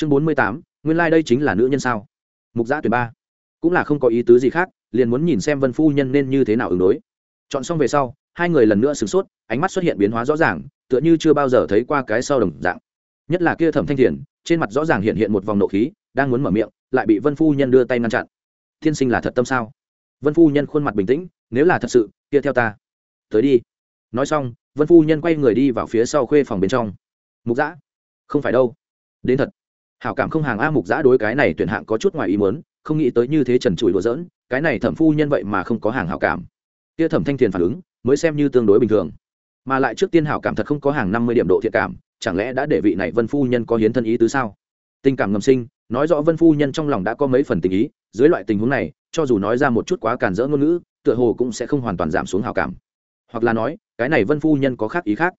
chương bốn mươi tám, nguyên lai、like、đây chính là nữ nhân sao? Mục giã tuyển ba. Cũng là không có ý tứ gì khác, liền muốn nhìn xem vân phu nhân nên như thế nào ứng đối. Chọn xong về sau, hai người lần nữa sửng sốt, ánh mắt xuất hiện biến hóa rõ ràng, tựa như chưa bao giờ thấy qua cái sau đồng dạng. Nhất là kia thẩm thanh thiền, trên mặt rõ ràng hiện hiện một vòng nộ khí, đang muốn mở miệng, lại bị vân phu nhân đưa tay ngăn chặn. Thiên sinh là thật tâm sao? Vân phu nhân khuôn mặt bình tĩnh, nếu là thật sự, kia theo ta. Tới đi. Nói xong, vân phu nhân quay người đi vào phía sau khuê phòng bên trong. Mục giã, không phải đâu. Đến thật hảo cảm không hàng a mục giã đối cái này tuyển hạng có chút ngoài ý muốn, không nghĩ tới như thế trần trụi đùa dỡn cái này thẩm phu nhân vậy mà không có hàng hảo cảm. Kia thẩm thanh thiền phản ứng, mới xem như tương đối bình thường. Mà lại trước tiên hảo cảm thật không có hàng năm mươi điểm độ thiện cảm, chẳng lẽ đã để vị này vân phu nhân có hiến thân ý tứ sao? Tình cảm ngầm sinh, nói rõ vân phu nhân trong lòng đã có mấy phần tình ý, dưới loại tình huống này, cho dù nói ra một chút quá cản rỡ ngôn ngữ, tựa hồ cũng sẽ không hoàn toàn giảm xuống hảo cảm. Hoặc là nói, cái này vân phu nhân có khác ý khác.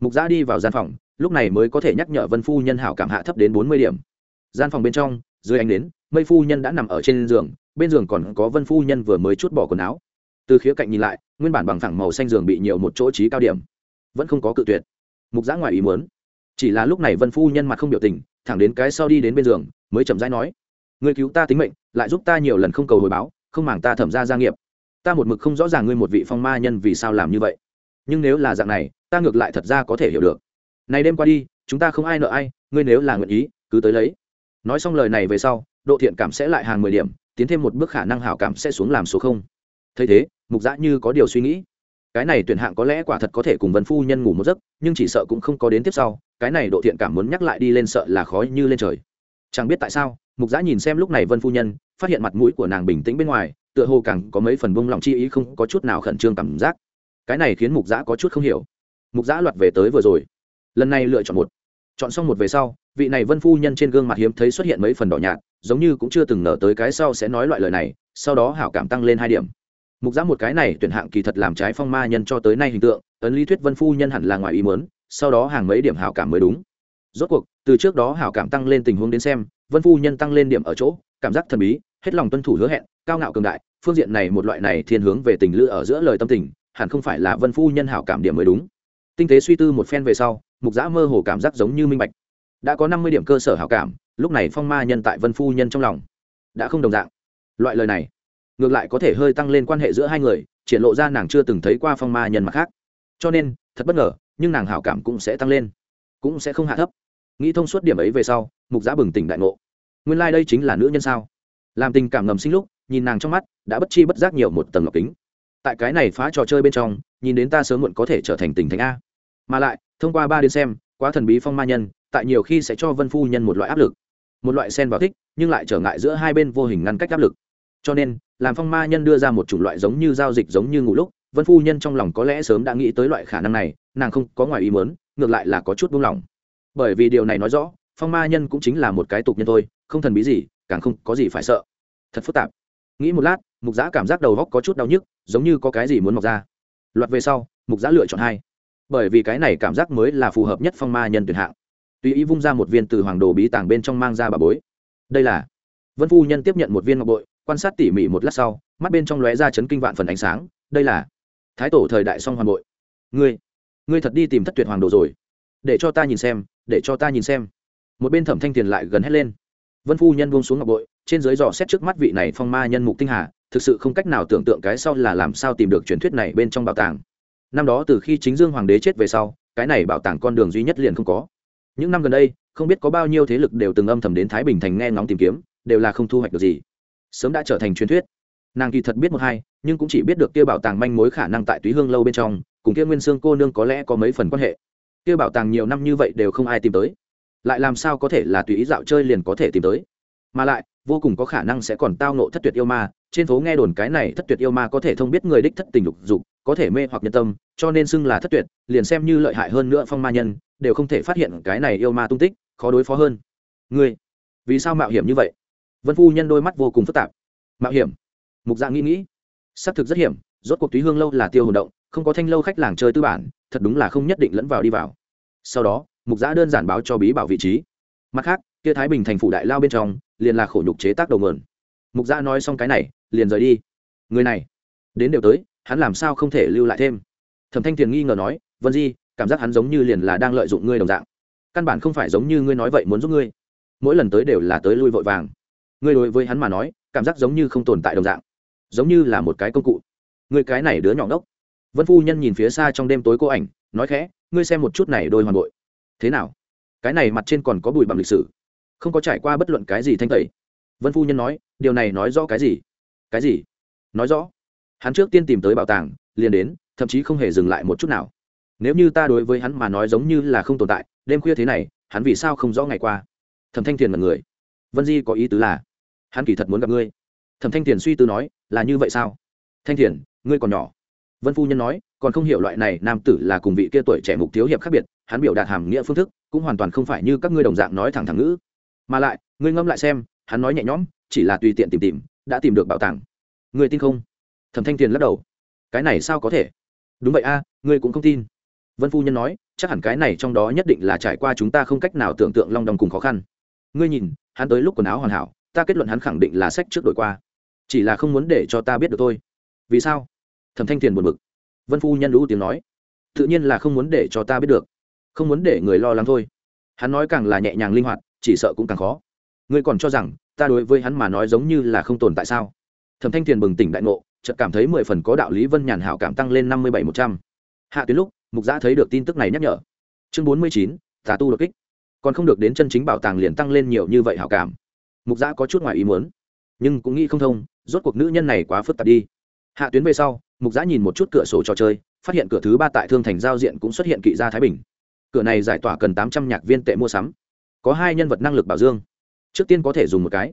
Mục giã đi vào gian phòng lúc này mới có thể nhắc nhở vân phu nhân hảo cảm hạ thấp đến bốn mươi điểm. Gian phòng bên trong, dưới ánh đến mây phu nhân đã nằm ở trên giường, bên giường còn có vân phu nhân vừa mới chút bỏ quần áo. Từ khía cạnh nhìn lại, nguyên bản bằng thẳng màu xanh giường bị nhiều một chỗ trí cao điểm. Vẫn không có cự tuyệt. Mục giã ngoài ý muốn. Chỉ là lúc này vân phu nhân mặt không biểu tình, thẳng đến cái sau đi đến bên giường, mới chậm rãi nói người cứu ta tính mệnh, lại giúp ta nhiều lần không cầu hồi báo, không màng ta thẩm ra gia nghiệp. Ta một mực không rõ ràng ngươi một vị phong ma nhân vì sao làm như vậy. Nhưng nếu là dạng này, ta ngược lại thật ra có thể hiểu được này đêm qua đi, chúng ta không ai nợ ai, ngươi nếu là nguyện ý, cứ tới lấy. Nói xong lời này về sau, độ thiện cảm sẽ lại hàng mười điểm, tiến thêm một bước khả năng hảo cảm sẽ xuống làm số không. Thấy thế, mục giã như có điều suy nghĩ. Cái này tuyển hạng có lẽ quả thật có thể cùng vân phu nhân ngủ một giấc, nhưng chỉ sợ cũng không có đến tiếp sau, cái này độ thiện cảm muốn nhắc lại đi lên sợ là khó như lên trời. Chẳng biết tại sao, mục giã nhìn xem lúc này vân phu nhân, phát hiện mặt mũi của nàng bình tĩnh bên ngoài, tựa hồ càng có mấy phần bông lòng chi ý không có chút nào khẩn trương cảm giác. Cái này khiến mục giã có chút không hiểu. Mục giã loạt về tới vừa rồi lần này lựa chọn một. Chọn xong một về sau, vị này vân phu nhân trên gương mặt hiếm thấy xuất hiện mấy phần đỏ nhạt, giống như cũng chưa từng nở tới cái sau sẽ nói loại lời này, sau đó hảo cảm tăng lên hai điểm. Mục giã một cái này tuyển hạng kỳ thật làm trái phong ma nhân cho tới nay hình tượng, ấn lý thuyết vân phu nhân hẳn là ngoài ý mớn sau đó hàng mấy điểm hảo cảm mới đúng. Rốt cuộc, từ trước đó hảo cảm tăng lên tình huống đến xem, vân phu nhân tăng lên điểm ở chỗ, cảm giác thần bí, hết lòng tuân thủ hứa hẹn, cao ngạo cường đại, phương diện này một loại này thiên hướng về tình lữ ở giữa lời tâm tình, hẳn không phải là vân phu nhân hảo cảm điểm mới đúng tinh tế suy tư một phen về sau, mục giã mơ hồ cảm giác giống như minh bạch. Đã có năm mươi điểm cơ sở hảo cảm, lúc này phong ma nhân tại vân phu nhân trong lòng đã không đồng dạng. Loại lời này, ngược lại có thể hơi tăng lên quan hệ giữa hai người, triển lộ ra nàng chưa từng thấy qua phong ma nhân mặt khác. Cho nên, thật bất ngờ, nhưng nàng hảo cảm cũng sẽ tăng lên, cũng sẽ không hạ thấp. Nghĩ thông suốt điểm ấy về sau, mục giã bừng tỉnh đại ngộ. Nguyên lai、like、đây chính là nữ nhân sao? Làm tình cảm ngầm sinh lúc, nhìn nàng trong mắt, đã bất chi bất giác nhiều một tầng ngọc kính. Tại cái này phá trò chơi bên trong, nhìn đến ta sớm muộn có thể trở thành tình thánh a mà lại, thông qua ba đến xem, quá thần bí phong ma nhân, tại nhiều khi sẽ cho vân phu nhân một loại áp lực, một loại sen vào thích, nhưng lại trở ngại giữa hai bên vô hình ngăn cách áp lực. Cho nên, làm phong ma nhân đưa ra một chủng loại giống như giao dịch giống như ngủ lúc, vân phu nhân trong lòng có lẽ sớm đã nghĩ tới loại khả năng này, nàng không có ngoài ý mớn ngược lại là có chút buông lỏng. Bởi vì điều này nói rõ, phong ma nhân cũng chính là một cái tục nhân thôi, không thần bí gì, càng không có gì phải sợ. Thật phức tạp. Nghĩ một lát, mục giã cảm giác đầu góc có chút đau nhức, giống như có cái gì muốn mọc ra. Loạt về sau, mục giã lựa chọn hai bởi vì cái này cảm giác mới là phù hợp nhất phong ma nhân tuyển hạng. Tùy ý vung ra một viên từ hoàng đồ bí tàng bên trong mang ra bà bối. Đây là vân phu nhân tiếp nhận một viên ngọc bội, quan sát tỉ mỉ một lát sau, mắt bên trong lóe ra chấn kinh vạn phần ánh sáng. Đây là thái tổ thời đại song hoàng bội. Ngươi ngươi thật đi tìm thất tuyệt hoàng đồ rồi. Để cho ta nhìn xem, để cho ta nhìn xem. Một bên thẩm thanh tiền lại gần hét lên. Vân phu nhân buông xuống ngọc bội, trên dưới dò xét trước mắt vị này phong ma nhân mục tinh hà, thực sự không cách nào tưởng tượng cái sau là làm sao tìm được truyền thuyết này bên trong bảo tàng năm đó từ khi chính dương hoàng đế chết về sau, cái này bảo tàng con đường duy nhất liền không có. Những năm gần đây, không biết có bao nhiêu thế lực đều từng âm thầm đến thái bình thành nghe ngóng tìm kiếm, đều là không thu hoạch được gì. Sớm đã trở thành truyền thuyết. Nàng kỳ thật biết một hai, nhưng cũng chỉ biết được kia bảo tàng manh mối khả năng tại túy hương lâu bên trong, cùng kia nguyên sương cô nương có lẽ có mấy phần quan hệ. Kia bảo tàng nhiều năm như vậy đều không ai tìm tới. Lại làm sao có thể là tùy ý dạo chơi liền có thể tìm tới? Mà lại vô cùng có khả năng sẽ còn tao nộ thất tuyệt yêu ma. Trên phố nghe đồn cái này thất tuyệt yêu ma có thể thông biết người đích thất tình lục dục, có thể mê hoặc nhân tâm, cho nên xưng là thất tuyệt, liền xem như lợi hại hơn nữa phong ma nhân, đều không thể phát hiện cái này yêu ma tung tích, khó đối phó hơn. Ngươi, vì sao mạo hiểm như vậy? Vân phu nhân đôi mắt vô cùng phức tạp. Mạo hiểm? Mục dạng nghĩ nghĩ. Xác thực rất hiểm, rốt cuộc túy hương lâu là tiêu hồn động, không có thanh lâu khách làng chơi tư bản, thật đúng là không nhất định lẫn vào đi vào. Sau đó, mục giã đơn giản báo cho bí bảo vị trí. Mặt khác kia thái bình thành phủ đại lao bên trong, liền là khổ nhục chế tác đầu mượn mục Gia nói xong cái này, liền rời đi. Người này, đến đều tới, hắn làm sao không thể lưu lại thêm? Thẩm thanh tiền nghi ngờ nói, vân di, cảm giác hắn giống như liền là đang lợi dụng ngươi đồng dạng. Căn bản không phải giống như ngươi nói vậy muốn giúp ngươi. Mỗi lần tới đều là tới lui vội vàng. Ngươi đối với hắn mà nói, cảm giác giống như không tồn tại đồng dạng. Giống như là một cái công cụ. Ngươi cái này đứa nhỏ ngốc. Vân phu nhân nhìn phía xa trong đêm tối cô ảnh, nói khẽ, ngươi xem một chút này đôi hoàn bội. Thế nào? Cái này mặt trên còn có bụi bằng lịch sử không có trải qua bất luận cái gì thanh tẩy. Vân phu nhân nói, điều này nói rõ cái gì? Cái gì? Nói rõ. Hắn trước tiên tìm tới bảo tàng, liền đến, thậm chí không hề dừng lại một chút nào. Nếu như ta đối với hắn mà nói giống như là không tồn tại, đêm khuya thế này, hắn vì sao không rõ ngày qua? Thẩm thanh thiền là người. Vân di có ý tứ là, hắn kỳ thật muốn gặp ngươi. Thẩm thanh thiền suy tư nói, là như vậy sao? Thanh thiền, ngươi còn nhỏ. Vân phu nhân nói, còn không hiểu loại này nam tử là cùng vị kia tuổi trẻ mục thiếu hiệp khác biệt, hắn biểu đạt hàm nghĩa phương thức cũng hoàn toàn không phải như các ngươi đồng dạng nói thẳng thẳng ngữ mà lại, ngươi ngâm lại xem, hắn nói nhẹ nhõm, chỉ là tùy tiện tìm tìm, đã tìm được bảo tàng. Ngươi tin không? Thẩm thanh tiền lắc đầu. Cái này sao có thể? Đúng vậy a, ngươi cũng không tin. Vân phu nhân nói, chắc hẳn cái này trong đó nhất định là trải qua chúng ta không cách nào tưởng tượng long đong cùng khó khăn. Ngươi nhìn, hắn tới lúc quần áo hoàn hảo, ta kết luận hắn khẳng định là sách trước đổi qua. Chỉ là không muốn để cho ta biết được thôi. Vì sao? Thẩm thanh tiền buồn bực. Vân phu nhân lũ tiếng nói. Tự nhiên là không muốn để cho ta biết được. Không muốn để người lo lắng thôi. Hắn nói càng là nhẹ nhàng linh hoạt chỉ sợ cũng càng khó. Ngươi còn cho rằng, ta đối với hắn mà nói giống như là không tồn tại sao? Thẩm thanh tiền bừng tỉnh đại ngộ, chợt cảm thấy mười phần có đạo lý vân nhàn hảo cảm tăng lên năm mươi bảy một trăm. Hạ tuyến lúc, mục giã thấy được tin tức này nhắc nhở. Chương bốn mươi chín, tà tu đột kích. Còn không được đến chân chính bảo tàng liền tăng lên nhiều như vậy hảo cảm. Mục giã có chút ngoài ý muốn, nhưng cũng nghĩ không thông, rốt cuộc nữ nhân này quá phức tạp đi. Hạ tuyến về sau, mục giã nhìn một chút cửa sổ trò chơi, phát hiện cửa thứ ba tại thương thành giao diện cũng xuất hiện kỵ gia thái bình. Cửa này giải tỏa cần tám trăm nhạc viên tệ mua sắm có hai nhân vật năng lực bảo dương. Trước tiên có thể dùng một cái.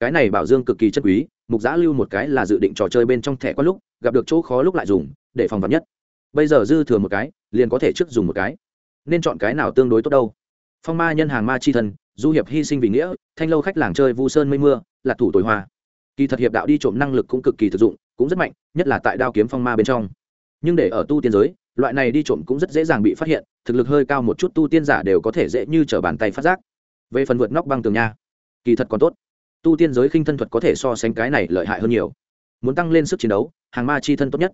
Cái này bảo dương cực kỳ chất quý, mục giã lưu một cái là dự định trò chơi bên trong thẻ qua lúc, gặp được chỗ khó lúc lại dùng, để phòng vật nhất. Bây giờ dư thừa một cái, liền có thể trước dùng một cái. Nên chọn cái nào tương đối tốt đâu. Phong ma nhân hàng ma chi thần, du hiệp hy sinh vì nghĩa, thanh lâu khách làng chơi vu sơn mây mưa lạc thủ tối hoa. Kỳ thật hiệp đạo đi trộm năng lực cũng cực kỳ thực dụng, cũng rất mạnh, nhất là tại đao kiếm phong ma bên trong. Nhưng để ở tu tiên giới, loại này đi trộm cũng rất dễ dàng bị phát hiện, thực lực hơi cao một chút tu tiên giả đều có thể dễ như t r ở bàn tay phát giác về phần vượt nóc băng tường nha. Kỳ thật còn tốt. Tu tiên giới khinh thân thuật có thể so sánh cái này lợi hại hơn nhiều. Muốn tăng lên sức chiến đấu, hàng ma chi thân tốt nhất.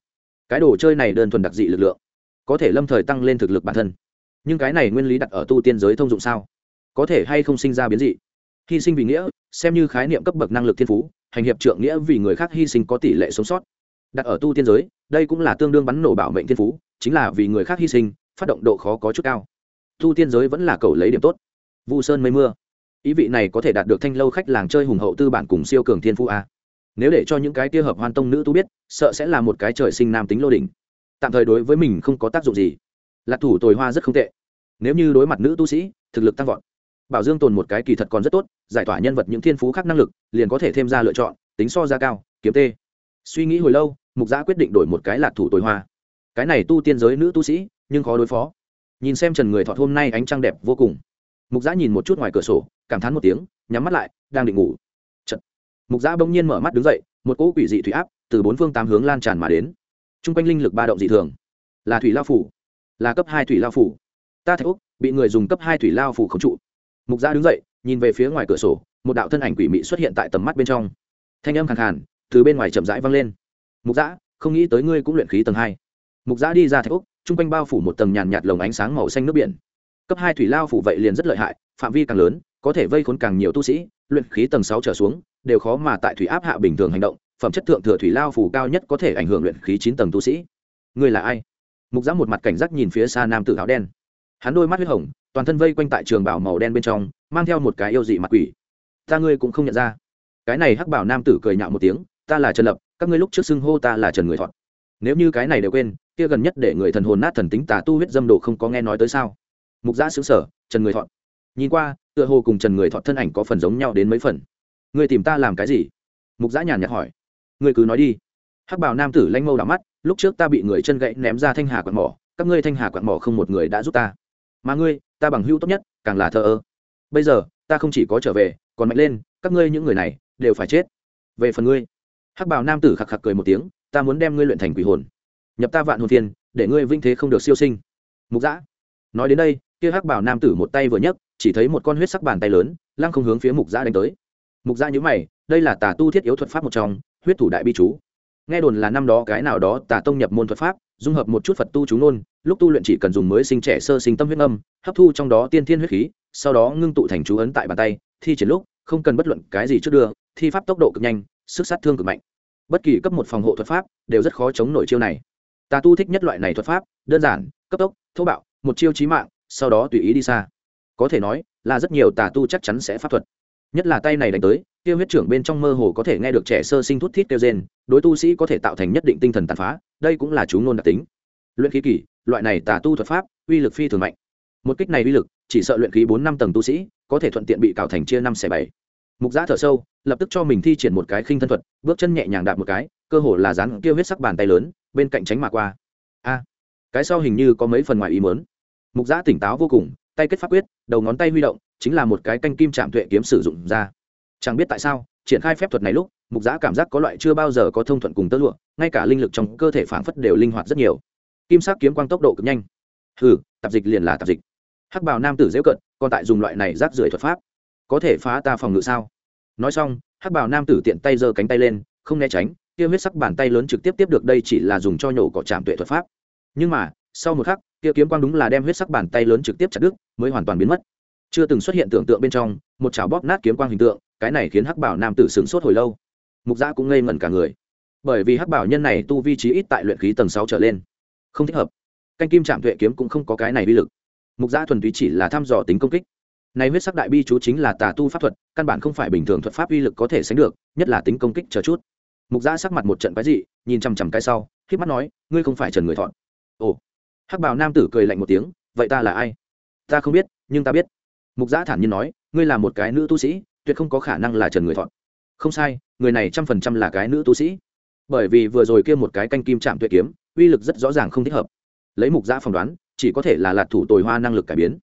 Cái đồ chơi này đơn thuần đặc dị lực lượng. Có thể lâm thời tăng lên thực lực bản thân. Nhưng cái này nguyên lý đặt ở tu tiên giới thông dụng sao? Có thể hay không sinh ra biến dị? Hy sinh vì nghĩa, xem như khái niệm cấp bậc năng lực thiên phú, hành hiệp trượng nghĩa vì người khác hy sinh có tỷ lệ sống sót. Đặt ở tu tiên giới, đây cũng là tương đương bắn nổ bảo mệnh thiên phú, chính là vì người khác hy sinh, phát động độ khó có chút cao. Tu tiên giới vẫn là cầu lấy điểm tốt vu sơn mây mưa. Ý vị này có thể đạt được thanh lâu khách làng chơi hùng hậu tư bản cùng siêu cường thiên phú a. Nếu để cho những cái tia hợp hoan tông nữ tu biết, sợ sẽ là một cái trời sinh nam tính lô đỉnh. Tạm thời đối với mình không có tác dụng gì. Lạc thủ tồi hoa rất không tệ. Nếu như đối mặt nữ tu sĩ, thực lực tăng vọt. Bảo dương tồn một cái kỳ thật còn rất tốt, giải tỏa nhân vật những thiên phú khác năng lực, liền có thể thêm ra lựa chọn, tính so ra cao, kiếm tê. Suy nghĩ hồi lâu, mục giã quyết định đổi một cái lạc thủ tồi hoa. Cái này tu tiên giới nữ tu sĩ, nhưng khó đối phó. Nhìn xem trần người thọt hôm nay ánh trăng đẹp vô cùng mục giã nhìn một chút ngoài cửa sổ, cảm thán một tiếng, nhắm mắt lại, đang định ngủ. Chật. mục giã bỗng nhiên mở mắt đứng dậy, một cỗ quỷ dị thủy áp từ bốn phương tám hướng lan tràn mà đến. T r u n g quanh linh lực ba động dị thường. Là thủy lao phủ, là cấp hai thủy lao phủ. Ta thấy úc, bị người dùng cấp hai thủy lao phủ khống trụ. Mục giã đứng dậy, nhìn về phía ngoài cửa sổ, một đạo thân ảnh quỷ mị xuất hiện tại tầm mắt bên trong. Thanh âm khẳng khàn, từ bên ngoài chậm rãi vang lên. Mục giã không nghĩ tới ngươi cũng luyện khí tầng hai. Mục giã đi ra thạch úc chung quanh bao phủ một tầng nhàn nhạt lồng ánh sáng màu xanh nước biển cấp hai thủy lao phủ vậy liền rất lợi hại, phạm vi càng lớn, có thể vây khốn càng nhiều tu sĩ, luyện khí tầng sáu trở xuống, đều khó mà tại thủy áp hạ bình thường hành động, phẩm chất thượng thừa thủy lao phủ cao nhất có thể ảnh hưởng luyện khí chín tầng tu sĩ. Người là ai? Mục giã một mặt cảnh giác nhìn phía xa nam tử áo đen. Hắn đôi mắt huyết hồng, toàn thân vây quanh tại trường bảo màu đen bên trong, mang theo một cái yêu dị mặt quỷ. Ta ngươi cũng không nhận ra. Cái này hắc bảo nam tử cười nhạo một tiếng, ta là trần lập, các ngươi lúc trước xưng hô ta là trần người thọt nếu như cái này đều quên, kia gần nhất để người thần hồn nát thần tính tà tu huyết dâm đồ không có nghe nói tới sao? Mục giã xứ sở, trần người thọt nhìn qua, tựa hồ cùng trần người thọ thân ảnh có phần giống nhau đến mấy phần. Người tìm ta làm cái gì? Mục giã nhàn nhạt hỏi. Người cứ nói đi. Hắc bảo nam tử lanh mâu đỏ mắt, lúc trước ta bị người chân gậy ném ra thanh hà quạt mỏ, các ngươi thanh hà quạt mỏ không một người đã giúp ta. Mà ngươi, ta bằng hữu tốt nhất, càng là thờ ơ. Bây giờ, ta không chỉ có trở về, còn mạnh lên, các ngươi những người này đều phải chết. Về phần ngươi. Hắc bảo nam tử khạc khạc cười một tiếng, ta muốn đem ngươi luyện thành quỷ hồn. Nhập ta vạn hồn phiên để ngươi vinh thế không được siêu sinh. Mục giã, nói đến đây kia hắc bảo nam tử một tay vừa nhấc, chỉ thấy một con huyết sắc bàn tay lớn, lăng không hướng phía mục giã đánh tới. Mục dạ giã nhữ mày, đây là tà tu thiết yếu thuật pháp một trong, huyết thủ đại bi chú. Nghe đồn là năm đó cái nào đó tà tông nhập môn thuật pháp, dung hợp một chút phật tu chú nôn lúc tu luyện chỉ cần dùng mới sinh trẻ sơ sinh tâm huyết âm, hấp thu trong đó tiên thiên huyết khí, sau đó ngưng tụ thành chú ấn tại bàn tay, thi triển lúc, không cần bất luận cái gì trước đưa, thi pháp tốc độ cực nhanh, sức sát thương cực mạnh. Bất kỳ cấp một phòng hộ thuật pháp đều rất khó chống nổi chiêu này. Tà tu thích nhất loại này thuật pháp, đơn giản, cấp tốc, thô bạo, một chiêu chí mạng sau đó tùy ý đi xa. Có thể nói, là rất nhiều tà tu chắc chắn sẽ pháp thuật. Nhất là tay này đánh tới tiêu huyết trưởng bên trong mơ hồ có thể nghe được trẻ sơ sinh thút thít kêu gen đối tu sĩ có thể tạo thành nhất định tinh thần tàn phá, đây cũng là chú ngôn đặc tính. Luyện khí kỳ, loại này tà tu thuật pháp, uy lực phi thường mạnh. Một kích này uy lực, chỉ sợ luyện khí bốn năm tầng tu sĩ, có thể thuận tiện bị cào thành chia năm xẻ bảy. Mục giã thở sâu, lập tức cho mình thi triển một cái khinh thân thuật, bước chân nhẹ nhàng đạp một cái, cơ hồ là dán kêu huyết sắc bàn tay lớn, bên cạnh tránh mà qua. A, cái sau hình như có mấy phần ngoài ý mớn mục giã tỉnh táo vô cùng, tay kết pháp quyết, đầu ngón tay huy động, chính là một cái canh kim chạm tuệ kiếm sử dụng ra. Chẳng biết tại sao, triển khai phép thuật này lúc, mục giã cảm giác có loại chưa bao giờ có thông thuận cùng tơ lụa, ngay cả linh lực trong cơ thể phảng phất đều linh hoạt rất nhiều. Kim sắc kiếm quang tốc độ cực nhanh. Hừ, tạp dịch liền là tạp dịch. Hắc bào nam tử dễ cận, còn tại dùng loại này rác rưởi thuật pháp. Có thể phá ta phòng ngự sao? Nói xong, hắc bào nam tử tiện tay giơ cánh tay lên, không né tránh, kia huyết sắc bàn tay lớn trực tiếp tiếp được đây chỉ là dùng cho nhổ cỏ trạm tuệ thuật pháp. Nhưng mà, sau một khắc kia kiếm quang đúng là đem huyết sắc bàn tay lớn trực tiếp chặt đứt, mới hoàn toàn biến mất. Chưa từng xuất hiện tưởng tượng bên trong, một chảo bóp nát kiếm quang hình tượng, cái này khiến hắc bảo nam tử sửng sốt hồi lâu. Mục giã cũng ngây ngẩn cả người. Bởi vì hắc bảo nhân này tu vi trí ít tại luyện khí tầng sáu trở lên, không thích hợp. Canh kim trạm tuệ kiếm cũng không có cái này uy lực. Mục giã thuần túy chỉ là thăm dò tính công kích. Này huyết sắc đại bi chú chính là tà tu pháp thuật, căn bản không phải bình thường thuật pháp uy lực có thể sánh được, nhất là tính công kích chờ chút. Mục giã sắc mặt một trận quái dị, nhìn chằm chằm cái sau k mắt nói, ngươi không phải trần người thọn ồ hắc bào nam tử cười lạnh một tiếng vậy ta là ai? Ta không biết nhưng ta biết. Mục giã thản nhiên nói ngươi là một cái nữ tu sĩ tuyệt không có khả năng là trần người thọn không sai người này trăm phần trăm là cái nữ tu sĩ. Bởi vì vừa rồi kia một cái canh kim chạm tuyệt kiếm uy lực rất rõ ràng không thích hợp. Lấy mục giã phỏng đoán chỉ có thể là lạt thủ tồi hoa năng lực cải biến.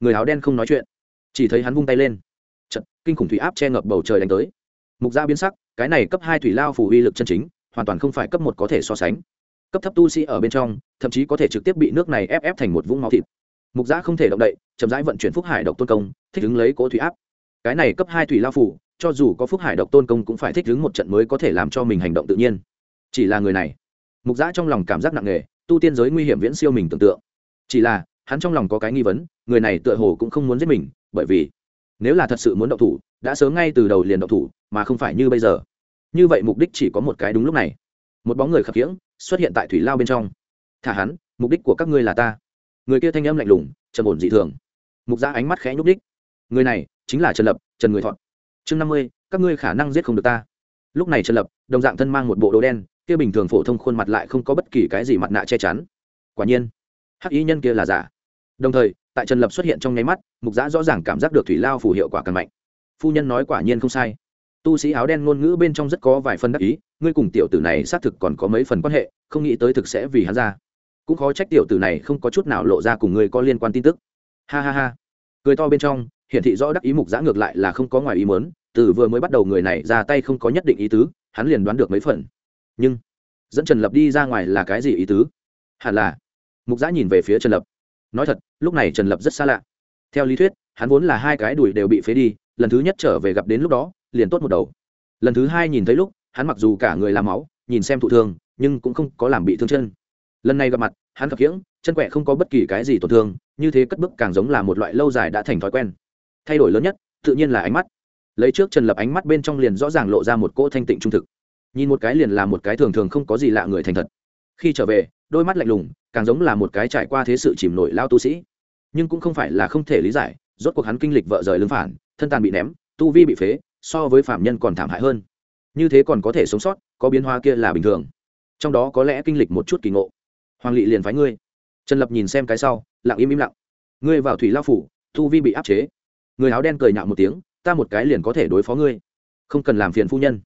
Người áo đen không nói chuyện chỉ thấy hắn vung tay lên. Chật, kinh khủng thủy áp che ngập bầu trời đánh tới. Mục giã biến sắc cái này cấp hai thủy lao phủ uy lực chân chính hoàn toàn không phải cấp một có thể so sánh cấp thấp tu sĩ ở bên trong, thậm chí có thể trực tiếp bị nước này ép ép thành một vũng máu thịt. Mục giã không thể động đậy, chậm rãi vận chuyển phúc hải độc tôn công, thích ứng lấy cỗ thủy áp. Cái này cấp hai thủy lao phủ cho dù có phúc hải độc tôn công cũng phải thích ứng một trận mới có thể làm cho mình hành động tự nhiên. Chỉ là người này, mục giã trong lòng cảm giác nặng nề, tu tiên giới nguy hiểm viễn siêu mình tưởng tượng. Chỉ là, hắn trong lòng có cái nghi vấn, người này tựa hồ cũng không muốn giết mình, bởi vì, nếu là thật sự muốn động thủ, đã sớm ngay từ đầu liền động thủ, mà không phải như bây giờ. Như vậy mục đích chỉ có một cái đúng lúc này. Một bóng người khập khiễng xuất hiện tại thủy lao bên trong. Thả hắn, mục đích của các ngươi là ta. Người kia thanh âm lạnh lùng, trầm ổn dị thường. Mục gia ánh mắt khẽ nhúc đích người này chính là trần lập, trần người thọn chương năm mươi, các ngươi khả năng giết không được ta. Lúc này trần lập, đồng dạng thân mang một bộ đồ đen, kia bình thường phổ thông khuôn mặt lại không có bất kỳ cái gì mặt nạ che chắn. Quả nhiên, hắc y nhân kia là giả. Đồng thời, tại trần lập xuất hiện trong nháy mắt, mục giã rõ ràng cảm giác được thủy lao phù hiệu quả càng mạnh. Phu nhân nói quả nhiên không sai. Tu sĩ áo đen ngôn ngữ bên trong rất có vài phần đắc ý ngươi cùng tiểu tử này xác thực còn có mấy phần quan hệ, không nghĩ tới thực sẽ vì hắn ra. Cũng khó trách tiểu tử này không có chút nào lộ ra cùng ngươi có liên quan tin tức. Ha ha ha. Cười to bên trong, hiển thị rõ đắc ý mục giã ngược lại là không có ngoài ý mớn từ vừa mới bắt đầu người này ra tay không có nhất định ý tứ, hắn liền đoán được mấy phần. Nhưng, dẫn trần lập đi ra ngoài là cái gì ý tứ? Hẳn là, mục giã nhìn về phía trần lập. Nói thật, lúc này trần lập rất xa lạ. Theo lý thuyết, hắn vốn là hai cái đùi đều bị phế đi, lần thứ nhất trở về gặp đến lúc đó, liền tốt một đầu. Lần thứ hai nhìn thấy lúc hắn mặc dù cả người làm máu, nhìn xem thụ thương, nhưng cũng không có làm bị thương chân. Lần này gặp mặt, hắn khập khiễng, chân quẹ không có bất kỳ cái gì tổn thương, như thế cất bức càng giống là một loại lâu dài đã thành thói quen. Thay đổi lớn nhất, tự nhiên là ánh mắt. Lấy trước trần lập ánh mắt bên trong liền rõ ràng lộ ra một cỗ thanh tịnh trung thực. Nhìn một cái liền là một cái thường thường không có gì lạ người thành thật. Khi trở về, đôi mắt lạnh lùng, càng giống là một cái trải qua thế sự chìm nổi lao tu sĩ. Nhưng cũng không phải là không thể lý giải, rốt cuộc hắn kinh lịch vợ rời lưng phản, thân tàn bị ném, tu vi bị phế, so với phạm nhân còn thảm hại hơn như thế còn có thể sống sót, có biến hóa kia là bình thường. Trong đó có lẽ kinh lịch một chút kỳ ngộ. Hoàng lị liền phái ngươi. Trần lập nhìn xem cái sau, lặng im im lặng. Ngươi vào thủy lao phủ thu vi bị áp chế. Người áo đen cười nhạo một tiếng, ta một cái liền có thể đối phó ngươi. Không cần làm phiền phu nhân.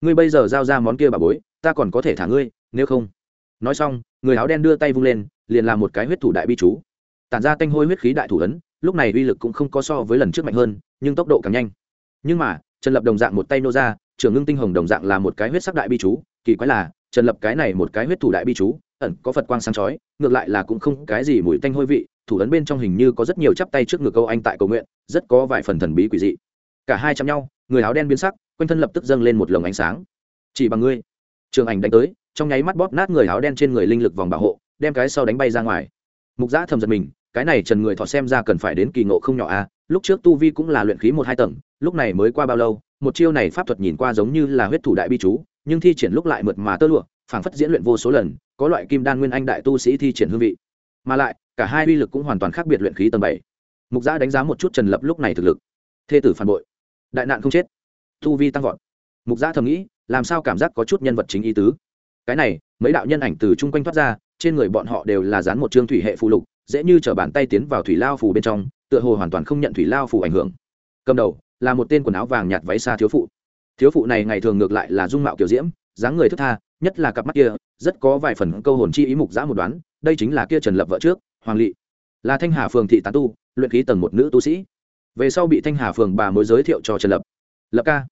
Ngươi bây giờ giao ra món kia bà bối, ta còn có thể thả ngươi, nếu không. Nói xong, người áo đen đưa tay vung lên, liền làm một cái huyết thủ đại bi chú. Tản ra tanh hôi huyết khí đại thủ ấn, lúc này uy lực cũng không có so với lần trước mạnh hơn, nhưng tốc độ càng nhanh. Nhưng mà, trần lập đồng dạng một tay nô ra trưởng ngưng tinh hồng đồng dạng là một cái huyết sắc đại bi chú, kỳ quái là, trần lập cái này một cái huyết thủ đại bi chú, ẩn có phật quang sáng chói, ngược lại là cũng không cái gì mùi tanh hôi vị, thủ ấn bên trong hình như có rất nhiều chắp tay trước ngực câu anh tại cầu nguyện, rất có vài phần thần bí quỷ dị. Cả hai chạm nhau, người áo đen biến sắc, quanh thân lập tức dâng lên một lồng ánh sáng. Chỉ bằng ngươi. Trường ảnh đánh tới, trong nháy mắt bóp nát người áo đen trên người linh lực vòng bảo hộ, đem cái sau đánh bay ra ngoài. Mục giã thầm giật mình, cái này trần người thọ xem ra cần phải đến kỳ ngộ không nhỏ a lúc trước tu vi cũng là luyện khí một hai tầng, lúc này mới qua bao lâu một chiêu này pháp thuật nhìn qua giống như là huyết thủ đại bi chú, nhưng thi triển lúc lại mượt mà tơ lụa, phảng phất diễn luyện vô số lần, có loại kim đan nguyên anh đại tu sĩ thi triển hương vị. Mà lại, cả hai uy lực cũng hoàn toàn khác biệt luyện khí tầng bảy. Mục giã đánh giá một chút trần lập lúc này thực lực. Thê tử phản bội. Đại nạn không chết. Tu vi tăng vọt. Mục giã thầm nghĩ, làm sao cảm giác có chút nhân vật chính ý tứ. Cái này, mấy đạo nhân ảnh từ chung quanh thoát ra, trên người bọn họ đều là dán một chương thủy hệ phù lục, dễ như t bàn tay tiến vào thủy lao phù bên trong, tựa hồ hoàn toàn không nhận thủy lao phù ảnh hưởng. Cầm đầu là một tên quần áo vàng nhạt váy xa thiếu phụ. Thiếu phụ này ngày thường ngược lại là dung mạo kiểu diễm, dáng người thức tha, nhất là cặp mắt kia, rất có vài phần câu hồn chi ý mục giã một đoán, đây chính là kia trần lập vợ trước, hoàng lị. Là thanh hà phường thị tán tu, luyện khí tầng một nữ tu sĩ. Về sau bị thanh hà phường bà mới giới thiệu cho trần lập. Lập ca.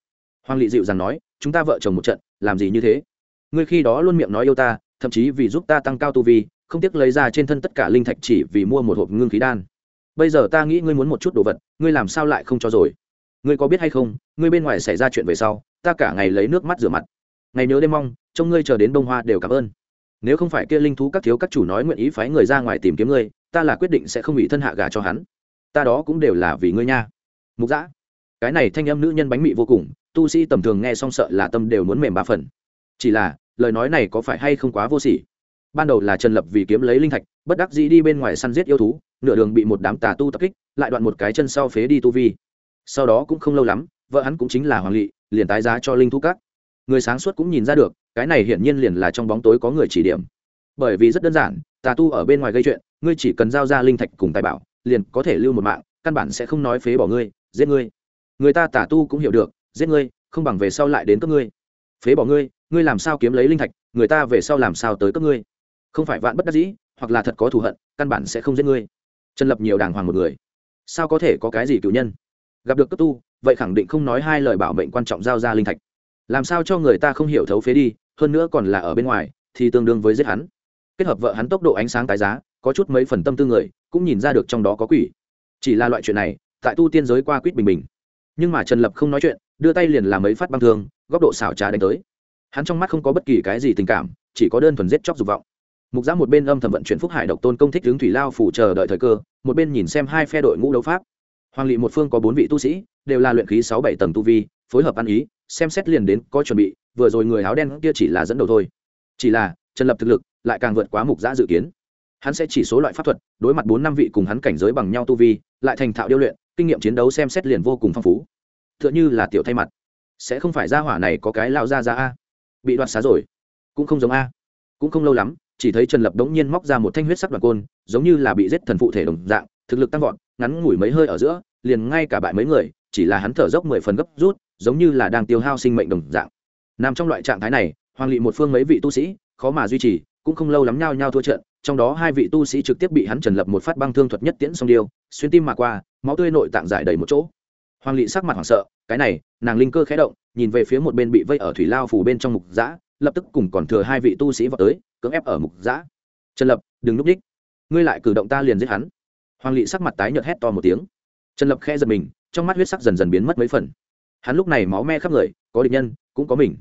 Hoàng lị dịu rằng nói, chúng ta vợ chồng một trận, làm gì như thế? Ngươi khi đó luôn miệng nói yêu ta, thậm chí vì giúp ta tăng cao tu vi, không tiếc lấy ra trên thân tất cả linh thạch chỉ vì mua một hộp ngưng khí đan. Bây giờ ta nghĩ ngươi muốn một chút đồ vật, ngươi làm sao lại không cho rồi? Ngươi có biết hay không ngươi bên ngoài xảy ra chuyện về sau ta cả ngày lấy nước mắt rửa mặt. Ngày nhớ đêm mong trông ngươi chờ đến bông hoa đều cảm ơn. Nếu không phải kia linh thú các thiếu các chủ nói nguyện ý phái người ra ngoài tìm kiếm ngươi ta là quyết định sẽ không bị thân hạ gà cho hắn. Ta đó cũng đều là vì ngươi nha. Mục Dã, cái này thanh âm nữ nhân bánh mị vô cùng tu sĩ tầm thường nghe xong sợ là tâm đều muốn mềm ba phần. Chỉ là lời nói này có phải hay không quá vô sỉ? Ban đầu là trần lập vì kiếm lấy linh thạch bất đắc dĩ đi bên ngoài săn giết yêu thú nửa đường bị một đám tà tu tập kích lại đoạn một cái chân sau phế đi tu vi sau đó cũng không lâu lắm, vợ hắn cũng chính là hoàng lị, liền tái giá cho linh thú các. Người sáng suốt cũng nhìn ra được, cái này hiển nhiên liền là trong bóng tối có người chỉ điểm. Bởi vì rất đơn giản, tà tu ở bên ngoài gây chuyện, ngươi chỉ cần giao ra linh thạch cùng tài bảo, liền có thể lưu một mạng, căn bản sẽ không nói phế bỏ ngươi, giết ngươi. Người ta tà tu cũng hiểu được, giết ngươi, không bằng về sau lại đến cấp ngươi. Phế bỏ ngươi ngươi làm sao kiếm lấy linh thạch, người ta về sau làm sao tới cấp ngươi. Không phải vạn bất đắc dĩ, hoặc là thật có thù hận, căn bản sẽ không giết ngươi. Trần lập nhiều đàng hoàng một người. Sao có thể có cái gì cựu nhân? Gặp được cấp tu, vậy khẳng định không nói hai lời bảo mệnh quan trọng giao ra linh thạch. Làm sao cho người ta không hiểu thấu phế đi, hơn nữa còn là ở bên ngoài, thì tương đương với giết hắn. Kết hợp vợ hắn tốc độ ánh sáng tái giá, có chút mấy phần tâm tư người, cũng nhìn ra được trong đó có quỷ. Chỉ là loại chuyện này, tại tu tiên giới qua quýt bình bình. Nhưng mà trần lập không nói chuyện, đưa tay liền làm mấy phát băng thương, góc độ xảo trá đánh tới. Hắn trong mắt không có bất kỳ cái gì tình cảm, chỉ có đơn thuần giết chóc dục vọng. Mục giã một bên âm thầm vận chuyển phúc hải độc tôn công thích hướng thủy lao phủ chờ đợi thời cơ, một bên nhìn xem hai phe đội ngũ đấu pháp hoàng lị một phương có bốn vị tu sĩ, đều là luyện khí sáu bảy tầng tu vi, phối hợp ăn ý, xem xét liền đến có chuẩn bị, vừa rồi người áo đen kia chỉ là dẫn đầu thôi. Chỉ là, trần lập thực lực lại càng vượt quá mục giã dự kiến. Hắn sẽ chỉ số loại pháp thuật, đối mặt bốn năm vị cùng hắn cảnh giới bằng nhau tu vi, lại thành thạo điêu luyện, kinh nghiệm chiến đấu xem xét liền vô cùng phong phú. T h ư ợ n h ư là tiểu thay mặt. Sẽ không phải ra hỏa này có cái lao ra ra a. Bị đoạt xá rồi. Cũng không giống a. Cũng không lâu lắm, chỉ thấy trần lập đống nhiên móc ra một thanh huyết sắc đoạn côn, giống như là bị giết thần phụ thể đồng dạng, thực lực tăng vọt ngắn ngủi mấy hơi ở giữa, liền ngay cả bại mấy người, chỉ là hắn thở dốc mười phần gấp rút, giống như là đang tiêu hao sinh mệnh đồng dạng. Nằm trong loại trạng thái này, hoàng lị một phương mấy vị tu sĩ, khó mà duy trì, cũng không lâu lắm nhau nhau thua trận, trong đó hai vị tu sĩ trực tiếp bị hắn trần lập một phát băng thương thuật nhất tiễn song điêu, xuyên tim mà qua, máu tươi nội tạng giải đầy một chỗ. Hoàng lị sắc mặt hoảng sợ, cái này, nàng linh cơ khẽ động, nhìn về phía một bên bị vây ở thủy lao phủ bên trong mục giã lập tức cùng còn thừa hai vị tu sĩ vào tới, cưỡng ép ở mục giã trần lập, đừng núp đích. Ngươi lại cử động ta liền giết hắn hoàng lị sắc mặt tái nhợt hét to một tiếng. Trần lập khe giật mình, trong mắt huyết sắc dần dần biến mất mấy phần. Hắn lúc này máu me khắp người, có địch nhân, cũng có mình.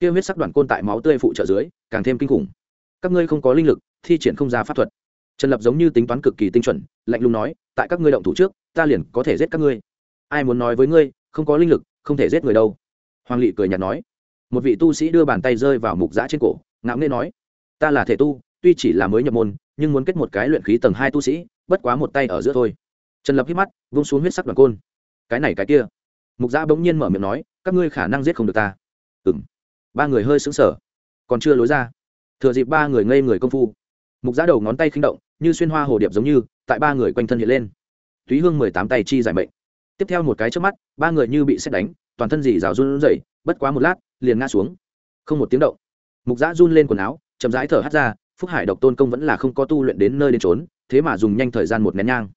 Kia huyết sắc đoạn côn tại máu tươi phụ trợ dưới, càng thêm kinh khủng. Các ngươi không có linh lực, thi triển không ra pháp thuật. Trần lập giống như tính toán cực kỳ tinh chuẩn, lạnh lùng nói, tại các ngươi động thủ trước, ta liền có thể giết các ngươi. Ai muốn nói với ngươi, không có linh lực, không thể giết người đâu. Hoàng lị cười nhạt nói. Một vị tu sĩ đưa bàn tay rơi vào mục giã trên cổ, ngạo nghê nói, ta là thể tu, tuy chỉ là mới nhập môn, nhưng muốn kết một cái luyện khí tầng hai tu sĩ bất quá một tay ở giữa thôi. Trần lập hít mắt, vung xuống huyết sắc đoàn côn. Cái này cái kia. Mục giã bỗng nhiên mở miệng nói, các ngươi khả năng giết không được ta. Ừng ba người hơi xứng sở còn chưa lối ra. Thừa dịp ba người ngây người công phu, mục giã đầu ngón tay khinh động, như xuyên hoa hồ điệp giống như, tại ba người quanh thân hiện lên. Túy hương mười tám tay chi giải mệnh. Tiếp theo một cái trước mắt, ba người như bị xét đánh, toàn thân dì rào run rẩy, bất quá một lát, liền ngã xuống. Không một tiếng động. Mục giã run lên quần áo, chậm rãi thở hắt ra, phúc hải độc tôn công vẫn là không có tu luyện đến nơi đến trốn thế mà dùng nhanh thời gian một nén nhang.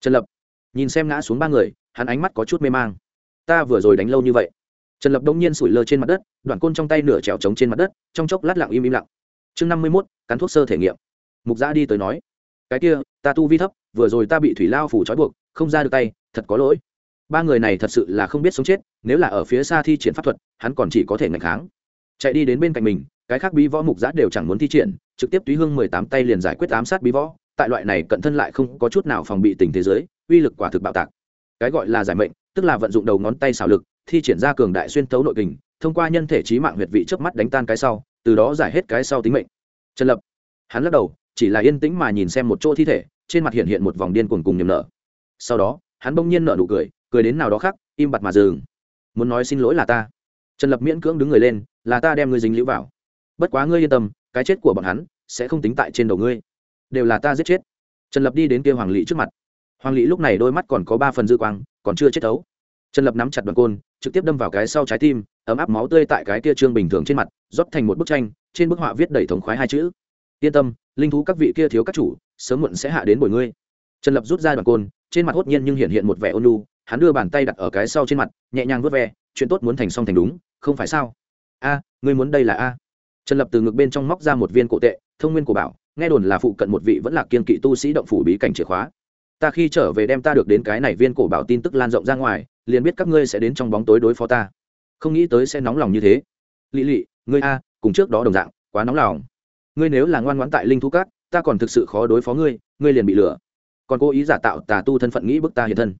Trần lập, nhìn xem ngã xuống ba người, hắn ánh mắt có chút mê mang. Ta vừa rồi đánh lâu như vậy. Trần lập đông nhiên sủi lơ trên mặt đất, đoạn côn trong tay nửa trèo trống trên mặt đất, trong chốc lát lặng im im lặng. Chương năm mươi mốt, cắn thuốc sơ thể nghiệm. Mục giã đi tới nói, cái kia, ta tu vi thấp, vừa rồi ta bị thủy lao phủ trói buộc, không ra được tay, thật có lỗi. Ba người này thật sự là không biết sống chết, nếu là ở phía xa thi triển pháp thuật, hắn còn chỉ có thể ngạch kháng. Chạy đi đến bên cạnh mình, cái khác bí võ mục giã đều chẳng muốn thi triển, trực tiếp túy hương mười tám tay liền giải quyết ám sát bí võ tại loại này cận thân lại không có chút nào phòng bị tình thế giới, uy lực quả thực bạo tạc. Cái gọi là giải mệnh, tức là vận dụng đầu ngón tay xảo lực, thi triển ra cường đại xuyên tấu nội kình, thông qua nhân thể trí mạng huyệt vị trước mắt đánh tan cái sau, từ đó giải hết cái sau tính mệnh. Trần lập. Hắn lắc đầu, chỉ là yên tĩnh mà nhìn xem một chỗ thi thể, trên mặt hiện hiện một vòng điên cuồng cùng niềm nở. Sau đó, hắn bỗng nhiên nở nụ cười cười đến nào đó khác, im bặt mà dừng. Muốn nói xin lỗi là ta. Trần lập miễn cưỡng đứng người lên, là ta đem ngươi dính lũ vào. Bất quá ngươi yên tâm, cái chết của bọn hắn sẽ không tính tại trên đầu ngươi đều là ta giết chết. Trần lập đi đến kia hoàng lị trước mặt. Hoàng lị lúc này đôi mắt còn có ba phần dư quang, còn chưa chết thấu. Trần lập nắm chặt đoàn côn, trực tiếp đâm vào cái sau trái tim, ấm áp máu tươi tại cái kia trương bình thường trên mặt, rót thành một bức tranh, trên bức họa viết đầy thống khoái hai chữ. Yên tâm, linh thú các vị kia thiếu các chủ, sớm muộn sẽ hạ đến bồi ngươi. Trần lập rút ra đoàn côn, trên mặt hốt nhiên nhưng hiện hiện một vẻ ôn lu hắn đưa bàn tay đặt ở cái sau trên mặt, nhẹ nhàng vớt ve, chuyện tốt muốn thành xong thành đúng, không phải sao? A, ngươi muốn đây là a. Trần lập từ ngực bên trong móc ra một viên cổ tệ, thông nguyên của bảo nghe đồn là phụ cận một vị vẫn là kiên kỵ tu sĩ động phủ bí cảnh chìa khóa. Ta khi trở về đem ta được đến cái này viên cổ bảo tin tức lan rộng ra ngoài, liền biết các ngươi sẽ đến trong bóng tối đối phó ta. Không nghĩ tới sẽ nóng lòng như thế. Lỵ lỵ ngươi a, cùng trước đó đồng dạng, quá nóng lòng. Ngươi nếu là ngoan ngoãn tại linh thú cát ta còn thực sự khó đối phó ngươi ngươi liền bị lừa. Còn cố ý giả tạo tà tu thân phận nghĩ bức ta hiện thân.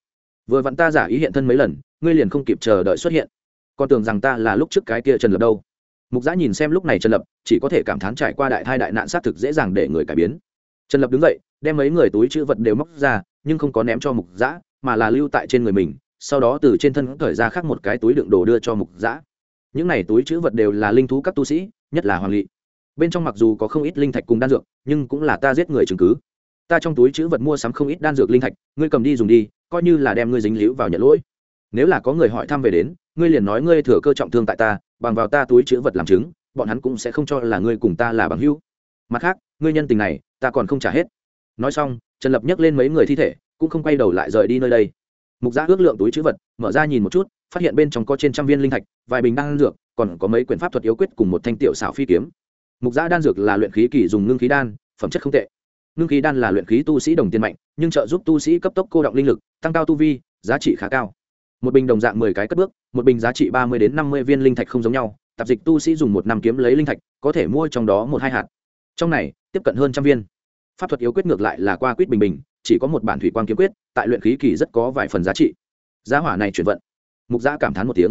Vừa vặn ta giả ý hiện thân mấy lần, ngươi liền không kịp chờ đợi xuất hiện. Còn tưởng rằng ta là lúc trước cái kia trần lập đâu mục giã nhìn xem lúc này trần lập chỉ có thể cảm thán trải qua đại thai đại nạn xác thực dễ dàng để người cải biến trần lập đứng dậy đem mấy người túi chữ vật đều móc ra nhưng không có ném cho mục giã mà là lưu tại trên người mình sau đó từ trên thân cởi ra khác một cái túi đựng đồ đưa cho mục giã những này túi chữ vật đều là linh thú các tu sĩ nhất là hoàng lị bên trong mặc dù có không ít linh thạch cùng đan dược nhưng cũng là ta giết người chứng cứ ta trong túi chữ vật mua sắm không ít đan dược linh thạch ngươi cầm đi dùng đi coi như là đem ngươi dính líu vào nhận lỗi nếu là có người hỏi thăm về đến ngươi liền nói ngươi thừa cơ trọng thương tại ta bằng vào ta túi chữ vật làm chứng, bọn hắn cũng sẽ không cho là ngươi cùng ta là bằng hữu. Mặt khác, ngươi nhân tình này, ta còn không trả hết. Nói xong, trần lập nhấc lên mấy người thi thể, cũng không quay đầu lại rời đi nơi đây. Mục gia ước lượng túi chữ vật, mở ra nhìn một chút, phát hiện bên trong có trên trăm viên linh thạch, vài bình đan dược, còn có mấy quyển pháp thuật yếu quyết cùng một thanh tiểu xảo phi kiếm. Mục gia đan dược là luyện khí kỳ dùng ngưng khí đan, phẩm chất không tệ. Ngưng khí đan là luyện khí tu sĩ đồng tiền mạnh, nhưng trợ giúp tu sĩ cấp tốc cô động linh lực, tăng cao tu vi, giá trị khá cao một bình đồng dạng mười cái cất bước, một bình giá trị ba mươi đến năm mươi viên linh thạch không giống nhau, tạp dịch tu sĩ dùng một năm kiếm lấy linh thạch, có thể mua trong đó một hai hạt. Trong này, tiếp cận hơn trăm viên. Pháp thuật yếu quyết ngược lại là qua quyết bình bình, chỉ có một bản thủy quan kiếm quyết, tại luyện khí kỳ rất có vài phần giá trị. Giá hỏa này chuyển vận. Mục giã cảm thán một tiếng.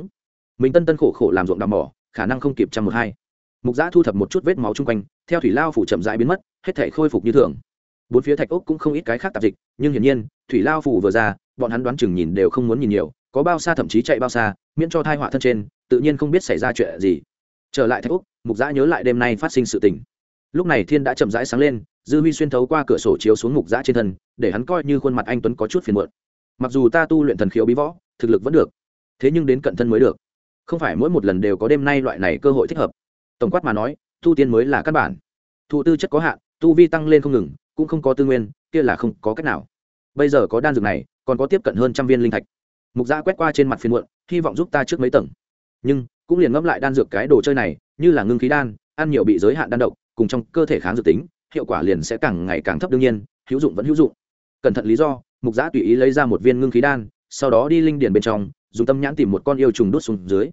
Mình tân tân khổ khổ làm ruộng đào mỏ, khả năng không kịp trăm một hai. Mục giã thu thập một chút vết máu chung quanh, theo thủy lao phủ chậm rãi biến mất, hết thể khôi phục như thường. Bốn phía thạch ốc cũng không ít cái khác tạp dịch, nhưng hiển nhiên, thủy lao phủ vừa ra, bọn hắn đoán chừng nhìn đều không muốn nhìn nhiều có bao xa thậm chí chạy bao xa, miễn cho thai họa thân trên, tự nhiên không biết xảy ra chuyện gì. Trở lại thạch úc, mục giã nhớ lại đêm nay phát sinh sự tình. Lúc này thiên đã chậm rãi sáng lên, dư huy xuyên thấu qua cửa sổ chiếu xuống mục giã trên thân, để hắn coi như khuôn mặt anh tuấn có chút phiền muộn. Mặc dù ta tu luyện thần khiếu bí võ, thực lực vẫn được, thế nhưng đến cận thân mới được. Không phải mỗi một lần đều có đêm nay loại này cơ hội thích hợp. Tổng quát mà nói, tu tiên mới là căn bản. Thụ tư chất có hạn, tu vi tăng lên không ngừng, cũng không có tư nguyên, kia là không có cách nào. Bây giờ có đan dược này, còn có tiếp cận hơn trăm viên linh thạch mục gia quét qua trên mặt phiền muộn, hy vọng giúp ta trước mấy tầng. Nhưng, cũng liền ngẫm lại đan dược cái đồ chơi này, như là ngưng khí đan, ăn nhiều bị giới hạn đan độc, cùng trong cơ thể kháng dược tính, hiệu quả liền sẽ càng ngày càng thấp đương nhiên, hữu dụng vẫn hữu dụng. Cẩn thận lý do, mục gia tùy ý lấy ra một viên ngưng khí đan, sau đó đi linh điền bên trong, dùng tâm nhãn tìm một con yêu trùng đốt xuống dưới.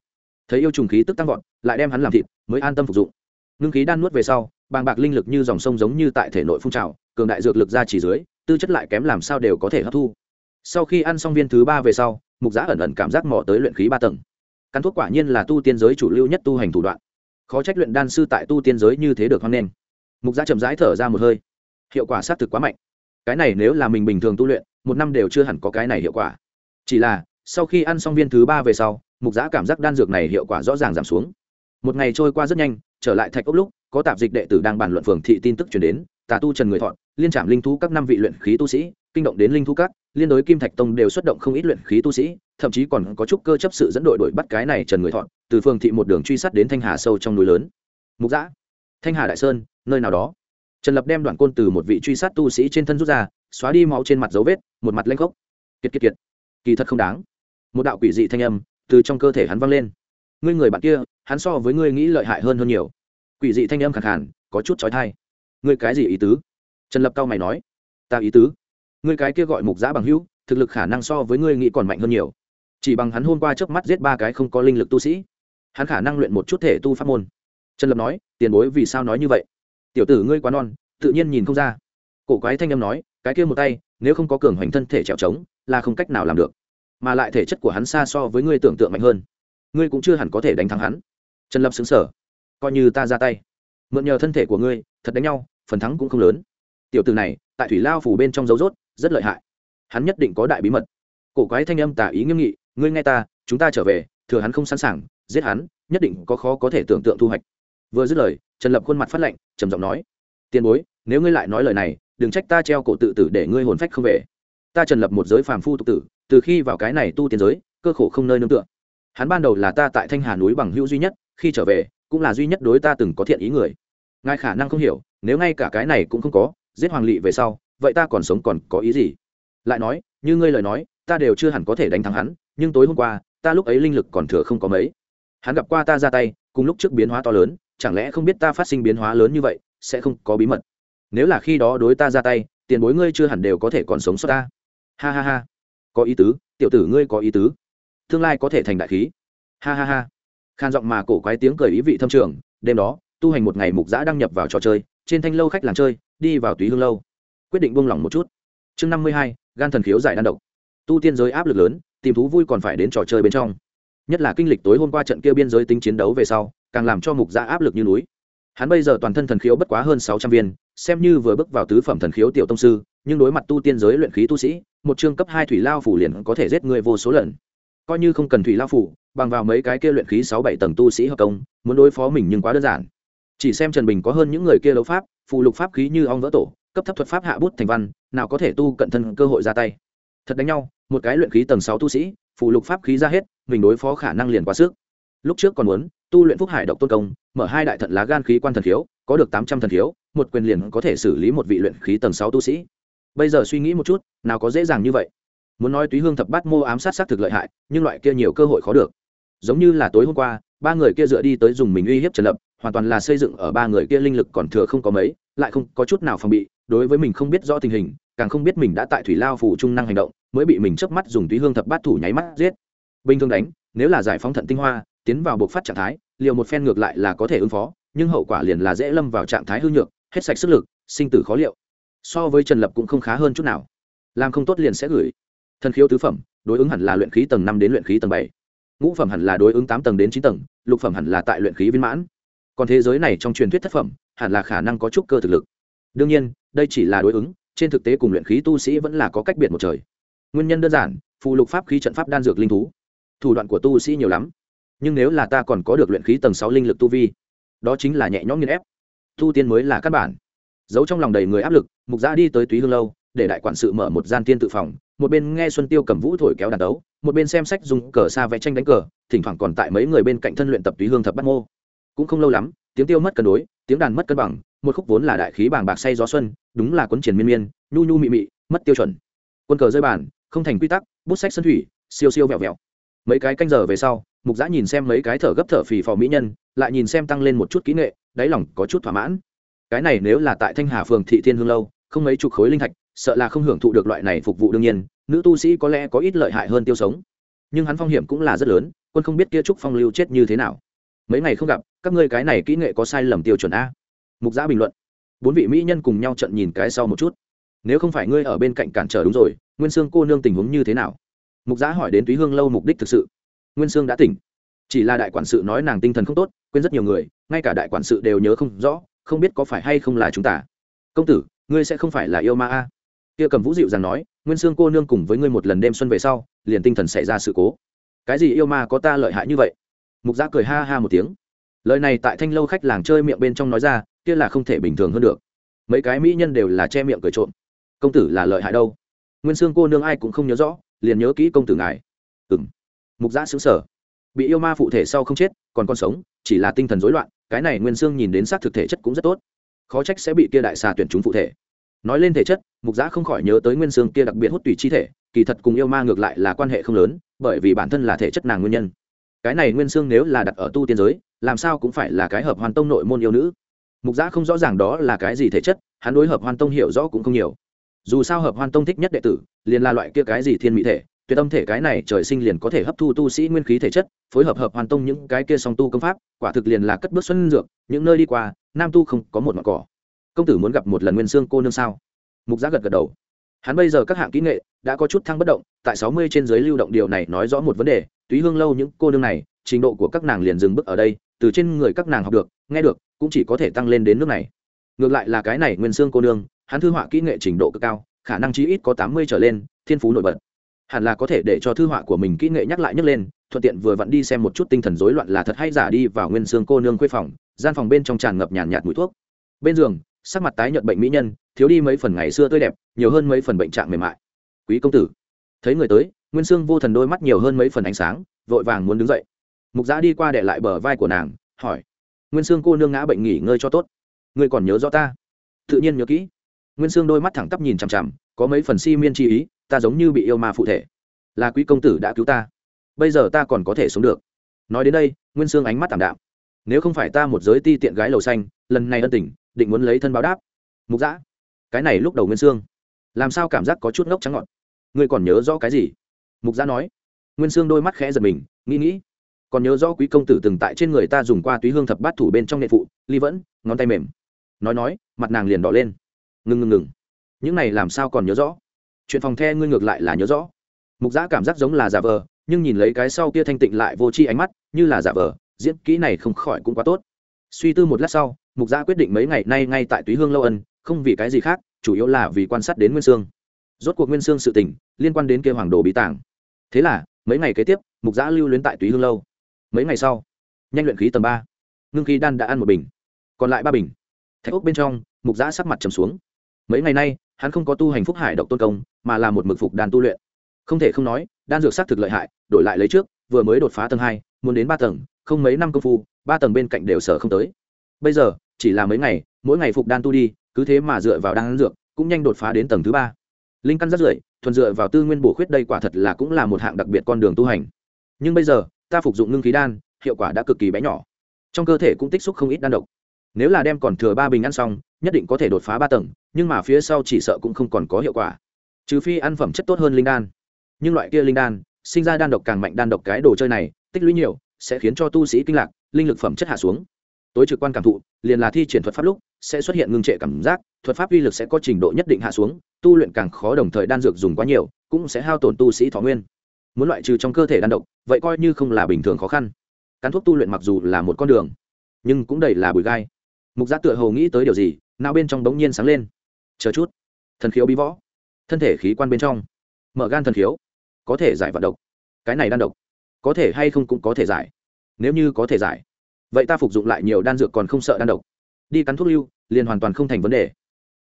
Thấy yêu trùng khí tức tăng vọt, lại đem hắn làm thịt, mới an tâm phục dụng. Ngưng khí đan nuốt về sau, bàng bạc linh lực như dòng sông giống như tại thể nội phun trào, cường đại dược lực ra chỉ dưới, tư chất lại kém làm sao đều có thể hấp thu. Sau khi ăn xong viên thứ ba về sau mục giã ẩn ẩn cảm giác mò tới luyện khí ba tầng. Cắn thuốc quả nhiên là tu tiên giới chủ lưu nhất tu hành thủ đoạn. Khó trách luyện đan sư tại tu tiên giới như thế được hoan nghênh. Mục giã chậm rãi thở ra một hơi. Hiệu quả xác thực quá mạnh. Cái này nếu là mình bình thường tu luyện, một năm đều chưa hẳn có cái này hiệu quả. Chỉ là, sau khi ăn xong viên thứ ba về sau, mục giã cảm giác đan dược này hiệu quả rõ ràng giảm xuống. Một ngày trôi qua rất nhanh, trở lại thạch ốc lúc, có tạp dịch đệ tử đang bàn luận phường thị tin tức chuyển đến, tà tu trần người thọn liên trạm linh thú các năm vị luyện khí tu sĩ, kinh động đến linh thú các liên đối kim thạch tông đều xuất động không ít luyện khí tu sĩ, thậm chí còn có chút cơ chấp sự dẫn đội đội bắt cái này trần người thọn từ phường thị một đường truy sát đến thanh hà sâu trong núi lớn. Mục giã thanh hà đại sơn, nơi nào đó. Trần lập đem đoạn côn từ một vị truy sát tu sĩ trên thân rút ra, xóa đi máu trên mặt dấu vết, một mặt lanh khốc. Kiệt kiệt kiệt. Kỳ thật không đáng. Một đạo quỷ dị thanh âm từ trong cơ thể hắn vang lên. Ngươi người bạn kia, hắn so với ngươi nghĩ lợi hại hơn hơn nhiều. Quỷ dị thanh âm khẳng hẳn có chút trói thai ngươi cái gì ý tứ? Trần lập cao mày nói. Ta ý tứ? Ngươi cái kia gọi mục giã bằng hữu, thực lực khả năng so với ngươi nghĩ còn mạnh hơn nhiều. Chỉ bằng hắn hôm qua trước mắt giết ba cái không có linh lực tu sĩ, hắn khả năng luyện một chút thể tu pháp môn. Trần lập nói, tiền bối vì sao nói như vậy? Tiểu tử ngươi quá non, tự nhiên nhìn không ra. Cổ quái thanh âm nói, cái kia một tay, nếu không có cường hoành thân thể trèo trống, là không cách nào làm được. Mà lại thể chất của hắn xa so với ngươi tưởng tượng mạnh hơn. Ngươi cũng chưa hẳn có thể đánh thắng hắn. Trần lập xứng sở coi như ta ra tay, mượn nhờ thân thể của ngươi, thật đánh nhau, phần thắng cũng không lớn. Tiểu tử này, tại thủy lao phủ bên trong dấu rốt rất lợi hại. Hắn nhất định có đại bí mật. Cổ quái thanh âm tả ý nghiêm nghị, ngươi nghe ta, chúng ta trở về, thừa hắn không sẵn sàng, giết hắn, nhất định có khó có thể tưởng tượng thu hoạch. Vừa dứt lời, trần lập khuôn mặt phát lệnh trầm giọng nói, tiền bối, nếu ngươi lại nói lời này, đừng trách ta treo cổ tự tử để ngươi hồn phách không về. Ta trần lập một giới phàm phu tục tử, từ khi vào cái này tu tiên giới, cơ khổ không nơi nương tựa. Hắn ban đầu là ta tại thanh hà núi bằng hữu duy nhất, khi trở về, cũng là duy nhất đối ta từng có thiện ý người. Ngài khả năng không hiểu, nếu ngay cả cái này cũng không có, giết hoàng lị về sau vậy ta còn sống còn có ý gì? Lại nói, như ngươi lời nói, ta đều chưa hẳn có thể đánh thắng hắn, nhưng tối hôm qua, ta lúc ấy linh lực còn thừa không có mấy. Hắn gặp qua ta ra tay, cùng lúc trước biến hóa to lớn, chẳng lẽ không biết ta phát sinh biến hóa lớn như vậy, sẽ không có bí mật? Nếu là khi đó đối ta ra tay, tiền bối ngươi chưa hẳn đều có thể còn sống sót ta. Ha ha ha. Có ý tứ, tiểu tử ngươi có ý tứ. Tương lai có thể thành đại khí. Ha ha ha. Khan giọng mà cổ quái tiếng cười ý vị thâm trường, đêm đó, tu hành một ngày mục giã đăng nhập vào trò chơi, trên thanh lâu khách làng chơi, đi vào túy hương lâu quyết định buông lỏng một chút. Chương năm mươi hai, gan thần khiếu giải đan độc. Tu tiên giới áp lực lớn, tìm thú vui còn phải đến trò chơi bên trong. Nhất là kinh lịch tối hôm qua trận kia biên giới tính chiến đấu về sau, càng làm cho mục gia áp lực như núi. Hắn bây giờ toàn thân thần khiếu bất quá hơn sáu trăm viên, xem như vừa bước vào tứ phẩm thần khiếu tiểu tông sư, nhưng đối mặt tu tiên giới luyện khí tu sĩ, một chương cấp hai thủy lao phủ liền có thể giết người vô số lần. Coi như không cần thủy lao phủ bằng vào mấy cái kia luyện khí sáu bảy tầng tu sĩ hợp công, muốn đối phó mình nhưng quá đơn giản. Chỉ xem trần bình có hơn những người kia đấu pháp phụ lục pháp khí như ong vỡ tổ cấp thấp thuật pháp hạ bút thành văn, nào có thể tu cận thân cơ hội ra tay. Thật đánh nhau, một cái luyện khí tầng sáu tu sĩ phụ lục pháp khí ra hết, mình đối phó khả năng liền quá sức. Lúc trước còn muốn, tu luyện phúc hải độc tôn công, mở hai đại thận lá gan khí quan thần thiếu, có được tám trăm thần thiếu, một quyền liền có thể xử lý một vị luyện khí tầng sáu tu sĩ. Bây giờ suy nghĩ một chút, nào có dễ dàng như vậy. Muốn nói túy hương thập bát mô ám sát xác thực lợi hại, nhưng loại kia nhiều cơ hội khó được. Giống như là tối hôm qua, ba người kia dựa đi tới dùng mình uy hiếp trần lập, hoàn toàn là xây dựng ở ba người kia linh lực còn thừa không có mấy, lại không có chút nào phòng bị đối với mình không biết rõ tình hình, càng không biết mình đã tại thủy lao phủ trung năng hành động, mới bị mình chớp mắt dùng túy hương thập bát thủ nháy mắt giết. Bình thường đánh, nếu là giải phóng thận tinh hoa, tiến vào buộc phát trạng thái, liều một phen ngược lại là có thể ứng phó, nhưng hậu quả liền là dễ lâm vào trạng thái hư nhược, hết sạch sức lực, sinh tử khó liệu. So với trần lập cũng không khá hơn chút nào. Làm không tốt liền sẽ gửi. Thần khiếu tứ phẩm, đối ứng hẳn là luyện khí tầng năm đến luyện khí tầng bảy. Ngũ phẩm hẳn là đối ứng tám tầng đến chín tầng, lục phẩm hẳn là tại luyện khí viên mãn. Còn thế giới này trong truyền thuyết thất phẩm, hẳn là khả năng có chút cơ thực lực. Đương nhiên đây chỉ là đối ứng, trên thực tế cùng luyện khí tu sĩ vẫn là có cách biệt một trời. Nguyên nhân đơn giản phụ lục pháp khí trận pháp đan dược linh thú. Thủ đoạn của tu sĩ nhiều lắm. Nhưng nếu là ta còn có được luyện khí tầng sáu linh lực tu vi, đó chính là nhẹ nhõm nghiên ép. Tu tiên mới là căn bản. Giấu trong lòng đầy người áp lực, mục gia đi tới túy hương lâu, để đại quản sự mở một gian tiên tự phòng, một bên nghe xuân tiêu cầm vũ thổi kéo đàn đấu, một bên xem sách dùng cờ xa vẽ tranh đánh cờ, thỉnh thoảng còn tại mấy người bên cạnh thân luyện tập túy hương thập bắt mô. Cũng không lâu lắm, tiếng tiêu mất cân đối, tiếng đàn mất cân bằng, một khúc vốn là đại khí bàng bạc say gió xuân đúng là quấn triển miên miên, nhu nhu mị mị, mất tiêu chuẩn. Quân cờ rơi bàn, không thành quy tắc, bút sách sân thủy, siêu siêu vẹo vẹo. Mấy cái canh giờ về sau, mục giã nhìn xem mấy cái thở gấp thở phì phò mỹ nhân, lại nhìn xem tăng lên một chút kỹ nghệ, đáy lòng có chút thỏa mãn. Cái này nếu là tại thanh hà phường thị thiên hương lâu, không mấy chục khối linh thạch, sợ là không hưởng thụ được loại này phục vụ đương nhiên, nữ tu sĩ có lẽ có ít lợi hại hơn tiêu sống. Nhưng hắn phong hiểm cũng là rất lớn, quân không biết kia trúc phong lưu chết như thế nào. Mấy ngày không gặp, các ngươi cái này kỹ nghệ có sai lầm tiêu chuẩn a? Mục giã bình luận bốn vị mỹ nhân cùng nhau trận nhìn cái sau một chút. Nếu không phải ngươi ở bên cạnh cản trở đúng rồi, nguyên sương cô nương tình huống như thế nào? Mục giã hỏi đến túy hương lâu mục đích thực sự. Nguyên sương đã tỉnh. Chỉ là đại quản sự nói nàng tinh thần không tốt, quên rất nhiều người, ngay cả đại quản sự đều nhớ không rõ, không biết có phải hay không là chúng ta. Công tử, ngươi sẽ không phải là yêu ma a? Kia cầm vũ dịu rằng nói, nguyên sương cô nương cùng với ngươi một lần đêm xuân về sau, liền tinh thần xảy ra sự cố. Cái gì yêu ma có ta lợi hại như vậy? Mục giã cười ha ha một tiếng. Lời này tại thanh lâu khách làng chơi miệng bên trong nói ra kia là không thể bình thường hơn được. Mấy cái mỹ nhân đều là che miệng cười trộm. Công tử là lợi hại đâu? Nguyên sương cô nương ai cũng không nhớ rõ, liền nhớ kỹ công tử ngài. Ừng mục giã xứng sở bị yêu ma phụ thể sau không chết, còn còn sống, chỉ là tinh thần rối loạn, cái này nguyên sương nhìn đến xác thực thể chất cũng rất tốt. Khó trách sẽ bị kia đại xà tuyển chúng phụ thể. Nói lên thể chất, mục giã không khỏi nhớ tới nguyên sương kia đặc biệt hút tùy chi thể, kỳ thật cùng yêu ma ngược lại là quan hệ không lớn, bởi vì bản thân là thể chất nàng nguyên nhân. Cái này nguyên sương nếu là đặt ở tu tiên giới, làm sao cũng phải là cái hợp hoàn tông nội môn yêu nữ mục giã không rõ ràng đó là cái gì thể chất, hắn đối hợp hoàn tông hiểu rõ cũng không nhiều. Dù sao hợp hoàn tông thích nhất đệ tử, liền là loại kia cái gì thiên mỹ thể, tuyệt âm thể cái này trời sinh liền có thể hấp thu tu sĩ nguyên khí thể chất, phối hợp hợp hoàn tông những cái kia song tu công pháp, quả thực liền là cất bước xuân dược, những nơi đi qua, nam tu không có một mặt cỏ. Công tử muốn gặp một lần nguyên xương cô nương sao? Mục giã gật gật đầu. Hắn bây giờ các hạng kỹ nghệ đã có chút thăng bất động, tại sáu mươi trên dưới lưu động điều này nói rõ một vấn đề, túy hương lâu những cô nương này, trình độ của các nàng liền dừng bước ở đây, từ trên người các nàng học được, nghe được cũng chỉ có thể tăng lên đến nước này. Ngược lại là cái này nguyên xương cô nương hắn thư họa kỹ nghệ trình độ cực cao khả năng chí ít có tám mươi trở lên thiên phú nổi bật. Hẳn là có thể để cho thư họa của mình kỹ nghệ nhắc lại nhắc lên thuận tiện vừa vặn đi xem một chút tinh thần rối loạn là thật hay giả đi vào nguyên xương cô nương khuê phòng gian phòng bên trong tràn ngập nhàn nhạt, mùi thuốc. Bên giường sắc mặt tái nhợt bệnh mỹ nhân thiếu đi mấy phần ngày xưa tươi đẹp nhiều hơn mấy phần bệnh trạng mềm mại. Quý công tử thấy người tới nguyên xương vô thần đôi mắt nhiều hơn mấy phần ánh sáng vội vàng muốn đứng dậy. Mục giã đi qua để lại bờ vai của nàng hỏi nguyên Sương cô nương ngã bệnh nghỉ ngơi cho tốt. Ngươi còn nhớ rõ ta? Tự nhiên nhớ kỹ. Nguyên Sương đôi mắt thẳng tắp nhìn chằm chằm, có mấy phần si miên chi ý, ta giống như bị yêu ma phụ thể. Là quý công tử đã cứu ta. Bây giờ ta còn có thể sống được. Nói đến đây, nguyên sương ánh mắt t ạ m đạm. Nếu không phải ta một giới ti tiện gái lầu xanh, lần này ân tình, định muốn lấy thân báo đáp. Mục giã cái này lúc đầu nguyên sương làm sao cảm giác có chút ngốc trắng ngọt ngươi còn nhớ rõ cái gì? Mục giã nói. Nguyên sương đôi mắt khẽ giật mình, nghĩ nghĩ còn nhớ rõ quý công tử từng tại trên người ta dùng qua túy hương thập bát thủ bên trong nghệ phụ, ly vẫn, ngón tay mềm. Nói nói, mặt nàng liền đỏ lên. Ngừng ngừng ngừng. Những này làm sao còn nhớ rõ? Chuyện phòng the ngươi ngược lại là nhớ rõ. Mục giã cảm giác giống là giả vờ, nhưng nhìn lấy cái sau kia thanh tịnh lại vô tri ánh mắt, như là giả vờ, diễn kỹ này không khỏi cũng quá tốt. Suy tư một lát sau, mục giã quyết định mấy ngày nay ngay tại túy hương lâu ân, không vì cái gì khác, chủ yếu là vì quan sát đến nguyên sương. Rốt cuộc nguyên sương sự tình liên quan đến kia hoàng đồ bí tàng. Thế là, mấy ngày kế tiếp, mục giã lưu luyến tại túy hương lâu mấy ngày sau, nhanh luyện khí tầng ba, ngưng khí đan đã ăn một bình, còn lại ba bình. Thạch ốc bên trong, mục giã sắc mặt trầm xuống. Mấy ngày nay, hắn không có tu hành phúc hải độc tôn công, mà là một mực phục đan tu luyện. Không thể không nói, đan dược s á c thực lợi hại, đổi lại lấy trước, vừa mới đột phá tầng hai, muốn đến ba tầng, không mấy năm công phu, ba tầng bên cạnh đều sở không tới. Bây giờ, chỉ là mấy ngày, mỗi ngày phục đan tu đi, cứ thế mà dựa vào đan dược, cũng nhanh đột phá đến tầng thứ ba. Linh căn rất rưỡi thuần dựa vào tư nguyên bổ khuyết đây quả thật là cũng là một hạng đặc biệt con đường tu hành. Nhưng bây giờ ta phục dụng ngưng khí đan, hiệu quả đã cực kỳ bé nhỏ. Trong cơ thể cũng tích xúc không ít đan độc. Nếu là đem còn thừa ba bình ăn xong, nhất định có thể đột phá ba tầng, nhưng mà phía sau chỉ sợ cũng không còn có hiệu quả. Trừ phi ăn phẩm chất tốt hơn linh đan. Nhưng loại kia linh đan, sinh ra đan độc càng mạnh đan độc cái đồ chơi này, tích lũy nhiều, sẽ khiến cho tu sĩ kinh lạc, linh lực phẩm chất hạ xuống. Tối trực quan cảm thụ, liền là thi triển thuật pháp lúc, sẽ xuất hiện ngưng trệ cảm giác, thuật pháp uy lực sẽ có trình độ nhất định hạ xuống, tu luyện càng khó đồng thời đan dược dùng quá nhiều, cũng sẽ hao tổn tu sĩ thọ nguyên muốn loại trừ trong cơ thể đan độc, vậy coi như không là bình thường khó khăn. Cắn thuốc tu luyện mặc dù là một con đường, nhưng cũng đầy là bụi gai. Mục giác tựa hồ nghĩ tới điều gì nào bên trong bỗng nhiên sáng lên. Chờ chút. Thần khiếu bí võ. Thân thể khí quan bên trong. Mở gan thần khiếu. Có thể giải vận độc. Cái này đan độc. Có thể hay không cũng có thể giải. Nếu như có thể giải, vậy ta phục dụng lại nhiều đan dược còn không sợ đan độc. Đi cắn thuốc lưu, liền hoàn toàn không thành vấn đề.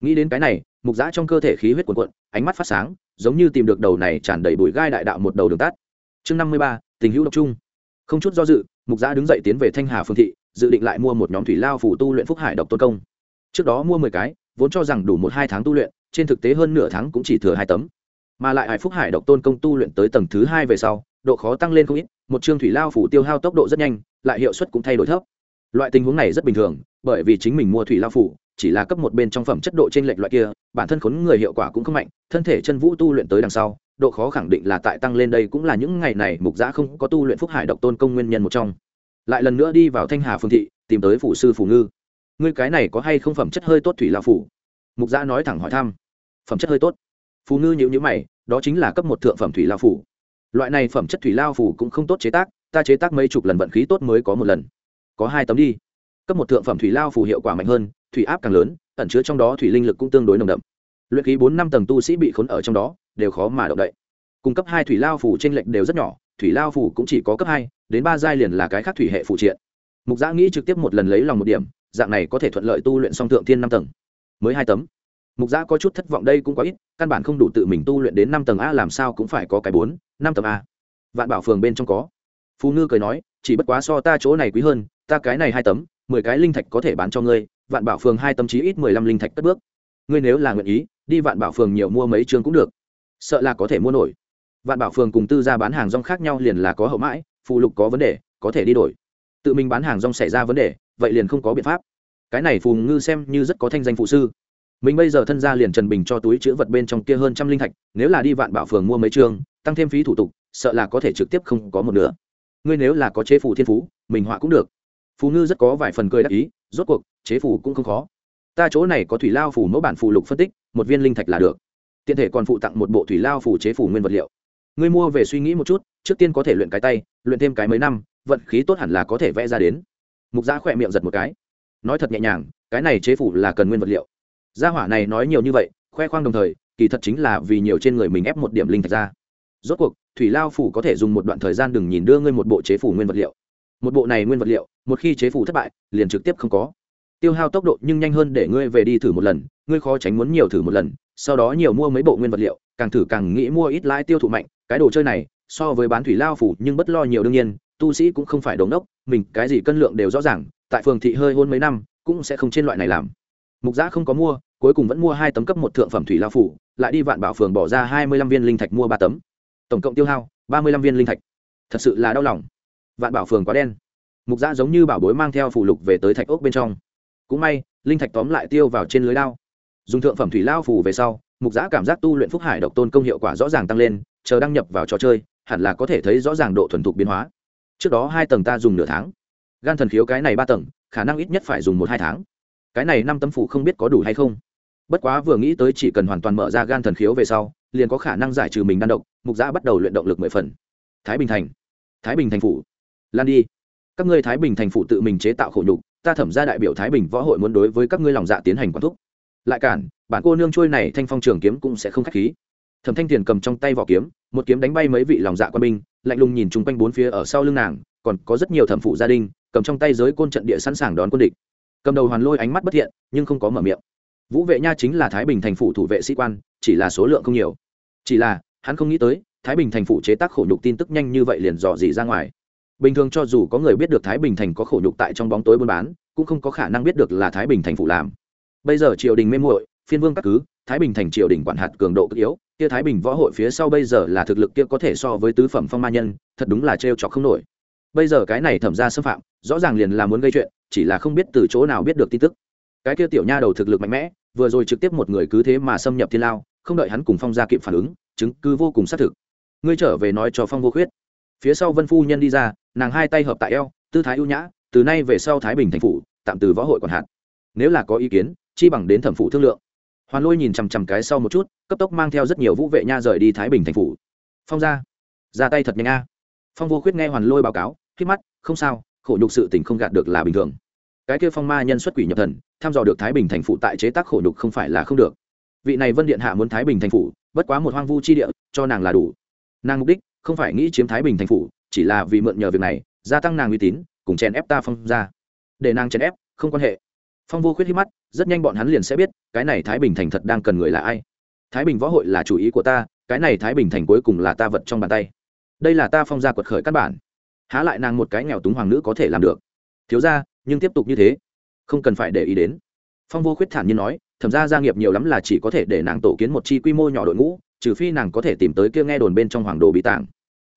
Nghĩ đến cái này, mục giã trong cơ thể khí huyết cuồn cuộn, ánh mắt phát sáng giống như tìm được đầu này tràn đầy bụi gai đại đạo một đầu đường tắt. Chương năm mươi ba, tình hữu độc trung không chút do dự, mục giã đứng dậy tiến về thanh hà phương thị, dự định lại mua một nhóm thủy lao phủ tu luyện phúc hải độc tôn công. Trước đó mua mười cái, vốn cho rằng đủ một hai tháng tu luyện, trên thực tế hơn nửa tháng cũng chỉ thừa hai tấm. Mà lại hải phúc hải độc tôn công tu luyện tới tầng thứ hai về sau, độ khó tăng lên không ít, một chương thủy lao phủ tiêu hao tốc độ rất nhanh, lại hiệu suất cũng thay đổi thấp loại tình huống này rất bình thường, bởi vì chính mình mua thủy lao phủ, chỉ là cấp một bên trong phẩm chất độ trên lệch loại kia, bản thân khốn người hiệu quả cũng không mạnh, thân thể chân vũ tu luyện tới đằng sau, độ khó khẳng định là tại tăng lên đây cũng là những ngày này mục giã không có tu luyện phúc hải độc tôn công nguyên nhân một trong. Lại lần nữa đi vào thanh hà phương thị, tìm tới phủ sư phủ ngư. Ngươi cái này có hay không phẩm chất hơi tốt thủy lao phủ? Mục giã nói thẳng hỏi thăm. Phẩm chất hơi tốt. Phù ngư nhữ nhữ mày, đó chính là cấp một thượng phẩm thủy lao phủ. Loại này phẩm chất thủy lao phủ cũng không tốt chế tác, ta chế tác mấy chục lần vận khí tốt mới có một lần có hai tấm đi. Cấp một thượng phẩm thủy lao phù hiệu quả mạnh hơn, thủy áp càng lớn, ẩn chứa trong đó thủy linh lực cũng tương đối nồng đậm. Luyện khí bốn năm tầng tu sĩ bị khốn ở trong đó, đều khó mà động đậy. Cung cấp hai thủy lao phủ t r ê n lệch đều rất nhỏ, thủy lao phủ cũng chỉ có cấp hai, đến ba giai liền là cái khác thủy hệ phụ triện. Mục giã nghĩ trực tiếp một lần lấy lòng một điểm, dạng này có thể thuận lợi tu luyện song thượng thiên năm tầng. Mới hai tấm. Mục giã có chút thất vọng đây cũng có ít, căn bản không đủ tự mình tu luyện đến năm tầng a làm sao cũng phải có cái bốn, năm tầng a. Vạn bảo phường bên trong có. Phú ngư cười nói, chỉ bất quá so ta chỗ này quý hơn ta cái này hai tấm, mười cái linh thạch có thể bán cho ngươi, vạn bảo phường hai tấm chí ít mười lăm linh thạch cất bước. Ngươi nếu là nguyện ý, đi vạn bảo phường nhiều mua mấy chương cũng được. Sợ là có thể mua nổi. Vạn bảo phường cùng tư gia bán hàng rong khác nhau liền là có hậu mãi, phụ lục có vấn đề, có thể đi đổi. Tự mình bán hàng rong xảy ra vấn đề, vậy liền không có biện pháp. Cái này phù ngư xem như rất có thanh danh phụ sư. Mình bây giờ thân gia liền trần bình cho túi chữ vật bên trong kia hơn trăm linh thạch, nếu là đi vạn bảo phường mua mấy chương, tăng thêm phí thủ tục, sợ là có thể trực tiếp không có một nửa. Ngươi nếu là có chế phủ thiên phú, mình họa cũng được phú ngư rất có vài phần cười đắc ý, rốt cuộc, chế phủ cũng không khó. Ta chỗ này có thủy lao phủ mẫu bản phù lục phân tích, một viên linh thạch là được. Tiện thể còn phụ tặng một bộ thủy lao phủ chế phủ nguyên vật liệu. Ngươi mua về suy nghĩ một chút, trước tiên có thể luyện cái tay, luyện thêm cái mấy năm, vận khí tốt hẳn là có thể vẽ ra đến. Mục giã khỏe miệng giật một cái. Nói thật nhẹ nhàng, cái này chế phủ là cần nguyên vật liệu. Gia hỏa này nói nhiều như vậy, khoe khoang đồng thời, kỳ thật chính là vì nhiều trên người mình ép một điểm linh thạch ra. Rốt cuộc, thủy lao phủ có thể dùng một đoạn thời gian đừng nhìn đưa ngươi một bộ chế phủ nguyên vật liệu một bộ này nguyên vật liệu, một khi chế phủ thất bại, liền trực tiếp không có. Tiêu hao tốc độ nhưng nhanh hơn để ngươi về đi thử một lần, ngươi khó tránh muốn nhiều thử một lần, sau đó nhiều mua mấy bộ nguyên vật liệu, càng thử càng nghĩ mua ít lãi tiêu thụ mạnh, cái đồ chơi này, so với bán thủy lao phủ nhưng bất lo nhiều đương nhiên, tu sĩ cũng không phải đống đốc mình cái gì cân lượng đều rõ ràng, tại phường thị hơi hôn mấy năm, cũng sẽ không trên loại này làm. Mục giã không có mua, cuối cùng vẫn mua hai tấm cấp một thượng phẩm thủy lao phủ, lại đi vạn bảo phường bỏ ra hai mươi lăm viên linh thạch mua ba tấm. Tổng cộng tiêu hao ba mươi lăm viên linh thạch. Thật sự là đau lòng vạn bảo phường quá đen. Mục giã giống như bảo bối mang theo phủ lục về tới thạch ốc bên trong. Cũng may, linh thạch tóm lại tiêu vào trên lưới lao dùng thượng phẩm thủy lao phủ về sau, mục giã cảm giác tu luyện phúc hải độc tôn công hiệu quả rõ ràng tăng lên, chờ đăng nhập vào trò chơi, hẳn là có thể thấy rõ ràng độ thuần thục biến hóa. Trước đó hai tầng ta dùng nửa tháng. Gan thần khiếu cái này ba tầng, khả năng ít nhất phải dùng một hai tháng. Cái này năm tấm phủ không biết có đủ hay không. Bất quá vừa nghĩ tới chỉ cần hoàn toàn mở ra gan thần khiếu về sau, liền có khả năng giải trừ mình đan độc, mục giã bắt đầu luyện động lực mười phần. Thái bình thành. Thái bình thành phủ lan đi. Các ngươi thái bình thành phủ tự mình chế tạo khổ nhục, ta thẩm ra đại biểu thái bình võ hội muốn đối với các ngươi lòng dạ tiến hành quản thúc. Lại cản, bản cô nương trôi này thanh phong trường kiếm cũng sẽ không k h á c h khí. Thẩm thanh tiền cầm trong tay vỏ kiếm, một kiếm đánh bay mấy vị lòng dạ quân binh, lạnh lùng nhìn chung quanh bốn phía ở sau lưng nàng, còn có rất nhiều thẩm phụ gia đình, cầm trong tay giới côn trận địa sẵn sàng đón quân địch. Cầm đầu hoàn lôi ánh mắt bất thiện, nhưng không có mở miệng. Vũ vệ nha chính là thái bình thành phủ thủ vệ sĩ quan, chỉ là số lượng không nhiều. Chỉ là, hắn không nghĩ tới, thái bình thành phủ chế tác khổ nhục tin tức nhanh như vậy liền dò dỉ ra ngoài bình thường cho dù có người biết được thái bình thành có khổ nhục tại trong bóng tối buôn bán, cũng không có khả năng biết được là thái bình thành phụ làm. Bây giờ triều đình mê muội, phiên vương các cứ, thái bình thành triều đình quản hạt cường độ cực yếu, kia thái bình võ hội phía sau bây giờ là thực lực kia có thể so với tứ phẩm phong ma nhân, thật đúng là trêu trọc không nổi. Bây giờ cái này thẩm ra xâm phạm, rõ ràng liền là muốn gây chuyện, chỉ là không biết từ chỗ nào biết được tin tức. Cái kia tiểu nha đầu thực lực mạnh mẽ, vừa rồi trực tiếp một người cứ thế mà xâm nhập thiên lao, không đợi hắn cùng phong ra kịp phản ứng, chứng cứ vô cùng xác thực. Ngươi trở về nói cho phong vô khuyết phía sau vân phu nhân đi ra, nàng hai tay hợp tại eo, tư thái ưu nhã, từ nay về sau thái bình thành phủ, tạm từ võ hội còn hạn. Nếu là có ý kiến, chi bằng đến thẩm phủ thương lượng. Hoàn lôi nhìn chằm chằm cái sau một chút, cấp tốc mang theo rất nhiều vũ vệ nha rời đi thái bình thành phủ. Phong ra. Ra tay thật nhanh a. Phong vô khuyết nghe hoàn lôi báo cáo khi mắt, không sao, khổ nhục sự tình không gạt được là bình thường. Cái kia phong ma nhân xuất quỷ nhập thần thăm dò được thái bình thành phủ tại chế tác khổ nhục không phải là không được. Vị này vân điện hạ muốn thái bình thành phủ, bất quá một hoang vu chi địa, cho nàng là đủ. Nàng mục đích không phải nghĩ chiếm thái bình thành phủ, chỉ là vì mượn nhờ việc này, gia tăng nàng uy tín, cùng chèn ép ta phong ra. Để nàng chèn ép, không quan hệ. Phong vô khuyết hít mắt, rất nhanh bọn hắn liền sẽ biết, cái này thái bình thành thật đang cần người là ai. Thái bình võ hội là chủ ý của ta, cái này thái bình thành cuối cùng là ta vật trong bàn tay. Đây là ta phong gia quật khởi căn bản. Há lại nàng một cái nghèo túng hoàng nữ có thể làm được. Thiếu ra nhưng tiếp tục như thế, không cần phải để ý đến. Phong vô khuyết thản nhiên nói, thẩm ra gia nghiệp nhiều lắm là chỉ có thể để nàng tổ kiến một chi quy mô nhỏ đội ngũ trừ phi nàng có thể tìm tới kia nghe đồn bên trong hoàng đồ bí tàng.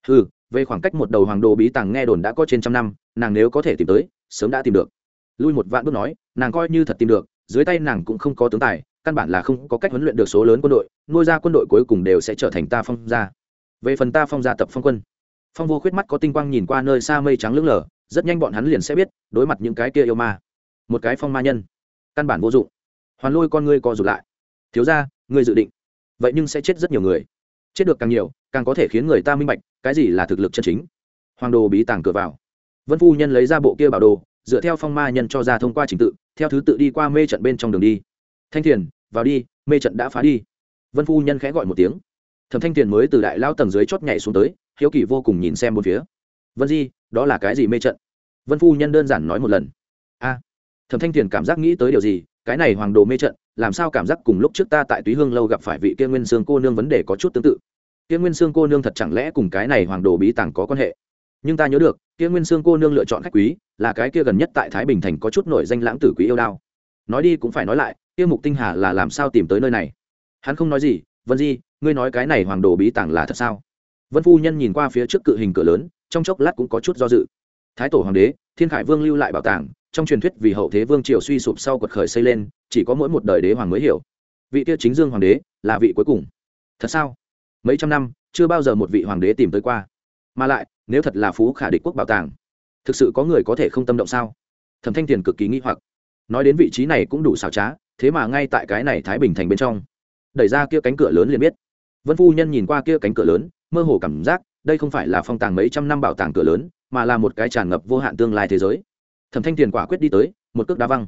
Ừ về khoảng cách một đầu hoàng đồ bí tàng nghe đồn đã có trên trăm năm, nàng nếu có thể tìm tới, sớm đã tìm được. Lui một vạn bước nói, nàng coi như thật tìm được, dưới tay nàng cũng không có tướng tài, căn bản là không có cách huấn luyện được số lớn quân đội, nuôi ra quân đội cuối cùng đều sẽ trở thành ta phong gia. Về phần ta phong gia tập phong quân, phong vô khuyết mắt có tinh quang nhìn qua nơi xa mây trắng lững lờ, rất nhanh bọn hắn liền sẽ biết, đối mặt những cái kia yêu ma, một cái phong ma nhân, căn bản vô dụng. Hoàn lôi con ngươi co rụt lại. Thiếu ra ngươi dự định vậy nhưng sẽ chết rất nhiều người. Chết được càng nhiều, càng có thể khiến người ta minh bạch cái gì là thực lực chân chính. Hoàng đồ bí tàng cửa vào. Vân phu nhân lấy ra bộ kia bảo đồ, dựa theo phong ma nhân cho ra thông qua trình tự, theo thứ tự đi qua mê trận bên trong đường đi. Thanh thiền, vào đi, mê trận đã phá đi. Vân phu nhân khẽ gọi một tiếng. Thẩm thanh thiền mới từ đại lao tầng dưới chót nhảy xuống tới, hiếu kỳ vô cùng nhìn xem một phía. Vân di, đó là cái gì mê trận? Vân phu nhân đơn giản nói một lần. A. Thẩm thanh thiền cảm giác nghĩ tới điều gì, cái này hoàng đồ mê trận làm sao cảm giác cùng lúc trước ta tại túy hương lâu gặp phải vị kia nguyên sương cô nương vấn đề có chút tương tự. Kia nguyên sương cô nương thật chẳng lẽ cùng cái này hoàng đồ bí tàng có quan hệ? Nhưng ta nhớ được, kia nguyên sương cô nương lựa chọn khách quý, là cái kia gần nhất tại thái bình thành có chút nổi danh lãng tử quý yêu đao. Nói đi cũng phải nói lại, kia mục tinh hà là làm sao tìm tới nơi này? Hắn không nói gì, vân di, ngươi nói cái này hoàng đồ bí tàng là thật sao? Vân phu nhân nhìn qua phía trước cự hình cửa lớn, trong chốc lát cũng có chút do dự thái tổ hoàng đế, thiên khải vương lưu lại bảo tàng, trong truyền thuyết vì hậu thế vương triều suy sụp sau quật khởi xây lên, chỉ có mỗi một đời đế hoàng mới hiểu. Vị kia chính dương hoàng đế là vị cuối cùng. Thật sao? Mấy trăm năm, chưa bao giờ một vị hoàng đế tìm tới qua. Mà lại, nếu thật là phú khả địch quốc bảo tàng, thực sự có người có thể không tâm động sao? Thẩm thanh tiền cực kỳ nghi hoặc. Nói đến vị trí này cũng đủ xảo trá, thế mà ngay tại cái này thái bình thành bên trong. Đẩy ra kia cánh cửa lớn liền biết. Vân phu nhân nhìn qua kia cánh cửa lớn, mơ hồ cảm giác, đây không phải là phong tàng mấy trăm năm bảo tàng cửa lớn mà là một cái tràn ngập vô hạn tương lai thế giới. Thẩm thanh tiền quả quyết đi tới, một cước đá văng.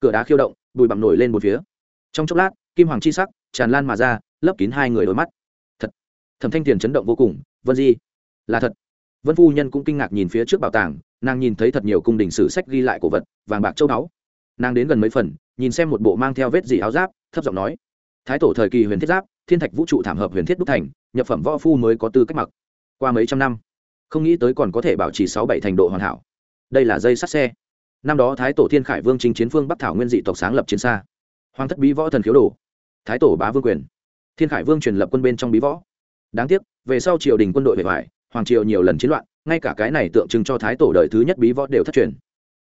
Cửa đá khiêu động, bụi bặm nổi lên một phía. Trong chốc lát, kim hoàng chi sắc tràn lan mà ra, lấp kín hai người đôi mắt. Thật, thẩm thanh tiền chấn động vô cùng, vân di, là thật. Vân phu nhân cũng kinh ngạc nhìn phía trước bảo tàng, nàng nhìn thấy thật nhiều cung đình sử sách ghi lại cổ vật, vàng bạc châu báu. Nàng đến gần mấy phần, nhìn xem một bộ mang theo vết dỉ áo giáp, thấp giọng nói, thái tổ thời kỳ huyền thiết giáp, thiên thạch vũ trụ thảm hợp huyền thiết đúc thành, nhập phẩm võ phu mới có tư cách mặc. Qua mấy trăm năm không nghĩ tới còn có thể bảo trì sáu bảy thành độ hoàn hảo. Đây là dây sắt xe. Năm đó thái tổ thiên khải vương chính chiến phương bắc thảo nguyên dị tộc sáng lập chiến xa. Hoàng thất bí võ thần khiếu đồ. Thái tổ bá vương quyền. Thiên khải vương truyền lập quân bên trong bí võ. Đáng tiếc, về sau triều đình quân đội bề ngoài hoàng triều nhiều lần chiến loạn, ngay cả cái này tượng trưng cho thái tổ đời thứ nhất bí võ đều thất truyền.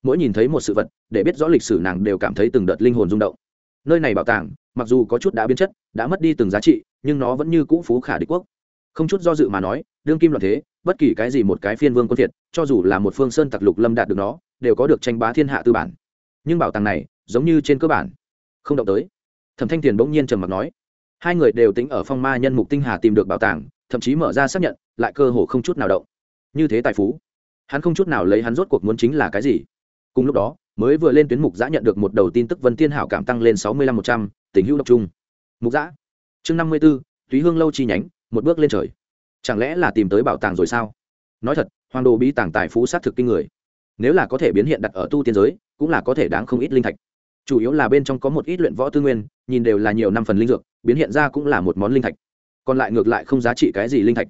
Mỗi nhìn thấy một sự vật, để biết rõ lịch sử nàng đều cảm thấy từng đợt linh hồn rung động. Nơi này bảo tàng, mặc dù có chút đã biến chất, đã mất đi từng giá trị, nhưng nó vẫn như cũ phú khả đế quốc không chút do dự mà nói, đương kim loạn thế, bất kỳ cái gì một cái phiên vương quân thiệt, cho dù là một phương sơn tặc lục lâm đạt được nó, đều có được tranh bá thiên hạ tư bản. Nhưng bảo tàng này, giống như trên cơ bản, không động tới. Thẩm thanh tiền bỗng nhiên trầm mặc nói, hai người đều tính ở phong ma nhân mục tinh hà tìm được bảo tàng, thậm chí mở ra xác nhận, lại cơ hồ không chút nào động. Như thế tài phú, hắn không chút nào lấy hắn rốt cuộc muốn chính là cái gì. Cùng lúc đó, mới vừa lên tuyến mục giã nhận được một đầu tin tức vân tiên hảo cảm tăng lên sáu mươi lăm một trăm, tình hữu độc trung. Mục giã, chương năm mươi b ố túy hương lâu chi nhánh một bước lên trời. Chẳng lẽ là tìm tới bảo tàng rồi sao? Nói thật hoàng đồ bí tàng tài phú s á t thực kinh người. Nếu là có thể biến hiện đặt ở tu tiên giới, cũng là có thể đáng không ít linh thạch. Chủ yếu là bên trong có một ít luyện võ tư nguyên, nhìn đều là nhiều năm phần linh dược, biến hiện ra cũng là một món linh thạch. Còn lại ngược lại không giá trị cái gì linh thạch.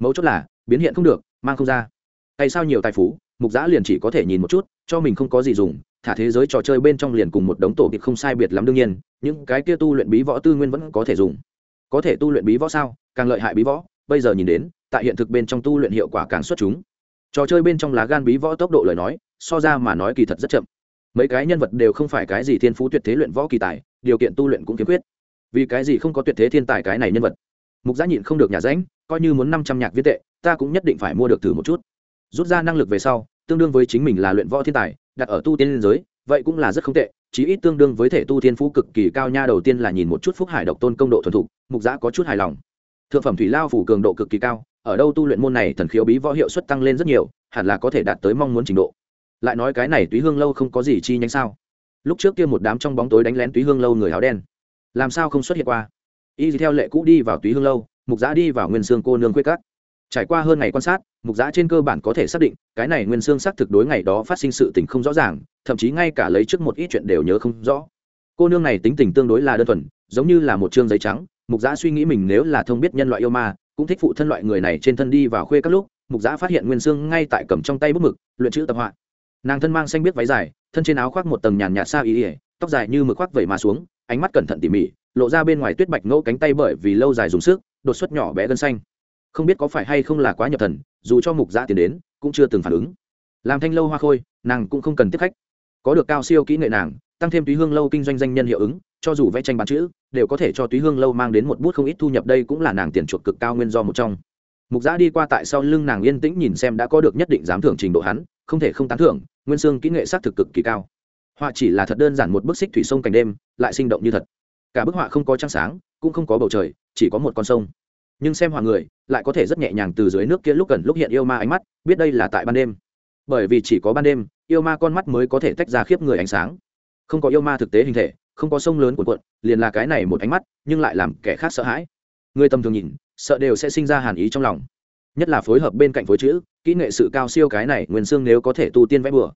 Mấu chốt là, biến hiện không được, mang không ra. Tại sao nhiều tài phú, mục giã liền chỉ có thể nhìn một chút, cho mình không có gì dùng, thả thế giới trò chơi bên trong liền cùng một đống tổ kịch không sai biệt lắm đương nhiên, những cái kia tu luyện bí võ tư nguyên vẫn có thể dùng. Có thể tu luyện bí võ sao? Càng lợi hại bí võ, bây giờ nhìn đến, tại hiện thực bên trong tu luyện hiệu quả càng xuất chúng. Trò chơi bên trong lá gan bí võ tốc độ lời nói, so ra mà nói kỳ thật rất chậm. Mấy cái nhân vật đều không phải cái gì thiên phú tuyệt thế luyện võ kỳ tài, điều kiện tu luyện cũng kiếm quyết vì cái gì không có tuyệt thế thiên tài cái này nhân vật? Mục giá nhịn không được nhà ránh, coi như muốn năm trăm nhạc viết tệ, ta cũng nhất định phải mua được thử một chút. Rút ra năng lực về sau, tương đương với chính mình là luyện võ thiên tài, đặt ở tu tiên liên giới, vậy cũng là rất không tệ, chí ít tương đương với thể tu thiên phú cực kỳ cao nha. Đầu tiên là nhìn một chút phúc hải độc tôn công độ thuần thục, mục giã có chút hài lòng thượng phẩm thủy lao phủ cường độ cực kỳ cao, ở đâu tu luyện môn này thần khiếu bí võ hiệu suất tăng lên rất nhiều, hẳn là có thể đạt tới mong muốn trình độ. Lại nói cái này túy hương lâu không có gì chi nhánh sao? Lúc trước kia một đám trong bóng tối đánh lén túy hương lâu người áo đen. Làm sao không xuất hiện qua? Y theo lệ cũ đi vào túy hương lâu, mục giã đi vào nguyên xương cô nương quê cắt trải qua hơn ngày quan sát, mục giã trên cơ bản có thể xác định, cái này nguyên xương xác thực đối ngày đó phát sinh sự tình không rõ ràng, thậm chí ngay cả lấy trước một ít chuyện đều nhớ không rõ. Cô nương này tính tình tương đối là đơn thuần, giống như là một chương giấy trắng mục giã suy nghĩ mình nếu là thông biết nhân loại yêu ma, cũng thích phụ thân loại người này trên thân đi vào khuê các lúc, mục giã phát hiện nguyên xương ngay tại cầm trong tay bút mực, luyện chữ tập họa. Nàng thân mang xanh biết váy dài, thân trên áo khoác một tầng nhàn nhạt xa ý ỉa tóc dài như mực khoác vẩy mà xuống, ánh mắt cẩn thận tỉ mỉ, lộ ra bên ngoài tuyết bạch ngẫu cánh tay bởi vì lâu dài dùng sức, đột xuất nhỏ bé gân xanh. Không biết có phải hay không là quá nhập thần, dù cho mục giã tiến đến, cũng chưa từng phản ứng. Làm thanh lâu hoa khôi, nàng cũng không cần tiếp khách. Có được cao siêu kỹ nghệ nàng, tăng thêm túy hương lâu kinh doanh danh nhân hiệu ứng cho dù vẽ tranh bán chữ, đều có thể cho túy hương lâu mang đến một bút không ít thu nhập, đây cũng là nàng tiền chuộc cực cao nguyên do một trong. Mục giã đi qua tại sau lưng nàng yên tĩnh nhìn xem đã có được nhất định giám thưởng trình độ hắn, không thể không tán thưởng, nguyên xương kỹ nghệ s á c thực cực kỳ cao. Họa chỉ là thật đơn giản một bức xích thủy sông cảnh đêm, lại sinh động như thật. Cả bức họa không có trăng sáng, cũng không có bầu trời, chỉ có một con sông. Nhưng xem họa người, lại có thể rất nhẹ nhàng từ dưới nước kia lúc gần lúc hiện yêu ma ánh mắt, biết đây là tại ban đêm. Bởi vì chỉ có ban đêm, yêu ma con mắt mới có thể tách ra khiếp người ánh sáng. Không có yêu ma thực tế hình thể không có sông lớn cuộn cuộn, liền là cái này một ánh mắt, nhưng lại làm kẻ khác sợ hãi. Người tầm thường nhìn, sợ đều sẽ sinh ra hàn ý trong lòng. Nhất là phối hợp bên cạnh phối chữ, kỹ nghệ sự cao siêu cái này, nguyên xương nếu có thể tu tiên vẽ bừa.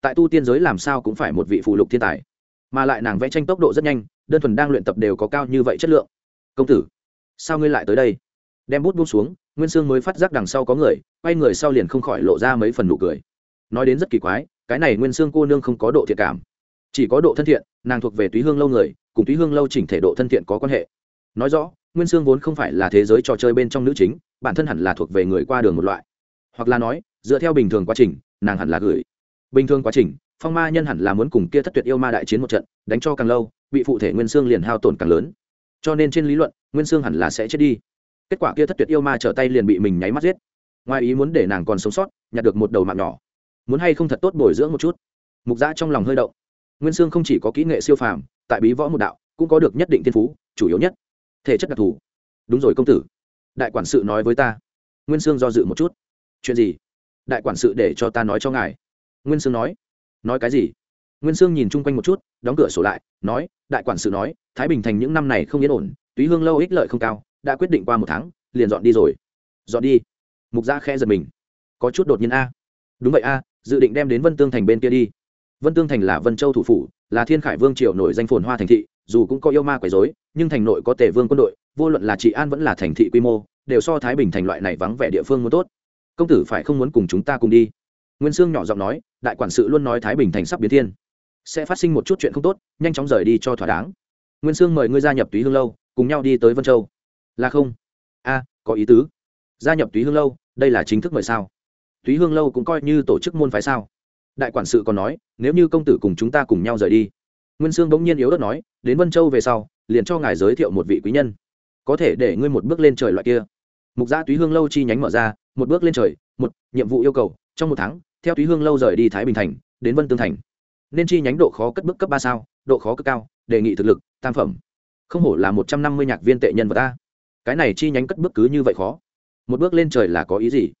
Tại tu tiên giới làm sao cũng phải một vị phụ lục thiên tài. Mà lại nàng vẽ tranh tốc độ rất nhanh, đơn thuần đang luyện tập đều có cao như vậy chất lượng. Công tử, sao ngươi lại tới đây? Đem bút buông xuống, nguyên sương mới phát giác đằng sau có người, quay người sau liền không khỏi lộ ra mấy phần nụ cười. Nói đến rất kỳ quái, cái này nguyên sương cô nương không có độ thiệt cảm chỉ có độ thân thiện, nàng thuộc về túy hương lâu người, cùng túy hương lâu chỉnh thể độ thân thiện có quan hệ. Nói rõ, nguyên sương vốn không phải là thế giới trò chơi bên trong nữ chính, bản thân hẳn là thuộc về người qua đường một loại. Hoặc là nói, dựa theo bình thường quá trình, nàng hẳn là gửi. Bình thường quá trình, phong ma nhân hẳn là muốn cùng kia thất tuyệt yêu ma đại chiến một trận, đánh cho càng lâu, bị phụ thể nguyên sương liền hao tổn càng lớn. Cho nên trên lý luận, nguyên sương hẳn là sẽ chết đi. Kết quả kia thất tuyệt yêu ma trở tay liền bị mình nháy mắt giết. Ngoài ý muốn để nàng còn sống sót, nhặt được một đầu mạng nhỏ. Muốn hay không thật tốt bồi dưỡng một chút. Mục giã trong lòng hơi động nguyên sương không chỉ có kỹ nghệ siêu phàm, tại bí võ một đạo, cũng có được nhất định thiên phú, chủ yếu nhất, thể chất đặc thù. Đúng rồi công tử. Đại quản sự nói với ta. Nguyên sương do dự một chút. Chuyện gì? Đại quản sự để cho ta nói cho ngài. Nguyên sương nói. Nói cái gì? Nguyên sương nhìn chung quanh một chút, đóng cửa sổ lại, nói, đại quản sự nói, thái bình thành những năm này không yên ổn, túy hương lâu ích lợi không cao, đã quyết định qua một tháng, liền dọn đi rồi. Dọn đi. Mục gia khẽ giật mình. Có chút đột nhiên a. Đúng vậy a, dự định đem đến vân tương thành bên kia đi vân tương thành là vân châu thủ phủ, là thiên khải vương triều nổi danh phồn hoa thành thị, dù cũng có yêu ma quấy dối nhưng thành nội có tề vương quân đội, vô luận là trị an vẫn là thành thị quy mô, đều so thái bình thành loại này vắng vẻ địa phương muốn tốt. Công tử phải không muốn cùng chúng ta cùng đi? Nguyên sương nhỏ giọng nói, đại quản sự luôn nói thái bình thành sắp biến thiên. Sẽ phát sinh một chút chuyện không tốt, nhanh chóng rời đi cho thỏa đáng. Nguyên sương mời ngươi gia nhập túy hương lâu, cùng nhau đi tới vân châu. Là không? A, có ý tứ. Gia nhập túy hương lâu, đây là chính thức mời sao? Túy hương lâu cũng coi như tổ chức môn phái sao? Đại quản sự còn nói, nếu như công tử cùng chúng ta cùng nhau rời đi. Nguyên sương bỗng nhiên yếu đất nói, đến vân châu về sau, liền cho ngài giới thiệu một vị quý nhân. Có thể để ngươi một bước lên trời loại kia. Mục gia túy hương lâu chi nhánh mở ra, một bước lên trời, một, nhiệm vụ yêu cầu, trong một tháng, theo túy hương lâu rời đi thái bình thành, đến vân tương thành. Nên chi nhánh độ khó cất bước cấp ba sao, độ khó cực cao, đề nghị thực lực, tam phẩm. Không hổ là một trăm năm mươi nhạc viên tệ nhân vật ta. Cái này chi nhánh cất bước cứ như vậy khó. Một bước lên trời là có ý gì?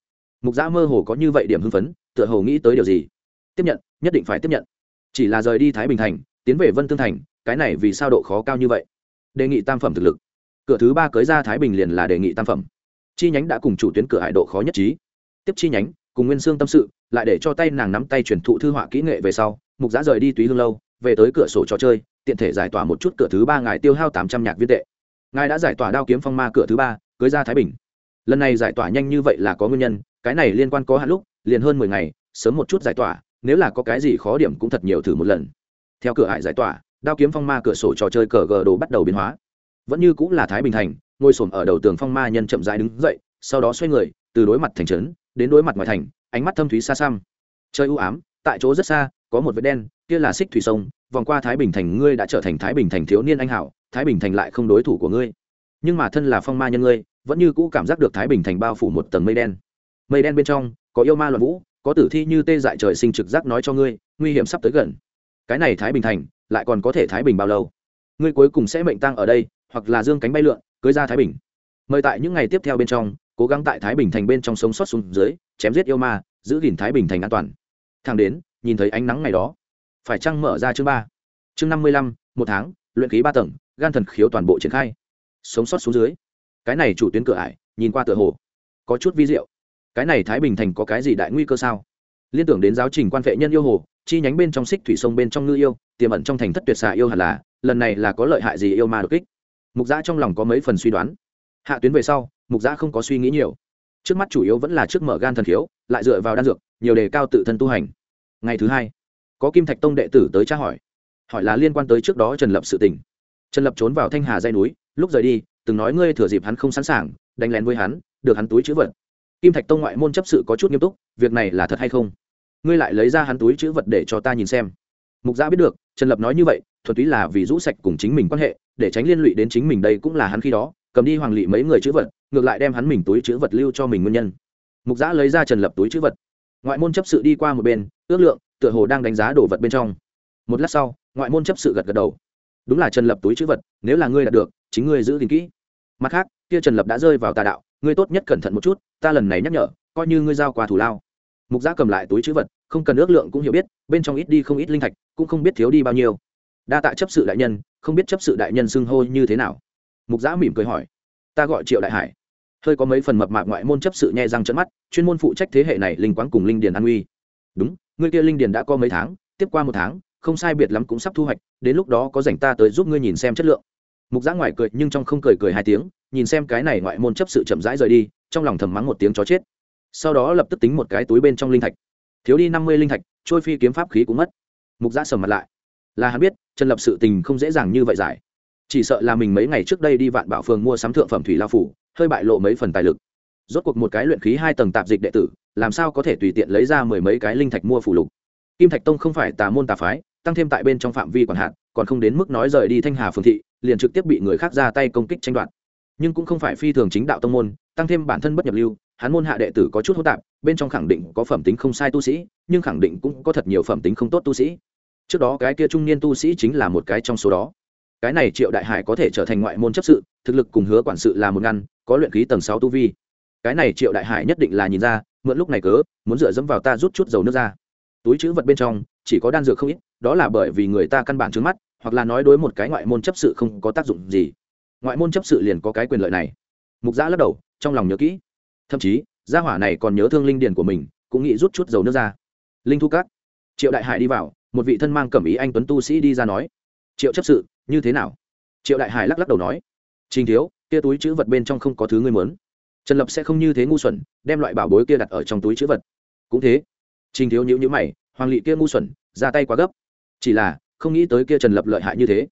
Mục giã mơ hồ có như vậy điểm hưng phấn, tựa hồ nghĩ tới điều gì? Tiếp nhận, nhất định phải tiếp nhận. Chỉ là rời đi thái bình thành, tiến về vân tương thành, cái này vì sao độ khó cao như vậy? Đề nghị tam phẩm thực lực. Cửa thứ ba cưới ra thái bình liền là đề nghị tam phẩm. Chi nhánh đã cùng chủ tuyến cửa hải độ khó nhất trí. Tiếp chi nhánh, cùng nguyên sương tâm sự, lại để cho tay nàng nắm tay truyền thụ thư họa kỹ nghệ về sau, mục giá rời đi túy hương lâu, về tới cửa sổ trò chơi, tiện thể giải tỏa một chút cửa thứ ba ngài tiêu hao tám trăm nhạc viên tệ. Ngài đã giải tỏa đao kiếm phong ma cửa thứ ba, cưới ra thái bình. Lần này giải tỏa nhanh như vậy là có nguyên nhân, cái này liên quan có hạn lúc, liền hơn mười ngày, sớm một chút giải tỏa nếu là có cái gì khó điểm cũng thật nhiều thử một lần. Theo cửa hải giải tỏa, đao kiếm phong ma cửa sổ trò chơi cờ gờ đồ bắt đầu biến hóa. Vẫn như cũng là thái bình thành, ngồi xổm ở đầu tường phong ma nhân chậm rãi đứng dậy, sau đó xoay người, từ đối mặt thành trấn đến đối mặt ngoài thành, ánh mắt thâm thúy xa xăm. Chơi u ám, tại chỗ rất xa, có một vết đen, kia là xích thủy sông, vòng qua thái bình thành ngươi đã trở thành thái bình thành thiếu niên anh hảo, thái bình thành lại không đối thủ của ngươi. Nhưng mà thân là phong ma nhân ngươi, vẫn như cũ cảm giác được thái bình thành bao phủ một tầng mây đen. Mây đen bên trong, có yêu ma loạn vũ có tử thi như tê dại trời sinh trực giác nói cho ngươi, nguy hiểm sắp tới gần. Cái này thái bình thành, lại còn có thể thái bình bao lâu? Ngươi cuối cùng sẽ mệnh tăng ở đây, hoặc là dương cánh bay lượn, cưới ra thái bình. Mời tại những ngày tiếp theo bên trong, cố gắng tại thái bình thành bên trong sống sót xuống dưới, chém giết yêu ma, giữ gìn thái bình thành an toàn. Thang đến, nhìn thấy ánh nắng ngày đó. Phải chăng mở ra chương ba? Chương năm mươi lăm, một tháng, luyện khí ba tầng, gan thần khiếu toàn bộ triển khai. Sống sót xuống dưới. Cái này chủ tuyến cửa ải, nhìn qua tựa hồ có chút vi diệu cái này thái bình thành có cái gì đại nguy cơ sao? Liên tưởng đến giáo trình quan vệ nhân yêu hồ, chi nhánh bên trong xích thủy sông bên trong ngư yêu, tiềm ẩn trong thành thất tuyệt xạ yêu hẳn là, lần này là có lợi hại gì yêu ma đột kích? Mục giã trong lòng có mấy phần suy đoán. Hạ tuyến về sau, mục giã không có suy nghĩ nhiều. Trước mắt chủ yếu vẫn là trước mở gan thần khiếu, lại dựa vào đan dược, nhiều đề cao tự thân tu hành. Ngày thứ hai, có kim thạch tông đệ tử tới tra hỏi. Hỏi là liên quan tới trước đó trần lập sự tình. Trần lập trốn vào thanh hà dây núi, lúc rời đi, từng nói ngươi thừa dịp hắn không sẵn sàng, đánh lén với hắn, được hắn túi chữ vật kim thạch tông ngoại môn chấp sự có chút nghiêm túc, việc này là thật hay không? Ngươi lại lấy ra hắn túi chữ vật để cho ta nhìn xem. Mục giã biết được, trần lập nói như vậy, thuần túy là vì rũ sạch cùng chính mình quan hệ, để tránh liên lụy đến chính mình đây cũng là hắn khi đó, cầm đi hoàng lị mấy người chữ vật, ngược lại đem hắn mình túi chữ vật lưu cho mình nguyên nhân. Mục giã lấy ra trần lập túi chữ vật. Ngoại môn chấp sự đi qua một bên, ước lượng, tựa hồ đang đánh giá đồ vật bên trong. Một lát sau, ngoại môn chấp sự gật gật đầu. Đúng là trần lập túi chữ vật, nếu là ngươi đạt được, chính ngươi giữ gìn kỹ. Mặt khác, kia trần lập đã rơi vào tà đạo ngươi tốt nhất cẩn thận một chút, ta lần này nhắc nhở, coi như ngươi giao qua thủ lao. Mục giã cầm lại túi chữ vật, không cần ước lượng cũng hiểu biết, bên trong ít đi không ít linh thạch, cũng không biết thiếu đi bao nhiêu. Đa tạ chấp sự đại nhân, không biết chấp sự đại nhân xưng hô như thế nào. Mục giã mỉm cười hỏi, ta gọi triệu đại hải. Hơi có mấy phần mập mạp ngoại môn chấp sự nhẹ răng trận mắt, chuyên môn phụ trách thế hệ này linh quán cùng linh điền an uy đúng, ngươi kia linh điền đã có mấy tháng, tiếp qua một tháng, không sai biệt lắm cũng sắp thu hoạch, đến lúc đó có dành ta tới giúp ngươi nhìn xem chất lượng. Mục giã ngoài cười nhưng trong không cười cười hai tiếng nhìn xem cái này ngoại môn chấp sự chậm rãi rời đi, trong lòng thầm mắng một tiếng chó chết. Sau đó lập tức tính một cái túi bên trong linh thạch. Thiếu đi năm mươi linh thạch, trôi phi kiếm pháp khí cũng mất. Mục giã sầm mặt lại. Là hắn biết, trần lập sự tình không dễ dàng như vậy giải. Chỉ sợ là mình mấy ngày trước đây đi vạn bảo phường mua sắm thượng phẩm thủy lao phủ, hơi bại lộ mấy phần tài lực. Rốt cuộc một cái luyện khí hai tầng tạp dịch đệ tử, làm sao có thể tùy tiện lấy ra mười mấy cái linh thạch mua phủ lục? Kim thạch tông không phải tà môn tà phái, tăng thêm tại bên trong phạm vi quản hạn, còn không đến mức nói rời đi thanh hà phường thị, liền trực tiếp bị người khác ra tay công kích tranh đoạt nhưng cũng không phải phi thường chính đạo tông môn, tăng thêm bản thân bất nhập lưu, hắn môn hạ đệ tử có chút hỗn tạp, bên trong khẳng định có phẩm tính không sai tu sĩ, nhưng khẳng định cũng có thật nhiều phẩm tính không tốt tu sĩ. Trước đó cái kia trung niên tu sĩ chính là một cái trong số đó. Cái này triệu đại hải có thể trở thành ngoại môn chấp sự, thực lực cùng hứa quản sự là một ngăn, có luyện khí tầng sáu tu vi. Cái này triệu đại hải nhất định là nhìn ra, mượn lúc này cớ, muốn dựa dẫm vào ta rút chút dầu nước ra. Túi chữ vật bên trong, chỉ có đan dược không ít, đó là bởi vì người ta căn bản trứng mắt, hoặc là nói đối một cái ngoại môn chấp sự không có tác dụng gì ngoại môn chấp sự liền có cái quyền lợi này. Mục giã lắc đầu, trong lòng nhớ kỹ. Thậm chí, gia hỏa này còn nhớ thương linh điền của mình, cũng nghĩ rút chút dầu nước ra. Linh thu cát triệu đại hải đi vào, một vị thân mang cẩm ý anh tuấn tu sĩ đi ra nói, triệu chấp sự, như thế nào? Triệu đại hải lắc lắc đầu nói, trình thiếu, kia túi chữ vật bên trong không có thứ ngươi muốn. Trần lập sẽ không như thế ngu xuẩn, đem loại bảo bối kia đặt ở trong túi chữ vật. Cũng thế. Trình thiếu nhữ nhữ mày, hoàng lị kia ngu xuẩn, ra tay quá gấp. Chỉ là, không nghĩ tới kia trần lập lợi hại như thế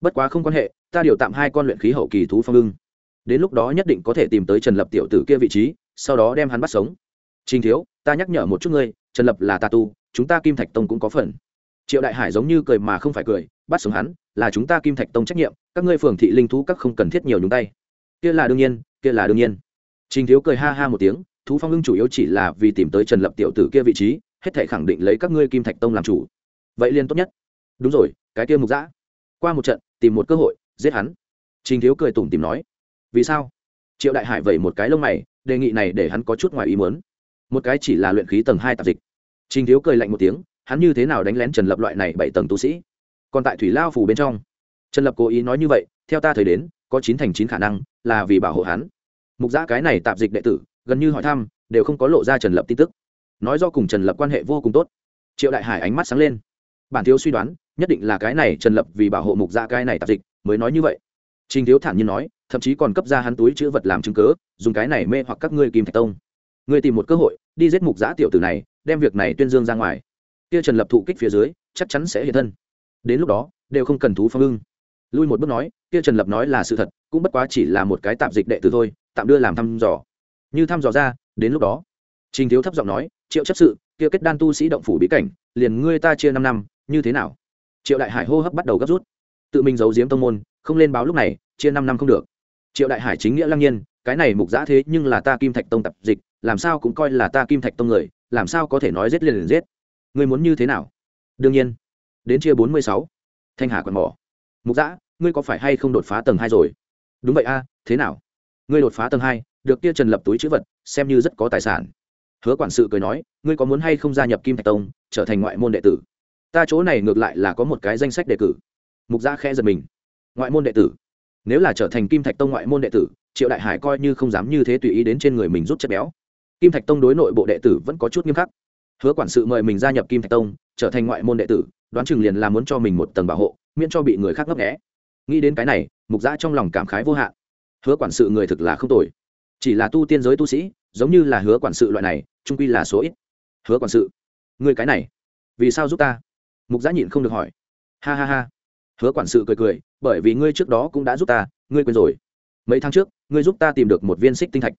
bất quá không quan hệ, ta điều tạm hai con luyện khí hậu kỳ thú phong ưng. Đến lúc đó nhất định có thể tìm tới trần lập tiểu tử kia vị trí, sau đó đem hắn bắt sống. Trình thiếu, ta nhắc nhở một chút ngươi, trần lập là tà tu, chúng ta kim thạch tông cũng có phần. Triệu đại hải giống như cười mà không phải cười, bắt sống hắn, là chúng ta kim thạch tông trách nhiệm, các ngươi phường thị linh thú các không cần thiết nhiều nhúng tay. Kia là đương nhiên, kia là đương nhiên. Trình thiếu cười ha ha một tiếng, thú phong ưng chủ yếu chỉ là vì tìm tới trần lập tiểu tử kia vị trí, hết thể khẳng định lấy các ngươi kim thạch tông làm chủ. Vậy liên tốt nhất. Đúng rồi, cái kia mục giã qua một trận, tìm một cơ hội, giết hắn. Trình thiếu cười tủm tìm nói, vì sao? Triệu đại hải vẩy một cái lông mày, đề nghị này để hắn có chút ngoài ý muốn. Một cái chỉ là luyện khí tầng hai tạp dịch. Trình thiếu cười lạnh một tiếng, hắn như thế nào đánh lén trần lập loại này bảy tầng tu sĩ? Còn tại thủy lao phủ bên trong. Trần lập cố ý nói như vậy, theo ta thời đến, có chín thành chín khả năng là vì bảo hộ hắn. Mục giã cái này tạp dịch đệ tử, gần như hỏi thăm, đều không có lộ ra trần lập tin tức. Nói do cùng trần lập quan hệ vô cùng tốt. Triệu đại hải ánh mắt sáng lên. Bản thiếu suy đoán nhất định là cái này trần lập vì bảo hộ mục gia cái này tạp dịch, mới nói như vậy. Trình thiếu thản nhiên nói, thậm chí còn cấp ra hắn túi chữ vật làm chứng cớ dùng cái này mê hoặc các ngươi kim thạch tông. Ngươi tìm một cơ hội, đi giết mục giã tiểu tử này, đem việc này tuyên dương ra ngoài. Kia trần lập thụ kích phía dưới, chắc chắn sẽ hiện thân. Đến lúc đó, đều không cần thú phong ưng. Lui một bước nói, kia trần lập nói là sự thật, cũng bất quá chỉ là một cái tạm dịch đệ tử thôi, tạm đưa làm thăm dò. Như thăm dò ra, đến lúc đó, trình thiếu thấp giọng nói, triệu chấp sự, kia kết đan tu sĩ động phủ bí cảnh, liền ngươi ta chia năm năm, như thế nào? Triệu đại hải hô hấp bắt đầu gấp rút tự mình giấu giếm tông môn không lên báo lúc này chia năm năm không được triệu đại hải chính nghĩa lăng nhiên cái này mục giã thế nhưng là ta kim thạch tông tập dịch làm sao cũng coi là ta kim thạch tông người làm sao có thể nói giết liền liền giết ngươi muốn như thế nào đương nhiên đến chia bốn mươi sáu thanh hà còn bỏ mục giã ngươi có phải hay không đột phá tầng hai rồi đúng vậy a thế nào ngươi đột phá tầng hai được kia trần lập túi chữ vật xem như rất có tài sản hứa quản sự cười nói ngươi có muốn hay không gia nhập kim thạch tông trở thành ngoại môn đệ tử ta chỗ này ngược lại là có một cái danh sách đề cử. Mục gia khẽ giật mình. Ngoại môn đệ tử. Nếu là trở thành kim thạch tông ngoại môn đệ tử, triệu đại hải coi như không dám như thế tùy ý đến trên người mình rút chất béo. Kim thạch tông đối nội bộ đệ tử vẫn có chút nghiêm khắc. Hứa quản sự mời mình gia nhập kim thạch tông, trở thành ngoại môn đệ tử, đoán chừng liền là muốn cho mình một tầng bảo hộ, miễn cho bị người khác ngấp nghẽ nghĩ đến cái này, mục giã trong lòng cảm khái vô hạn. Hứa quản sự người thực là không tồi. Chỉ là tu tiên giới tu sĩ, giống như là hứa quản sự loại này, trung quy là số ít. Hứa quản sự, người cái này, vì sao giúp ta? Mục giã nhịn không được hỏi. Ha ha ha. Hứa quản sự cười cười, bởi vì ngươi trước đó cũng đã giúp ta, ngươi quên rồi. Mấy tháng trước, ngươi giúp ta tìm được một viên xích tinh thạch.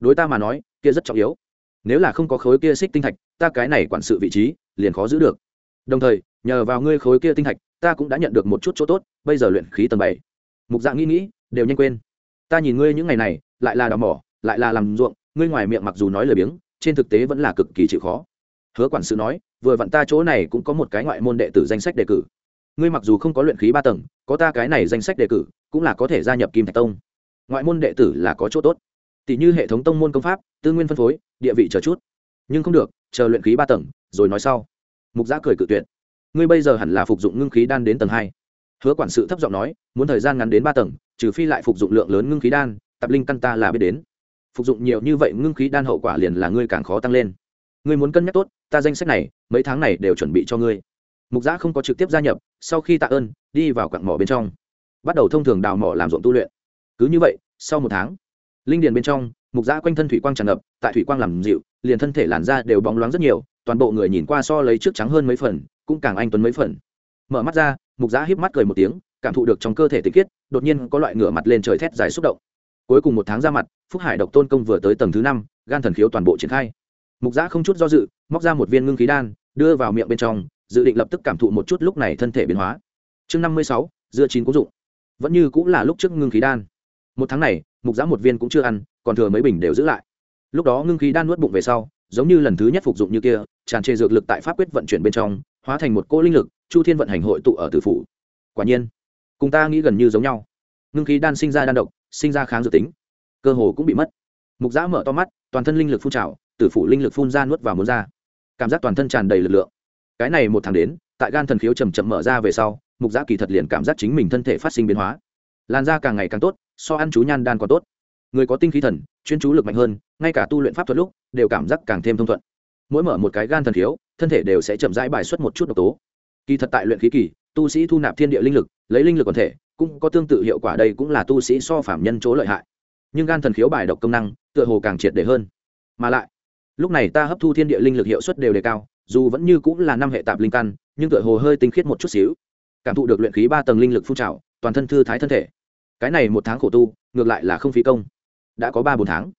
Đối ta mà nói, kia rất trọng yếu. Nếu là không có khối kia xích tinh thạch, ta cái này quản sự vị trí, liền khó giữ được. Đồng thời, nhờ vào ngươi khối kia tinh thạch, ta cũng đã nhận được một chút chỗ tốt, bây giờ luyện khí tầng bảy. Mục dạng nghĩ nghĩ, đều nhanh quên. Ta nhìn ngươi những ngày này, lại là đào mỏ, lại là làm ruộng, ngươi ngoài miệng mặc dù nói lời biếng, trên thực tế vẫn là cực kỳ chịu khó hứa quản sự nói, vừa vặn ta chỗ này cũng có một cái ngoại môn đệ tử danh sách đề cử. Ngươi mặc dù không có luyện khí ba tầng, có ta cái này danh sách đề cử, cũng là có thể gia nhập kim thạch tông. Ngoại môn đệ tử là có chỗ tốt. Tỷ như hệ thống tông môn công pháp, tư nguyên phân phối, địa vị chờ chút. Nhưng không được, chờ luyện khí ba tầng, rồi nói sau. Mục giã cười cự tuyệt. Ngươi bây giờ hẳn là phục dụng ngưng khí đan đến tầng hai. Hứa quản sự thấp giọng nói, muốn thời gian ngắn đến ba tầng, trừ phi lại phục dụng lượng lớn ngưng khí đan, tập linh căn ta là biết đến. Phục dụng nhiều như vậy ngưng khí đan hậu quả liền là ngươi càng khó tăng lên ngươi muốn cân nhắc tốt, ta danh sách này, mấy tháng này đều chuẩn bị cho ngươi. Mục giã không có trực tiếp gia nhập, sau khi tạ ơn, đi vào quặng mỏ bên trong. Bắt đầu thông thường đào mỏ làm ruộng tu luyện. Cứ như vậy, sau một tháng, linh điền bên trong, mục giã quanh thân thủy quang tràn ngập, tại thủy quang làm dịu, liền thân thể làn da đều bóng loáng rất nhiều, toàn bộ người nhìn qua so lấy trước trắng hơn mấy phần, cũng càng anh tuấn mấy phần. Mở mắt ra, mục giã híp mắt cười một tiếng, cảm thụ được trong cơ thể tịch khiết đột nhiên có loại ngửa mặt lên trời thét dài xúc động. Cuối cùng một tháng ra mặt, phúc hải độc tôn công vừa tới tầng thứ năm, gan thần khiếu toàn bộ triển khai mục giã không chút do dự, móc ra một viên ngưng khí đan, đưa vào miệng bên trong, dự định lập tức cảm thụ một chút lúc này thân thể biến hóa. Chương năm mươi sáu, dưa chín cũng dụng. Vẫn như cũng là lúc trước ngưng khí đan. Một tháng này, mục giã một viên cũng chưa ăn, còn thừa mấy bình đều giữ lại. Lúc đó ngưng khí đan nuốt bụng về sau, giống như lần thứ nhất phục dụng như kia, tràn trề dược lực tại pháp quyết vận chuyển bên trong, hóa thành một cỗ linh lực, chu thiên vận hành hội tụ ở tử phủ. Quả nhiên, cùng ta nghĩ gần như giống nhau. Ngưng khí đan sinh ra đan độc, sinh ra kháng dự tính. Cơ hồ cũng bị mất mục giã mở to mắt, toàn thân linh lực phun trào, tử phủ linh lực phun ra nuốt vào muốn ra. Cảm giác toàn thân tràn đầy lực lượng. Cái này một tháng đến, tại gan thần khiếu chầm chậm mở ra về sau, mục giã kỳ thật liền cảm giác chính mình thân thể phát sinh biến hóa. Làn da càng ngày càng tốt, so ăn chú nhan đan còn tốt. Người có tinh khí thần, chuyên chú lực mạnh hơn, ngay cả tu luyện pháp thuật lúc, đều cảm giác càng thêm thông thuận. Mỗi mở một cái gan thần khiếu, thân thể đều sẽ chậm rãi bài xuất một chút độc tố. Kỳ thật tại luyện khí kỳ, tu sĩ thu nạp thiên địa linh lực, lấy linh lực quần thể, cũng có tương tự hiệu quả đây cũng là tu sĩ so phạm nhân chỗ lợi hại nhưng gan thần khiếu bài độc công năng, tựa hồ càng triệt để hơn. Mà lại, lúc này ta hấp thu thiên địa linh lực hiệu suất đều đề cao, dù vẫn như cũng là năm hệ tạp linh căn, nhưng tựa hồ hơi tinh khiết một chút xíu. Cảm thụ được luyện khí ba tầng linh lực phun trào, toàn thân thư thái thân thể. Cái này một tháng khổ tu, ngược lại là không phí công. Đã có ba bốn tháng.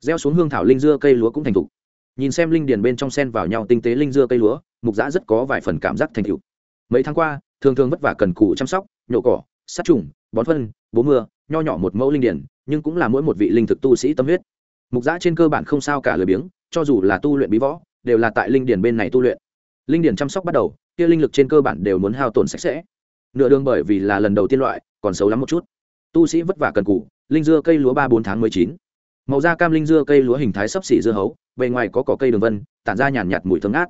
Gieo xuống hương thảo linh dưa cây lúa cũng thành thục. Nhìn xem linh điền bên trong sen vào nhau tinh tế linh dưa cây lúa, mục giã rất có vài phần cảm giác thành thục. Mấy tháng qua, thường thường vất vả cần cù chăm sóc, nhổ cỏ, sát trùng, bón phân, bố mưa nho nhỏ một mẫu linh điển, nhưng cũng là mỗi một vị linh thực tu sĩ tâm huyết. Mục giã trên cơ bản không sao cả lười biếng, cho dù là tu luyện bí võ, đều là tại linh điển bên này tu luyện. Linh điển chăm sóc bắt đầu, kia linh lực trên cơ bản đều muốn hao tổn sạch sẽ. Nửa đường bởi vì là lần đầu tiên loại, còn xấu lắm một chút. Tu sĩ vất vả cần cù, linh dưa cây lúa ba bốn tháng mới chín. Màu da cam linh dưa cây lúa hình thái sấp xỉ dưa hấu, bề ngoài có cỏ cây đường vân, tản ra nhàn nhạt mùi thơm ngát.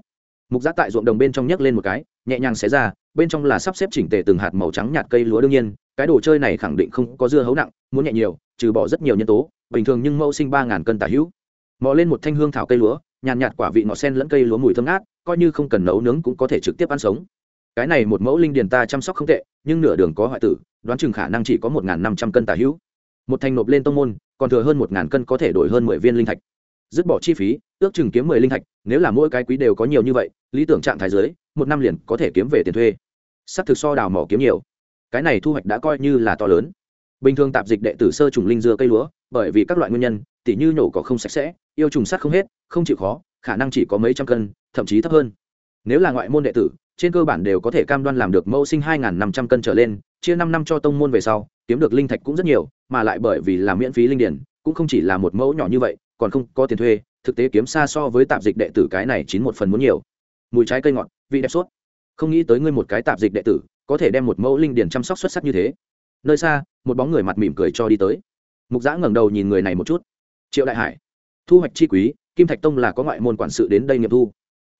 Mục giã tại ruộng đồng bên trong nhấc lên một cái, nhẹ nhàng xé ra, bên trong là sắp xếp chỉnh tề từng hạt màu trắng nhạt cây lúa đương nhiên cái đồ chơi này khẳng định không có dưa hấu nặng, muốn nhẹ nhiều, trừ bỏ rất nhiều nhân tố, bình thường nhưng mẫu sinh ba ngàn cân tả hữu. Mò lên một thanh hương thảo cây lúa, nhàn nhạt quả vị ngọt sen lẫn cây lúa mùi thơm ngát, coi như không cần nấu nướng cũng có thể trực tiếp ăn sống. Cái này một mẫu linh điền ta chăm sóc không tệ, nhưng nửa đường có hoại tử, đoán chừng khả năng chỉ có một năm trăm cân tả hữu. Một thành nộp lên tông môn, còn thừa hơn một cân có thể đổi hơn mười viên linh thạch. Dứt bỏ chi phí, ước chừng kiếm mười linh thạch, nếu là mỗi cái quý đều có nhiều như vậy, lý tưởng trạng thái giới một năm liền có thể kiếm về tiền thuê. S ắ c thực so đào mỏ kiếm nhiều cái này thu hoạch đã coi như là to lớn. Bình thường tạp dịch đệ tử sơ trùng linh dưa cây lúa, bởi vì các loại nguyên nhân, tỉ như nhổ cỏ không sạch sẽ, yêu trùng sát không hết, không chịu khó, khả năng chỉ có mấy trăm cân, thậm chí thấp hơn. Nếu là ngoại môn đệ tử, trên cơ bản đều có thể cam đoan làm được mẫu sinh hai năm trăm cân trở lên, chia năm năm cho tông môn về sau, kiếm được linh thạch cũng rất nhiều, mà lại bởi vì làm miễn phí linh điển, cũng không chỉ là một mẫu nhỏ như vậy, còn không có tiền thuê, thực tế kiếm xa so với tạp dịch đệ tử cái này chín một phần muốn nhiều. Mùi trái cây ngọt, vị đẹp suốt. Không nghĩ tới ngươi một cái tạp dịch đệ tử có thể đem một mẫu linh điển chăm sóc xuất sắc như thế. Nơi xa, một bóng người mặt mỉm cười cho đi tới. Mục giã ngẩng đầu nhìn người này một chút. Triệu đại hải. Thu hoạch chi quý, kim thạch tông là có ngoại môn quản sự đến đây nghiệm thu.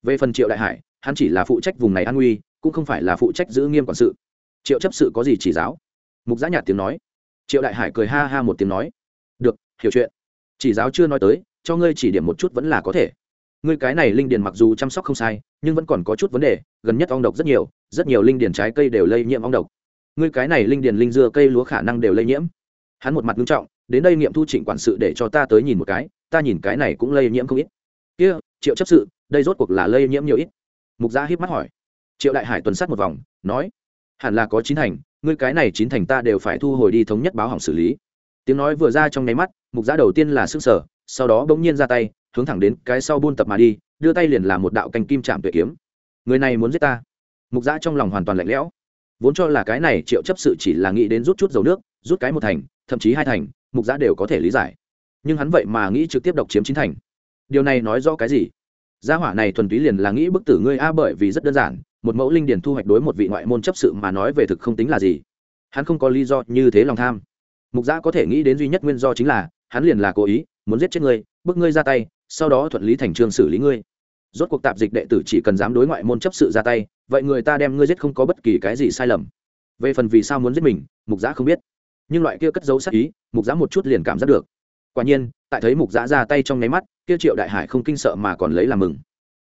Về phần triệu đại hải, hắn chỉ là phụ trách vùng này an nguy, cũng không phải là phụ trách giữ nghiêm quản sự. Triệu chấp sự có gì chỉ giáo? Mục giã nhạt tiếng nói. Triệu đại hải cười ha ha một tiếng nói. Được, hiểu chuyện. Chỉ giáo chưa nói tới, cho ngươi chỉ điểm một chút vẫn là có thể. Ngươi cái này linh điền mặc dù chăm sóc không sai, nhưng vẫn còn có chút vấn đề, gần nhất ong độc rất nhiều rất nhiều linh điền trái cây đều lây nhiễm ong độc. Ngươi cái này linh điền linh dưa cây lúa khả năng đều lây nhiễm. Hắn một mặt nghiêm trọng, đến đây nghiệm thu trịnh quản sự để cho ta tới nhìn một cái, ta nhìn cái này cũng lây nhiễm không ít. Kia, triệu chấp sự, đây rốt cuộc là lây nhiễm nhiều ít. Mục gia híp mắt hỏi. Triệu đại hải tuần sát một vòng, nói, hẳn là có chín thành, ngươi cái này chín thành ta đều phải thu hồi đi thống nhất báo hỏng xử lý. Tiếng nói vừa ra trong nháy mắt, mục gia đầu tiên là sức sở sau đó bỗng nhiên ra tay, hướng thẳng đến cái sau buôn tập mà đi, đưa tay liền làm một đạo canh kim chạm tuệ kiếm. Người này muốn giết ta? Mục giã trong lòng hoàn toàn lạnh lẽo. Vốn cho là cái này triệu chấp sự chỉ là nghĩ đến rút chút dầu nước, rút cái một thành, thậm chí hai thành, mục giã đều có thể lý giải. Nhưng hắn vậy mà nghĩ trực tiếp độc chiếm chín thành. Điều này nói rõ cái gì? Gia hỏa này thuần túy liền là nghĩ bức tử ngươi a bởi vì rất đơn giản, một mẫu linh điển thu hoạch đối một vị ngoại môn chấp sự mà nói về thực không tính là gì. Hắn không có lý do như thế lòng tham. Mục giã có thể nghĩ đến duy nhất nguyên do chính là, hắn liền là cố ý, muốn giết chết ngươi, bức ngươi ra tay, sau đó thuận lý thành trương xử lý ngươi rốt cuộc tạp dịch đệ tử chỉ cần dám đối ngoại môn chấp sự ra tay, vậy người ta đem ngươi giết không có bất kỳ cái gì sai lầm. Về phần vì sao muốn giết mình, mục giã không biết. Nhưng loại kia cất dấu sát ý, mục giã một chút liền cảm giác được. Quả nhiên, tại thấy mục giã ra tay trong nháy mắt, kia triệu đại hải không kinh sợ mà còn lấy làm mừng.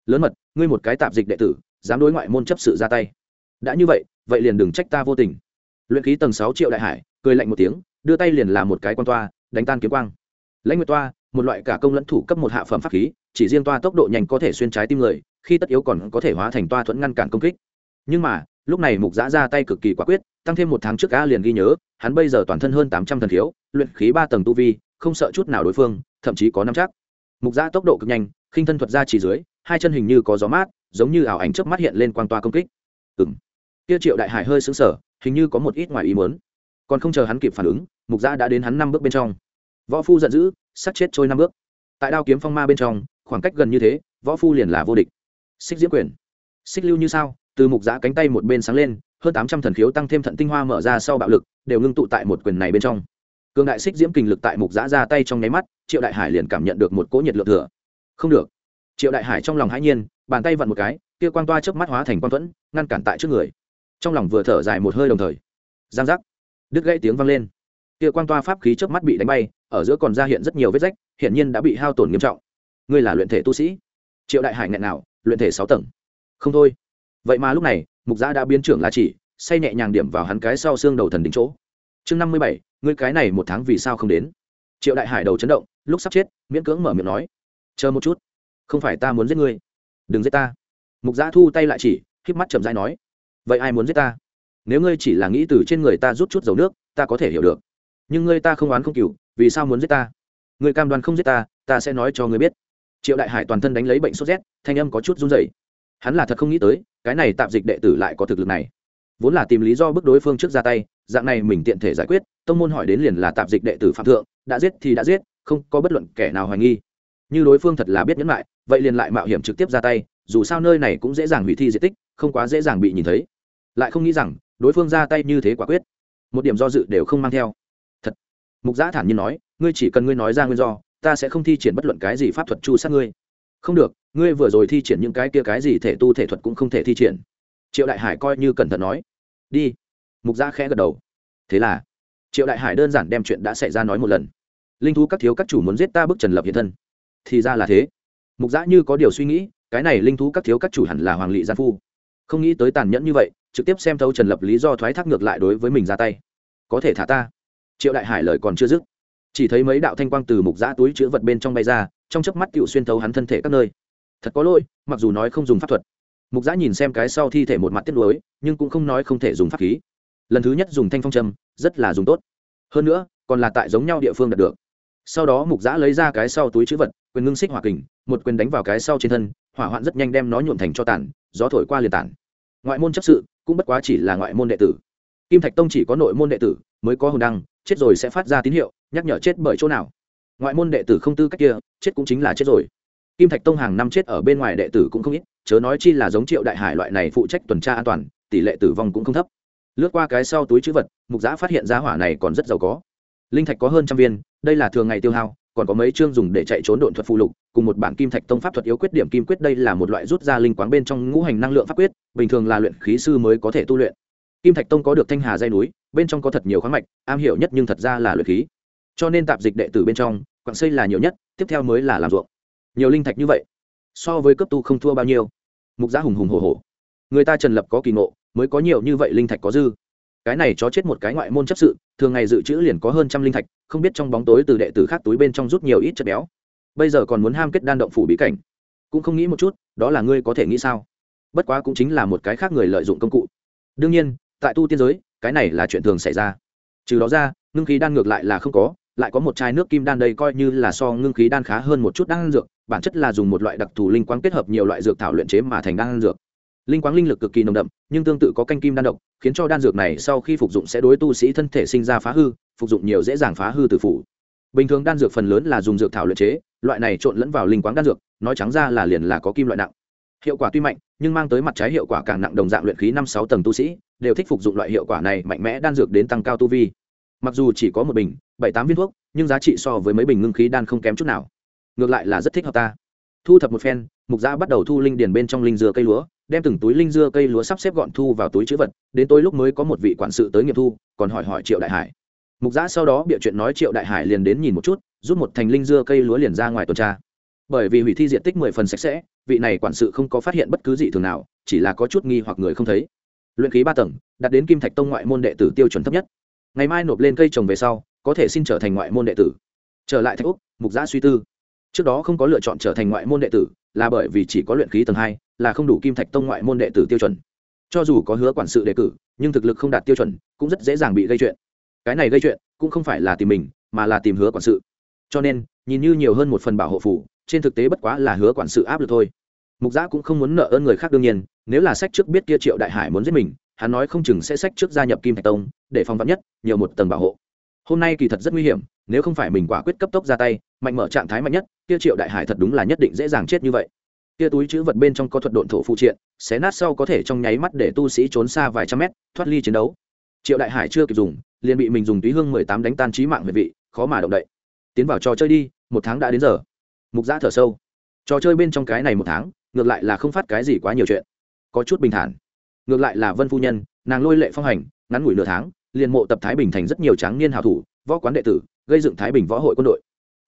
Lớn mật, ngươi một cái tạp dịch đệ tử, dám đối ngoại môn chấp sự ra tay. Đã như vậy vậy liền đừng trách ta vô tình. Luyện khí tầng sáu triệu đại hải, cười lạnh một tiếng, đưa tay liền làm một cái quan toa, đánh tan kiếm quang. Lãnh nguyệt toa một loại cả công lẫn thủ cấp một hạ phẩm pháp khí, chỉ riêng toa tốc độ nhanh có thể xuyên trái tim người, khi tất yếu còn có thể hóa thành toa thuẫn ngăn cản công kích. Nhưng mà, lúc này mục giã ra tay cực kỳ quả quyết, tăng thêm một tháng trước a liền ghi nhớ, hắn bây giờ toàn thân hơn tám trăm thần thiếu luyện khí ba tầng tu vi, không sợ chút nào đối phương, thậm chí có năm chắc. Mục giã tốc độ cực nhanh, khinh thân thuật ra chỉ dưới, hai chân hình như có gió mát, giống như ảo ảnh trước mắt hiện lên quang toa công kích. Ừng Tiêu triệu đại hải hơi xứng sở hình như có một ít ngoài ý muốn. Còn không chờ hắn kịp phản ứng, mục giã đã đến hắn năm bước bên trong võ phu giận dữ sắc chết trôi năm bước. Tại đao kiếm phong ma bên trong, khoảng cách gần như thế, võ phu liền là vô địch. Xích diễm quyền. Xích lưu như sao, từ mục giã cánh tay một bên sáng lên, hơn tám trăm thần khiếu tăng thêm thận tinh hoa mở ra sau bạo lực, đều ngưng tụ tại một quyền này bên trong. Cường đại xích diễm kình lực tại mục giã ra tay trong nháy mắt, triệu đại hải liền cảm nhận được một cỗ nhiệt lượng thừa. Không được. Triệu đại hải trong lòng hãi nhiên, bàn tay vặn một cái, kia quang toa chớp mắt hóa thành quan thuẫn, ngăn cản tại trước người. Trong lòng vừa thở dài một hơi đồng thời. Giang giác. Đứt gãy tiếng vang lên kia quang toa pháp khí chớp mắt bị đánh bay, ở giữa còn ra hiện rất nhiều vết rách hiện nhiên đã bị hao tổn nghiêm trọng. Ngươi là luyện thể tu sĩ. Triệu đại hải nghẹn nào, luyện thể sáu tầng. Không thôi. Vậy mà lúc này, mục giã đã biến trưởng là chỉ, say nhẹ nhàng điểm vào hắn cái sau xương đầu thần đỉnh chỗ. Chương năm mươi bảy, ngươi cái này một tháng vì sao không đến? Triệu đại hải đầu chấn động, lúc sắp chết, miễn cưỡng mở miệng nói. Chờ một chút. Không phải ta muốn giết ngươi. Đừng giết ta. Mục giã thu tay lại chỉ, híp mắt chậm dãi nói. Vậy ai muốn giết ta? Nếu ngươi chỉ là nghĩ từ trên người ta rút chút dầu nước, ta có thể hiểu được nhưng ngươi ta không oán không cừu vì sao muốn giết ta? Người cam đoan không giết ta ta sẽ nói cho ngươi biết. Triệu đại hải toàn thân đánh lấy bệnh sốt rét, thanh âm có chút run dày hắn là thật không nghĩ tới, cái này tạm dịch đệ tử lại có thực lực này. Vốn là tìm lý do bức đối phương trước ra tay, dạng này mình tiện thể giải quyết, tông môn hỏi đến liền là tạm dịch đệ tử phạm thượng, đã giết thì đã giết, không có bất luận kẻ nào hoài nghi. Như đối phương thật là biết nhẫn lại vậy liền lại mạo hiểm trực tiếp ra tay, dù sao nơi này cũng dễ dàng hủy thi di tích, không quá dễ dàng bị nhìn thấy. Lại không nghĩ rằng, đối phương ra tay như thế quả quyết. Một điểm do dự đều không mang theo mục giã thản nhiên nói, ngươi chỉ cần ngươi nói ra nguyên do, ta sẽ không thi triển bất luận cái gì pháp thuật chu sát ngươi. Không được, ngươi vừa rồi thi triển những cái kia cái gì thể tu thể thuật cũng không thể thi triển. Triệu đại hải coi như cẩn thận nói, đi. Mục giã khẽ gật đầu. Thế là, triệu đại hải đơn giản đem chuyện đã xảy ra nói một lần. Linh thú các thiếu các chủ muốn giết ta bức trần lập hiện thân. Thì ra là thế. Mục giã như có điều suy nghĩ, cái này linh thú các thiếu các chủ hẳn là hoàng lị gian phu. Không nghĩ tới tàn nhẫn như vậy, trực tiếp xem thấu trần lập lý do thoái thác ngược lại đối với mình ra tay. Có thể thả ta triệu đại hải lời còn chưa dứt, chỉ thấy mấy đạo thanh quang từ mục giã túi chữ vật bên trong bay ra, trong chớp mắt cựu xuyên thấu hắn thân thể các nơi. Thật có lỗi, mặc dù nói không dùng pháp thuật. Mục giã nhìn xem cái sau thi thể một mặt tiết lối nhưng cũng không nói không thể dùng pháp khí. Lần thứ nhất dùng thanh phong châm, rất là dùng tốt. Hơn nữa, còn là tại giống nhau địa phương đạt được. Sau đó mục giã lấy ra cái sau túi chữ vật, quyền ngưng xích hỏa kình, một quyền đánh vào cái sau trên thân, hỏa hoạn rất nhanh đem nó nhuộm thành cho tản gió thổi qua liền tản ngoại môn chấp sự, cũng bất quá chỉ là ngoại môn đệ tử. Kim thạch tông chỉ có nội môn đệ tử mới có hồn đăng chết rồi sẽ phát ra tín hiệu, nhắc nhở chết bởi chỗ nào. Ngoại môn đệ tử không tư cách kia, chết cũng chính là chết rồi. Kim thạch tông hàng năm chết ở bên ngoài đệ tử cũng không ít, chớ nói chi là giống triệu đại hải loại này phụ trách tuần tra an toàn, tỷ lệ tử vong cũng không thấp. Lướt qua cái sau túi chữ vật, mục giã phát hiện ra hỏa này còn rất giàu có. Linh thạch có hơn trăm viên, đây là thường ngày tiêu hao, còn có mấy chương dùng để chạy trốn độn thuật phụ lục, cùng một bản kim thạch tông pháp thuật yếu quyết điểm kim quyết đây là một loại rút ra linh quáng bên trong ngũ hành năng lượng pháp quyết, bình thường là luyện khí sư mới có thể tu luyện kim thạch tông có được thanh hà dây núi, bên trong có thật nhiều khoáng mạch, am hiểu nhất nhưng thật ra là luyện khí. Cho nên tạp dịch đệ tử bên trong, quặng xây là nhiều nhất, tiếp theo mới là làm ruộng. Nhiều linh thạch như vậy, so với cấp tu không thua bao nhiêu. Mục giá hùng hùng hồ hồ người ta trần lập có kỳ ngộ, mới có nhiều như vậy linh thạch có dư. Cái này chó chết một cái ngoại môn chấp sự, thường ngày dự trữ liền có hơn trăm linh thạch, không biết trong bóng tối từ đệ tử khác túi bên trong rút nhiều ít chất béo. Bây giờ còn muốn ham kết đan động phủ bí cảnh. Cũng không nghĩ một chút, đó là ngươi có thể nghĩ sao? Bất quá cũng chính là một cái khác người lợi dụng công cụ. Đương nhiên tại tu tiên giới, cái này là chuyện thường xảy ra. Trừ đó ra, ngưng khí đan ngược lại là không có, lại có một chai nước kim đan đây coi như là so ngưng khí đan khá hơn một chút đan dược, bản chất là dùng một loại đặc thù linh quang kết hợp nhiều loại dược thảo luyện chế mà thành đan dược. Linh quang linh lực cực kỳ nồng đậm, nhưng tương tự có canh kim đan độc, khiến cho đan dược này sau khi phục dụng sẽ đối tu sĩ thân thể sinh ra phá hư, phục dụng nhiều dễ dàng phá hư từ phủ. Bình thường đan dược phần lớn là dùng dược thảo luyện chế, loại này trộn lẫn vào linh quang đan dược, nói trắng ra là liền là có kim loại nặng hiệu quả tuy mạnh, nhưng mang tới mặt trái hiệu quả càng nặng đồng dạng luyện khí năm sáu tầng tu sĩ, đều thích phục dụng loại hiệu quả này mạnh mẽ đan dược đến tăng cao tu vi. Mặc dù chỉ có một bình, bảy tám viên thuốc, nhưng giá trị so với mấy bình ngưng khí đan không kém chút nào. Ngược lại là rất thích hợp ta. Thu thập một phen, mục gia bắt đầu thu linh điền bên trong linh dưa cây lúa, đem từng túi linh dưa cây lúa sắp xếp gọn thu vào túi chữ vật, đến tối lúc mới có một vị quản sự tới nghiệm thu, còn hỏi hỏi triệu đại hải. Mục giã sau đó bịa chuyện nói triệu đại hải liền đến nhìn một chút, rút một thành linh dưa cây lúa liền ra ngoài tuần tra bởi vì hủy thi diện tích mười phần sạch sẽ, vị này quản sự không có phát hiện bất cứ gì thường nào, chỉ là có chút nghi hoặc người không thấy. Luyện khí ba tầng, đặt đến kim thạch tông ngoại môn đệ tử tiêu chuẩn thấp nhất. Ngày mai nộp lên cây trồng về sau, có thể xin trở thành ngoại môn đệ tử. Trở lại thạch úc, mục giã suy tư. Trước đó không có lựa chọn trở thành ngoại môn đệ tử, là bởi vì chỉ có luyện khí tầng hai, là không đủ kim thạch tông ngoại môn đệ tử tiêu chuẩn. Cho dù có hứa quản sự đề cử, nhưng thực lực không đạt tiêu chuẩn, cũng rất dễ dàng bị gây chuyện. Cái này gây chuyện, cũng không phải là tìm mình, mà là tìm hứa quản sự. Cho nên, nhìn như nhiều hơn một phần bảo hộ phủ trên thực tế bất quá là hứa quản sự áp lực thôi. Mục giã cũng không muốn nợ ơn người khác đương nhiên, nếu là sách trước biết kia triệu đại hải muốn giết mình, hắn nói không chừng sẽ sách trước gia nhập kim thạch tông, để phòng vắn nhất, nhiều một tầng bảo hộ. Hôm nay kỳ thật rất nguy hiểm, nếu không phải mình quả quyết cấp tốc ra tay, mạnh mở trạng thái mạnh nhất, kia triệu đại hải thật đúng là nhất định dễ dàng chết như vậy. Kia túi chữ vật bên trong có thuật độn thổ phụ triện, xé nát sau có thể trong nháy mắt để tu sĩ trốn xa vài trăm mét, thoát ly chiến đấu. Triệu đại hải chưa kịp dùng, liền bị mình dùng túy hương mười tám đánh tan trí mạng về vị, khó mà động đậy. Tiến vào trò chơi đi, một tháng đã đến giờ mục giã thở sâu. Trò chơi bên trong cái này một tháng, ngược lại là không phát cái gì quá nhiều chuyện. Có chút bình thản. Ngược lại là vân phu nhân, nàng lôi lệ phong hành, ngắn ngủi nửa tháng, liền mộ tập thái bình thành rất nhiều tráng niên hào thủ, võ quán đệ tử, gây dựng thái bình võ hội quân đội.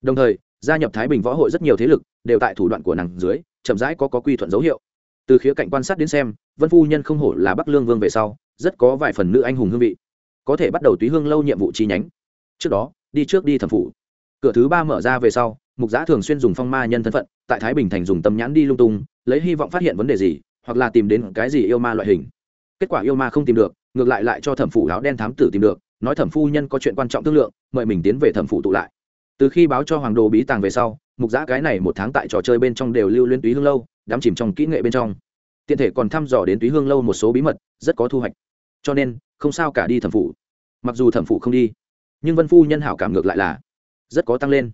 Đồng thời, gia nhập thái bình võ hội rất nhiều thế lực, đều tại thủ đoạn của nàng dưới, chậm rãi có có quy thuận dấu hiệu. Từ khía cạnh quan sát đến xem, vân phu nhân không hổ là bắc lương vương về sau, rất có vài phần nữ anh hùng hương vị. Có thể bắt đầu túy hương lâu nhiệm vụ chi nhánh. Trước đó, đi trước đi thẩm phủ. Cửa thứ ba mở ra về sau mục giã thường xuyên dùng phong ma nhân thân phận, tại thái bình thành dùng tâm nhãn đi lung tung, lấy hy vọng phát hiện vấn đề gì, hoặc là tìm đến cái gì yêu ma loại hình. Kết quả yêu ma không tìm được, ngược lại lại cho thẩm phủ áo đen thám tử tìm được, nói thẩm phu nhân có chuyện quan trọng thương lượng, mời mình tiến về thẩm phủ tụ lại. Từ khi báo cho hoàng đồ bí tàng về sau, mục giã cái này một tháng tại trò chơi bên trong đều lưu liên túy hương lâu, đắm chìm trong kỹ nghệ bên trong. Tiện thể còn thăm dò đến túy hương lâu một số bí mật, rất có thu hoạch. Cho nên, không sao cả đi thẩm phủ. Mặc dù thẩm phủ không đi, nhưng vân phu nhân hảo cảm ngược lại là rất có tăng lên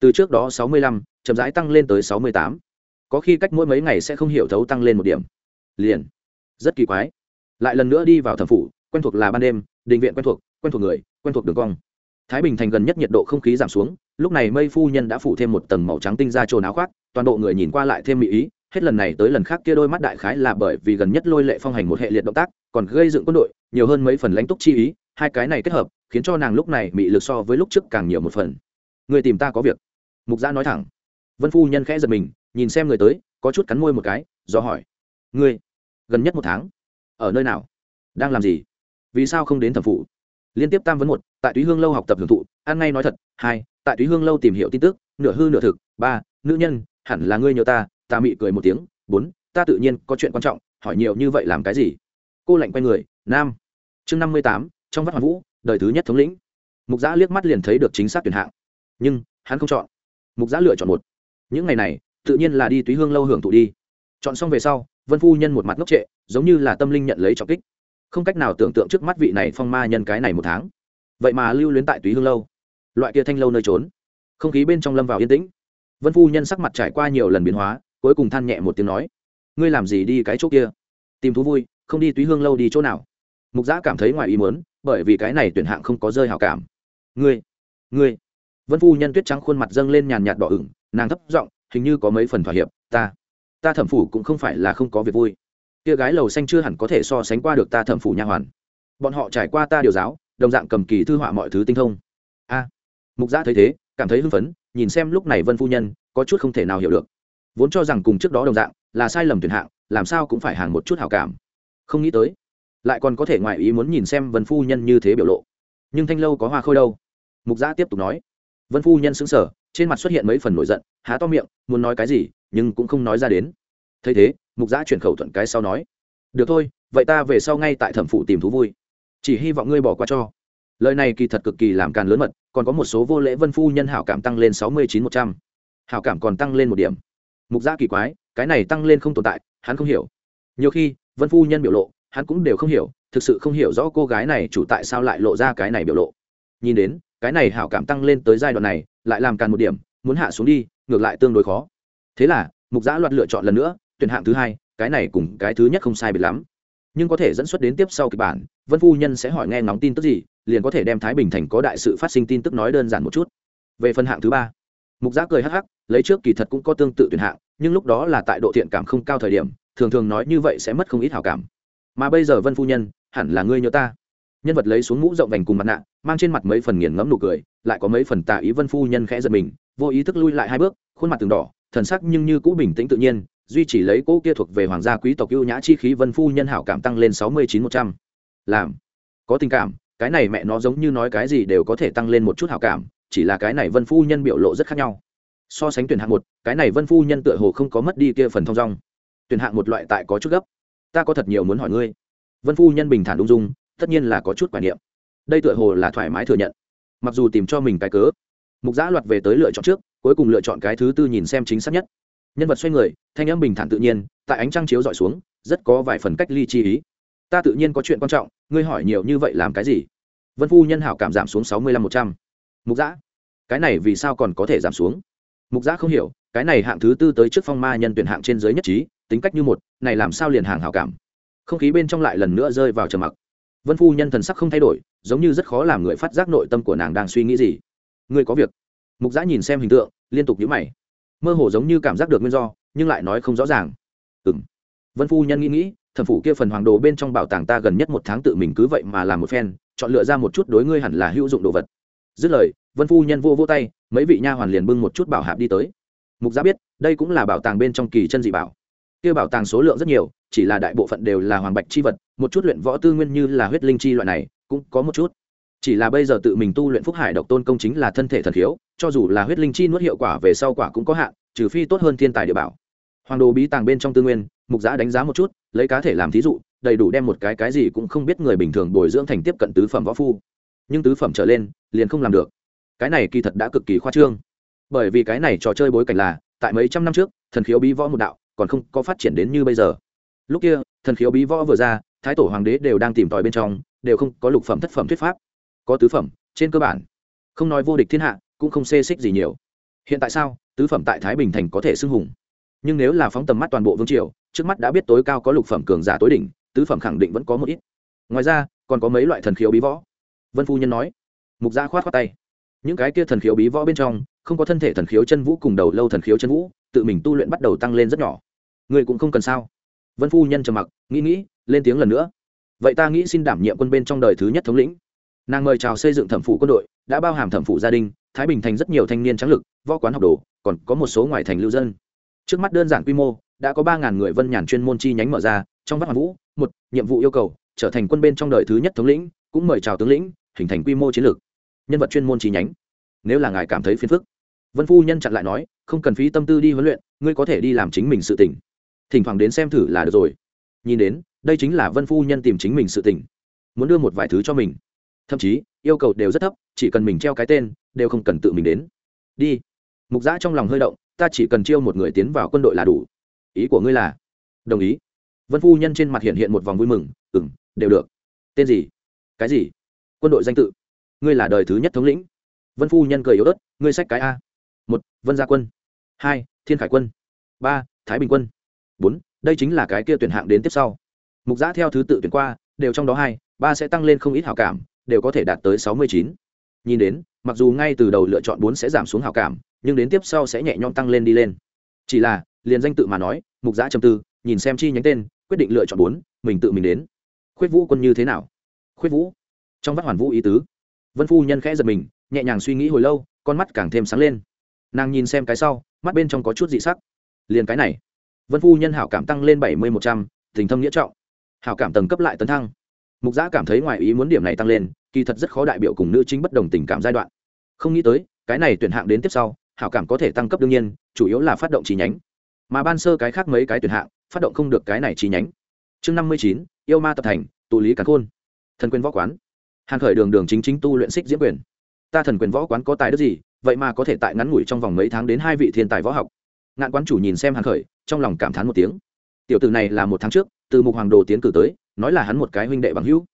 từ trước đó sáu mươi lăm, chậm rãi tăng lên tới sáu mươi tám. Có khi cách mỗi mấy ngày sẽ không hiểu thấu tăng lên một điểm. Liền. Rất kỳ quái. Lại lần nữa đi vào thẩm phủ, quen thuộc là ban đêm định viện quen thuộc quen thuộc người, quen thuộc đường cong. Thái bình thành gần nhất nhiệt độ không khí giảm xuống, lúc này mây phu nhân đã phủ thêm một tầng màu trắng tinh ra trồn áo khoác, toàn bộ người nhìn qua lại thêm mỹ ý, hết lần này tới lần khác kia đôi mắt đại khái là bởi vì gần nhất lôi lệ phong hành một hệ liệt động tác, còn gây dựng quân đội, nhiều hơn mấy phần lãnh túc chi ý, hai cái này kết hợp, khiến cho nàng lúc này bị lực so với lúc trước càng nhiều một phần. Người tìm ta có việc mục gia nói thẳng. Vân phu nhân khẽ giật mình, nhìn xem người tới, có chút cắn môi một cái, do hỏi. Ngươi, gần nhất một tháng, ở nơi nào? Đang làm gì? Vì sao không đến thẩm phụ? Liên tiếp tam vấn một, tại túy hương lâu học tập hưởng thụ, ăn ngay nói thật, hai, tại túy hương lâu tìm hiểu tin tức, nửa hư nửa thực, ba, nữ nhân, hẳn là ngươi nhớ ta ta mị cười một tiếng, bốn, ta tự nhiên có chuyện quan trọng, hỏi nhiều như vậy làm cái gì? Cô lạnh quay người, nam. Chương năm mươi tám, trong vắt hoàng vũ, đời thứ nhất thống lĩnh. Mục giã liếc mắt liền thấy được chính xác tuyển hạng. Nhưng, hắn không chọn mục giã lựa chọn một. Những ngày này, tự nhiên là đi túy hương lâu hưởng thụ đi. Chọn xong về sau, vân phu nhân một mặt ngốc trệ, giống như là tâm linh nhận lấy trọng kích. Không cách nào tưởng tượng trước mắt vị này phong ma nhân cái này một tháng. Vậy mà lưu luyến tại túy hương lâu. Loại kia thanh lâu nơi trốn. Không khí bên trong lâm vào yên tĩnh. Vân phu nhân sắc mặt trải qua nhiều lần biến hóa, cuối cùng than nhẹ một tiếng nói, ngươi làm gì đi cái chỗ kia? Tìm thú vui, không đi túy hương lâu đi chỗ nào? Mục giã cảm thấy ngoài ý muốn, bởi vì cái này tuyển hạng không có rơi hào cảm. Ngươi ngươi vân phu nhân tuyết trắng khuôn mặt dâng lên nhàn nhạt đỏ ửng, nàng thấp giọng, hình như có mấy phần thỏa hiệp, ta ta thẩm phủ cũng không phải là không có việc vui. Kia gái lầu xanh chưa hẳn có thể so sánh qua được ta thẩm phủ nha hoàn. Bọn họ trải qua ta điều giáo, đồng dạng cầm kỳ thư họa mọi thứ tinh thông. A. Mục gia thấy thế, cảm thấy hưng phấn, nhìn xem lúc này vân phu nhân, có chút không thể nào hiểu được. Vốn cho rằng cùng trước đó đồng dạng, là sai lầm tuyển hạng, làm sao cũng phải hàng một chút hảo cảm. Không nghĩ tới, lại còn có thể ngoại ý muốn nhìn xem vân phu nhân như thế biểu lộ. Nhưng thanh lâu có hoa khôi đâu? Mục gia tiếp tục nói vân phu nhân xứng sở trên mặt xuất hiện mấy phần nổi giận, há to miệng, muốn nói cái gì, nhưng cũng không nói ra đến. Thấy thế, mục giã chuyển khẩu thuận cái sau nói, được thôi, vậy ta về sau ngay tại thẩm phụ tìm thú vui. Chỉ hy vọng ngươi bỏ qua cho. Lời này kỳ thật cực kỳ làm càn lớn mật, còn có một số vô lễ vân phu nhân hảo cảm tăng lên sáu mươi chín một trăm. Hảo cảm còn tăng lên một điểm. Mục giã kỳ quái, cái này tăng lên không tồn tại, hắn không hiểu. Nhiều khi, vân phu nhân biểu lộ, hắn cũng đều không hiểu, thực sự không hiểu rõ cô gái này chủ tại sao lại lộ ra cái này biểu lộ. Nhìn đến cái này hảo cảm tăng lên tới giai đoạn này, lại làm càn một điểm, muốn hạ xuống đi, ngược lại tương đối khó. Thế là, mục giã loạt lựa chọn lần nữa, tuyển hạng thứ hai, cái này cùng cái thứ nhất không sai biệt lắm. Nhưng có thể dẫn xuất đến tiếp sau kịch bản, vân phu nhân sẽ hỏi nghe ngóng tin tức gì, liền có thể đem thái bình thành có đại sự phát sinh tin tức nói đơn giản một chút. Về phần hạng thứ ba, mục giã cười hắc hắc, lấy trước kỳ thật cũng có tương tự tuyển hạng, nhưng lúc đó là tại độ thiện cảm không cao thời điểm, thường thường nói như vậy sẽ mất không ít hảo cảm. Mà bây giờ vân phu nhân, hẳn là ngươi nhớ ta. Nhân vật lấy xuống mũ rộng vành cùng mặt nạ mang trên mặt mấy phần nghiền ngẫm nụ cười, lại có mấy phần tạ ý vân phu nhân khẽ giật mình, vô ý thức lui lại hai bước, khuôn mặt từng đỏ, thần sắc nhưng như cũ bình tĩnh tự nhiên, duy chỉ lấy cỗ kia thuộc về hoàng gia quý tộc ưu nhã chi khí vân phu nhân hảo cảm tăng lên sáu mươi chín một trăm. Làm, có tình cảm, cái này mẹ nó giống như nói cái gì đều có thể tăng lên một chút hảo cảm, chỉ là cái này vân phu nhân biểu lộ rất khác nhau. So sánh tuyển hạng một, cái này vân phu nhân tựa hồ không có mất đi kia phần thong dong. Tuyển hạng một loại tại có chút gấp. Ta có thật nhiều muốn hỏi ngươi. Vân phu nhân bình thản ung dung, tất nhiên là có chút quả niệm đây tựa hồ là thoải mái thừa nhận. Mặc dù tìm cho mình cái cớ, mục giã loạt về tới lựa chọn trước, cuối cùng lựa chọn cái thứ tư nhìn xem chính xác nhất. Nhân vật xoay người, thanh âm bình thản tự nhiên, tại ánh trăng chiếu dọi xuống, rất có vài phần cách ly chi ý. Ta tự nhiên có chuyện quan trọng, ngươi hỏi nhiều như vậy làm cái gì? Vân phu nhân hảo cảm giảm xuống sáu mươi lăm một trăm. Mục giã, cái này vì sao còn có thể giảm xuống? Mục giã không hiểu, cái này hạng thứ tư tới trước phong ma nhân tuyển hạng trên giới nhất trí, tính cách như một, này làm sao liền hàng hảo cảm? Không khí bên trong lại lần nữa rơi vào trầm mặc vân phu nhân thần sắc không thay đổi, giống như rất khó làm người phát giác nội tâm của nàng đang suy nghĩ gì. Ngươi có việc. Mục giã nhìn xem hình tượng, liên tục nhữ mày. Mơ hồ giống như cảm giác được nguyên do, nhưng lại nói không rõ ràng. Ừ m vân phu nhân nghĩ nghĩ thần phủ kia phần hoàng đồ bên trong bảo tàng ta gần nhất một tháng tự mình cứ vậy mà làm một phen, chọn lựa ra một chút đối ngươi hẳn là hữu dụng đồ vật. Dứt lời, vân phu nhân vô vô tay, mấy vị nha hoàn liền bưng một chút bảo hạp đi tới. Mục giã biết, đây cũng là bảo tàng bên trong kỳ chân dị bảo. Kia bảo tàng số lượng rất nhiều chỉ là đại bộ phận đều là hoàng bạch chi vật, một chút luyện võ tư nguyên như là huyết linh chi loại này, cũng có một chút. Chỉ là bây giờ tự mình tu luyện phúc hải độc tôn công chính là thân thể thần khiếu, cho dù là huyết linh chi nuốt hiệu quả về sau quả cũng có hạn, trừ phi tốt hơn thiên tài địa bảo. Hoàng đồ bí tàng bên trong tư nguyên, mục giã đánh giá một chút, lấy cá thể làm thí dụ, đầy đủ đem một cái cái gì cũng không biết người bình thường bồi dưỡng thành tiếp cận tứ phẩm võ phu. Nhưng tứ phẩm trở lên, liền không làm được. Cái này kỳ thật đã cực kỳ khoa trương. Bởi vì cái này trò chơi bối cảnh là, tại mấy trăm năm trước, thần khiếu bí võ một đạo, còn không có phát triển đến như bây giờ lúc kia, thần khiếu bí võ vừa ra, thái tổ hoàng đế đều đang tìm tòi bên trong, đều không có lục phẩm thất phẩm thuyết pháp. Có tứ phẩm, trên cơ bản. Không nói vô địch thiên hạ, cũng không xê xích gì nhiều. Hiện tại sao, tứ phẩm tại thái bình thành có thể xưng hùng? Nhưng nếu là phóng tầm mắt toàn bộ vương triều, trước mắt đã biết tối cao có lục phẩm cường giả tối đỉnh, tứ phẩm khẳng định vẫn có một ít. Ngoài ra, còn có mấy loại thần khiếu bí võ. Vân phu nhân nói. Mục gia khoát khoát tay. Những cái kia thần khiếu bí võ bên trong, không có thân thể thần khiếu chân vũ cùng đầu lâu thần khiếu chân vũ, tự mình tu luyện bắt đầu tăng lên rất nhỏ. Người cũng không cần sao? Vân phu nhân trầm mặc, nghĩ nghĩ, lên tiếng lần nữa. Vậy ta nghĩ xin đảm nhiệm quân bên trong đời thứ nhất thống lĩnh. Nàng mời chào xây dựng thẩm phụ quân đội, đã bao hàm thẩm phụ gia đình, thái bình thành rất nhiều thanh niên trắng lực, võ quán học đồ, còn có một số ngoài thành lưu dân. Trước mắt đơn giản quy mô, đã có ba ngàn người vân nhàn chuyên môn chi nhánh mở ra, trong văn vũ, một, nhiệm vụ yêu cầu, trở thành quân bên trong đời thứ nhất thống lĩnh, cũng mời chào tướng lĩnh, hình thành quy mô chiến lược. Nhân vật chuyên môn chi nhánh. Nếu là ngài cảm thấy phiền phức. Vân phu nhân chặn lại nói, không cần phí tâm tư đi huấn luyện, ngươi có thể đi làm chính mình sự tỉnh thỉnh thoảng đến xem thử là được rồi. Nhìn đến, đây chính là vân phu nhân tìm chính mình sự tỉnh muốn đưa một vài thứ cho mình. Thậm chí, yêu cầu đều rất thấp, chỉ cần mình treo cái tên, đều không cần tự mình đến. Đi. Mục giã trong lòng hơi động, ta chỉ cần chiêu một người tiến vào quân đội là đủ. Ý của ngươi là? Đồng ý. Vân phu nhân trên mặt hiện hiện một vòng vui mừng ừ m đều được. Tên gì? Cái gì? Quân đội danh tự. Ngươi là đời thứ nhất thống lĩnh. Vân phu nhân cười yếu ớt, ngươi sách cái a. Một, vân gia quân. Hai, thiên khải quân. Ba, thái bình quân bốn, đây chính là cái kia tuyển hạng đến tiếp sau. Mục giã theo thứ tự tuyển qua, đều trong đó hai, ba sẽ tăng lên không ít hảo cảm, đều có thể đạt tới sáu mươi chín. Nhìn đến, mặc dù ngay từ đầu lựa chọn bốn sẽ giảm xuống hảo cảm, nhưng đến tiếp sau sẽ nhẹ nhõm tăng lên đi lên. Chỉ là, liền danh tự mà nói, mục giã trầm tư, nhìn xem chi nhánh tên, quyết định lựa chọn bốn, mình tự mình đến. Khuyết vũ quân như thế nào? Khuyết vũ. Trong vắt hoàn vũ ý tứ. Vân phu nhân khẽ giật mình, nhẹ nhàng suy nghĩ hồi lâu, con mắt càng thêm sáng lên. Nàng nhìn xem cái sau, mắt bên trong có chút dị sắc. Liền cái này vân phu nhân hảo cảm tăng lên bảy mươi một trăm, tình thâm nghĩa trọng. Hảo cảm tầng cấp lại tấn thăng. Mục giã cảm thấy ngoài ý muốn điểm này tăng lên, kỳ thật rất khó đại biểu cùng nữ chính bất đồng tình cảm giai đoạn. Không nghĩ tới, cái này tuyển hạng đến tiếp sau, hảo cảm có thể tăng cấp đương nhiên, chủ yếu là phát động chi nhánh. Mà ban sơ cái khác mấy cái tuyển hạng, phát động không được cái này chi nhánh. Chương năm mươi chín, yêu ma tập thành, tụ lý cắn khôn. Thần quyền võ quán. Hàn khởi đường đường chính chính tu luyện xích diễm quyền. Ta thần quyền võ quán có tài đức gì, vậy mà có thể tại ngắn ngủi trong vòng mấy tháng đến hai vị thiên tài võ học ngạn quán chủ nhìn xem hàn khởi, trong lòng cảm thán một tiếng. Tiểu tử này là một tháng trước, từ mục hoàng đồ tiến cử tới, nói là hắn một cái huynh đệ bằng hữu.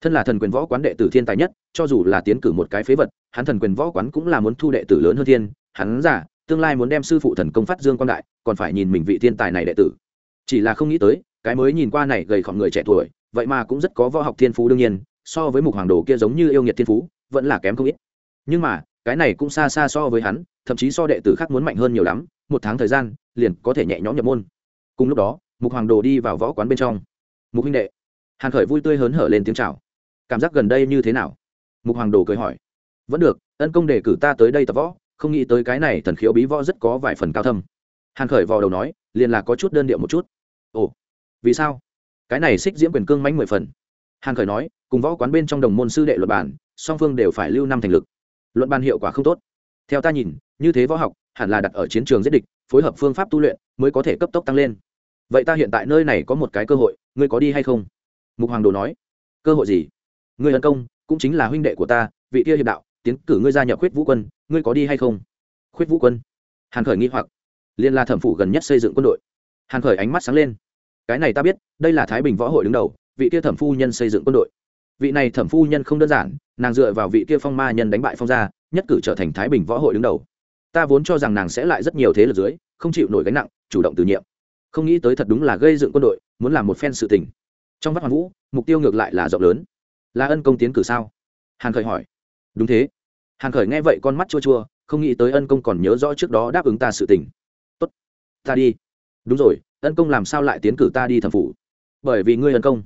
Thân là thần quyền võ quán đệ tử thiên tài nhất, cho dù là tiến cử một cái phế vật, hắn thần quyền võ quán cũng là muốn thu đệ tử lớn hơn thiên. Hắn giả, tương lai muốn đem sư phụ thần công phát dương quan đại, còn phải nhìn mình vị thiên tài này đệ tử. Chỉ là không nghĩ tới, cái mới nhìn qua này gầy khỏng người trẻ tuổi, vậy mà cũng rất có võ học thiên phú đương nhiên, so với mục hoàng đồ kia giống như yêu nghiệt thiên phú, vẫn là kém không ít. Nhưng mà, cái này cũng xa xa so với hắn thậm chí so đệ tử khác muốn mạnh hơn nhiều lắm, một tháng thời gian, liền có thể nhẹ nhõm nhập môn. Cùng lúc đó, mục hoàng đồ đi vào võ quán bên trong. Mục huynh đệ. Hàn khởi vui tươi hớn hở lên tiếng chào. Cảm giác gần đây như thế nào? Mục hoàng đồ cười hỏi. Vẫn được, ân công đề cử ta tới đây tập võ, không nghĩ tới cái này thần khiếu bí võ rất có vài phần cao thâm. Hàn khởi vào đầu nói, liền là có chút đơn điệu một chút. Ồ, vì sao? Cái này xích diễm quyền cương mánh mười phần. Hàn khởi nói, cùng võ quán bên trong đồng môn sư đệ luật bản song phương đều phải lưu năm thành lực. Luận ban hiệu quả không tốt theo ta nhìn, như thế võ học, hẳn là đặt ở chiến trường giết địch, phối hợp phương pháp tu luyện mới có thể cấp tốc tăng lên. Vậy ta hiện tại nơi này có một cái cơ hội, ngươi có đi hay không? Mục hoàng đồ nói. Cơ hội gì? Ngươi tấn công, cũng chính là huynh đệ của ta, vị kia hiệp đạo, tiến cử ngươi gia nhập khuyết vũ quân, ngươi có đi hay không? Khuyết vũ quân? Hàn khởi nghi hoặc. Liên la thẩm phủ gần nhất xây dựng quân đội. Hàn khởi ánh mắt sáng lên. Cái này ta biết, đây là thái bình võ hội đứng đầu, vị kia thẩm phu nhân xây dựng quân đội vị này thẩm phu nhân không đơn giản, nàng dựa vào vị kia phong ma nhân đánh bại phong gia, nhất cử trở thành thái bình võ hội đứng đầu. Ta vốn cho rằng nàng sẽ lại rất nhiều thế lực dưới, không chịu nổi gánh nặng, chủ động từ nhiệm. Không nghĩ tới thật đúng là gây dựng quân đội, muốn làm một phen sự tình. Trong vắt hoàn vũ, mục tiêu ngược lại là rộng lớn. Là ân công tiến cử sao? Hàn khởi hỏi. Đúng thế. Hàn khởi nghe vậy con mắt chua chua, không nghĩ tới ân công còn nhớ rõ trước đó đáp ứng ta sự tình. Tốt. Ta đi. Đúng rồi, ân công làm sao lại tiến cử ta đi thẩm phủ? Bởi vì ngươi ân công.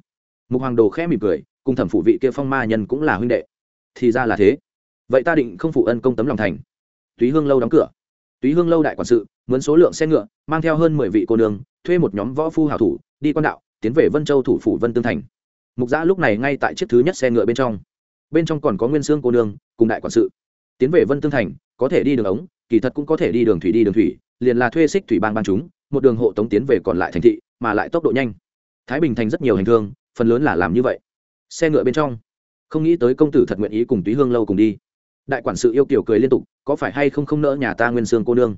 Mục hoàng đồ khẽ mỉm cười cùng thẩm phủ vị kia phong ma nhân cũng là huynh đệ. Thì ra là thế. Vậy ta định không phụ ân công tấm lòng thành. Túy hương lâu đóng cửa. Túy hương lâu đại quản sự, mướn số lượng xe ngựa, mang theo hơn mười vị cô nương, thuê một nhóm võ phu hảo thủ, đi quan đạo, tiến về vân châu thủ phủ vân tương thành. Mục giã lúc này ngay tại chiếc thứ nhất xe ngựa bên trong. Bên trong còn có nguyên xương cô nương, cùng đại quản sự. Tiến về vân tương thành, có thể đi đường ống, kỳ thật cũng có thể đi đường thủy đi đường thủy, liền là thuê xích thủy bang ban chúng, một đường hộ tống tiến về còn lại thành thị, mà lại tốc độ nhanh. Thái bình thành rất nhiều hành thương, phần lớn là làm như vậy xe ngựa bên trong. Không nghĩ tới công tử thật nguyện ý cùng túy hương lâu cùng đi. Đại quản sự yêu kiểu cười liên tục, có phải hay không không nỡ nhà ta nguyên sương cô nương?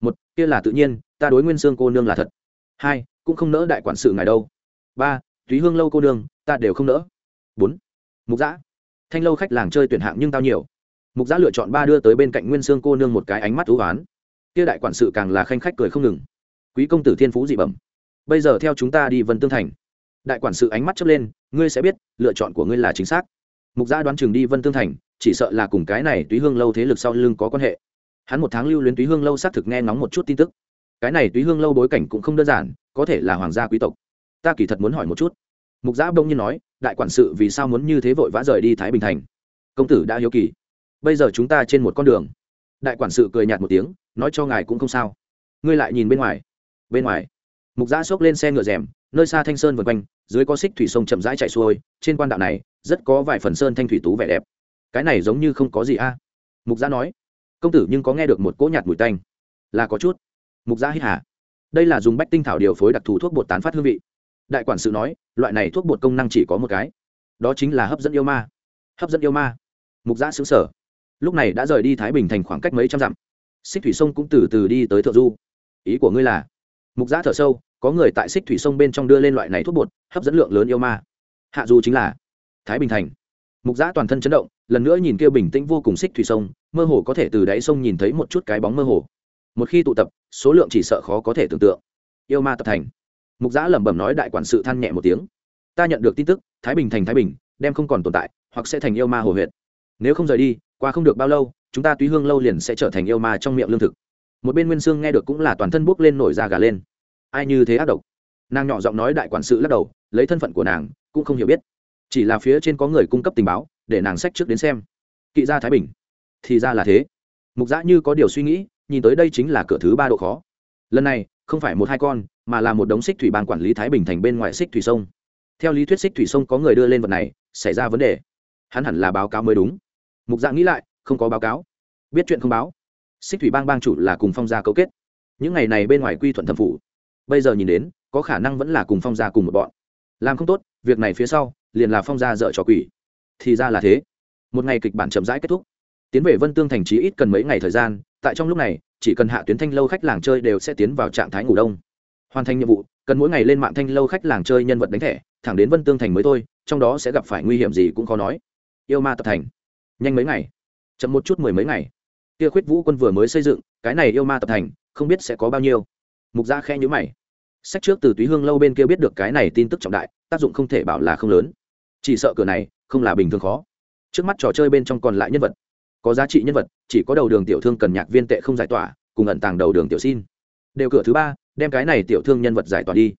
Một, kia là tự nhiên, ta đối nguyên sương cô nương là thật. Hai, cũng không nỡ đại quản sự ngài đâu. Ba, túy hương lâu cô nương, ta đều không nỡ. Bốn, mục giã thanh lâu khách làng chơi tuyển hạng nhưng tao nhiều. Mục giã lựa chọn ba đưa tới bên cạnh nguyên sương cô nương một cái ánh mắt thú oán. Kia đại quản sự càng là khanh khách cười không ngừng. Quý công tử thiên phú dị bẩm. Bây giờ theo chúng ta đi vân tương thành. Đại quản sự ánh mắt chớp lên ngươi sẽ biết, lựa chọn của ngươi là chính xác. Mục gia đoán chừng đi vân tương thành, chỉ sợ là cùng cái này túy hương lâu thế lực sau lưng có quan hệ. Hắn một tháng lưu luyến túy hương lâu xác thực nghe ngóng một chút tin tức. Cái này túy hương lâu bối cảnh cũng không đơn giản, có thể là hoàng gia quý tộc. Ta kỳ thật muốn hỏi một chút. Mục giã bỗng nhiên nói, đại quản sự vì sao muốn như thế vội vã rời đi thái bình thành? Công tử đã hiếu kỳ. Bây giờ chúng ta trên một con đường. Đại quản sự cười nhạt một tiếng, nói cho ngài cũng không sao. Ngươi lại nhìn bên ngoài. Bên ngoài. Mục giã xốc lên xe ngựa rèm nơi xa thanh sơn vượt quanh, dưới có xích thủy sông chậm rãi chạy xuôi, trên quan đạo này, rất có vài phần sơn thanh thủy tú vẻ đẹp. Cái này giống như không có gì a. Mục giã nói. Công tử nhưng có nghe được một cỗ nhạt mùi tanh. Là có chút. Mục giã hít hà. Đây là dùng bách tinh thảo điều phối đặc thù thuốc bột tán phát hương vị. Đại quản sự nói, loại này thuốc bột công năng chỉ có một cái. Đó chính là hấp dẫn yêu ma. Hấp dẫn yêu ma. Mục giã xứng sở lúc này đã rời đi thái bình thành khoảng cách mấy trăm dặm. Xích thủy sông cũng từ từ đi tới thượng du. Ý của ngươi là? Mục giã thở sâu có người tại xích thủy sông bên trong đưa lên loại này thuốc bột, hấp dẫn lượng lớn yêu ma. Hạ du chính là thái bình thành. Mục giã toàn thân chấn động, lần nữa nhìn kia bình tĩnh vô cùng xích thủy sông, mơ hồ có thể từ đáy sông nhìn thấy một chút cái bóng mơ hồ. Một khi tụ tập, số lượng chỉ sợ khó có thể tưởng tượng. Yêu ma tập thành. Mục giã lẩm bẩm nói đại quản sự than nhẹ một tiếng. Ta nhận được tin tức, thái bình thành thái bình, đem không còn tồn tại, hoặc sẽ thành yêu ma hồ huyện nếu không rời đi, qua không được bao lâu, chúng ta túy hương lâu liền sẽ trở thành yêu ma trong miệng lương thực. Một bên nguyên sương nghe được cũng là toàn thân bốc lên nổi da gà lên ai như thế ác độc? Nàng nhỏ giọng nói đại quản sự lắc đầu, lấy thân phận của nàng, cũng không hiểu biết. Chỉ là phía trên có người cung cấp tình báo, để nàng sách trước đến xem. Kỵ gia thái bình. Thì ra là thế. Mục giã như có điều suy nghĩ, nhìn tới đây chính là cửa thứ ba độ khó. Lần này, không phải một hai con, mà là một đống xích thủy ban quản lý thái bình thành bên ngoài xích thủy sông. Theo lý thuyết xích thủy sông có người đưa lên vật này, xảy ra vấn đề. Hắn hẳn là báo cáo mới đúng. Mục giã nghĩ lại, không có báo cáo. Biết chuyện không báo. Xích thủy bang bang chủ là cùng phong gia cấu kết. Những ngày này bên ngoài quy thuận thẩm phủ bây giờ nhìn đến, có khả năng vẫn là cùng phong gia cùng một bọn. Làm không tốt, việc này phía sau, liền là phong gia dợ trò quỷ. Thì ra là thế. Một ngày kịch bản chậm rãi kết thúc. Tiến về vân tương thành trí ít cần mấy ngày thời gian, tại trong lúc này, chỉ cần hạ tuyến thanh lâu khách làng chơi đều sẽ tiến vào trạng thái ngủ đông. Hoàn thành nhiệm vụ, cần mỗi ngày lên mạng thanh lâu khách làng chơi nhân vật đánh thẻ, thẳng đến vân tương thành mới thôi, trong đó sẽ gặp phải nguy hiểm gì cũng khó nói. Yêu ma tập thành. Nhanh mấy ngày. Chậm một chút mười mấy ngày. Kia khuyết vũ quân vừa mới xây dựng, cái này yêu ma tập thành, không biết sẽ có bao nhiêu. Mục gia khe nhữ mày sách trước từ túy hương lâu bên kia biết được cái này tin tức trọng đại, tác dụng không thể bảo là không lớn. Chỉ sợ cửa này không là bình thường khó. Trước mắt trò chơi bên trong còn lại nhân vật. Có giá trị nhân vật, chỉ có đầu đường tiểu thương cần nhạc viên tệ không giải tỏa, cùng ẩn tàng đầu đường tiểu xin. Đều cửa thứ ba, đem cái này tiểu thương nhân vật giải tỏa đi.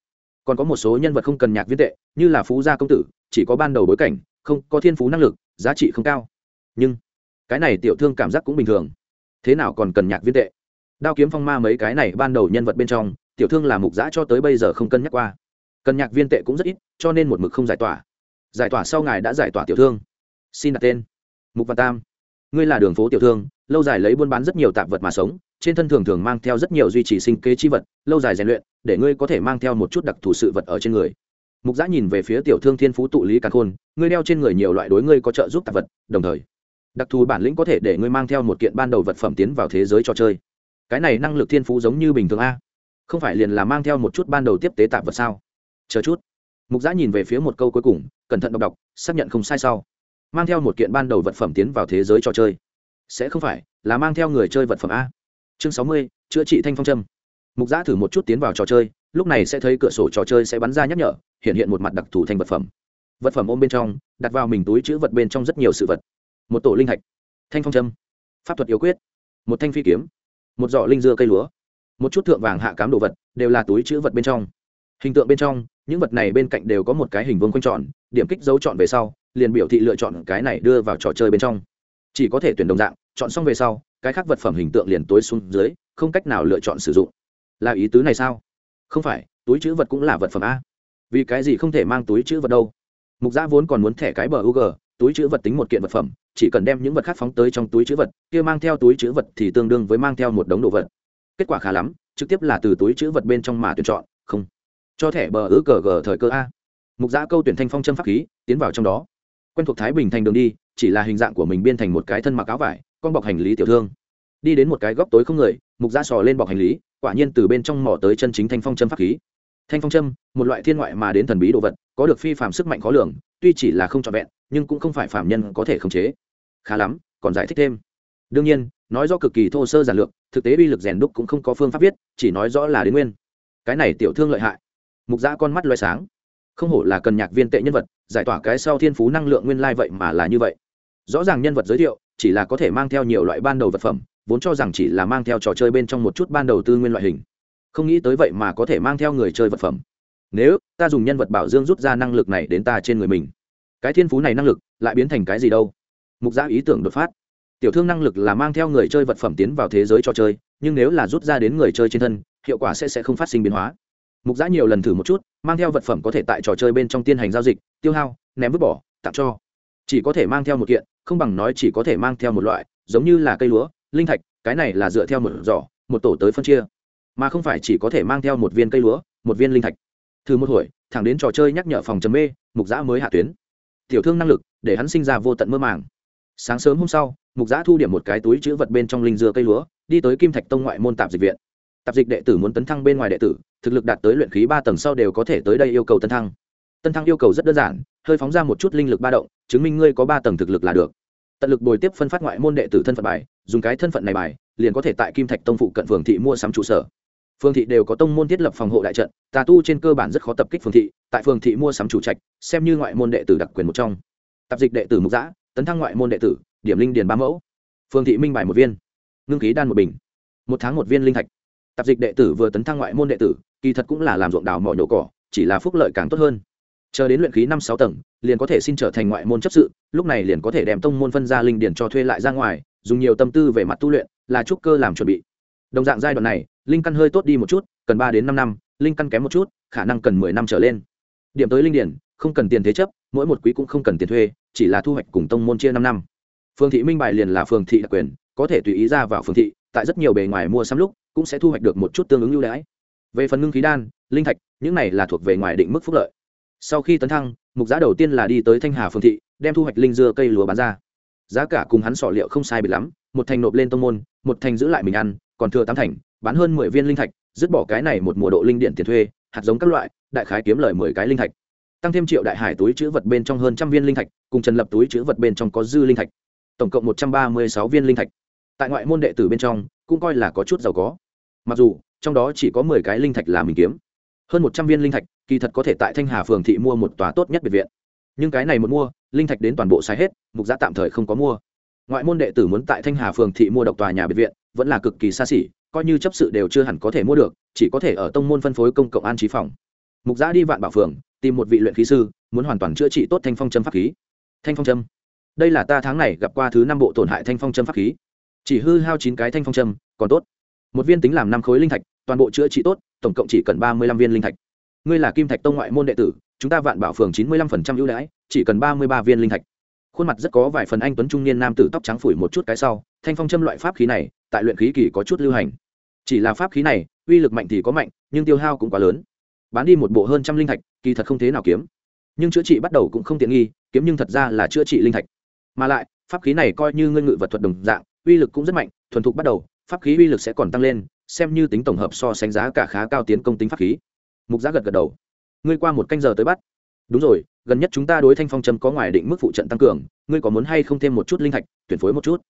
Còn có một số nhân vật không cần nhạc viên tệ, như là phú gia công tử, chỉ có ban đầu bối cảnh, không có thiên phú năng lực, giá trị không cao. Nhưng, cái này tiểu thương cảm giác cũng bình thường. Thế nào còn cần nhạc viên tệ? Đao kiếm phong ma mấy cái này ban đầu nhân vật bên trong tiểu thương là mục giã cho tới bây giờ không cân nhắc qua. Cân nhạc viên tệ cũng rất ít, cho nên một mực không giải tỏa. Giải tỏa sau ngài đã giải tỏa tiểu thương. Xin đặt tên. Mục văn tam. Ngươi là đường phố tiểu thương, lâu dài lấy buôn bán rất nhiều tạp vật mà sống, trên thân thường thường mang theo rất nhiều duy trì sinh kế chi vật, lâu dài rèn luyện, để ngươi có thể mang theo một chút đặc thù sự vật ở trên người. Mục giã nhìn về phía tiểu thương thiên phú tụ lý càn khôn, ngươi đeo trên người nhiều loại đối ngươi có trợ giúp tạp vật, đồng thời, đặc thù bản lĩnh có thể để ngươi mang theo một kiện ban đầu vật phẩm tiến vào thế giới trò chơi. Cái này năng lực thiên phú giống như bình thường a không phải liền là mang theo một chút ban đầu tiếp tế tạp vật sao? Chờ chút. Mục giã nhìn về phía một câu cuối cùng, cẩn thận đọc đọc, xác nhận không sai sau. Mang theo một kiện ban đầu vật phẩm tiến vào thế giới trò chơi. Sẽ không phải, là mang theo người chơi vật phẩm a. Chương sáu mươi, chữa trị thanh phong trâm mục giã thử một chút tiến vào trò chơi, lúc này sẽ thấy cửa sổ trò chơi sẽ bắn ra nhắc nhở, hiện hiện một mặt đặc thù thành vật phẩm. Vật phẩm ôm bên trong, đặt vào mình túi chữ vật bên trong rất nhiều sự vật. Một tổ linh thạch. Thanh phong trâm pháp thuật yếu quyết. Một thanh phi kiếm. Một giỏ linh dưa cây lúa một chút thượng vàng hạ cám đồ vật, đều là túi chữ vật bên trong. Hình tượng bên trong, những vật này bên cạnh đều có một cái hình vương quanh tròn, điểm kích dấu chọn về sau, liền biểu thị lựa chọn cái này đưa vào trò chơi bên trong. Chỉ có thể tuyển đồng dạng, chọn xong về sau, cái khác vật phẩm hình tượng liền tối xuống dưới, không cách nào lựa chọn sử dụng. Là ý tứ này sao? Không phải, túi chữ vật cũng là vật phẩm a. Vì cái gì không thể mang túi chữ vật đâu? Mục giã vốn còn muốn thẻ cái bờ u g túi chữ vật tính một kiện vật phẩm, chỉ cần đem những vật khác phóng tới trong túi chữ vật, kia mang theo túi chữ vật thì tương đương với mang theo một đống đồ vật kết quả khá lắm, trực tiếp là từ túi chữ vật bên trong mà tuyển chọn, không. Cho thẻ bờ ứ cờ gờ thời cơ a. Mục giã câu tuyển thanh phong châm pháp khí, tiến vào trong đó. Quen thuộc thái bình thành đường đi, chỉ là hình dạng của mình biên thành một cái thân mặc áo vải, con bọc hành lý tiểu thương. Đi đến một cái góc tối không người, mục giã sò lên bọc hành lý, quả nhiên từ bên trong mỏ tới chân chính thanh phong châm pháp khí. Thanh phong châm, một loại thiên ngoại mà đến thần bí đồ vật, có được phi phạm sức mạnh khó lường, tuy chỉ là không trọn vẹn, nhưng cũng không phải phạm nhân có thể khống chế. Khá lắm, còn giải thích thêm. Đương nhiên nói do cực kỳ thô sơ giản lược, thực tế uy lực rèn đúc cũng không có phương pháp viết, chỉ nói rõ là đến nguyên. Cái này tiểu thương lợi hại. Mục giã con mắt loay sáng. Không hổ là cần nhạc viên tệ nhân vật, giải tỏa cái sau thiên phú năng lượng nguyên lai vậy mà là như vậy. Rõ ràng nhân vật giới thiệu, chỉ là có thể mang theo nhiều loại ban đầu vật phẩm, vốn cho rằng chỉ là mang theo trò chơi bên trong một chút ban đầu tư nguyên loại hình. Không nghĩ tới vậy mà có thể mang theo người chơi vật phẩm. Nếu, ta dùng nhân vật bảo dương rút ra năng lực này đến ta trên người mình. Cái thiên phú này năng lực, lại biến thành cái gì đâu? Mục giã ý tưởng đột phát tiểu thương năng lực là mang theo người chơi vật phẩm tiến vào thế giới trò chơi, nhưng nếu là rút ra đến người chơi trên thân, hiệu quả sẽ sẽ không phát sinh biến hóa. Mục giã nhiều lần thử một chút, mang theo vật phẩm có thể tại trò chơi bên trong tiên hành giao dịch, tiêu hao, ném vứt bỏ, tặng cho. Chỉ có thể mang theo một kiện, không bằng nói chỉ có thể mang theo một loại, giống như là cây lúa, linh thạch, cái này là dựa theo một giỏ, một tổ tới phân chia. Mà không phải chỉ có thể mang theo một viên cây lúa, một viên linh thạch. Thử một hồi, thẳng đến trò chơi nhắc nhở phòng chấm mê, mục giã mới hạ tuyến. Tiểu thương năng lực, để hắn sinh ra vô tận mơ màng. Sáng sớm hôm sau mục giã thu điểm một cái túi chữ vật bên trong linh dưa cây lúa, đi tới kim thạch tông ngoại môn tạp dịch viện. Tạp dịch đệ tử muốn tấn thăng bên ngoài đệ tử, thực lực đạt tới luyện khí ba tầng sau đều có thể tới đây yêu cầu tân thăng. Tân thăng yêu cầu rất đơn giản, hơi phóng ra một chút linh lực ba động, chứng minh ngươi có ba tầng thực lực là được. Tận lực bồi tiếp phân phát ngoại môn đệ tử thân phận bài, dùng cái thân phận này bài, liền có thể tại kim thạch tông phụ cận phường thị mua sắm trụ sở. Phường thị đều có tông môn thiết lập phòng hộ đại trận, tà tu trên cơ bản rất khó tập kích phường thị, tại phường thị mua sắm chủ trạch, xem như ngoại môn đệ tử đặc quyền một trong. Tạp dịch đệ tử mục giã, tấn thăng ngoại môn đệ tử điểm linh điền ba mẫu. Phương thị minh bài một viên ngưng khí đan một bình một tháng một viên linh thạch. Tạp dịch đệ tử vừa tấn thăng ngoại môn đệ tử kỳ thật cũng là làm ruộng đào mỏ nhổ cỏ chỉ là phúc lợi càng tốt hơn. Chờ đến luyện khí năm sáu tầng liền có thể xin trở thành ngoại môn chấp sự lúc này liền có thể đem tông môn phân ra linh điền cho thuê lại ra ngoài dùng nhiều tâm tư về mặt tu luyện là trúc cơ làm chuẩn bị. Đồng dạng giai đoạn này linh căn hơi tốt đi một chút cần ba đến năm năm linh căn kém một chút khả năng cần mười năm trở lên. Điểm tới linh điền, không cần tiền thế chấp mỗi một quý cũng không cần tiền thuê chỉ là thu hoạch cùng tông môn chia năm năm phường thị minh bài liền là phường thị đặc quyền, có thể tùy ý ra vào phường thị, tại rất nhiều bề ngoài mua sắm lúc, cũng sẽ thu hoạch được một chút tương ứng ưu đãi. Về phần ngưng khí đan, linh thạch, những này là thuộc về ngoài định mức phúc lợi. Sau khi tấn thăng, mục giá đầu tiên là đi tới thanh hà phường thị, đem thu hoạch linh dưa cây lúa bán ra. Giá cả cùng hắn sỏ liệu không sai bị lắm, một thành nộp lên tông môn, một thành giữ lại mình ăn, còn thừa tám thành, bán hơn mười viên linh thạch, dứt bỏ cái này một mùa độ linh điện tiền thuê, hạt giống các loại, đại khái kiếm lời mười cái linh thạch. Tăng thêm triệu đại hải túi chữ vật bên trong hơn trăm viên linh thạch, cùng trần lập túi chữ vật bên trong có dư linh thạch tổng cộng một trăm ba mươi sáu viên linh thạch. Tại ngoại môn đệ tử bên trong, cũng coi là có chút giàu có. Mặc dù, trong đó chỉ có mười cái linh thạch là mình kiếm. Hơn một trăm viên linh thạch, kỳ thật có thể tại thanh hà phường thị mua một tòa tốt nhất biệt viện. Nhưng cái này một mua, linh thạch đến toàn bộ sai hết, mục giá tạm thời không có mua. Ngoại môn đệ tử muốn tại thanh hà phường thị mua độc tòa nhà biệt viện, vẫn là cực kỳ xa xỉ, coi như chấp sự đều chưa hẳn có thể mua được, chỉ có thể ở tông môn phân phối công cộng an trí phòng. Mục giá đi vạn bảo phường, tìm một vị luyện khí sư, muốn hoàn toàn chữa trị tốt thanh phong châm pháp khí. Thanh phong châm đây là ta tháng này gặp qua thứ năm bộ tổn hại thanh phong châm pháp khí. Chỉ hư hao chín cái thanh phong châm, còn tốt. Một viên tính làm năm khối linh thạch, toàn bộ chữa trị tốt, tổng cộng chỉ cần ba mươi lăm viên linh thạch. Ngươi là kim thạch tông ngoại môn đệ tử, chúng ta vạn bảo phường chín mươi lăm phần trăm ưu đãi, chỉ cần ba mươi ba viên linh thạch. Khuôn mặt rất có vài phần anh tuấn trung niên nam tử tóc trắng phủi một chút cái sau, thanh phong châm loại pháp khí này, tại luyện khí kỳ có chút lưu hành. Chỉ là pháp khí này, uy lực mạnh thì có mạnh, nhưng tiêu hao cũng quá lớn. Bán đi một bộ hơn trăm linh thạch, kỳ thật không thế nào kiếm. Nhưng chữa trị bắt đầu cũng không tiện nghi, kiếm nhưng thật ra là chữa trị linh thạch mà lại, pháp khí này coi như ngân ngự vật thuật đồng dạng, uy lực cũng rất mạnh, thuần thục bắt đầu, pháp khí uy lực sẽ còn tăng lên, xem như tính tổng hợp so sánh giá cả khá cao tiến công tính pháp khí. Mục giá gật gật đầu. Ngươi qua một canh giờ tới bắt. Đúng rồi, gần nhất chúng ta đối thanh phong châm có ngoài định mức phụ trận tăng cường, ngươi có muốn hay không thêm một chút linh thạch, tuyển phối một chút?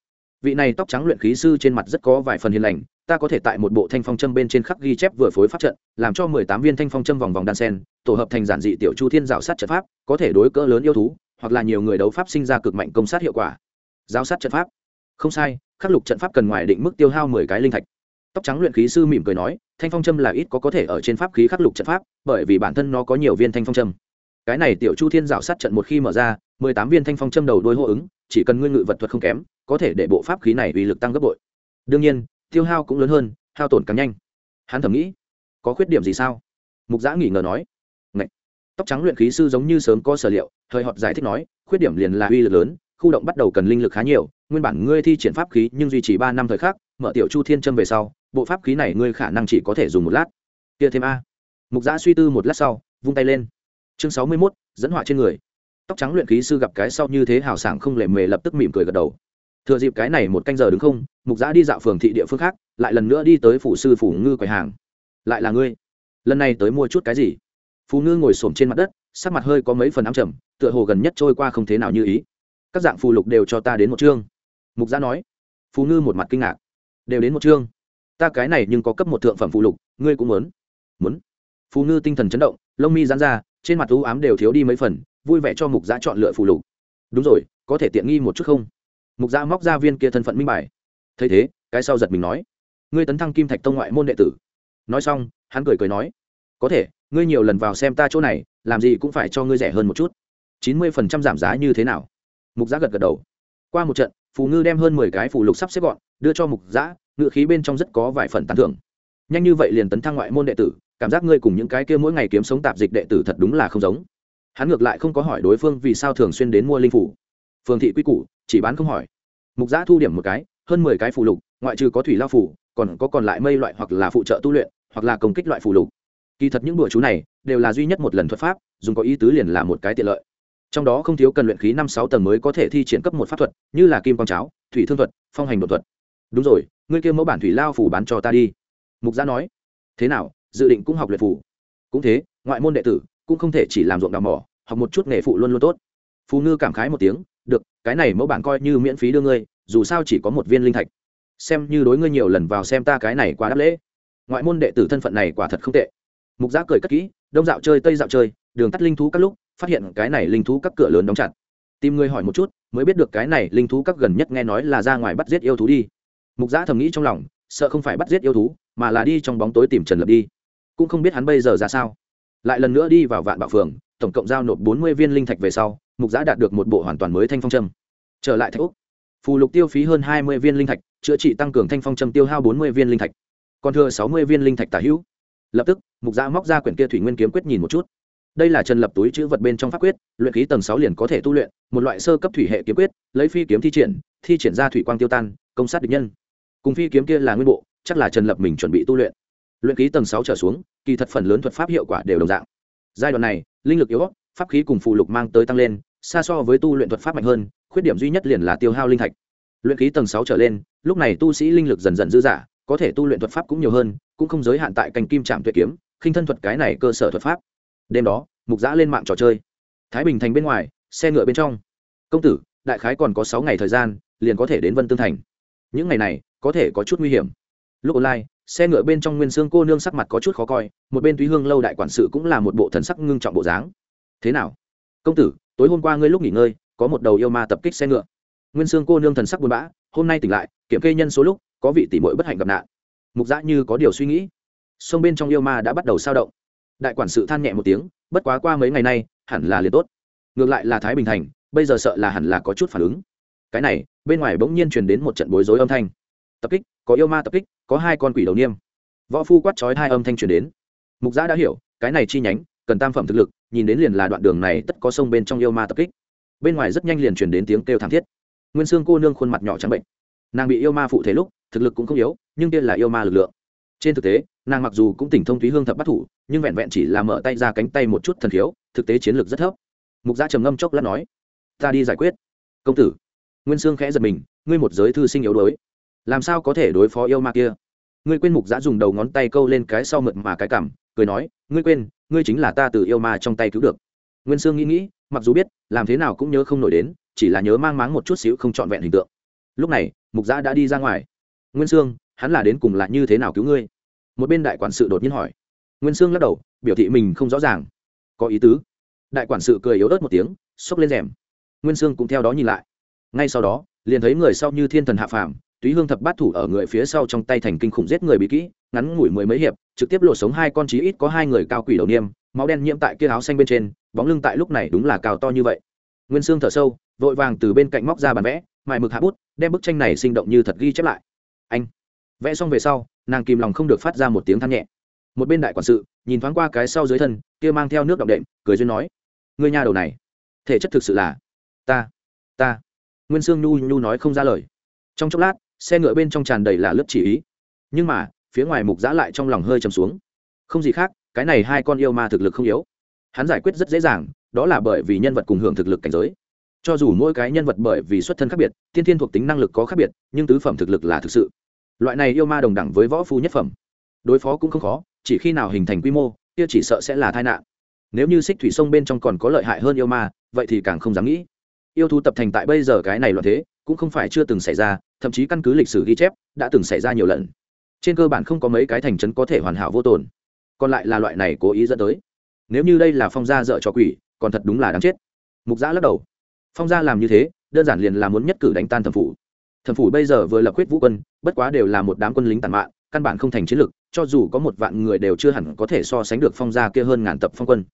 Vị này tóc trắng luyện khí sư trên mặt rất có vài phần hiền lành, ta có thể tại một bộ thanh phong châm bên trên khắc ghi chép vừa phối pháp trận, làm cho mười tám viên thanh phong châm vòng vòng đan sen, tổ hợp thành giản dị tiểu chu thiên rào sát trận pháp, có thể đối cỡ lớn yêu thú hoặc là nhiều người đấu pháp sinh ra cực mạnh công sát hiệu quả. Giáo sát trận pháp. Không sai, khắc lục trận pháp cần ngoài định mức tiêu hao mười cái linh thạch. Tóc trắng luyện khí sư mỉm cười nói, thanh phong châm là ít có có thể ở trên pháp khí khắc lục trận pháp, bởi vì bản thân nó có nhiều viên thanh phong châm. Cái này tiểu chu thiên rào sát trận một khi mở ra, mười tám viên thanh phong châm đầu đôi hô ứng, chỉ cần nguyên ngự vật thuật không kém, có thể để bộ pháp khí này uy lực tăng gấp bội. Đương nhiên, tiêu hao cũng lớn hơn, hao tổn càng nhanh. Hắn thầm nghĩ, có khuyết điểm gì sao? Mục giã nghỉ ngờ nói Ngậy. tóc trắng luyện khí sư giống như sớm có sở liệu thời họ giải thích nói, khuyết điểm liền là uy lực lớn, khu động bắt đầu cần linh lực khá nhiều, nguyên bản ngươi thi triển pháp khí nhưng duy trì ba năm thời khắc, mở tiểu chu thiên châm về sau, bộ pháp khí này ngươi khả năng chỉ có thể dùng một lát. Kia thêm a. Mục giã suy tư một lát sau, vung tay lên. Chương sáu mươi mốt, dẫn họa trên người. Tóc trắng luyện khí sư gặp cái sau như thế hào sảng không lệ mề lập tức mỉm cười gật đầu. Thừa dịp cái này một canh giờ đứng không, mục giã đi dạo phường thị địa phương khác, lại lần nữa đi tới phủ sư phủ ngư quầy hàng. Lại là ngươi. Lần này tới mua chút cái gì? Phú ngư ngồi s trên mặt đất, sắc mặt hơi có mấy phần ám trầm tựa hồ gần nhất trôi qua không thế nào như ý. Các dạng phù lục đều cho ta đến một chương. Mục gia nói. Phú ngư một mặt kinh ngạc. Đều đến một chương. Ta cái này nhưng có cấp một thượng phẩm phù lục, ngươi cũng muốn. Muốn. Phú ngư tinh thần chấn động, lông mi dán ra, trên mặt u ám đều thiếu đi mấy phần, vui vẻ cho mục gia chọn lựa phù lục. Đúng rồi, có thể tiện nghi một chút không? Mục gia móc ra viên kia thân phận minh bài. Thấy thế, cái sau giật mình nói. Ngươi tấn thăng kim thạch tông ngoại môn đệ tử. Nói xong, hắn cười cười nói. Có thể, ngươi nhiều lần vào xem ta chỗ này, làm gì cũng phải cho ngươi rẻ hơn một chút chín mươi phần trăm giảm giá như thế nào? Mục giã gật gật đầu. Qua một trận, phù ngư đem hơn mười cái phù lục sắp xếp gọn, đưa cho mục giã, Ngựa khí bên trong rất có vài phần tán thưởng. Nhanh như vậy liền tấn thăng ngoại môn đệ tử, cảm giác ngươi cùng những cái kia mỗi ngày kiếm sống tạp dịch đệ tử thật đúng là không giống. Hắn ngược lại không có hỏi đối phương vì sao thường xuyên đến mua linh phủ. Phường thị quy củ, chỉ bán không hỏi. Mục giã thu điểm một cái, hơn mười cái phù lục, ngoại trừ có thủy lao phủ còn có còn lại mây loại hoặc là phụ trợ tu luyện, hoặc là công kích loại phù lục. Kỳ thật những bữa chú này, đều là duy nhất một lần thuật pháp, dùng có ý tứ liền là một cái tiện lợi trong đó không thiếu cần luyện khí năm sáu tầng mới có thể thi triển cấp một pháp thuật, như là kim quang cháo, thủy thương thuật, phong hành đột thuật. Đúng rồi, ngươi kêu mẫu bản thủy lao phủ bán cho ta đi. Mục gia nói. Thế nào, dự định cũng học luyện phủ cũng thế, ngoại môn đệ tử cũng không thể chỉ làm ruộng đào mỏ, học một chút nghề phụ luôn luôn tốt. Phù ngư cảm khái một tiếng. Được, cái này mẫu bản coi như miễn phí đưa ngươi, dù sao chỉ có một viên linh thạch. Xem như đối ngươi nhiều lần vào xem ta cái này quá đáp lễ. Ngoại môn đệ tử thân phận này quả thật không tệ. Mục gia cười cất kỹ, đông dạo chơi, tây dạo chơi, đường tắt linh thú các lúc phát hiện cái này linh thú các cửa lớn đóng chặt. Tìm người hỏi một chút, mới biết được cái này linh thú các gần nhất nghe nói là ra ngoài bắt giết yêu thú đi. Mục giã thầm nghĩ trong lòng, sợ không phải bắt giết yêu thú, mà là đi trong bóng tối tìm trần lập đi. Cũng không biết hắn bây giờ ra sao. Lại lần nữa đi vào vạn bạo phường, tổng cộng giao nộp bốn mươi viên linh thạch về sau, mục giã đạt được một bộ hoàn toàn mới thanh phong trâm trở lại thạch úc, phù lục tiêu phí hơn hai mươi viên linh thạch, chữa trị tăng cường thanh phong trâm tiêu hao bốn mươi viên linh thạch. Còn thừa sáu mươi viên linh thạch tả hữu. Lập tức, mục giã móc ra quyển kia thủy nguyên kiếm quyết nhìn một chút đây là trần lập túi chữ vật bên trong pháp quyết, luyện khí tầng sáu liền có thể tu luyện, một loại sơ cấp thủy hệ kiếm quyết, lấy phi kiếm thi triển thi triển ra thủy quang tiêu tan, công sát địch nhân. Cùng phi kiếm kia là nguyên bộ, chắc là trần lập mình chuẩn bị tu luyện. Luyện khí tầng sáu trở xuống, kỳ thật phần lớn thuật pháp hiệu quả đều đồng dạng. Giai đoạn này, linh lực yếu pháp khí cùng phù lục mang tới tăng lên, xa so với tu luyện thuật pháp mạnh hơn, khuyết điểm duy nhất liền là tiêu hao linh thạch. Luyện khí tầng sáu trở lên, lúc này tu sĩ linh lực dần dần dư dả, có thể tu luyện thuật pháp cũng nhiều hơn, cũng không giới hạn tại cành kim trạm tuyệt kiếm, khinh thân thuật cái này cơ sở thuật pháp đêm đó, mục giã lên mạng trò chơi. Thái bình thành bên ngoài, xe ngựa bên trong. Công tử, đại khái còn có sáu ngày thời gian, liền có thể đến vân tương thành. Những ngày này, có thể có chút nguy hiểm. Lúc online, xe ngựa bên trong nguyên xương cô nương sắc mặt có chút khó coi, một bên túy hương lâu đại quản sự cũng là một bộ thần sắc ngưng trọng bộ dáng. Thế nào? Công tử, tối hôm qua ngươi lúc nghỉ ngơi, có một đầu yêu ma tập kích xe ngựa. Nguyên xương cô nương thần sắc buồn bã, hôm nay tỉnh lại, kiểm kê nhân số lúc, có vị tỷ muội bất hạnh gặp nạn. Mục dã như có điều suy nghĩ. Sông bên trong yêu ma đã bắt đầu sao động đại quản sự than nhẹ một tiếng, bất quá qua mấy ngày nay, hẳn là liền tốt. Ngược lại là thái bình thành, bây giờ sợ là hẳn là có chút phản ứng. Cái này, bên ngoài bỗng nhiên truyền đến một trận bối rối âm thanh. Tập kích, có yêu ma tập kích, có hai con quỷ đầu niêm. Võ phu quát chói hai âm thanh truyền đến. Mục giã đã hiểu, cái này chi nhánh, cần tam phẩm thực lực, nhìn đến liền là đoạn đường này tất có sông bên trong yêu ma tập kích. Bên ngoài rất nhanh liền truyền đến tiếng kêu thảm thiết. Nguyên sương cô nương khuôn mặt nhỏ trắng bệnh. Nàng bị yêu ma phụ thế lúc, thực lực cũng không yếu, nhưng kia là yêu ma lực lượng. Trên thực tế nàng mặc dù cũng tỉnh thông thúy hương thập bắt thủ, nhưng vẹn vẹn chỉ là mở tay ra cánh tay một chút thần khiếu, thực tế chiến lược rất thấp. Mục gia trầm ngâm chốc lát nói, ta đi giải quyết. Công tử. Nguyên sương khẽ giật mình, ngươi một giới thư sinh yếu đuối, làm sao có thể đối phó yêu ma kia? Ngươi quên mục giã dùng đầu ngón tay câu lên cái sau mượt mà cái cảm, cười nói, ngươi quên, ngươi chính là ta từ yêu ma trong tay cứu được. Nguyên sương nghĩ nghĩ, mặc dù biết, làm thế nào cũng nhớ không nổi đến, chỉ là nhớ mang máng một chút xíu không trọn vẹn hình tượng. Lúc này, mục giã đã đi ra ngoài. Nguyên sương, hắn là đến cùng là như thế nào cứu ngươi? Một bên đại quản sự đột nhiên hỏi. Nguyên sương lắc đầu, biểu thị mình không rõ ràng. Có ý tứ. Đại quản sự cười yếu ớt một tiếng xốc lên rèm. Nguyên sương cũng theo đó nhìn lại. Ngay sau đó, liền thấy người sau như thiên thần hạ phàm, túy hương thập bát thủ ở người phía sau trong tay thành kinh khủng giết người bị kỹ, ngắn ngủi mười mấy hiệp, trực tiếp lộ sống hai con chí ít có hai người cao quỷ đầu niêm, máu đen nhiễm tại kia áo xanh bên trên, bóng lưng tại lúc này đúng là cao to như vậy. Nguyên sương thở sâu, vội vàng từ bên cạnh móc ra bàn vẽ, mài mực hạ bút, đem bức tranh này sinh động như thật ghi chép lại. Anh vẽ xong về sau, nàng kìm lòng không được phát ra một tiếng than nhẹ. Một bên đại quản sự, nhìn thoáng qua cái sau dưới thân, kia mang theo nước động đệm, cười duyên nói, ngươi nhà đầu này, thể chất thực sự là ta ta. Nguyên sương nhu nhu nói không ra lời. Trong chốc lát, xe ngựa bên trong tràn đầy là lớp chỉ ý. Nhưng mà, phía ngoài mục giã lại trong lòng hơi chầm xuống. Không gì khác, cái này hai con yêu ma thực lực không yếu. Hắn giải quyết rất dễ dàng, đó là bởi vì nhân vật cùng hưởng thực lực cảnh giới. Cho dù mỗi cái nhân vật bởi vì xuất thân khác biệt, tiên thiên thuộc tính năng lực có khác biệt, nhưng tứ phẩm thực lực là thực sự loại này yêu ma đồng đẳng với võ phu nhất phẩm. Đối phó cũng không khó, chỉ khi nào hình thành quy mô, kia chỉ sợ sẽ là tai nạn. Nếu như xích thủy sông bên trong còn có lợi hại hơn yêu ma, vậy thì càng không dám nghĩ. Yêu thú tập thành tại bây giờ cái này loạn thế, cũng không phải chưa từng xảy ra, thậm chí căn cứ lịch sử ghi chép, đã từng xảy ra nhiều lần. Trên cơ bản không có mấy cái thành trấn có thể hoàn hảo vô tồn. Còn lại là loại này cố ý dẫn tới. Nếu như đây là phong gia dợ cho quỷ, còn thật đúng là đáng chết. Mục giã lắc đầu. Phong gia làm như thế, đơn giản liền là muốn nhất cử đánh tan thẩm phủ thẩm phủ bây giờ vừa lập quyết vũ quân bất quá đều là một đám quân lính tàn mạng, căn bản không thành chiến lực cho dù có một vạn người đều chưa hẳn có thể so sánh được phong gia kia hơn ngàn tập phong quân.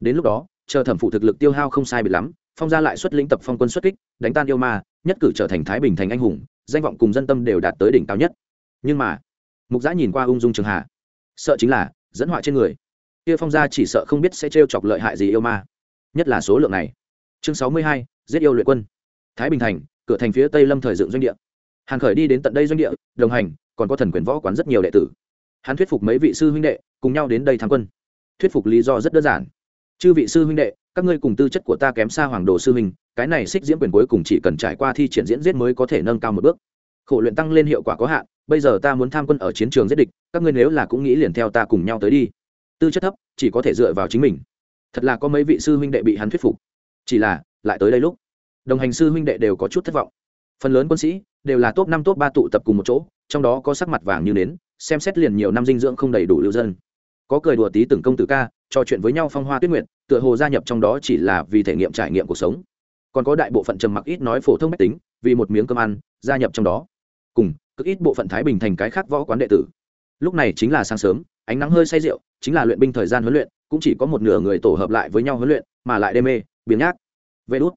Đến lúc đó chờ thẩm phủ thực lực tiêu hao không sai bị lắm phong gia lại xuất lĩnh tập phong quân xuất kích đánh tan yêu ma nhất cử trở thành thái bình thành anh hùng danh vọng cùng dân tâm đều đạt tới đỉnh cao nhất. Nhưng mà mục giã nhìn qua ung dung trường hạ sợ chính là dẫn họa trên người. Kia phong gia chỉ sợ không biết sẽ t chọc lợi hại gì yêu ma. Nhất là số lượng này. Chương sáu mươi hai giết yêu luyện quân. Thái bình thành cửa thành phía tây lâm thời dựng doanh địa. Hàn khởi đi đến tận đây doanh địa, đồng hành, còn có thần quyền võ quán rất nhiều đệ tử. Hắn thuyết phục mấy vị sư huynh đệ, cùng nhau đến đây tham quân. Thuyết phục lý do rất đơn giản. Chư vị sư huynh đệ, các ngươi cùng tư chất của ta kém xa hoàng đồ sư huynh, cái này xích diễm quyền cuối cùng chỉ cần trải qua thi triển diễn giết mới có thể nâng cao một bước. Khổ luyện tăng lên hiệu quả có hạn, bây giờ ta muốn tham quân ở chiến trường giết địch, các ngươi nếu là cũng nghĩ liền theo ta cùng nhau tới đi. Tư chất thấp, chỉ có thể dựa vào chính mình. Thật là có mấy vị sư huynh đệ bị hắn thuyết phục. Chỉ là, lại tới đây lúc đồng hành sư huynh đệ đều có chút thất vọng. Phần lớn quân sĩ đều là top năm, top ba tụ tập cùng một chỗ, trong đó có sắc mặt vàng như nến, xem xét liền nhiều năm dinh dưỡng không đầy đủ lưu dân. Có cười đùa tí từng công tử ca, trò chuyện với nhau phong hoa tuyết nguyện tựa hồ gia nhập trong đó chỉ là vì thể nghiệm trải nghiệm cuộc sống. Còn có đại bộ phận trầm mặc ít nói phổ thông mách tính, vì một miếng cơm ăn, gia nhập trong đó. Cùng, cực ít bộ phận thái bình thành cái khác võ quán đệ tử. Lúc này chính là sáng sớm, ánh nắng hơi say rượu, chính là luyện binh thời gian huấn luyện, cũng chỉ có một nửa người tổ hợp lại với nhau huấn luyện, mà lại đê mê, biếng nhác. Vê đốt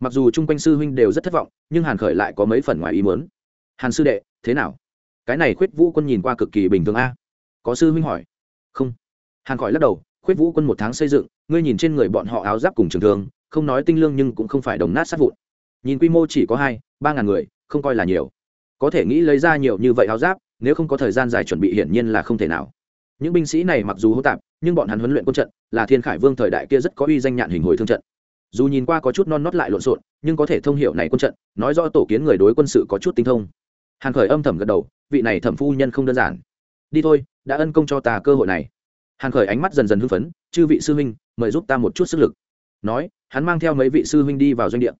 mặc dù chung quanh sư huynh đều rất thất vọng, nhưng hàn khởi lại có mấy phần ngoài ý muốn. Hàn sư đệ, thế nào? Cái này khuyết vũ quân nhìn qua cực kỳ bình thường a. Có sư huynh hỏi. Không. Hàn khỏi lắc đầu, khuyết vũ quân một tháng xây dựng, ngươi nhìn trên người bọn họ áo giáp cùng trường thường không nói tinh lương nhưng cũng không phải đồng nát sát vụn. Nhìn quy mô chỉ có hai, ba ngàn người, không coi là nhiều. Có thể nghĩ lấy ra nhiều như vậy áo giáp, nếu không có thời gian dài chuẩn bị hiển nhiên là không thể nào. Những binh sĩ này mặc dù hỗn tạp, nhưng bọn hắn huấn luyện quân trận là thiên khải vương thời đại kia rất có uy danh nhạn hình hồi thương trận dù nhìn qua có chút non nót lại lộn xộn, nhưng có thể thông hiểu này quân trận, nói rõ tổ kiến người đối quân sự có chút tinh thông. Hàn khởi âm thầm gật đầu, vị này thẩm phu nhân không đơn giản. Đi thôi, đã ân công cho ta cơ hội này. Hàn khởi ánh mắt dần dần hưng phấn, chư vị sư huynh, mời giúp ta một chút sức lực. Nói, hắn mang theo mấy vị sư huynh đi vào doanh địa.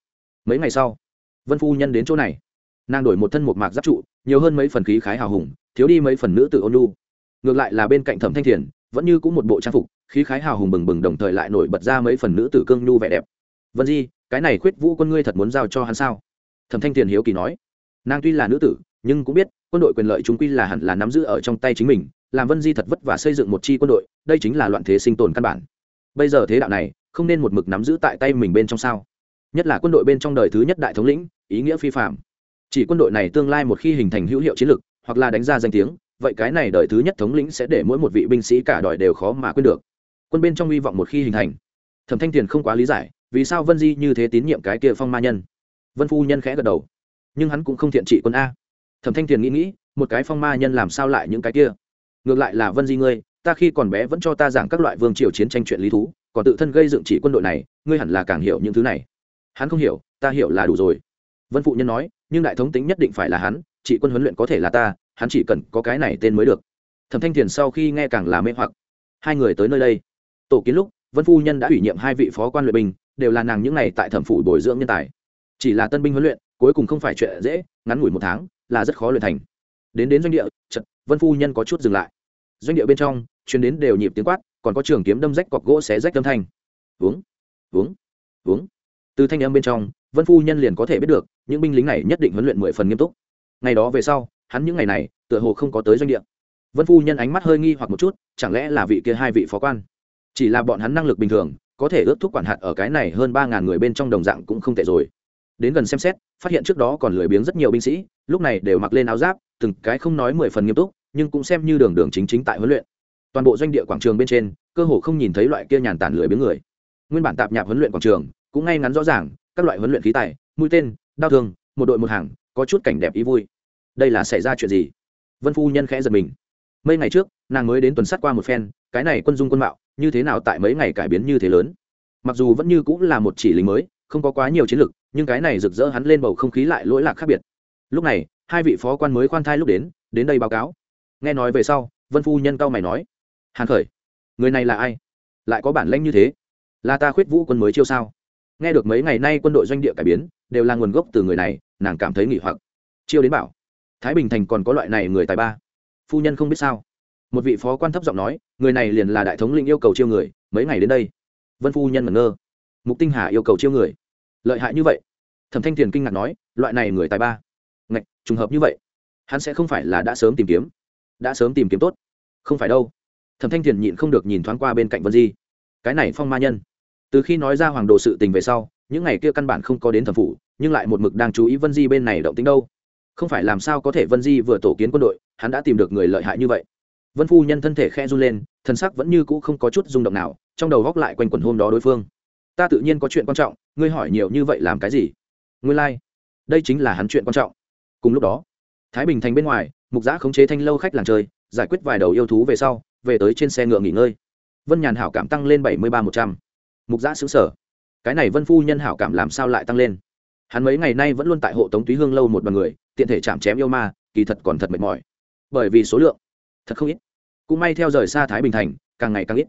Mấy ngày sau, vân phu nhân đến chỗ này. Nàng đổi một thân một mạc giáp trụ, nhiều hơn mấy phần khí khái hào hùng, thiếu đi mấy phần nữ tự ôn lu ngược lại là bên cạnh thẩm thanh thiền, vẫn như cũng một bộ trang phục, khí khái hào hùng bừng bừng đồng thời lại nổi bật ra mấy phần nữ tử cương nhu vẻ đẹp vân di cái này khuyết vũ quân ngươi thật muốn giao cho hắn sao thẩm thanh Tiền hiếu kỳ nói nàng tuy là nữ tử nhưng cũng biết quân đội quyền lợi chúng quy là hẳn là nắm giữ ở trong tay chính mình làm vân di thật vất vả xây dựng một chi quân đội đây chính là loạn thế sinh tồn căn bản bây giờ thế đạo này không nên một mực nắm giữ tại tay mình bên trong sao nhất là quân đội bên trong đời thứ nhất đại thống lĩnh ý nghĩa phi phạm chỉ quân đội này tương lai một khi hình thành hữu hiệu chiến lược hoặc là đánh ra danh tiếng vậy cái này đời thứ nhất thống lĩnh sẽ để mỗi một vị binh sĩ cả đòi đều khó mà quên được quân bên trong hy vọng một khi hình thành thẩm thanh tiền không quá lý giải vì sao vân di như thế tín nhiệm cái kia phong ma nhân? Vân phu nhân khẽ gật đầu. Nhưng hắn cũng không thiện trị quân a. Thẩm thanh thiền nghĩ nghĩ, một cái phong ma nhân làm sao lại những cái kia? Ngược lại là vân di ngươi, ta khi còn bé vẫn cho ta giảng các loại vương triều chiến tranh chuyện lý thú, còn tự thân gây dựng chỉ quân đội này, ngươi hẳn là càng hiểu những thứ này. Hắn không hiểu, ta hiểu là đủ rồi. Vân phụ nhân nói, nhưng đại thống tính nhất định phải là hắn chỉ quân huấn luyện có thể là ta, hắn chỉ cần có cái này tên mới được. Thẩm thanh thiền sau khi nghe càng là mê hoặc. Hai người tới nơi đây. Tổ kiến lúc, vân phu nhân đã ủy nhiệm hai vị phó quan luyện binh đều là nàng những này tại thẩm phủ bồi dưỡng nhân tài. Chỉ là tân binh huấn luyện, cuối cùng không phải chuyện dễ, ngắn ngủi một tháng là rất khó luyện thành. Đến đến doanh địa trận vân phu nhân có chút dừng lại. Doanh địa bên trong, chuyến đến đều nhịp tiếng quát, còn có trường kiếm đâm rách cọc gỗ xé rách âm thanh. Uống uống uống từ thanh âm bên trong, vân phu nhân liền có thể biết được, những binh lính này nhất định huấn luyện mười phần nghiêm túc. Ngày đó về sau, hắn những ngày này, tựa hồ không có tới doanh địa. Vân phu nhân ánh mắt hơi nghi hoặc một chút, chẳng lẽ là vị kia hai vị phó quan? Chỉ là bọn hắn năng lực bình thường có thể ước thúc quản hạt ở cái này hơn ba ngàn người bên trong đồng dạng cũng không tệ rồi. Đến gần xem xét, phát hiện trước đó còn lười biếng rất nhiều binh sĩ, lúc này đều mặc lên áo giáp, từng cái không nói mười phần nghiêm túc, nhưng cũng xem như đường đường chính chính tại huấn luyện. Toàn bộ doanh địa quảng trường bên trên, cơ hồ không nhìn thấy loại kia nhàn tản lười biếng người. Nguyên bản tạp nhạp huấn luyện quảng trường, cũng ngay ngắn rõ ràng, các loại huấn luyện khí tài, mũi tên, đao thương, một đội một hàng, có chút cảnh đẹp ý vui. Đây là xảy ra chuyện gì? Vân phu nhân khẽ giật mình. Mấy ngày trước, nàng mới đến tuần sát qua một phen, cái này quân dung quân mạo như thế nào tại mấy ngày cải biến như thế lớn. Mặc dù vẫn như cũng là một chỉ lính mới, không có quá nhiều chiến lược, nhưng cái này rực rỡ hắn lên bầu không khí lại lỗi lạc khác biệt. Lúc này, hai vị phó quan mới khoan thai lúc đến đến đây báo cáo. Nghe nói về sau, vân phu nhân cao mày nói, hàn khởi, người này là ai? Lại có bản lanh như thế? Là ta khuyết vũ quân mới chiêu sao? Nghe được mấy ngày nay quân đội doanh địa cải biến, đều là nguồn gốc từ người này, nàng cảm thấy nghỉ hoặc. Chiêu đến bảo, thái bình thành còn có loại này người tài ba. Phu nhân không biết sao một vị phó quan thấp giọng nói, người này liền là đại thống lĩnh yêu cầu chiêu người, mấy ngày đến đây. Vân phu nhân mẩn ngơ. Mục tinh hà yêu cầu chiêu người. Lợi hại như vậy. Thẩm thanh thiền kinh ngạc nói, loại này người tài ba. Ngạch, trùng hợp như vậy. Hắn sẽ không phải là đã sớm tìm kiếm. Đã sớm tìm kiếm tốt. Không phải đâu. Thẩm thanh thiền nhịn không được nhìn thoáng qua bên cạnh vân di. Cái này phong ma nhân. Từ khi nói ra hoàng đồ sự tình về sau, những ngày kia căn bản không có đến thẩm phủ, nhưng lại một mực đang chú ý vân di bên này động tính đâu. Không phải làm sao có thể vân di vừa tổ kiến quân đội, hắn đã tìm được người lợi hại như vậy vân phu nhân thân thể khe run lên thân sắc vẫn như cũ không có chút rung động nào, trong đầu góc lại quanh quẩn hôm đó đối phương. Ta tự nhiên có chuyện quan trọng, ngươi hỏi nhiều như vậy làm cái gì? Ngươi lai、like. đây chính là hắn chuyện quan trọng. Cùng lúc đó, thái bình thành bên ngoài, mục giã khống chế thanh lâu khách làng chơi, giải quyết vài đầu yêu thú về sau, về tới trên xe ngựa nghỉ ngơi. Vân nhàn hảo cảm tăng lên bảy mươi ba một trăm. Mục giã xứ sở cái này vân phu nhân hảo cảm làm sao lại tăng lên? Hắn mấy ngày nay vẫn luôn tại hộ tống túy hương lâu một đoàn người, tiện thể chạm chém yêu ma, kỳ thật còn thật mệt mỏi. Bởi vì số lượng thật không ít. Cũng may theo rời xa thái bình thành, càng ngày càng ít.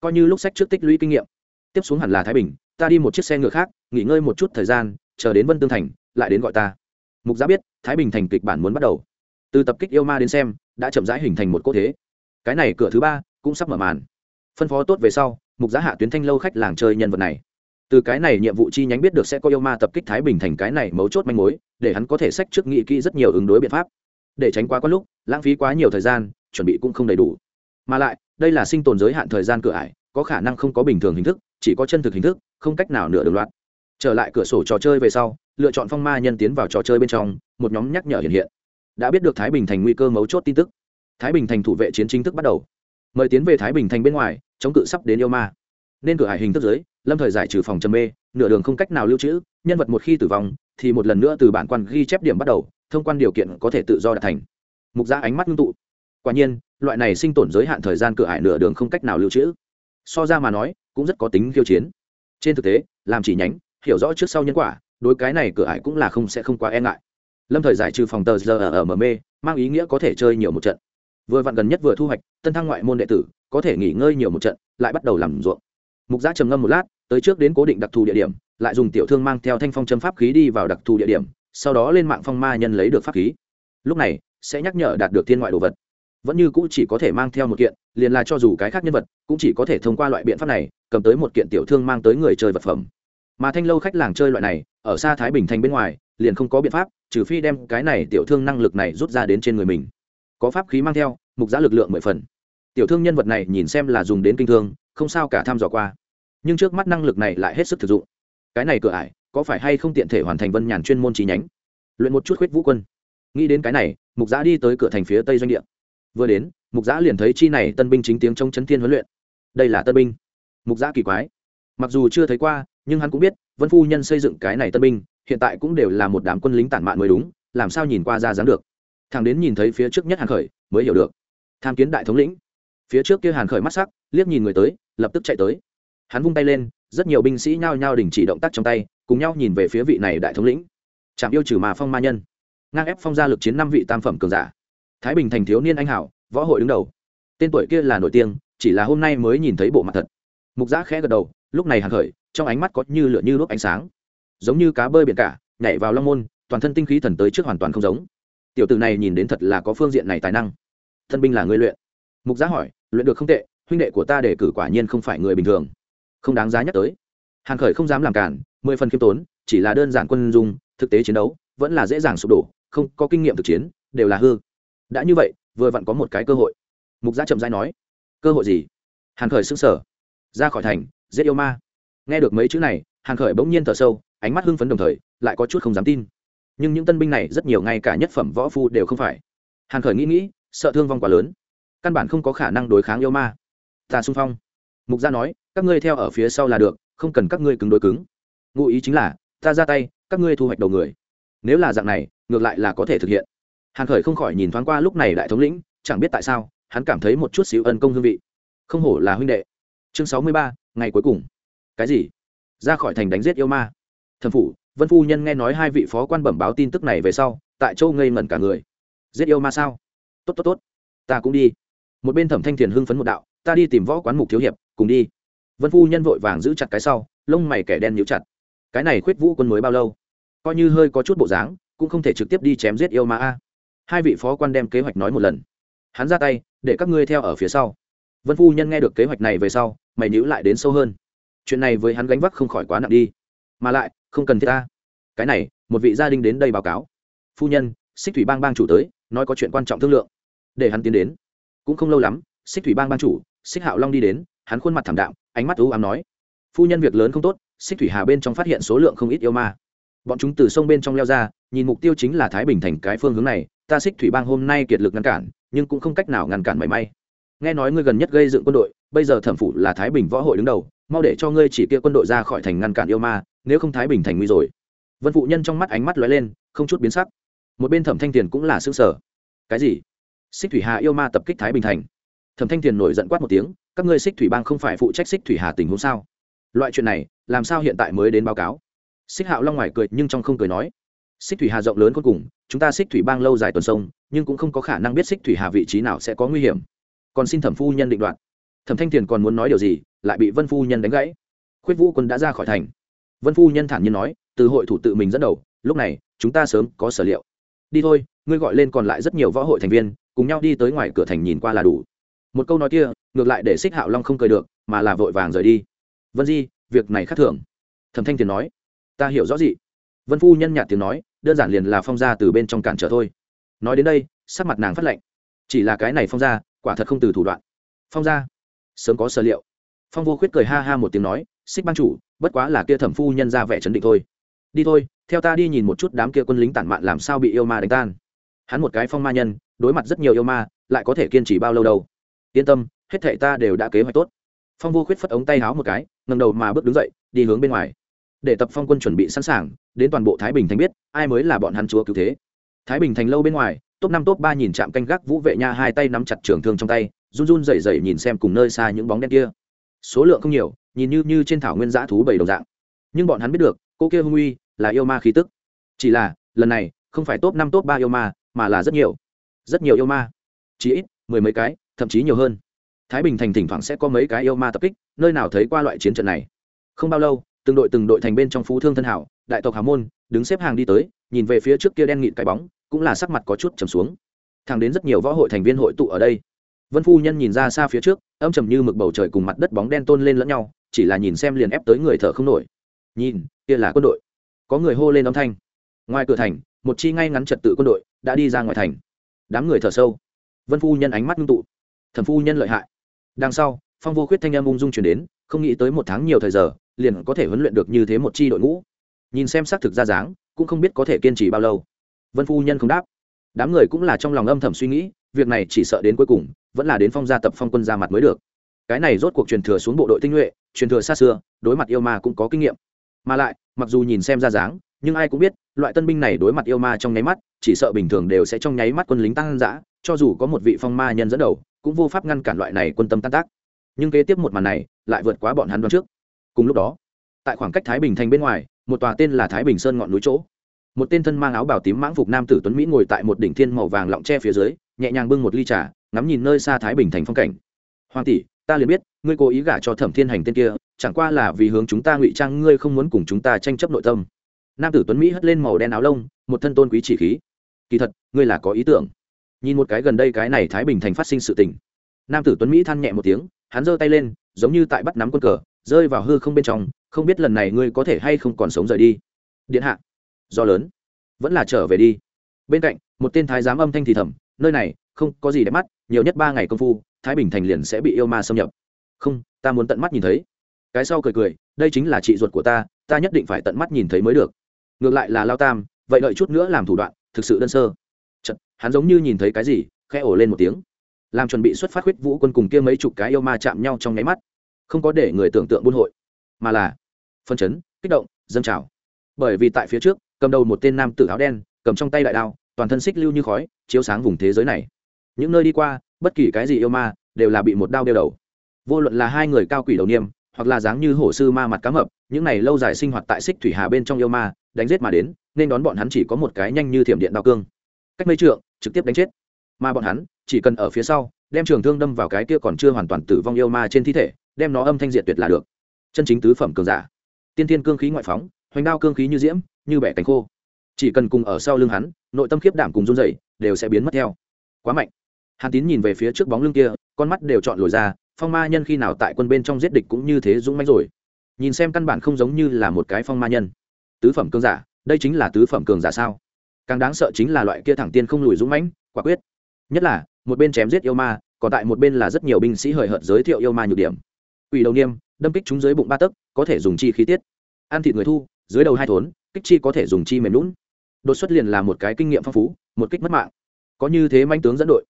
Coi như lúc sách trước tích lũy kinh nghiệm. Tiếp xuống hẳn là thái bình, ta đi một chiếc xe ngựa khác, nghỉ ngơi một chút thời gian, chờ đến vân tương thành, lại đến gọi ta. Mục giã biết, thái bình thành kịch bản muốn bắt đầu. Từ tập kích yêu ma đến xem, đã chậm rãi hình thành một cỗ thế. Cái này cửa thứ ba cũng sắp mở màn. Phân phó tốt về sau, mục giá hạ tuyến thanh lâu khách làng chơi nhân vật này. Từ cái này nhiệm vụ chi nhánh biết được sẽ có yêu ma tập kích thái bình thành cái này mấu chốt manh mối, để hắn có thể sách trước nghị kỹ rất nhiều ứng đối biện pháp. Để tránh quá có lúc, lãng phí quá nhiều thời gian chuẩn bị cũng không đầy đủ. Mà lại, đây là sinh tồn giới hạn thời gian cửa ải, có khả năng không có bình thường hình thức, chỉ có chân thực hình thức, không cách nào nửa đường loạt. Trở lại cửa sổ trò chơi về sau, lựa chọn phong ma nhân tiến vào trò chơi bên trong, một nhóm nhắc nhở hiện hiện. Đã biết được thái bình thành nguy cơ mấu chốt tin tức. Thái bình thành thủ vệ chiến chính thức bắt đầu. Mời tiến về thái bình thành bên ngoài, chống cự sắp đến yêu ma. Nên cửa hải hình thức giới, lâm thời giải trừ phòng trầm mê, nửa đường không cách nào lưu trữ, nhân vật một khi tử vong, thì một lần nữa từ bản quan ghi chép điểm bắt đầu, thông quan điều kiện có thể tự do đạt thành. Mục ra ánh mắt ngưng tụ quả nhiên, loại này sinh tồn giới hạn thời gian cửa hải nửa đường không cách nào lưu trữ. So ra mà nói, cũng rất có tính khiêu chiến. Trên thực tế, làm chỉ nhánh, hiểu rõ trước sau nhân quả, đối cái này cửa hải cũng là không sẽ không quá e ngại. Lâm thời giải trừ phòng tờ giờ ở mở mê, mang ý nghĩa có thể chơi nhiều một trận. Vừa vặn gần nhất vừa thu hoạch, tân thăng ngoại môn đệ tử, có thể nghỉ ngơi nhiều một trận, lại bắt đầu làm ruộng. Mục giã trầm ngâm một lát, tới trước đến cố định đặc thù địa điểm, lại dùng tiểu thương mang theo thanh phong châm pháp khí đi vào đặc thù địa điểm, sau đó lên mạng phong ma nhân lấy được pháp khí. Lúc này, sẽ nhắc nhở đạt được thiên ngoại đồ vật vẫn như cũ chỉ có thể mang theo một kiện, liền là cho dù cái khác nhân vật, cũng chỉ có thể thông qua loại biện pháp này, cầm tới một kiện tiểu thương mang tới người chơi vật phẩm. Mà thanh lâu khách làng chơi loại này, ở xa thái bình thành bên ngoài, liền không có biện pháp, trừ phi đem cái này tiểu thương năng lực này rút ra đến trên người mình. Có pháp khí mang theo, mục giá lực lượng mười phần. Tiểu thương nhân vật này nhìn xem là dùng đến kinh thương, không sao cả tham dò qua. Nhưng trước mắt năng lực này lại hết sức thực dụng. Cái này cửa ải, có phải hay không tiện thể hoàn thành vân nhàn chuyên môn trí nhánh? Luyện một chút khuyết vũ quân. Nghĩ đến cái này, mục giá đi tới cửa thành phía tây doanh địa vừa đến, mục giã liền thấy chi này tân binh chính tiếng trong chấn thiên huấn luyện. Đây là tân binh. Mục giã kỳ quái. Mặc dù chưa thấy qua, nhưng hắn cũng biết, vân phu nhân xây dựng cái này tân binh, hiện tại cũng đều là một đám quân lính tản mạn mới đúng, làm sao nhìn qua ra dám được. Thằng đến nhìn thấy phía trước nhất hàn khởi, mới hiểu được. Tham kiến đại thống lĩnh. Phía trước kia hàn khởi mắt sắc, liếc nhìn người tới, lập tức chạy tới. Hắn vung tay lên, rất nhiều binh sĩ nhao nhao đình chỉ động tác trong tay, cùng nhau nhìn về phía vị này đại thống lĩnh. Chạm yêu trừ mà phong ma nhân. Ngang ép phong gia lực chiến năm vị tam phẩm cường giả thái bình thành thiếu niên anh hảo võ hội đứng đầu. Tên tuổi kia là nổi tiếng, chỉ là hôm nay mới nhìn thấy bộ mặt thật. Mục giã khẽ gật đầu, lúc này hàng khởi, trong ánh mắt có như lửa như đuốc ánh sáng. Giống như cá bơi biển cả, nhảy vào long môn, toàn thân tinh khí thần tới trước hoàn toàn không giống. Tiểu tử này nhìn đến thật là có phương diện này tài năng. Thân binh là người luyện. Mục giã hỏi, luyện được không tệ, huynh đệ của ta để cử quả nhiên không phải người bình thường. Không đáng giá nhắc tới. Hàng khởi không dám làm cản, mười phần khiêm tốn, chỉ là đơn giản quân dung, thực tế chiến đấu, vẫn là dễ dàng sụp đổ, không có kinh nghiệm thực chiến, đều là hư đã như vậy, vừa vặn có một cái cơ hội. Mục gia chậm rãi nói, cơ hội gì? Hàn khởi sững sờ, ra khỏi thành, giết yêu ma. Nghe được mấy chữ này, hàn khởi bỗng nhiên thở sâu, ánh mắt hưng phấn đồng thời, lại có chút không dám tin. Nhưng những tân binh này rất nhiều ngay cả nhất phẩm võ phu đều không phải. Hàn khởi nghĩ nghĩ, sợ thương vong quá lớn. Căn bản không có khả năng đối kháng yêu ma. Ta xung phong. Mục gia nói, các ngươi theo ở phía sau là được, không cần các ngươi cứng đối cứng. Ngụ ý chính là, ta ra tay, các ngươi thu hoạch đầu người. Nếu là dạng này, ngược lại là có thể thực hiện hàn khởi không khỏi nhìn thoáng qua lúc này đại thống lĩnh, chẳng biết tại sao, hắn cảm thấy một chút xíu ân công hương vị. Không hổ là huynh đệ. Chương sáu mươi ba, ngày cuối cùng. Cái gì? Ra khỏi thành đánh giết yêu ma. Thần phủ, vân phu nhân nghe nói hai vị phó quan bẩm báo tin tức này về sau, tại châu ngây ngẩn cả người. Giết yêu ma sao? Tốt tốt tốt. Ta cũng đi. Một bên thẩm thanh thiền hưng phấn một đạo, ta đi tìm võ quán mục thiếu hiệp, cùng đi. Vân phu nhân vội vàng giữ chặt cái sau, lông mày kẻ đen nhíu chặt. Cái này khuyết vũ quân mới bao lâu? Coi như hơi có chút bộ dáng, cũng không thể trực tiếp đi chém giết yêu ma a hai vị phó quan đem kế hoạch nói một lần. Hắn ra tay, để các ngươi theo ở phía sau. Vân phu nhân nghe được kế hoạch này về sau, mày nhữ lại đến sâu hơn. Chuyện này với hắn gánh vác không khỏi quá nặng đi. Mà lại, không cần thiết ta. Cái này, một vị gia đình đến đây báo cáo. Phu nhân, xích thủy bang bang chủ tới, nói có chuyện quan trọng thương lượng. Để hắn tiến đến. Cũng không lâu lắm, xích thủy bang bang chủ, xích hạo long đi đến, hắn khuôn mặt thảm đạm, ánh mắt ưu ám nói. Phu nhân việc lớn không tốt, xích thủy hà bên trong phát hiện số lượng không ít yêu ma. Bọn chúng từ sông bên trong leo ra, nhìn mục tiêu chính là thái bình thành cái phương hướng này ta xích thủy bang hôm nay kiệt lực ngăn cản, nhưng cũng không cách nào ngăn cản mảy may. Nghe nói ngươi gần nhất gây dựng quân đội, bây giờ thẩm phủ là thái bình võ hội đứng đầu, mau để cho ngươi chỉ kia quân đội ra khỏi thành ngăn cản yêu ma, nếu không thái bình thành nguy rồi. Vân phụ nhân trong mắt ánh mắt lóe lên, không chút biến sắc. Một bên thẩm thanh tiền cũng là xương sở cái gì? Xích thủy hà yêu ma tập kích thái bình thành. Thẩm thanh tiền nổi giận quát một tiếng, các ngươi xích thủy bang không phải phụ trách xích thủy hà tình huống sao? Loại chuyện này, làm sao hiện tại mới đến báo cáo? Xích hạo long ngoài cười nhưng trong không cười nói xích thủy hà rộng lớn cuối cùng, chúng ta xích thủy bang lâu dài tuần sông, nhưng cũng không có khả năng biết xích thủy hà vị trí nào sẽ có nguy hiểm. Còn xin thẩm phu nhân định đoạt. Thẩm thanh tiền còn muốn nói điều gì, lại bị vân phu nhân đánh gãy. Khuyết vũ quân đã ra khỏi thành. Vân phu nhân thản nhiên nói, từ hội thủ tự mình dẫn đầu, lúc này, chúng ta sớm có sở liệu. Đi thôi, ngươi gọi lên còn lại rất nhiều võ hội thành viên, cùng nhau đi tới ngoài cửa thành nhìn qua là đủ. Một câu nói kia, ngược lại để xích hạo long không cười được, mà là vội vàng rời đi. Vân di, việc này khác thường. Thẩm thanh tiền nói. Ta hiểu rõ gì vân phu nhân nhạt tiếng nói, đơn giản liền là phong gia từ bên trong cản trở thôi. Nói đến đây, sắc mặt nàng phát lệnh chỉ là cái này phong gia, quả thật không từ thủ đoạn. Phong gia? Sớm có sở liệu. Phong vô khuyết cười ha ha một tiếng nói, xích ban chủ, bất quá là kia thẩm phu nhân ra vẻ chấn định thôi. Đi thôi, theo ta đi nhìn một chút đám kia quân lính tản mạn làm sao bị yêu ma đánh tan. Hắn một cái phong ma nhân, đối mặt rất nhiều yêu ma, lại có thể kiên trì bao lâu đâu. Yên tâm, hết thệ ta đều đã kế hoạch tốt. Phong vô khuyết phất ống tay háo một cái ngầm đầu mà bước đứng dậy, đi hướng bên ngoài để tập phong quân chuẩn bị sẵn sàng, đến toàn bộ thái bình thành biết, ai mới là bọn hắn chúa cứu thế. Thái bình thành lâu bên ngoài, top năm, top ba nhìn chạm canh gác vũ vệ nha hai tay nắm chặt trường thương trong tay, run run rẩy rẩy nhìn xem cùng nơi xa những bóng đen kia. Số lượng không nhiều, nhìn như như trên thảo nguyên dã thú bảy đồng dạng. Nhưng bọn hắn biết được, cô kia hung uy là yêu ma khí tức. Chỉ là, lần này, không phải top năm, top ba yêu ma, mà là rất nhiều. Rất nhiều yêu ma. Chỉ ít, mười mấy cái, thậm chí nhiều hơn. Thái bình thành thỉnh thoảng sẽ có mấy cái yêu ma tập kích, nơi nào thấy qua loại chiến trận này? Không bao lâu từng đội từng đội thành bên trong phú thương thân hảo, đại tộc hào môn, đứng xếp hàng đi tới, nhìn về phía trước kia đen nghịt cái bóng, cũng là sắc mặt có chút trầm xuống. Thẳng đến rất nhiều võ hội thành viên hội tụ ở đây. Vân phu nhân nhìn ra xa phía trước, âm trầm như mực bầu trời cùng mặt đất bóng đen tôn lên lẫn nhau, chỉ là nhìn xem liền ép tới người thở không nổi. Nhìn, kia là quân đội. Có người hô lên âm thanh. Ngoài cửa thành, một chi ngay ngắn trật tự quân đội đã đi ra ngoài thành. Đám người thở sâu. Vân phu nhân ánh mắt ngưng tụ. Thần phu nhân lợi hại. Đằng sau, phong vô khuyết thanh em ung dung chuyển đến, không nghĩ tới một tháng nhiều thời giờ liền có thể huấn luyện được như thế một chi đội ngũ. Nhìn xem xác thực ra dáng, cũng không biết có thể kiên trì bao lâu. Vân phu nhân không đáp. Đám người cũng là trong lòng âm thầm suy nghĩ, việc này chỉ sợ đến cuối cùng, vẫn là đến phong gia tập phong quân ra mặt mới được. Cái này rốt cuộc truyền thừa xuống bộ đội tinh nhuệ, truyền thừa xa xưa, đối mặt yêu ma cũng có kinh nghiệm. Mà lại, mặc dù nhìn xem ra dáng, nhưng ai cũng biết, loại tân binh này đối mặt yêu ma trong nháy mắt, chỉ sợ bình thường đều sẽ trong nháy mắt quân lính tăng dã, cho dù có một vị phong ma nhân dẫn đầu, cũng vô pháp ngăn cản loại này quân tâm tan tác. Nhưng kế tiếp một màn này, lại vượt quá bọn hắn đoán trước cùng lúc đó, tại khoảng cách thái bình thành bên ngoài, một tòa tên là thái bình sơn ngọn núi chỗ. Một tên thân mang áo bào tím mãng phục nam tử tuấn mỹ ngồi tại một đỉnh thiên màu vàng lọng tre phía dưới, nhẹ nhàng bưng một ly trà, ngắm nhìn nơi xa thái bình thành phong cảnh. Hoàng tỷ, ta liền biết, ngươi cố ý gả cho thẩm thiên hành tên kia, chẳng qua là vì hướng chúng ta ngụy trang, ngươi không muốn cùng chúng ta tranh chấp nội tâm. Nam tử tuấn mỹ hất lên màu đen áo lông, một thân tôn quý chỉ khí. Kỳ thật, ngươi là có ý tưởng. Nhìn một cái gần đây cái này thái bình thành phát sinh sự tình. Nam tử tuấn mỹ than nhẹ một tiếng, hắn giơ tay lên, giống như tại bắt nắm quân cờ rơi vào hư không bên trong không biết lần này ngươi có thể hay không còn sống rời đi. Điện hạ do lớn vẫn là trở về đi. Bên cạnh một tên thái giám âm thanh thì thầm nơi này không có gì đẹp mắt nhiều nhất ba ngày công phu thái bình thành liền sẽ bị yêu ma xâm nhập. Không ta muốn tận mắt nhìn thấy. Cái sau cười cười đây chính là chị ruột của ta ta nhất định phải tận mắt nhìn thấy mới được. Ngược lại là lao tam vậy đợi chút nữa làm thủ đoạn thực sự đơn sơ. Chật, hắn giống như nhìn thấy cái gì khẽ ổ lên một tiếng. Làm chuẩn bị xuất phát huyết vũ quân cùng kia mấy chục cái yêu ma chạm nhau trong nháy mắt không có để người tưởng tượng buôn hội, mà là phân chấn, kích động, dâng trào. Bởi vì tại phía trước, cầm đầu một tên nam tử áo đen, cầm trong tay đại đao, toàn thân xích lưu như khói, chiếu sáng vùng thế giới này. Những nơi đi qua, bất kỳ cái gì yêu ma đều là bị một đao đeo đầu. Vô luận là hai người cao quỷ đầu niêm, hoặc là dáng như hổ sư ma mặt cá mập, những này lâu dài sinh hoạt tại xích thủy hà bên trong yêu ma, đánh giết mà đến, nên đón bọn hắn chỉ có một cái nhanh như thiểm điện đao cương. Cách mấy trượng, trực tiếp đánh chết. Mà bọn hắn chỉ cần ở phía sau, đem trường thương đâm vào cái kia còn chưa hoàn toàn tử vong yêu ma trên thi thể đem nó âm thanh diệt tuyệt là được. Chân chính tứ phẩm cường giả. Tiên thiên cương khí ngoại phóng, hoành đao cương khí như diễm, như bẻ cánh khô. Chỉ cần cùng ở sau lưng hắn, nội tâm khiếp đảm cùng run dày đều sẽ biến mất theo. Quá mạnh. Hàn tín nhìn về phía trước bóng lưng kia, con mắt đều chọn lồi ra, phong ma nhân khi nào tại quân bên trong giết địch cũng như thế dũng mãnh rồi. Nhìn xem căn bản không giống như là một cái phong ma nhân. Tứ phẩm cường giả, đây chính là tứ phẩm cường giả sao? Càng đáng sợ chính là loại kia thẳng tiên không lùi dũng mãnh, quả quyết. Nhất là, một bên chém giết yêu ma, còn tại một bên là rất nhiều binh sĩ hời hợt giới thiệu yêu ma nhược điểm quỷ đầu niêm, đâm kích chúng dưới bụng ba tấc, có thể dùng chi khí tiết. Ăn thịt người thu, dưới đầu hai thốn, kích chi có thể dùng chi mềm lún đột xuất liền là một cái kinh nghiệm phong phú, một kích mất mạng. Có như thế manh tướng dẫn đội.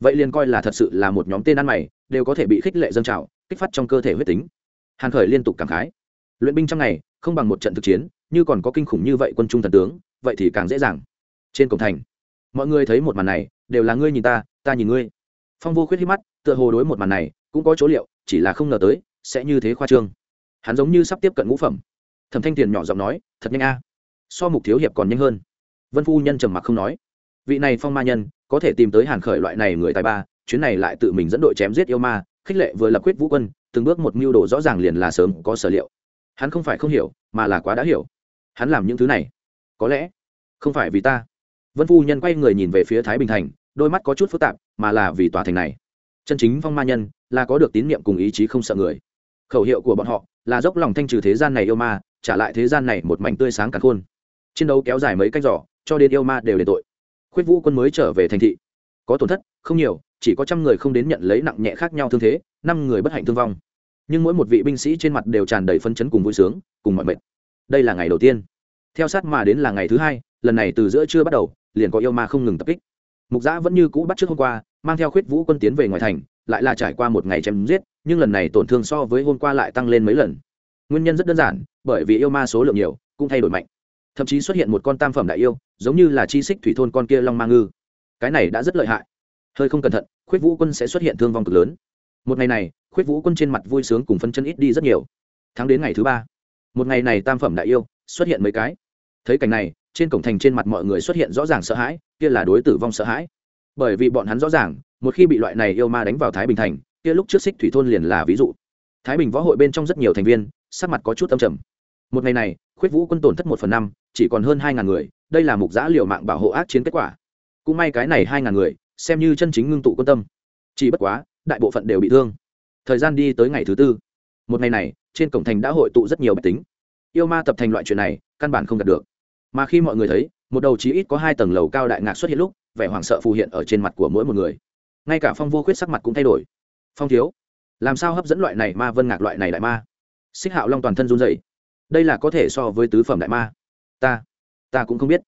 Vậy liền coi là thật sự là một nhóm tên ăn mày, đều có thể bị khích lệ dâng trào, kích phát trong cơ thể huyết tính. Hàn khởi liên tục cảm khái. Luyện binh trong ngày, không bằng một trận thực chiến, như còn có kinh khủng như vậy quân trung thần tướng, vậy thì càng dễ dàng. Trên cổng thành, mọi người thấy một màn này, đều là ngươi nhìn ta ta nhìn ngươi. Phong vô khuyết hít mắt, tựa hồ đối một màn này, cũng có chỗ liệu, chỉ là không ngờ tới sẽ như thế khoa trương. Hắn giống như sắp tiếp cận ngũ phẩm. Thẩm thanh tiền nhỏ giọng nói, thật nhanh a. So mục thiếu hiệp còn nhanh hơn. Vân phu nhân trầm mặc không nói, vị này phong ma nhân, có thể tìm tới hàn khởi loại này người tài ba, chuyến này lại tự mình dẫn đội chém giết yêu ma, khích lệ vừa lập quyết vũ quân, từng bước một mưu đồ rõ ràng liền là sớm có sở liệu. Hắn không phải không hiểu, mà là quá đã hiểu. Hắn làm những thứ này, có lẽ không phải vì ta. Vân phu nhân quay người nhìn về phía thái bình thành, đôi mắt có chút phức tạp, mà là vì tòa thành này. Chân chính phong ma nhân là có được tín nhiệm cùng ý chí không sợ người khẩu hiệu của bọn họ là dốc lòng thanh trừ thế gian này yêu ma, trả lại thế gian này một mảnh tươi sáng cả khôn. Chiến đấu kéo dài mấy cách giỏ cho đến yêu ma đều đền tội. Khuyết vũ quân mới trở về thành thị. Có tổn thất, không nhiều, chỉ có trăm người không đến nhận lấy nặng nhẹ khác nhau thương thế, năm người bất hạnh thương vong. Nhưng mỗi một vị binh sĩ trên mặt đều tràn đầy phân chấn cùng vui sướng, cùng mọi mệt. Đây là ngày đầu tiên. Theo sát mà đến là ngày thứ hai, lần này từ giữa trưa bắt đầu, liền có yêu ma không ngừng tập kích. Mục giã vẫn như cũ bắt trước hôm qua, mang theo khuyết vũ quân tiến về ngoài thành, lại là trải qua một ngày chém giết nhưng lần này tổn thương so với hôm qua lại tăng lên mấy lần. Nguyên nhân rất đơn giản, bởi vì yêu ma số lượng nhiều, cũng thay đổi mạnh. Thậm chí xuất hiện một con tam phẩm đại yêu, giống như là chi xích thủy thôn con kia long ma ngư. Cái này đã rất lợi hại. Hơi không cẩn thận, khuyết vũ quân sẽ xuất hiện thương vong cực lớn. Một ngày này, khuyết vũ quân trên mặt vui sướng cùng phân chân ít đi rất nhiều. Tháng đến ngày thứ ba. Một ngày này tam phẩm đại yêu, xuất hiện mấy cái. Thấy cảnh này, trên cổng thành trên mặt mọi người xuất hiện rõ ràng sợ hãi, kia là đối tử vong sợ hãi. Bởi vì bọn hắn rõ ràng, một khi bị loại này yêu ma đánh vào thái bình thành kia lúc trước xích thủy thôn liền là ví dụ. Thái bình võ hội bên trong rất nhiều thành viên, sắc mặt có chút âm trầm. Một ngày này, khuyết vũ quân tổn thất một phần năm, chỉ còn hơn hai ngàn người, đây là mục giã liệu mạng bảo hộ ác chiến kết quả. Cũng may cái này hai ngàn người, xem như chân chính ngưng tụ quân tâm. Chỉ bất quá, đại bộ phận đều bị thương. Thời gian đi tới ngày thứ tư. Một ngày này, trên cổng thành đã hội tụ rất nhiều bạch tính. Yêu ma tập thành loại chuyện này, căn bản không đạt được. Mà khi mọi người thấy, một đầu chí ít có hai tầng lầu cao đại ngạc xuất hiện lúc, vẻ hoảng sợ phù hiện ở trên mặt của mỗi một người. Ngay cả phong vô khuyết sắc mặt cũng thay đổi phong thiếu, làm sao hấp dẫn loại này ma vân ngạc loại này đại ma? Xích hạo long toàn thân run dậy đây là có thể so với tứ phẩm đại ma. Ta ta cũng không biết.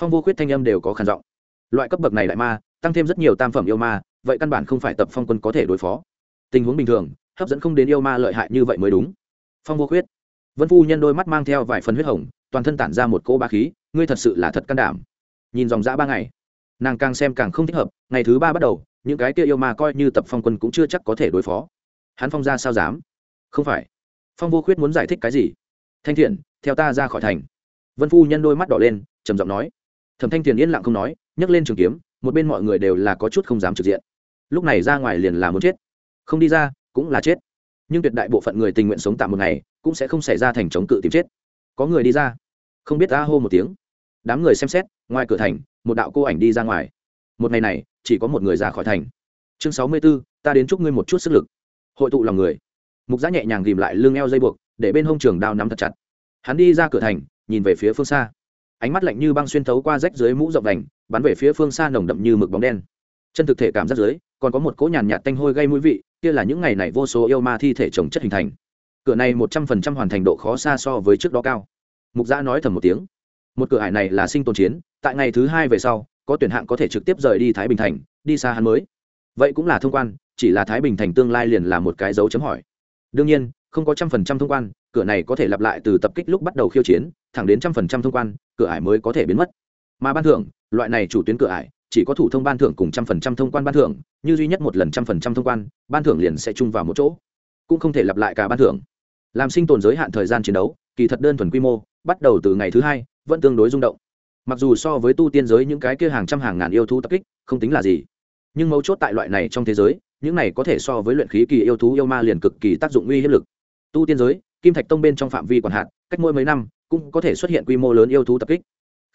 Phong vô khuyết thanh âm đều có khản giọng. Loại cấp bậc này đại ma, tăng thêm rất nhiều tam phẩm yêu ma, vậy căn bản không phải tập phong quân có thể đối phó. Tình huống bình thường, hấp dẫn không đến yêu ma lợi hại như vậy mới đúng. Phong vô khuyết. Vân phu nhân đôi mắt mang theo vài phần huyết hồng, toàn thân tản ra một cỗ ba khí, ngươi thật sự là thật can đảm. Nhìn dòng dã ba ngày, nàng càng xem càng không thích hợp, ngày thứ ba bắt đầu những cái kia yêu ma coi như tập phong quân cũng chưa chắc có thể đối phó. Hắn phong ra sao dám? Không phải. Phong vô khuyết muốn giải thích cái gì? Thanh thiện, theo ta ra khỏi thành. Vân phu nhân đôi mắt đỏ lên, trầm giọng nói. Thẩm thanh thiện yên lặng không nói, nhấc lên trường kiếm, một bên mọi người đều là có chút không dám trực diện. Lúc này ra ngoài liền là muốn chết. Không đi ra, cũng là chết. Nhưng tuyệt đại bộ phận người tình nguyện sống tạm một ngày, cũng sẽ không xảy ra thành chống cự tìm chết. Có người đi ra. Không biết ta hô một tiếng. Đám người xem xét, ngoài cửa thành, một đạo cô ảnh đi ra ngoài một ngày này, chỉ có một người ra khỏi thành. Chương sáu mươi b ố ta đến chúc ngươi một chút sức lực. Hội tụ lòng người. Mục giã nhẹ nhàng ghìm lại lưng eo dây buộc, để bên hông trường đao nắm thật chặt. Hắn đi ra cửa thành, nhìn về phía phương xa. Ánh mắt lạnh như băng xuyên thấu qua rách dưới mũ rộng đành, bắn về phía phương xa nồng đậm như mực bóng đen. Chân thực thể cảm giác dưới, còn có một cỗ nhàn nhạt tanh hôi gây mũi vị, kia là những ngày này vô số yêu ma thi thể trồng chất hình thành. Cửa này một trăm phần trăm hoàn thành độ khó xa so với trước đó cao. Mục giã nói thầm một tiếng. Một cửa hải này là sinh tồn chiến, tại ngày thứ hai về sau có tuyển hạng có thể trực tiếp rời đi thái bình thành, đi xa hắn mới. Vậy cũng là thông quan, chỉ là thái bình thành tương lai liền là một cái dấu chấm hỏi. Đương nhiên, không có trăm phần trăm thông quan, cửa này có thể lặp lại từ tập kích lúc bắt đầu khiêu chiến, thẳng đến trăm phần trăm thông quan, cửa ải mới có thể biến mất. Mà ban thưởng, loại này chủ tuyến cửa ải, chỉ có thủ thông ban thưởng cùng trăm phần trăm thông quan ban thưởng, như duy nhất một lần trăm phần trăm thông quan, ban thưởng liền sẽ chung vào một chỗ. Cũng không thể lặp lại cả ban thưởng. Làm sinh tồn giới hạn thời gian chiến đấu, kỳ thật đơn thuần quy mô, bắt đầu từ ngày thứ hai, vẫn tương đối rung động mặc dù so với tu tiên giới những cái kia hàng trăm hàng ngàn yêu thú tập kích, không tính là gì. Nhưng mấu chốt tại loại này trong thế giới, những này có thể so với luyện khí kỳ yêu thú yêu ma liền cực kỳ tác dụng uy hiếp lực. Tu tiên giới, kim thạch tông bên trong phạm vi còn hạn, cách mỗi mấy năm, cũng có thể xuất hiện quy mô lớn yêu thú tập kích.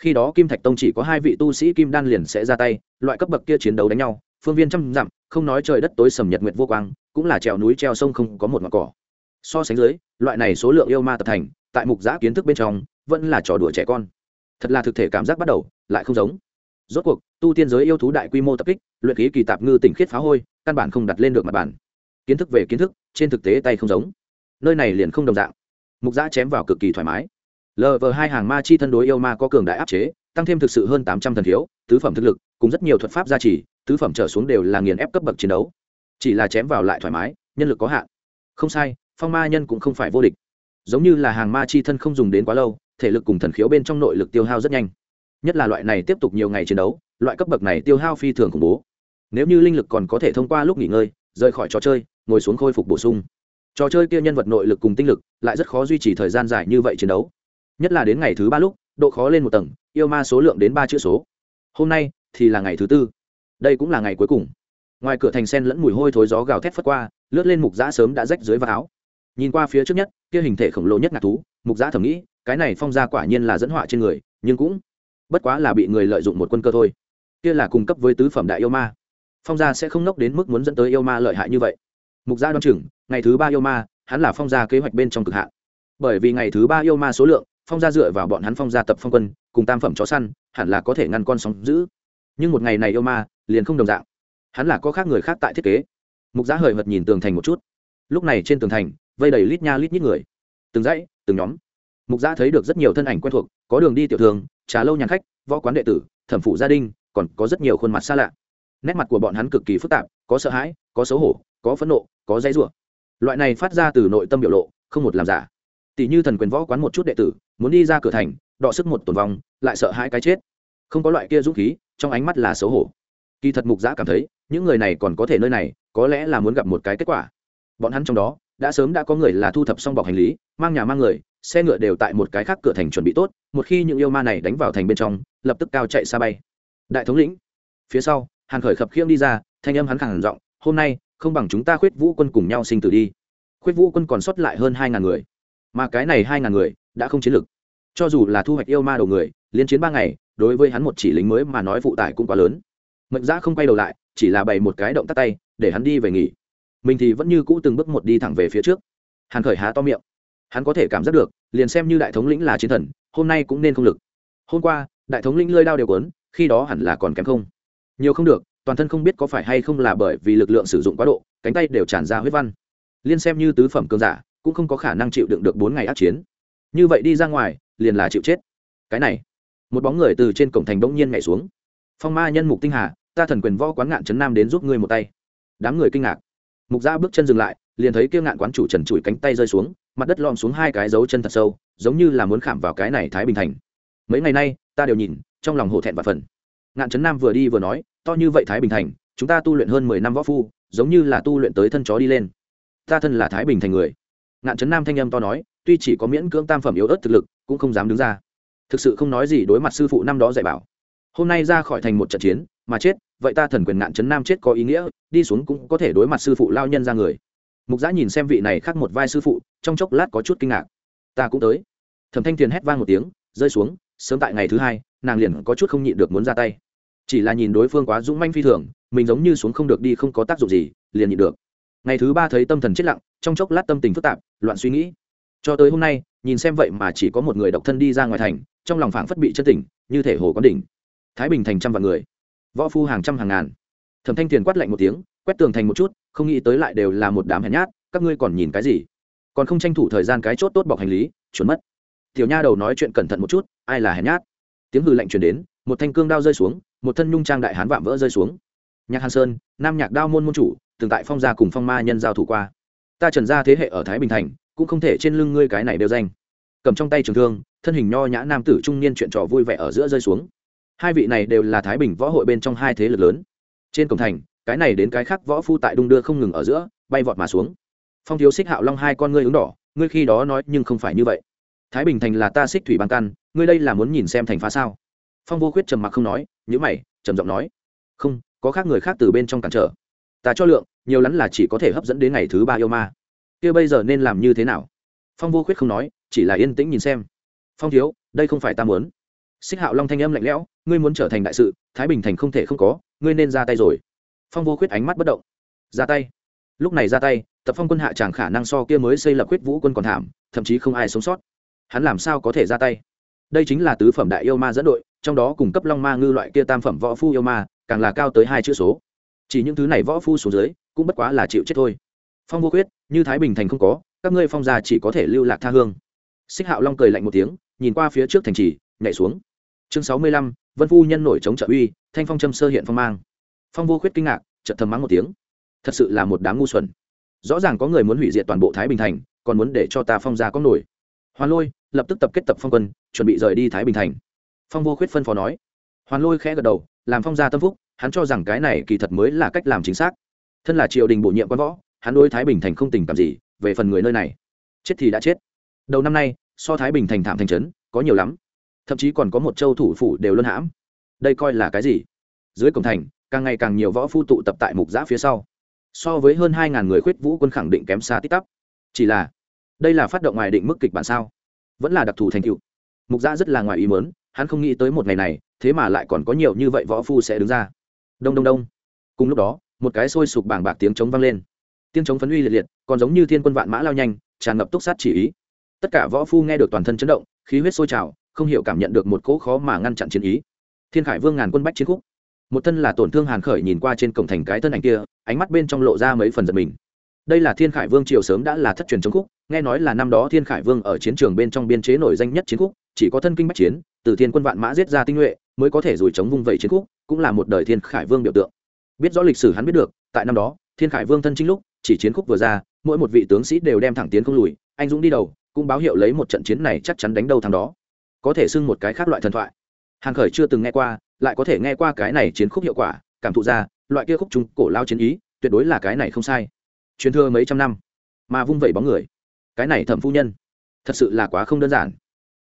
Khi đó kim thạch tông chỉ có hai vị tu sĩ kim đan liền sẽ ra tay, loại cấp bậc kia chiến đấu đánh nhau, phương viên trăm dặm, không nói trời đất tối sầm nhật nguyệt vô quang, cũng là trèo núi treo sông không có một mặt cỏ. So sánh dưới, loại này số lượng yêu ma tập thành, tại mục giã kiến thức bên trong, vẫn là trò đùa trẻ con thật là thực thể cảm giác bắt đầu, lại không giống. Rốt cuộc, tu tiên giới yêu thú đại quy mô tập kích, luyện khí kỳ tạp ngư tỉnh khiết phá hôi, căn bản không đặt lên được mặt bản kiến thức về kiến thức, trên thực tế tay không giống. Nơi này liền không đồng dạng. Mục giã chém vào cực kỳ thoải mái. Lv hai hàng ma chi thân đối yêu ma có cường đại áp chế, tăng thêm thực sự hơn tám trăm thần thiếu, tứ phẩm thực lực, cùng rất nhiều thuật pháp gia trì, tứ phẩm trở xuống đều là nghiền ép cấp bậc chiến đấu. Chỉ là chém vào lại thoải mái, nhân lực có hạn. Không sai, phong ma nhân cũng không phải vô địch. Giống như là hàng ma chi thân không dùng đến quá lâu thể lực cùng thần khiếu bên trong nội lực tiêu hao rất nhanh. Nhất là loại này tiếp tục nhiều ngày chiến đấu, loại cấp bậc này tiêu hao phi thường khủng bố. Nếu như linh lực còn có thể thông qua lúc nghỉ ngơi, rời khỏi trò chơi, ngồi xuống khôi phục bổ sung. Trò chơi kia nhân vật nội lực cùng tinh lực lại rất khó duy trì thời gian dài như vậy chiến đấu. Nhất là đến ngày thứ ba lúc, độ khó lên một tầng, yêu ma số lượng đến ba chữ số. Hôm nay thì là ngày thứ tư. Đây cũng là ngày cuối cùng. Ngoài cửa thành sen lẫn mùi hôi thối gió gào thét phất qua, lướt lên mục giã sớm đã rách dưới vào áo. Nhìn qua phía trước nhất, kia hình thể khổng lồ nhất ngạc thú, mục giã thầm nghĩ cái này phong gia quả nhiên là dẫn họa trên người, nhưng cũng bất quá là bị người lợi dụng một quân cơ thôi. Kia là cung cấp với tứ phẩm đại yêu ma. Phong gia sẽ không nốc đến mức muốn dẫn tới yêu ma lợi hại như vậy. Mục gia đoan chừng, ngày thứ ba yêu ma, hắn là phong gia kế hoạch bên trong cực hạn. Bởi vì ngày thứ ba yêu ma số lượng, phong gia dựa vào bọn hắn phong gia tập phong quân, cùng tam phẩm chó săn, hẳn là có thể ngăn con sóng giữ. Nhưng một ngày này yêu ma liền không đồng dạng. Hắn là có khác người khác tại thiết kế. Mục gia hời hợt nhìn tường thành một chút. Lúc này trên tường thành, vây đầy lít nha lít nhít người. Từng dãy, từng nhóm mục gia thấy được rất nhiều thân ảnh quen thuộc, có đường đi tiểu thường, trà lâu nhàn khách, võ quán đệ tử, thẩm phụ gia đình, còn có rất nhiều khuôn mặt xa lạ. Nét mặt của bọn hắn cực kỳ phức tạp, có sợ hãi, có xấu hổ, có phẫn nộ, có dãy rủa. Loại này phát ra từ nội tâm biểu lộ, không một làm giả. Tỷ như thần quyền võ quán một chút đệ tử, muốn đi ra cửa thành, đọ sức một tồn vong, lại sợ hãi cái chết. Không có loại kia dũng khí, trong ánh mắt là xấu hổ. Kỳ thật mục giã cảm thấy, những người này còn có thể nơi này, có lẽ là muốn gặp một cái kết quả. Bọn hắn trong đó, đã sớm đã có người là thu thập xong bọc hành lý, mang nhà mang người xe ngựa đều tại một cái khác cửa thành chuẩn bị tốt, một khi những yêu ma này đánh vào thành bên trong, lập tức cao chạy xa bay. Đại thống lĩnh, phía sau, hàn khởi khập khiễng đi ra, thanh âm hắn khẳng giọng, hôm nay, không bằng chúng ta khuyết vũ quân cùng nhau sinh tử đi. Khuyết vũ quân còn sót lại hơn hai ngàn người. Mà cái này hai ngàn người, đã không chiến lực cho dù là thu hoạch yêu ma đầu người, liên chiến ba ngày, đối với hắn một chỉ lính mới mà nói phụ tải cũng quá lớn. Mệnh giã không quay đầu lại, chỉ là bày một cái động tắt tay, để hắn đi về nghỉ. Mình thì vẫn như cũ từng bước một đi thẳng về phía trước. Hàn khởi há to miệng hắn có thể cảm giác được, liền xem như đại thống lĩnh là chiến thần, hôm nay cũng nên không lực. Hôm qua, đại thống lĩnh lơi đao đều quấn khi đó hẳn là còn kém không. Nhiều không được, toàn thân không biết có phải hay không là bởi vì lực lượng sử dụng quá độ, cánh tay đều tràn ra huyết văn. Liên xem như tứ phẩm cường giả, cũng không có khả năng chịu đựng được bốn ngày át chiến. Như vậy đi ra ngoài, liền là chịu chết. Cái này, một bóng người từ trên cổng thành bỗng nhiên nhảy xuống. Phong ma nhân mục tinh hà, ta thần quyền võ quán ngạn trấn nam đến giúp ngươi một tay. Đám người kinh ngạc. Mục gia bước chân dừng lại, liền thấy kia ngạn quán chủ trần trụi cánh tay rơi xuống mặt đất lom xuống hai cái dấu chân thật sâu, giống như là muốn khảm vào cái này thái bình thành. Mấy ngày nay, ta đều nhìn, trong lòng hổ thẹn và phần ngạn trấn nam vừa đi vừa nói, to như vậy thái bình thành, chúng ta tu luyện hơn mười năm võ phu, giống như là tu luyện tới thân chó đi lên. Ta thân là thái bình thành người. Ngạn trấn nam thanh âm to nói, tuy chỉ có miễn cưỡng tam phẩm yếu ớt thực lực, cũng không dám đứng ra. Thực sự không nói gì đối mặt sư phụ năm đó dạy bảo. Hôm nay ra khỏi thành một trận chiến, mà chết, vậy ta thần quyền ngạn trấn nam chết có ý nghĩa, đi xuống cũng có thể đối mặt sư phụ lao nhân ra người mục giã nhìn xem vị này khác một vai sư phụ, trong chốc lát có chút kinh ngạc. Ta cũng tới. Thẩm thanh tiền hét vang một tiếng, rơi xuống, sớm tại ngày thứ hai, nàng liền có chút không nhịn được muốn ra tay. Chỉ là nhìn đối phương quá dũng manh phi thường, mình giống như xuống không được đi không có tác dụng gì, liền nhịn được. Ngày thứ ba thấy tâm thần chết lặng, trong chốc lát tâm tình phức tạp, loạn suy nghĩ. Cho tới hôm nay, nhìn xem vậy mà chỉ có một người độc thân đi ra ngoài thành, trong lòng phảng phất bị chân tỉnh như thể hồ có đỉnh. Thái bình thành trăm vạn người, võ phu hàng trăm hàng ngàn. Thẩm thanh tiền quát lạnh một tiếng quét tường thành một chút, không nghĩ tới lại đều là một đám hèn nhát, các ngươi còn nhìn cái gì? Còn không tranh thủ thời gian cái chốt tốt bọc hành lý, chuẩn mất. Tiểu nha đầu nói chuyện cẩn thận một chút, ai là hèn nhát? Tiếng hư lạnh truyền đến, một thanh cương đao rơi xuống, một thân nhung trang đại hán vạm vỡ rơi xuống. Nhạc hàn sơn, nam nhạc đao môn môn chủ, từng tại phong gia cùng phong ma nhân giao thủ qua. Ta trần ra thế hệ ở thái bình thành, cũng không thể trên lưng ngươi cái này đều danh. Cầm trong tay trường thương, thân hình nho nhã nam tử trung niên chuyện trò vui vẻ ở giữa rơi xuống. Hai vị này đều là thái bình võ hội bên trong hai thế lực lớn. Trên cổng thành cái này đến cái khác võ phu tại đung đưa không ngừng ở giữa, bay vọt mà xuống. Phong thiếu xích hạo long hai con ngươi ứng đỏ, ngươi khi đó nói nhưng không phải như vậy. Thái bình thành là ta xích thủy băng căn ngươi đây là muốn nhìn xem thành phá sao? Phong vô khuyết trầm mặc không nói nhữ mày, trầm giọng nói. Không, có khác người khác từ bên trong cản trở. Ta cho lượng, nhiều lắm là chỉ có thể hấp dẫn đến ngày thứ ba yêu ma. Kia bây giờ nên làm như thế nào? Phong vô khuyết không nói, chỉ là yên tĩnh nhìn xem. Phong thiếu, đây không phải ta muốn. Xích hạo long thanh âm lạnh lẽo, ngươi muốn trở thành đại sự, thái bình thành không thể không có, ngươi nên ra tay rồi phong vô khuyết ánh mắt bất động. Ra tay. Lúc này ra tay, tập phong quân hạ chẳng khả năng so kia mới xây lập quyết vũ quân còn thảm, thậm chí không ai sống sót. Hắn làm sao có thể ra tay? Đây chính là tứ phẩm đại yêu ma dẫn đội, trong đó cùng cấp long ma ngư loại kia tam phẩm võ phu yêu ma, càng là cao tới hai chữ số. Chỉ những thứ này võ phu xuống dưới, cũng bất quá là chịu chết thôi. Phong vô quyết như thái bình thành không có, các ngươi phong gia chỉ có thể lưu lạc tha hương. Xích hạo long cười lạnh một tiếng, nhìn qua phía trước thành trì, nhảy xuống. Chương sáu mươi lăm, vân phu nhân nổi chống trợ uy, thanh phong châm sơ hiện phong mang phong vô khuyết kinh ngạc, chợt thầm mắng một tiếng. Thật sự là một đám ngu xuẩn. Rõ ràng có người muốn hủy diệt toàn bộ thái bình thành, còn muốn để cho ta phong gia có nổi. Hoàn lôi, lập tức tập kết tập phong quân, chuẩn bị rời đi thái bình thành. Phong vô khuyết phân phó nói. Hoàn lôi khẽ gật đầu, làm phong gia tâm phúc, hắn cho rằng cái này kỳ thật mới là cách làm chính xác. Thân là triều đình bổ nhiệm quan võ, hắn đối thái bình thành không tình cảm gì, về phần người nơi này, chết thì đã chết. Đầu năm nay, so thái bình thành thảm thành trấn, có nhiều lắm. Thậm chí còn có một châu thủ phủ đều luân hãm. Đây coi là cái gì? Dưới cổng thành càng ngày càng nhiều võ phu tụ tập tại mục giã phía sau. So với hơn hai ngàn người khuyết vũ quân khẳng định kém xa tích tắp chỉ là, đây là phát động ngoài định mức kịch bản sao? Vẫn là đặc thù thành cựu mục giã rất là ngoài ý mớn hắn không nghĩ tới một ngày này, thế mà lại còn có nhiều như vậy võ phu sẽ đứng ra. Đông đông đông. Cùng lúc đó, một cái sôi sục bảng bạc tiếng trống vang lên. Tiếng trống phấn uy liệt liệt, còn giống như thiên quân vạn mã lao nhanh, tràn ngập túc sát chỉ ý. Tất cả võ phu nghe được toàn thân chấn động, khí huyết sôi trào, không hiểu cảm nhận được một cỗ khó mà ngăn chặn chiến ý. Thiên khải vương ngàn quân bách chiến khúc một thân là tổn thương hàn khởi nhìn qua trên cổng thành cái thân ảnh kia, ánh mắt bên trong lộ ra mấy phần giật mình. Đây là thiên khải vương triều sớm đã là thất truyền chống khúc, nghe nói là năm đó thiên khải vương ở chiến trường bên trong biên chế nổi danh nhất chiến khúc, chỉ có thân kinh bách chiến, từ thiên quân vạn mã giết ra tinh nhuệ, mới có thể rủi chống vung vẩy chiến khúc, cũng là một đời thiên khải vương biểu tượng. Biết rõ lịch sử hắn biết được, tại năm đó, thiên khải vương thân chính lúc, chỉ chiến khúc vừa ra, mỗi một vị tướng sĩ đều đem thẳng tiến không lùi, anh dũng đi đầu, cũng báo hiệu lấy một trận chiến này chắc chắn đánh đâu thằng đó. Có thể xưng một cái khác loại thần thoại hàng khởi chưa từng nghe qua, lại có thể nghe qua cái này chiến khúc hiệu quả, cảm thụ ra, loại kia khúc trung cổ lao chiến ý, tuyệt đối là cái này không sai. Truyền thừa mấy trăm năm, mà vung vẩy bóng người. Cái này thẩm phu nhân, thật sự là quá không đơn giản.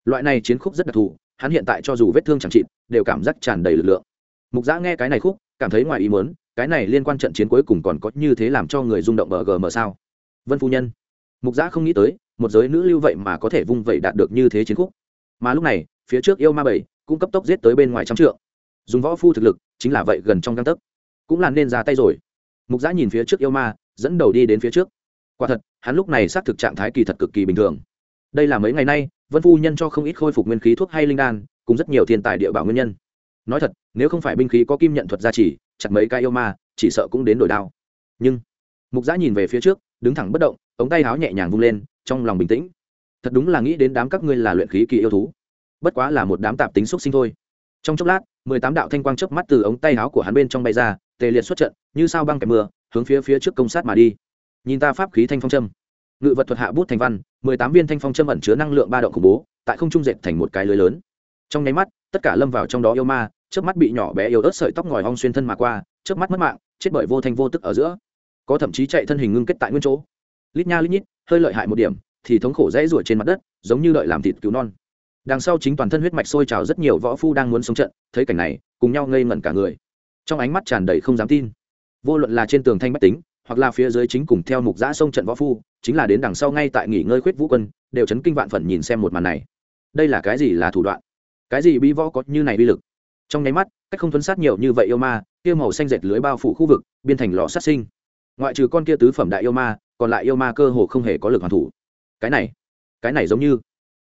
Loại này chiến khúc rất đặc thù, hắn hiện tại cho dù vết thương chẳng chịt, đều cảm giác tràn đầy lực lượng. Mục giã nghe cái này khúc, cảm thấy ngoài ý muốn, cái này liên quan trận chiến cuối cùng còn có như thế làm cho người rung động bờ gm sao? Vân phu nhân, mục giã không nghĩ tới, một giới nữ lưu vậy mà có thể vung vẩy đạt được như thế chiến khúc. Mà lúc này, phía trước yêu ma bảy cũng cấp tốc giết tới bên ngoài trăm trượng. Dùng võ phu thực lực, chính là vậy gần trong găng tấc. Cũng là nên ra tay rồi. Mục giã nhìn phía trước yêu ma, dẫn đầu đi đến phía trước. Quả thật, hắn lúc này xác thực trạng thái kỳ thật cực kỳ bình thường. Đây là mấy ngày nay, vân phu nhân cho không ít khôi phục nguyên khí thuốc hay linh đan, cùng rất nhiều thiên tài địa bảo nguyên nhân. Nói thật, nếu không phải binh khí có kim nhận thuật gia trì, chặt mấy cái yêu ma, chỉ sợ cũng đến đổi đao. Nhưng, mục giã nhìn về phía trước, đứng thẳng bất động, ống tay háo nhẹ nhàng vung lên, trong lòng bình tĩnh. Thật đúng là nghĩ đến đám các ngươi là luyện khí kỳ yêu thú bất quá là một đám tạp tính xúc sinh thôi. Trong chốc lát, mười tám đạo thanh quang chớp mắt từ ống tay áo của hắn bên trong bay ra tề liệt xuất trận, như sao băng kèm mưa, hướng phía phía trước công sát mà đi. Nhìn ta pháp khí thanh phong châm, ngự vật thuật hạ bút thành văn, mười tám viên thanh phong châm ẩn chứa năng lượng ba động khủng bố, tại không trung dệt thành một cái lưới lớn. Trong nháy mắt, tất cả lâm vào trong đó yêu ma trước mắt bị nhỏ bé yếu ớt sợi tóc ngòi hong xuyên thân mà qua trước mắt mất mạng, chết bởi vô thanh vô tức ở giữa. Có thậm chí chạy thân hình ngưng kết tại nguyên chỗ. Lít nha lít nhít, hơi lợi hại một điểm, thì thống khổ dãy ruổi trên mặt đất, giống như đợi làm thịt cứu non đằng sau chính toàn thân huyết mạch sôi trào rất nhiều võ phu đang muốn sống trận, thấy cảnh này, cùng nhau ngây ngẩn cả người. Trong ánh mắt tràn đầy không dám tin. Vô luận là trên tường thanh bách tính, hoặc là phía dưới chính cùng theo mục giã sông trận võ phu, chính là đến đằng sau ngay tại nghỉ ngơi khuyết vũ quân, đều chấn kinh vạn phần nhìn xem một màn này. Đây là cái gì là thủ đoạn? Cái gì bi võ có như này bi lực? Trong nháy mắt, cách không thuấn sát nhiều như vậy yêu ma, kia màu xanh dệt lưới bao phủ khu vực, biên thành lò sát sinh. Ngoại trừ con kia tứ phẩm đại yêu ma, còn lại yêu ma cơ hồ không hề có lực hoàn thủ. Cái này cái này giống như,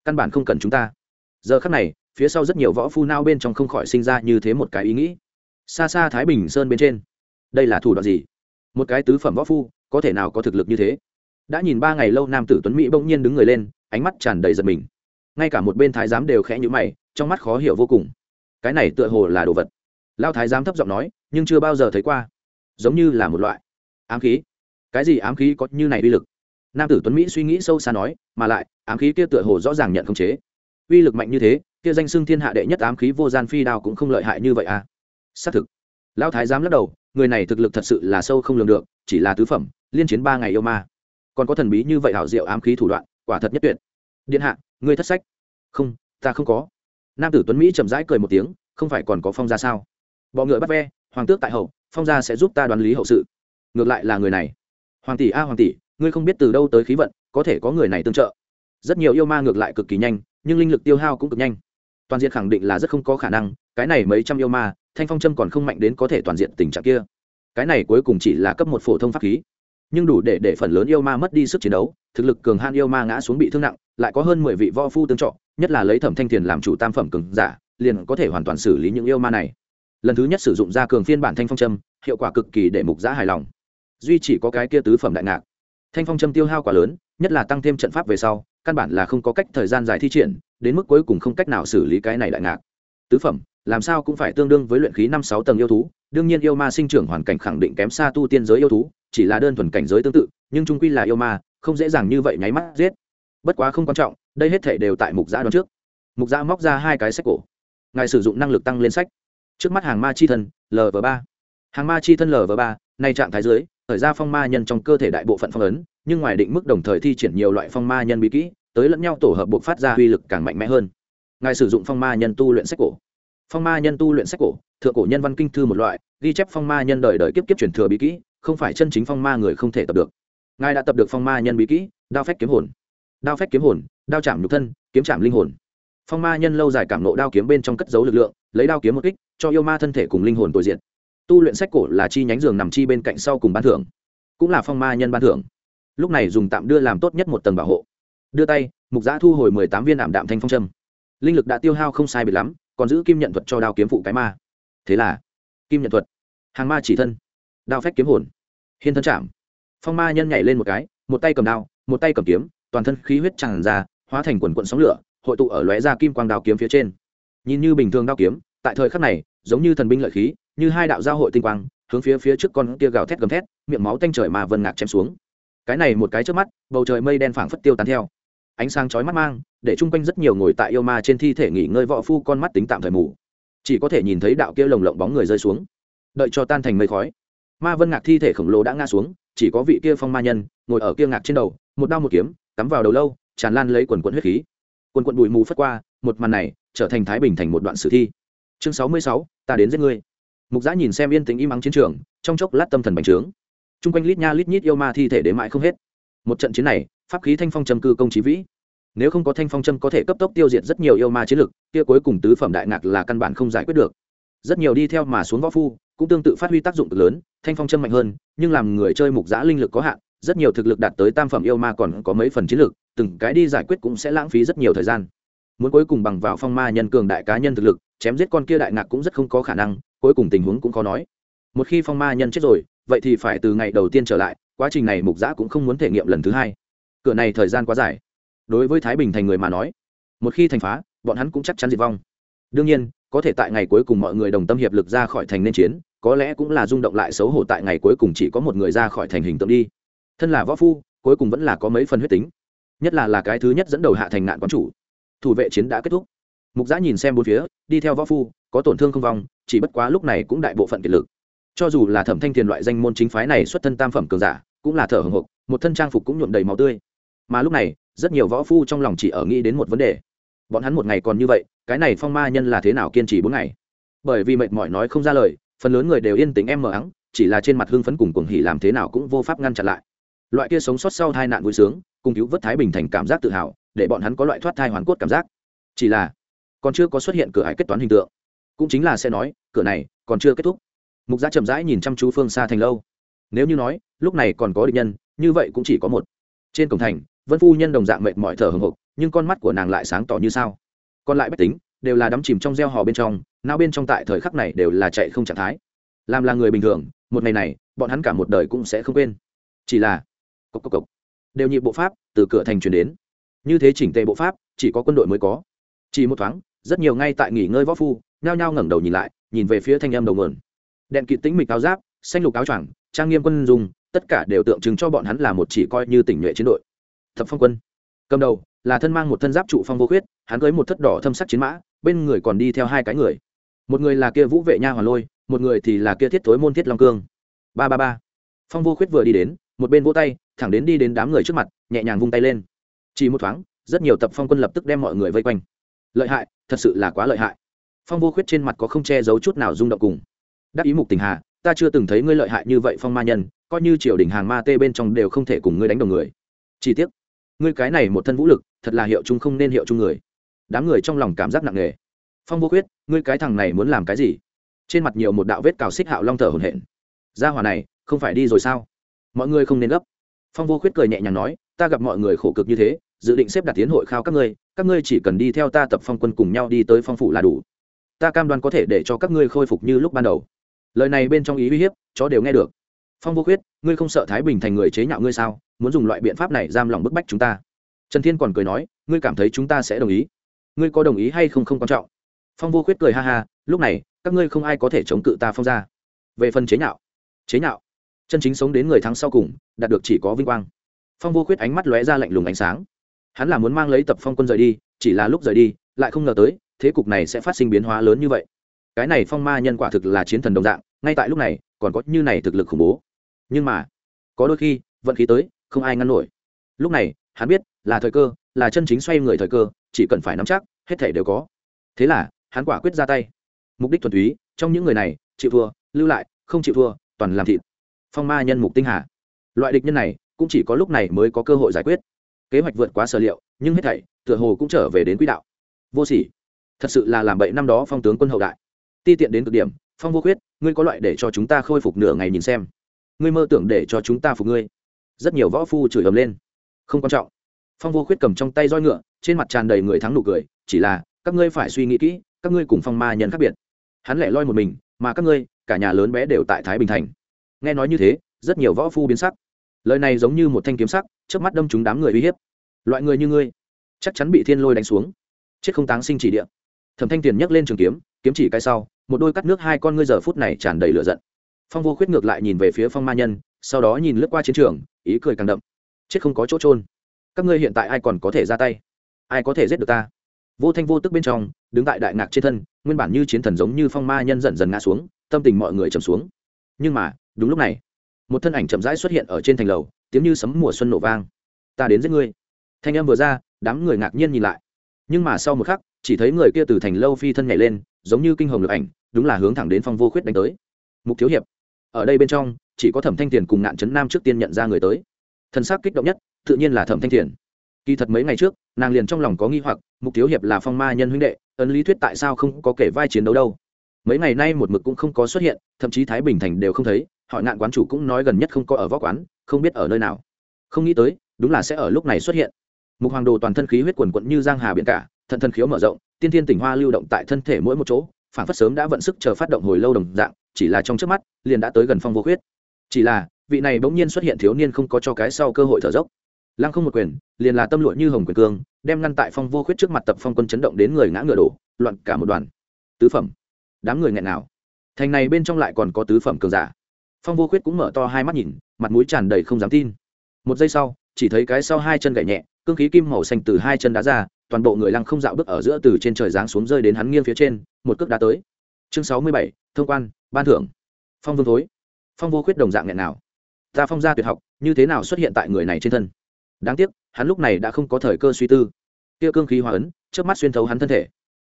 căn bản không cần chúng ta giờ khắc này, phía sau rất nhiều võ phu nao bên trong không khỏi sinh ra như thế một cái ý nghĩ. Xa xa thái bình sơn bên trên. Đây là thủ đoạn gì? Một cái tứ phẩm võ phu, có thể nào có thực lực như thế? Đã nhìn ba ngày lâu nam tử tuấn mỹ bỗng nhiên đứng người lên, ánh mắt tràn đầy giật mình. Ngay cả một bên thái giám đều khẽ nhữ mày, trong mắt khó hiểu vô cùng. Cái này tựa hồ là đồ vật. Lao thái giám thấp giọng nói, nhưng chưa bao giờ thấy qua. Giống như là một loại ám khí. Cái gì ám khí có như này uy lực? Nam tử tuấn mỹ suy nghĩ sâu xa nói, mà lại, ám khí kia tựa hồ rõ ràng nhận không chế uy lực mạnh như thế, kia danh xưng thiên hạ đệ nhất ám khí vô gian phi đao cũng không lợi hại như vậy à. Xác thực, lão thái giám lắc đầu, người này thực lực thật sự là sâu không lường được, chỉ là tứ phẩm, liên chiến ba ngày yêu ma. Còn có thần bí như vậy hảo diệu ám khí thủ đoạn, quả thật nhất tuyệt. Điện hạ, ngươi thất sách. Không, ta không có. Nam tử tuấn mỹ chậm rãi cười một tiếng, không phải còn có phong gia sao? Bọ ngựa bắt ve, hoàng tước tại hậu, phong gia sẽ giúp ta đoán lý hậu sự. Ngược lại là người này. Hoàng tỷ a, hoàng tỷ, ngươi không biết từ đâu tới khí vận, có thể có người này tương trợ. Rất nhiều yêu ma ngược lại cực kỳ nhanh nhưng linh lực tiêu hao cũng cực nhanh. Toàn diện khẳng định là rất không có khả năng, cái này mấy trăm yêu ma, thanh phong châm còn không mạnh đến có thể toàn diện tình trạng kia. Cái này cuối cùng chỉ là cấp một phổ thông pháp khí. Nhưng đủ để để phần lớn yêu ma mất đi sức chiến đấu, thực lực cường han yêu ma ngã xuống bị thương nặng, lại có hơn mười vị võ phu tương trọ nhất là lấy thẩm thanh thiền làm chủ tam phẩm cường giả, liền có thể hoàn toàn xử lý những yêu ma này. Lần thứ nhất sử dụng ra cường phiên bản thanh phong châm hiệu quả cực kỳ để mục giã hài lòng. Duy chỉ có cái kia tứ phẩm đại ngạc. Thanh phong châm tiêu hao quá lớn, nhất là tăng thêm trận pháp về sau căn bản là không có cách thời gian dài thi triển, đến mức cuối cùng không cách nào xử lý cái này đại ngạc. Tứ phẩm, làm sao cũng phải tương đương với luyện khí năm sáu tầng yêu thú, đương nhiên yêu ma sinh trưởng hoàn cảnh khẳng định kém xa tu tiên giới yêu thú, chỉ là đơn thuần cảnh giới tương tự, nhưng trung quy là yêu ma, không dễ dàng như vậy nháy mắt giết. Bất quá không quan trọng, đây hết thể đều tại mục giã đoán trước. Mục giã móc ra hai cái sách cổ. Ngài sử dụng năng lực tăng lên sách. Trước mắt hàng ma chi thân lv ba. Hàng ma chi thân lv ba, nay trạng thái dưới thời ra phong ma nhân trong cơ thể đại bộ phận phong ấn, nhưng ngoài định mức đồng thời thi triển nhiều loại phong ma nhân bí kỹ, tới lẫn nhau tổ hợp buộc phát ra uy lực càng mạnh mẽ hơn. Ngài sử dụng phong ma nhân tu luyện sách cổ. Phong ma nhân tu luyện sách cổ, thượng cổ nhân văn kinh thư một loại, ghi chép phong ma nhân đời đời kiếp kiếp truyền thừa bí kỹ, không phải chân chính phong ma người không thể tập được. Ngài đã tập được phong ma nhân bí kỹ, đao phách kiếm hồn. Đao phách kiếm hồn, đao chạm nhục thân, kiếm chạm linh hồn. Phong ma nhân lâu dài cảm nộ đao kiếm bên trong cất giấu lực lượng, lấy đao kiếm một kích, cho yêu ma thân thể cùng linh hồn tội diện tu luyện sách cổ là chi nhánh giường nằm chi bên cạnh sau cùng ban thưởng, cũng là phong ma nhân ban thưởng. Lúc này dùng tạm đưa làm tốt nhất một tầng bảo hộ. Đưa tay, mục giã thu hồi mười tám viên ảm đạm thanh phong trâm linh lực đã tiêu hao không sai bị lắm, còn giữ kim nhận thuật cho đao kiếm phụ cái ma. Thế là, kim nhận thuật, hàng ma chỉ thân, đao phách kiếm hồn, hiên thân chạm. Phong ma nhân nhảy lên một cái, một tay cầm đao, một tay cầm kiếm, toàn thân khí huyết tràn ra, hóa thành quần quận sóng lửa, hội tụ ở lóe ra kim quang đao kiếm phía trên. Nhìn như bình thường đao kiếm, tại thời khắc này, giống như thần binh lợi khí như hai đạo giao hội tinh quang, hướng phía phía trước con kia gào thét gầm thét, miệng máu tanh trời mà vân ngạc chém xuống. Cái này một cái trước mắt, bầu trời mây đen phảng phất tiêu tán theo. Ánh sáng chói mắt mang, để chung quanh rất nhiều ngồi tại yêu ma trên thi thể nghỉ ngơi võ phu con mắt tính tạm thời mù. Chỉ có thể nhìn thấy đạo kia lồng lộng bóng người rơi xuống. Đợi cho tan thành mây khói. Ma vân ngạc thi thể khổng lồ đã ngã xuống, chỉ có vị kia phong ma nhân, ngồi ở kia ngạc trên đầu, một đao một kiếm, cắm vào đầu lâu, tràn lan lấy quần quận huyết khí. Quần quận bụi mù phất qua, một màn này trở thành thái bình thành một đoạn sử thi. Chương sáu mươi sáu, ta đến giết ngươi mục giã nhìn xem yên tĩnh im ắng chiến trường, trong chốc lát tâm thần bành trướng. T r u n g quanh lít nha lít nhít yêu ma thi thể đến mãi không hết. Một trận chiến này, pháp khí thanh phong châm cư công trí vĩ. Nếu không có thanh phong châm có thể cấp tốc tiêu diệt rất nhiều yêu ma chiến lực, kia cuối cùng tứ phẩm đại ngạc là căn bản không giải quyết được. Rất nhiều đi theo mà xuống võ phu, cũng tương tự phát huy tác dụng cực lớn, thanh phong châm mạnh hơn, nhưng làm người chơi mục giã linh lực có hạn, rất nhiều thực lực đạt tới tam phẩm yêu ma còn có mấy phần chiến lực, từng cái đi giải quyết cũng sẽ lãng phí rất nhiều thời gian. Muốn cuối cùng bằng vào phong ma nhân cường đại cá nhân thực lực, chém giết con kia đại ngạc cũng rất không có khả năng cuối cùng tình huống cũng khó nói. Một khi phong ma nhân chết rồi, vậy thì phải từ ngày đầu tiên trở lại, quá trình này mục giã cũng không muốn thể nghiệm lần thứ hai. Cửa này thời gian quá dài. Đối với thái bình thành người mà nói, một khi thành phá, bọn hắn cũng chắc chắn diệt vong. Đương nhiên, có thể tại ngày cuối cùng mọi người đồng tâm hiệp lực ra khỏi thành nên chiến, có lẽ cũng là rung động lại xấu hổ tại ngày cuối cùng chỉ có một người ra khỏi thành hình tượng đi. Thân là võ phu, cuối cùng vẫn là có mấy phần huyết tính. Nhất là là cái thứ nhất dẫn đầu hạ thành nạn quán chủ. Thủ vệ chiến đã kết thúc. Mục giã nhìn xem bốn phía, đi theo võ phu có tổn thương không vong, chỉ bất quá lúc này cũng đại bộ phận kiệt lực. Cho dù là thẩm thanh thiền loại danh môn chính phái này xuất thân tam phẩm cường giả, cũng là thở hồng hộc, một thân trang phục cũng nhuộm đầy máu tươi. Mà lúc này, rất nhiều võ phu trong lòng chỉ ở nghĩ đến một vấn đề. Bọn hắn một ngày còn như vậy, cái này phong ma nhân là thế nào kiên trì bốn ngày? Bởi vì mệt mỏi nói không ra lời, phần lớn người đều yên tĩnh em mờ ắng, chỉ là trên mặt hưng phấn cùng cuồng hỉ làm thế nào cũng vô pháp ngăn chặn lại. Loại kia sống sót sau tai nạn vui sướng, cùng cứu vớt thái bình thành cảm giác tự hào, để bọn hắn có loại thoát thai hoàn cốt cảm giác. Chỉ là, còn chưa có xuất hiện cửa hải kết toán hình tượng cũng chính là sẽ nói, cửa này còn chưa kết thúc. Mục gia chậm rãi nhìn chăm chú phương xa thành lâu. Nếu như nói, lúc này còn có địch nhân, như vậy cũng chỉ có một. Trên cổng thành, vân phu nhân đồng dạng mệt mỏi thở hồng hộc, nhưng con mắt của nàng lại sáng tỏ như sao. Còn lại bách tính, đều là đắm chìm trong gieo hò bên trong nao bên trong tại thời khắc này đều là chạy không trạng thái. Làm là người bình thường, một ngày này, bọn hắn cả một đời cũng sẽ không quên. Chỉ là cốc cốc cốc. đều nhịp bộ pháp từ cửa thành truyền đến. Như thế chỉnh tề bộ pháp, chỉ có quân đội mới có. Chỉ một thoáng, rất nhiều ngay tại nghỉ ngơi võ phu nhao nhao ngẩng đầu nhìn lại, nhìn về phía thanh âm đầu nguồn. Đèn kịt tĩnh mịch áo giáp, xanh lục áo choàng, trang nghiêm quân dùng, tất cả đều tượng trưng cho bọn hắn là một chỉ coi như tỉnh nhuệ chiến đội. Thập phong quân. Cầm đầu là thân mang một thân giáp trụ phong vô khuyết, hắn cưới một thất đỏ thâm sắc chiến mã, bên người còn đi theo hai cái người. Một người là kia vũ vệ nha hoàn lôi, một người thì là kia thiết thối môn thiết long cương. Ba ba ba. Phong vô khuyết vừa đi đến, một bên vỗ tay, thẳng đến đi đến đám người trước mặt, nhẹ nhàng vung tay lên. Chỉ một thoáng, rất nhiều tập phong quân lập tức đem mọi người vây quanh. Lợi hại, thật sự là quá lợi hại phong vô khuyết trên mặt có không che giấu chút nào rung động cùng. Đắc ý mục tình hà, ta chưa từng thấy ngươi lợi hại như vậy phong ma nhân, coi như triều đình hàng ma tê bên trong đều không thể cùng ngươi đánh đồng người. Chi tiết ngươi cái này một thân vũ lực, thật là hiệu chung không nên hiệu chung người. Đám người trong lòng cảm giác nặng nề. Phong vô khuyết, ngươi cái thằng này muốn làm cái gì? Trên mặt nhiều một đạo vết cào xích hạo long thở hổn hển. Gia hỏa này, không phải đi rồi sao? Mọi người không nên gấp. Phong vô khuyết cười nhẹ nhàng nói, ta gặp mọi người khổ cực như thế, dự định xếp đặt tiến hội khao các ngươi các ngươi chỉ cần đi theo ta tập phong quân cùng nhau đi tới phong phủ là đủ ta cam đoan có thể để cho các ngươi khôi phục như lúc ban đầu. Lời này bên trong ý uy hiếp, chó đều nghe được. Phong vô khuyết, ngươi không sợ thái bình thành người chế nhạo ngươi sao? Muốn dùng loại biện pháp này giam lòng bức bách chúng ta. Trần thiên còn cười nói, ngươi cảm thấy chúng ta sẽ đồng ý. Ngươi có đồng ý hay không không quan trọng. Phong vô khuyết cười ha ha, lúc này, các ngươi không ai có thể chống cự ta phong ra về phần chế nhạo chế nhạo, chân chính sống đến người thắng sau cùng, đạt được chỉ có vinh quang. Phong vô khuyết ánh mắt lóe ra lạnh lùng ánh sáng. Hắn là muốn mang lấy tập phong quân rời đi, chỉ là lúc rời đi, lại không ngờ tới thế cục này sẽ phát sinh biến hóa lớn như vậy. Cái này phong ma nhân quả thực là chiến thần đồng dạng, ngay tại lúc này, còn có như này thực lực khủng bố. Nhưng mà, có đôi khi, vận khí tới, không ai ngăn nổi. Lúc này, hắn biết là thời cơ, là chân chính xoay người thời cơ, chỉ cần phải nắm chắc, hết thể đều có. Thế là, hắn quả quyết ra tay. Mục đích thuần túy, trong những người này, chịu thua, lưu lại, không chịu thua, toàn làm thịt. Phong ma nhân mục tinh hà. Loại địch nhân này, cũng chỉ có lúc này mới có cơ hội giải quyết. Kế hoạch vượt quá sở liệu, nhưng hết thảy, tựa hồ cũng trở về đến quỹ đạo. Vô sỉ thật sự là làm bậy năm đó phong tướng quân hậu đại. Ti tiện đến cực điểm, phong vô khuyết, ngươi có loại để cho chúng ta khôi phục nửa ngày nhìn xem. Ngươi mơ tưởng để cho chúng ta phục ngươi. Rất nhiều võ phu chửi ầm lên. Không quan trọng. Phong vô khuyết cầm trong tay roi ngựa, trên mặt tràn đầy người thắng nụ cười, chỉ là, các ngươi phải suy nghĩ kỹ, các ngươi cùng phong ma nhân khác biệt. Hắn lẻ loi một mình, mà các ngươi, cả nhà lớn bé đều tại thái bình thành. Nghe nói như thế, rất nhiều võ phu biến sắc. Lời này giống như một thanh kiếm sắc trước mắt đâm chúng đám người uy hiếp. Loại người như ngươi, chắc chắn bị thiên lôi đánh xuống. Chết không táng sinh chỉ địa thẩm thanh tiền nhấc lên trường kiếm kiếm chỉ cái sau, một đôi cắt nước hai con ngươi giờ phút này tràn đầy lửa giận. Phong vô khuyết ngược lại nhìn về phía phong ma nhân, sau đó nhìn lướt qua chiến trường, ý cười càng đậm. Chết không có chỗ trôn các ngươi hiện tại ai còn có thể ra tay? Ai có thể giết được ta? Vô thanh vô tức bên trong, đứng tại đại ngạc trên thân, nguyên bản như chiến thần giống như phong ma nhân dần dần ngã xuống, tâm tình mọi người trầm xuống. Nhưng mà, đúng lúc này, một thân ảnh chậm rãi xuất hiện ở trên thành lầu, tiếng như sấm mùa xuân nổ vang. Ta đến giết ngươi. Thanh em vừa ra, đám người ngạc nhiên nhìn lại. Nhưng mà sau một khắc chỉ thấy người kia từ thành lâu phi thân nhảy lên, giống như kinh hồng lực ảnh, đúng là hướng thẳng đến phong vô khuyết đánh tới. Mục thiếu hiệp, ở đây bên trong, chỉ có thẩm thanh tiền cùng nạn trấn nam trước tiên nhận ra người tới. Thân xác kích động nhất, tự nhiên là thẩm thanh tiền kỳ thật mấy ngày trước, nàng liền trong lòng có nghi hoặc, mục thiếu hiệp là phong ma nhân huynh đệ, ấn lý thuyết tại sao không có kể vai chiến đấu đâu? Mấy ngày nay một mực cũng không có xuất hiện, thậm chí thái bình thành đều không thấy họ nạn quán chủ cũng nói gần nhất không có ở võ quán, không biết ở nơi nào. Không nghĩ tới, đúng là sẽ ở lúc này xuất hiện. Mục hoàng đồ toàn thân khí huyết quần quận như giang hà biển cả thận thân khiếu mở rộng, tiên thiên tỉnh hoa lưu động tại thân thể mỗi một chỗ phản phất sớm đã vận sức chờ phát động hồi lâu đồng dạng, chỉ là trong trước mắt, liền đã tới gần phong vô khuyết. Chỉ là, vị này bỗng nhiên xuất hiện thiếu niên không có cho cái sau cơ hội thở dốc. Lăng không một quyền, liền là tâm lụa như hồng quyền cương, đem ngăn tại phong vô khuyết trước mặt tập phong quân chấn động đến người ngã ngựa đổ, loạn cả một đoàn. Tứ phẩm. Đám người nghẹn nào? Thành này bên trong lại còn có tứ phẩm cường giả. Phong vô khuyết cũng mở to hai mắt nhìn, mặt mũi tràn đầy không dám tin. Một giây sau, chỉ thấy cái sau hai chân gậy nhẹ cương khí kim màu xanh từ hai chân đá ra, toàn bộ người lăng không dạo bước ở giữa từ trên trời giáng xuống rơi đến hắn nghiêng phía trên, một cước đá tới. Chương sáu mươi bảy, thông quan, ban thưởng. Phong vương thối. Phong vô khuyết đồng dạng nghẹn nào. Ta phong gia tuyệt học, như thế nào xuất hiện tại người này trên thân? Đáng tiếc, hắn lúc này đã không có thời cơ suy tư. Kia cương khí hòa ấn trước mắt xuyên thấu hắn thân thể.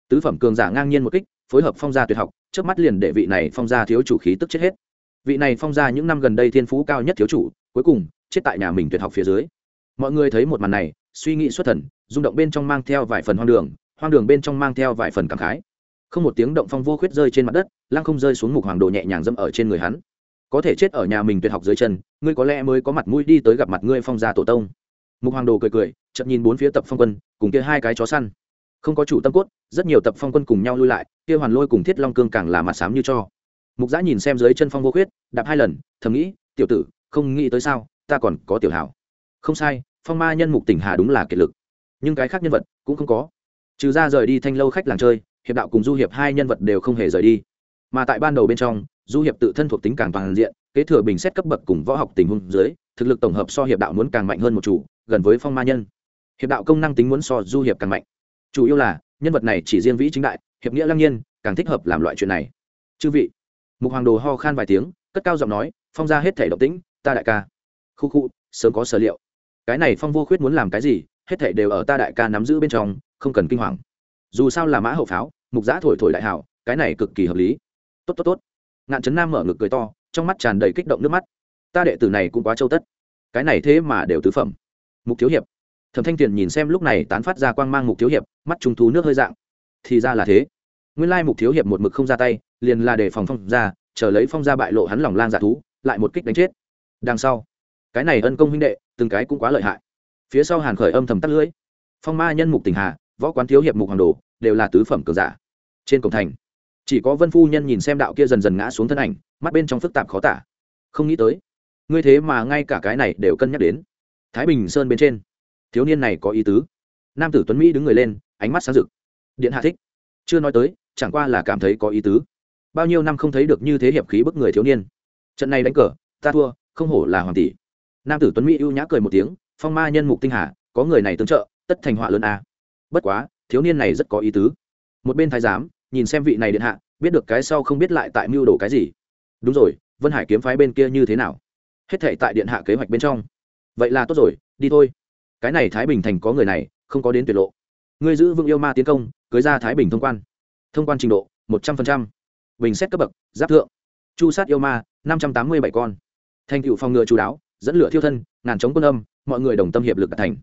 Tứ phẩm cường giả ngang nhiên một kích, phối hợp phong gia tuyệt học trước mắt liền để vị này phong gia thiếu chủ khí tức chết hết. Vị này phong gia những năm gần đây thiên phú cao nhất thiếu chủ, cuối cùng chết tại nhà mình tuyệt học phía dưới. Mọi người thấy một màn này suy nghĩ xuất thần, rung động bên trong mang theo vài phần hoang đường hoang đường bên trong mang theo vài phần cảm khái. Không một tiếng động phong vô khuyết rơi trên mặt đất, lăng không rơi xuống mục hoàng đồ nhẹ nhàng dâm ở trên người hắn. Có thể chết ở nhà mình tuyệt học dưới chân, ngươi có lẽ mới có mặt mũi đi tới gặp mặt ngươi phong gia tổ tông. Mục hoàng đồ cười cười chậm nhìn bốn phía tập phong quân, cùng kia hai cái chó săn. Không có chủ tâm cốt, rất nhiều tập phong quân cùng nhau lui lại, kia hoàn lôi cùng thiết long cương càng là mặt sám như cho. Mục giã nhìn xem dưới chân phong vô khuyết, đạp hai lần, thầm nghĩ, tiểu tử, không nghĩ tới sao, ta còn có tiểu hảo. Không sai phong ma nhân mục tỉnh hà đúng là kiệt lực. Nhưng cái khác nhân vật cũng không có. Trừ ra rời đi thanh lâu khách làng chơi, hiệp đạo cùng du hiệp hai nhân vật đều không hề rời đi. Mà tại ban đầu bên trong, du hiệp tự thân thuộc tính càng toàn diện, kế thừa bình xét cấp bậc cùng võ học tình huống dưới, thực lực tổng hợp so hiệp đạo muốn càng mạnh hơn một chủ, gần với phong ma nhân. Hiệp đạo công năng tính muốn so du hiệp càng mạnh. Chủ yếu là, nhân vật này chỉ riêng vĩ chính đại, hiệp nghĩa lăng nhiên, càng thích hợp làm loại chuyện này. Chư vị, mục hoàng đồ ho khan vài tiếng, cất cao giọng nói, phong ra hết thể động tĩnh, ta đại ca. Khu khu, sớm có sở liệu cái này phong vô khuyết muốn làm cái gì, hết thảy đều ở ta đại ca nắm giữ bên trong, không cần kinh hoàng. Dù sao là mã hậu pháo, mục giã thổi thổi đại hảo, cái này cực kỳ hợp lý. Tốt tốt tốt. Ngạn trấn nam mở ngực cười to, trong mắt tràn đầy kích động nước mắt. Ta đệ tử này cũng quá châu tất. Cái này thế mà đều tứ phẩm. Mục thiếu hiệp. Thẩm thanh tiền nhìn xem lúc này tán phát ra quang mang mục thiếu hiệp, mắt trung thú nước hơi dạng. Thì ra là thế. Nguyên lai mục thiếu hiệp một mực không ra tay, liền là để phòng phong ra, chờ lấy phong ra bại lộ hắn lòng lang giả thú, lại một kích đánh chết. Đằng sau cái này ân công huynh đệ, từng cái cũng quá lợi hại. Phía sau hàn khởi âm thầm tắt lưỡi. Phong ma nhân mục tình hà, võ quán thiếu hiệp mục hoàng đồ, đều là tứ phẩm cường giả. Trên cổng thành, chỉ có vân phu nhân nhìn xem đạo kia dần dần ngã xuống thân ảnh, mắt bên trong phức tạp khó tả. Không nghĩ tới, ngươi thế mà ngay cả cái này đều cân nhắc đến. Thái bình sơn bên trên, thiếu niên này có ý tứ. Nam tử tuấn mỹ đứng người lên, ánh mắt sáng rực. Điện hạ thích. Chưa nói tới, chẳng qua là cảm thấy có ý tứ. Bao nhiêu năm không thấy được như thế hiệp khí bức người thiếu niên. Trận này đánh cờ, ta thua, không hổ là hoàng tỷ nam tử tuấn mỹ ưu nhã cười một tiếng, phong ma nhân mục tinh hà, có người này tương trợ, tất thành họa lớn a. Bất quá, thiếu niên này rất có ý tứ. Một bên thái giám, nhìn xem vị này điện hạ, biết được cái sau không biết lại tại mưu đồ cái gì. Đúng rồi, vân hải kiếm phái bên kia như thế nào? Hết thể tại điện hạ kế hoạch bên trong. Vậy là tốt rồi, đi thôi. Cái này thái bình thành có người này, không có đến tuyệt lộ. Ngươi giữ vững yêu ma tiến công, cưới ra thái bình thông quan. Thông quan trình độ, một trăm linh bình xét cấp bậc, giáp thượng. Chu sát yêu ma, năm trăm tám mươi bảy con. Thành tựu phòng ngừa chú đáo dẫn lửa thiêu thân, ngàn chống quân âm, mọi người đồng tâm hiệp lực đạt thành.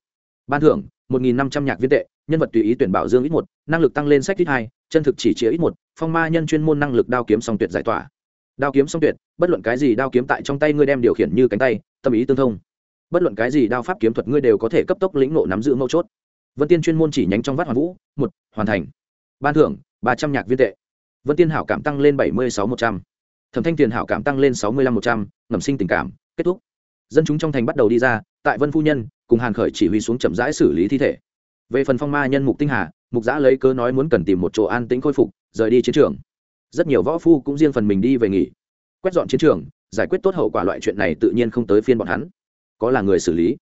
Ban thưởng, một nghìn năm trăm nhạc viên tệ, nhân vật tùy ý tuyển bảo dương ít một, năng lực tăng lên sách ít hai, chân thực chỉ chĩa ít một, phong ma nhân chuyên môn năng lực đao kiếm song tuyệt giải tỏa. Đao kiếm song tuyệt, bất luận cái gì đao kiếm tại trong tay ngươi đem điều khiển như cánh tay, tâm ý tương thông. Bất luận cái gì đao pháp kiếm thuật ngươi đều có thể cấp tốc lĩnh nộ nắm giữ mấu chốt. Vân tiên chuyên môn chỉ nhánh trong vắt hoàn vũ, một, hoàn thành. Ban thưởng, ba trăm nhạc viên tệ. Vân tiên hảo cảm tăng lên bảy mươi sáu một trăm. Thẩm thanh tiền hảo cảm tăng lên sáu mươi lăm một trăm. Ngầm sinh tình cảm, kết thúc dân chúng trong thành bắt đầu đi ra, tại vân phu nhân, cùng hàn khởi chỉ huy xuống chậm rãi xử lý thi thể. Về phần phong ma nhân mục tinh hà, mục giã lấy cớ nói muốn cần tìm một chỗ an tĩnh khôi phục, rời đi chiến trường. Rất nhiều võ phu cũng riêng phần mình đi về nghỉ. Quét dọn chiến trường, giải quyết tốt hậu quả loại chuyện này tự nhiên không tới phiên bọn hắn. Có là người xử lý?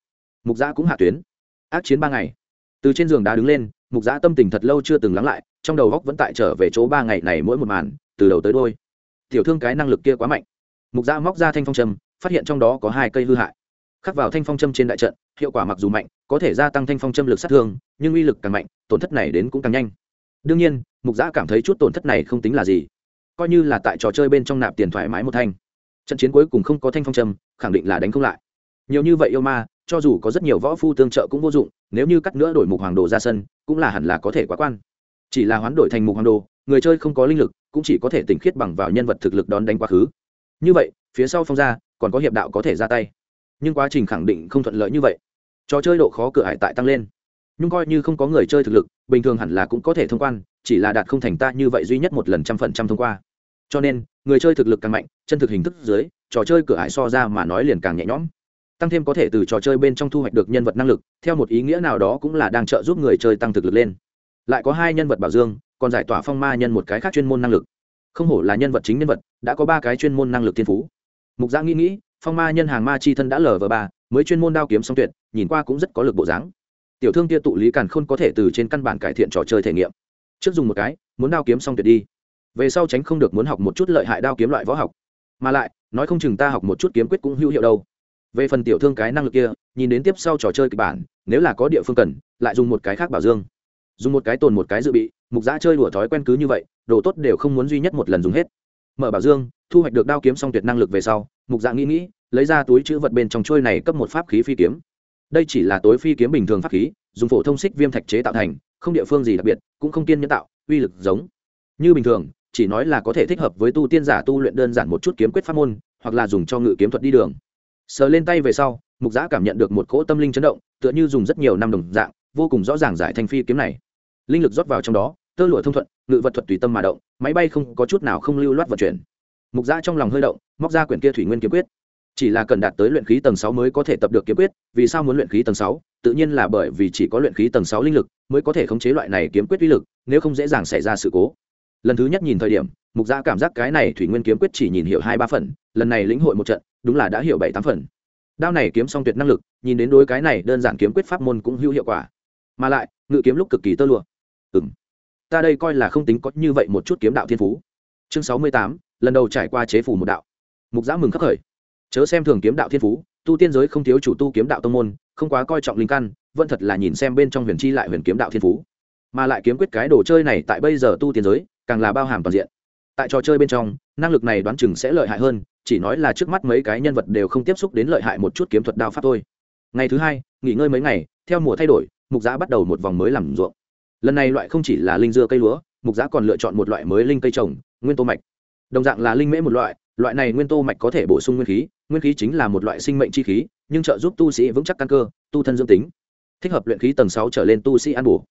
Mục giã cũng hạ tuyến. Ác chiến ba ngày. Từ trên giường đá đứng lên, mục giã tâm tình thật lâu chưa từng lắng lại, trong đầu góc vẫn tại trở về chỗ ba ngày này mỗi một màn, từ đầu tới đôi tiểu thương cái năng lực kia quá mạnh. Mục giã móc ra thanh phong trầm phát hiện trong đó có hai cây hư hại. Khắc vào thanh phong châm trên đại trận, hiệu quả mặc dù mạnh, có thể gia tăng thanh phong châm lực sát thương, nhưng uy lực càng mạnh, tổn thất này đến cũng càng nhanh. Đương nhiên, mục giã cảm thấy chút tổn thất này không tính là gì. Coi như là tại trò chơi bên trong nạp tiền thoải mái một thanh, trận chiến cuối cùng không có thanh phong châm, khẳng định là đánh không lại. Nhiều như vậy yêu ma, cho dù có rất nhiều võ phu tương trợ cũng vô dụng, nếu như cắt nữa đổi mục hoàng đồ ra sân, cũng là hẳn là có thể quá quan. Chỉ là hoán đổi thành mục hoàng đồ, người chơi không có linh lực, cũng chỉ có thể tỉnh khiết bằng vào nhân vật thực lực đón đánh quá khứ. Như vậy, phía sau phong ra còn có hiệp đạo có thể ra tay. Nhưng quá trình khẳng định không thuận lợi như vậy. Trò chơi độ khó cửa hải tại tăng lên. Nhưng coi như không có người chơi thực lực, bình thường hẳn là cũng có thể thông quan, chỉ là đạt không thành ta như vậy duy nhất một lần trăm phần trăm thông qua. Cho nên, người chơi thực lực càng mạnh, chân thực hình thức dưới, trò chơi cửa hải so ra mà nói liền càng nhẹ nhõm. Tăng thêm có thể từ trò chơi bên trong thu hoạch được nhân vật năng lực, theo một ý nghĩa nào đó cũng là đang trợ giúp người chơi tăng thực lực lên. Lại có hai nhân vật bảo dương, còn giải tỏa phong ma nhân một cái khác chuyên môn năng lực. Không hổ là nhân vật chính nhân vật, đã có ba cái chuyên môn năng lực thiên phú mục giã nghĩ nghĩ, phong ma nhân hàng ma chi thân đã lờ vờ ba, mới chuyên môn đao kiếm song tuyệt, nhìn qua cũng rất có lực bộ dáng. Tiểu thương kia tụ lý càn khôn có thể từ trên căn bản cải thiện trò chơi thể nghiệm. Trước dùng một cái, muốn đao kiếm song tuyệt đi. Về sau tránh không được muốn học một chút lợi hại đao kiếm loại võ học. Mà lại, nói không chừng ta học một chút kiếm quyết cũng hữu hiệu đâu. Về phần tiểu thương cái năng lực kia, nhìn đến tiếp sau trò chơi kịch bản, nếu là có địa phương cần, lại dùng một cái khác bảo dương. Dùng một cái tồn một cái dự bị, mục giã chơi đùa thói quen cứ như vậy, đồ tốt đều không muốn duy nhất một lần dùng hết. Mở bảo dương thu hoạch được đao kiếm song tuyệt năng lực về sau, mục dạ nghĩ nghĩ, lấy ra túi chữ vật bên trong trôi này cấp một pháp khí phi kiếm. Đây chỉ là tối phi kiếm bình thường pháp khí, dùng phổ thông xích viêm thạch chế tạo thành, không địa phương gì đặc biệt, cũng không tiên nhân tạo, uy lực giống như bình thường, chỉ nói là có thể thích hợp với tu tiên giả tu luyện đơn giản một chút kiếm quyết pháp môn, hoặc là dùng cho ngự kiếm thuật đi đường. Sờ lên tay về sau, mục giã cảm nhận được một cỗ tâm linh chấn động, tựa như dùng rất nhiều năm đồng dạng, vô cùng rõ ràng giải thanh phi kiếm này. Linh lực rót vào trong đó, tơ lụa thông thuận, ngự vật thuật tùy tâm mà động, máy bay không có chút nào không lưu loát vận chuyển mục giã trong lòng hơi động, móc ra quyển kia thủy nguyên kiếm quyết. Chỉ là cần đạt tới luyện khí tầng sáu mới có thể tập được kiếm quyết, vì sao muốn luyện khí tầng sáu? Tự nhiên là bởi vì chỉ có luyện khí tầng sáu linh lực mới có thể khống chế loại này kiếm quyết uy lực, nếu không dễ dàng xảy ra sự cố. Lần thứ nhất nhìn thời điểm, mục giã cảm giác cái này thủy nguyên kiếm quyết chỉ nhìn hiểu hai ba phần, lần này lĩnh hội một trận, đúng là đã hiểu bảy tám phần. Đao này kiếm song tuyệt năng lực, nhìn đến đối cái này đơn giản kiếm quyết pháp môn cũng hữu hiệu quả. Mà lại, ngự kiếm lúc cực kỳ tơ lụa. Ừ m ta đây coi là không tính có như vậy một chút kiếm đạo thiên phú. Chương sáu mươi tám lần đầu trải qua chế phủ một đạo. Mục giã mừng khắc khởi. Chớ xem thường kiếm đạo thiên phú, tu tiên giới không thiếu chủ tu kiếm đạo tông môn, không quá coi trọng linh căn, vẫn thật là nhìn xem bên trong huyền chi lại huyền kiếm đạo thiên phú. Mà lại kiếm quyết cái đồ chơi này tại bây giờ tu tiên giới, càng là bao hàm toàn diện. Tại trò chơi bên trong, năng lực này đoán chừng sẽ lợi hại hơn, chỉ nói là trước mắt mấy cái nhân vật đều không tiếp xúc đến lợi hại một chút kiếm thuật đao pháp thôi. Ngày thứ hai, nghỉ ngơi mấy ngày, theo mùa thay đổi, mục giã bắt đầu một vòng mới làm ruộng. Lần này loại không chỉ là linh dưa cây lúa, mục giã còn lựa chọn một loại mới linh cây trồng, nguyên tô mạch đồng dạng là linh mễ một loại loại này nguyên tô mạch có thể bổ sung nguyên khí nguyên khí chính là một loại sinh mệnh chi khí, nhưng trợ giúp tu sĩ vững chắc căn cơ, tu thân dương tính. Thích hợp luyện khí tầng sáu trở lên tu sĩ ăn bổ.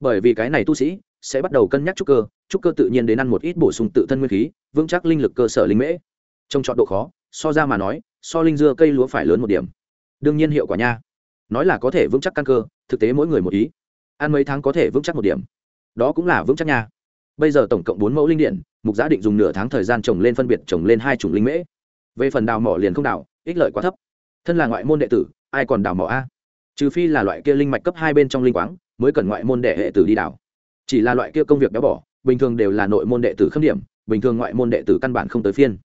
Bởi vì cái này tu sĩ sẽ bắt đầu cân nhắc trúc cơ trúc cơ tự nhiên đến ăn một ít bổ sung tự thân nguyên khí, vững chắc linh lực cơ sở linh mễ. Trong chọn độ khó, so ra mà nói, so linh dưa cây lúa phải lớn một điểm. Đương nhiên hiệu quả nha. Nói là có thể vững chắc căn cơ, thực tế mỗi người một ý. Ăn mấy tháng có thể vững chắc một điểm. Đó cũng là vững chắc nha bây giờ tổng cộng bốn mẫu linh điện, mục giá định dùng nửa tháng thời gian trồng lên phân biệt trồng lên hai chủng linh mễ. Về phần đào mỏ liền không đào, ích lợi quá thấp. Thân là ngoại môn đệ tử, ai còn đào mỏ a? Trừ phi là loại kia linh mạch cấp hai bên trong linh quáng, mới cần ngoại môn đệ hệ tử đi đào. Chỉ là loại kia công việc béo bỏ bình thường đều là nội môn đệ tử khâm điểm, bình thường ngoại môn đệ tử căn bản không tới phiên.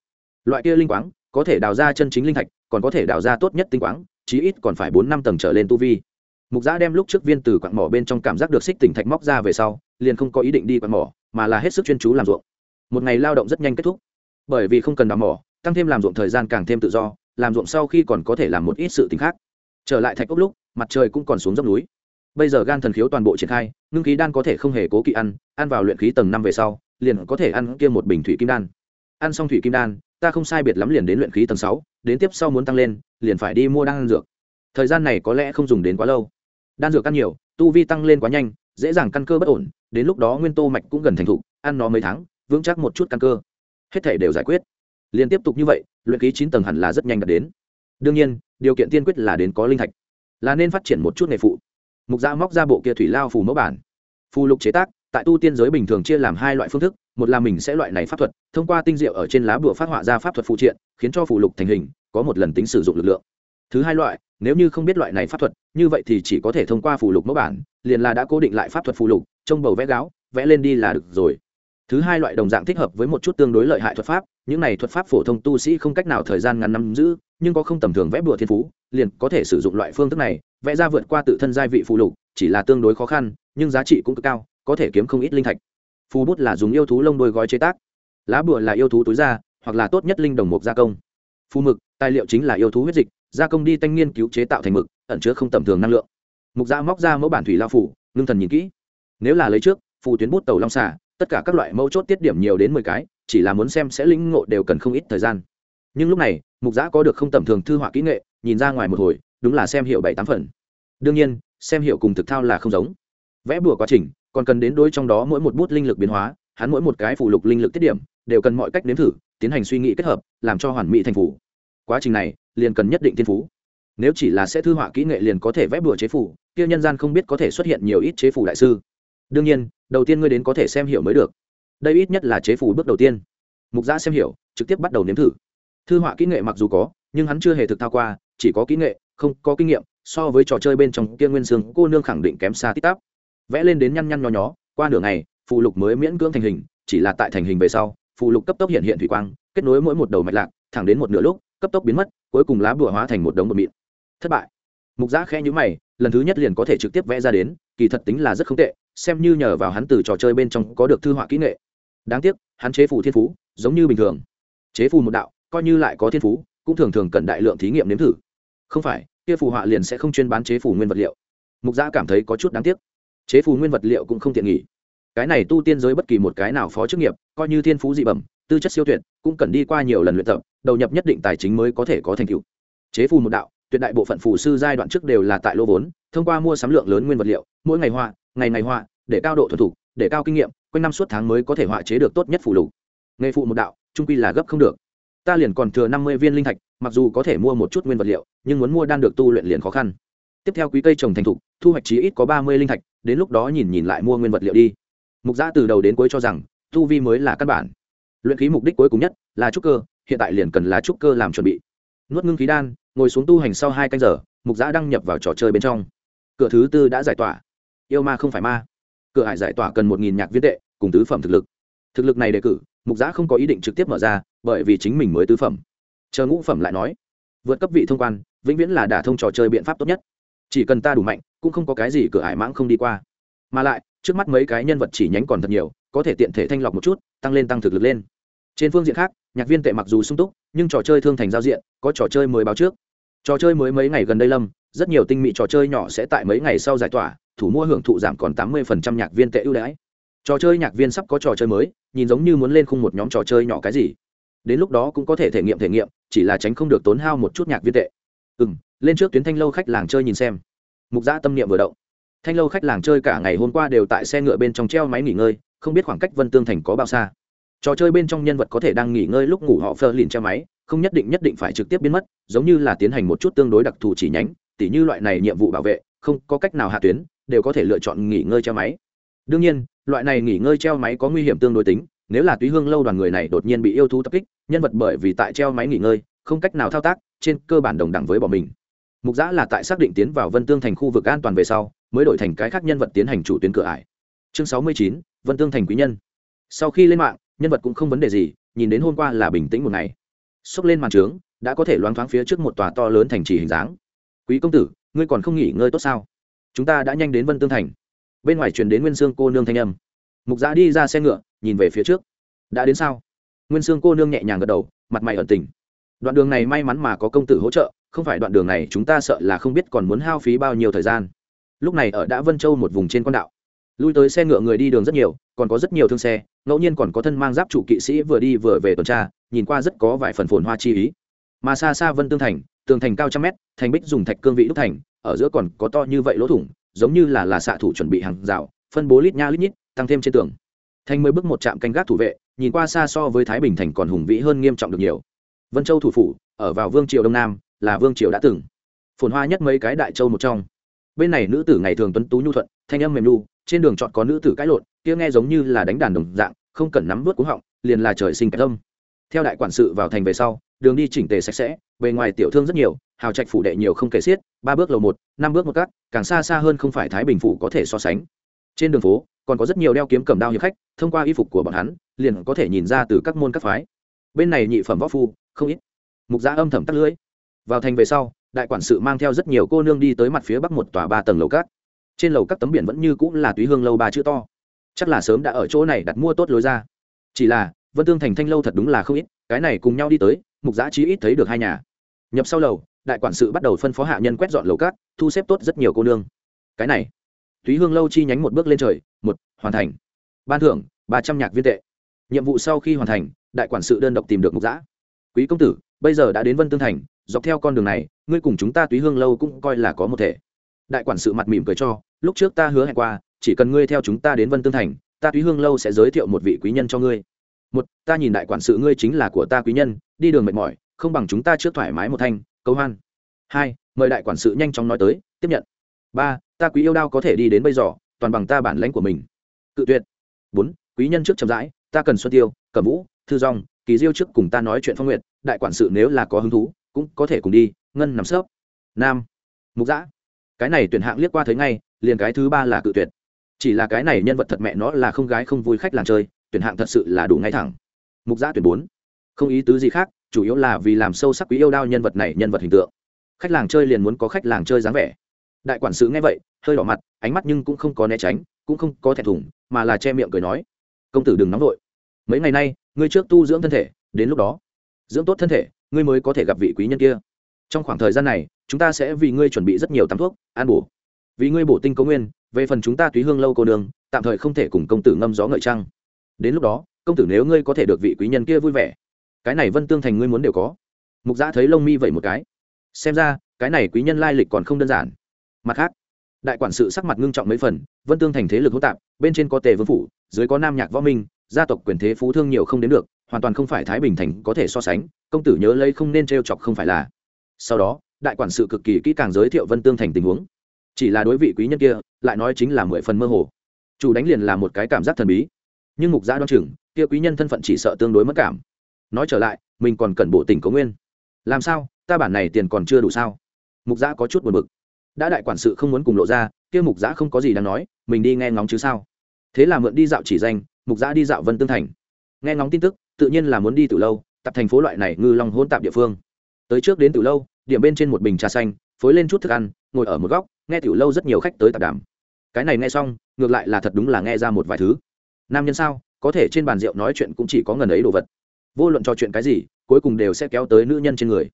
Loại kia linh quáng, có thể đào ra chân chính linh thạch, còn có thể đào ra tốt nhất tinh quáng, chí ít còn phải bốn năm tầng trở lên tu vi. Mục giã đem lúc trước viên từ quặng mỏ bên trong cảm giác được xích tỉnh thạch móc ra về sau, liền không có ý định đi quặng mỏ mà là hết sức chuyên chú làm ruộng. Một ngày lao động rất nhanh kết thúc. Bởi vì không cần đào mỏ, tăng thêm làm ruộng thời gian càng thêm tự do, làm ruộng sau khi còn có thể làm một ít sự t khác. Trở lại thạch ốc lúc, mặt trời cũng còn xuống dốc núi. Bây giờ gan thần khiếu toàn bộ triển khai, ngưng khí đan có thể không hề cố kỵ ăn ăn vào luyện khí tầng năm về sau, liền có thể ăn kia một bình thủy kim đan. Ăn xong thủy kim đan, ta không sai biệt lắm liền đến luyện khí tầng sáu, đến tiếp sau muốn tăng lên, liền phải đi mua đan dược. Thời gian này có lẽ không dùng đến quá lâu đan dược ăn nhiều, tu vi tăng lên quá nhanh, dễ dàng căn cơ bất ổn, đến lúc đó nguyên tô mạch cũng gần thành thục, ăn nó mấy tháng, vững chắc một chút căn cơ. Hết thể đều giải quyết. Liền tiếp tục như vậy, luyện khí chín tầng hẳn là rất nhanh đạt đến. Đương nhiên, điều kiện tiên quyết là đến có linh thạch, là nên phát triển một chút nghề phụ. Mục gia móc ra bộ kia thủy lao phù mẫu bản. Phù lục chế tác, tại tu tiên giới bình thường chia làm hai loại phương thức, một là mình sẽ loại này pháp thuật, thông qua tinh diệu ở trên lá bùa phát họa ra pháp thuật phụ triện, khiến cho phù lục thành hình, có một lần tính sử dụng lực lượng. Thứ hai loại nếu như không biết loại này pháp thuật, như vậy thì chỉ có thể thông qua phù lục mẫu bản, liền là đã cố định lại pháp thuật phù lục, trông bầu vẽ gáo, vẽ lên đi là được rồi. Thứ hai loại đồng dạng thích hợp với một chút tương đối lợi hại thuật pháp, những này thuật pháp phổ thông tu sĩ không cách nào thời gian ngắn năm giữ, nhưng có không tầm thường vẽ bùa thiên phú, liền có thể sử dụng loại phương thức này, vẽ ra vượt qua tự thân giai vị phù lục, chỉ là tương đối khó khăn, nhưng giá trị cũng cực cao, có thể kiếm không ít linh thạch. Phù bút là dùng yêu thú lông đôi gói chế tác. Lá bùa là yêu thú túi da, hoặc là tốt nhất linh đồng mục gia công phù mực, tài liệu chính là yêu thú huyết dịch, gia công đi tanh nghiên cứu chế tạo thành mực, ẩn chứa không tầm thường năng lượng. Mục gia móc ra mẫu bản thủy lao phủ, ngưng thần nhìn kỹ. Nếu là lấy trước, phù tuyến bút tàu long xả tất cả các loại mẫu chốt tiết điểm nhiều đến mười cái, chỉ là muốn xem sẽ lĩnh ngộ đều cần không ít thời gian. Nhưng lúc này, mục giã có được không tầm thường thư họa kỹ nghệ, nhìn ra ngoài một hồi, đúng là xem hiệu bảy tám phần. Đương nhiên, xem hiệu cùng thực thao là không giống. Vẽ bùa quá trình, còn cần đến đôi trong đó mỗi một bút linh lực biến hóa, hắn mỗi một cái phụ lục linh lực tiết điểm đều cần mọi cách nếm thử, tiến hành suy nghĩ kết hợp, làm cho hoàn mỹ thành phủ. Quá trình này, liền cần nhất định thiên phú. Nếu chỉ là sẽ thư họa kỹ nghệ liền có thể vẽ bùa chế phủ, kia nhân gian không biết có thể xuất hiện nhiều ít chế phủ đại sư. Đương nhiên, đầu tiên ngươi đến có thể xem hiểu mới được. Đây ít nhất là chế phủ bước đầu tiên. Mục giã xem hiểu, trực tiếp bắt đầu nếm thử. Thư họa kỹ nghệ mặc dù có, nhưng hắn chưa hề thực thao qua, chỉ có kỹ nghệ, không có kinh nghiệm, so với trò chơi bên trong kia nguyên xương, cô nương khẳng định kém xa tít tắp. Vẽ lên đến nhăn nhăn nho nhó, qua nửa ngày phụ lục mới miễn cưỡng thành hình, chỉ là tại thành hình về sau phụ lục cấp tốc hiện hiện thủy quang, kết nối mỗi một đầu mạch lạc, thẳng đến một nửa lúc, cấp tốc biến mất, cuối cùng lá bùa hóa thành một đống bột mịn. Thất bại. Mục giã khẽ nhữ mày, lần thứ nhất liền có thể trực tiếp vẽ ra đến, kỳ thật tính là rất không tệ, xem như nhờ vào hắn từ trò chơi bên trong có được thư họa kỹ nghệ. Đáng tiếc, hắn chế phù thiên phú, giống như bình thường. Chế phù một đạo, coi như lại có thiên phú, cũng thường thường cần đại lượng thí nghiệm nếm thử. Không phải, kia phù họa liền sẽ không chuyên bán chế phù nguyên vật liệu. Mục giã cảm thấy có chút đáng tiếc. Chế phù nguyên vật liệu cũng không tiện nghỉ. Cái này tu tiên giới bất kỳ một cái nào phó chức nghiệp coi như thiên phú dị bẩm, tư chất siêu tuyệt, cũng cần đi qua nhiều lần luyện tập, đầu nhập nhất định tài chính mới có thể có thành tựu. Chế phù một đạo, tuyệt đại bộ phận phù sư giai đoạn trước đều là tại lô vốn, thông qua mua sắm lượng lớn nguyên vật liệu, mỗi ngày họa, ngày ngày họa, để cao độ thuần thục, để cao kinh nghiệm, quanh năm suốt tháng mới có thể họa chế được tốt nhất phù lục. Nghề phụ một đạo, trung quy là gấp không được. Ta liền còn thừa năm mươi viên linh thạch, mặc dù có thể mua một chút nguyên vật liệu, nhưng muốn mua đan được tu luyện liền khó khăn. Tiếp theo quý cây trồng thành thục, thu hoạch chí ít có ba mươi linh thạch, đến lúc đó nhìn nhìn lại mua nguyên vật liệu đi. Mục giã từ đầu đến cuối cho rằng tu vi mới là căn bản. Luyện khí mục đích cuối cùng nhất là trúc cơ, hiện tại liền cần lá trúc cơ làm chuẩn bị. Nuốt ngưng khí đan, ngồi xuống tu hành sau hai canh giờ, mục giã đăng nhập vào trò chơi bên trong. Cửa thứ tư đã giải tỏa. Yêu ma không phải ma. Cửa hải giải tỏa cần một nghìn nhạc viên tệ, cùng tứ phẩm thực lực. Thực lực này đề cử, mục giã không có ý định trực tiếp mở ra, bởi vì chính mình mới tứ phẩm. Chờ ngũ phẩm lại nói, vượt cấp vị thông quan, vĩnh viễn là đả thông trò chơi biện pháp tốt nhất. Chỉ cần ta đủ mạnh, cũng không có cái gì cửa hải mãng không đi qua. Mà lại, trước mắt mấy cái nhân vật chỉ nhánh còn thật nhiều có thể tiện thể thanh lọc một chút, tăng lên tăng thực lực lên. Trên phương diện khác, nhạc viên tệ mặc dù sung túc, nhưng trò chơi thương thành giao diện, có trò chơi mới báo trước. Trò chơi mới mấy ngày gần đây lâm, rất nhiều tinh mỹ trò chơi nhỏ sẽ tại mấy ngày sau giải tỏa, thủ mua hưởng thụ giảm còn tám mươi nhạc viên tệ ưu đãi. Trò chơi nhạc viên sắp có trò chơi mới, nhìn giống như muốn lên khung một nhóm trò chơi nhỏ cái gì. Đến lúc đó cũng có thể thể nghiệm thể nghiệm, chỉ là tránh không được tốn hao một chút nhạc viên tệ. Ừ m lên trước tuyến thanh lâu khách làng chơi nhìn xem. Mục giã tâm niệm vừa động. Thanh lâu khách làng chơi cả ngày hôm qua đều tại xe ngựa bên trong treo máy nghỉ ngơi không biết khoảng cách vân tương thành có bao xa. Trò chơi bên trong nhân vật có thể đang nghỉ ngơi lúc ngủ họ phơ lìn treo máy, không nhất định nhất định phải trực tiếp biến mất, giống như là tiến hành một chút tương đối đặc thù chỉ nhánh, tỉ như loại này nhiệm vụ bảo vệ, không có cách nào hạ tuyến, đều có thể lựa chọn nghỉ ngơi treo máy. Đương nhiên, loại này nghỉ ngơi treo máy có nguy hiểm tương đối tính, nếu là túy hương lâu đoàn người này đột nhiên bị yêu thú tập kích, nhân vật bởi vì tại treo máy nghỉ ngơi, không cách nào thao tác, trên cơ bản đồng đẳng với bọn mình. Mục giã là tại xác định tiến vào vân tương thành khu vực an toàn về sau, mới đổi thành cái khác nhân vật tiến hành chủ tuyến cửa ải. Chương sáu mươi chín vân tương thành quý nhân. Sau khi lên mạng, nhân vật cũng không vấn đề gì, nhìn đến hôm qua là bình tĩnh một ngày. Xốc lên màn trướng, đã có thể loáng thoáng phía trước một tòa to lớn thành trì hình dáng. Quý công tử, ngươi còn không nghỉ ngơi tốt sao? Chúng ta đã nhanh đến vân tương thành. Bên ngoài truyền đến nguyên sương cô nương thanh âm. Mục giã đi ra xe ngựa, nhìn về phía trước. Đã đến sao? Nguyên sương cô nương nhẹ nhàng gật đầu, mặt mày ẩn tình. Đoạn đường này may mắn mà có công tử hỗ trợ, không phải đoạn đường này chúng ta sợ là không biết còn muốn hao phí bao nhiêu thời gian. Lúc này ở đã vân châu một vùng trên con đạo lui tới xe ngựa người đi đường rất nhiều, còn có rất nhiều thương xe, ngẫu nhiên còn có thân mang giáp trụ kỵ sĩ vừa đi vừa về tuần tra, nhìn qua rất có vài phần phồn hoa chi ý. Mà xa xa vân tương thành, tường thành cao trăm mét, thành bích dùng thạch cương vị đúc thành, ở giữa còn có to như vậy lỗ thủng, giống như là là xạ thủ chuẩn bị hàng rào, phân bố lít nha lít nhít, tăng thêm trên tường. Thành mới bước một trạm canh gác thủ vệ, nhìn qua xa so với thái bình thành còn hùng vĩ hơn nghiêm trọng được nhiều. Vân châu thủ phủ, ở vào vương triều đông nam, là vương triều đã từng. Phồn hoa nhất mấy cái đại châu một trong. Bên này nữ tử ngày thường tuấn tú nhu thuận, thanh âm mềm nu trên đường chọn có nữ tử cãi lộn, kia nghe giống như là đánh đàn đồng dạng, không cần nắm vớt cú họng, liền là trời sinh cái tâm theo đại quản sự vào thành về sau, đường đi chỉnh tề sạch sẽ, bề ngoài tiểu thương rất nhiều, hào trạch phủ đệ nhiều không kể xiết, ba bước lầu một, năm bước một cát, càng xa xa hơn không phải thái bình phủ có thể so sánh. Trên đường phố, còn có rất nhiều đeo kiếm cầm đao hiệp khách, thông qua y phục của bọn hắn, liền có thể nhìn ra từ các môn các phái. Bên này nhị phẩm võ phu, không ít. Mục giã âm thầm tắt lưỡi. Vào thành về sau, đại quản sự mang theo rất nhiều cô nương đi tới mặt phía bắc một tòa ba tầng lầu cát trên lầu các tấm biển vẫn như cũng là túy hương lâu ba chữ to. Chắc là sớm đã ở chỗ này đặt mua tốt lối ra. Chỉ là, vân tương thành thanh lâu thật đúng là không ít, cái này cùng nhau đi tới, mục giã chí ít thấy được hai nhà. Nhập sau lầu, đại quản sự bắt đầu phân phó hạ nhân quét dọn lầu cát thu xếp tốt rất nhiều cô nương. Cái này, túy hương lâu chi nhánh một bước lên trời, một, hoàn thành. Ban thưởng, ba trăm nhạc viên tệ. Nhiệm vụ sau khi hoàn thành, đại quản sự đơn độc tìm được mục giã. Quý công tử, bây giờ đã đến vân tương thành, dọc theo con đường này, ngươi cùng chúng ta túy hương lâu cũng coi là có một thể đại quản sự mặt mỉm cười cho, lúc trước ta hứa hẹn qua, chỉ cần ngươi theo chúng ta đến vân tương thành, ta túy hương lâu sẽ giới thiệu một vị quý nhân cho ngươi. Một, ta nhìn đại quản sự ngươi chính là của ta quý nhân, đi đường mệt mỏi, không bằng chúng ta trước thoải mái một thanh câu hoan. Hai, mời đại quản sự nhanh chóng nói tới, tiếp nhận. Ba, ta quý yêu đao có thể đi đến bây giờ, toàn bằng ta bản lãnh của mình. Cự tuyệt. Bốn, quý nhân trước chậm rãi, ta cần xuân tiêu, cẩm vũ, thư dòng, kỳ diêu trước cùng ta nói chuyện phong nguyện đại quản sự nếu là có hứng thú, cũng có thể cùng đi, ngân nằm sớp nam. Mục giã cái này tuyển hạng liếc qua thấy ngay, liền cái thứ ba là cự tuyệt. Chỉ là cái này nhân vật thật mẹ nó là không gái không vui khách làng chơi, tuyển hạng thật sự là đủ ngay thẳng. Mục giã tuyển bốn. Không ý tứ gì khác, chủ yếu là vì làm sâu sắc quý yêu đao nhân vật này nhân vật hình tượng. Khách làng chơi liền muốn có khách làng chơi dáng vẻ. Đại quản sự nghe vậy, hơi đỏ mặt, ánh mắt nhưng cũng không có né tránh, cũng không có thẹn thùng, mà là che miệng cười nói. Công tử đừng nóng vội. Mấy ngày nay, ngươi trước tu dưỡng thân thể, đến lúc đó, dưỡng tốt thân thể, ngươi mới có thể gặp vị quý nhân kia trong khoảng thời gian này, chúng ta sẽ vì ngươi chuẩn bị rất nhiều tắm thuốc an bổ. Vì ngươi bổ tinh cấu nguyên, về phần chúng ta túy hương lâu cô đường tạm thời không thể cùng công tử ngâm gió ngợi trăng. Đến lúc đó, công tử nếu ngươi có thể được vị quý nhân kia vui vẻ, cái này vân tương thành ngươi muốn đều có. Mục giã thấy lông mi vậy một cái. Xem ra, cái này quý nhân lai lịch còn không đơn giản. Mặt khác, đại quản sự sắc mặt ngưng trọng mấy phần, vân tương thành thế lực hỗn tạp, bên trên có tề vương phủ, dưới có nam nhạc võ minh, gia tộc quyền thế phú thương nhiều không đến được, hoàn toàn không phải thái bình thành có thể so sánh, công tử nhớ lấy không nên t chọc không phải là sau đó, đại quản sự cực kỳ kỹ càng giới thiệu vân tương thành tình huống. Chỉ là đối vị quý nhân kia, lại nói chính là mười phần mơ hồ. Chủ đánh liền là một cái cảm giác thần bí. Nhưng mục gia đoan chừng, kia quý nhân thân phận chỉ sợ tương đối mất cảm. Nói trở lại, mình còn cần bộ tỉnh cố nguyên. Làm sao, ta bản này tiền còn chưa đủ sao? Mục gia có chút buồn bực. Đã đại quản sự không muốn cùng lộ ra, kia mục gia không có gì đáng nói, mình đi nghe ngóng chứ sao? Thế là mượn đi dạo chỉ danh, mục gia đi dạo vân tương thành. Nghe ngóng tin tức, tự nhiên là muốn đi từ lâu tập thành phố loại này ngư long hôn tạp địa phương. Tới trước đến từ lâu điểm bên trên một bình trà xanh, phối lên chút thức ăn, ngồi ở một góc, nghe tiểu lâu rất nhiều khách tới tạp đàm. Cái này nghe xong, ngược lại là thật đúng là nghe ra một vài thứ. Nam nhân sao, có thể trên bàn rượu nói chuyện cũng chỉ có ngần ấy đồ vật. Vô luận trò chuyện cái gì, cuối cùng đều sẽ kéo tới nữ nhân trên người.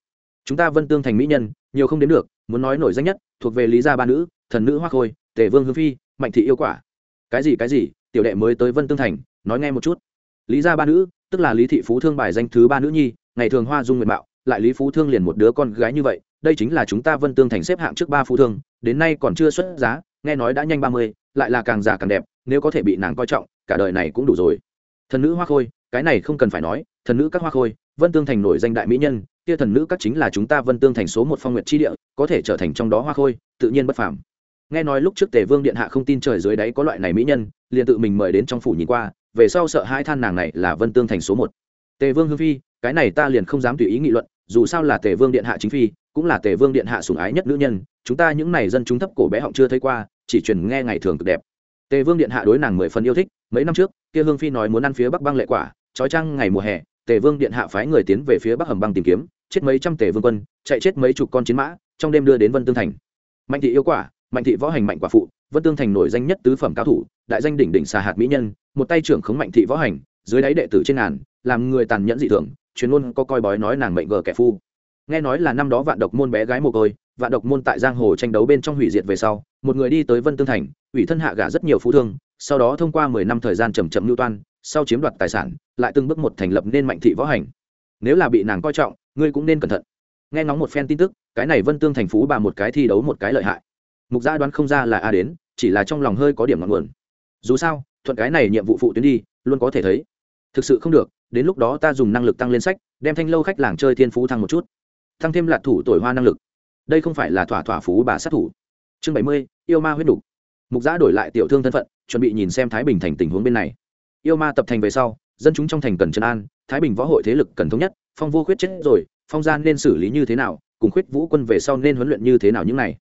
Chúng ta vân tương thành mỹ nhân, nhiều không đến được, muốn nói nổi danh nhất, thuộc về lý gia ba nữ, thần nữ hoa khôi, tề vương hương phi, mạnh thị yêu quả. Cái gì cái gì, tiểu đệ mới tới vân tương thành, nói nghe một chút. Lý gia ba nữ, tức là lý thị phú thương bài danh thứ ba nữ nhi, ngày thường hoa dung nguyện mạo lại lý phú thương liền một đứa con gái như vậy, đây chính là chúng ta vân tương thành xếp hạng trước ba phú thương, đến nay còn chưa xuất giá, nghe nói đã nhanh ba mươi, lại là càng già càng đẹp, nếu có thể bị nàng coi trọng, cả đời này cũng đủ rồi. Thần nữ hoa khôi, cái này không cần phải nói, thần nữ các hoa khôi, vân tương thành nổi danh đại mỹ nhân, kia thần nữ các chính là chúng ta vân tương thành số một phong nguyện tri địa, có thể trở thành trong đó hoa khôi, tự nhiên bất phàm. Nghe nói lúc trước tề vương điện hạ không tin trời dưới đáy có loại này mỹ nhân, liền tự mình mời đến trong phủ nhìn qua, về sau sợ hai than nàng này là vân tương thành số một. Tề vương hương phi, cái này ta liền không dám tùy ý nghị luận dù sao là tề vương điện hạ chính phi, cũng là tề vương điện hạ sủng ái nhất nữ nhân, chúng ta những này dân chúng thấp cổ bé họng chưa thấy qua, chỉ truyền nghe ngày thường cực đẹp. Tề vương điện hạ đối nàng mười phần yêu thích, mấy năm trước, kia hương phi nói muốn ăn phía bắc băng lệ quả, trói trăng ngày mùa hè, tề vương điện hạ phái người tiến về phía bắc hầm băng tìm kiếm, chết mấy trăm tề vương quân, chạy chết mấy chục con chiến mã, trong đêm đưa đến vân tương thành. Mạnh thị yêu quả, mạnh thị võ hành mạnh quả phụ, vân tương thành nổi danh nhất tứ phẩm cao thủ, đại danh đỉnh đỉnh xà hạt mỹ nhân, một tay trưởng khống mạnh thị võ hành, dưới đáy đệ tử trên ngàn, làm người tàn nhẫn dị thường chuyên luôn có coi bói nói nàng mệnh gờ kẻ phu. Nghe nói là năm đó vạn độc môn bé gái mồ côi, vạn độc môn tại giang hồ tranh đấu bên trong hủy diệt về sau, một người đi tới vân tương thành, ủy thân hạ gả rất nhiều phú thương, sau đó thông qua mười năm thời gian chầm chậm lưu toan, sau chiếm đoạt tài sản, lại từng bước một thành lập nên mạnh thị võ hành. Nếu là bị nàng coi trọng, ngươi cũng nên cẩn thận. Nghe ngóng một phen tin tức, cái này vân tương thành phú bà một cái thi đấu một cái lợi hại. Mục gia đoán không ra là a đến, chỉ là trong lòng hơi có điểm ngọn nguồn. Dù sao, thuận cái này nhiệm vụ phụ tuyến đi, luôn có thể thấy. Thực sự không được đến lúc đó ta dùng năng lực tăng lên sách, đem thanh lâu khách làng chơi thiên phú thăng một chút. Thăng thêm lạc thủ tuổi hoa năng lực. Đây không phải là thỏa thỏa phú bà sát thủ. Chương bảy mươi, yêu ma huyết đục. Mục giã đổi lại tiểu thương thân phận, chuẩn bị nhìn xem thái bình thành tình huống bên này. Yêu ma tập thành về sau, dân chúng trong thành cần trấn an, thái bình võ hội thế lực cần thống nhất, phong vô khuyết chết rồi, phong gian nên xử lý như thế nào, cùng khuyết vũ quân về sau nên huấn luyện như thế nào những này.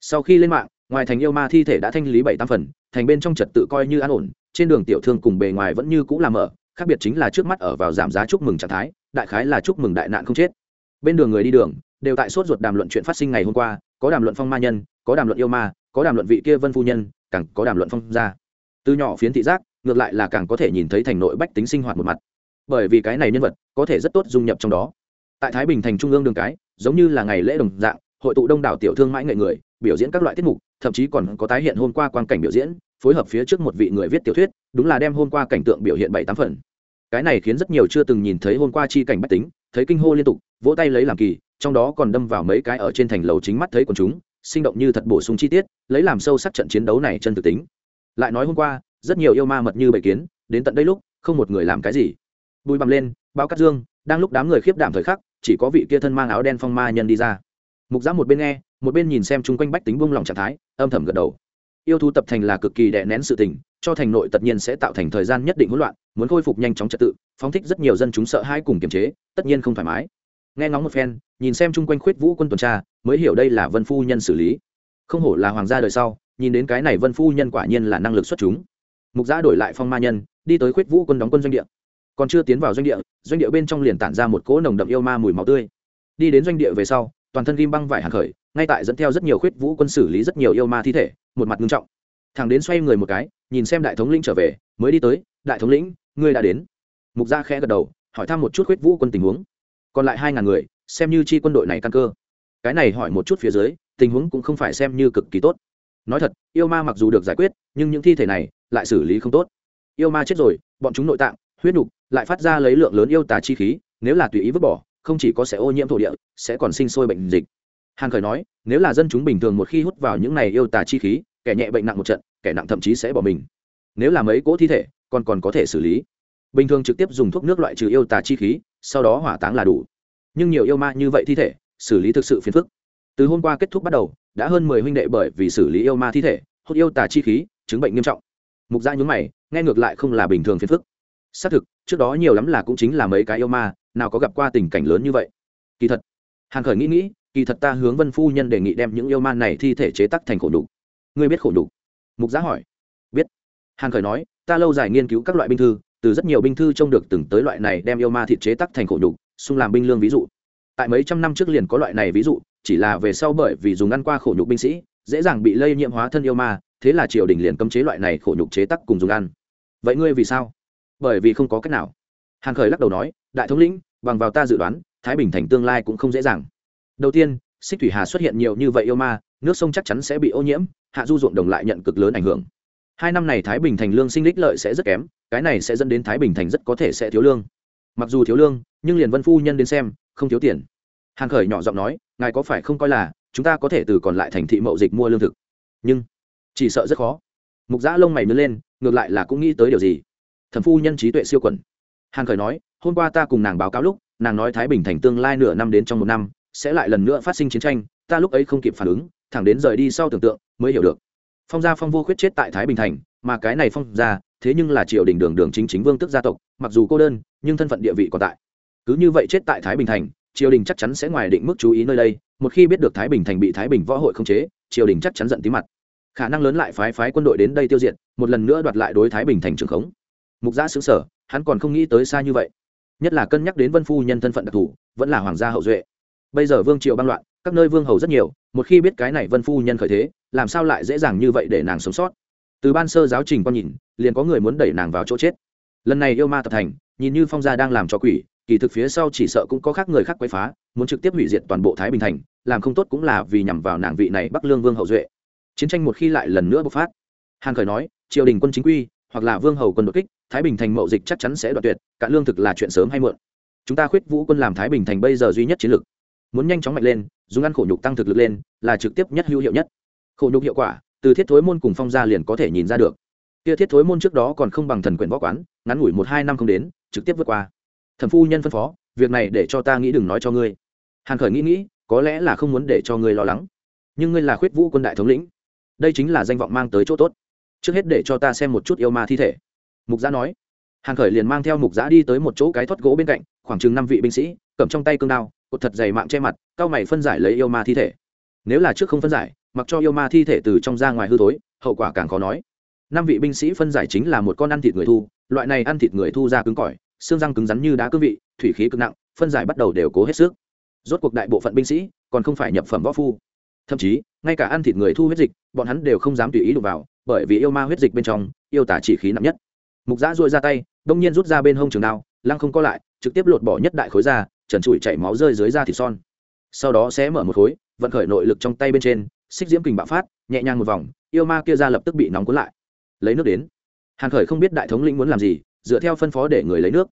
Sau khi lên mạng, ngoài thành yêu ma thi thể đã thanh lý bảy tam phần, thành bên trong trật tự coi như an ổn, trên đường tiểu thương cùng bề ngoài vẫn như cũ làm ở khác biệt chính là trước mắt ở vào giảm giá chúc mừng trạng thái, đại khái là chúc mừng đại nạn không chết. Bên đường người đi đường, đều tại sốt ruột đàm luận chuyện phát sinh ngày hôm qua, có đàm luận phong ma nhân, có đàm luận yêu ma, có đàm luận vị kia vân phu nhân, càng có đàm luận phong gia. Từ nhỏ phiến thị giác, ngược lại là càng có thể nhìn thấy thành nội bách tính sinh hoạt một mặt. Bởi vì cái này nhân vật, có thể rất tốt dung nhập trong đó. Tại thái bình thành trung ương đường cái, giống như là ngày lễ đồng dạng, hội tụ đông đảo tiểu thương mãi nghệ người, biểu diễn các loại tiết mục, thậm chí còn có tái hiện hôm qua quan cảnh biểu diễn, phối hợp phía trước một vị người viết tiểu thuyết, đúng là đem hôm qua cảnh tượng biểu hiện bảy tám phần cái này khiến rất nhiều chưa từng nhìn thấy hôm qua chi cảnh bách tính, thấy kinh hô liên tục, vỗ tay lấy làm kỳ, trong đó còn đâm vào mấy cái ở trên thành lầu chính mắt thấy quần chúng, sinh động như thật bổ sung chi tiết, lấy làm sâu sắc trận chiến đấu này chân thực tính. Lại nói hôm qua, rất nhiều yêu ma mật như bầy kiến, đến tận đây lúc, không một người làm cái gì. Bùi bằm lên bao cắt dương, đang lúc đám người khiếp đảm thời khắc, chỉ có vị kia thân mang áo đen phong ma nhân đi ra. Mục giã một bên nghe, một bên nhìn xem chung quanh bách tính buông lòng trạng thái, âm thầm gật đầu. Yêu thú tập thành là cực kỳ đè nén sự tình, cho thành nội tất nhiên sẽ tạo thành thời gian nhất định hỗn loạn muốn khôi phục nhanh chóng trật tự, phóng thích rất nhiều dân chúng sợ hãi cùng kiềm chế, tất nhiên không thoải mái. Nghe ngóng một phen, nhìn xem chung quanh khuyết vũ quân tuần tra, mới hiểu đây là vân phu nhân xử lý. Không hổ là hoàng gia đời sau, nhìn đến cái này vân phu nhân quả nhiên là năng lực xuất chúng. Mục giã đổi lại phong ma nhân, đi tới khuyết vũ quân đóng quân doanh địa. Còn chưa tiến vào doanh địa doanh địa bên trong liền tản ra một cỗ nồng đậm yêu ma mùi máu tươi. Đi đến doanh địa về sau, toàn thân ghim băng vải hàng khởi, ngay tại dẫn theo rất nhiều khuyết vũ quân xử lý rất nhiều yêu ma thi thể, một mặt nghiêm trọng. Thằng đến xoay người một cái, nhìn xem đại thống lĩnh trở về, mới đi tới đại thống lĩnh, ngươi đã đến. Mục gia khẽ gật đầu, hỏi thăm một chút khuyết vũ quân tình huống. Còn lại hai ngàn người, xem như chi quân đội này căn cơ. Cái này hỏi một chút phía dưới, tình huống cũng không phải xem như cực kỳ tốt. Nói thật, yêu ma mặc dù được giải quyết, nhưng những thi thể này lại xử lý không tốt. Yêu ma chết rồi, bọn chúng nội tạng, huyết nục, lại phát ra lấy lượng lớn yêu tà chi khí, nếu là tùy ý vứt bỏ, không chỉ có sẽ ô nhiễm thổ địa, sẽ còn sinh sôi bệnh dịch. Hàn khởi nói, nếu là dân chúng bình thường một khi hút vào những này yêu tà chi khí, kẻ nhẹ bệnh nặng một trận, kẻ nặng thậm chí sẽ bỏ mình. Nếu là mấy cỗ thi thể còn còn có thể xử lý. Bình thường trực tiếp dùng thuốc nước loại trừ yêu tà chi khí, sau đó hỏa táng là đủ. Nhưng nhiều yêu ma như vậy thi thể, xử lý thực sự phiền phức. Từ hôm qua kết thúc bắt đầu, đã hơn mười huynh đệ bởi vì xử lý yêu ma thi thể, hút yêu tà chi khí, chứng bệnh nghiêm trọng. Mục gia nhún mày, nghe ngược lại không là bình thường phiền phức. Xác thực, trước đó nhiều lắm là cũng chính là mấy cái yêu ma, nào có gặp qua tình cảnh lớn như vậy. Kỳ thật hàn khởi nghĩ nghĩ, kỳ thật ta hướng vân phu nhân đề nghị đem những yêu ma này thi thể chế tắc thành khổ đục ngươi biết khổ đục mục giá hỏi. Biết. Hàn khởi nói ta lâu dài nghiên cứu các loại binh thư từ rất nhiều binh thư trông được từng tới loại này đem yêu ma thịt chế tắc thành khổ nhục, xung làm binh lương ví dụ. Tại mấy trăm năm trước liền có loại này ví dụ chỉ là về sau bởi vì dùng ăn qua khổ nhục binh sĩ dễ dàng bị lây nhiễm hóa thân yêu ma thế là triều đình liền cấm chế loại này khổ nhục chế tắc cùng dùng ăn. Vậy ngươi vì sao? Bởi vì không có cách nào. Hàn khởi lắc đầu nói đại thống lĩnh bằng vào ta dự đoán thái bình thành tương lai cũng không dễ dàng. Đầu tiên xích thủy hà xuất hiện nhiều như vậy yêu ma nước sông chắc chắn sẽ bị ô nhiễm hạ du ruộng đồng lại nhận cực lớn ảnh hưởng hai năm này thái bình thành lương sinh đích lợi sẽ rất kém, cái này sẽ dẫn đến thái bình thành rất có thể sẽ thiếu lương. Mặc dù thiếu lương, nhưng liền vân phu nhân đến xem, không thiếu tiền. Hàn khởi nhỏ giọng nói, ngài có phải không coi là, chúng ta có thể từ còn lại thành thị mậu dịch mua lương thực? Nhưng, chỉ sợ rất khó. Mục giã lông mày nứt lên, ngược lại là cũng nghĩ tới điều gì? Thẩm phu nhân trí tuệ siêu quẩn. Hàn khởi nói, hôm qua ta cùng nàng báo cáo lúc, nàng nói thái bình thành tương lai nửa năm đến trong một năm sẽ lại lần nữa phát sinh chiến tranh, ta lúc ấy không kịp phản ứng, thẳng đến rời đi sau tưởng tượng, mới hiểu được phong gia phong vô khuyết chết tại thái bình thành, mà cái này phong gia, thế nhưng là triều đình đường đường chính chính vương tức gia tộc, mặc dù cô đơn, nhưng thân phận địa vị còn tại. Cứ như vậy chết tại thái bình thành, triều đình chắc chắn sẽ ngoài định mức chú ý nơi đây, một khi biết được thái bình thành bị thái bình võ hội khống chế, triều đình chắc chắn giận tí mặt. Khả năng lớn lại phái phái quân đội đến đây tiêu diệt, một lần nữa đoạt lại đối thái bình thành trường khống. Mục giã xứng sở hắn còn không nghĩ tới xa như vậy. Nhất là cân nhắc đến vân phu nhân thân phận đặc thù, vẫn là hoàng gia hậu duệ bây giờ vương triều băng loạn, các nơi vương hầu rất nhiều, một khi biết cái này vân phu nhân khởi thế, làm sao lại dễ dàng như vậy để nàng sống sót? Từ ban sơ giáo trình con nhìn, liền có người muốn đẩy nàng vào chỗ chết. Lần này yêu ma tập thành, nhìn như phong gia đang làm cho quỷ, kỳ thực phía sau chỉ sợ cũng có khác người khác quấy phá, muốn trực tiếp hủy diệt toàn bộ thái bình thành, làm không tốt cũng là vì nhằm vào nàng vị này bắc lương vương hậu duệ. Chiến tranh một khi lại lần nữa bộc phát, hàn khởi nói, triều đình quân chính quy, hoặc là vương hầu quân đột kích, thái bình thành mậu dịch chắc chắn sẽ đoạt tuyệt, cả lương thực là chuyện sớm hay muộn. Chúng ta khuyết vũ quân làm thái bình thành bây giờ duy nhất chiến lược muốn nhanh chóng mạnh lên, dùng ăn khổ nhục tăng thực lực lên, là trực tiếp nhất hữu hiệu nhất. Khổ nhục hiệu quả, từ thiết thối môn cùng phong gia liền có thể nhìn ra được. Kia thiết thối môn trước đó còn không bằng thần quyền võ quán, ngắn ngủi một hai năm không đến, trực tiếp vượt qua. Thần phu nhân phân phó, việc này để cho ta nghĩ đừng nói cho ngươi. Hàn khởi nghĩ nghĩ, có lẽ là không muốn để cho ngươi lo lắng. Nhưng ngươi là khuyết vũ quân đại thống lĩnh. Đây chính là danh vọng mang tới chỗ tốt. Trước hết để cho ta xem một chút yêu ma thi thể. Mục giã nói. Hàn khởi liền mang theo mục giã đi tới một chỗ cái thoát gỗ bên cạnh, khoảng chừng năm vị binh sĩ, cầm trong tay cương đao cột thật dày mạng che mặt, cao mày phân giải lấy yêu ma thi thể. Nếu là trước không phân giải, mặc cho yêu ma thi thể từ trong ra ngoài hư thối, hậu quả càng khó nói. Năm vị binh sĩ phân giải chính là một con ăn thịt người thu, loại này ăn thịt người thu ra cứng cỏi, xương răng cứng rắn như đá cương vị, thủy khí cực nặng, phân giải bắt đầu đều cố hết sức. Rốt cuộc đại bộ phận binh sĩ còn không phải nhập phẩm võ phu. Thậm chí, ngay cả ăn thịt người thu huyết dịch, bọn hắn đều không dám tùy ý đụng vào, bởi vì yêu ma huyết dịch bên trong, yêu tả chỉ khí nặng nhất. Mục giã dội ra tay, đông nhiên rút ra bên hông trường đao, lăng không co lại, trực tiếp lột bỏ nhất đại khối ra trần trụi chảy máu rơi dưới da thịt son. Sau đó sẽ mở một khối, vận khởi nội lực trong tay bên trên, xích diễm kình bạo phát, nhẹ nhàng một vòng, yêu ma kia ra lập tức bị nóng cuốn lại. Lấy nước đến. Hàn khởi không biết đại thống lĩnh muốn làm gì, dựa theo phân phó để người lấy nước.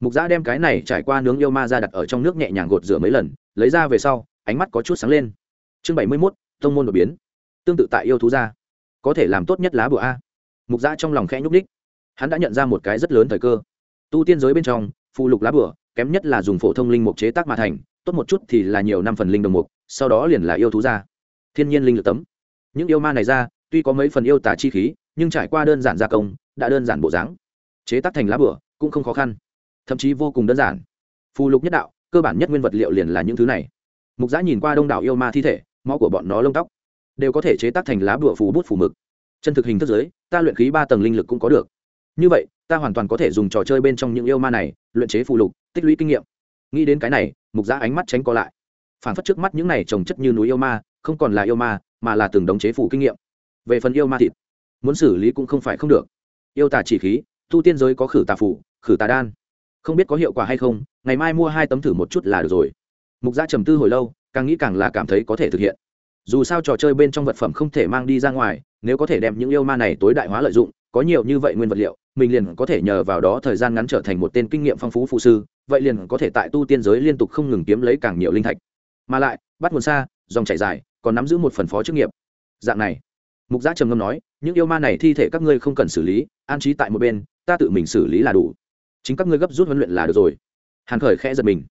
Mục giã đem cái này trải qua nướng yêu ma ra đặt ở trong nước nhẹ nhàng gột rửa mấy lần, lấy ra về sau, ánh mắt có chút sáng lên. Chương bảy mươi mốt, tông môn đột biến. Tương tự tại yêu thú gia. Có thể làm tốt nhất lá bùa a. Mục giã trong lòng khẽ nhúc ních hắn đã nhận ra một cái rất lớn thời cơ. Tu tiên giới bên trong phụ lục lá bùa kém nhất là dùng phổ thông linh mục chế tác mà thành, tốt một chút thì là nhiều năm phần linh đồng mục, sau đó liền là yêu thú ra. Thiên nhiên linh lực tấm. Những yêu ma này ra, tuy có mấy phần yêu tả chi khí, nhưng trải qua đơn giản gia công, đã đơn giản bộ dáng. Chế tác thành lá bửa cũng không khó khăn, thậm chí vô cùng đơn giản. Phù lục nhất đạo, cơ bản nhất nguyên vật liệu liền là những thứ này. Mục giã nhìn qua đông đảo yêu ma thi thể mõ của bọn nó lông tóc, đều có thể chế tác thành lá bửa phù bút phù mực. Chân thực hình thức giới, ta luyện khí ba tầng linh lực cũng có được như vậy, ta hoàn toàn có thể dùng trò chơi bên trong những yêu ma này, luyện chế phù lục, tích lũy kinh nghiệm. Nghĩ đến cái này, mục giã ánh mắt tránh co lại. Phản phất trước mắt những này trồng chất như núi yêu ma, không còn là yêu ma, mà là từng đống chế phủ kinh nghiệm. Về phần yêu ma thịt, muốn xử lý cũng không phải không được. Yêu tà chỉ khí, tu tiên giới có khử tà phủ khử tà đan. Không biết có hiệu quả hay không, ngày mai mua hai tấm thử một chút là được rồi. Mục gia trầm tư hồi lâu, càng nghĩ càng là cảm thấy có thể thực hiện. Dù sao trò chơi bên trong vật phẩm không thể mang đi ra ngoài, nếu có thể đem những yêu ma này tối đại hóa lợi dụng có nhiều như vậy nguyên vật liệu, mình liền có thể nhờ vào đó thời gian ngắn trở thành một tên kinh nghiệm phong phú phụ sư, vậy liền có thể tại tu tiên giới liên tục không ngừng kiếm lấy càng nhiều linh thạch. Mà lại, bắt nguồn xa, dòng chảy dài, còn nắm giữ một phần phó chức nghiệp. Dạng này, mục giã trầm ngâm nói, những yêu ma này thi thể các ngươi không cần xử lý, an trí tại một bên, ta tự mình xử lý là đủ. Chính các ngươi gấp rút huấn luyện là được rồi. Hàn khởi khẽ giật mình.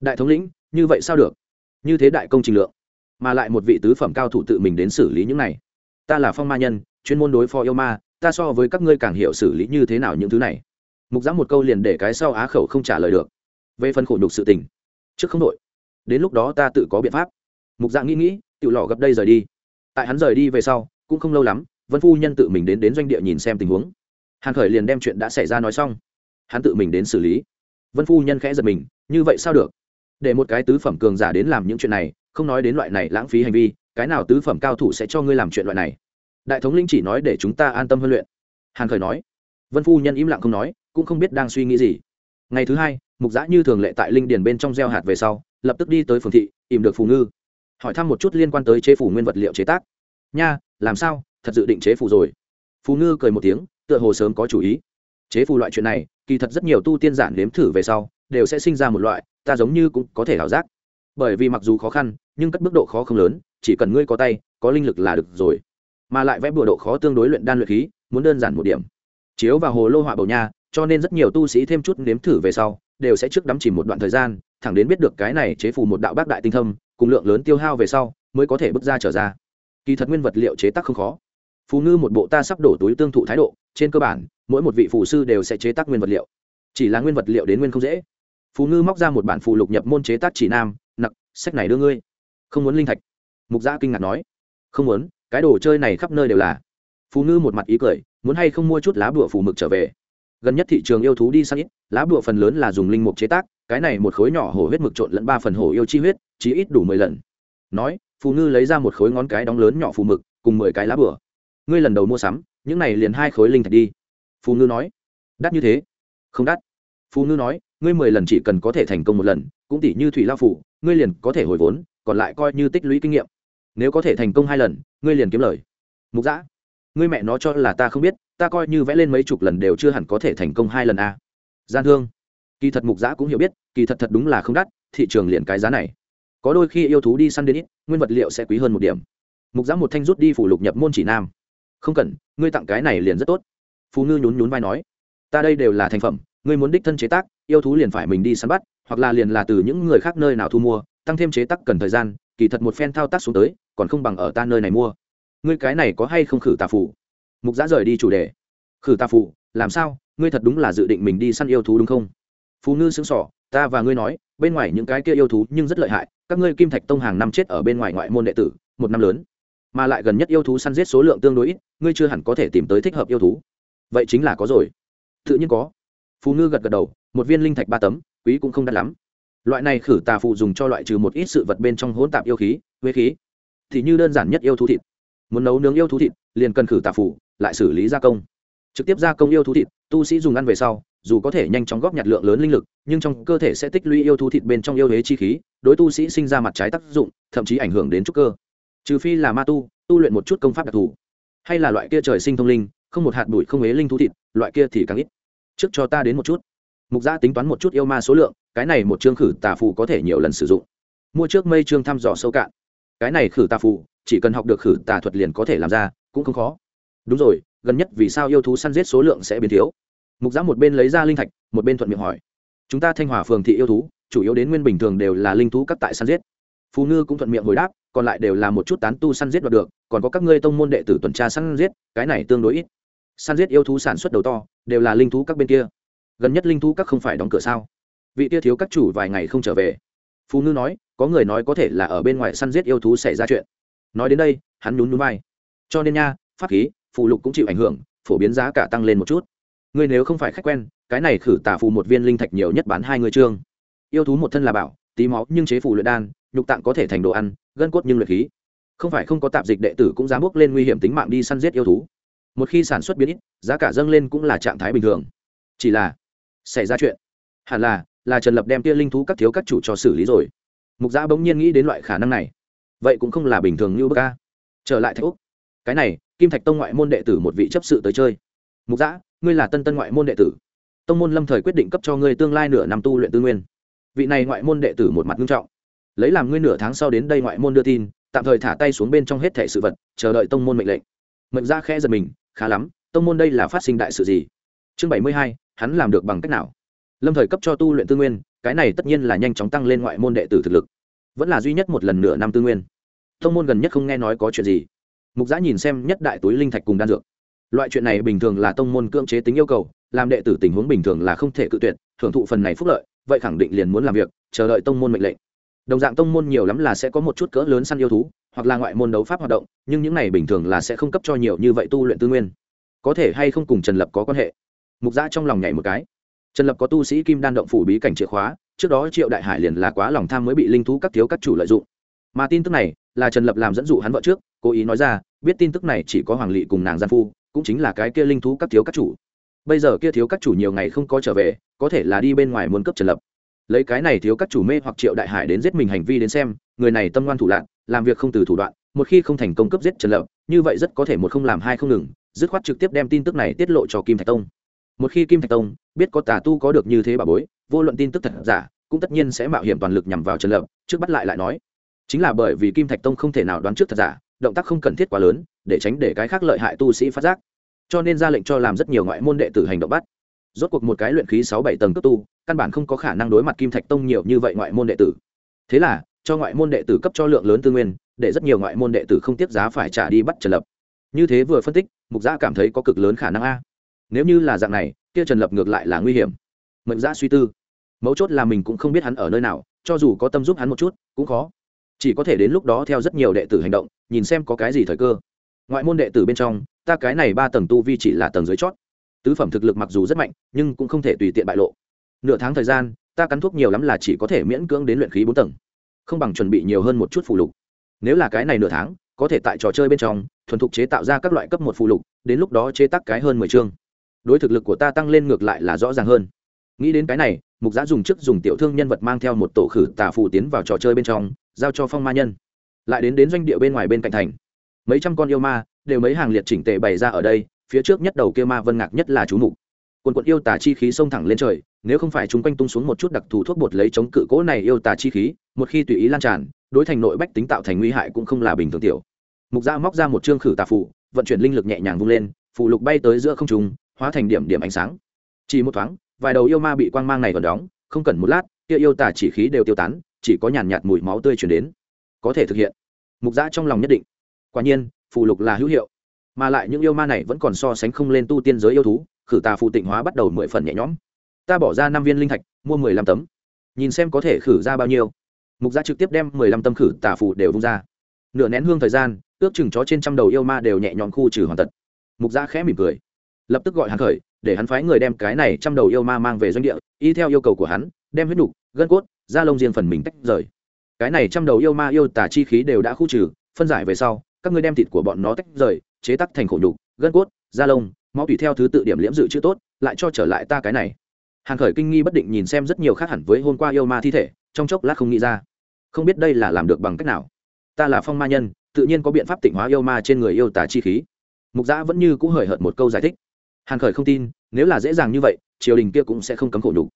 Đại thống lĩnh, như vậy sao được? Như thế đại công trình lượng, mà lại một vị tứ phẩm cao thủ tự mình đến xử lý những này. Ta là phong ma nhân, chuyên môn đối phó yêu ma ta so với các ngươi càng hiểu xử lý như thế nào những thứ này. Mục giã một câu liền để cái sau á khẩu không trả lời được. Về phần khổ nhục sự tình, trước không đội đến lúc đó ta tự có biện pháp. Mục giã nghĩ nghĩ tự lò gấp đây rời đi. Tại hắn rời đi về sau, cũng không lâu lắm, vân phu nhân tự mình đến đến doanh địa nhìn xem tình huống. Hàn khởi liền đem chuyện đã xảy ra nói xong. Hắn tự mình đến xử lý. Vân phu nhân khẽ giật mình, như vậy sao được? Để một cái tứ phẩm cường giả đến làm những chuyện này, không nói đến loại này lãng phí hành vi, cái nào tứ phẩm cao thủ sẽ cho ngươi làm chuyện loại này? Đại thống linh chỉ nói để chúng ta an tâm huấn luyện. Hàn khởi nói. Vân phu nhân im lặng không nói, cũng không biết đang suy nghĩ gì. Ngày thứ hai, mục giã như thường lệ tại linh điền bên trong gieo hạt về sau, lập tức đi tới phường thị ìm được phù ngư. Hỏi thăm một chút liên quan tới chế phủ nguyên vật liệu chế tác. Nha, làm sao? Thật dự định chế phủ rồi. Phù ngư cười một tiếng, tựa hồ sớm có chủ ý. Chế phù loại chuyện này, kỳ thật rất nhiều tu tiên giản nếm thử về sau, đều sẽ sinh ra một loại, ta giống như cũng có thể ảo giác. Bởi vì mặc dù khó khăn, nhưng cất mức độ khó không lớn, chỉ cần ngươi có tay, có linh lực là được rồi mà lại vẽ bùa độ khó tương đối luyện đan luyện khí, muốn đơn giản một điểm. Chiếu vào hồ lô họa bầu nha, cho nên rất nhiều tu sĩ thêm chút nếm thử về sau, đều sẽ trước đắm chìm một đoạn thời gian, thẳng đến biết được cái này chế phù một đạo bác đại tinh thâm, cùng lượng lớn tiêu hao về sau, mới có thể bước ra trở ra. Kỳ thật nguyên vật liệu chế tác không khó. Phù ngư một bộ ta sắp đổ túi tương thụ thái độ, trên cơ bản, mỗi một vị phù sư đều sẽ chế tác nguyên vật liệu. Chỉ là nguyên vật liệu đến nguyên không dễ. Phù ngư móc ra một bản phù lục nhập môn chế tác chỉ nam, nặc, sách này đưa ngươi. Không muốn linh thạch. Mục gia kinh ngạc nói. Không muốn cái đồ chơi này khắp nơi đều là. Phú ngư một mặt ý cười, muốn hay không mua chút lá bụa phủ mực trở về. Gần nhất thị trường yêu thú đi săn ít, lá bụa phần lớn là dùng linh mục chế tác, cái này một khối nhỏ hổ huyết mực trộn lẫn ba phần hổ yêu chi huyết chỉ ít đủ mười lần. Nói, phù ngư lấy ra một khối ngón cái đóng lớn nhỏ phù mực, cùng mười cái lá bửa ngươi lần đầu mua sắm, những này liền hai khối linh thạch đi. Phù ngư nói. Đắt như thế. Không đắt. Phù ngư nói, ngươi mười lần chỉ cần có thể thành công một lần, cũng tỷ như thủy lao phủ ngươi liền có thể hồi vốn, còn lại coi như tích lũy kinh nghiệm nếu có thể thành công hai lần, ngươi liền kiếm lời. Mục giã ngươi mẹ nó cho là ta không biết, ta coi như vẽ lên mấy chục lần đều chưa hẳn có thể thành công hai lần a. À. gian thương, kỳ thật mục giã cũng hiểu biết, kỳ thật thật đúng là không đắt, thị trường liền cái giá này. Có đôi khi yêu thú đi săn đến ít, nguyên vật liệu sẽ quý hơn một điểm. Mục giã một thanh rút đi phủ lục nhập môn chỉ nam. Không cần, ngươi tặng cái này liền rất tốt. Phú ngư nhún nhún vai nói, ta đây đều là thành phẩm, ngươi muốn đích thân chế tác, yêu thú liền phải mình đi săn bắt, hoặc là liền là từ những người khác nơi nào thu mua, tăng thêm chế tác cần thời gian kỳ thật một phen thao tác xuống tới, còn không bằng ở ta nơi này mua. Ngươi cái này có hay không khử tà phủ mục giã rời đi chủ đề. Khử tà phủ làm sao? Ngươi thật đúng là dự định mình đi săn yêu thú đúng không? Phú ngư xứng sỏ ta và ngươi nói, bên ngoài những cái kia yêu thú nhưng rất lợi hại, các ngươi kim thạch tông hàng năm chết ở bên ngoài ngoại môn đệ tử, một năm lớn. Mà lại gần nhất yêu thú săn giết số lượng tương đối ít, ngươi chưa hẳn có thể tìm tới thích hợp yêu thú. Vậy chính là có rồi. Tự nhiên có. Phú ngư gật gật đầu, một viên linh thạch ba tấm, quý cũng không đắt lắm loại này khử tà phụ dùng cho loại trừ một ít sự vật bên trong hỗn tạp yêu khí, huế khí, thì như đơn giản nhất yêu thú thịt. Muốn nấu nướng yêu thú thịt, liền cần khử tà phụ, lại xử lý gia công. Trực tiếp gia công yêu thú thịt, tu sĩ dùng ăn về sau, dù có thể nhanh chóng góp nhặt lượng lớn linh lực, nhưng trong cơ thể sẽ tích lũy yêu thú thịt bên trong yêu huế chi khí, đối tu sĩ sinh ra mặt trái tác dụng, thậm chí ảnh hưởng đến trúc cơ. Trừ phi là ma tu tu luyện một chút công pháp đặc thù. Hay là loại kia trời sinh thông linh, không một hạt bụi không huế linh thú thịt, loại kia thì càng ít. Trước cho ta đến một chút mục gia tính toán một chút yêu ma số lượng, cái này một chương khử tà phù có thể nhiều lần sử dụng. Mua trước mây chương thăm dò sâu cạn. Cái này khử tà phù, chỉ cần học được khử tà thuật liền có thể làm ra, cũng không khó. Đúng rồi, gần nhất vì sao yêu thú săn giết số lượng sẽ biến thiếu? Mục giã một bên lấy ra linh thạch, một bên thuận miệng hỏi. Chúng ta thanh hòa phường thị yêu thú, chủ yếu đến nguyên bình thường đều là linh thú các tại săn giết. Phù ngư cũng thuận miệng hồi đáp, còn lại đều là một chút tán tu săn giết đoạt được, còn có các ngươi tông môn đệ tử tuần tra săn giết, cái này tương đối ít. Săn giết yêu thú sản xuất đầu to, đều là linh thú các bên kia gần nhất linh thú các không phải đóng cửa sao? Vị tia thiếu các chủ vài ngày không trở về. Phú ngư nói, có người nói có thể là ở bên ngoài săn giết yêu thú xảy ra chuyện. Nói đến đây, hắn nhún nhún vai. Cho nên nha, pháp khí, phù lục cũng chịu ảnh hưởng, phổ biến giá cả tăng lên một chút. Ngươi nếu không phải khách quen, cái này khử tả phù một viên linh thạch nhiều nhất bán hai người trương. Yêu thú một thân là bảo, tí máu nhưng chế phù luyện đan, nhục tạng có thể thành đồ ăn, gân cốt nhưng luyện khí. Không phải không có tạp dịch đệ tử cũng dám bước lên nguy hiểm tính mạng đi săn giết yêu thú. Một khi sản xuất biến ít, giá cả dâng lên cũng là trạng thái bình thường. Chỉ là xảy ra chuyện. Hẳn là là trần lập đem tia linh thú các thiếu các chủ cho xử lý rồi. Mục giã bỗng nhiên nghĩ đến loại khả năng này. Vậy cũng không là bình thường như bức ca trở lại thạch úc cái này, kim thạch tông ngoại môn đệ tử một vị chấp sự tới chơi. Mục giã, ngươi là tân tân ngoại môn đệ tử. Tông môn lâm thời quyết định cấp cho ngươi tương lai nửa năm tu luyện tư nguyên. Vị này ngoại môn đệ tử một mặt nghiêm trọng. Lấy làm ngươi nửa tháng sau đến đây ngoại môn đưa tin, tạm thời thả tay xuống bên trong hết thẻ sự vật, chờ đợi tông môn mệnh lệnh. Mệnh ra khẽ giật mình, khá lắm, tông môn đây là phát sinh đại sự gì? Chương bảy mươi hai hắn làm được bằng cách nào? Lâm thời cấp cho tu luyện tư nguyên, cái này tất nhiên là nhanh chóng tăng lên ngoại môn đệ tử thực lực. Vẫn là duy nhất một lần nửa năm tư nguyên. Tông môn gần nhất không nghe nói có chuyện gì. Mục giã nhìn xem nhất đại túi linh thạch cùng đan dược. Loại chuyện này bình thường là tông môn cưỡng chế tính yêu cầu, làm đệ tử tình huống bình thường là không thể cự tuyệt thưởng thụ phần này phúc lợi, vậy khẳng định liền muốn làm việc, chờ đợi tông môn mệnh lệnh. Đồng dạng tông môn nhiều lắm là sẽ có một chút cỡ lớn săn yêu thú, hoặc là ngoại môn đấu pháp hoạt động, nhưng những này bình thường là sẽ không cấp cho nhiều như vậy tu luyện tư nguyên. Có thể hay không cùng trần lập có quan hệ? Mục giã trong lòng nhảy một cái. Trần lập có tu sĩ kim đan động phủ bí cảnh chìa khóa, trước đó triệu đại hải liền là quá lòng tham mới bị linh thú các thiếu các chủ lợi dụng. Mà tin tức này là trần lập làm dẫn dụ hắn vợ trước, cố ý nói ra, biết tin tức này chỉ có hoàng lị cùng nàng gian phu, cũng chính là cái kia linh thú các thiếu các chủ. Bây giờ kia thiếu các chủ nhiều ngày không có trở về, có thể là đi bên ngoài muốn cấp trần lập. Lấy cái này thiếu các chủ mê hoặc triệu đại hải đến giết mình hành vi đến xem, người này tâm ngoan thủ lạn, làm việc không từ thủ đoạn, một khi không thành công cấp giết trần lập, như vậy rất có thể một không làm hai không ngừng, dứt khoát trực tiếp đem tin tức này tiết lộ cho kim thạch tông một khi kim thạch tông biết có tà tu có được như thế bà bối, vô luận tin tức thật giả, cũng tất nhiên sẽ mạo hiểm toàn lực nhằm vào trần lập, trước bắt lại lại nói. Chính là bởi vì kim thạch tông không thể nào đoán trước thật giả, động tác không cần thiết quá lớn, để tránh để cái khác lợi hại tu sĩ phát giác. Cho nên ra lệnh cho làm rất nhiều ngoại môn đệ tử hành động bắt. Rốt cuộc một cái luyện khí sáu bảy tầng cấp tu, căn bản không có khả năng đối mặt kim thạch tông nhiều như vậy ngoại môn đệ tử. Thế là, cho ngoại môn đệ tử cấp cho lượng lớn tư nguyên, để rất nhiều ngoại môn đệ tử không tiếp giá phải trả đi bắt trần lập. Như thế vừa phân tích, mục gia cảm thấy có cực lớn khả năng a nếu như là dạng này, kia trần lập ngược lại là nguy hiểm. Mệnh Giá suy tư. Mấu chốt là mình cũng không biết hắn ở nơi nào, cho dù có tâm giúp hắn một chút, cũng khó. Chỉ có thể đến lúc đó theo rất nhiều đệ tử hành động, nhìn xem có cái gì thời cơ. Ngoại môn đệ tử bên trong, ta cái này ba tầng tu vi chỉ là tầng dưới chót. Tứ phẩm thực lực mặc dù rất mạnh, nhưng cũng không thể tùy tiện bại lộ. Nửa tháng thời gian, ta cắn thuốc nhiều lắm là chỉ có thể miễn cưỡng đến luyện khí bốn tầng. Không bằng chuẩn bị nhiều hơn một chút phụ lục. Nếu là cái này nửa tháng, có thể tại trò chơi bên trong, thuần thục chế tạo ra các loại cấp một phụ lục, đến lúc đó chế tác cái hơn mười chương đối thực lực của ta tăng lên ngược lại là rõ ràng hơn. Nghĩ đến cái này, mục giã dùng chức dùng tiểu thương nhân vật mang theo một tổ khử tà phù tiến vào trò chơi bên trong, giao cho phong ma nhân. Lại đến đến doanh địa bên ngoài bên cạnh thành. Mấy trăm con yêu ma, đều mấy hàng liệt chỉnh tề bày ra ở đây, phía trước nhất đầu kia ma vân ngạc nhất là chú mục. Quần quận yêu tà chi khí xông thẳng lên trời, nếu không phải chúng quanh tung xuống một chút đặc thù thuốc bột lấy chống cự cố này yêu tà chi khí, một khi tùy ý lan tràn, đối thành nội bách tính tạo thành nguy hại cũng không là bình thường tiểu. Mục gia móc ra một chương khử tà phụ vận chuyển linh lực nhẹ nhàng vung lên phụ lục bay tới giữa không trung hóa thành điểm điểm ánh sáng. Chỉ một thoáng, vài đầu yêu ma bị quang mang này còn đóng, không cần một lát, kia yêu tà chỉ khí đều tiêu tán, chỉ có nhàn nhạt mùi máu tươi chuyển đến. Có thể thực hiện. Mục giã trong lòng nhất định. Quả nhiên, phù lục là hữu hiệu. Mà lại những yêu ma này vẫn còn so sánh không lên tu tiên giới yêu thú, khử tà phù tịnh hóa bắt đầu mười phần nhẹ nhõm. Ta bỏ ra năm viên linh thạch, mua mười lăm tấm. Nhìn xem có thể khử ra bao nhiêu. Mục giã trực tiếp đem mười lăm tấm khử tà phù đều vung ra. Nửa nén hương thời gian, ước chừng chó trên trăm đầu yêu ma đều nhẹ nhõm khu trừ hoàn tật mục giã khẽ mỉm cười lập tức gọi hắn khởi, để hắn phái người đem cái này trăm đầu yêu ma mang về doanh địa, y theo yêu cầu của hắn, đem huyết nục, gân cốt, da lông riêng phần mình tách rời. Cái này trăm đầu yêu ma yêu tả chi khí đều đã khu trừ, phân giải về sau, các ngươi đem thịt của bọn nó tách rời, chế tắc thành khổ nhục, gân cốt, da lông, máu tùy theo thứ tự điểm liễm dự chữ tốt, lại cho trở lại ta cái này. Hàng khởi kinh nghi bất định nhìn xem rất nhiều khác hẳn với hôm qua yêu ma thi thể, trong chốc lát không nghĩ ra. Không biết đây là làm được bằng cách nào. Ta là phong ma nhân, tự nhiên có biện pháp tịnh hóa yêu ma trên người yêu tà chi khí. Mục giã vẫn như cũ hời hợt một câu giải thích hàng khởi không tin, nếu là dễ dàng như vậy, triều đình kia cũng sẽ không cấm khổ nhục.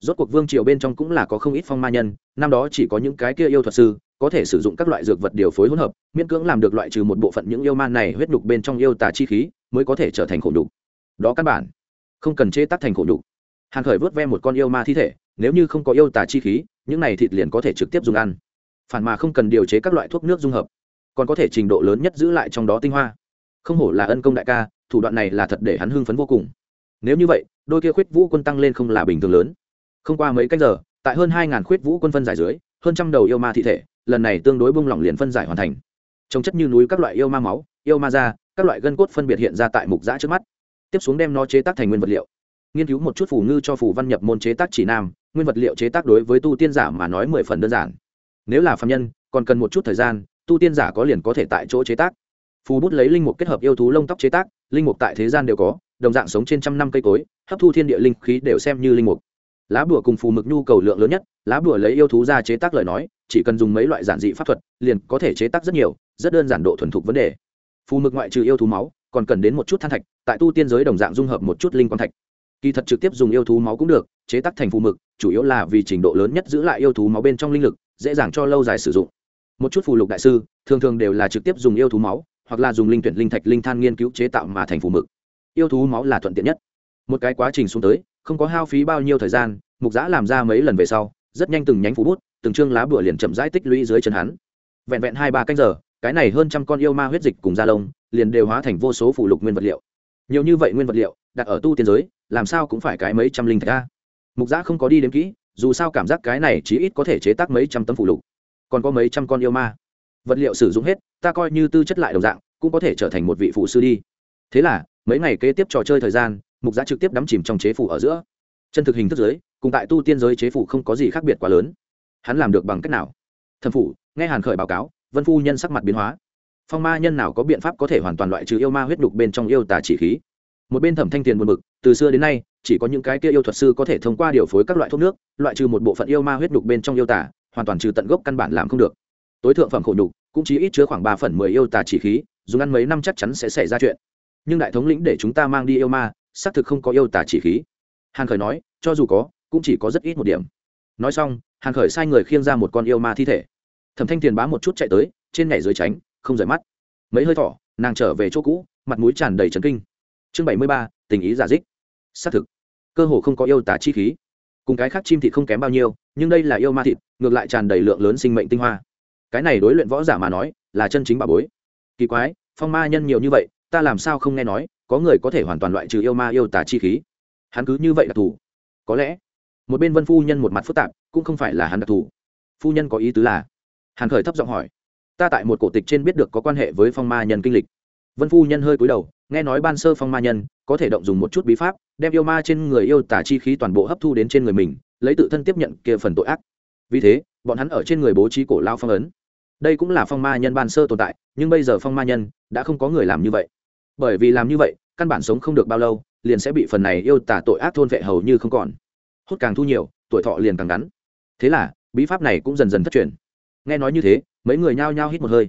Rốt cuộc vương triều bên trong cũng là có không ít phong ma nhân, năm đó chỉ có những cái kia yêu thuật sư, có thể sử dụng các loại dược vật điều phối hỗn hợp, miễn cưỡng làm được loại trừ một bộ phận những yêu man này huyết nhục bên trong yêu tà chi khí, mới có thể trở thành khổ nhục. Đó căn bản không cần chế tác thành khổ nhục. Hàn khởi vớt ve một con yêu ma thi thể, nếu như không có yêu tà chi khí, những này thịt liền có thể trực tiếp dùng ăn. Phản mà không cần điều chế các loại thuốc nước dung hợp, còn có thể trình độ lớn nhất giữ lại trong đó tinh hoa. Không hổ là ân công đại ca thủ đoạn này là thật để hắn hưng phấn vô cùng. Nếu như vậy, đôi kia khuyết vũ quân tăng lên không là bình thường lớn. Không qua mấy cách giờ, tại hơn hai ngàn khuyết vũ quân phân giải dưới, hơn trăm đầu yêu ma thi thể, lần này tương đối bung lỏng liền phân giải hoàn thành. Trồng chất như núi các loại yêu ma máu, yêu ma da, các loại gân cốt phân biệt hiện ra tại mục giã trước mắt. Tiếp xuống đem nó chế tác thành nguyên vật liệu. Nghiên cứu một chút phù ngư cho phù văn nhập môn chế tác chỉ nam, nguyên vật liệu chế tác đối với tu tiên giả mà nói mười phần đơn giản. Nếu là phạm nhân, còn cần một chút thời gian, tu tiên giả có liền có thể tại chỗ chế tác phù bút lấy linh mục kết hợp yêu thú lông tóc chế tác, linh mục tại thế gian đều có, đồng dạng sống trên trăm năm cây cối, hấp thu thiên địa linh khí đều xem như linh mục. Lá bùa cùng phù mực nhu cầu lượng lớn nhất, lá bùa lấy yêu thú ra chế tác lời nói, chỉ cần dùng mấy loại giản dị pháp thuật, liền có thể chế tác rất nhiều, rất đơn giản độ thuần thục vấn đề. Phù mực ngoại trừ yêu thú máu, còn cần đến một chút than thạch, tại tu tiên giới đồng dạng dung hợp một chút linh quan thạch. Kỳ thật trực tiếp dùng yêu thú máu cũng được, chế tác thành phù mực, chủ yếu là vì trình độ lớn nhất giữ lại yêu thú máu bên trong linh lực, dễ dàng cho lâu dài sử dụng. Một chút phù lục đại sư, thường thường đều là trực tiếp dùng yêu thú máu hoặc là dùng linh tuyển linh thạch linh than nghiên cứu chế tạo mà thành phù mực. Yêu thú máu là thuận tiện nhất. Một cái quá trình xuống tới, không có hao phí bao nhiêu thời gian, mục giã làm ra mấy lần về sau, rất nhanh từng nhánh phú bút, từng chương lá bửa liền chậm rãi tích lũy dưới chân hắn. Vẹn vẹn hai ba canh giờ, cái này hơn trăm con yêu ma huyết dịch cùng da lông, liền đều hóa thành vô số phù lục nguyên vật liệu. Nhiều như vậy nguyên vật liệu, đặt ở tu tiên giới, làm sao cũng phải cái mấy trăm linh thạch a. Mục giã không có đi đến kỹ, dù sao cảm giác cái này chí ít có thể chế tác mấy trăm tấm phù lục. Còn có mấy trăm con yêu ma vật liệu sử dụng hết, ta coi như tư chất lại đồng dạng, cũng có thể trở thành một vị phụ sư đi. Thế là, mấy ngày kế tiếp trò chơi thời gian, mục giã trực tiếp đắm chìm trong chế phủ ở giữa. Chân thực hình thức giới, cùng tại tu tiên giới chế phủ không có gì khác biệt quá lớn. Hắn làm được bằng cách nào? Thần phủ, nghe hàn khởi báo cáo, vân phu nhân sắc mặt biến hóa. Phong ma nhân nào có biện pháp có thể hoàn toàn loại trừ yêu ma huyết đục bên trong yêu tà chỉ khí? Một bên thẩm thanh tiền buồn bực, từ xưa đến nay, chỉ có những cái kia yêu thuật sư có thể thông qua điều phối các loại thuốc nước, loại trừ một bộ phận yêu ma huyết đục bên trong yêu tà, hoàn toàn trừ tận gốc căn bản làm không được. Tối thượng phẩm khổ nhục cũng chỉ ít chứa khoảng ba phần mười yêu tà chỉ khí, dùng ăn mấy năm chắc chắn sẽ xảy ra chuyện. Nhưng đại thống lĩnh để chúng ta mang đi yêu ma, xác thực không có yêu tà chỉ khí. Hàn khởi nói, cho dù có, cũng chỉ có rất ít một điểm. Nói xong, hàn khởi sai người khiêng ra một con yêu ma thi thể. Thẩm thanh tiền bá một chút chạy tới, trên nhảy dưới tránh, không rời mắt. Mấy hơi thỏ nàng trở về chỗ cũ, mặt mũi tràn đầy trấn kinh. Chương bảy mươi ba, tình ý giả dích. Xác thực, cơ hồ không có yêu tả chi khí. Cùng cái khác chim thịt không kém bao nhiêu, nhưng đây là yêu ma thịt, ngược lại tràn đầy lượng lớn sinh mệnh tinh hoa cái này đối luyện võ giả mà nói, là chân chính bà bối. Kỳ quái, phong ma nhân nhiều như vậy, ta làm sao không nghe nói, có người có thể hoàn toàn loại trừ yêu ma yêu tả chi khí. Hắn cứ như vậy đặc thù có lẽ, một bên vân phu nhân một mặt phức tạp, cũng không phải là hắn đặc thù. Phu nhân có ý tứ là, hàn khởi thấp giọng hỏi, ta tại một cổ tịch trên biết được có quan hệ với phong ma nhân kinh lịch. Vân phu nhân hơi cúi đầu, nghe nói ban sơ phong ma nhân, có thể động dùng một chút bí pháp, đem yêu ma trên người yêu tả chi khí toàn bộ hấp thu đến trên người mình, lấy tự thân tiếp nhận kia phần tội ác. Vì thế bọn hắn ở trên người bố trí cổ lao phong ấn. Đây cũng là phong ma nhân ban sơ tồn tại, nhưng bây giờ phong ma nhân đã không có người làm như vậy. Bởi vì làm như vậy, căn bản sống không được bao lâu, liền sẽ bị phần này yêu tả tội ác thôn vệ hầu như không còn. Hốt càng thu nhiều, tuổi thọ liền càng ngắn. Thế là, bí pháp này cũng dần dần thất truyền. Nghe nói như thế, mấy người nhao nhao hít một hơi.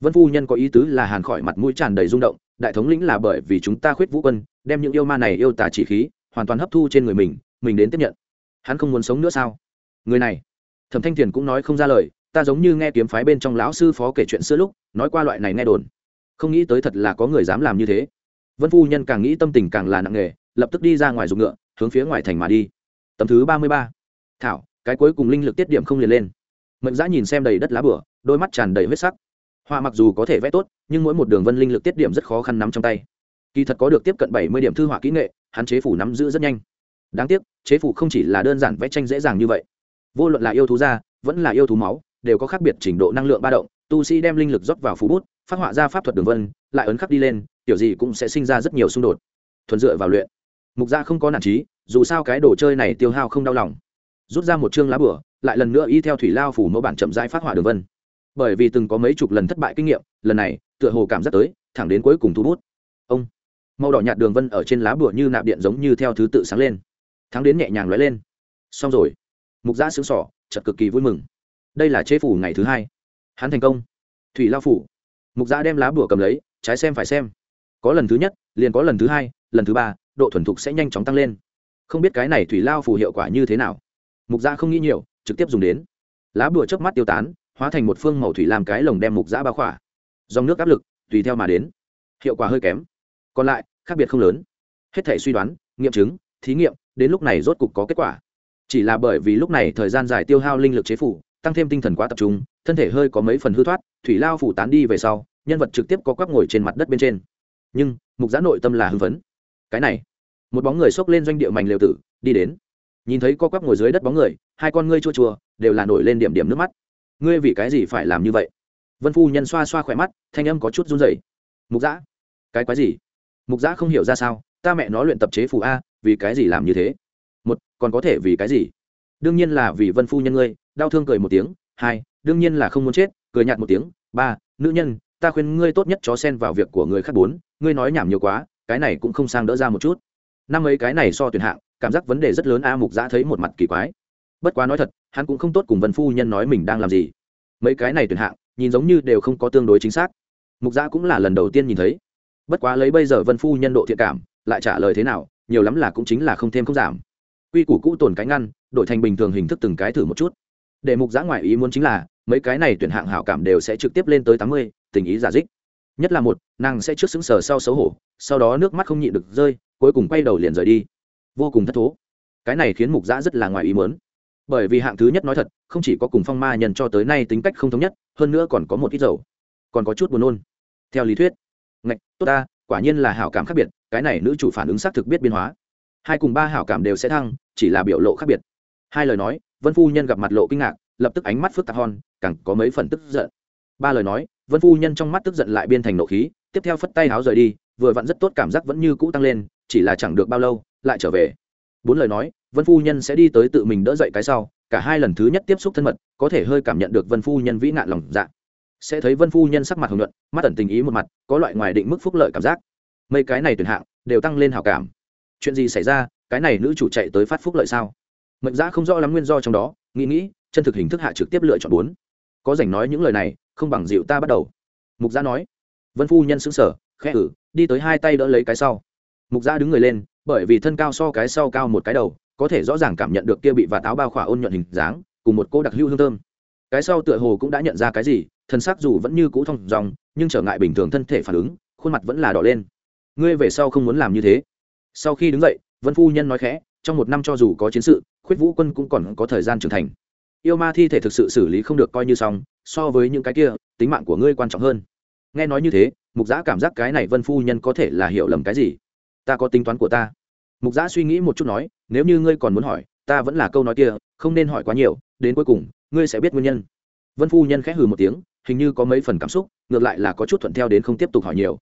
Vân phu nhân có ý tứ là hàn khỏi mặt mũi tràn đầy rung động, đại thống lĩnh là bởi vì chúng ta khuyết vũ quân, đem những yêu ma này yêu tả chỉ khí, hoàn toàn hấp thu trên người mình mình đến tiếp nhận. Hắn không muốn sống nữa sao? Người này thẩm thanh thiền cũng nói không ra lời, ta giống như nghe kiếm phái bên trong lão sư phó kể chuyện xưa lúc, nói qua loại này nghe đồn. Không nghĩ tới thật là có người dám làm như thế. Vân phu nhân càng nghĩ tâm tình càng là nặng nề, lập tức đi ra ngoài dùng ngựa, hướng phía ngoài thành mà đi. Tầm thứ ba mươi ba. Thảo, cái cuối cùng linh lực tiết điểm không liền lên. Mệnh giã nhìn xem đầy đất lá bửa, đôi mắt tràn đầy huyết sắc. Họa mặc dù có thể vẽ tốt, nhưng mỗi một đường vân linh lực tiết điểm rất khó khăn nắm trong tay. Kỳ thật có được tiếp cận bảy mươi điểm thư họa kỹ nghệ, hắn chế phủ nắm giữ rất nhanh. Đáng tiếc, chế phủ không chỉ là đơn giản vẽ tranh dễ dàng như vậy vô luận là yêu thú da, vẫn là yêu thú máu, đều có khác biệt trình độ năng lượng ba động, tu sĩ đem linh lực rót vào phú bút, phát họa ra pháp thuật đường vân, lại ấn khắc đi lên kiểu gì cũng sẽ sinh ra rất nhiều xung đột. Thuần dựa vào luyện. Mục gia không có nản trí, dù sao cái đồ chơi này tiêu hao không đau lòng. Rút ra một chương lá bửa, lại lần nữa y theo thủy lao phủ mẫu bản chậm rãi phát họa đường vân. Bởi vì từng có mấy chục lần thất bại kinh nghiệm, lần này, tựa hồ cảm giác tới, thẳng đến cuối cùng thu bút. Ông. Màu đỏ nhạt đường vân ở trên lá bửa như nạp điện giống như theo thứ tự sáng lên. Thắng đến nhẹ nhàng lóe lên. Xong rồi mục giã xứng sỏ chật cực kỳ vui mừng. Đây là chế phủ ngày thứ hai. Hắn thành công. Thủy lao phủ. Mục giã đem lá bửa cầm lấy, trái xem phải xem. Có lần thứ nhất, liền có lần thứ hai, lần thứ ba, độ thuần thục sẽ nhanh chóng tăng lên. Không biết cái này thủy lao phủ hiệu quả như thế nào. Mục giã không nghĩ nhiều, trực tiếp dùng đến. Lá bùa chớp mắt tiêu tán, hóa thành một phương màu thủy làm cái lồng đem mục giã bao khỏa. Dòng nước áp lực, tùy theo mà đến. Hiệu quả hơi kém. Còn lại, khác biệt không lớn. Hết thể suy đoán, nghiệm chứng, thí nghiệm, đến lúc này rốt cục có kết quả chỉ là bởi vì lúc này thời gian dài tiêu hao linh lực chế phủ, tăng thêm tinh thần quá tập trung, thân thể hơi có mấy phần hư thoát, thủy lao phủ tán đi về sau, nhân vật trực tiếp có quắc ngồi trên mặt đất bên trên. Nhưng, mục giã nội tâm là hưng phấn. Cái này, một bóng người xốc lên doanh địa mảnh liều tử, đi đến. Nhìn thấy co quắp ngồi dưới đất bóng người, hai con ngươi chua chua, đều là nổi lên điểm điểm nước mắt. Ngươi vì cái gì phải làm như vậy? Vân phu nhân xoa xoa khỏe mắt, thanh âm có chút run rẩy. Mục giã, cái quái gì? Mục giã không hiểu ra sao, ta mẹ nó luyện tập chế phù a, vì cái gì làm như thế? Còn có thể vì cái gì? Đương nhiên là vì vân phu nhân ngươi, đau thương cười một tiếng, hai, đương nhiên là không muốn chết, cười nhạt một tiếng, ba, nữ nhân, ta khuyên ngươi tốt nhất chó sen vào việc của người khác bốn, ngươi nói nhảm nhiều quá, cái này cũng không sang đỡ ra một chút. Năm ấy cái này so tuyển hạng, cảm giác vấn đề rất lớn, a mục giã thấy một mặt kỳ quái. Bất quá nói thật, hắn cũng không tốt cùng vân phu nhân nói mình đang làm gì. Mấy cái này tuyển hạng, nhìn giống như đều không có tương đối chính xác. Mục giã cũng là lần đầu tiên nhìn thấy. Bất quá lấy bây giờ vân phu nhân độ thiện cảm, lại trả lời thế nào, nhiều lắm là cũng chính là không thêm không giảm quy củ cũ tồn cái ngăn, đổi thành bình thường hình thức từng cái thử một chút. Để mục giã ngoại ý muốn chính là, mấy cái này tuyển hạng hảo cảm đều sẽ trực tiếp lên tới tám mươi, tình ý giả dích. Nhất là một, nàng sẽ trước xứng sờ sau xấu hổ, sau đó nước mắt không nhịn được rơi, cuối cùng quay đầu liền rời đi. Vô cùng thất thố. Cái này khiến mục giã rất là ngoài ý mớn bởi vì hạng thứ nhất nói thật, không chỉ có cùng phong ma nhân cho tới nay tính cách không thống nhất, hơn nữa còn có một ít dầu. Còn có chút buồn nôn. Theo lý thuyết, ngạch, tốt ta, quả nhiên là hảo cảm khác biệt, cái này nữ chủ phản ứng xác thực biết biên hóa hai cùng ba hảo cảm đều sẽ thăng chỉ là biểu lộ khác biệt. Hai lời nói vân phu nhân gặp mặt lộ kinh ngạc lập tức ánh mắt phức tạp hòn, càng có mấy phần tức giận. Ba lời nói vân phu nhân trong mắt tức giận lại biên thành nộ khí tiếp theo phất tay háo rời đi vừa vặn rất tốt cảm giác vẫn như cũ tăng lên chỉ là chẳng được bao lâu lại trở về. Bốn lời nói vân phu nhân sẽ đi tới tự mình đỡ dậy cái sau cả hai lần thứ nhất tiếp xúc thân mật có thể hơi cảm nhận được vân phu nhân vĩ nạn lòng dạ. Sẽ thấy vân phu nhân sắc mặt hồng nhuận mắt tẩn tình ý một mặt có loại ngoài định mức phúc lợi cảm giác. Mấy cái này tuyển hạng đều tăng lên hảo cảm chuyện gì xảy ra, cái này nữ chủ chạy tới phát phúc lợi sao? Mệnh giá không rõ lắm nguyên do trong đó, nghĩ nghĩ, chân thực hình thức hạ trực tiếp lựa chọn bốn. Có rảnh nói những lời này, không bằng dịu ta bắt đầu. Mục gia nói. Vân phu nhân xứng sở khẽ ử đi tới hai tay đỡ lấy cái sau. Mục gia đứng người lên, bởi vì thân cao so cái sau cao một cái đầu, có thể rõ ràng cảm nhận được kia bị và táo bao khỏa ôn nhuận hình dáng, cùng một cô đặc hữu hương thơm. Cái sau tựa hồ cũng đã nhận ra cái gì, thân xác dù vẫn như cũ thông dòng, nhưng trở ngại bình thường thân thể phản ứng, khuôn mặt vẫn là đỏ lên. Ngươi về sau không muốn làm như thế sau khi đứng dậy, vân phu nhân nói khẽ, trong một năm cho dù có chiến sự, khuyết vũ quân cũng còn có thời gian trưởng thành. Yêu ma thi thể thực sự xử lý không được coi như xong, so với những cái kia, tính mạng của ngươi quan trọng hơn. Nghe nói như thế, mục giã cảm giác cái này vân phu nhân có thể là hiểu lầm cái gì? Ta có tính toán của ta. Mục giã suy nghĩ một chút nói, nếu như ngươi còn muốn hỏi, ta vẫn là câu nói kia, không nên hỏi quá nhiều, đến cuối cùng, ngươi sẽ biết nguyên nhân. Vân phu nhân khẽ hừ một tiếng, hình như có mấy phần cảm xúc, ngược lại là có chút thuận theo đến không tiếp tục hỏi nhiều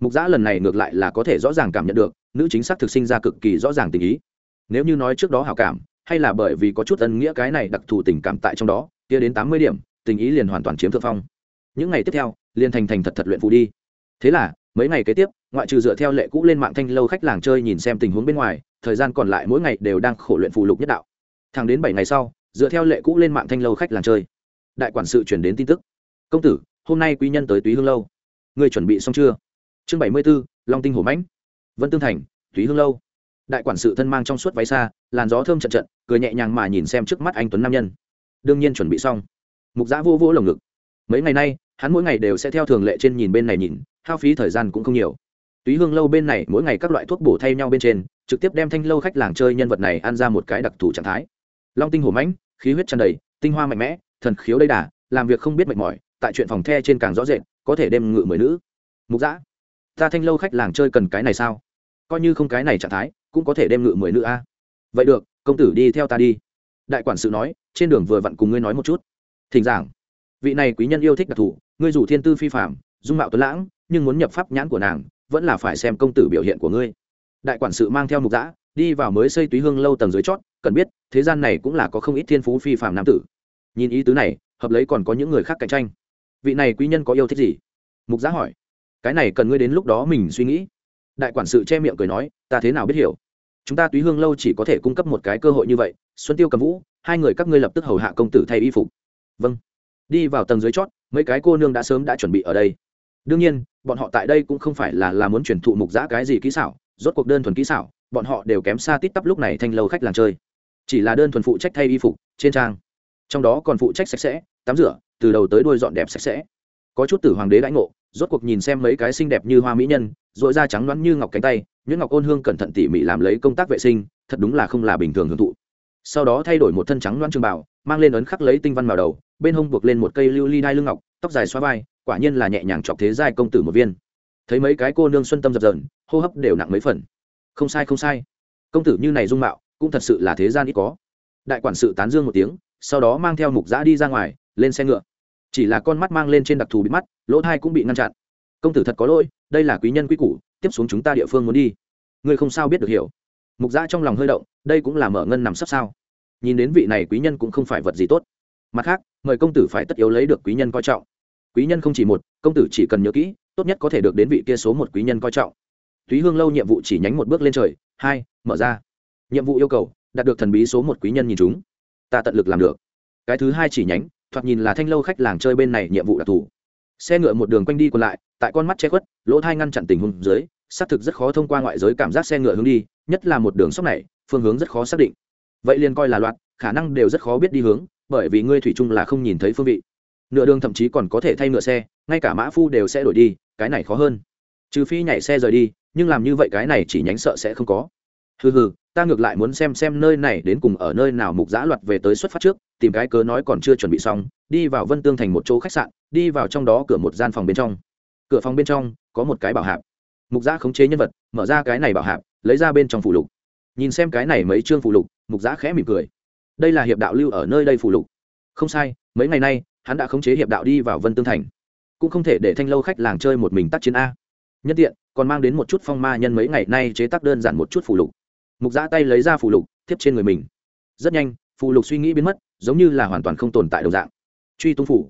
mục giã lần này ngược lại là có thể rõ ràng cảm nhận được, nữ chính xác thực sinh ra cực kỳ rõ ràng tình ý. Nếu như nói trước đó hảo cảm, hay là bởi vì có chút ân nghĩa cái này đặc thù tình cảm tại trong đó, kia đến tám mươi điểm, tình ý liền hoàn toàn chiếm thượng phong. Những ngày tiếp theo, liền thành thành thật thật luyện phù đi. Thế là, mấy ngày kế tiếp, ngoại trừ dựa theo lệ cũ lên mạng thanh lâu khách làng chơi nhìn xem tình huống bên ngoài, thời gian còn lại mỗi ngày đều đang khổ luyện phù lục nhất đạo. Thẳng đến bảy ngày sau, dựa theo lệ cũ lên mạng thanh lâu khách làng chơi, đại quản sự chuyển đến tin tức. Công tử, hôm nay quý nhân tới túy hương lâu. Người chuẩn bị xong chưa? Chương bảy mươi b ố long tinh hổ mãnh. Vân tương thành túy hương lâu. Đại quản sự thân mang trong suốt váy xa làn gió thơm trận trận, cười nhẹ nhàng mà nhìn xem trước mắt anh tuấn nam nhân. Đương nhiên chuẩn bị xong. Mục giã vô vô lồng ngực. Mấy ngày nay, hắn mỗi ngày đều sẽ theo thường lệ trên nhìn bên này nhìn, hao phí thời gian cũng không nhiều. Túy hương lâu bên này mỗi ngày các loại thuốc bổ thay nhau bên trên, trực tiếp đem thanh lâu khách làng chơi nhân vật này ăn ra một cái đặc thù trạng thái. Long tinh hổ mãnh, khí huyết tràn đầy, tinh hoa mạnh mẽ, thần khiếu đầy đà, làm việc không biết mệt mỏi, tại chuyện phòng the trên càng rõ rệt, có thể đem ngự mười nữ. Mục giã ta thanh lâu khách làng chơi cần cái này sao? Coi như không cái này trạng thái, cũng có thể đem ngự mười nữ a. Vậy được, công tử đi theo ta đi. Đại quản sự nói, trên đường vừa vặn cùng ngươi nói một chút. Thỉnh giảng. Vị này quý nhân yêu thích đặc thù, ngươi dù thiên tư phi phạm dung mạo tuấn lãng, nhưng muốn nhập pháp nhãn của nàng, vẫn là phải xem công tử biểu hiện của ngươi. Đại quản sự mang theo mục giã đi vào mới xây túy hương lâu tầng dưới chót, cần biết, thế gian này cũng là có không ít thiên phú phi phạm nam tử. Nhìn ý tứ này, hợp lấy còn có những người khác cạnh tranh. Vị này quý nhân có yêu thích gì? Mục giã hỏi cái này cần ngươi đến lúc đó mình suy nghĩ. Đại quản sự che miệng cười nói, ta thế nào biết hiểu? Chúng ta túy hương lâu chỉ có thể cung cấp một cái cơ hội như vậy, xuân tiêu cầm vũ, hai người các ngươi lập tức hầu hạ công tử thay y phục. Vâng. Đi vào tầng dưới chót, mấy cái cô nương đã sớm đã chuẩn bị ở đây. Đương nhiên, bọn họ tại đây cũng không phải là là muốn truyền thụ mục giã cái gì kỹ xảo, rốt cuộc đơn thuần kỹ xảo, bọn họ đều kém xa tít tắp lúc này thanh lâu khách làng chơi. Chỉ là đơn thuần phụ trách thay y phục, trên trang. Trong đó còn phụ trách sạch sẽ, tắm rửa, từ đầu tới đuôi dọn đẹp sạch sẽ. Có chút tử hoàng đế đãi ngộ rốt cuộc nhìn xem mấy cái xinh đẹp như hoa mỹ nhân dội da trắng loãng như ngọc cánh tay, nhuyễn ngọc ôn hương cẩn thận tỉ mỉ làm lấy công tác vệ sinh, thật đúng là không là bình thường hưởng thụ. Sau đó thay đổi một thân trắng loãng trường bảo mang lên ấn khắc lấy tinh văn vào đầu, bên hông buộc lên một cây lưu ly đai lưng ngọc, tóc dài xoa vai, quả nhiên là nhẹ nhàng chọc thế giai công tử một viên. Thấy mấy cái cô nương xuân tâm dập dờn, hô hấp đều nặng mấy phần. Không sai không sai. Công tử như này dung mạo, cũng thật sự là thế gian ít có. Đại quản sự tán dương một tiếng, sau đó mang theo mục giã đi ra ngoài, lên xe ngựa chỉ là con mắt mang lên trên đặc thù bị mắt, lỗ thai cũng bị ngăn chặn. Công tử thật có lỗi, đây là quý nhân quý củ, tiếp xuống chúng ta địa phương muốn đi. Ngươi không sao biết được hiểu. Mục giã trong lòng hơi động, đây cũng là mở ngân nằm sắp sao. Nhìn đến vị này quý nhân cũng không phải vật gì tốt. Mặt khác, mời công tử phải tất yếu lấy được quý nhân coi trọng. Quý nhân không chỉ một, công tử chỉ cần nhớ kỹ, tốt nhất có thể được đến vị kia số một quý nhân coi trọng. Túy hương lâu nhiệm vụ chỉ nhánh một bước lên trời, hai, mở ra. Nhiệm vụ yêu cầu, đạt được thần bí số một quý nhân nhìn chúng. Ta tận lực làm được. Cái thứ hai chỉ nhánh thoạt nhìn là thanh lâu khách làng chơi bên này nhiệm vụ đặc thù. Xe ngựa một đường quanh đi còn lại, tại con mắt che khuất, lỗ thai ngăn chặn tình huống dưới, xác thực rất khó thông qua ngoại giới cảm giác xe ngựa hướng đi, nhất là một đường sóc này, phương hướng rất khó xác định. Vậy liền coi là loạt khả năng đều rất khó biết đi hướng, bởi vì ngươi thủy chung là không nhìn thấy phương vị. Nửa đường thậm chí còn có thể thay ngựa xe, ngay cả mã phu đều sẽ đổi đi, cái này khó hơn. Trừ phi nhảy xe rời đi, nhưng làm như vậy cái này chỉ nhánh sợ sẽ không có. Hừ hừ, ta ngược lại muốn xem xem nơi này đến cùng ở nơi nào mục giã loạt về tới xuất phát trước tìm cái cớ nói còn chưa chuẩn bị xong, đi vào vân tương thành một chỗ khách sạn, đi vào trong đó cửa một gian phòng bên trong. Cửa phòng bên trong có một cái bảo hạp. Mục giã khống chế nhân vật, mở ra cái này bảo hạp, lấy ra bên trong phụ lục. Nhìn xem cái này mấy chương phụ lục, mục giã khẽ mỉm cười. Đây là hiệp đạo lưu ở nơi đây phụ lục. Không sai, mấy ngày nay, hắn đã khống chế hiệp đạo đi vào vân tương thành. Cũng không thể để thanh lâu khách làng chơi một mình tác chiến a. Nhân tiện, còn mang đến một chút phong ma nhân mấy ngày nay chế tác đơn giản một chút phụ lục. Mục giã tay lấy ra phụ lục, tiếp trên người mình. Rất nhanh, phù lục suy nghĩ biến mất giống như là hoàn toàn không tồn tại đồng dạng. Truy tung phủ.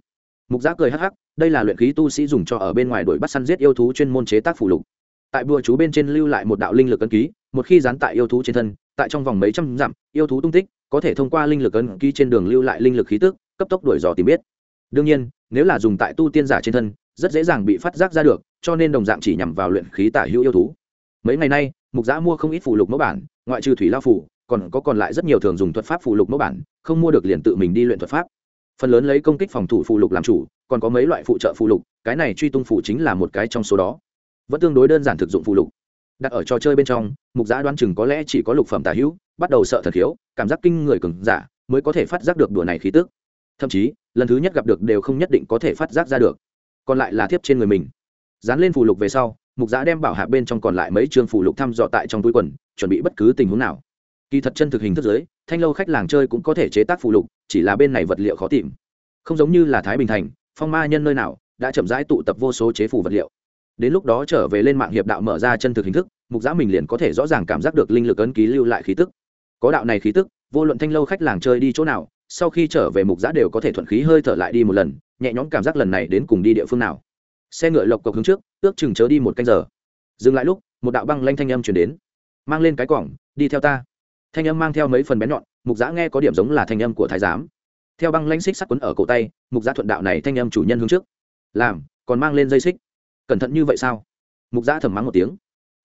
Mục giã cười hắc hắc, đây là luyện khí tu sĩ dùng cho ở bên ngoài đuổi bắt săn giết yêu thú chuyên môn chế tác phù lục. Tại bùa chú bên trên lưu lại một đạo linh lực ấn ký, một khi dán tại yêu thú trên thân, tại trong vòng mấy trăm dặm, yêu thú tung tích, có thể thông qua linh lực ấn ký trên đường lưu lại linh lực khí tức, cấp tốc đuổi dò tìm biết. Đương nhiên, nếu là dùng tại tu tiên giả trên thân, rất dễ dàng bị phát giác ra được, cho nên đồng dạng chỉ nhằm vào luyện khí tả hữu yêu thú. Mấy ngày nay, mục giã mua không ít phù lục mẫu bản, ngoại trừ thủy lao phủ còn có còn lại rất nhiều thường dùng thuật pháp phụ lục mẫu bản, không mua được liền tự mình đi luyện thuật pháp. Phần lớn lấy công kích phòng thủ phụ lục làm chủ, còn có mấy loại phụ trợ phụ lục, cái này truy tung phụ chính là một cái trong số đó. Vẫn tương đối đơn giản thực dụng phụ lục. Đặt ở trò chơi bên trong, mục giã đoán chừng có lẽ chỉ có lục phẩm tả hữu, bắt đầu sợ thật hiếu, cảm giác kinh người cứng giả mới có thể phát giác được đùa này khí tức. Thậm chí, lần thứ nhất gặp được đều không nhất định có thể phát giác ra được. Còn lại là thiếp trên người mình. Dán lên phù lục về sau, mục giã đem bảo hạ bên trong còn lại mấy chương phù lục thăm dò tại trong túi quần, chuẩn bị bất cứ tình huống nào kỳ thật chân thực hình thức giới thanh lâu khách làng chơi cũng có thể chế tác phù lục, chỉ là bên này vật liệu khó tìm. Không giống như là thái bình thành, phong ma nhân nơi nào đã chậm rãi tụ tập vô số chế phù vật liệu. Đến lúc đó trở về lên mạng hiệp đạo mở ra chân thực hình thức, mục giã mình liền có thể rõ ràng cảm giác được linh lực ấn ký lưu lại khí tức. Có đạo này khí tức, vô luận thanh lâu khách làng chơi đi chỗ nào, sau khi trở về mục giã đều có thể thuận khí hơi thở lại đi một lần, nhẹ nhõm cảm giác lần này đến cùng đi địa phương nào. Xe ngựa lộc cộc hướng trước, ước chừng chớ đi một canh giờ. Dừng lại lúc, một đạo băng lanh thanh âm chuyển đến. Mang lên cái quỏng đi theo ta thanh âm mang theo mấy phần bén nhọn, mục giã nghe có điểm giống là thanh âm của thái giám. Theo băng lanh xích sắt quấn ở cổ tay, mục giã thuận đạo này thanh âm chủ nhân hướng trước. Làm, còn mang lên dây xích. Cẩn thận như vậy sao? Mục giã thầm mắng một tiếng.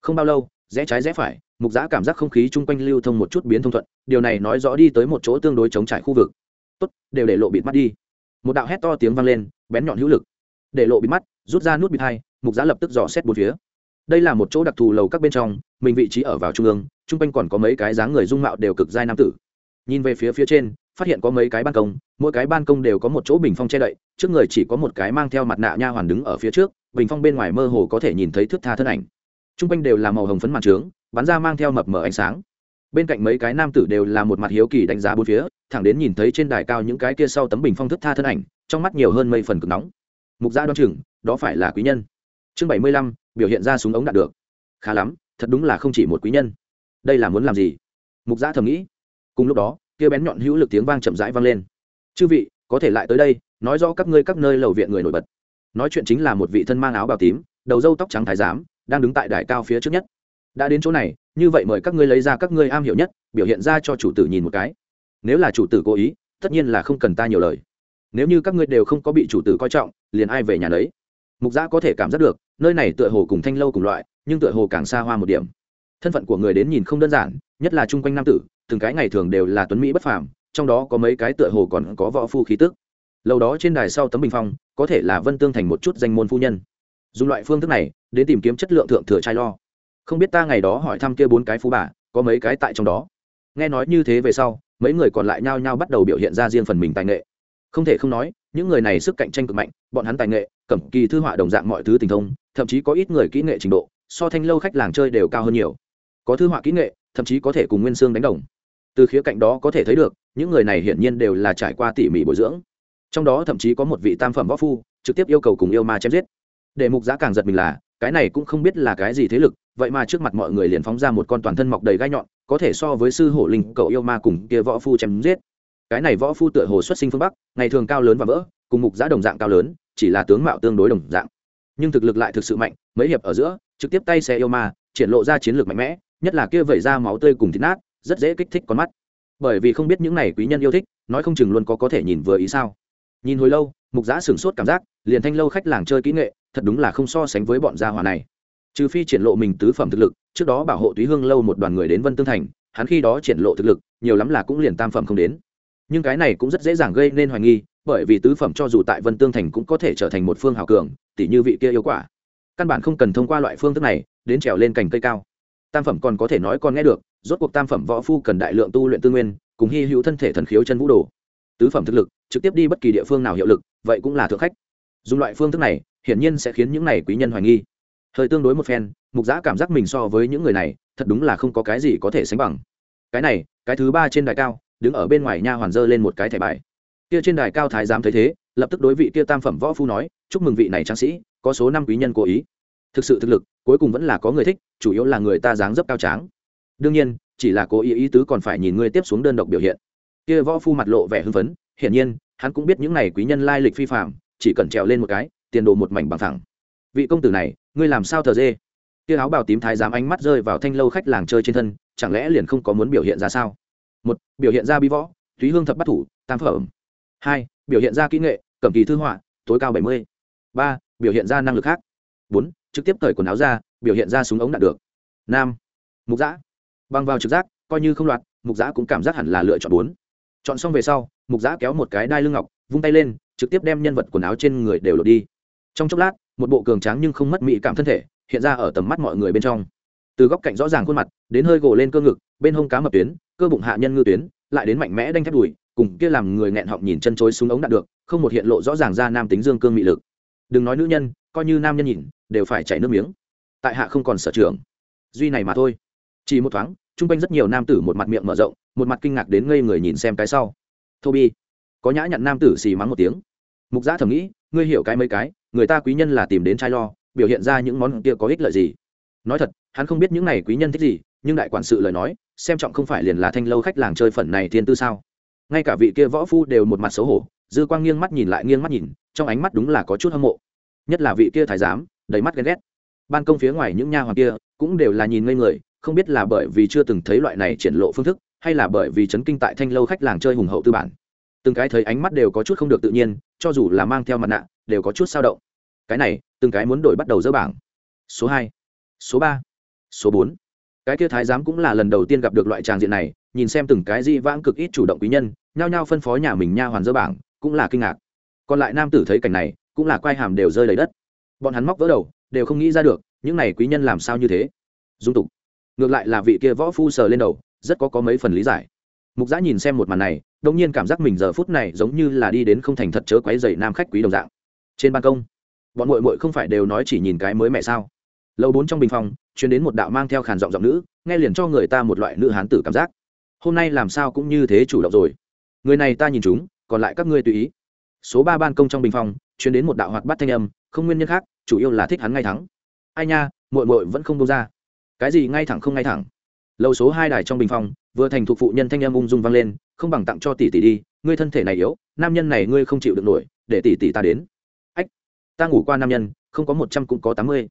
Không bao lâu, rẽ trái rẽ phải, mục giã cảm giác không khí chung quanh lưu thông một chút biến thông thuận, điều này nói rõ đi tới một chỗ tương đối chống trải khu vực. Tốt, đều để lộ bịt mắt đi. Một đạo hét to tiếng vang lên, bén nhọn hữu lực. Để lộ bịt mắt, rút ra nút bịt hai, mục giã lập tức dò xét bốn phía đây là một chỗ đặc thù lầu các bên trong, mình vị trí ở vào trung ương chung quanh còn có mấy cái dáng người dung mạo đều cực giai nam tử. Nhìn về phía phía trên, phát hiện có mấy cái ban công, mỗi cái ban công đều có một chỗ bình phong che đậy, trước người chỉ có một cái mang theo mặt nạ nha hoàn đứng ở phía trước, bình phong bên ngoài mơ hồ có thể nhìn thấy thước tha thân ảnh. Chung quanh đều là màu hồng phấn mặt trướng, bắn ra mang theo mập mờ ánh sáng. Bên cạnh mấy cái nam tử đều là một mặt hiếu kỳ đánh giá bốn phía, thẳng đến nhìn thấy trên đài cao những cái kia sau tấm bình phong thức tha thân ảnh, trong mắt nhiều hơn mây phần cực nóng. Mục dạ gia đoan chừng, đó phải là quý nhân chương bảy mươi lăm, biểu hiện ra súng ống đạt được. Khá lắm, thật đúng là không chỉ một quý nhân. Đây là muốn làm gì? Mục gia thầm nghĩ. Cùng lúc đó, kia bén nhọn hữu lực tiếng vang chậm rãi vang lên. Chư vị, có thể lại tới đây, nói rõ các ngươi các nơi lầu viện người nổi bật. Nói chuyện chính là một vị thân mang áo bào tím, đầu râu tóc trắng thái giám, đang đứng tại đài cao phía trước nhất. Đã đến chỗ này, như vậy mời các ngươi lấy ra các ngươi am hiểu nhất, biểu hiện ra cho chủ tử nhìn một cái. Nếu là chủ tử cố ý, tất nhiên là không cần ta nhiều lời. Nếu như các ngươi đều không có bị chủ tử coi trọng, liền ai về nhà lấy mục giã có thể cảm giác được nơi này tựa hồ cùng thanh lâu cùng loại, nhưng tựa hồ càng xa hoa một điểm. Thân phận của người đến nhìn không đơn giản, nhất là chung quanh nam tử, từng cái ngày thường đều là tuấn mỹ bất phàm, trong đó có mấy cái tựa hồ còn có võ phu khí tức. Lâu đó trên đài sau tấm bình phong, có thể là vân tương thành một chút danh môn phu nhân. Dùng loại phương thức này, đến tìm kiếm chất lượng thượng thừa trai lo. Không biết ta ngày đó hỏi thăm kia bốn cái phú bà, có mấy cái tại trong đó? Nghe nói như thế về sau, mấy người còn lại nhao nhao bắt đầu biểu hiện ra riêng phần mình tài nghệ. Không thể không nói những người này sức cạnh tranh cực mạnh, bọn hắn tài nghệ, cẩm kỳ thư họa đồng dạng mọi thứ tình thông, thậm chí có ít người kỹ nghệ trình độ, so thanh lâu khách làng chơi đều cao hơn nhiều. Có thư họa kỹ nghệ, thậm chí có thể cùng nguyên xương đánh đồng. Từ khía cạnh đó có thể thấy được, những người này hiển nhiên đều là trải qua tỉ mỉ bồi dưỡng. Trong đó thậm chí có một vị tam phẩm võ phu, trực tiếp yêu cầu cùng yêu ma chém giết. Để mục giá càng giật mình là, cái này cũng không biết là cái gì thế lực, vậy mà trước mặt mọi người liền phóng ra một con toàn thân mọc đầy gai nhọn, có thể so với sư hổ linh cậu yêu ma cùng kia võ phu chém giết cái này võ phu tựa hồ xuất sinh phương bắc, ngày thường cao lớn và vỡ, cùng mục giã đồng dạng cao lớn, chỉ là tướng mạo tương đối đồng dạng. Nhưng thực lực lại thực sự mạnh, mấy hiệp ở giữa, trực tiếp tay xe yêu ma, triển lộ ra chiến lược mạnh mẽ, nhất là kia vẩy ra máu tươi cùng thịt nát, rất dễ kích thích con mắt. Bởi vì không biết những này quý nhân yêu thích, nói không chừng luôn có có thể nhìn vừa ý sao. Nhìn hồi lâu, mục giã sửng sốt cảm giác, liền thanh lâu khách làng chơi kỹ nghệ, thật đúng là không so sánh với bọn gia hòa này. Trừ phi triển lộ mình tứ phẩm thực lực, trước đó bảo hộ túy hương lâu một đoàn người đến vân tương thành, hắn khi đó triển lộ thực lực, nhiều lắm là cũng liền tam phẩm không đến nhưng cái này cũng rất dễ dàng gây nên hoài nghi, bởi vì tứ phẩm cho dù tại vân tương thành cũng có thể trở thành một phương hào cường tỷ như vị kia yêu quả. Căn bản không cần thông qua loại phương thức này, đến trèo lên cành cây cao. Tam phẩm còn có thể nói còn nghe được, rốt cuộc tam phẩm võ phu cần đại lượng tu luyện tư nguyên, cùng hy hữu thân thể thần khiếu chân vũ đồ. Tứ phẩm thực lực, trực tiếp đi bất kỳ địa phương nào hiệu lực, vậy cũng là thượng khách. Dùng loại phương thức này, hiển nhiên sẽ khiến những này quý nhân hoài nghi. Hơi tương đối một phen, mục giã cảm giác mình so với những người này, thật đúng là không có cái gì có thể sánh bằng. Cái này, cái thứ ba trên đài cao đứng ở bên ngoài nha hoàn dơ lên một cái thẻ bài. Kia trên đài cao thái giám thấy thế, lập tức đối vị kia tam phẩm võ phu nói, chúc mừng vị này tráng sĩ, có số năm quý nhân cố ý. Thực sự thực lực, cuối cùng vẫn là có người thích, chủ yếu là người ta dáng dấp cao tráng. Đương nhiên, chỉ là cố ý ý tứ còn phải nhìn ngươi tiếp xuống đơn độc biểu hiện. Kia võ phu mặt lộ vẻ hưng phấn, hiển nhiên, hắn cũng biết những này quý nhân lai lịch phi phạm chỉ cần trèo lên một cái, tiền đồ một mảnh bằng thẳng vị công tử này, ngươi làm sao thờ dê? Kia áo bào tím thái giám ánh mắt rơi vào thanh lâu khách làng chơi trên thân, chẳng lẽ liền không có muốn biểu hiện ra sao? Một, biểu hiện ra bi võ thúy hương thập bắt thủ, tam phẩm. Hai, biểu hiện ra kỹ nghệ, cẩm kỳ thư họa, tối cao bảy mươi. Ba, biểu hiện ra năng lực khác. Bốn, trực tiếp cởi quần áo ra, biểu hiện ra súng ống đạt được. Năm mục giã. Băng vào trực giác, coi như không loạt, mục giã cũng cảm giác hẳn là lựa chọn bốn. Chọn xong về sau, mục giã kéo một cái đai lưng ngọc, vung tay lên, trực tiếp đem nhân vật quần áo trên người đều lột đi. Trong chốc lát, một bộ cường tráng nhưng không mất mỹ cảm thân thể, hiện ra ở tầm mắt mọi người bên trong từ góc cạnh rõ ràng khuôn mặt, đến hơi gồ lên cơ ngực, bên hông cá mập tuyến, cơ bụng hạ nhân ngư tuyến, lại đến mạnh mẽ đanh thép đùi, cùng kia làm người nghẹn họng nhìn chân chối xuống ống đạt được, không một hiện lộ rõ ràng ra nam tính dương cương mị lực. Đừng nói nữ nhân, coi như nam nhân nhìn, đều phải chảy nước miếng. Tại hạ không còn sở trường. Duy này mà thôi. Chỉ một thoáng chung quanh rất nhiều nam tử một mặt miệng mở rộng, một mặt kinh ngạc đến ngây người nhìn xem cái sau. Thô bi có nhã nhặn nam tử xì mắng một tiếng. Mục giã thầm nghĩ, ngươi hiểu cái mấy cái, người ta quý nhân là tìm đến trai lo, biểu hiện ra những món kia có ích lợi gì. Nói thật hắn không biết những này quý nhân thích gì, nhưng đại quản sự lời nói, xem trọng không phải liền là thanh lâu khách làng chơi phần này thiên tư sao? Ngay cả vị kia võ phu đều một mặt xấu hổ, dư quang nghiêng mắt nhìn lại nghiêng mắt nhìn, trong ánh mắt đúng là có chút hâm mộ. Nhất là vị kia thái giám, đầy mắt ghen ghét. Ban công phía ngoài những nha hoàng kia cũng đều là nhìn ngây người, không biết là bởi vì chưa từng thấy loại này triển lộ phương thức, hay là bởi vì chấn kinh tại thanh lâu khách làng chơi hùng hậu tư bản. Từng cái thấy ánh mắt đều có chút không được tự nhiên, cho dù là mang theo mặt nạ, đều có chút sao động. Cái này, từng cái muốn đổi bắt đầu dỡ bảng. Số hai, số ba số bốn. Cái kia thái giám cũng là lần đầu tiên gặp được loại tràng diện này, nhìn xem từng cái di vãng cực ít chủ động quý nhân, nhao nhao phân phó nhà mình nha hoàn dơ bảng, cũng là kinh ngạc. Còn lại nam tử thấy cảnh này, cũng là quai hàm đều rơi lấy đất. Bọn hắn móc vỡ đầu, đều không nghĩ ra được, những này quý nhân làm sao như thế. Dung tục. Ngược lại là vị kia võ phu sờ lên đầu, rất có có mấy phần lý giải. Mục giã nhìn xem một màn này đông nhiên cảm giác mình giờ phút này giống như là đi đến không thành thật chớ quấy dày nam khách quý đồng dạng. Trên ban công, bọn mội mội không phải đều nói chỉ nhìn cái mới mẹ sao? Lâu bốn trong bình phòng chuyến đến một đạo mang theo khàn giọng giọng nữ, nghe liền cho người ta một loại nữ hán tử cảm giác. Hôm nay làm sao cũng như thế chủ động rồi. Người này ta nhìn chúng, còn lại các ngươi tùy ý. Số ba ban công trong bình phòng chuyến đến một đạo hoạt bát thanh âm, không nguyên nhân khác, chủ yếu là thích hắn ngay thắng ai nha mội mội vẫn không đông ra. Cái gì ngay thẳng không ngay thẳng. Lâu số hai đài trong bình phòng, vừa thành thuộc phụ nhân thanh âm ung dung vang lên, không bằng tặng cho tỷ tỷ đi, ngươi thân thể này yếu, nam nhân này ngươi không chịu được nổi, để tỷ tỷ ta đến. Ách, ta ngủ qua nam nhân, không có một trăm cũng có tám mươi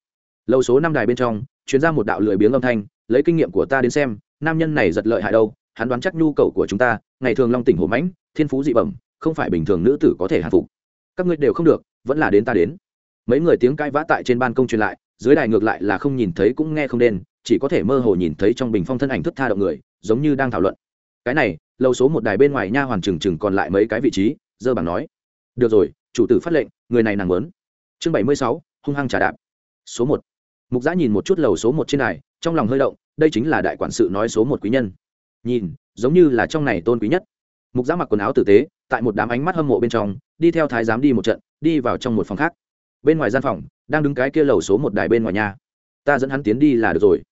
lâu số năm đài bên trong chuyến ra một đạo lười biếng âm thanh, lấy kinh nghiệm của ta đến xem, nam nhân này giật lợi hại đâu, hắn đoán chắc nhu cầu của chúng ta, ngày thường long tỉnh hổ mãnh, thiên phú dị bẩm, không phải bình thường nữ tử có thể hạ phục. Các ngươi đều không được, vẫn là đến ta đến. Mấy người tiếng cãi vã tại trên ban công truyền lại, dưới đài ngược lại là không nhìn thấy cũng nghe không đen, chỉ có thể mơ hồ nhìn thấy trong bình phong thân ảnh thức tha động người, giống như đang thảo luận. Cái này, lâu số một đài bên ngoài nha hoàn trừng trừng còn lại mấy cái vị trí, dơ bảng nói. Được rồi, chủ tử phát lệnh, người này nàng lớn chương bảy mươi sáu, hung hăng trả đạp. Số một mục giã nhìn một chút lầu số một trên này, trong lòng hơi động đây chính là đại quản sự nói số một quý nhân. Nhìn giống như là trong này tôn quý nhất. Mục giã mặc quần áo tử tế tại một đám ánh mắt hâm mộ bên trong đi theo thái giám đi một trận đi vào trong một phòng khác. Bên ngoài gian phòng đang đứng cái kia lầu số một đài bên ngoài nhà. Ta dẫn hắn tiến đi là được rồi.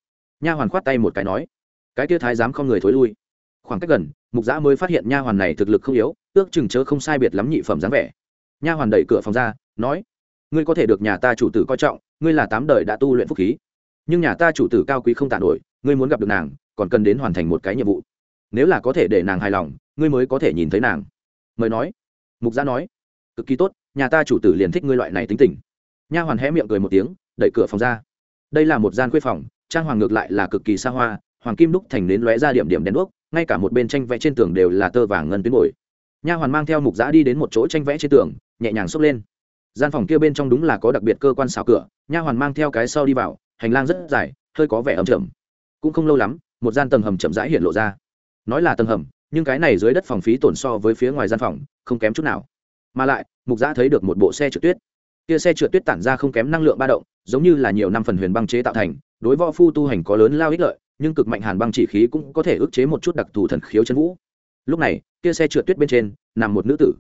Nha hoàn khoát tay một cái nói. Cái kia thái giám không người thối lui. Khoảng cách gần mục giã mới phát hiện nha hoàn này thực lực không yếu ước chừng chớ không sai biệt lắm nhị phẩm dáng vẻ. Nha hoàn đẩy cửa phòng ra nói. Ngươi có thể được nhà ta chủ tử coi trọng ngươi là tám đời đã tu luyện phúc khí. Nhưng nhà ta chủ tử cao quý không tàn nổi, ngươi muốn gặp được nàng, còn cần đến hoàn thành một cái nhiệm vụ. Nếu là có thể để nàng hài lòng, ngươi mới có thể nhìn thấy nàng. Mời nói. Mục gia nói. Cực kỳ tốt, nhà ta chủ tử liền thích ngươi loại này tính tình. Nha hoàn hé miệng cười một tiếng, đẩy cửa phòng ra. Đây là một gian khuê phòng, trang hoàng ngược lại là cực kỳ xa hoa, hoàng kim đúc thành đến lóe ra điểm điểm đèn đuốc, ngay cả một bên tranh vẽ trên tường đều là tơ vàng ngân tuyến bồi. Nha hoàn mang theo mục giã đi đến một chỗ tranh vẽ trên tường, nhẹ nhàng xốc lên gian phòng kia bên trong đúng là có đặc biệt cơ quan xào cửa, nha hoàn mang theo cái sau đi vào, hành lang rất dài, hơi có vẻ ấm chậm. Cũng không lâu lắm, một gian tầng hầm chậm rãi hiện lộ ra. Nói là tầng hầm, nhưng cái này dưới đất phòng phí tổn so với phía ngoài gian phòng, không kém chút nào. Mà lại, mục giã thấy được một bộ xe trượt tuyết. Kia xe trượt tuyết tản ra không kém năng lượng ba động, giống như là nhiều năm phần huyền băng chế tạo thành, đối võ phu tu hành có lớn lao ích lợi, nhưng cực mạnh hàn băng chỉ khí cũng có thể ức chế một chút đặc thù thần khiếu chân vũ. Lúc này, kia xe trượt tuyết bên trên nằm một nữ tử.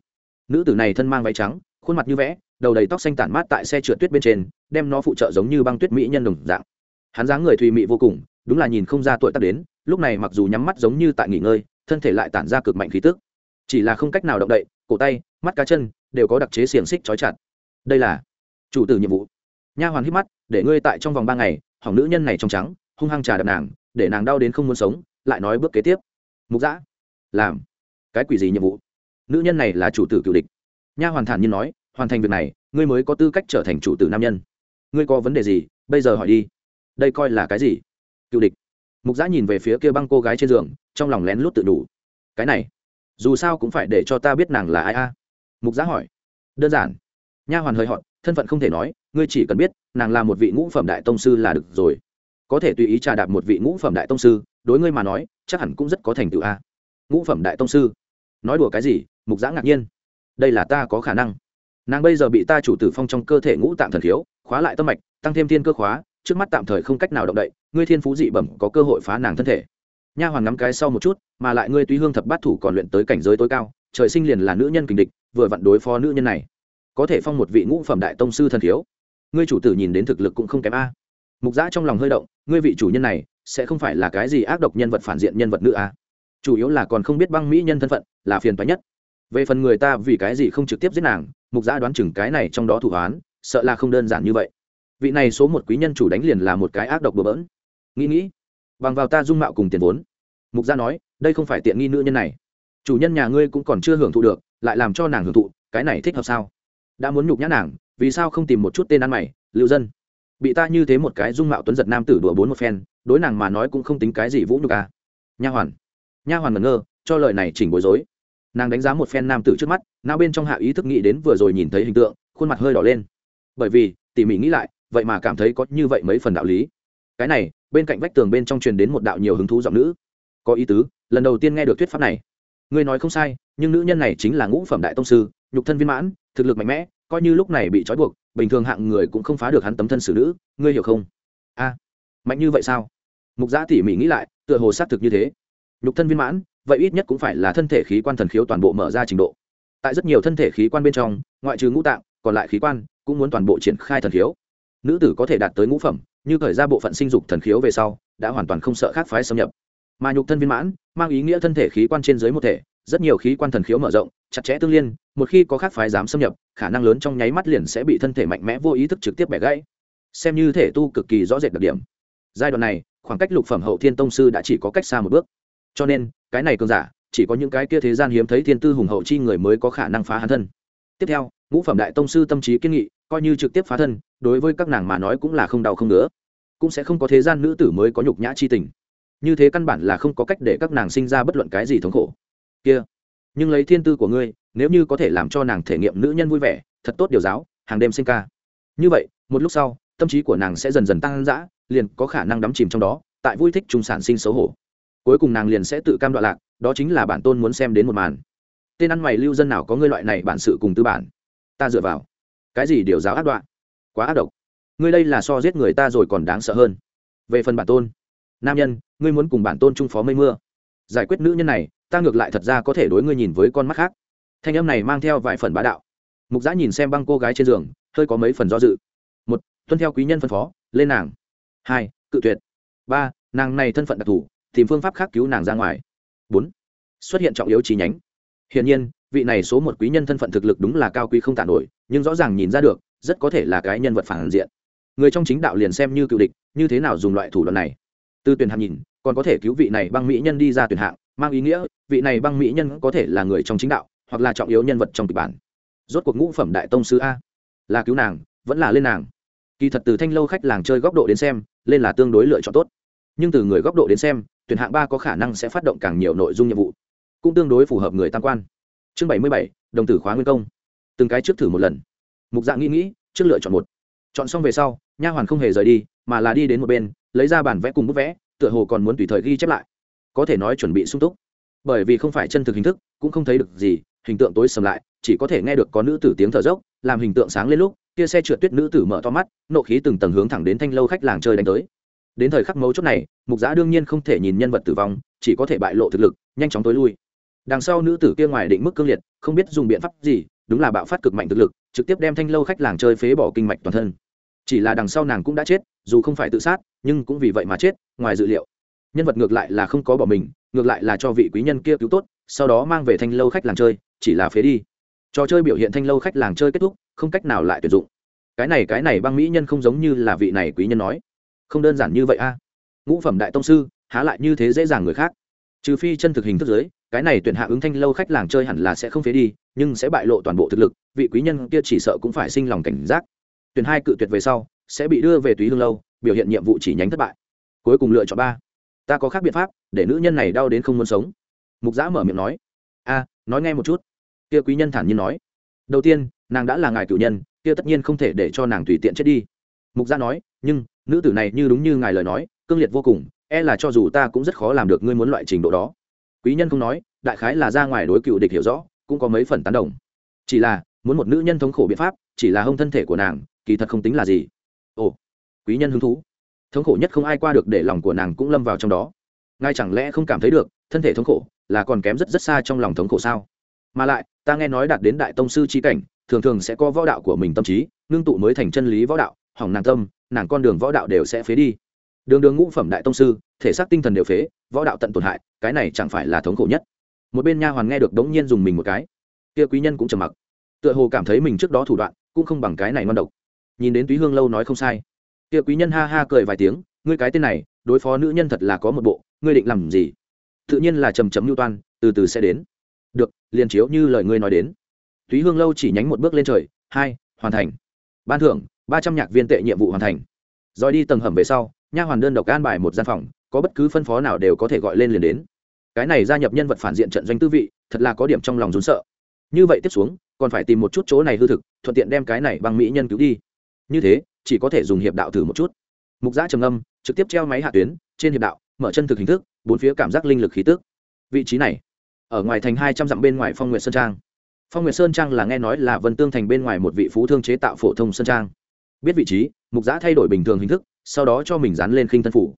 Nữ tử này thân mang váy trắng, khuôn mặt như vẽ đầu đầy tóc xanh tản mát tại xe trượt tuyết bên trên, đem nó phụ trợ giống như băng tuyết mỹ nhân đồng dạng. Hắn dáng người thùy mị vô cùng, đúng là nhìn không ra tuổi tác đến, lúc này mặc dù nhắm mắt giống như tại nghỉ ngơi, thân thể lại tản ra cực mạnh khí tức. Chỉ là không cách nào động đậy, cổ tay, mắt cá chân đều có đặc chế xiềng xích trói chặt. Đây là chủ tử nhiệm vụ. Nha hoàn hít mắt, để ngươi tại trong vòng ba ngày, hỏng nữ nhân này trong trắng, hung hăng trà đập nàng, để nàng đau đến không muốn sống, lại nói bước kế tiếp. Mục giã làm cái quỷ gì nhiệm vụ? Nữ nhân này là chủ tử cựu địch. Nha hoàn thản nhiên nói hoàn thành việc này, ngươi mới có tư cách trở thành chủ tử nam nhân. Ngươi có vấn đề gì, bây giờ hỏi đi. Đây coi là cái gì? Cựu địch. Mục giã nhìn về phía kia băng cô gái trên giường, trong lòng lén lút tự đủ. Cái này, dù sao cũng phải để cho ta biết nàng là ai a. Mục giã hỏi. Đơn giản. Nha hoàn hơi họ thân phận không thể nói, ngươi chỉ cần biết, nàng là một vị ngũ phẩm đại tông sư là được rồi. Có thể tùy ý trà đạp một vị ngũ phẩm đại tông sư, đối ngươi mà nói, chắc hẳn cũng rất có thành tựu a. Ngũ phẩm đại tông sư. Nói đùa cái gì, mục giã ngạc nhiên. Đây là ta có khả năng nàng bây giờ bị ta chủ tử phong trong cơ thể ngũ tạng thần thiếu, khóa lại tâm mạch tăng thêm thiên cơ khóa trước mắt tạm thời không cách nào động đậy ngươi thiên phú dị bẩm có cơ hội phá nàng thân thể. Nha hoàn ngắm cái sau một chút mà lại ngươi tuy hương thập bát thủ còn luyện tới cảnh giới tối cao trời sinh liền là nữ nhân kình địch vừa vặn đối phó nữ nhân này. Có thể phong một vị ngũ phẩm đại tông sư thần thiếu ngươi chủ tử nhìn đến thực lực cũng không kém a. Mục giã trong lòng hơi động ngươi vị chủ nhân này sẽ không phải là cái gì ác độc nhân vật phản diện nhân vật nữ a. Chủ yếu là còn không biết băng mỹ nhân thân phận là phiền toái nhất về phần người ta vì cái gì không trực tiếp giết nàng, mục giã đoán chừng cái này trong đó thủ hoán, sợ là không đơn giản như vậy. Vị này số một quý nhân chủ đánh liền là một cái ác độc bừa bỡn. Nghĩ nghĩ, bằng vào ta dung mạo cùng tiền vốn, mục gia nói, đây không phải tiện nghi nữ nhân này. Chủ nhân nhà ngươi cũng còn chưa hưởng thụ được, lại làm cho nàng hưởng thụ, cái này thích hợp sao? Đã muốn nhục nhã nàng, vì sao không tìm một chút tên ăn mày, lưu dân? Bị ta như thế một cái dung mạo tuấn giật nam tử đùa bốn một phen, đối nàng mà nói cũng không tính cái gì vũ nhục à. nha hoàn. Nha hoàn ngẩn ngơ, cho lời này chỉnh bối rối nàng đánh giá một phen nam tử trước mắt nao bên trong hạ ý thức nghĩ đến vừa rồi nhìn thấy hình tượng, khuôn mặt hơi đỏ lên. Bởi vì, tỉ mỉ nghĩ lại, vậy mà cảm thấy có như vậy mấy phần đạo lý. Cái này, bên cạnh vách tường bên trong truyền đến một đạo nhiều hứng thú giọng nữ. Có ý tứ, lần đầu tiên nghe được thuyết pháp này. Ngươi nói không sai, nhưng nữ nhân này chính là ngũ phẩm đại tông sư, nhục thân viên mãn, thực lực mạnh mẽ, coi như lúc này bị trói buộc, bình thường hạng người cũng không phá được hắn tấm thân xử nữ, ngươi hiểu không? A, mạnh như vậy sao? Mục giã tỉ mỉ nghĩ lại, tựa hồ xác thực như thế. Nhục thân viên mãn vậy ít nhất cũng phải là thân thể khí quan thần khiếu toàn bộ mở ra trình độ. Tại rất nhiều thân thể khí quan bên trong, ngoại trừ ngũ tạng, còn lại khí quan cũng muốn toàn bộ triển khai thần khiếu. Nữ tử có thể đạt tới ngũ phẩm, như khởi ra bộ phận sinh dục thần khiếu về sau, đã hoàn toàn không sợ khác phái xâm nhập. Mà nhục thân viên mãn, mang ý nghĩa thân thể khí quan trên dưới một thể, rất nhiều khí quan thần khiếu mở rộng, chặt chẽ tương liên, một khi có khác phái dám xâm nhập, khả năng lớn trong nháy mắt liền sẽ bị thân thể mạnh mẽ vô ý thức trực tiếp bẻ gãy. Xem như thể tu cực kỳ rõ rệt đặc điểm. Giai đoạn này, khoảng cách lục phẩm hậu thiên tông sư đã chỉ có cách xa một bước cho nên, cái này cường giả, chỉ có những cái kia thế gian hiếm thấy thiên tư hùng hậu chi người mới có khả năng phá hắn thân. Tiếp theo, ngũ phẩm đại tông sư tâm trí kiên nghị, coi như trực tiếp phá thân, đối với các nàng mà nói cũng là không đau không nữa cũng sẽ không có thế gian nữ tử mới có nhục nhã chi tình. Như thế căn bản là không có cách để các nàng sinh ra bất luận cái gì thống khổ. Kia, nhưng lấy thiên tư của ngươi, nếu như có thể làm cho nàng thể nghiệm nữ nhân vui vẻ, thật tốt điều giáo, hàng đêm sinh ca. Như vậy, một lúc sau, tâm trí của nàng sẽ dần dần tăng dã, liền có khả năng đắm chìm trong đó, tại vui thích trung sản sinh xấu hổ cuối cùng nàng liền sẽ tự cam đoạn lạc, đó chính là bản tôn muốn xem đến một màn. Tên ăn mày lưu dân nào có ngươi loại này bản sự cùng tư bản? Ta dựa vào. Cái gì điều giáo ác đoạn quá ác độc. Ngươi đây là so giết người ta rồi còn đáng sợ hơn. Về phần bản tôn, nam nhân, ngươi muốn cùng bản tôn trung phó mây mưa. Giải quyết nữ nhân này, ta ngược lại thật ra có thể đối ngươi nhìn với con mắt khác. Thanh âm này mang theo vài phần bá đạo. Mục giã nhìn xem băng cô gái trên giường, hơi có mấy phần do dự. Một, tuân theo quý nhân phân phó, lên nàng. Hai, cự tuyệt. Ba, nàng này thân phận đặc thù tìm phương pháp khác cứu nàng ra ngoài. Bốn, xuất hiện trọng yếu chi nhánh. Hiển nhiên, vị này số một quý nhân thân phận thực lực đúng là cao quý không tàn nổi, nhưng rõ ràng nhìn ra được, rất có thể là cái nhân vật phản diện. Người trong chính đạo liền xem như cựu địch, như thế nào dùng loại thủ đoạn này? Tư tuyển hàm nhìn, còn có thể cứu vị này băng mỹ nhân đi ra tuyển hạng, mang ý nghĩa, vị này băng mỹ nhân có thể là người trong chính đạo, hoặc là trọng yếu nhân vật trong kịch bản. Rốt cuộc ngũ phẩm đại tông sư a, là cứu nàng, vẫn là lên nàng. Kỳ thật từ thanh lâu khách làng chơi góc độ đến xem, lên là tương đối lựa chọn tốt. Nhưng từ người góc độ đến xem tuyển hạng ba có khả năng sẽ phát động càng nhiều nội dung nhiệm vụ, cũng tương đối phù hợp người tam quan. Chương bảy mươi bảy, đồng tử khóa nguyên công. Từng cái trước thử một lần. Mục dạng nghĩ nghĩ, trước lựa chọn một. Chọn xong về sau, nha hoàn không hề rời đi, mà là đi đến một bên, lấy ra bản vẽ cùng bút vẽ, tựa hồ còn muốn tùy thời ghi chép lại. Có thể nói chuẩn bị sung túc. Bởi vì không phải chân thực hình thức, cũng không thấy được gì, hình tượng tối sầm lại, chỉ có thể nghe được có nữ tử tiếng thở dốc, làm hình tượng sáng lên lúc, kia xe trượt tuyết nữ tử mở to mắt, nộ khí từng tầng hướng thẳng đến thanh lâu khách làng chơi đánh tới đến thời khắc mấu chốt này, mục giã đương nhiên không thể nhìn nhân vật tử vong, chỉ có thể bại lộ thực lực, nhanh chóng tối lui. Đằng sau nữ tử kia ngoài định mức cương liệt, không biết dùng biện pháp gì, đúng là bạo phát cực mạnh thực lực, trực tiếp đem thanh lâu khách làng chơi phế bỏ kinh mạch toàn thân. Chỉ là đằng sau nàng cũng đã chết, dù không phải tự sát, nhưng cũng vì vậy mà chết, ngoài dự liệu. Nhân vật ngược lại là không có bỏ mình, ngược lại là cho vị quý nhân kia cứu tốt, sau đó mang về thanh lâu khách làng chơi, chỉ là phế đi. Trò chơi biểu hiện thanh lâu khách làng chơi kết thúc, không cách nào lại tuyển dụng. Cái này cái này băng mỹ nhân không giống như là vị này quý nhân nói không đơn giản như vậy a. Ngũ phẩm đại tông sư, há lại như thế dễ dàng người khác. Trừ phi chân thực hình thức giới cái này tuyển hạ ứng thanh lâu khách làng chơi hẳn là sẽ không phế đi, nhưng sẽ bại lộ toàn bộ thực lực, vị quý nhân kia chỉ sợ cũng phải sinh lòng cảnh giác. Tuyển hai cự tuyệt về sau, sẽ bị đưa về túy hương lâu, biểu hiện nhiệm vụ chỉ nhánh thất bại. Cuối cùng lựa chọn ba. Ta có khác biện pháp, để nữ nhân này đau đến không muốn sống. Mục giã mở miệng nói. A, nói nghe một chút. Kia quý nhân thản nhiên nói. Đầu tiên, nàng đã là ngài cử nhân, kia tất nhiên không thể để cho nàng tùy tiện chết đi. Mục giã nói, nhưng nữ tử này như đúng như ngài lời nói, cương liệt vô cùng e là cho dù ta cũng rất khó làm được ngươi muốn loại trình độ đó. Quý nhân không nói, đại khái là ra ngoài đối cựu địch hiểu rõ, cũng có mấy phần tán đồng. Chỉ là, muốn một nữ nhân thống khổ biện pháp, chỉ là hông thân thể của nàng, kỳ thật không tính là gì. Ồ, quý nhân hứng thú. Thống khổ nhất không ai qua được để lòng của nàng cũng lâm vào trong đó. Ngài chẳng lẽ không cảm thấy được, thân thể thống khổ là còn kém rất rất xa trong lòng thống khổ sao? Mà lại, ta nghe nói đạt đến đại tông sư trí cảnh, thường thường sẽ có võ đạo của mình tâm trí, ngưng tụ mới thành chân lý võ đạo, hỏng nàng tâm nàng con đường võ đạo đều sẽ phế đi. Đường đường ngũ phẩm đại tông sư, thể xác tinh thần đều phế, võ đạo tận tổn hại, cái này chẳng phải là thống khổ nhất. Một bên nha hoàn nghe được đống nhiên dùng mình một cái. Kia quý nhân cũng trầm mặc. Tựa hồ cảm thấy mình trước đó thủ đoạn, cũng không bằng cái này ngon độc. Nhìn đến túy hương lâu nói không sai. Kia quý nhân ha ha cười vài tiếng, ngươi cái tên này, đối phó nữ nhân thật là có một bộ, ngươi định làm gì? Tự nhiên là trầm chấm mưu toan, từ từ sẽ đến. Được, liền chiếu như lời ngươi nói đến. Túy hương lâu chỉ nhánh một bước lên trời, hai, hoàn thành. Ban thưởng ba trăm nhạc viên tệ nhiệm vụ hoàn thành. Rồi đi tầng hầm về sau, nha hoàn đơn độc an bài một gian phòng, có bất cứ phân phó nào đều có thể gọi lên liền đến. Cái này gia nhập nhân vật phản diện trận doanh tư vị, thật là có điểm trong lòng rốn sợ. Như vậy tiếp xuống, còn phải tìm một chút chỗ này hư thực, thuận tiện đem cái này bằng mỹ nhân cứu đi. Như thế, chỉ có thể dùng hiệp đạo thử một chút. Mục giã trầm âm trực tiếp treo máy hạ tuyến, trên hiệp đạo, mở chân thực hình thức, bốn phía cảm giác linh lực khí tức. Vị trí này, ở ngoài thành hai trăm dặm bên ngoài phong nguyện sơn trang. Phong nguyện sơn trang là nghe nói là vân tương thành bên ngoài một vị phú thương chế tạo phổ thông sơn trang biết vị trí, mục giã thay đổi bình thường hình thức, sau đó cho mình dán lên khinh thân phủ.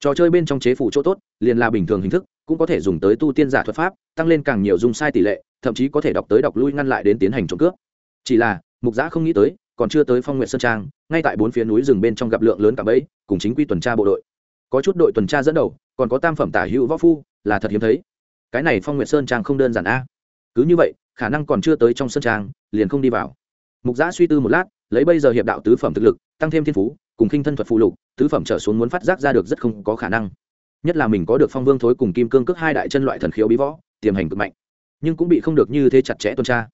Trò chơi bên trong chế phủ chỗ tốt, liền là bình thường hình thức, cũng có thể dùng tới tu tiên giả thuật pháp, tăng lên càng nhiều dung sai tỷ lệ, thậm chí có thể đọc tới đọc lui ngăn lại đến tiến hành trộm cướp. Chỉ là, mục giã không nghĩ tới, còn chưa tới phong nguyện sơn trang, ngay tại bốn phía núi rừng bên trong gặp lượng lớn cả bẫy, cùng chính quy tuần tra bộ đội. Có chút đội tuần tra dẫn đầu, còn có tam phẩm tả hữu võ phu, là thật hiếm thấy. Cái này phong nguyện sơn trang không đơn giản a. Cứ như vậy, khả năng còn chưa tới trong sơn trang, liền không đi vào. Mục giã suy tư một lát lấy bây giờ hiệp đạo tứ phẩm thực lực, tăng thêm thiên phú, cùng khinh thân thuật phụ lục, tứ phẩm trở xuống muốn phát giác ra được rất không có khả năng. Nhất là mình có được phong vương thối cùng kim cương cước hai đại chân loại thần khiếu bí võ, tiềm hành cực mạnh. Nhưng cũng bị không được như thế chặt chẽ tuần tra.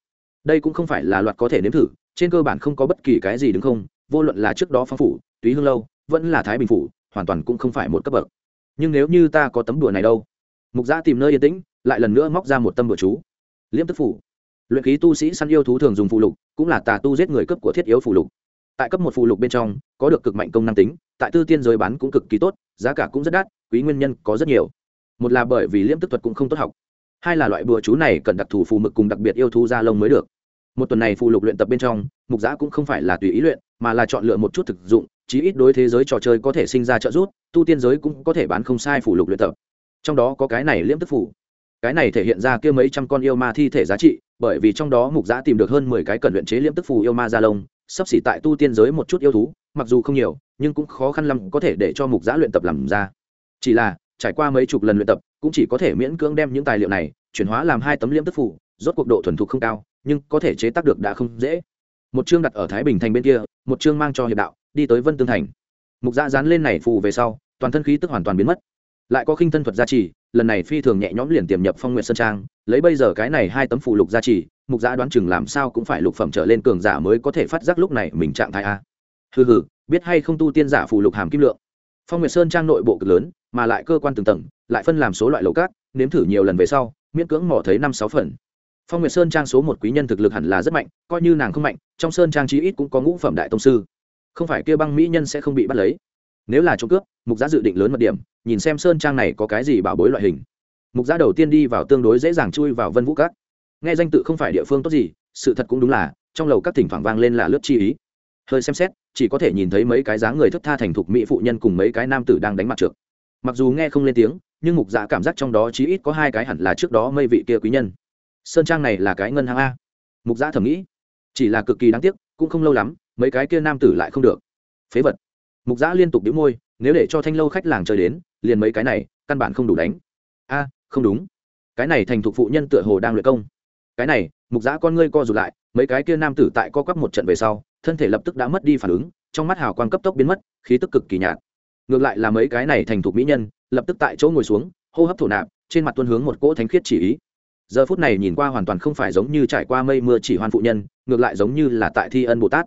Đây cũng không phải là loạt có thể nếm thử, trên cơ bản không có bất kỳ cái gì đứng không, vô luận là trước đó phong phủ, túy hương lâu, vẫn là thái bình phủ, hoàn toàn cũng không phải một cấp bậc. Nhưng nếu như ta có tấm đùa này đâu? Mục gia tìm nơi yên tĩnh, lại lần nữa móc ra một tâm đùa chú. Liễm tức phủ. Luyện khí tu sĩ săn yêu thú thường dùng phụ lục cũng là tà tu giết người cấp của thiết yếu phụ lục. Tại cấp một phụ lục bên trong, có được cực mạnh công năng tính, tại tư tiên giới bán cũng cực kỳ tốt, giá cả cũng rất đắt, quý nguyên nhân có rất nhiều. Một là bởi vì liễm tức thuật cũng không tốt học. Hai là loại bùa chú này cần đặc thù phù mực cùng đặc biệt yêu thú da lông mới được. Một tuần này phụ lục luyện tập bên trong, mục giã cũng không phải là tùy ý luyện, mà là chọn lựa một chút thực dụng, chí ít đối thế giới trò chơi có thể sinh ra trợ giúp, tu tiên giới cũng có thể bán không sai phụ lục luyện tập. Trong đó có cái này liễm tức phủ cái này thể hiện ra kia mấy trăm con yêu ma thi thể giá trị, bởi vì trong đó mục giã tìm được hơn mười cái cần luyện chế liễm tức phù yêu ma gia lông, sắp xỉ tại tu tiên giới một chút yêu thú, mặc dù không nhiều, nhưng cũng khó khăn lắm có thể để cho mục giã luyện tập làm ra. Chỉ là, trải qua mấy chục lần luyện tập, cũng chỉ có thể miễn cưỡng đem những tài liệu này chuyển hóa làm hai tấm liễm tức phủ rốt cuộc độ thuần thục không cao, nhưng có thể chế tác được đã không dễ. Một chương đặt ở thái bình thành bên kia, một chương mang cho hiệp đạo, đi tới vân tương thành. Mục giã dán lên này phù về sau, toàn thân khí tức hoàn toàn biến mất. Lại có khinh thân thuật gia trì lần này phi thường nhẹ nhõm liền tiềm nhập phong nguyện sơn trang, lấy bây giờ cái này hai tấm phù lục gia trì mục giã đoán chừng làm sao cũng phải lục phẩm trở lên cường giả mới có thể phát giác lúc này mình trạng thái a. Hừ hừ, biết hay không tu tiên giả phù lục hàm kim lượng. Phong nguyệt sơn trang nội bộ cực lớn, mà lại cơ quan từng tầng, lại phân làm số loại lầu cát, nếm thử nhiều lần về sau, miễn cưỡng mỏ thấy năm sáu phần. Phong nguyệt sơn trang số một quý nhân thực lực hẳn là rất mạnh, coi như nàng không mạnh, trong sơn trang chí ít cũng có ngũ phẩm đại tông sư. Không phải kia băng mỹ nhân sẽ không bị bắt lấy nếu là trộm cướp, mục giá dự định lớn mật điểm, nhìn xem sơn trang này có cái gì bảo bối loại hình. Mục giá đầu tiên đi vào tương đối dễ dàng chui vào vân vũ cát nghe danh tự không phải địa phương tốt gì, sự thật cũng đúng là, trong lầu các thỉnh thoảng vang lên là lướt chi ý. Hơi xem xét, chỉ có thể nhìn thấy mấy cái dáng người thức tha thành thục mỹ phụ nhân cùng mấy cái nam tử đang đánh mặt trượt mặc dù nghe không lên tiếng, nhưng mục dạ cảm giác trong đó chí ít có hai cái hẳn là trước đó mây vị kia quý nhân. Sơn trang này là cái ngân hàng a. Mục dạ thầm nghĩ, chỉ là cực kỳ đáng tiếc, cũng không lâu lắm, mấy cái kia nam tử lại không được. Phế vật mục giã liên tục đĩu môi, nếu để cho thanh lâu khách làng chơi đến, liền mấy cái này, căn bản không đủ đánh. A, không đúng. Cái này thành thục phụ nhân tựa hồ đang luyện công. Cái này, mục giã con ngươi co rụt lại, mấy cái kia nam tử tại co quắp một trận về sau, thân thể lập tức đã mất đi phản ứng, trong mắt hào quang cấp tốc biến mất, khí tức cực kỳ nhạt. Ngược lại là mấy cái này thành thục mỹ nhân, lập tức tại chỗ ngồi xuống, hô hấp thổ nạp, trên mặt tuân hướng một cỗ thánh khiết chỉ ý. Giờ phút này nhìn qua hoàn toàn không phải giống như trải qua mây mưa chỉ hoan phụ nhân, ngược lại giống như là tại thi ân bồ tát.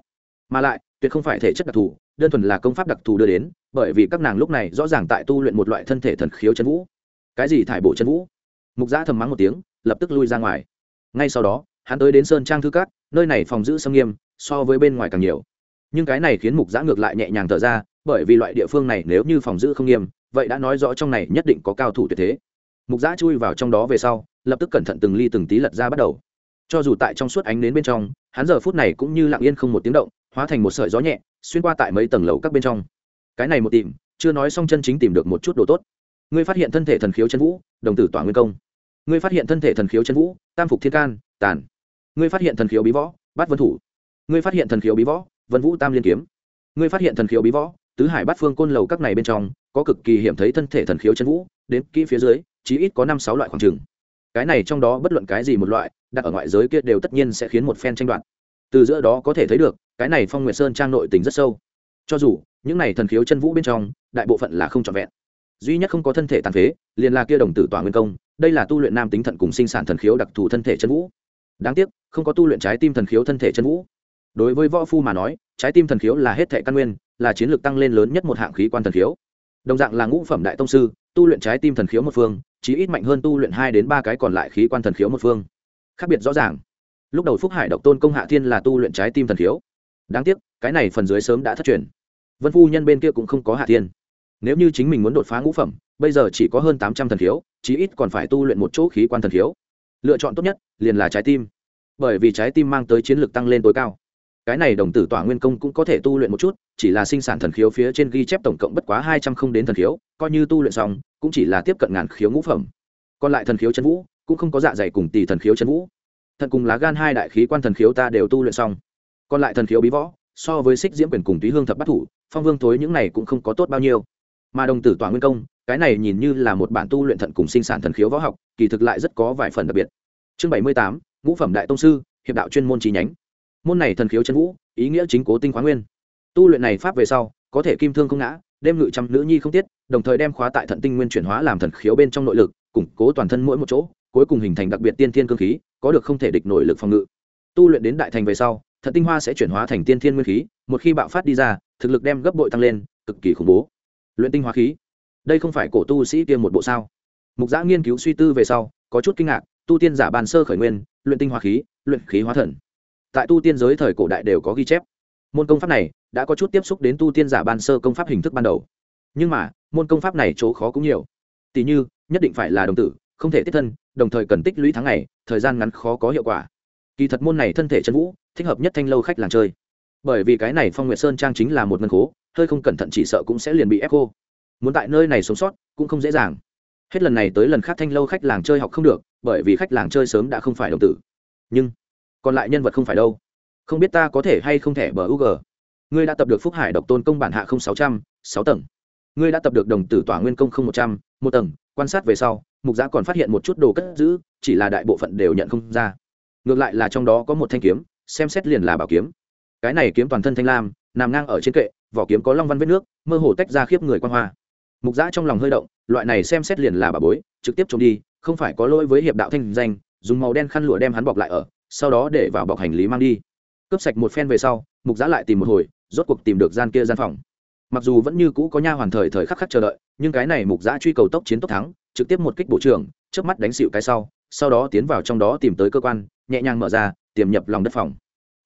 Mà lại, tuyệt không phải thể chất đặc thù đơn thuần là công pháp đặc thù đưa đến, bởi vì các nàng lúc này rõ ràng tại tu luyện một loại thân thể thần khiếu chân vũ. Cái gì thải bộ chân vũ? Mục giã thầm mắng một tiếng, lập tức lui ra ngoài. Ngay sau đó, hắn tới đến sơn trang thư cát nơi này phòng giữ sâm nghiêm, so với bên ngoài càng nhiều. Nhưng cái này khiến mục giã ngược lại nhẹ nhàng thở ra, bởi vì loại địa phương này nếu như phòng giữ không nghiêm, vậy đã nói rõ trong này nhất định có cao thủ tuyệt thế. Mục giã chui vào trong đó về sau, lập tức cẩn thận từng ly từng tí lật ra bắt đầu. Cho dù tại trong suốt ánh đến bên trong, hắn giờ phút này cũng như lặng yên không một tiếng động hóa thành một sợi gió nhẹ, xuyên qua tại mấy tầng lầu các bên trong. Cái này một tìm, chưa nói xong chân chính tìm được một chút đồ tốt. Ngươi phát hiện thân thể thần khiếu chân vũ, đồng tử tỏa nguyên công. Ngươi phát hiện thân thể thần khiếu chân vũ, tam phục thiên can, tàn. Ngươi phát hiện thần khiếu bí võ, bát vân thủ. Ngươi phát hiện thần khiếu bí võ, vân vũ tam liên kiếm. Ngươi phát hiện thần khiếu bí võ, tứ hải bát phương côn lầu các này bên trong, có cực kỳ hiểm thấy thân thể thần khiếu chân vũ, đến kỹ phía dưới, chí ít có năm sáu loại khoảng trừng cái này trong đó bất luận cái gì một loại, đặt ở ngoại giới kia đều tất nhiên sẽ khiến một phen tranh đoạt từ giữa đó có thể thấy được, cái này phong nguyệt sơn trang nội tình rất sâu. Cho dù, những này thần khiếu chân vũ bên trong, đại bộ phận là không trọn vẹn. Duy nhất không có thân thể tàn phế, liền là kia đồng tử tỏa nguyên công, đây là tu luyện nam tính thận cùng sinh sản thần khiếu đặc thù thân thể chân vũ. Đáng tiếc, không có tu luyện trái tim thần khiếu thân thể chân vũ. Đối với võ phu mà nói, trái tim thần khiếu là hết thể căn nguyên, là chiến lược tăng lên lớn nhất một hạng khí quan thần khiếu. Đồng dạng là ngũ phẩm đại tông sư, tu luyện trái tim thần khiếu một phương, chí ít mạnh hơn tu luyện hai đến ba cái còn lại khí quan thần khiếu một phương. Khác biệt rõ ràng lúc đầu phúc hải độc tôn công hạ thiên là tu luyện trái tim thần khiếu đáng tiếc, cái này phần dưới sớm đã thất truyền. Vân phu nhân bên kia cũng không có hạ thiên. Nếu như chính mình muốn đột phá ngũ phẩm, bây giờ chỉ có hơn tám trăm thần khiếu chí ít còn phải tu luyện một chỗ khí quan thần khiếu lựa chọn tốt nhất, liền là trái tim. Bởi vì trái tim mang tới chiến lược tăng lên tối cao. Cái này đồng tử tỏa nguyên công cũng có thể tu luyện một chút, chỉ là sinh sản thần khiếu phía trên ghi chép tổng cộng bất quá hai trăm không đến thần khiếu, coi như tu luyện xong, cũng chỉ là tiếp cận ngàn khiếu ngũ phẩm. Còn lại thần khiếu chân vũ, cũng không có dạ dày cùng tỷ thần khiếu chân vũ thần cùng lá gan hai đại khí quan thần khiếu ta đều tu luyện xong. Còn lại thần khiếu bí võ, so với xích diễm quyền cùng túy hương thập bắt thủ, phong vương thối những này cũng không có tốt bao nhiêu. Mà đồng tử tỏa nguyên công, cái này nhìn như là một bản tu luyện thận cùng sinh sản thần khiếu võ học, kỳ thực lại rất có vài phần đặc biệt. Chương bảy mươi tám, ngũ phẩm đại tông sư, hiệp đạo chuyên môn trí nhánh. Môn này thần khiếu chân vũ, ý nghĩa chính cố tinh khóa nguyên. Tu luyện này pháp về sau, có thể kim thương không ngã đem ngự trăm nữ nhi không tiết, đồng thời đem khóa tại thận tinh nguyên chuyển hóa làm thần khiếu bên trong nội lực, củng cố toàn thân mỗi một chỗ, cuối cùng hình thành đặc biệt tiên thiên cương khí có được không thể địch nổi lực phòng ngự. Tu luyện đến đại thành về sau, thận tinh hoa sẽ chuyển hóa thành tiên thiên nguyên khí, một khi bạo phát đi ra, thực lực đem gấp bội tăng lên, cực kỳ khủng bố. Luyện tinh hóa khí. Đây không phải cổ tu sĩ tiêm một bộ sao? Mục giã nghiên cứu suy tư về sau, có chút kinh ngạc, tu tiên giả bàn sơ khởi nguyên, luyện tinh hóa khí, luyện khí hóa thần. Tại tu tiên giới thời cổ đại đều có ghi chép. Môn công pháp này đã có chút tiếp xúc đến tu tiên giả ban sơ công pháp hình thức ban đầu. Nhưng mà, môn công pháp này chỗ khó cũng nhiều. Tỷ như, nhất định phải là đồng tử không thể tiếp thân, đồng thời cần tích lũy tháng ngày, thời gian ngắn khó có hiệu quả. Kỳ thật môn này thân thể chân vũ, thích hợp nhất thanh lâu khách làng chơi. Bởi vì cái này phong nguyệt sơn trang chính là một ngân khố, hơi không cẩn thận chỉ sợ cũng sẽ liền bị ép cô muốn tại nơi này sống sót cũng không dễ dàng. Hết lần này tới lần khác thanh lâu khách làng chơi học không được, bởi vì khách làng chơi sớm đã không phải đồng tử. Nhưng, còn lại nhân vật không phải đâu. Không biết ta có thể hay không thể bờ u g. Ngươi đã tập được phúc hải độc tôn công bản hạ không sáu trăm, sáu tầng. Ngươi đã tập được đồng tử tỏa nguyên công không một trăm một tầng, quan sát về sau, mục giã còn phát hiện một chút đồ cất giữ, chỉ là đại bộ phận đều nhận không ra. Ngược lại là trong đó có một thanh kiếm, xem xét liền là bảo kiếm. Cái này kiếm toàn thân thanh lam, nằm ngang ở trên kệ, vỏ kiếm có long văn vết nước, mơ hồ tách ra khiếp người quan hoa. Mục giã trong lòng hơi động, loại này xem xét liền là bà bối, trực tiếp trông đi, không phải có lỗi với hiệp đạo thanh danh, dùng màu đen khăn lụa đem hắn bọc lại ở, sau đó để vào bọc hành lý mang đi. Cướp sạch một phen về sau, mục giã lại tìm một hồi, rốt cuộc tìm được gian kia gian phòng. Mặc dù vẫn như cũ có nha hoàn thời thời khắc khắc chờ đợi nhưng cái này mục giã truy cầu tốc chiến tốc thắng, trực tiếp một kích bộ trưởng trước mắt đánh xịu cái sau sau đó tiến vào trong đó tìm tới cơ quan, nhẹ nhàng mở ra, tiềm nhập lòng đất phòng.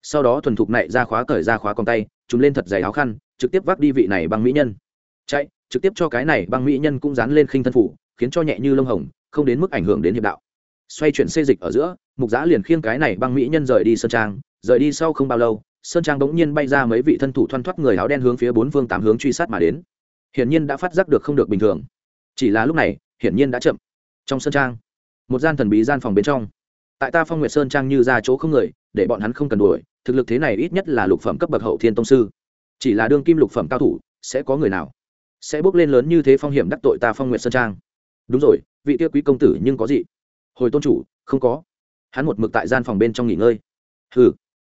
Sau đó thuần thục nạy ra khóa cởi ra khóa con tay chúng lên thật dày áo khăn, trực tiếp vác đi vị này bằng mỹ nhân. Chạy, trực tiếp cho cái này bằng mỹ nhân cũng dán lên khinh thân phủ, khiến cho nhẹ như lông hồng, không đến mức ảnh hưởng đến hiệp đạo. Xoay chuyển xê dịch ở giữa, mục giã liền khiêng cái này băng mỹ nhân rời đi sơn trang, rời đi sau không bao lâu, sơn trang bỗng nhiên bay ra mấy vị thân thủ thoăn thoắt người áo đen hướng phía bốn phương tám hướng truy sát mà đến hiển nhiên đã phát giác được không được bình thường. Chỉ là lúc này, hiển nhiên đã chậm. Trong sơn trang, một gian thần bí gian phòng bên trong. Tại ta phong nguyệt sơn trang như ra chỗ không người, để bọn hắn không cần đuổi, thực lực thế này ít nhất là lục phẩm cấp bậc hậu thiên tông sư. Chỉ là đương kim lục phẩm cao thủ, sẽ có người nào? Sẽ bước lên lớn như thế phong hiểm đắc tội ta phong nguyệt sơn trang? Đúng rồi, vị tiêu quý công tử nhưng có gì? Hồi tôn chủ, không có. Hắn một mực tại gian phòng bên trong nghỉ ngơi. Hừ.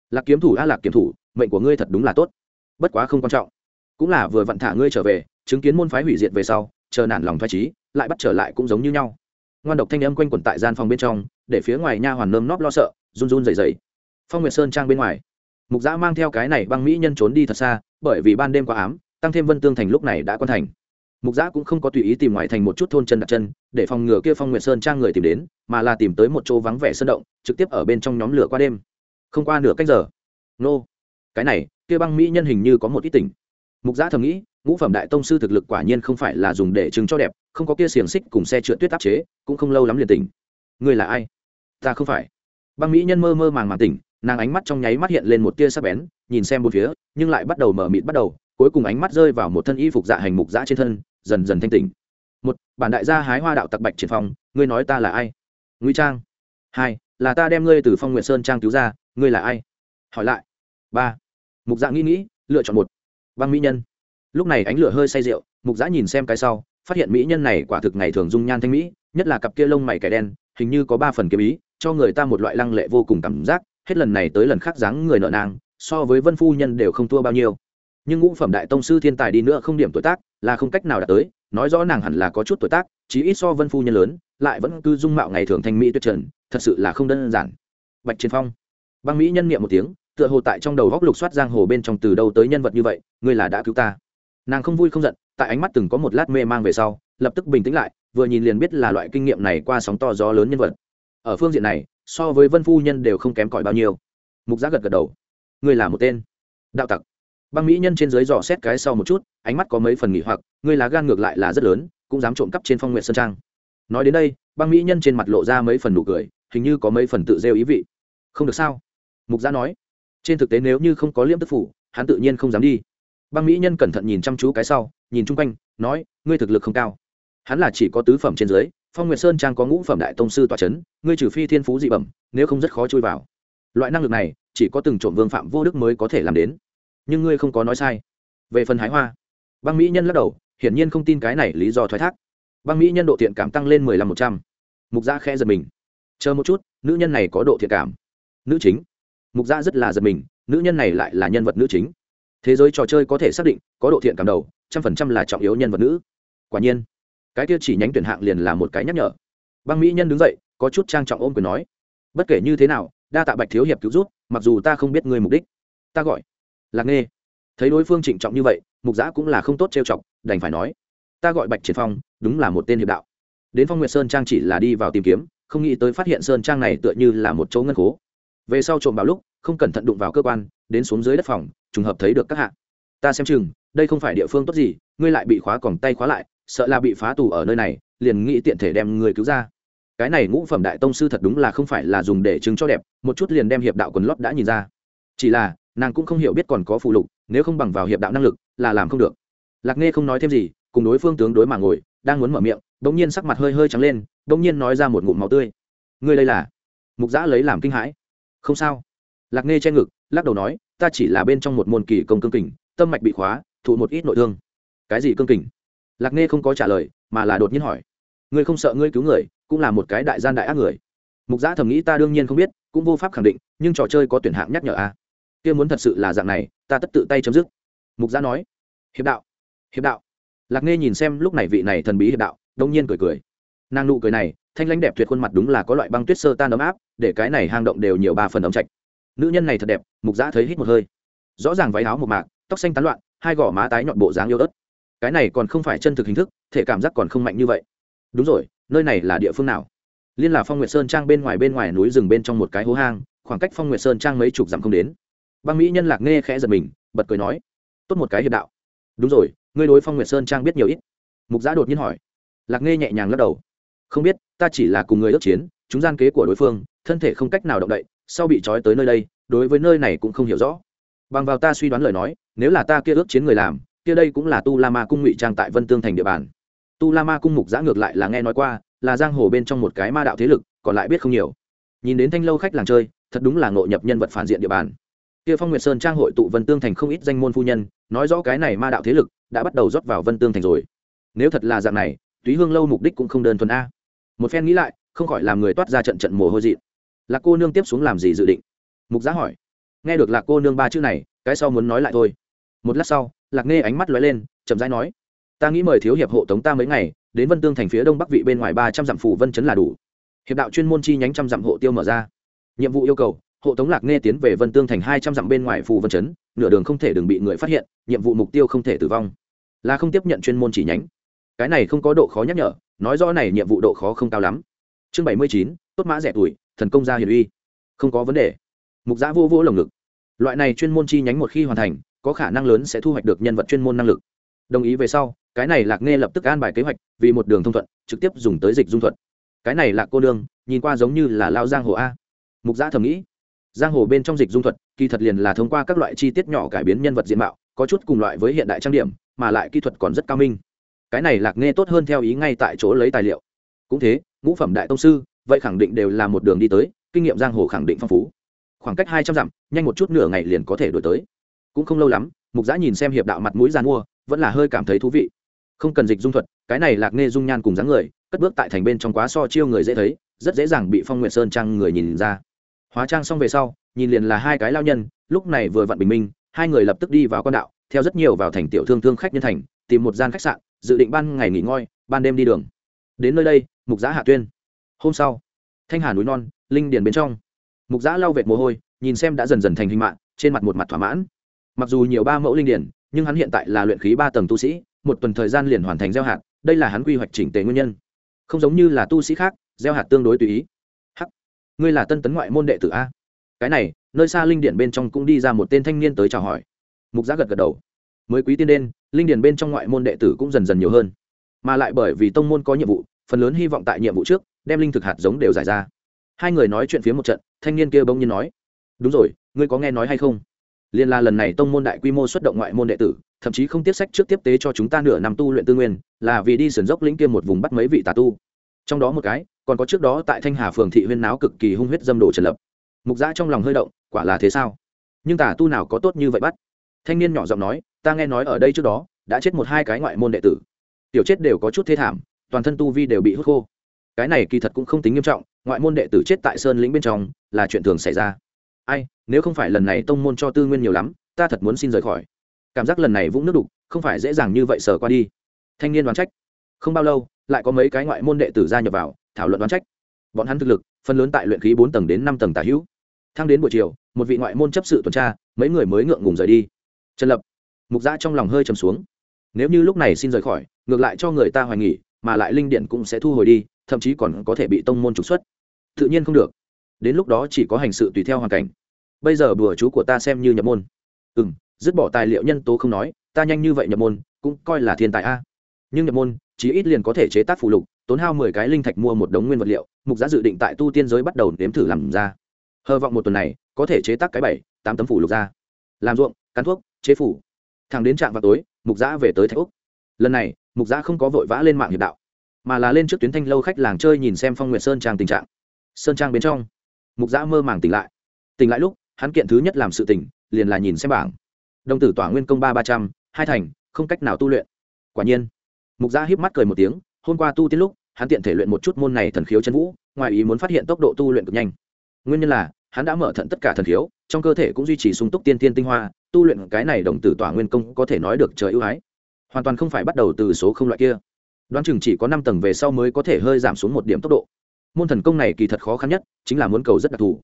Lạc kiếm thủ a, lạc kiếm thủ, mệnh của ngươi thật đúng là tốt. Bất quá không quan trọng. Cũng là vừa vặn thả ngươi trở về chứng kiến môn phái hủy diệt về sau, chờ nản lòng thoái trí, lại bắt trở lại cũng giống như nhau. Ngoan độc thanh âm quanh quẩn tại gian phòng bên trong, để phía ngoài nha hoàn nơm nóp lo sợ, run run dày dày phong nguyệt sơn trang bên ngoài, mục giã mang theo cái này băng mỹ nhân trốn đi thật xa, bởi vì ban đêm quá ám, tăng thêm vân tương thành lúc này đã quan thành. Mục giã cũng không có tùy ý tìm ngoài thành một chút thôn chân đặt chân, để phòng ngừa kia phong nguyệt sơn trang người tìm đến, mà là tìm tới một chỗ vắng vẻ sơn động, trực tiếp ở bên trong nhóm lửa qua đêm. Không qua nửa cách giờ. Nô, cái này, kia băng mỹ nhân hình như có một ít tỉnh. Mục giã thầm nghĩ ngũ phẩm đại tông sư thực lực quả nhiên không phải là dùng để chứng cho đẹp, không có kia xiềng xích cùng xe trượt tuyết áp chế, cũng không lâu lắm liền tỉnh. Người là ai? Ta không phải. Băng mỹ nhân mơ mơ màng màng tỉnh, nàng ánh mắt trong nháy mắt hiện lên một tia sắc bén, nhìn xem bốn phía, nhưng lại bắt đầu mở mịt bắt đầu, cuối cùng ánh mắt rơi vào một thân y phục dạ hành mục dã trên thân, dần dần thanh tỉnh. Một, bản đại gia hái hoa đạo tặc bạch triển phong, ngươi nói ta là ai? Ngụy trang. Hai, là ta đem ngươi từ phong nguyện sơn trang cứu ra, ngươi là ai? Hỏi lại. Ba, mục dạ nghĩ nghĩ, lựa chọn một. Băng mỹ nhân lúc này ánh lửa hơi say rượu, mục giã nhìn xem cái sau, phát hiện mỹ nhân này quả thực ngày thường dung nhan thanh mỹ, nhất là cặp kia lông mày kẻ đen, hình như có ba phần kiếm ý, cho người ta một loại lăng lệ vô cùng cảm giác, hết lần này tới lần khác dáng người nợ nang so với vân phu nhân đều không thua bao nhiêu. Nhưng ngũ phẩm đại tông sư thiên tài đi nữa không điểm tuổi tác, là không cách nào đạt tới, nói rõ nàng hẳn là có chút tuổi tác, chí ít so vân phu nhân lớn, lại vẫn cứ dung mạo ngày thường thanh mỹ tuyệt trần, thật sự là không đơn giản. Bạch chiến phong. Băng mỹ nhân niệm một tiếng, tựa hồ tại trong đầu góc lục soát giang hồ bên trong từ đâu tới nhân vật như vậy, ngươi là đã cứu ta nàng không vui không giận, tại ánh mắt từng có một lát mê mang về sau, lập tức bình tĩnh lại, vừa nhìn liền biết là loại kinh nghiệm này qua sóng to gió lớn nhân vật. Ở phương diện này, so với vân phu nhân đều không kém cỏi bao nhiêu. Mục giác gật gật đầu. Ngươi là một tên. Đạo tặc. Băng mỹ nhân trên dưới dò xét cái sau một chút, ánh mắt có mấy phần nghỉ hoặc, ngươi lá gan ngược lại là rất lớn, cũng dám trộm cắp trên phong nguyện sơn trang. Nói đến đây, băng mỹ nhân trên mặt lộ ra mấy phần nụ cười, hình như có mấy phần tự rêu ý vị. Không được sao? Mục gia nói. Trên thực tế nếu như không có liêm tức phủ, hắn tự nhiên không dám đi băng mỹ nhân cẩn thận nhìn chăm chú cái sau, nhìn chung quanh, nói, ngươi thực lực không cao. Hắn là chỉ có tứ phẩm trên dưới, phong nguyệt sơn trang có ngũ phẩm đại tông sư tòa c h ấ n ngươi trừ phi thiên phú dị bẩm, nếu không rất khó chui vào. Loại năng lực này, chỉ có từng trộm vương phạm vô đức mới có thể làm đến. Nhưng ngươi không có nói sai. Về phần hái hoa, băng mỹ nhân lắc đầu, hiển nhiên không tin cái này lý do thoái thác. Băng mỹ nhân độ thiện cảm tăng lên mười lăm một trăm. Mục gia khẽ giật mình. Chờ một chút, nữ nhân này có độ thiện cảm. Nữ chính. Mục gia rất là giật mình, nữ nhân này lại là nhân vật nữ chính thế giới trò chơi có thể xác định có độ thiện cảm đầu, trăm phần trăm là trọng yếu nhân vật nữ. Quả nhiên, cái kia chỉ nhánh tuyển hạng liền là một cái nhắc nhở. Băng mỹ nhân đứng dậy, có chút trang trọng ôm quyền nói, bất kể như thế nào, đa tạ bạch thiếu hiệp cứu rút mặc dù ta không biết người mục đích. Ta gọi, lạc nghê. Thấy đối phương trịnh trọng như vậy, mục giã cũng là không tốt trêu chọc, đành phải nói, ta gọi bạch triển phong, đúng là một tên hiệp đạo. Đến phong nguyệt sơn trang chỉ là đi vào tìm kiếm, không nghĩ tới phát hiện sơn trang này tựa như là một chỗ ngân khố. Về sau trộm vào lúc, không cẩn thận đụng vào cơ quan đến xuống dưới đất phòng, trùng hợp thấy được các hạ. Ta xem chừng, đây không phải địa phương tốt gì, ngươi lại bị khóa còng tay khóa lại, sợ là bị phá tù ở nơi này, liền nghĩ tiện thể đem người cứu ra. Cái này ngũ phẩm đại tông sư thật đúng là không phải là dùng để chứng cho đẹp, một chút liền đem hiệp đạo quần lót đã nhìn ra. Chỉ là, nàng cũng không hiểu biết còn có phụ lục, nếu không bằng vào hiệp đạo năng lực, là làm không được. Lạc nghe không nói thêm gì, cùng đối phương tướng đối mà ngồi, đang muốn mở miệng đ ỗ n g nhiên sắc mặt hơi hơi trắng lên đ ỗ n g nhiên nói ra một ngụm máu tươi. Ngươi đây là? Mục giã lấy làm kinh hãi. Không sao. Lạc nghe che ngực lắc đầu nói, ta chỉ là bên trong một môn kỳ công cương kình, tâm mạch bị khóa, thụ một ít nội thương. Cái gì cương kình? Lạc nghe không có trả lời, mà là đột nhiên hỏi, ngươi không sợ ngươi cứu người, cũng là một cái đại gian đại ác người? Mục giã thầm nghĩ, ta đương nhiên không biết, cũng vô pháp khẳng định, nhưng trò chơi có tuyển hạng nhắc nhở a à. kia muốn thật sự là dạng này, ta tất tự tay chấm dứt. Mục giã nói, hiệp đạo hiệp đạo. Lạc nghe nhìn xem lúc này vị này thần bí hiệp đạo, đông nhiên cười cười. Nàng nụ cười này, thanh lãnh đẹp tuyệt khuôn mặt đúng là có loại băng tuyết sơ tan ấm áp, để cái này hang động đều nhiều ba phần ấm trạch nữ nhân này thật đẹp, mục giã thấy hít một hơi. Rõ ràng váy áo một mạc, tóc xanh tán loạn, hai gò má tái nhọn bộ dáng yêu ớt. Cái này còn không phải chân thực hình thức, thể cảm giác còn không mạnh như vậy. Đúng rồi, nơi này là địa phương nào? Liên là phong nguyệt sơn trang bên ngoài bên ngoài núi rừng bên trong một cái hố hang, khoảng cách phong nguyệt sơn trang mấy chục dặm không đến. Băng mỹ nhân lạc nghe khẽ giật mình, bật cười nói, tốt một cái hiệp đạo. Đúng rồi, ngươi đối phong nguyệt sơn trang biết nhiều ít. Mục giã đột nhiên hỏi. Lạc nghe nhẹ nhàng lắc đầu. Không biết, ta chỉ là cùng người ước chiến, chúng gian kế của đối phương, thân thể không cách nào động đậy sau bị trói tới nơi đây, đối với nơi này cũng không hiểu rõ. Bằng vào ta suy đoán lời nói, nếu là ta kia ước chiến người làm, kia đây cũng là tu la ma cung ngụy trang tại vân tương thành địa bàn. Tu la ma cung mục giã ngược lại là nghe nói qua, là giang hồ bên trong một cái ma đạo thế lực, còn lại biết không nhiều. Nhìn đến thanh lâu khách làng chơi, thật đúng là ngộ nhập nhân vật phản diện địa bàn. Kia phong nguyệt sơn trang hội tụ vân tương thành không ít danh môn phu nhân, nói rõ cái này ma đạo thế lực đã bắt đầu rót vào vân tương thành rồi. Nếu thật là dạng này, túy hương lâu mục đích cũng không đơn thuần a. Một phen nghĩ lại, không khỏi làm người toát ra trận trận mồ hôi dị lạc cô nương tiếp xuống làm gì dự định? Mục giá hỏi. Nghe được lạc cô nương ba chữ này, cái sau muốn nói lại thôi. Một lát sau, lạc nghe ánh mắt lóe lên, chậm rãi nói. Ta nghĩ mời thiếu hiệp hộ tống ta mấy ngày, đến vân tương thành phía đông bắc vị bên ngoài ba trăm dặm phủ vân chấn là đủ. Hiệp đạo chuyên môn chi nhánh trăm dặm hộ tiêu mở ra. Nhiệm vụ yêu cầu, hộ tống lạc nghe tiến về vân tương thành hai trăm dặm bên ngoài phù vân chấn, nửa đường không thể đừng bị người phát hiện, nhiệm vụ mục tiêu không thể tử vong. Là không tiếp nhận chuyên môn chỉ nhánh. Cái này không có độ khó nhắc nhở, nói rõ này nhiệm vụ độ khó không cao lắm chương bảy mươi chín, tốt mã rẻ tuổi, thần công gia hiền uy. Không có vấn đề. Mục giã vô vô lồng ngực. Loại này chuyên môn chi nhánh một khi hoàn thành, có khả năng lớn sẽ thu hoạch được nhân vật chuyên môn năng lực. Đồng ý về sau, cái này lạc nghe lập tức an bài kế hoạch, vì một đường thông thuận, trực tiếp dùng tới dịch dung thuật. Cái này là cô đương nhìn qua giống như là lao giang hồ a. Mục giã thầm nghĩ. Giang hồ bên trong dịch dung thuật, kỳ thật liền là thông qua các loại chi tiết nhỏ cải biến nhân vật diện mạo, có chút cùng loại với hiện đại trang điểm, mà lại kỹ thuật còn rất cao minh. Cái này lạc nghe tốt hơn theo ý ngay tại chỗ lấy tài liệu. Cũng thế ngũ phẩm đại tông sư, vậy khẳng định đều là một đường đi tới, kinh nghiệm giang hồ khẳng định phong phú. Khoảng cách hai trăm dặm, nhanh một chút nửa ngày liền có thể đổi tới. Cũng không lâu lắm, mục giã nhìn xem hiệp đạo mặt mũi g mua, vẫn là hơi cảm thấy thú vị. Không cần dịch dung thuật, cái này lạc nghe dung nhan cùng dáng người, cất bước tại thành bên trong quá so chiêu người dễ thấy, rất dễ dàng bị phong nguyện sơn trang người nhìn ra. Hóa trang xong về sau, nhìn liền là hai cái lao nhân, lúc này vừa vặn bình minh, hai người lập tức đi vào con đạo, theo rất nhiều vào thành tiểu thương thương khách nhân thành, tìm một gian khách sạn, dự định ban ngày nghỉ ngơi, ban đêm đi đường. Đến nơi đây mục giã hạ tuyên. Hôm sau, thanh hà núi non, linh điền bên trong. Mục giã lau vệt mồ hôi, nhìn xem đã dần dần thành hình mạng, trên mặt một mặt thỏa mãn. Mặc dù nhiều ba mẫu linh điền, nhưng hắn hiện tại là luyện khí ba tầng tu sĩ, một tuần thời gian liền hoàn thành gieo hạt, đây là hắn quy hoạch chỉnh tề nguyên nhân. Không giống như là tu sĩ khác, gieo hạt tương đối tùy ý. Hắc, ngươi là tân tấn ngoại môn đệ tử a? Cái này, nơi xa linh điển bên trong cũng đi ra một tên thanh niên tới chào hỏi. Mục giác gật gật đầu. Mới quý tiên đen, linh điển bên trong ngoại môn đệ tử cũng dần dần nhiều hơn. Mà lại bởi vì tông môn có nhiệm vụ phần lớn hy vọng tại nhiệm vụ trước, đem linh thực hạt giống đều giải ra. Hai người nói chuyện phía một trận, thanh niên kia bỗng nhiên nói, đúng rồi, ngươi có nghe nói hay không? Liên la lần này tông môn đại quy mô xuất động ngoại môn đệ tử, thậm chí không tiếp sách trước tiếp tế cho chúng ta nửa năm tu luyện tư nguyên, là vì đi sườn dốc lĩnh kia một vùng bắt mấy vị tà tu. Trong đó một cái, còn có trước đó tại thanh hà phường thị huyên náo cực kỳ hung huyết dâm đồ trần lập. Mục giã trong lòng hơi động, quả là thế sao? Nhưng tà tu nào có tốt như vậy bắt? Thanh niên nhỏ giọng nói, ta nghe nói ở đây trước đó, đã chết một hai cái ngoại môn đệ tử. Tiểu chết đều có chút thế thảm toàn thân tu vi đều bị hút khô. Cái này kỳ thật cũng không tính nghiêm trọng, ngoại môn đệ tử chết tại sơn lĩnh bên trong là chuyện thường xảy ra. Ai, nếu không phải lần này tông môn cho tư nguyên nhiều lắm, ta thật muốn xin rời khỏi. Cảm giác lần này vũng nước đục, không phải dễ dàng như vậy sờ qua đi. Thanh niên đoán trách. Không bao lâu, lại có mấy cái ngoại môn đệ tử gia nhập vào, thảo luận đoán trách. Bọn hắn thực lực, phần lớn tại luyện khí bốn tầng đến năm tầng tả hữu. Thang đến buổi chiều, một vị ngoại môn chấp sự tuần tra, mấy người mới ngượng ngùng rời đi. Trần lập, mục gia trong lòng hơi trầm xuống. Nếu như lúc này xin rời khỏi, ngược lại cho người ta hoài nghỉ mà lại linh điện cũng sẽ thu hồi đi, thậm chí còn có thể bị tông môn trục xuất. Tự nhiên không được. Đến lúc đó chỉ có hành sự tùy theo hoàn cảnh. Bây giờ bùa chú của ta xem như nhập môn. Ừ m dứt bỏ tài liệu nhân tố không nói, ta nhanh như vậy nhập môn, cũng coi là thiên tài a. Nhưng nhập môn, chí ít liền có thể chế tác phụ lục, tốn hao mười cái linh thạch mua một đống nguyên vật liệu, mục giá dự định tại tu tiên giới bắt đầu nếm thử làm ra. Hờ vọng một tuần này, có thể chế tác cái bảy, tám tấm phủ lục ra. Làm ruộng, cắn thuốc, chế phủ. Thằng đến trạm vào tối, mục giã về tới thạch úc lần này, mục giã không có vội vã lên mạng hiệp đạo, mà là lên trước tuyến thanh lâu khách làng chơi nhìn xem phong nguyệt sơn trang tình trạng. Sơn trang bên trong, mục giã mơ màng tỉnh lại. Tỉnh lại lúc, hắn kiện thứ nhất làm sự tỉnh, liền là nhìn xem bảng. Đồng tử tỏa nguyên công ba ba trăm, hai thành, không cách nào tu luyện. Quả nhiên, mục giã híp mắt cười một tiếng, hôm qua tu tiên lúc, hắn tiện thể luyện một chút môn này thần khiếu chân vũ, ngoài ý muốn phát hiện tốc độ tu luyện cực nhanh. Nguyên nhân là, hắn đã mở thận tất cả thần khiếu, trong cơ thể cũng duy trì sung túc tiên tiên tinh hoa, tu luyện cái này đồng tử tỏa nguyên công có thể nói được trời ưu ái hoàn toàn không phải bắt đầu từ số không loại kia. Đoán chừng chỉ có năm tầng về sau mới có thể hơi giảm xuống một điểm tốc độ. Môn thần công này kỳ thật khó khăn nhất chính là muốn cầu rất đặc thù.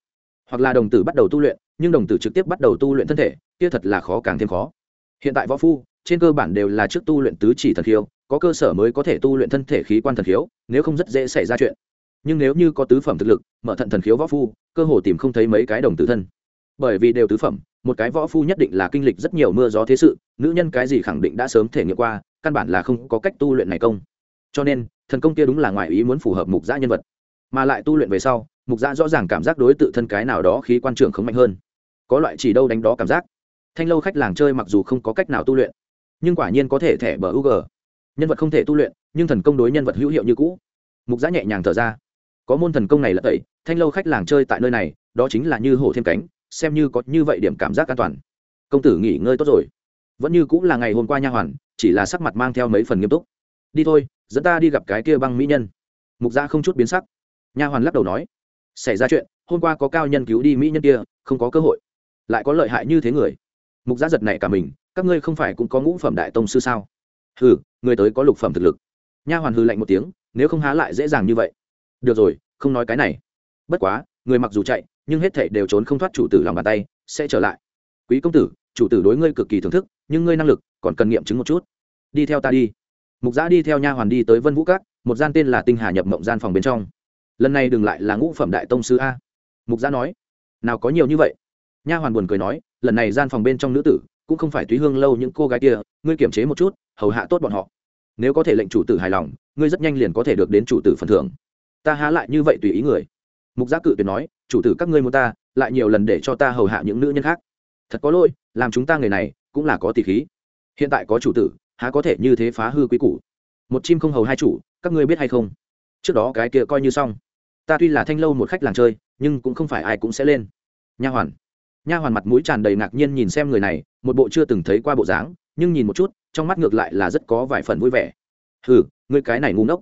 Hoặc là đồng tử bắt đầu tu luyện, nhưng đồng tử trực tiếp bắt đầu tu luyện thân thể, kia thật là khó càng thêm khó. Hiện tại võ phu, trên cơ bản đều là trước tu luyện tứ chỉ thần khiếu có cơ sở mới có thể tu luyện thân thể khí quan thần khiếu, nếu không rất dễ xảy ra chuyện. Nhưng nếu như có tứ phẩm thực lực, mở thận thần khiếu võ phu, cơ hồ tìm không thấy mấy cái đồng tử thân bởi vì đều tứ phẩm, một cái võ phu nhất định là kinh lịch rất nhiều mưa gió thế sự, nữ nhân cái gì khẳng định đã sớm thể nghiệm qua, căn bản là không có cách tu luyện này công. Cho nên, thần công kia đúng là ngoài ý muốn phù hợp mục giã nhân vật. Mà lại tu luyện về sau, mục giã rõ ràng cảm giác đối tự thân cái nào đó khí quan trường không mạnh hơn. Có loại chỉ đâu đánh đó cảm giác. Thanh lâu khách làng chơi mặc dù không có cách nào tu luyện, nhưng quả nhiên có thể thẻ bờ u g nhân vật không thể tu luyện, nhưng thần công đối nhân vật hữu hiệu như cũ. Mục giã nhẹ nhàng thở ra. Có môn thần công này là tẩy, thanh lâu khách làng chơi tại nơi này, đó chính là như hổ thêm cánh xem như có như vậy điểm cảm giác an toàn. Công tử nghỉ ngơi tốt rồi. Vẫn như cũng là ngày hôm qua nha hoàn, chỉ là sắc mặt mang theo mấy phần nghiêm túc. Đi thôi, dẫn ta đi gặp cái kia băng mỹ nhân. Mục gia không chút biến sắc. Nha hoàn lắc đầu nói, xảy ra chuyện, hôm qua có cao nhân cứu đi mỹ nhân kia, không có cơ hội. Lại có lợi hại như thế người. Mục gia giật này cả mình, các ngươi không phải cũng có ngũ phẩm đại tông sư sao? Hừ, người tới có lục phẩm thực lực. Nha hoàn hư lạnh một tiếng, nếu không há lại dễ dàng như vậy. Được rồi, không nói cái này. Bất quá, người mặc dù chạy nhưng hết thảy đều trốn không thoát chủ tử lòng bàn tay, sẽ trở lại. Quý công tử, chủ tử đối ngươi cực kỳ thưởng thức, nhưng ngươi năng lực còn cần nghiệm chứng một chút. Đi theo ta đi. Mục giã đi theo nha hoàn đi tới vân vũ cát một gian tên là tinh hà nhập mộng gian phòng bên trong. Lần này đừng lại là ngũ phẩm đại tông sư a. Mục giã nói, nào có nhiều như vậy. Nha hoàn buồn cười nói, lần này gian phòng bên trong nữ tử cũng không phải túy hương lâu những cô gái kia, ngươi kiểm chế một chút, hầu hạ tốt bọn họ. Nếu có thể lệnh chủ tử hài lòng, ngươi rất nhanh liền có thể được đến chủ tử phần thưởng. Ta há lại như vậy tùy ý người. Mục giác cự tuyệt nói chủ tử các ngươi muốn ta, lại nhiều lần để cho ta hầu hạ những nữ nhân khác. Thật có lỗi, làm chúng ta người này cũng là có tỷ khí. Hiện tại có chủ tử, há có thể như thế phá hư quý củ? Một chim không hầu hai chủ, các ngươi biết hay không? Trước đó cái kia coi như xong. Ta tuy là thanh lâu một khách làng chơi, nhưng cũng không phải ai cũng sẽ lên. Nha hoàn. Nha hoàn mặt mũi tràn đầy ngạc nhiên nhìn xem người này, một bộ chưa từng thấy qua bộ dáng, nhưng nhìn một chút, trong mắt ngược lại là rất có vài phần vui vẻ. Hừ, ngươi cái này ngu ngốc.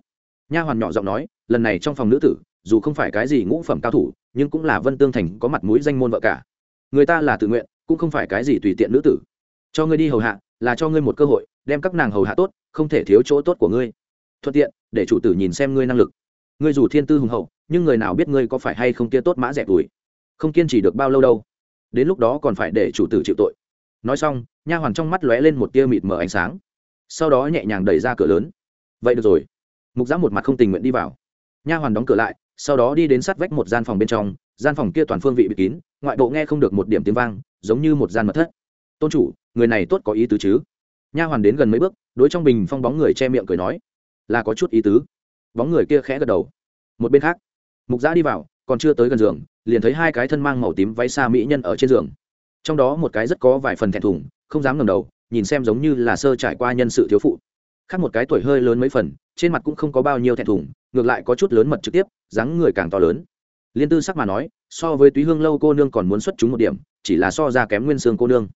Nha hoàn nhỏ giọng nói, lần này trong phòng nữ tử dù không phải cái gì ngũ phẩm cao thủ, nhưng cũng là vân tương thành có mặt mũi danh môn vợ cả. Người ta là tự nguyện, cũng không phải cái gì tùy tiện nữ tử. Cho ngươi đi hầu hạ, là cho ngươi một cơ hội, đem các nàng hầu hạ tốt, không thể thiếu chỗ tốt của ngươi. Thuận tiện, để chủ tử nhìn xem ngươi năng lực. Ngươi dù thiên tư hùng hậu, nhưng người nào biết ngươi có phải hay không kia tốt mã rẻ tuổi? Không kiên trì được bao lâu đâu. Đến lúc đó còn phải để chủ tử chịu tội. Nói xong, nha hoàn trong mắt lóe lên một tia mịt mờ ánh sáng. Sau đó nhẹ nhàng đẩy ra cửa lớn. Vậy được rồi. Mục giã một mặt không tình nguyện đi vào. Nha hoàn đóng cửa lại sau đó đi đến sát vách một gian phòng bên trong, gian phòng kia toàn phương vị bị kín, ngoại bộ nghe không được một điểm tiếng vang, giống như một gian mật thất. Tôn chủ, người này tốt có ý tứ chứ? Nha hoàn đến gần mấy bước, đối trong bình phong bóng người che miệng cười nói, là có chút ý tứ. Bóng người kia khẽ gật đầu. Một bên khác, mục giã đi vào, còn chưa tới gần giường, liền thấy hai cái thân mang màu tím váy xa mỹ nhân ở trên giường. Trong đó một cái rất có vài phần thẹn thùng, không dám ngầm đầu, nhìn xem giống như là sơ trải qua nhân sự thiếu phụ. Khác một cái tuổi hơi lớn mấy phần, trên mặt cũng không có bao nhiêu thẹn thùng ngược lại có chút lớn mật trực tiếp, dáng người càng to lớn. Liên tư sắc mà nói, so với túy hương lâu cô nương còn muốn xuất chúng một điểm, chỉ là so ra kém nguyên xương cô nương.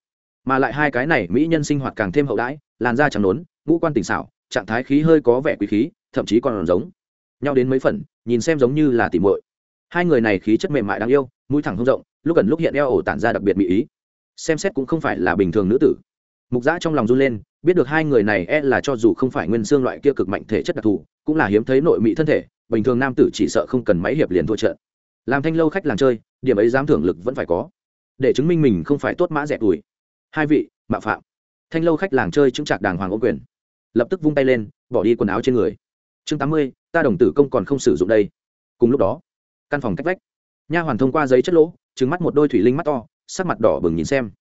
Mà lại hai cái này mỹ nhân sinh hoạt càng thêm hậu đãi, làn da chẳng nốn ngũ quan tỉnh xảo, trạng thái khí hơi có vẻ quý khí, thậm chí còn giống. Nhau đến mấy phần, nhìn xem giống như là tỉ muội. Hai người này khí chất mềm mại đáng yêu, mũi thẳng không rộng, lúc gần lúc hiện eo ổ tản ra đặc biệt mỹ ý. Xem xét cũng không phải là bình thường nữ tử mục giã trong lòng run lên, biết được hai người này e là cho dù không phải nguyên xương loại kia cực mạnh thể chất đặc thù, cũng là hiếm thấy nội mỹ thân thể, bình thường nam tử chỉ sợ không cần máy hiệp liền thua trận. Làm thanh lâu khách làng chơi, điểm ấy dám thưởng lực vẫn phải có. Để chứng minh mình không phải tốt mã rẻ tuổi. Hai vị mạ phạm. Thanh lâu khách làng chơi chứng trạc đàng hoàng ô quyền. Lập tức vung tay lên, bỏ đi quần áo trên người. Chương tám mươi, ta đồng tử công còn không sử dụng đây. Cùng lúc đó, căn phòng cách vách. Nha hoàn thông qua giấy chất lỗ trứng mắt một đôi thủy linh mắt to, sắc mặt đỏ bừng nhìn xem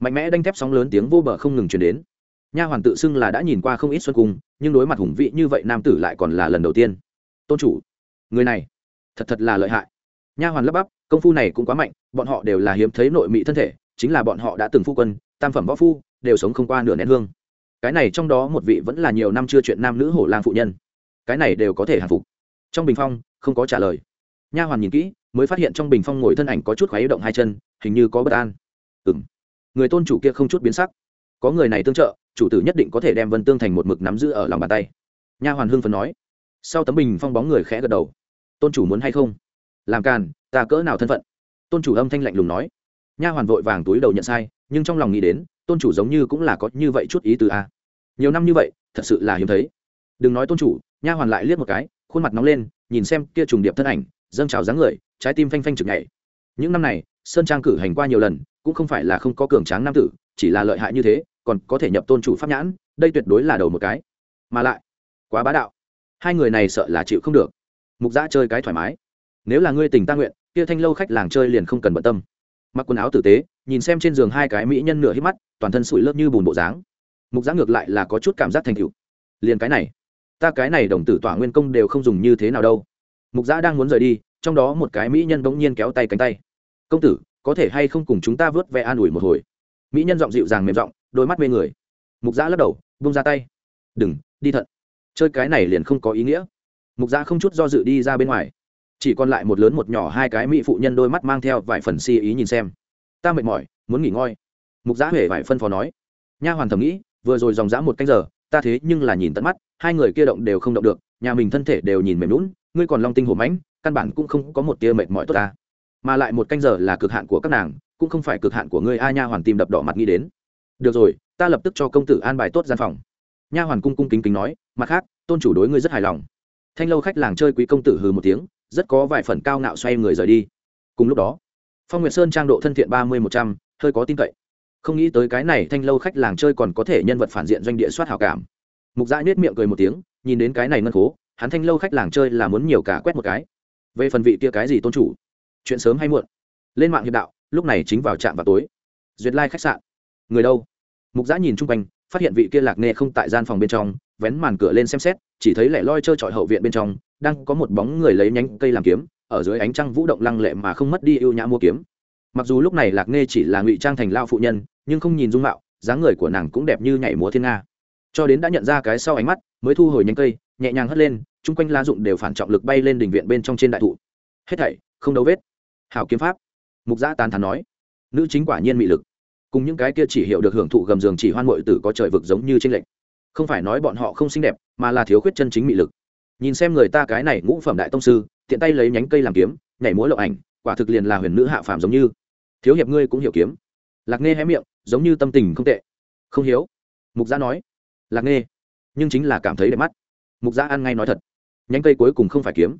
mạnh mẽ đanh thép sóng lớn tiếng vô bờ không ngừng chuyển đến. Nha hoàn tự xưng là đã nhìn qua không ít xuân cung, nhưng đối mặt hùng vị như vậy nam tử lại còn là lần đầu tiên. Tôn chủ, người này thật thật là lợi hại. Nha hoàn lắp bắp, công phu này cũng quá mạnh, bọn họ đều là hiếm thấy nội mỹ thân thể, chính là bọn họ đã từng phu quân, tam phẩm võ phu, đều sống không qua nửa nén hương. Cái này trong đó một vị vẫn là nhiều năm chưa chuyện nam nữ hổ lang phụ nhân. Cái này đều có thể hạ phục. Trong bình phong, không có trả lời. Nha hoàn nhìn kỹ, mới phát hiện trong bình phong ngồi thân ảnh có chút khoáy động hai chân, hình như có bất an. Ừ m người tôn chủ kia không chút biến sắc. Có người này tương trợ, chủ tử nhất định có thể đem vân tương thành một mực nắm giữ ở lòng bàn tay. Nha hoàn hưng phấn nói. Sau tấm bình phong bóng người khẽ gật đầu. Tôn chủ muốn hay không? Làm càn, ta cỡ nào thân phận? Tôn chủ âm thanh lạnh lùng nói. Nha hoàn vội vàng túi đầu nhận sai, nhưng trong lòng nghĩ đến, tôn chủ giống như cũng là có như vậy chút ý từ a à. nhiều năm như vậy, thật sự là hiếm thấy. Đừng nói tôn chủ, nha hoàn lại liếc một cái, khuôn mặt nóng lên, nhìn xem kia trùng điệp thân ảnh, dâng trào dáng người, trái tim phanh phanh chực nhảy. Những năm này, sơn trang cử hành qua nhiều lần cũng không phải là không có cường tráng nam tử, chỉ là lợi hại như thế, còn có thể nhập tôn chủ pháp nhãn, đây tuyệt đối là đầu một cái. Mà lại, quá bá đạo. Hai người này sợ là chịu không được. Mục giã chơi cái thoải mái. Nếu là ngươi tình ta nguyện, kia thanh lâu khách làng chơi liền không cần bận tâm. Mặc quần áo tử tế, nhìn xem trên giường hai cái mỹ nhân nửa hít mắt, toàn thân sụi lớp như bùn bộ dáng. Mục giã ngược lại là có chút cảm giác thành cựu liền cái này, ta cái này đồng tử tỏa nguyên công đều không dùng như thế nào đâu. Mục giã đang muốn rời đi, trong đó một cái mỹ nhân bỗng nhiên kéo tay cánh tay. Công tử có thể hay không cùng chúng ta vớt ve an ủi một hồi? Mỹ nhân giọng dịu dàng mềm giọng, đôi mắt mê người. Mục giã lắc đầu bung ra tay. Đừng, đi thận chơi cái này liền không có ý nghĩa. Mục giã không chút do dự đi ra bên ngoài. Chỉ còn lại một lớn một nhỏ hai cái mỹ phụ nhân đôi mắt mang theo vài phần si ý nhìn xem. Ta mệt mỏi, muốn nghỉ ngơi. Mục giã huệ vải phân phó nói. Nha hoàn thầm nghĩ, vừa rồi dòng dã một canh giờ, ta thế nhưng là nhìn tận mắt, hai người kia động đều không động được, nhà mình thân thể đều nhìn mềm lún ngươi còn long tinh hổ mãnh, căn bản cũng không có một tia mệt mỏi tốt ta mà lại một canh giờ là cực hạn của các nàng, cũng không phải cực hạn của ngươi. A nha hoàn tìm đập đỏ mặt nghĩ đến. Được rồi, ta lập tức cho công tử an bài tốt gian phòng. Nha hoàn cung cung kính kính nói, mặt khác, tôn chủ đối ngươi rất hài lòng. Thanh lâu khách làng chơi quý công tử hừ một tiếng, rất có vài phần cao ngạo xoay người rời đi. Cùng lúc đó, phong nguyệt sơn trang độ thân thiện ba mươi một trăm, hơi có tin cậy. Không nghĩ tới cái này thanh lâu khách làng chơi còn có thể nhân vật phản diện doanh địa soát hảo cảm. Mục dã nhếch miệng cười một tiếng, nhìn đến cái này ngân khố, hắn thanh lâu khách làng chơi là muốn nhiều cả quét một cái. Về phần vị kia cái gì tôn chủ? Chuyện sớm hay muộn. Lên mạng hiệp đạo, lúc này chính vào trạm vào tối. Duyệt lai khách sạn. Người đâu? Mục giã nhìn chung quanh, phát hiện vị kia lạc nê không tại gian phòng bên trong, vén màn cửa lên xem xét, chỉ thấy lẻ loi trơ trọi hậu viện bên trong, đang có một bóng người lấy nhánh cây làm kiếm, ở dưới ánh trăng vũ động lăng lệ mà không mất đi ưu nhã mua kiếm. Mặc dù lúc này lạc nê chỉ là ngụy trang thành lao phụ nhân, nhưng không nhìn dung mạo, dáng người của nàng cũng đẹp như nhảy múa thiên nga. Cho đến đã nhận ra cái sau ánh mắt, mới thu hồi nhánh cây, nhẹ nhàng hất lên, chung quanh lá dụng đều phản trọng lực bay lên đỉnh viện bên trong trên đại thụ. Hết thảy, không đâu vết hảo kiếm pháp. Mục gia tán thắn nói, nữ chính quả nhiên mị lực. Cùng những cái kia chỉ hiểu được hưởng thụ gầm giường chỉ hoan mội tử có trời vực giống như tranh lệch. Không phải nói bọn họ không xinh đẹp, mà là thiếu khuyết chân chính mị lực. Nhìn xem người ta cái này ngũ phẩm đại tông sư, tiện tay lấy nhánh cây làm kiếm, nhảy múa lộng ảnh, quả thực liền là huyền nữ hạ phàm giống như. Thiếu hiệp ngươi cũng hiểu kiếm. Lạc nghe hé miệng, giống như tâm tình không tệ. Không hiếu mục gia nói, lạc nghe nhưng chính là cảm thấy đẹp mắt. Mục gia ăn ngay nói thật, nhánh cây cuối cùng không phải kiếm.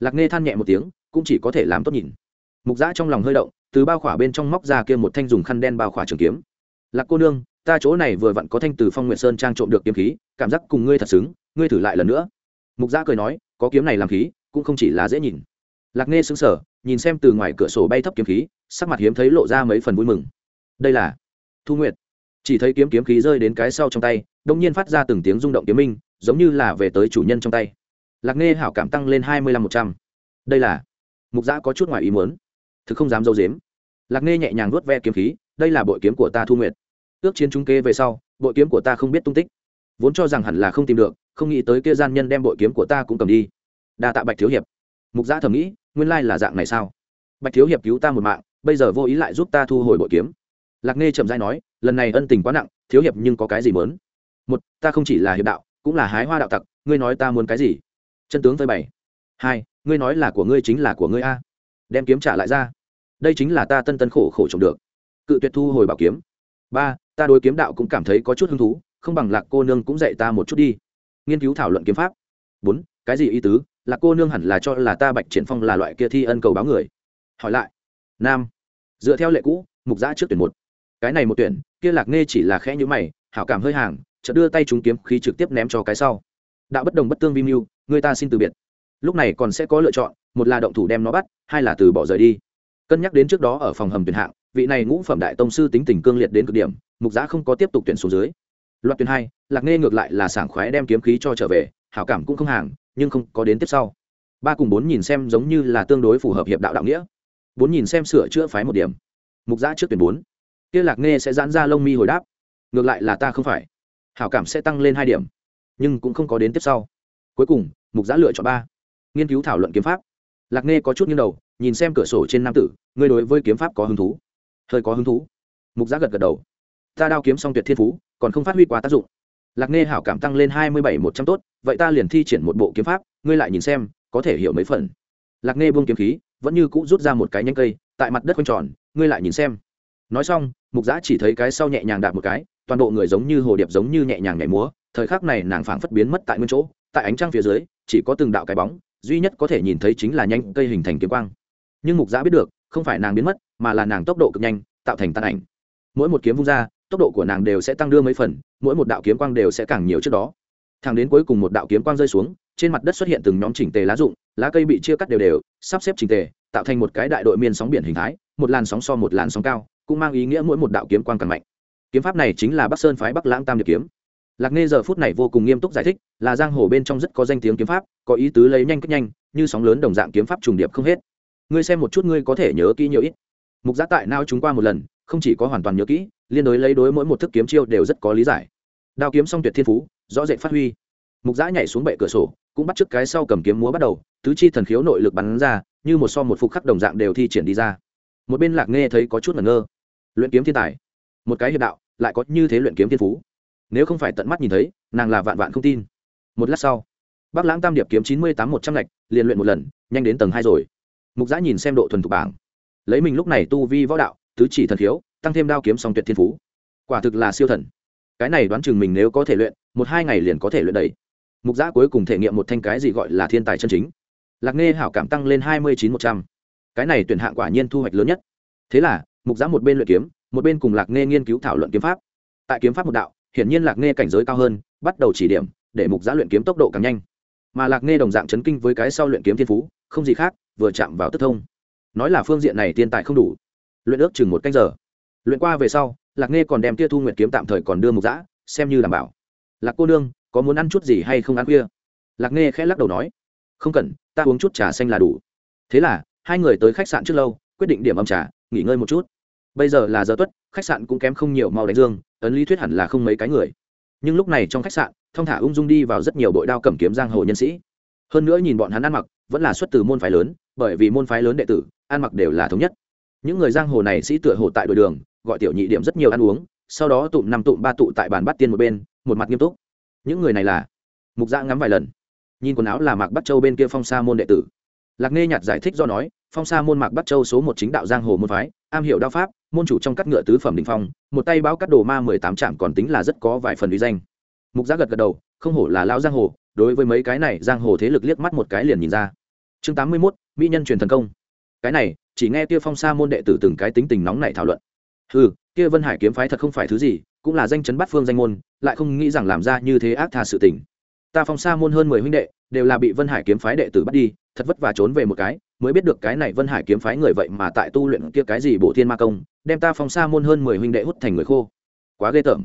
Lạc nghe than nhẹ một tiếng, cũng chỉ có thể làm tốt nhìn mục giã trong lòng hơi động, từ bao khỏa bên trong móc ra kia một thanh dùng khăn đen bao khỏa trường kiếm. Lạc cô nương, ta chỗ này vừa vặn có thanh từ phong nguyện sơn trang trộm được kiếm khí, cảm giác cùng ngươi thật xứng, ngươi thử lại lần nữa. Mục giã cười nói, có kiếm này làm khí, cũng không chỉ là dễ nhìn. Lạc nghe xứng sở nhìn xem từ ngoài cửa sổ bay thấp kiếm khí, sắc mặt hiếm thấy lộ ra mấy phần vui mừng. Đây là thu nguyệt. Chỉ thấy kiếm kiếm khí rơi đến cái sau trong tay đông nhiên phát ra từng tiếng rung động kiếm minh, giống như là về tới chủ nhân trong tay. Lạc nghe hảo cảm tăng lên hai mươi lăm một trăm. Đây là mục giã có chút ngoài ý muốn thực không dám dâu dếm. Lạc nghe nhẹ nhàng nuốt ve kiếm khí, đây là bội kiếm của ta thu nguyệt. Ước chiến trung kê về sau, bội kiếm của ta không biết tung tích. Vốn cho rằng hẳn là không tìm được, không nghĩ tới kia gian nhân đem bội kiếm của ta cũng cầm đi. Đa tạ bạch thiếu hiệp. Mục gia thầm nghĩ, nguyên lai là dạng này sao? Bạch thiếu hiệp cứu ta một mạng, bây giờ vô ý lại giúp ta thu hồi bội kiếm. Lạc nghe chậm dai nói, lần này ân tình quá nặng, thiếu hiệp nhưng có cái gì mớn một, ta không chỉ là hiệp đạo, cũng là hái hoa đạo tặc, ngươi nói ta muốn cái gì? Chân tướng phơi bày. Hai, ngươi nói là của ngươi chính là của ngươi a đem kiếm trả lại ra. Đây chính là ta tân tân khổ khổ trồng được. Cự tuyệt thu hồi bảo kiếm. Ba, ta đối kiếm đạo cũng cảm thấy có chút hứng thú, không bằng lạc cô nương cũng dạy ta một chút đi. Nghiên cứu thảo luận kiếm pháp. Bốn, cái gì ý tứ? Lạc cô nương hẳn là cho là ta bạch triển phong là loại kia thi ân cầu báo người. Hỏi lại. Nam, dựa theo lệ cũ, mục giã trước tuyển một. Cái này một tuyển, kia lạc nghe chỉ là khẽ nhữ mày, hảo cảm hơi hàng, chợt đưa tay trúng kiếm khí trực tiếp ném cho cái sau. Đạo bất đồng bất tương vi mưu, người ta xin từ biệt. Lúc này còn sẽ có lựa chọn một là động thủ đem nó bắt, hai là từ bỏ rời đi. Cân nhắc đến trước đó ở phòng hầm tuyển hạng, vị này ngũ phẩm đại tông sư tính tình cương liệt đến cực điểm, mục giã không có tiếp tục tuyển xuống dưới. Loạt tuyển hai, lạc nghe ngược lại là sảng khoái đem kiếm khí cho trở về, hảo cảm cũng không hàng, nhưng không có đến tiếp sau. Ba cùng bốn nhìn xem giống như là tương đối phù hợp hiệp đạo đạo nghĩa. Bốn nhìn xem sửa chữa phái một điểm. Mục giã trước tuyển bốn. Kia lạc nghe sẽ giãn ra lông mi hồi đáp. Ngược lại là ta không phải. Hảo cảm sẽ tăng lên hai điểm, nhưng cũng không có đến tiếp sau. Cuối cùng, mục giã lựa chọn ba. Nghiên cứu thảo luận kiếm pháp lạc nghe có chút nghiêng đầu, nhìn xem cửa sổ trên nam tử, ngươi đối với kiếm pháp có hứng thú? Hơi có hứng thú. Mục Giá gật gật đầu. Ta đao kiếm xong tuyệt thiên phú, còn không phát huy quá tác dụng. Lạc nghe hảo cảm tăng lên hai mươi bảy một trăm tốt, vậy ta liền thi triển một bộ kiếm pháp, ngươi lại nhìn xem, có thể hiểu mấy phần. Lạc nghe buông kiếm khí, vẫn như cũ rút ra một cái nhánh cây, tại mặt đất quanh tròn, ngươi lại nhìn xem. Nói xong, mục giã chỉ thấy cái sau nhẹ nhàng đạp một cái, toàn bộ người giống như hồ điệp giống như nhẹ nhàng nhảy múa, thời khắc này nàng phảng phất biến mất tại nguyên chỗ, tại ánh trăng phía dưới, chỉ có từng đạo cái bóng duy nhất có thể nhìn thấy chính là nhanh cây hình thành kiếm quang. Nhưng mục giã biết được, không phải nàng biến mất, mà là nàng tốc độ cực nhanh, tạo thành tàn ảnh. Mỗi một kiếm vung ra, tốc độ của nàng đều sẽ tăng đưa mấy phần, mỗi một đạo kiếm quang đều sẽ càng nhiều trước đó. Thẳng đến cuối cùng một đạo kiếm quang rơi xuống, trên mặt đất xuất hiện từng nhóm chỉnh tề lá rụng, lá cây bị chia cắt đều đều, sắp xếp chỉnh tề, tạo thành một cái đại đội miên sóng biển hình thái, một làn sóng so một làn sóng cao, cũng mang ý nghĩa mỗi một đạo kiếm quang càng mạnh. Kiếm pháp này chính là bắc sơn phái bắc lãng tam điệp kiếm lạc nghe giờ phút này vô cùng nghiêm túc giải thích, là giang hồ bên trong rất có danh tiếng kiếm pháp, có ý tứ lấy nhanh cách nhanh, như sóng lớn đồng dạng kiếm pháp trùng điệp không hết. Ngươi xem một chút ngươi có thể nhớ kỹ nhiều ít. Mục Giá tại nao chúng qua một lần, không chỉ có hoàn toàn nhớ kỹ, liên đối lấy đối mỗi một thức kiếm chiêu đều rất có lý giải. Đao kiếm song tuyệt thiên phú, rõ rệt phát huy. Mục giã nhảy xuống bệ cửa sổ, cũng bắt t cái sau cầm kiếm múa bắt đầu, tứ chi thần khiếu nội lực bắn ra, như một so một phục khắc đồng dạng đều thi triển đi ra. Một bên lạc nghe thấy có chút ngẩn ngơ. Luyện kiếm thiên tài. Một cái hiệp đạo, lại có như thế luyện kiếm thiên phú nếu không phải tận mắt nhìn thấy, nàng là vạn vạn không tin. Một lát sau, bác lãng tam điệp kiếm chín mươi tám một trăm lạch liền luyện một lần, nhanh đến tầng hai rồi. Mục giã nhìn xem độ thuần thục bảng. Lấy mình lúc này tu vi võ đạo, tứ chỉ thần khiếu, tăng thêm đao kiếm song tuyệt thiên phú. Quả thực là siêu thần. Cái này đoán chừng mình nếu có thể luyện, một hai ngày liền có thể luyện đầy. Mục giã cuối cùng thể nghiệm một thanh cái gì gọi là thiên tài chân chính. Lạc nghe hảo cảm tăng lên hai mươi chín một trăm. Cái này tuyển hạng quả nhiên thu hoạch lớn nhất. Thế là, mục giã một bên luyện kiếm, một bên cùng lạc nghe nghiên cứu thảo luận kiếm pháp. Tại kiếm pháp một đạo hiển nhiên lạc nghe cảnh giới cao hơn, bắt đầu chỉ điểm, để mục giã luyện kiếm tốc độ càng nhanh. Mà lạc nghe đồng dạng chấn kinh với cái sau luyện kiếm thiên phú, không gì khác, vừa chạm vào tức thông. Nói là phương diện này tiên tài không đủ. Luyện ước chừng một canh giờ. Luyện qua về sau, lạc nghe còn đem tia thu nguyện kiếm tạm thời còn đưa mục giã, xem như đảm bảo. Lạc cô nương, có muốn ăn chút gì hay không ăn khuya? Lạc nghe khẽ lắc đầu nói. Không cần, ta uống chút trà xanh là đủ. Thế là, hai người tới khách sạn trước lâu, quyết định điểm âm trà, nghỉ ngơi một chút. Bây giờ là giờ tuất, khách sạn cũng kém không nhiều mau đánh dương ấn lý thuyết hẳn là không mấy cái người. Nhưng lúc này trong khách sạn, thong thả ung dung đi vào rất nhiều bội đao cầm kiếm giang hồ nhân sĩ. Hơn nữa nhìn bọn hắn ăn mặc, vẫn là xuất từ môn phái lớn, bởi vì môn phái lớn đệ tử, ăn mặc đều là thống nhất. Những người giang hồ này sĩ tựa hồ tại đội đường, gọi tiểu nhị điểm rất nhiều ăn uống, sau đó tụm năm tụm ba tụ tại bàn bắt tiên một bên, một mặt nghiêm túc. Những người này là mục dạ ngắm vài lần. Nhìn quần áo là mạc bắt châu bên kia phong sa môn đệ tử. Lạc nghe nhạt giải thích do nói, phong sa môn mạc bắt châu số một chính đạo giang hồ môn phái, am hiểu đao pháp môn chủ trong cắt ngựa tứ phẩm đình phong, một tay báo cắt đồ ma mười tám trạm còn tính là rất có vài phần uy danh. Mục giá gật gật đầu, không hổ là lao giang hồ, đối với mấy cái này giang hồ thế lực liếc mắt một cái liền nhìn ra. Chương tám mươi mốt, mỹ nhân truyền thần công. Cái này, chỉ nghe kia phong sa môn đệ tử từng cái tính tình nóng này thảo luận. Ừ kia vân hải kiếm phái thật không phải thứ gì, cũng là danh chấn bắt phương danh môn, lại không nghĩ rằng làm ra như thế ác tha sự tình. Ta phong sa môn hơn mười huynh đệ, đều là bị vân hải kiếm phái đệ tử bắt đi, thật vất vả trốn về một cái mới biết được cái này vân hải kiếm phái người vậy mà tại tu luyện kia cái gì bổ thiên ma công, đem ta phong sa môn hơn mười huynh đệ hút thành người khô. Quá ghê tởm.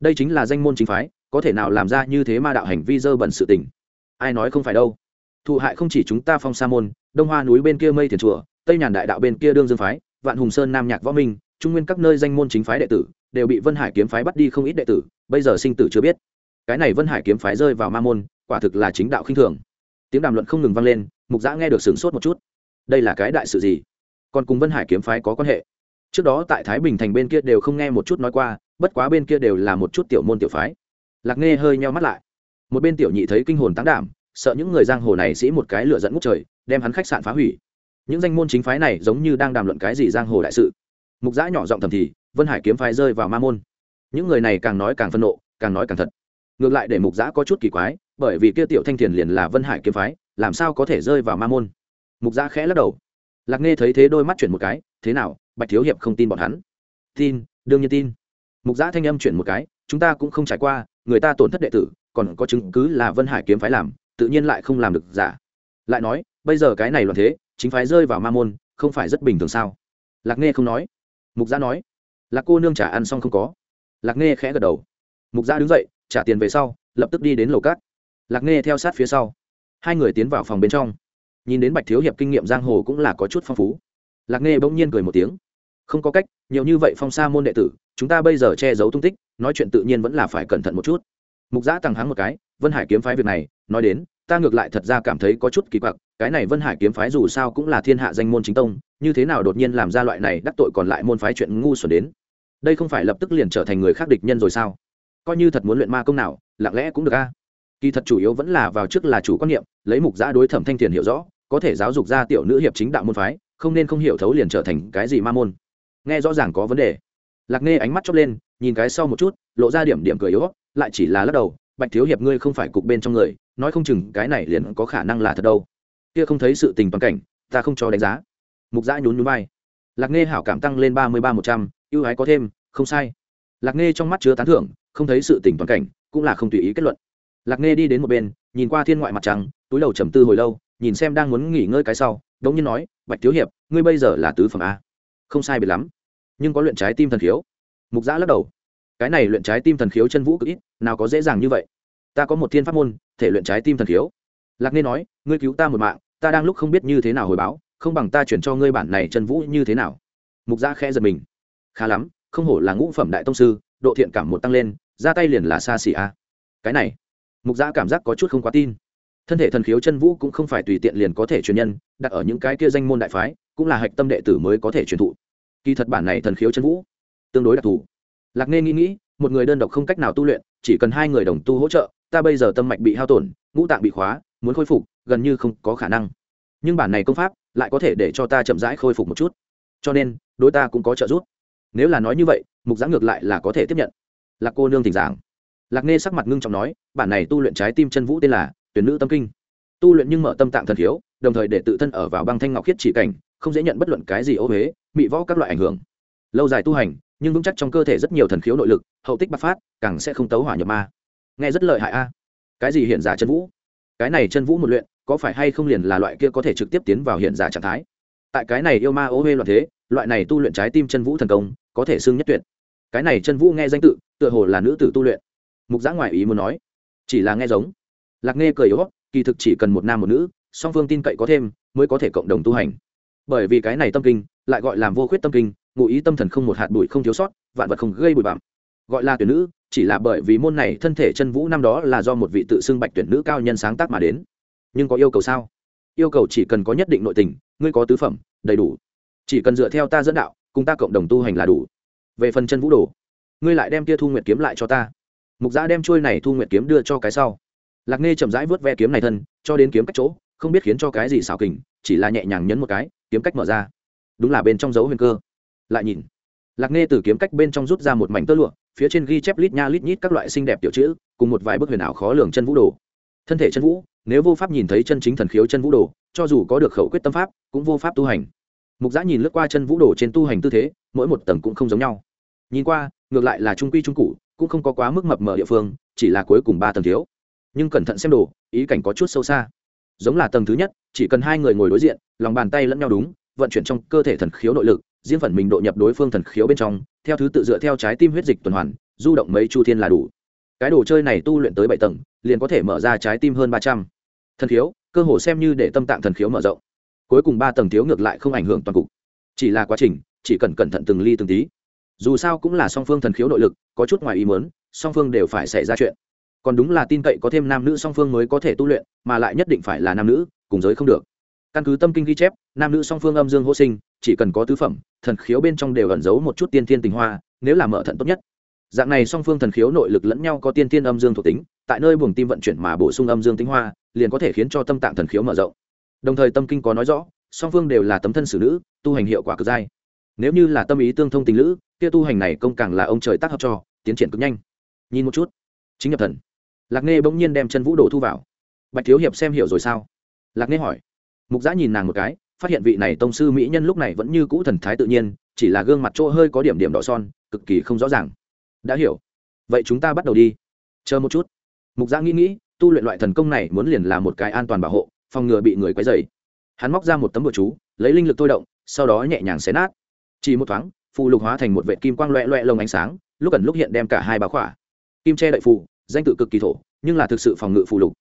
Đây chính là danh môn chính phái, có thể nào làm ra như thế ma đạo hành vi dơ bẩn sự tình? Ai nói không phải đâu. Thụ hại không chỉ chúng ta phong sa môn, đông hoa núi bên kia mây thiền chùa, tây nhàn đại đạo bên kia đương dương phái, vạn hùng sơn nam nhạc võ minh, trung nguyên các nơi danh môn chính phái đệ tử, đều bị vân hải kiếm phái bắt đi không ít đệ tử, bây giờ sinh tử chưa biết. Cái này vân hải kiếm phái rơi vào ma môn, quả thực là chính đạo khinh thường. Tiếng đàm luận không ngừng vang lên, mục giã nghe được sửng sốt một chút đây là cái đại sự gì? Còn cùng vân hải kiếm phái có quan hệ? Trước đó tại thái bình thành bên kia đều không nghe một chút nói qua, bất quá bên kia đều là một chút tiểu môn tiểu phái. Lạc nghe hơi nheo mắt lại. Một bên tiểu nhị thấy kinh hồn tán đảm, sợ những người giang hồ này sĩ một cái lửa dẫn ngút trời, đem hắn khách sạn phá hủy. Những danh môn chính phái này giống như đang đàm luận cái gì giang hồ đại sự. Mục giã nhỏ giọng thầm thì, vân hải kiếm phái rơi vào ma môn. Những người này càng nói càng phân nộ, càng nói càng thật. Ngược lại để mục giã có chút kỳ quái, bởi vì kia tiểu thanh thiền liền là vân hải kiếm phái, làm sao có thể rơi vào ma môn? Mục giã khẽ lắc đầu. Lạc nghe thấy thế đôi mắt chuyển một cái, thế nào, bạch thiếu hiệp không tin bọn hắn? Tin, đương nhiên tin. Mục giã thanh âm chuyển một cái, chúng ta cũng không trải qua, người ta tổn thất đệ tử, còn có chứng cứ là vân hải kiếm phái làm, tự nhiên lại không làm được giả. Lại nói, bây giờ cái này loạn thế, chính phái rơi vào ma môn, không phải rất bình thường sao? Lạc nghe không nói. Mục giã nói, lạc cô nương trả ăn xong không có? Lạc nghe khẽ gật đầu. Mục giã đứng dậy, trả tiền về sau, lập tức đi đến lầu cát. Lạc nghe theo sát phía sau. Hai người tiến vào phòng bên trong nhìn đến bạch thiếu hiệp kinh nghiệm giang hồ cũng là có chút phong phú lạc nghe bỗng nhiên cười một tiếng không có cách nhiều như vậy phong sa môn đệ tử chúng ta bây giờ che giấu tung tích nói chuyện tự nhiên vẫn là phải cẩn thận một chút mục giã tăng háng một cái vân hải kiếm phái việc này nói đến ta ngược lại thật ra cảm thấy có chút kỳ quặc cái này vân hải kiếm phái dù sao cũng là thiên hạ danh môn chính tông như thế nào đột nhiên làm ra loại này đắc tội còn lại môn phái chuyện ngu xuẩn đến đây không phải lập tức liền trở thành người khác địch nhân rồi sao coi như thật muốn luyện ma công nào lặng lẽ cũng được a kỳ thật chủ yếu vẫn là vào trước là chủ quan niệm lấy mục giã đối thẩm thanh tiền hiểu rõ có thể giáo dục ra tiểu nữ hiệp chính đạo môn phái, không nên không hiểu thấu liền trở thành cái gì ma môn. Nghe rõ ràng có vấn đề. Lạc nghe ánh mắt chóc lên, nhìn cái sau một chút, lộ ra điểm điểm cười yếu lại chỉ là lắc đầu, bạch thiếu hiệp ngươi không phải cục bên trong người, nói không chừng cái này liền có khả năng là thật đâu. Kia không thấy sự tình toàn cảnh, ta không cho đánh giá. Mục giã nhún nhún vai. Lạc nghe hảo cảm tăng lên ba mươi ba một trăm, ưu ái có thêm, không sai. Lạc nghe trong mắt chứa tán thưởng, không thấy sự tình toàn cảnh, cũng là không tùy ý kết luận. Lạc nghe đi đến một bên, nhìn qua thiên ngoại mặt trăng, túi đầu trầm tư hồi lâu nhìn xem đang muốn nghỉ ngơi cái sau, đống nhiên nói, bạch thiếu hiệp, ngươi bây giờ là tứ phẩm a. Không sai biệt lắm, nhưng có luyện trái tim thần khiếu. Mục giã lắc đầu, cái này luyện trái tim thần khiếu chân vũ cực ít, nào có dễ dàng như vậy. Ta có một thiên pháp môn, thể luyện trái tim thần khiếu. Lạc nên nói, ngươi cứu ta một mạng, ta đang lúc không biết như thế nào hồi báo, không bằng ta chuyển cho ngươi bản này chân vũ như thế nào. Mục giã khẽ giật mình, khá lắm, không hổ là ngũ phẩm đại tông sư, độ thiện cảm một tăng lên, ra tay liền là xa xỉ a. Cái này, mục giã cảm giác có chút không quá tin thân thể thần khiếu chân vũ cũng không phải tùy tiện liền có thể truyền nhân, đặt ở những cái kia danh môn đại phái, cũng là hạch tâm đệ tử mới có thể truyền thụ. Kỳ thật bản này thần khiếu chân vũ, tương đối đặc thù. Lạc nên nghĩ nghĩ, một người đơn độc không cách nào tu luyện, chỉ cần hai người đồng tu hỗ trợ, ta bây giờ tâm mạch bị hao tổn, ngũ tạng bị khóa, muốn khôi phục, gần như không có khả năng. Nhưng bản này công pháp lại có thể để cho ta chậm rãi khôi phục một chút. Cho nên, đối ta cũng có trợ giúp. Nếu là nói như vậy, mục giã ngược lại là có thể tiếp nhận. Lạc cô nương thỉnh giảng. Lạc nghe sắc mặt ngưng trọng nói, bản này tu luyện trái tim chân vũ tên là tuyển nữ tâm kinh. Tu luyện nhưng mở tâm tạng thần khiếu, đồng thời để tự thân ở vào băng thanh ngọc khiết chỉ cảnh, không dễ nhận bất luận cái gì ô huế bị võ các loại ảnh hưởng. Lâu dài tu hành, nhưng vững chắc trong cơ thể rất nhiều thần khiếu nội lực, hậu tích bạc phát, càng sẽ không tấu hỏa nhập ma. Nghe rất lợi hại a. Cái gì hiện giả chân vũ? Cái này chân vũ một luyện, có phải hay không liền là loại kia có thể trực tiếp tiến vào hiện giả trạng thái? Tại cái này yêu ma ô huê loạn thế, loại này tu luyện trái tim chân vũ thần công, có thể xưng nhất tuyệt. Cái này chân vũ nghe danh tự, tựa hồ là nữ tử tu luyện. Mục giã ngoài ý muốn nói. Chỉ là nghe giống lạc nghe cười yếu kỳ thực chỉ cần một nam một nữ, song phương tin cậy có thêm, mới có thể cộng đồng tu hành. Bởi vì cái này tâm kinh, lại gọi là vô khuyết tâm kinh, ngụ ý tâm thần không một hạt bụi không thiếu sót, vạn vật không gây bụi bặm. Gọi là tuyển nữ, chỉ là bởi vì môn này thân thể chân vũ năm đó là do một vị tự xưng bạch tuyển nữ cao nhân sáng tác mà đến. Nhưng có yêu cầu sao? Yêu cầu chỉ cần có nhất định nội tình, ngươi có tứ phẩm, đầy đủ. Chỉ cần dựa theo ta dẫn đạo, cùng ta cộng đồng tu hành là đủ. Về phần chân vũ đồ, ngươi lại đem kia thu nguyệt kiếm lại cho ta. Mục giã đem trôi này thu nguyệt kiếm đưa cho cái sau lạc nê chậm rãi vớt ve kiếm này thân, cho đến kiếm cách chỗ, không biết khiến cho cái gì xảo kình, chỉ là nhẹ nhàng nhấn một cái, kiếm cách mở ra. Đúng là bên trong dấu huyền cơ. Lại nhìn, lạc nê từ kiếm cách bên trong rút ra một mảnh tơ lụa, phía trên ghi chép lít nha lít nhít các loại xinh đẹp tiểu chữ, cùng một vài bức huyền ảo khó lường chân vũ đồ. Thân thể chân vũ, nếu vô pháp nhìn thấy chân chính thần khiếu chân vũ đồ, cho dù có được khẩu quyết tâm pháp, cũng vô pháp tu hành. Mục giã nhìn lướt qua chân vũ đồ trên tu hành tư thế, mỗi một tầng cũng không giống nhau. Nhìn qua, ngược lại là trung quy trung cụ cũng không có quá mức mập mờ địa phương, chỉ là cuối cùng ba tầng thiếu nhưng cẩn thận xem đồ, ý cảnh có chút sâu xa. Giống là tầng thứ nhất, chỉ cần hai người ngồi đối diện, lòng bàn tay lẫn nhau đúng, vận chuyển trong cơ thể thần khiếu nội lực riêng phần mình độ nhập đối phương thần khiếu bên trong, theo thứ tự dựa theo trái tim huyết dịch tuần hoàn, du động mấy chu thiên là đủ. Cái đồ chơi này tu luyện tới bảy tầng, liền có thể mở ra trái tim hơn ba trăm. Thần khiếu, cơ hồ xem như để tâm tạng thần khiếu mở rộng. Cuối cùng ba tầng thiếu ngược lại không ảnh hưởng toàn cục. Chỉ là quá trình, chỉ cần cẩn thận từng ly từng tí. Dù sao cũng là song phương thần khiếu nội lực, có chút ngoài ý muốn, song phương đều phải xảy ra chuyện còn đúng là tin cậy có thêm nam nữ song phương mới có thể tu luyện, mà lại nhất định phải là nam nữ, cùng giới không được. Căn cứ tâm kinh ghi chép, nam nữ song phương âm dương hô sinh, chỉ cần có tứ phẩm, thần khiếu bên trong đều ẩn giấu một chút tiên thiên tình hoa, nếu là mở thận tốt nhất. Dạng này song phương thần khiếu nội lực lẫn nhau có tiên thiên âm dương thuộc tính, tại nơi buồng tim vận chuyển mà bổ sung âm dương tính hoa, liền có thể khiến cho tâm tạng thần khiếu mở rộng. Đồng thời tâm kinh có nói rõ, song phương đều là tấm thân xử nữ, tu hành hiệu quả cực dai. Nếu như là tâm ý tương thông tình nữ kia tu hành này công càng là ông trời tác hợp cho, tiến triển cực nhanh. Nhìn một chút. Chính nhập thần lạc nghe bỗng nhiên đem chân vũ đồ thu vào. Bạch thiếu hiệp xem hiểu rồi sao? Lạc nghe hỏi. Mục giã nhìn nàng một cái, phát hiện vị này tông sư mỹ nhân lúc này vẫn như cũ thần thái tự nhiên, chỉ là gương mặt chỗ hơi có điểm điểm đỏ son, cực kỳ không rõ ràng. Đã hiểu. Vậy chúng ta bắt đầu đi. Chờ một chút. Mục giã nghĩ nghĩ, tu luyện loại thần công này muốn liền là một cái an toàn bảo hộ, phòng ngừa bị người quấy dày hắn móc ra một tấm bừa chú, lấy linh lực thôi động, sau đó nhẹ nhàng xé nát. Chỉ một thoáng, phù lục hóa thành một vệ kim quang loẹ loẹ lông ánh sáng, lúc ẩn lúc hiện đem cả hai báo khỏa. Kim che đậy phù danh tự cực kỳ thổ nhưng là thực sự phòng ngự phù lục.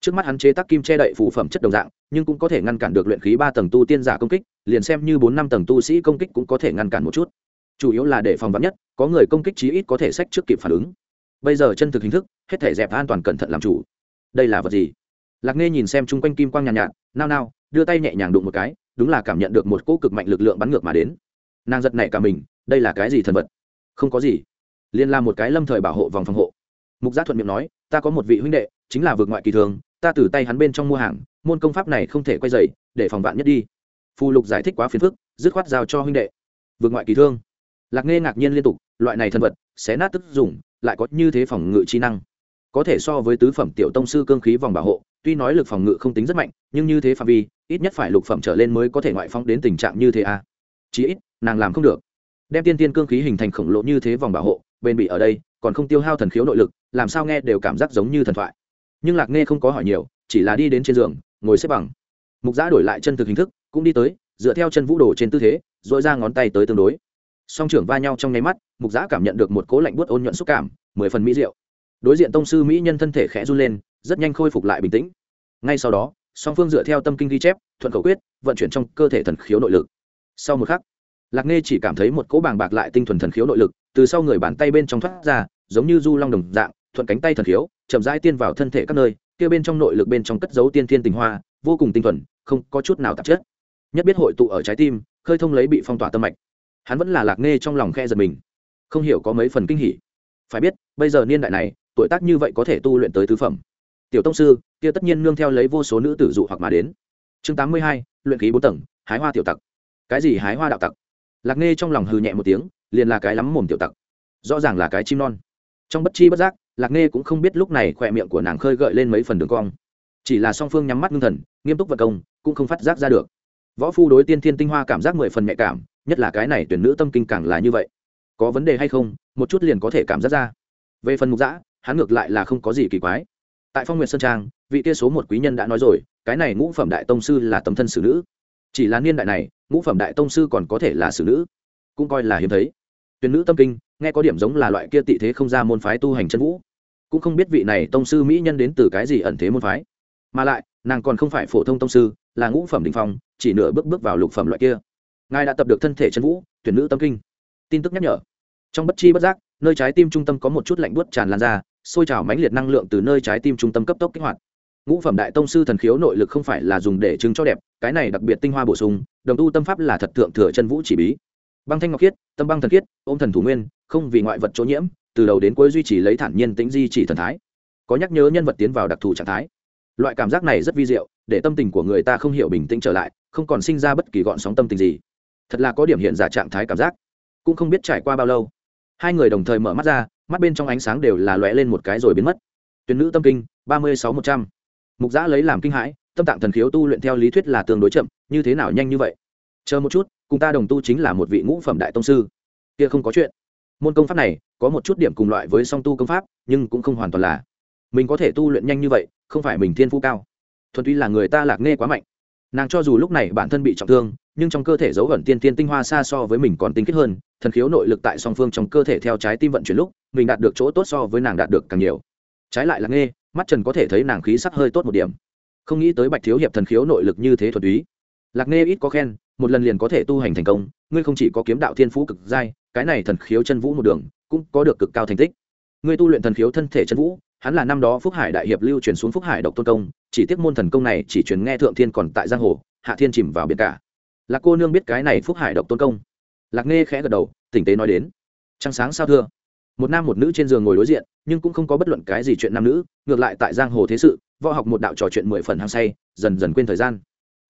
Trước mắt hắn chế tác kim che đậy phù phẩm chất đồng dạng nhưng cũng có thể ngăn cản được luyện khí ba tầng tu tiên giả công kích liền xem như bốn năm tầng tu sĩ công kích cũng có thể ngăn cản một chút. Chủ yếu là để phòng vắn nhất có người công kích chí ít có thể sách trước kịp phản ứng. Bây giờ chân thực hình thức hết thể dẹp an toàn cẩn thận làm chủ. Đây là vật gì? Lạc nghe nhìn xem chung quanh kim quang nhàn nhạt, nhạt nao nao đưa tay nhẹ nhàng đụng một cái đúng là cảm nhận được một cỗ cực mạnh lực lượng bắn ngược mà đến. Nàng giật nảy cả mình đây là cái gì thần vật? Không có gì. Liên la một cái lâm thời bảo hộ vòng phòng hộ mục Gia thuận miệng nói, ta có một vị huynh đệ, chính là vượt ngoại kỳ thường, ta từ tay hắn bên trong mua hàng, môn công pháp này không thể quay dày để phòng vạn nhất đi. Phù lục giải thích quá phiền phức, dứt khoát giao cho huynh đệ. Vượt ngoại kỳ thương. Lạc nghe ngạc nhiên liên tục, loại này thần vật, xé nát tức dùng, lại có như thế phòng ngự trí năng. Có thể so với tứ phẩm tiểu tông sư cương khí vòng bảo hộ, tuy nói lực phòng ngự không tính rất mạnh, nhưng như thế phạm vi, ít nhất phải lục phẩm trở lên mới có thể ngoại phóng đến tình trạng như thế a à. chí ít, nàng làm không được. Đem tiên tiên cương khí hình thành khổng lồ như thế vòng bảo hộ bên bị ở đây, còn không tiêu hao thần khiếu nội lực làm sao nghe đều cảm giác giống như thần thoại. Nhưng lạc nghe không có hỏi nhiều, chỉ là đi đến trên giường, ngồi xếp bằng. Mục giã đổi lại chân thực hình thức, cũng đi tới, dựa theo chân vũ đồ trên tư thế dội ra ngón tay tới tương đối. Song trưởng va nhau trong nháy mắt, mục giã cảm nhận được một cố lạnh buốt ôn nhuận xúc cảm, mười phần mỹ diệu. Đối diện tông sư mỹ nhân thân thể khẽ run lên, rất nhanh khôi phục lại bình tĩnh. Ngay sau đó, song phương dựa theo tâm kinh ghi chép, thuận khẩu quyết, vận chuyển trong cơ thể thần khiếu nội lực. Sau một khắc, lạc nghe chỉ cảm thấy một cỗ bàng bạc lại tinh thuần thần khiếu nội lực từ sau người bàn tay bên trong thoát ra, giống như du long đồng dạng thuận cánh tay thần khiếu, chậm rãi tiên vào thân thể các nơi, kia bên trong nội lực bên trong cất dấu tiên thiên tình hoa, vô cùng tinh thuần, không có chút nào tạp chất. Nhất biết hội tụ ở trái tim, khơi thông lấy bị phong tỏa tâm mạch. Hắn vẫn là lạc nghe trong lòng khe giật mình. Không hiểu có mấy phần kinh hỉ. Phải biết, bây giờ niên đại này, tuổi tác như vậy có thể tu luyện tới tứ phẩm. Tiểu tông sư, kia tất nhiên nương theo lấy vô số nữ tử dụ hoặc mà đến. Chương tám mươi hai, luyện khí bốn tầng, hái hoa tiểu tặc. Cái gì hái hoa đạo tặc? Lạc nghe trong lòng hừ nhẹ một tiếng, liền là cái lắm mồm tiểu tặc. Rõ ràng là cái chim non trong bất chi bất giác, lạc nghe cũng không biết lúc này khỏe miệng của nàng khơi gợi lên mấy phần đường cong. Chỉ là song phương nhắm mắt ngưng thần, nghiêm túc vật công, cũng không phát giác ra được. Võ phu đối tiên thiên tinh hoa cảm giác mười phần nhạy cảm, nhất là cái này tuyển nữ tâm kinh càng là như vậy. Có vấn đề hay không, một chút liền có thể cảm giác ra. Về phần mục giã hắn ngược lại là không có gì kỳ quái. Tại phong nguyện sơn trang, vị kia số một quý nhân đã nói rồi, cái này ngũ phẩm đại tông sư là tấm thân xử nữ. Chỉ là niên đại này, ngũ phẩm đại tông sư còn có thể là xử nữ. Cũng coi là hiếm thấy tuyển nữ tâm kinh, nghe có điểm giống là loại kia tị thế không ra môn phái tu hành chân vũ. Cũng không biết vị này tông sư mỹ nhân đến từ cái gì ẩn thế môn phái. Mà lại, nàng còn không phải phổ thông tông sư, là ngũ phẩm đình phong, chỉ nửa bước bước vào lục phẩm loại kia. Ngài đã tập được thân thể chân vũ tuyển nữ tâm kinh. Tin tức nhắc nhở. Trong bất chi bất giác, nơi trái tim trung tâm có một chút lạnh buốt tràn lan ra xôi trào mãnh liệt năng lượng từ nơi trái tim trung tâm cấp tốc kích hoạt. Ngũ phẩm đại tông sư thần khiếu nội lực không phải là dùng để chứng cho đẹp, cái này đặc biệt tinh hoa bổ sung, đồng tu tâm pháp là thật thượng thừa chân vũ chỉ bí băng thanh ngọc khiết, tâm băng thần khiết, ôm thần thủ nguyên, không vì ngoại vật chỗ nhiễm, từ đầu đến cuối duy trì lấy thản nhiên tĩnh di chỉ thần thái. Có nhắc nhớ nhân vật tiến vào đặc thù trạng thái. Loại cảm giác này rất vi diệu, để tâm tình của người ta không hiểu bình tĩnh trở lại, không còn sinh ra bất kỳ gọn sóng tâm tình gì. Thật là có điểm hiện giả trạng thái cảm giác. Cũng không biết trải qua bao lâu, hai người đồng thời mở mắt ra, mắt bên trong ánh sáng đều là lóe lên một cái rồi biến mất. Tuyến nữ tâm kinh, ba mươi sáu một trăm. Mục giã lấy làm kinh hãi, tâm tạng thần khiếu tu luyện theo lý thuyết là tương đối chậm, như thế nào nhanh như vậy? Chờ một chút cùng ta đồng tu chính là một vị ngũ phẩm đại tông sư. Kia không có chuyện. Môn công pháp này, có một chút điểm cùng loại với song tu công pháp, nhưng cũng không hoàn toàn là. Mình có thể tu luyện nhanh như vậy, không phải mình thiên phú cao. Thuần túy là người ta lạc nghe quá mạnh. Nàng cho dù lúc này bản thân bị trọng thương, nhưng trong cơ thể dấu ẩn tiên tiên tinh hoa xa so với mình còn tinh khiết hơn, thần khiếu nội lực tại song phương trong cơ thể theo trái tim vận chuyển lúc, mình đạt được chỗ tốt so với nàng đạt được càng nhiều. Trái lại là nghe mắt trần có thể thấy nàng khí sắc hơi tốt một điểm. Không nghĩ tới bạch thiếu hiệp thần khiếu nội lực như thế thuật ý lạc nghe ít có khen một lần liền có thể tu hành thành công, ngươi không chỉ có kiếm đạo thiên phú cực giai, cái này thần khiếu chân vũ một đường cũng có được cực cao thành tích. Ngươi tu luyện thần khiếu thân thể chân vũ, hắn là năm đó phúc hải đại hiệp lưu truyền xuống phúc hải độc tôn công, chỉ tiếc môn thần công này chỉ truyền nghe thượng thiên còn tại giang hồ, hạ thiên chìm vào biển cả. Lạc cô nương biết cái này phúc hải độc tôn công. Lạc nghe khẽ gật đầu, tỉnh tế nói đến. Trăng sáng sao thưa? Một nam một nữ trên giường ngồi đối diện, nhưng cũng không có bất luận cái gì chuyện nam nữ, ngược lại tại giang hồ thế sự, võ học một đạo trò chuyện mười phần hăng say, dần dần quên thời gian.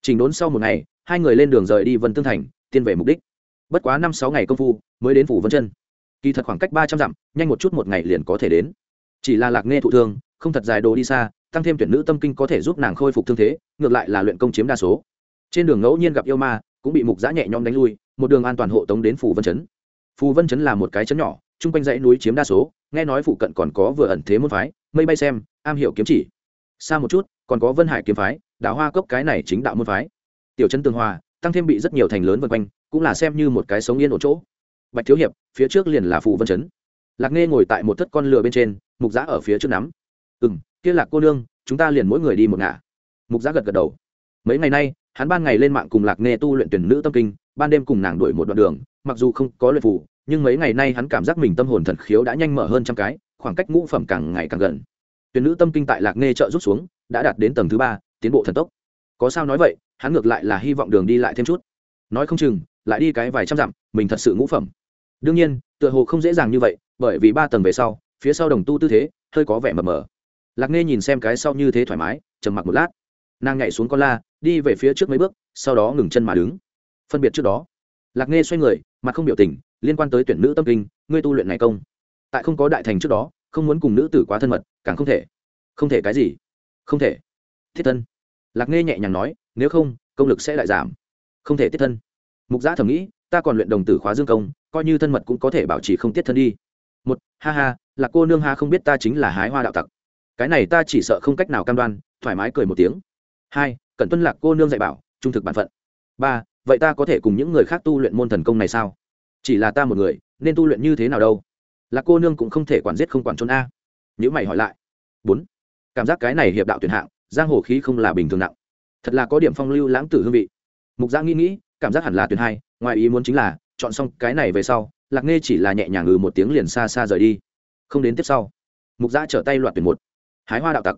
Trình đốn sau một ngày hai người lên đường rời đi vân tương thành tiên về mục đích. Bất quá năm sáu ngày công phu, mới đến phủ vân chân. Kỳ thật khoảng cách ba trăm dặm, nhanh một chút một ngày liền có thể đến. Chỉ là lạc nghe thụ thương, không thật dài đồ đi xa, tăng thêm tuyển nữ tâm kinh có thể giúp nàng khôi phục thương thế, ngược lại là luyện công chiếm đa số. Trên đường ngẫu nhiên gặp yêu ma, cũng bị mục giã nhẹ nhõm đánh lui, một đường an toàn hộ tống đến phủ vân chấn. Phù vân chấn là một cái chấn nhỏ, chung quanh dãy núi chiếm đa số, nghe nói phụ cận còn có vừa ẩn thế môn phái, mây bay xem, am hiểu kiếm chỉ. Xa một chút, còn có vân hải kiếm phái đạo hoa cốc cái này chính đạo môn phái tiểu chân tường hòa, tăng thêm bị rất nhiều thành lớn vân quanh, cũng là xem như một cái sống yên ổn chỗ. Bạch thiếu hiệp, phía trước liền là phù vân chấn. Lạc nghe ngồi tại một thất con lừa bên trên, mục giã ở phía trước nắm. Ừ m kia lạc cô nương, chúng ta liền mỗi người đi một ngả. Mục giã gật gật đầu. Mấy ngày nay, hắn ban ngày lên mạng cùng lạc nghe tu luyện tuyển nữ tâm kinh, ban đêm cùng nàng đuổi một đoạn đường, mặc dù không có luyện phủ nhưng mấy ngày nay hắn cảm giác mình tâm hồn thần khiếu đã nhanh mở hơn trăm cái, khoảng cách ngũ phẩm càng ngày càng gần. Tuyển nữ tâm kinh tại lạc nghe trợ rút xuống, đã đạt đến tầng thứ ba, tiến bộ thần tốc. Có sao nói vậy hắn ngược lại là hy vọng đường đi lại thêm chút. Nói không chừng, lại đi cái vài trăm dặm, mình thật sự ngũ phẩm. Đương nhiên, tựa hồ không dễ dàng như vậy, bởi vì ba tầng về sau, phía sau đồng tu tư thế, hơi có vẻ mờ mờ. Lạc nghe nhìn xem cái sau như thế thoải mái, trầm mặc một lát. Nàng nhảy xuống con la, đi về phía trước mấy bước, sau đó ngừng chân mà đứng. Phân biệt trước đó. Lạc nghe xoay người, mặt không biểu tình, liên quan tới tuyển nữ tâm kinh, ngươi tu luyện này công. Tại không có đại thành trước đó, không muốn cùng nữ tử quá thân mật, càng không thể. Không thể cái gì. Không thể. Thiết thân. Lạc nghe nhẹ nhàng nói nếu không, công lực sẽ lại giảm. Không thể tiết thân. Mục giã thầm nghĩ, ta còn luyện đồng tử khóa dương công, coi như thân mật cũng có thể bảo trì không tiết thân đi. Một, ha ha là cô nương ha không biết ta chính là hái hoa đạo tặc. Cái này ta chỉ sợ không cách nào cam đoan, thoải mái cười một tiếng. Hai, cẩn tuân lạc cô nương dạy bảo, trung thực bản phận. Ba, vậy ta có thể cùng những người khác tu luyện môn thần công này sao? Chỉ là ta một người, nên tu luyện như thế nào đâu? Là cô nương cũng không thể quản giết không quản trốn a. Nhữ mày hỏi lại. Bốn, cảm giác cái này hiệp đạo tuyển hạng, giang hồ khí không là bình thường nặng thật là có điểm phong lưu lãng tử hương vị. Mục giã nghĩ nghĩ, cảm giác hẳn là tuyển hai, ngoài ý muốn chính là, chọn xong cái này về sau, lạc nghe chỉ là nhẹ nhàng ngừ một tiếng liền xa xa rời đi. Không đến tiếp sau, mục giã trở tay loạt tuyển một. Hái hoa đạo tặc.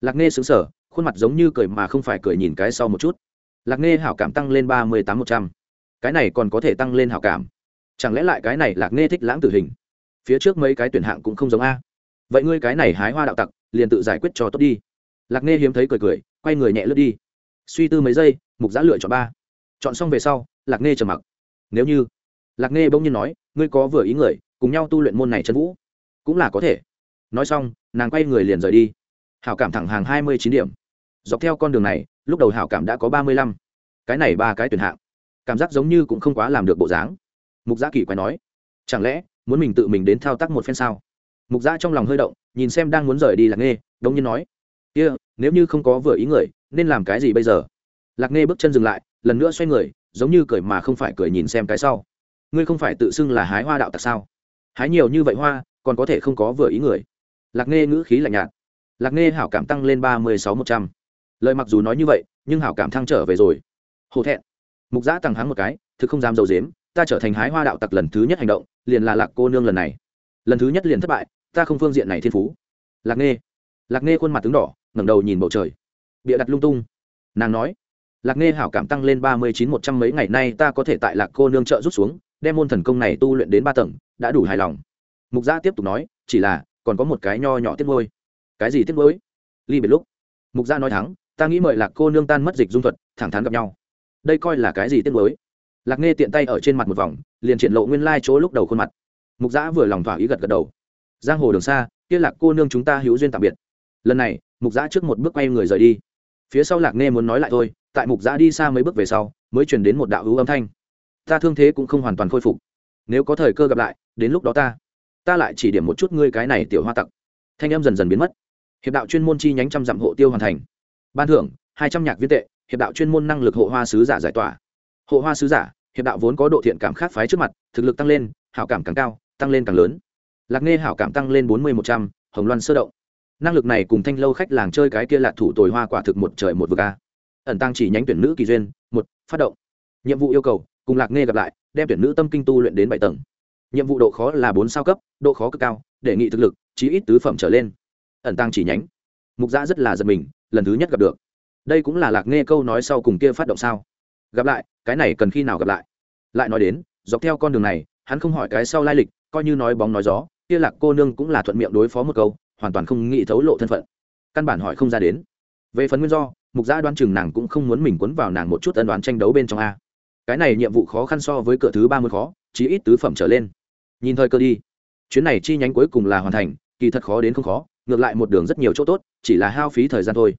Lạc nghe xứng sở khuôn mặt giống như cười mà không phải cười nhìn cái sau một chút. Lạc nghe hảo cảm tăng lên ba mươi tám một trăm. Cái này còn có thể tăng lên hảo cảm. Chẳng lẽ lại cái này lạc nghe thích lãng tử hình? Phía trước mấy cái tuyển hạng cũng không giống a. Vậy ngươi cái này hái hoa đạo tặc, liền tự giải quyết cho tốt đi. Lạc nghe hiếm thấy cười cười, quay người nhẹ lướt đi suy tư mấy giây, mục giã lựa chọn ba. Chọn xong về sau, lạc nghe trầm mặc. Nếu như, lạc nghe bỗng nhiên nói, ngươi có vừa ý người, cùng nhau tu luyện môn này chân vũ. Cũng là có thể. Nói xong, nàng quay người liền rời đi. Hảo cảm thẳng hàng hai mươi chín điểm. Dọc theo con đường này, lúc đầu hảo cảm đã có ba mươi lăm. Cái này ba cái tuyển hạng. Cảm giác giống như cũng không quá làm được bộ dáng. Mục giã kỳ quay nói, chẳng lẽ, muốn mình tự mình đến thao tác một phen sao? Mục giã trong lòng hơi động, nhìn xem đang muốn rời đi lạc nghe bỗng nhiên nói kia、yeah, nếu như không có vừa ý người nên làm cái gì bây giờ? Lạc nghe bước chân dừng lại lần nữa xoay người giống như cười mà không phải cười nhìn xem cái sau. Ngươi không phải tự xưng là hái hoa đạo tặc sao? Hái nhiều như vậy hoa còn có thể không có vừa ý người. Lạc nghe ngữ khí lạnh nhạt. Lạc nghe hảo cảm tăng lên ba mươi sáu một trăm. Lời mặc dù nói như vậy nhưng hảo cảm thăng trở về rồi. Hổ thẹn. Mục giã tăng háng một cái thực không dám d i ấ u dếm ta trở thành hái hoa đạo tặc lần thứ nhất hành động liền là lạc cô nương lần này. Lần thứ nhất liền thất bại ta không phương diện này thiên phú. Lạc nghe lạc nghe khuôn mặt tướng đỏ ngẩng đầu nhìn bầu trời. Bịa đặt lung tung. Nàng nói, lạc nghe hảo cảm tăng lên ba mươi chín một trăm mấy ngày nay ta có thể tại lạc cô nương trợ rút xuống, đem môn thần công này tu luyện đến ba tầng, đã đủ hài lòng. Mục gia tiếp tục nói, chỉ là, còn có một cái nho nhỏ tiết môi. Cái gì tiết môi? Ly biệt lúc. Mục gia nói thắng ta nghĩ mời lạc cô nương tan mất dịch dung thuật, thẳng thắn gặp nhau. Đây coi là cái gì tiết môi? Lạc nghe tiện tay ở trên mặt một vòng, liền triển lộ nguyên lai chỗ lúc đầu khuôn mặt. Mục gia vừa lòng thỏa ý gật gật đầu. Giang hồ đường xa, kia lạc cô nương chúng ta hữu duyên tạm biệt lần này, mục giã trước một bước quay người rời đi. Phía sau lạc nghe muốn nói lại thôi, tại mục giã đi xa mấy bước về sau, mới chuyển đến một đạo hữu âm thanh. Ta thương thế cũng không hoàn toàn khôi phục. Nếu có thời cơ gặp lại, đến lúc đó ta ta lại chỉ điểm một chút ngươi cái này tiểu hoa tặc. Thanh em dần dần biến mất. Hiệp đạo chuyên môn chi nhánh trăm dặm hộ tiêu hoàn thành. Ban thưởng, hai trăm nhạc viên tệ, hiệp đạo chuyên môn năng lực hộ hoa sứ giả giải tỏa. Hộ hoa sứ giả, hiệp đạo vốn có độ thiện cảm khác phái trước mặt, thực lực tăng lên, hảo cảm càng cao, tăng lên càng lớn. Lạc nghe hảo cảm tăng lên bốn mươi một trăm, hồng loan sơ động năng lực này cùng thanh lâu khách làng chơi cái kia là thủ tồi hoa quả thực một trời một vực a. Ẩn tăng chỉ nhánh tuyển nữ kỳ duyên, một, phát động. Nhiệm vụ yêu cầu, cùng lạc nghe gặp lại, đem tuyển nữ tâm kinh tu luyện đến bảy tầng. Nhiệm vụ độ khó là bốn sao cấp, độ khó cực cao đề nghị thực lực, chí ít tứ phẩm trở lên. Ẩn tăng chỉ nhánh. Mục giã rất là giật mình, lần thứ nhất gặp được. Đây cũng là lạc nghe câu nói sau cùng kia phát động sao? Gặp lại, cái này cần khi nào gặp lại? Lại nói đến, dọc theo con đường này, hắn không hỏi cái sau lai lịch, coi như nói bóng nói gió, kia lạc cô nương cũng là thuận miệng đối phó một câu hoàn toàn không nghĩ thấu lộ thân phận. Căn bản hỏi không ra đến. Về phần nguyên do, mục gia đoan chừng nàng cũng không muốn mình quấn vào nàng một chút ân đoán tranh đấu bên trong a. Cái này nhiệm vụ khó khăn so với cửa thứ ba mươi khó, chí ít tứ phẩm trở lên. Nhìn thời cơ đi. Chuyến này chi nhánh cuối cùng là hoàn thành, kỳ thật khó đến không khó, ngược lại một đường rất nhiều chỗ tốt, chỉ là hao phí thời gian thôi.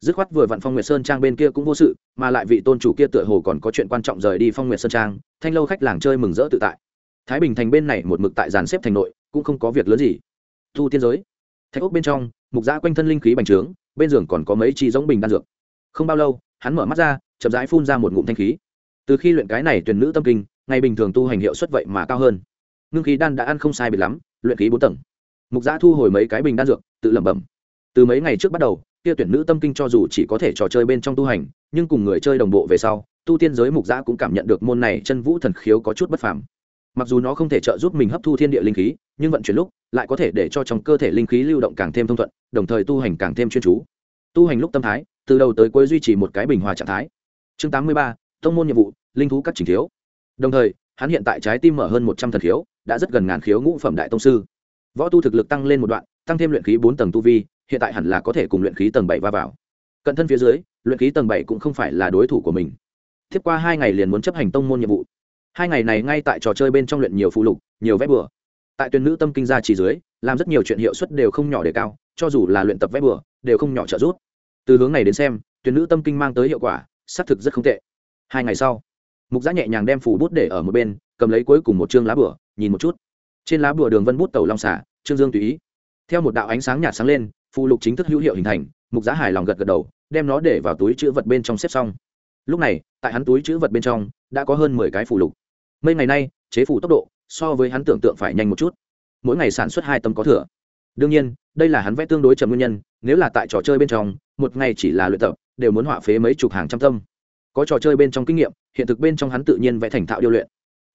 Dứt khoát vừa vặn phong nguyệt sơn trang bên kia cũng vô sự, mà lại vị tôn chủ kia tựa hồ còn có chuyện quan trọng rời đi phong nguyệt sơn trang, thanh lâu khách làng chơi mừng rỡ tự tại. Thái bình thành bên này một mực tại dàn xếp thành nội, cũng không có việc lớn gì. Thu tiên giới thạch ốc bên trong, mục giã quanh thân linh khí bành trướng, bên giường còn có mấy chi giống bình đan dược. Không bao lâu, hắn mở mắt ra, chậm rãi phun ra một ngụm thanh khí. Từ khi luyện cái này tuyển nữ tâm kinh, ngày bình thường tu hành hiệu suất vậy mà cao hơn. Ngưng khí đan đã ăn không sai biệt lắm, luyện khí bốn tầng. Mục giã thu hồi mấy cái bình đan dược, tự lẩm bẩm. Từ mấy ngày trước bắt đầu, kia tuyển nữ tâm kinh cho dù chỉ có thể trò chơi bên trong tu hành, nhưng cùng người chơi đồng bộ về sau, tu tiên giới mục giã cũng cảm nhận được môn này chân vũ thần khiếu có chút bất phàm mặc dù nó không thể trợ giúp mình hấp thu thiên địa linh khí, nhưng vận chuyển lúc lại có thể để cho trong cơ thể linh khí lưu động càng thêm thông thuận, đồng thời tu hành càng thêm chuyên chú. Tu hành lúc tâm thái, từ đầu tới cuối duy trì một cái bình hòa trạng thái. Chương tám mươi ba thông môn nhiệm vụ, linh thú các trình thiếu. Đồng thời, hắn hiện tại trái tim mở hơn một trăm thần khiếu, đã rất gần ngàn khiếu ngũ phẩm đại tông sư. Võ tu thực lực tăng lên một đoạn, tăng thêm luyện khí bốn tầng tu vi, hiện tại hẳn là có thể cùng luyện khí tầng bảy va vào. Cận thân phía dưới, luyện khí tầng bảy cũng không phải là đối thủ của mình. Tiếp qua hai ngày liền muốn chấp hành tông môn nhiệm vụ hai ngày này ngay tại trò chơi bên trong luyện nhiều phụ lục, nhiều vét bừa. Tại tuyển nữ tâm kinh gia chỉ dưới, làm rất nhiều chuyện hiệu suất đều không nhỏ để cao, cho dù là luyện tập vét bừa, đều không nhỏ trợ giúp. Từ hướng này đến xem, tuyển nữ tâm kinh mang tới hiệu quả, xác thực rất không tệ. Hai ngày sau, mục giã nhẹ nhàng đem phủ bút để ở một bên, cầm lấy cuối cùng một chương lá bửa nhìn một chút. Trên lá bửa đường vân bút tàu long xả, trương dương tùy ý. Theo một đạo ánh sáng nhạt sáng lên phụ lục chính thức hữu hiệu hình thành, mục giã hài lòng gật gật đầu, đem nó để vào túi chữ vật bên trong xếp xong. Lúc này, tại hắn túi chữ vật bên trong, đã có hơn mười cái phụ lục mấy ngày nay, chế phủ tốc độ so với hắn tưởng tượng phải nhanh một chút. Mỗi ngày sản xuất hai tấm có thừa. Đương nhiên, đây là hắn vẽ tương đối chậm nguyên nhân, nếu là tại trò chơi bên trong, một ngày chỉ là luyện tập, đều muốn họa phế mấy chục hàng trăm tâm. Có trò chơi bên trong kinh nghiệm, hiện thực bên trong hắn tự nhiên vẽ thành thạo điêu luyện.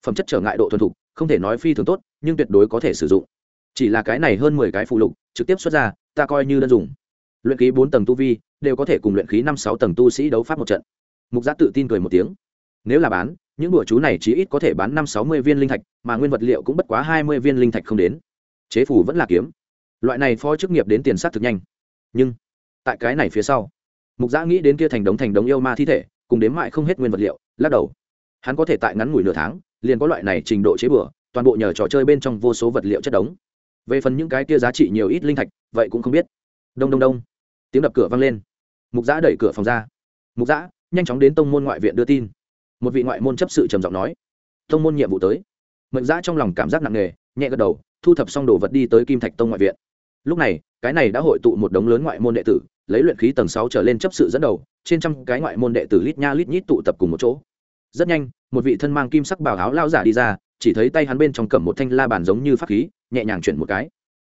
Phẩm chất trở ngại độ thuần thục, không thể nói phi thường tốt, nhưng tuyệt đối có thể sử dụng. Chỉ là cái này hơn mười cái phụ lục, trực tiếp xuất ra, ta coi như đơn dùng. Luyện khí bốn tầng tu vi, đều có thể cùng luyện khí năm sáu tầng tu sĩ đấu pháp một trận. Mục giác tự tin cười một tiếng. Nếu là bán những đùa chú này chí ít có thể bán năm sáu mươi viên linh thạch, mà nguyên vật liệu cũng bất quá hai mươi viên linh thạch không đến. Chế phủ vẫn là kiếm. Loại này phó chức nghiệp đến tiền sát thực nhanh. Nhưng, tại cái này phía sau, mục giã nghĩ đến kia thành đống thành đống yêu ma thi thể, cùng đếm mại không hết nguyên vật liệu, lắc đầu. Hắn có thể tại ngắn ngủi nửa tháng, liền có loại này trình độ chế bừa, toàn bộ nhờ trò chơi bên trong vô số vật liệu chất đống. Về phần những cái kia giá trị nhiều ít linh thạch, vậy cũng không biết. Đông đông đông. Tiếng đập cửa vang lên. Mục giã đẩy cửa phòng ra. Mục giã, nhanh chóng đến tông môn ngoại viện đưa tin một vị ngoại môn chấp sự trầm giọng nói thông môn nhiệm vụ tới. Mệnh giã trong lòng cảm giác nặng nề, nhẹ gật đầu, thu thập xong đồ vật đi tới kim thạch tông ngoại viện. Lúc này, cái này đã hội tụ một đống lớn ngoại môn đệ tử, lấy luyện khí tầng sáu trở lên chấp sự dẫn đầu, trên trăm cái ngoại môn đệ tử lít nha lít nhít tụ tập cùng một chỗ. Rất nhanh, một vị thân mang kim sắc bảo áo lao giả đi ra, chỉ thấy tay hắn bên trong cầm một thanh la bàn giống như pháp khí, nhẹ nhàng chuyển một cái.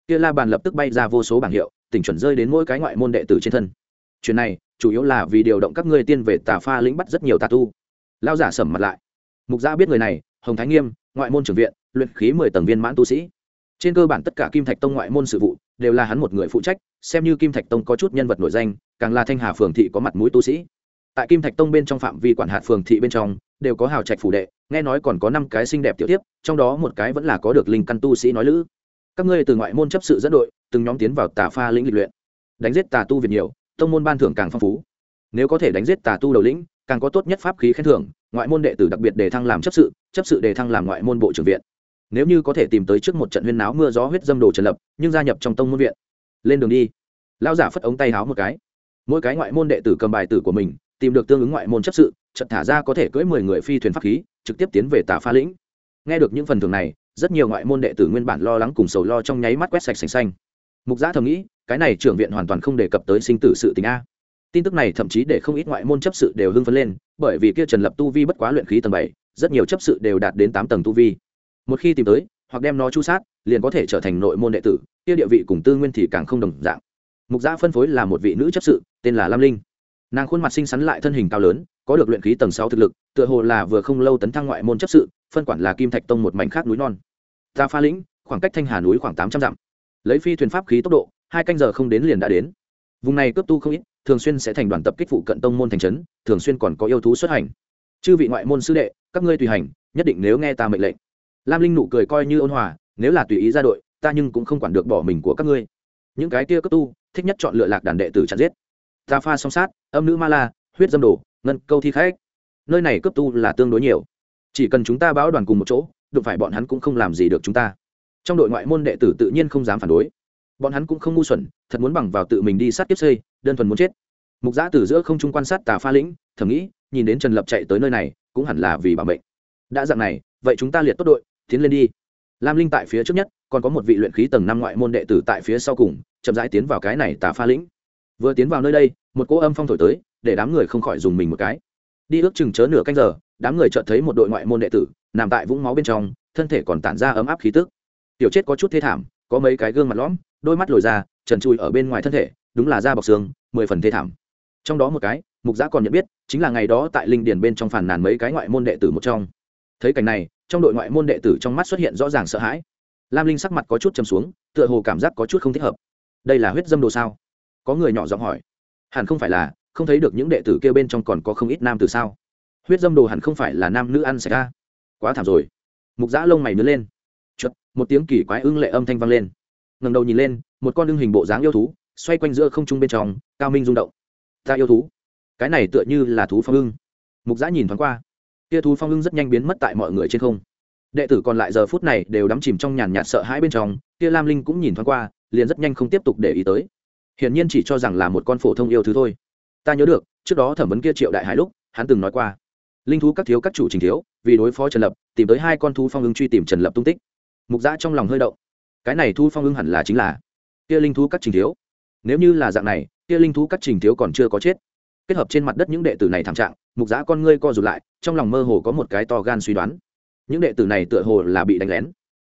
Kia la bàn lập tức bay ra vô số bảng hiệu, tỉnh chuẩn rơi đến mỗi cái ngoại môn đệ tử trên thân. Chuyện này, chủ yếu là vì điều động các ngươi tiên về tà pha lĩnh bắt rất nhiều tà tu lao giả sầm mặt lại. Mục gia biết người này, hồng thái nghiêm, ngoại môn trưởng viện, luyện khí mười tầng viên mãn tu sĩ. Trên cơ bản tất cả kim thạch tông ngoại môn sự vụ, đều là hắn một người phụ trách, xem như kim thạch tông có chút nhân vật nổi danh, càng là thanh hà phường thị có mặt mũi tu sĩ. Tại kim thạch tông bên trong phạm vi quản hạt phường thị bên trong, đều có hào trạch phủ đệ, nghe nói còn có năm cái xinh đẹp tiểu tiếp trong đó một cái vẫn là có được linh căn tu sĩ nói lữ. Các ngươi từ ngoại môn chấp sự dẫn đội, từng nhóm tiến vào tà pha lĩnh lịch luyện. Đánh giết tà tu việt nhiều, tông môn ban thưởng càng phong phú. Nếu có thể đánh giết tà tu đầu lĩnh càng có tốt nhất pháp khí khen thưởng, ngoại môn đệ tử đặc biệt đề thăng làm chấp sự chấp sự đề thăng làm ngoại môn bộ trưởng viện. Nếu như có thể tìm tới trước một trận huyên náo mưa gió huyết dâm đồ trần lập, nhưng gia nhập trong tông môn viện. Lên đường đi. Lao giả phất ống tay háo một cái. Mỗi cái ngoại môn đệ tử cầm bài tử của mình, tìm được tương ứng ngoại môn chấp sự trận thả ra có thể cưỡi mười người phi thuyền pháp khí, trực tiếp tiến về tà pha lĩnh. Nghe được những phần thưởng này, rất nhiều ngoại môn đệ tử nguyên bản lo lắng cùng sầu lo trong nháy mắt quét sạch sành xanh. Mục giã thầm nghĩ, cái này trưởng viện hoàn toàn không đề cập tới sinh tử sự tình a tin tức này thậm chí để không ít ngoại môn chấp sự đều hưng phấn lên, bởi vì kia trần lập tu vi bất quá luyện khí tầng bảy, rất nhiều chấp sự đều đạt đến tám tầng tu vi. Một khi tìm tới, hoặc đem nó chu sát, liền có thể trở thành nội môn đệ tử, kia địa vị cùng tư nguyên thì càng không đồng dạng. Mục gia phân phối là một vị nữ chấp sự, tên là lam linh. Nàng khuôn mặt xinh xắn lại thân hình cao lớn, có được luyện khí tầng sáu thực lực, tựa hồ là vừa không lâu tấn thăng ngoại môn chấp sự, phân quản là kim thạch tông một mảnh khác núi non. Ta pha lĩnh, khoảng cách thanh hà núi khoảng tám trăm dặm. Lấy phi thuyền pháp khí tốc độ, hai canh giờ không đến liền đã đến. Vùng này cướp tu không ít thường xuyên sẽ thành đoàn tập kích phụ cận tông môn thành trấn, thường xuyên còn có yêu thú xuất hành. Chư vị ngoại môn sư đệ, các ngươi tùy hành, nhất định nếu nghe ta mệnh lệnh. Lam linh nụ cười coi như ôn hòa, nếu là tùy ý ra đội, ta nhưng cũng không quản được bỏ mình của các ngươi. Những cái kia cấp tu, thích nhất chọn lựa lạc đàn đệ tử chặt giết. Ta pha song sát, âm nữ ma la, huyết dâm đồ, ngân, câu thi khách. Nơi này cấp tu là tương đối nhiều. Chỉ cần chúng ta báo đoàn cùng một chỗ, đụng phải bọn hắn cũng không làm gì được chúng ta. Trong đội ngoại môn đệ tử tự nhiên không dám phản đối bọn hắn cũng không ngu xuẩn, thật muốn bằng vào tự mình đi sát tiếp xây, đơn thuần muốn chết. Mục giã từ giữa không trung quan sát tà pha lĩnh, thầm nghĩ, nhìn đến trần lập chạy tới nơi này, cũng hẳn là vì bảo mệnh. Đã dạng này, vậy chúng ta liệt tốt đội, tiến lên đi. Lam linh tại phía trước nhất, còn có một vị luyện khí tầng năm ngoại môn đệ tử tại phía sau cùng, chậm rãi tiến vào cái này tà pha lĩnh. Vừa tiến vào nơi đây, một cỗ âm phong thổi tới, để đám người không khỏi dùng mình một cái. Đi ước chừng chớ nửa canh giờ, đám người chợt thấy một đội ngoại môn đệ tử, nằm tại vũng máu bên trong, thân thể còn tản ra ấm áp khí tức. Tiểu chết có chút thê thảm, có mấy cái gương mặt lõm đôi mắt lồi ra, trần trụi ở bên ngoài thân thể, đúng là da bọc xương, mười phần thê thảm. Trong đó một cái, mục giã còn nhận biết, chính là ngày đó tại linh điền bên trong phản nàn mấy cái ngoại môn đệ tử một trong. Thấy cảnh này, trong đội ngoại môn đệ tử trong mắt xuất hiện rõ ràng sợ hãi. Lam linh sắc mặt có chút chầm xuống, tựa hồ cảm giác có chút không thích hợp. Đây là huyết dâm đồ sao? Có người nhỏ giọng hỏi. Hẳn không phải là, không thấy được những đệ tử kêu bên trong còn có không ít nam từ sao? Huyết dâm đồ hẳn không phải là nam nữ ăn xảy ra quá thảm rồi. Mục giã lông mày nứa lên. Chật một tiếng kỳ quái ưng lệ âm thanh vang lên ngẩng đầu nhìn lên, một con đương hình bộ dáng yêu thú, xoay quanh giữa không trung bên trong, cao minh rung động. Ta yêu thú. Cái này tựa như là thú phong ưng. Mục giã nhìn thoáng qua. Kia thú phong ưng rất nhanh biến mất tại mọi người trên không. Đệ tử còn lại giờ phút này đều đắm chìm trong nhàn nhạt sợ hãi bên trong, kia lam linh cũng nhìn thoáng qua, liền rất nhanh không tiếp tục để ý tới. Hiển nhiên chỉ cho rằng là một con phổ thông yêu thứ thôi. Ta nhớ được, trước đó thẩm vấn kia triệu đại hải lúc, hắn từng nói qua. Linh thú các thiếu các chủ trình thiếu, vì đối phó trần lập, tìm tới hai con thú phong ưng truy tìm trần lập tung tích. Mục giã trong lòng hơi động cái này thu phong ưng hẳn là chính là kia linh thú các trình thiếu. Nếu như là dạng này, kia linh thú các trình thiếu còn chưa có chết. Kết hợp trên mặt đất những đệ tử này thảm trạng, mục giã con ngươi co rụt lại, trong lòng mơ hồ có một cái to gan suy đoán. Những đệ tử này tựa hồ là bị đánh lén.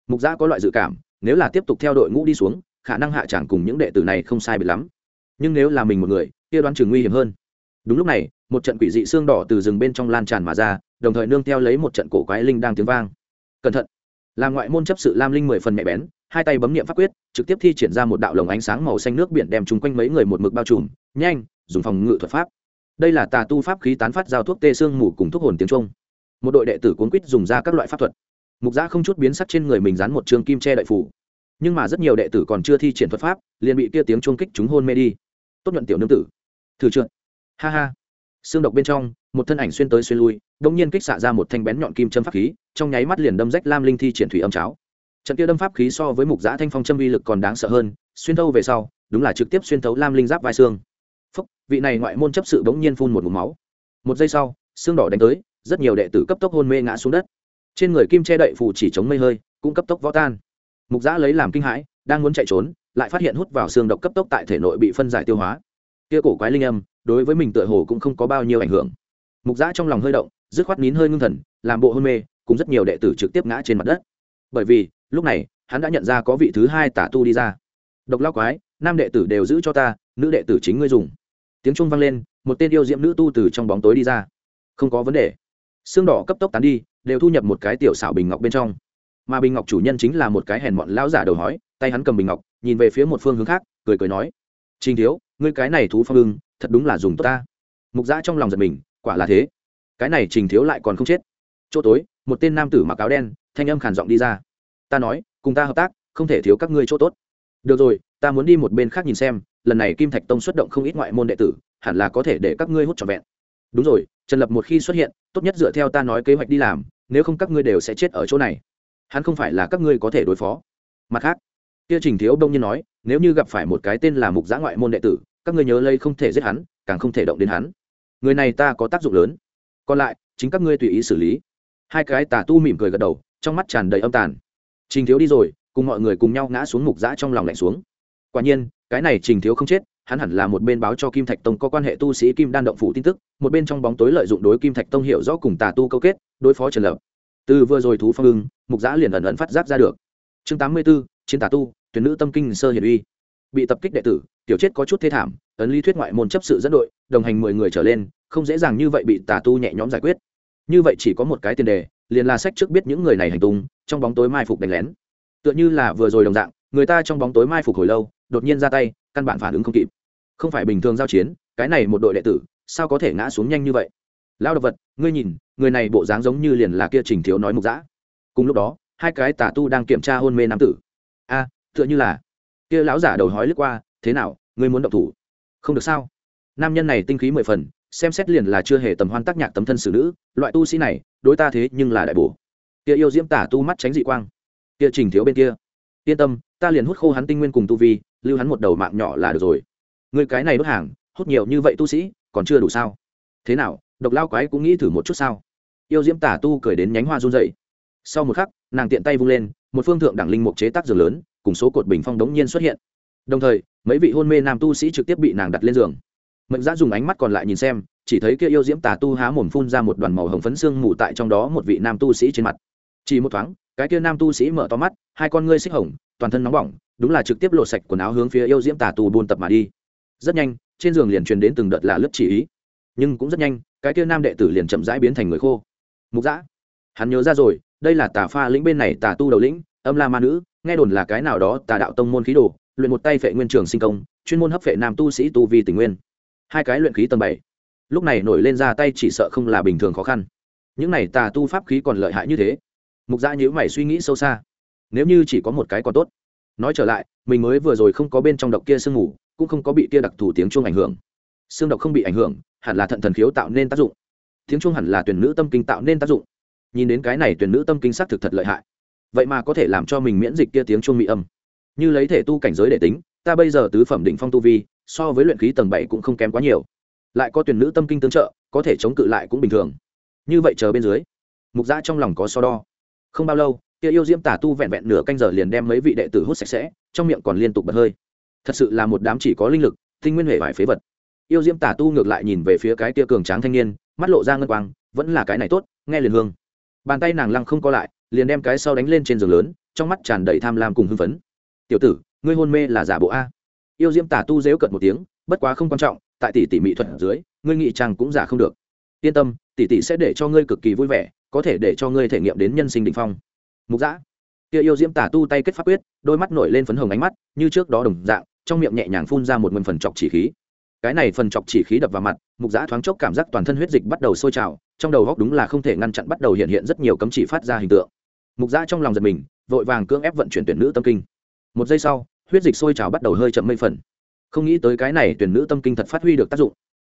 Mục giã có loại dự cảm, nếu là tiếp tục theo đội ngũ đi xuống, khả năng hạ chẳng cùng những đệ tử này không sai biệt lắm. Nhưng nếu là mình một người, kia đoán chừng nguy hiểm hơn. Đúng lúc này, một trận quỷ dị xương đỏ từ rừng bên trong lan tràn mà ra, đồng thời nương theo lấy một trận cổ quái linh đang tiếng vang. Cẩn thận! Là ngoại môn chấp sự lam linh mười phần mẹ bén hai tay bấm niệm pháp quyết, trực tiếp thi triển ra một đạo lồng ánh sáng màu xanh nước biển đem chung quanh mấy người một mực bao trùm. Nhanh, dùng phòng ngự thuật pháp. Đây là tà tu pháp khí tán phát giao thuốc tê xương mù cùng thuốc hồn tiếng trung. Một đội đệ tử cuốn quýt dùng ra các loại pháp thuật. Mục giã không chút biến sắc trên người mình dán một trường kim che đậy phủ. Nhưng mà rất nhiều đệ tử còn chưa thi triển thuật pháp, liền bị kia tiếng chuông kích chúng hôn mê đi. Tốt nhuận tiểu nương tử. Thử trượt ha ha. Xương độc bên trong, một thân ảnh xuyên tới xuyên lui đông nhiên kích xạ ra một thanh bén nhọn kim châm pháp khí, trong nháy mắt liền đâm rách lam linh thi triển thủy âm cháo trận kia đâm pháp khí so với mục giã thanh phong châm uy lực còn đáng sợ hơn, xuyên thâu về sau, đúng là trực tiếp xuyên thấu lam linh giáp vai xương. Phúc, vị này ngoại môn chấp sự bỗng nhiên phun một mục máu. Một giây sau, xương đỏ đánh tới, rất nhiều đệ tử cấp tốc hôn mê ngã xuống đất. Trên người kim che đậy phù chỉ chống mây hơi, cũng cấp tốc võ tan. Mục giã lấy làm kinh hãi, đang muốn chạy trốn, lại phát hiện hút vào xương độc cấp tốc tại thể nội bị phân giải tiêu hóa. Kia cổ quái linh âm, đối với mình tựa hồ cũng không có bao nhiêu ảnh hưởng. Mục giã trong lòng hơi động, dứt khoát nín hơi ngưng thần, làm bộ hôn mê, cùng rất nhiều đệ tử trực tiếp ngã trên mặt đất bởi vì, lúc này, hắn đã nhận ra có vị thứ hai tả tu đi ra. Độc lao quái, nam đệ tử đều giữ cho ta, nữ đệ tử chính ngươi dùng. Tiếng trung vang lên, một tên yêu diễm nữ tu từ trong bóng tối đi ra. Không có vấn đề. Xương đỏ cấp tốc tán đi, đều thu nhập một cái tiểu xảo bình ngọc bên trong. Mà bình ngọc chủ nhân chính là một cái hèn mọn lão giả đầu hói, tay hắn cầm bình ngọc, nhìn về phía một phương hướng khác, cười cười nói, trình thiếu, ngươi cái này thú phong ưng, thật đúng là dùng tốt ta. Mục giã trong lòng giật mình, quả là thế. Cái này trình thiếu lại còn không chết. Chỗ tối, một tên nam tử mặc áo đen thanh âm khản giọng đi ra. Ta nói, cùng ta hợp tác, không thể thiếu các ngươi chỗ tốt. Được rồi, ta muốn đi một bên khác nhìn xem, lần này kim thạch tông xuất động không ít ngoại môn đệ tử, hẳn là có thể để các ngươi hút trọn vẹn. Đúng rồi, trần lập một khi xuất hiện, tốt nhất dựa theo ta nói kế hoạch đi làm, nếu không các ngươi đều sẽ chết ở chỗ này. Hắn không phải là các ngươi có thể đối phó. Mặt khác, kia trình thiếu đông nhiên nói, nếu như gặp phải một cái tên là mục giã ngoại môn đệ tử, các ngươi nhớ lây không thể giết hắn, càng không thể động đến hắn. Người này ta có tác dụng lớn. Còn lại, chính các ngươi tùy ý xử lý. Hai cái tà tu mỉm cười gật đầu trong mắt tràn đầy âm tàn. Trình thiếu đi rồi, cùng mọi người cùng nhau ngã xuống mục giã trong lòng lạnh xuống. Quả nhiên, cái này trình thiếu không chết, hắn hẳn là một bên báo cho kim thạch tông có quan hệ tu sĩ kim đan động phủ tin tức, một bên trong bóng tối lợi dụng đối kim thạch tông hiểu rõ cùng tà tu câu kết, đối phó trần lập. Từ vừa rồi thú phong ưng, mục giã liền ẩn ẩn phát giác ra được. Chương tám mươi b ố chiến tà tu, tuyển nữ tâm kinh sơ hiển uy. Bị tập kích đệ tử, tiểu chết có chút thê thảm, ấn lý thuyết ngoại môn chấp sự dẫn đội, đồng hành mười người trở lên, không dễ dàng như vậy bị tà tu nhẹ nhõm giải quyết. Như vậy chỉ có một cái tiền đề liền là sách trước biết những người này hành tung, trong bóng tối mai phục đánh lén. Tựa như là vừa rồi đồng dạng, người ta trong bóng tối mai phục hồi lâu, đột nhiên ra tay, căn bản phản ứng không kịp. Không phải bình thường giao chiến, cái này một đội đệ tử, sao có thể ngã xuống nhanh như vậy? Lao đ vật, ngươi nhìn, người này bộ dáng giống như liền là kia trình thiếu nói mục dã. Cùng lúc đó, hai cái tà tu đang kiểm tra hôn mê nam tử. A, tựa như là, kia lão giả đầu hói lướt qua, thế nào, ngươi muốn động thủ? Không được sao. Nam nhân này tinh khí mười phần xem xét liền là chưa hề tầm hoan tác nhạc tấm thân xử nữ, loại tu sĩ này, đối ta thế nhưng là đại bổ. Kia yêu diễm tả tu mắt tránh dị quang. Kia trình thiếu bên kia. Yên tâm, ta liền hút khô hắn tinh nguyên cùng tu vi, lưu hắn một đầu mạng nhỏ là được rồi. Người cái này đốt hàng, hút nhiều như vậy tu sĩ, còn chưa đủ sao? Thế nào, độc lao quái cũng nghĩ thử một chút sao? Yêu diễm tả tu cười đến nhánh hoa run dậy sau một khắc, nàng tiện tay vung lên, một phương thượng đẳng linh mục chế tác giường lớn, cùng số cột bình phong đống nhiên xuất hiện. Đồng thời, mấy vị hôn mê nam tu sĩ trực tiếp bị nàng đặt lên giường mệnh giã dùng ánh mắt còn lại nhìn xem, chỉ thấy kia yêu diễm tà tu há mồm phun ra một đoàn màu hồng phấn xương mù tại trong đó một vị nam tu sĩ trên mặt. Chỉ một thoáng, cái kia nam tu sĩ mở to mắt, hai con ngươi xích hồng, toàn thân nóng bỏng, đúng là trực tiếp lộ sạch quần áo hướng phía yêu diễm tà tu buôn tập mà đi. Rất nhanh, trên giường liền truyền đến từng đợt là lớp chỉ ý. Nhưng cũng rất nhanh, cái kia nam đệ tử liền chậm rãi biến thành người khô. Mục giã hắn nhớ ra rồi, đây là tà pha lĩnh bên này tà tu đầu lĩnh, âm la ma nữ, nghe đồn là cái nào đó tà đạo tông môn khí đồ, luyện một tay phệ nguyên trường sinh công, chuyên môn hấp phệ nam tu sĩ tu vi tình nguyên hai cái luyện khí tầng bảy. Lúc này nổi lên ra tay chỉ sợ không là bình thường khó khăn. Những này tà tu pháp khí còn lợi hại như thế. Mục dạ gia nhữ mày suy nghĩ sâu xa. Nếu như chỉ có một cái còn tốt. Nói trở lại, mình mới vừa rồi không có bên trong độc kia sương ngủ cũng không có bị kia đặc thù tiếng chuông ảnh hưởng. Xương độc không bị ảnh hưởng, hẳn là thận thần khiếu tạo nên tác dụng. Tiếng chuông hẳn là tuyển nữ tâm kinh tạo nên tác dụng. Nhìn đến cái này tuyển nữ tâm kinh xác thực thật lợi hại. Vậy mà có thể làm cho mình miễn dịch kia tiếng chuông mỹ âm. Như lấy thể tu cảnh giới để tính, ta bây giờ tứ phẩm định phong tu vi so với luyện khí tầng bảy cũng không kém quá nhiều. Lại có tuyển nữ tâm kinh tương trợ, có thể chống cự lại cũng bình thường. Như vậy chờ bên dưới, mục giã trong lòng có so đo. Không bao lâu, kia yêu diễm tả tu vẹn vẹn nửa canh giờ liền đem mấy vị đệ tử hút sạch sẽ, trong miệng còn liên tục bật hơi. Thật sự là một đám chỉ có linh lực, tinh nguyên hệ vải phế vật. Yêu diễm tả tu ngược lại nhìn về phía cái tia cường tráng thanh niên, mắt lộ ra ngân quang, vẫn là cái này tốt, nghe liền hương. Bàn tay nàng lăng không co lại, liền đem cái sau đánh lên trên giường lớn, trong mắt tràn đầy tham lam cùng hưng phấn. Tiểu tử, ngươi hôn mê là giả bộ a? Yêu diễm tả tu dếu cận một tiếng, bất quá không quan trọng, tại tỷ tỷ mỹ thuật dưới, ngươi nghị trang cũng giả không được. Yên tâm, tỷ tỷ sẽ để cho ngươi cực kỳ vui vẻ, có thể để cho ngươi thể nghiệm đến nhân sinh định phong. Mục giã kia yêu diễm tả tu tay kết pháp quyết, đôi mắt nổi lên phấn hồng ánh mắt, như trước đó đồng dạng, trong miệng nhẹ nhàng phun ra một mười phần chọc chỉ khí. Cái này phần chọc chỉ khí đập vào mặt, mục giã thoáng chốc cảm giác toàn thân huyết dịch bắt đầu sôi trào, trong đầu góc đúng là không thể ngăn chặn bắt đầu hiện hiện rất nhiều cấm chỉ phát ra hình tượng. Mục giã trong lòng giật mình, vội vàng cưỡng ép vận chuyển tuyển nữ tâm kinh. Một giây sau huyết dịch sôi trào bắt đầu hơi chậm mây phần. Không nghĩ tới cái này tuyển nữ tâm kinh thật phát huy được tác dụng.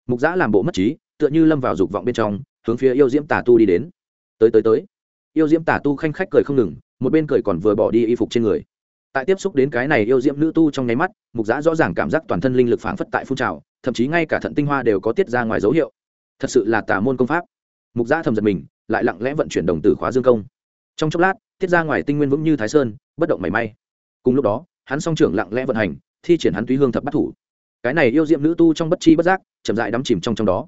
Mục giã làm bộ mất trí, tựa như lâm vào dục vọng bên trong, hướng phía yêu diễm tả tu đi đến. Tới tới tới. Yêu diễm tả tu khanh khách cười không ngừng, một bên cười còn vừa bỏ đi y phục trên người. Tại tiếp xúc đến cái này yêu diễm nữ tu trong nháy mắt, mục giã rõ ràng cảm giác toàn thân linh lực phảng phất tại phun trào, thậm chí ngay cả thận tinh hoa đều có tiết ra ngoài dấu hiệu. Thật sự là tà môn công pháp. Mục giã thầm giật mình, lại lặng lẽ vận chuyển đồng tử khóa dương công. Trong chốc lát, tiết ra ngoài tinh nguyên vững như thái sơn, bất động mảy may. Cùng lúc đó hắn song trưởng lặng lẽ vận hành, thi triển hắn túy hương thập bắt thủ. Cái này yêu diệm nữ tu trong bất chi bất giác, chậm dại đắm chìm trong trong đó.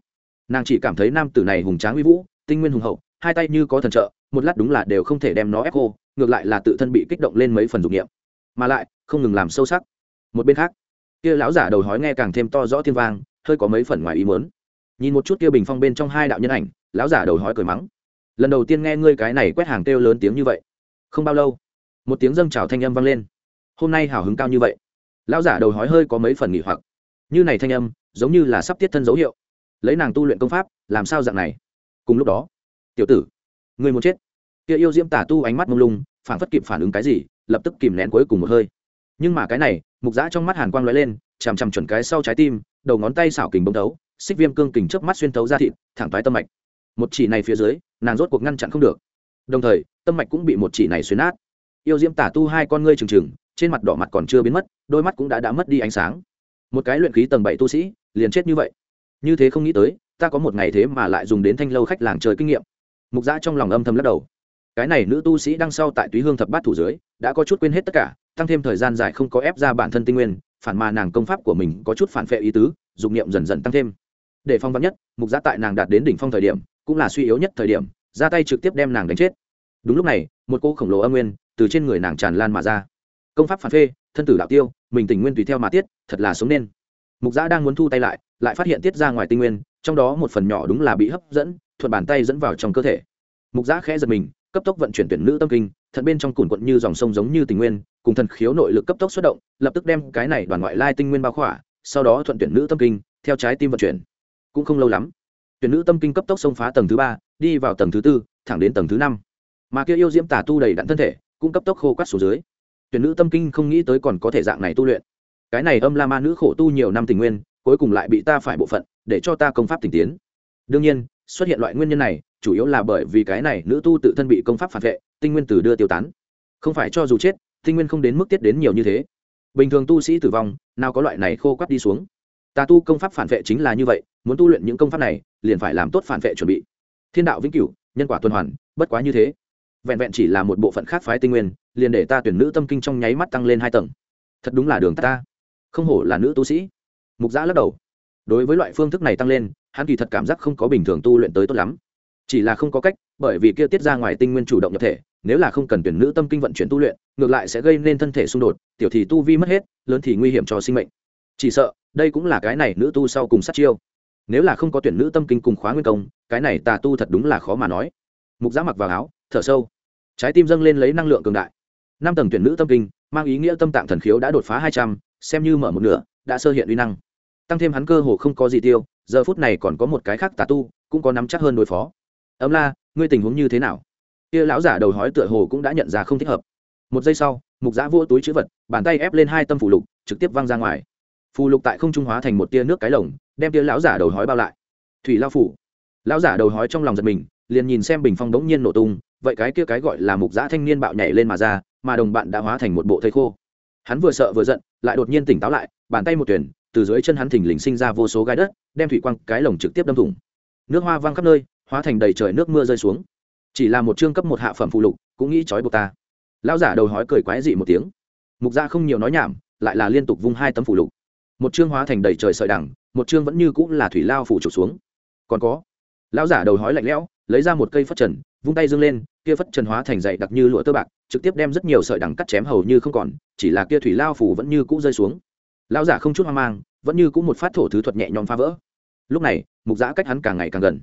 Nàng chỉ cảm thấy nam tử này hùng tráng uy vũ, tinh nguyên hùng hậu, hai tay như có thần trợ, một lát đúng là đều không thể đem nó ép khô, ngược lại là tự thân bị kích động lên mấy phần dục nghiệm mà lại, không ngừng làm sâu sắc. Một bên khác, kia lão giả đầu hói nghe càng thêm to rõ thiên vang, hơi có mấy phần ngoài ý mớn nhìn một chút kia bình phong bên trong hai đạo nhân ảnh, lão giả đầu hói cười mắng. Lần đầu tiên nghe ngươi cái này quét hàng kêu lớn tiếng như vậy. Không bao lâu, một tiếng dâng trào thanh âm vang lên hôm nay hào hứng cao như vậy. Lão giả đầu hói hơi có mấy phần nghỉ hoặc. Như này thanh âm, giống như là sắp tiết thân dấu hiệu. Lấy nàng tu luyện công pháp, làm sao dạng này? Cùng lúc đó, tiểu tử người muốn chết. Kia yêu diễm tả tu ánh mắt mông lung, phản phất kịp phản ứng cái gì, lập tức kìm nén cuối cùng một hơi. Nhưng mà cái này, mục giã trong mắt hàn quang lóe lên, chằm chằm chuẩn cái sau trái tim, đầu ngón tay xảo kình bông thấu, xích viêm cương kình trước mắt xuyên thấu ra thịt, thẳng toái tâm mạch. Một chỉ này phía dưới, nàng rốt cuộc ngăn chặn không được. Đồng thời, tâm mạch cũng bị một chỉ này xuyên nát. Yêu diễm tả tu hai con ngươi trừng trừng trên mặt đỏ mặt còn chưa biến mất, đôi mắt cũng đã đã mất đi ánh sáng. Một cái luyện khí tầng bảy tu sĩ, liền chết như vậy. Như thế không nghĩ tới, ta có một ngày thế mà lại dùng đến thanh lâu khách làng trời kinh nghiệm. Mục giã trong lòng âm thầm lắc đầu. Cái này nữ tu sĩ đang sau tại túy hương thập bát thủ dưới, đã có chút quên hết tất cả, tăng thêm thời gian dài không có ép ra bản thân tinh nguyên, phản mà nàng công pháp của mình có chút phản phệ ý tứ dụng niệm dần dần tăng thêm. Để phong vắn nhất, mục giã tại nàng đạt đến đỉnh phong thời điểm, cũng là suy yếu nhất thời điểm, ra tay trực tiếp đem nàng đánh chết. Đúng lúc này, một cô khổng lồ âm nguyên từ trên người nàng tràn lan mà ra công pháp phản phê, thân tử đạo tiêu, mình tình nguyên tùy theo mà tiết, thật là sống nên. Mục giã đang muốn thu tay lại lại phát hiện tiết ra ngoài tinh nguyên, trong đó một phần nhỏ đúng là bị hấp dẫn, thuận bàn tay dẫn vào trong cơ thể. Mục giã khẽ giật mình, cấp tốc vận chuyển tuyển nữ tâm kinh thận bên trong cùn quận như dòng sông giống như tình nguyên, cùng thần khiếu nội lực cấp tốc xuất động, lập tức đem cái này đoàn ngoại lai tinh nguyên bao khỏa, sau đó thuận tuyển nữ tâm kinh, theo trái tim vận chuyển. Cũng không lâu lắm, tuyển nữ tâm kinh cấp tốc xông phá tầng thứ ba, đi vào tầng thứ tư, thẳng đến tầng thứ năm. Mà kia yêu diễm tả tu đầy đặn thân thể, cũng cấp tốc khô quát xuống dưới huyền nữ tâm kinh không nghĩ tới còn có thể dạng này tu luyện. Cái này âm la ma nữ khổ tu nhiều năm tình nguyên, cuối cùng lại bị ta phải bộ phận, để cho ta công pháp tình tiến. Đương nhiên, xuất hiện loại nguyên nhân này, chủ yếu là bởi vì cái này nữ tu tự thân bị công pháp phản vệ, tinh nguyên từ đưa tiêu tán. Không phải cho dù chết, tinh nguyên không đến mức tiết đến nhiều như thế. Bình thường tu sĩ tử vong, nào có loại này khô quắt đi xuống. Ta tu công pháp phản vệ chính là như vậy, muốn tu luyện những công pháp này, liền phải làm tốt phản vệ chuẩn bị. Thiên đạo vĩnh cửu, nhân quả tuần hoàn, bất quá như thế. Vẹn vẹn chỉ là một bộ phận khác phái tinh nguyên liền để ta tuyển nữ tâm kinh trong nháy mắt tăng lên hai tầng. Thật đúng là đường ta. Không hổ là nữ tu sĩ. Mục giã lắc đầu. Đối với loại phương thức này tăng lên, hắn kỳ thật cảm giác không có bình thường tu luyện tới tốt lắm. Chỉ là không có cách, bởi vì kia tiết ra ngoài tinh nguyên chủ động nhập thể, nếu là không cần tuyển nữ tâm kinh vận chuyển tu luyện, ngược lại sẽ gây nên thân thể xung đột, tiểu thì tu vi mất hết, lớn thì nguy hiểm cho sinh mệnh. Chỉ sợ, đây cũng là cái này nữ tu sau cùng sát chiêu. Nếu là không có tuyển nữ tâm kinh cùng khóa nguyên công, cái này tà tu thật đúng là khó mà nói. Mục giã mặc vào áo, thở sâu. Trái tim dâng lên lấy năng lượng cường đại năm tầng tuyển nữ tâm kinh, mang ý nghĩa tâm tạng thần khiếu đã đột phá hai trăm, xem như mở một nửa, đã sơ hiện uy năng. Tăng thêm hắn cơ hồ không có gì tiêu, giờ phút này còn có một cái khác tà tu, cũng có nắm chắc hơn đối phó. Ấm la, ngươi tình huống như thế nào? Kia lão giả đầu hói tựa hồ cũng đã nhận ra không thích hợp. Một giây sau, mục giã vô túi chữ vật, bàn tay ép lên hai tâm phù lục, trực tiếp văng ra ngoài. Phù lục tại không trung hóa thành một tia nước cái lồng, đem tia lão giả đầu hói bao lại. Thủy lao phủ. Lão giả đầu hói trong lòng giật mình, liền nhìn xem bình phong đống nhiên nổ tung vậy cái kia cái gọi là mục giã thanh niên bạo nhảy lên mà ra, mà đồng bạn đã hóa thành một bộ thây khô. Hắn vừa sợ vừa giận, lại đột nhiên tỉnh táo lại, bàn tay một tuyển, từ dưới chân hắn thình lình sinh ra vô số gai đất, đem thủy quang cái lồng trực tiếp đâm thủng. Nước hoa văng khắp nơi, hóa thành đầy trời nước mưa rơi xuống. Chỉ là một chương cấp một hạ phẩm phụ lục, cũng nghĩ trói buộc ta. Lão giả đầu hói cười quái dị một tiếng. Mục gia không nhiều nói nhảm, lại là liên tục vung hai tấm phụ lục. Một chương hóa thành đầy trời sợi đằng, một chương vẫn như cũng là thủy lao phủ trục xuống. Còn có lão giả đầu hói lạnh lẽo, lấy ra một cây phất trần, vung tay dâng lên, kia phất trần hóa thành dày đặc như lụa tơ bạc, trực tiếp đem rất nhiều sợi đằng cắt chém hầu như không còn, chỉ là kia thủy lao phủ vẫn như cũ rơi xuống. Lão giả không chút hoang mang, vẫn như cũ một phát thổ thứ thuật nhẹ nhõm phá vỡ. Lúc này, mục giã cách hắn càng ngày càng gần.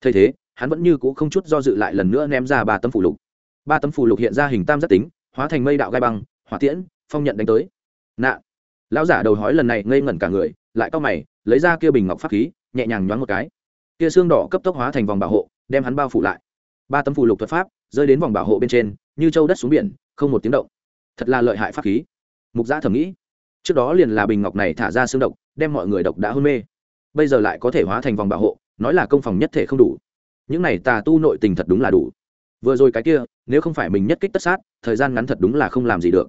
Thay thế, hắn vẫn như c ũ không chút do dự lại lần nữa ném ra ba tấm phủ lục. Ba tấm phủ lục hiện ra hình tam giác tính, hóa thành mây đạo gai băng, hỏa tiễn, phong nhận đánh tới. Nạ. Lão giả đầu hói lần này ngây ngẩn cả người, lại cau mày, lấy ra kia bình ngọc pháp khí, nhẹ nhàng nhoáng một cái kia xương đỏ cấp tốc hóa thành vòng bảo hộ, đem hắn bao phủ lại. Ba tấm phù lục thuật pháp, rơi đến vòng bảo hộ bên trên, như châu đất xuống biển, không một tiếng động. Thật là lợi hại pháp khí. Mục gia thầm nghĩ. Trước đó liền là bình ngọc này thả ra xương độc, đem mọi người độc đã hôn mê. Bây giờ lại có thể hóa thành vòng bảo hộ, nói là công phòng nhất thể không đủ. Những này tà tu nội tình thật đúng là đủ. Vừa rồi cái kia, nếu không phải mình nhất kích tất sát, thời gian ngắn thật đúng là không làm gì được.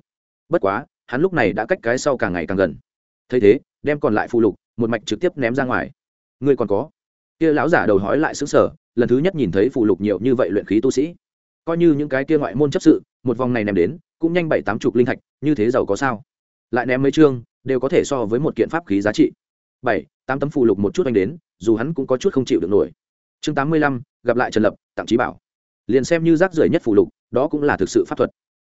Bất quá, hắn lúc này đã cách cái sau càng ngày càng gần. Thấy thế, đem còn lại phụ lục, một mạch trực tiếp ném ra ngoài. Ngươi còn có kia lão giả đầu hói lại xứng sở lần thứ nhất nhìn thấy phụ lục nhiều như vậy luyện khí tu sĩ. Coi như những cái kia ngoại môn chấp sự, một vòng này ném đến, cũng nhanh bảy tám chục linh thạch, như thế giàu có sao? Lại ném mấy chương, đều có thể so với một kiện pháp khí giá trị. Bảy, tám tấm phụ lục một chút anh đến, dù hắn cũng có chút không chịu được nổi. Chương tám mươi lăm, gặp lại trần lập, tặng trí bảo. Liền xem như rác rưởi nhất phụ lục, đó cũng là thực sự pháp thuật.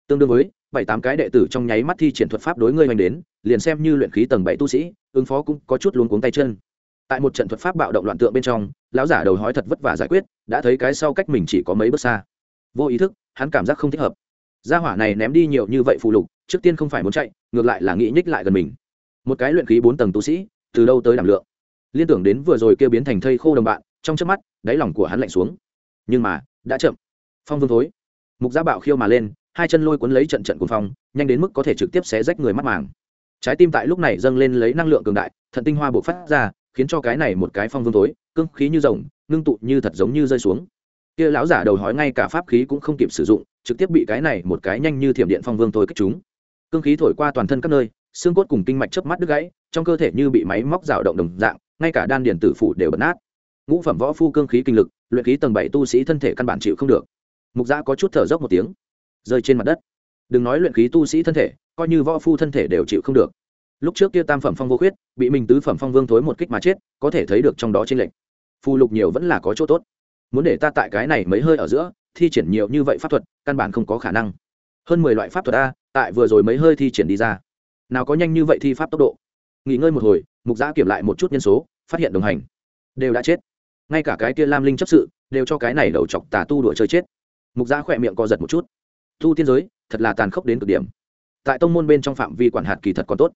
Tương đương với, bảy tám cái đệ tử trong nháy mắt thi triển thuật pháp đối ngươi hoành đến, liền xem như luyện khí tầng bảy tu sĩ, ứng phó cũng có chút luống cuống tay chân tại một trận thuật pháp bạo động loạn tượng bên trong, lão giả đầu hói thật vất vả giải quyết, đã thấy cái sau cách mình chỉ có mấy bước xa. Vô ý thức, hắn cảm giác không thích hợp. Gia hỏa này ném đi nhiều như vậy phụ lục, trước tiên không phải muốn chạy, ngược lại là nghĩ nhích lại gần mình. Một cái luyện khí bốn tầng tu sĩ, từ đâu tới đảm lượng? Liên tưởng đến vừa rồi kêu biến thành thây khô đồng bạn, trong chớp mắt, đáy lòng của hắn lạnh xuống. Nhưng mà, đã chậm. Phong vương thối. Mục gia bạo khiêu mà lên, hai chân lôi cuốn lấy trận trận cuồng phong, nhanh đến mức có thể trực tiếp xé rách người mắt màng. Trái tim tại lúc này dâng lên lấy năng lượng cường đại, thận tinh hoa buộc phát ra khiến cho cái này một cái phong vương tối cương khí như rồng, ngưng tụ như thật giống như rơi xuống. Kia lão giả đầu hói ngay cả pháp khí cũng không kịp sử dụng, trực tiếp bị cái này một cái nhanh như thiểm điện phong vương tối kích chúng cương khí thổi qua toàn thân các nơi, xương cốt cùng kinh mạch chớp mắt đứt gãy, trong cơ thể như bị máy móc rào động đồng dạng, ngay cả đan điền tử phủ đều bật nát. Ngũ phẩm võ phu cương khí kinh lực, luyện khí tầng bảy tu sĩ thân thể căn bản chịu không được. Mục giã có chút thở dốc một tiếng, rơi trên mặt đất. Đừng nói luyện khí tu sĩ thân thể, coi như võ phu thân thể đều chịu không được lúc trước kia tam phẩm phong vô khuyết, bị mình tứ phẩm phong vương thối một kích mà chết, có thể thấy được trong đó trên lệnh phù lục nhiều vẫn là có chỗ tốt. Muốn để ta tại cái này mấy hơi ở giữa, thi triển nhiều như vậy pháp thuật, căn bản không có khả năng. Hơn mười loại pháp thuật a, tại vừa rồi mấy hơi thi triển đi ra. Nào có nhanh như vậy thi pháp tốc độ? Nghỉ ngơi một hồi, mục giã kiểm lại một chút nhân số, phát hiện đồng hành. Đều đã chết. Ngay cả cái kia lam linh chấp sự, đều cho cái này đầu chọc tà tu đuổi chơi chết. Mục giã khỏe miệng co giật một chút. Tu tiên giới, thật là tàn khốc đến cực điểm. Tại tông môn bên trong phạm vi quản hạt kỳ thật còn tốt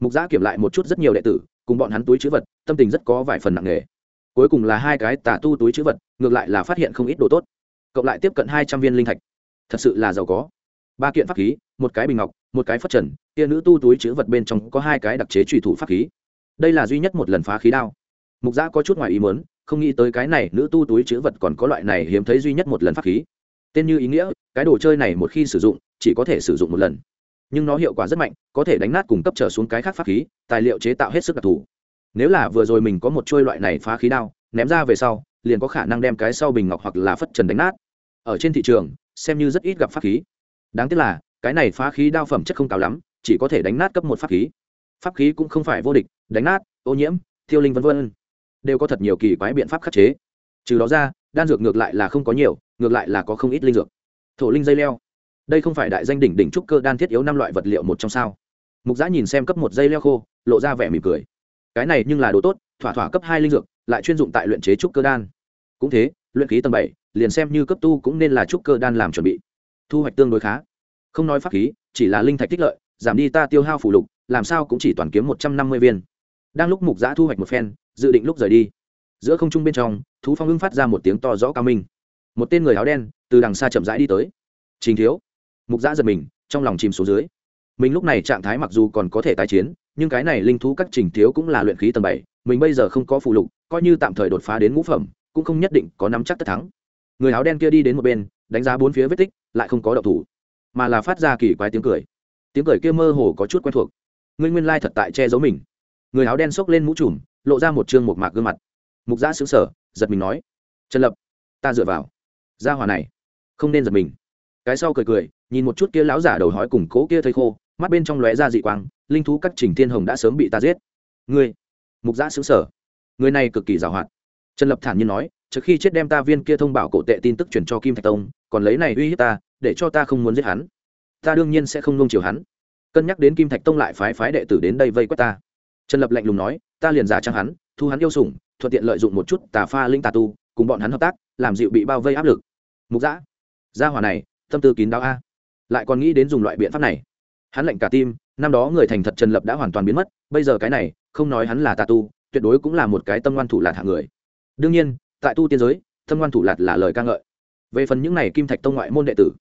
mục giã kiểm lại một chút rất nhiều đệ tử, cùng bọn hắn túi chữ vật, tâm tình rất có vài phần nặng nề. Cuối cùng là hai cái tà tu túi chữ vật, ngược lại là phát hiện không ít đồ tốt. Cộng lại tiếp cận hai trăm viên linh thạch. Thật sự là giàu có. Ba kiện pháp khí, một cái bình ngọc, một cái phất trần tia nữ tu túi chữ vật bên trong có hai cái đặc chế trùy thủ pháp khí. Đây là duy nhất một lần phá khí đao. Mục giã có chút ngoài ý mớn không nghĩ tới cái này nữ tu túi chữ vật còn có loại này hiếm thấy duy nhất một lần pháp khí. Tên như ý nghĩa, cái đồ chơi này một khi sử dụng, chỉ có thể sử dụng một lần nhưng nó hiệu quả rất mạnh, có thể đánh nát cùng cấp trở xuống cái khác pháp khí, tài liệu chế tạo hết sức đặc thù. Nếu là vừa rồi mình có một trôi loại này phá khí đao, ném ra về sau, liền có khả năng đem cái sau bình ngọc hoặc là phất trần đánh nát. Ở trên thị trường, xem như rất ít gặp pháp khí. Đáng tiếc là, cái này phá khí đao phẩm chất không cao lắm, chỉ có thể đánh nát cấp một pháp khí. Pháp khí cũng không phải vô địch, đánh nát, ô nhiễm, thiêu linh v v đều có thật nhiều kỳ quái biện pháp khắc chế. Trừ đó ra, đan dược ngược lại là không có nhiều, ngược lại là có không ít linh dược. Thổ linh dây leo đây không phải đại danh đỉnh đỉnh trúc cơ đan thiết yếu năm loại vật liệu một trong sao? Mục giã nhìn xem cấp một dây leo khô, lộ ra vẻ mỉm cười. Cái này nhưng là đồ tốt, thỏa thỏa cấp hai linh dược, lại chuyên dụng tại luyện chế trúc cơ đan. Cũng thế, luyện khí tầng bảy, liền xem như cấp tu cũng nên là trúc cơ đan làm chuẩn bị. Thu hoạch tương đối khá. Không nói pháp khí, chỉ là linh thạch tích lợi, giảm đi ta tiêu hao phủ lục, làm sao cũng chỉ toàn kiếm một trăm năm mươi viên. Đang lúc mục giã thu hoạch một phen, dự định lúc rời đi. Giữa không trung bên trong, thú phong ưng phát ra một tiếng to rõ cao minh. Một tên người áo đen, từ đằng xa chậm rãi đi tới. Trình thiếu mục giã giật mình, trong lòng chìm xuống dưới. Mình lúc này trạng thái mặc dù còn có thể tái chiến, nhưng cái này linh thú các trình thiếu cũng là luyện khí tầng bảy, mình bây giờ không có phụ lục, coi như tạm thời đột phá đến ngũ phẩm, cũng không nhất định có nắm chắc tất thắng. Người áo đen kia đi đến một bên, đánh giá bốn phía vết tích, lại không có độc thủ, mà là phát ra kỳ quái tiếng cười. Tiếng cười kia mơ hồ có chút quen thuộc. Ngươi nguyên lai thật tại che giấu mình. Người áo đen xốc lên mũ trùm, lộ ra một chương một mạc gương mặt. Mục giã xứng sở giật mình nói, trần lập, ta dựa vào. Gia hòa này, không nên giật mình. Cái sau cười cười nhìn một chút kia lão giả đầu hói cùng cố kia thây khô, mắt bên trong lóe ra dị quang, linh thú các trình thiên hồng đã sớm bị ta giết. Ngươi, mục giã xứng sở. Người này cực kỳ giàu hoạt. Trần lập thản nhiên nói, trước khi chết đem ta viên kia thông báo cổ tệ tin tức truyền cho kim thạch tông, còn lấy này uy hiếp ta, để cho ta không muốn giết hắn. Ta đương nhiên sẽ không nông chiều hắn. Cân nhắc đến kim thạch tông lại phái phái đệ tử đến đây vây quét ta. Trần lập lạnh lùng nói, ta liền giả trang hắn, thu hắn yêu sủng, thuận tiện lợi dụng một chút tà pha linh tà tu, cùng bọn hắn hợp tác, làm dịu bị bao vây áp lực. Mục giã, gia hỏa này, tâm tư kín đáo a lại còn nghĩ đến dùng loại biện pháp này. Hắn lệnh cả tim, năm đó người thành thật trần lập đã hoàn toàn biến mất, bây giờ cái này, không nói hắn là tà tu, tuyệt đối cũng là một cái tâm ngoan thủ lạt hạng người. Đương nhiên, tại tu tiên giới, tâm ngoan thủ lạt là lời ca ngợi. Về phần những này kim thạch tông ngoại môn đệ tử,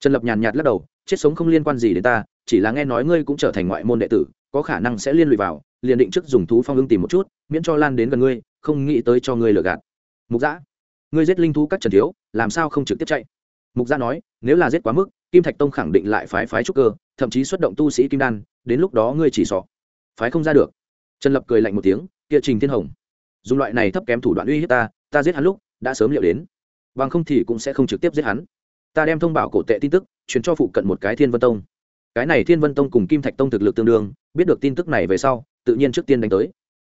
trần lập nhàn nhạt lắc đầu, chết sống không liên quan gì đến ta, chỉ là nghe nói ngươi cũng trở thành ngoại môn đệ tử, có khả năng sẽ liên lụy vào, liền định trước dùng thú phong ưng tìm một chút, miễn cho lan đến gần ngươi, không nghĩ tới cho ngươi lừa gạt. Mục giã ngươi giết linh thú các trần thiếu, làm sao không trực tiếp chạy? Mục giã nói, nếu là giết quá mức kim thạch tông khẳng định lại phái phái trúc cơ, thậm chí xuất động tu sĩ kim đan, đến lúc đó ngươi chỉ sọ phái không ra được. Trần lập cười lạnh một tiếng, kia trình thiên hồng, dùng loại này thấp kém thủ đoạn uy hiếp ta ta giết hắn lúc đã sớm liệu đến. Bằng không thì cũng sẽ không trực tiếp giết hắn. Ta đem thông báo cổ tệ tin tức chuyển cho phụ cận một cái thiên vân tông. Cái này thiên vân tông cùng kim thạch tông thực lực tương đương, biết được tin tức này về sau, tự nhiên trước tiên đánh tới.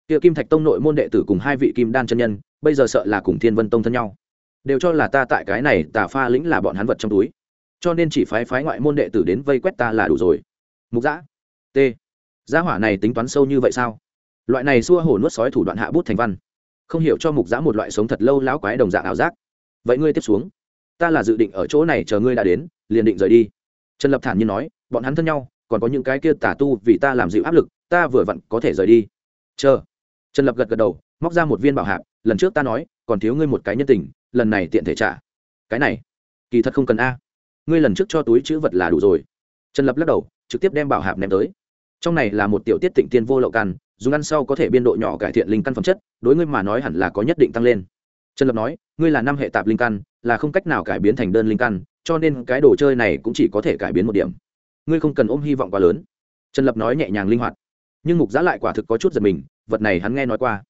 Kia kim thạch tông nội môn đệ tử cùng hai vị kim đan chân nhân, bây giờ sợ là cùng thiên vân tông thân nhau. Đều cho là ta tại cái này tà pha lĩnh là bọn hắn vật trong túi cho nên chỉ phái phái ngoại môn đệ tử đến vây quét ta là đủ rồi. Mục giã t, gia hỏa này tính toán sâu như vậy sao? Loại này xua hổ nuốt sói thủ đoạn hạ bút thành văn. Không hiểu cho mục giã một loại sống thật lâu lão quái đồng dạng ảo giác. Vậy ngươi tiếp xuống. Ta là dự định ở chỗ này chờ ngươi đã đến, liền định rời đi. Trần lập thản nhiên nói, bọn hắn thân nhau, còn có những cái kia tả tu vì ta làm dịu áp lực, ta vừa vặn có thể rời đi. Chờ. Trần lập gật gật đầu, móc ra một viên bảo hạc lần trước ta nói, còn thiếu ngươi một cái nhân tình, lần này tiện thể trả. Cái này, kỳ thật không cần a ngươi lần trước cho túi chữ vật là đủ rồi. Trần lập lắc đầu, trực tiếp đem bảo hạp ném tới. Trong này là một tiểu tiết tịnh tiên vô lậu căn, dùng ăn sau có thể biên độ nhỏ cải thiện linh căn phẩm chất, đối ngươi mà nói hẳn là có nhất định tăng lên. Trần lập nói, ngươi là năm hệ tạp linh căn, là không cách nào cải biến thành đơn linh căn, cho nên cái đồ chơi này cũng chỉ có thể cải biến một điểm. Ngươi không cần ôm hy vọng quá lớn. Trần lập nói nhẹ nhàng linh hoạt. Nhưng mục giã lại quả thực có chút giật mình, vật này hắn nghe nói qua.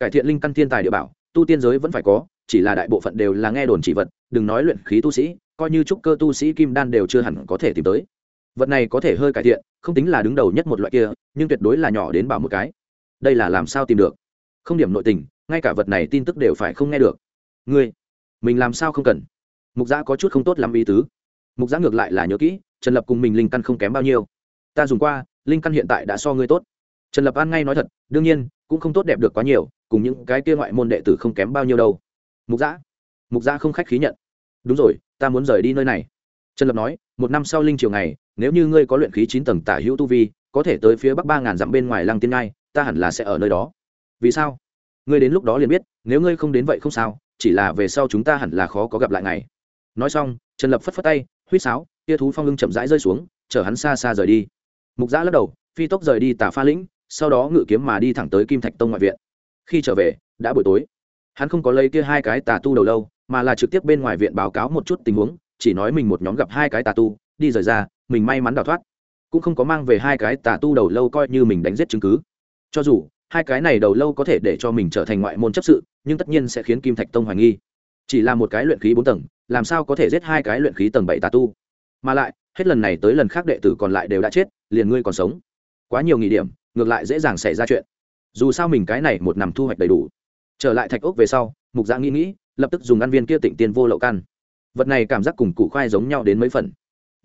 Cải thiện linh căn thiên tài địa bảo, tu tiên giới vẫn phải có, chỉ là đại bộ phận đều là nghe đồn chỉ vật, đừng nói luyện khí tu sĩ coi như trúc cơ tu sĩ kim đan đều chưa hẳn có thể tìm tới. Vật này có thể hơi cải thiện, không tính là đứng đầu nhất một loại kia, nhưng tuyệt đối là nhỏ đến bảo một cái. Đây là làm sao tìm được? Không điểm nội tình, ngay cả vật này tin tức đều phải không nghe được. Ngươi, mình làm sao không cần? Mục giã có chút không tốt lắm ý tứ. Mục giã ngược lại là nhớ kỹ, trần lập cùng mình linh căn không kém bao nhiêu. Ta dùng qua, linh căn hiện tại đã so ngươi tốt. Trần lập an ngay nói thật, đương nhiên, cũng không tốt đẹp được quá nhiều, cùng những cái kia ngoại môn đệ tử không kém bao nhiêu đâu. Mục giã mục giã không khách khí nhận đúng rồi, ta muốn rời đi nơi này. Trần lập nói, một năm sau linh triều ngày, nếu như ngươi có luyện khí chín tầng tả hữu tu vi, có thể tới phía bắc ba ngàn dặm bên ngoài lăng tiên ngai, ta hẳn là sẽ ở nơi đó. Vì sao? Ngươi đến lúc đó liền biết, nếu ngươi không đến vậy không sao, chỉ là về sau chúng ta hẳn là khó có gặp lại ngày. Nói xong, trần lập phất phất tay huýt sáo, tia thú phong lưng chậm rãi rơi xuống, chở hắn xa xa rời đi. Mục giã lắc đầu, phi tốc rời đi tà pha lĩnh, sau đó ngự kiếm mà đi thẳng tới kim thạch tông ngoại viện. Khi trở về, đã buổi tối. Hắn không có lấy kia hai cái tà tu đầu lâu mà là trực tiếp bên ngoài viện báo cáo một chút tình huống, chỉ nói mình một nhóm gặp hai cái tà tu, đi rời ra, mình may mắn đào thoát. Cũng không có mang về hai cái tà tu đầu lâu coi như mình đánh giết chứng cứ. Cho dù, hai cái này đầu lâu có thể để cho mình trở thành ngoại môn chấp sự, nhưng tất nhiên sẽ khiến kim thạch tông hoài nghi. Chỉ là một cái luyện khí bốn tầng, làm sao có thể giết hai cái luyện khí tầng bảy tà tu? Mà lại, hết lần này tới lần khác đệ tử còn lại đều đã chết, liền ngươi còn sống. Quá nhiều nghỉ điểm, ngược lại dễ dàng xảy ra chuyện. Dù sao mình cái này một nằm thu hoạch đầy đủ. Trở lại thạch ốc về sau, mục dạ nghĩ nghĩ lập tức dùng ăn viên kia tịnh tiên vô lậu căn vật này cảm giác cùng củ khoai giống nhau đến mấy phần.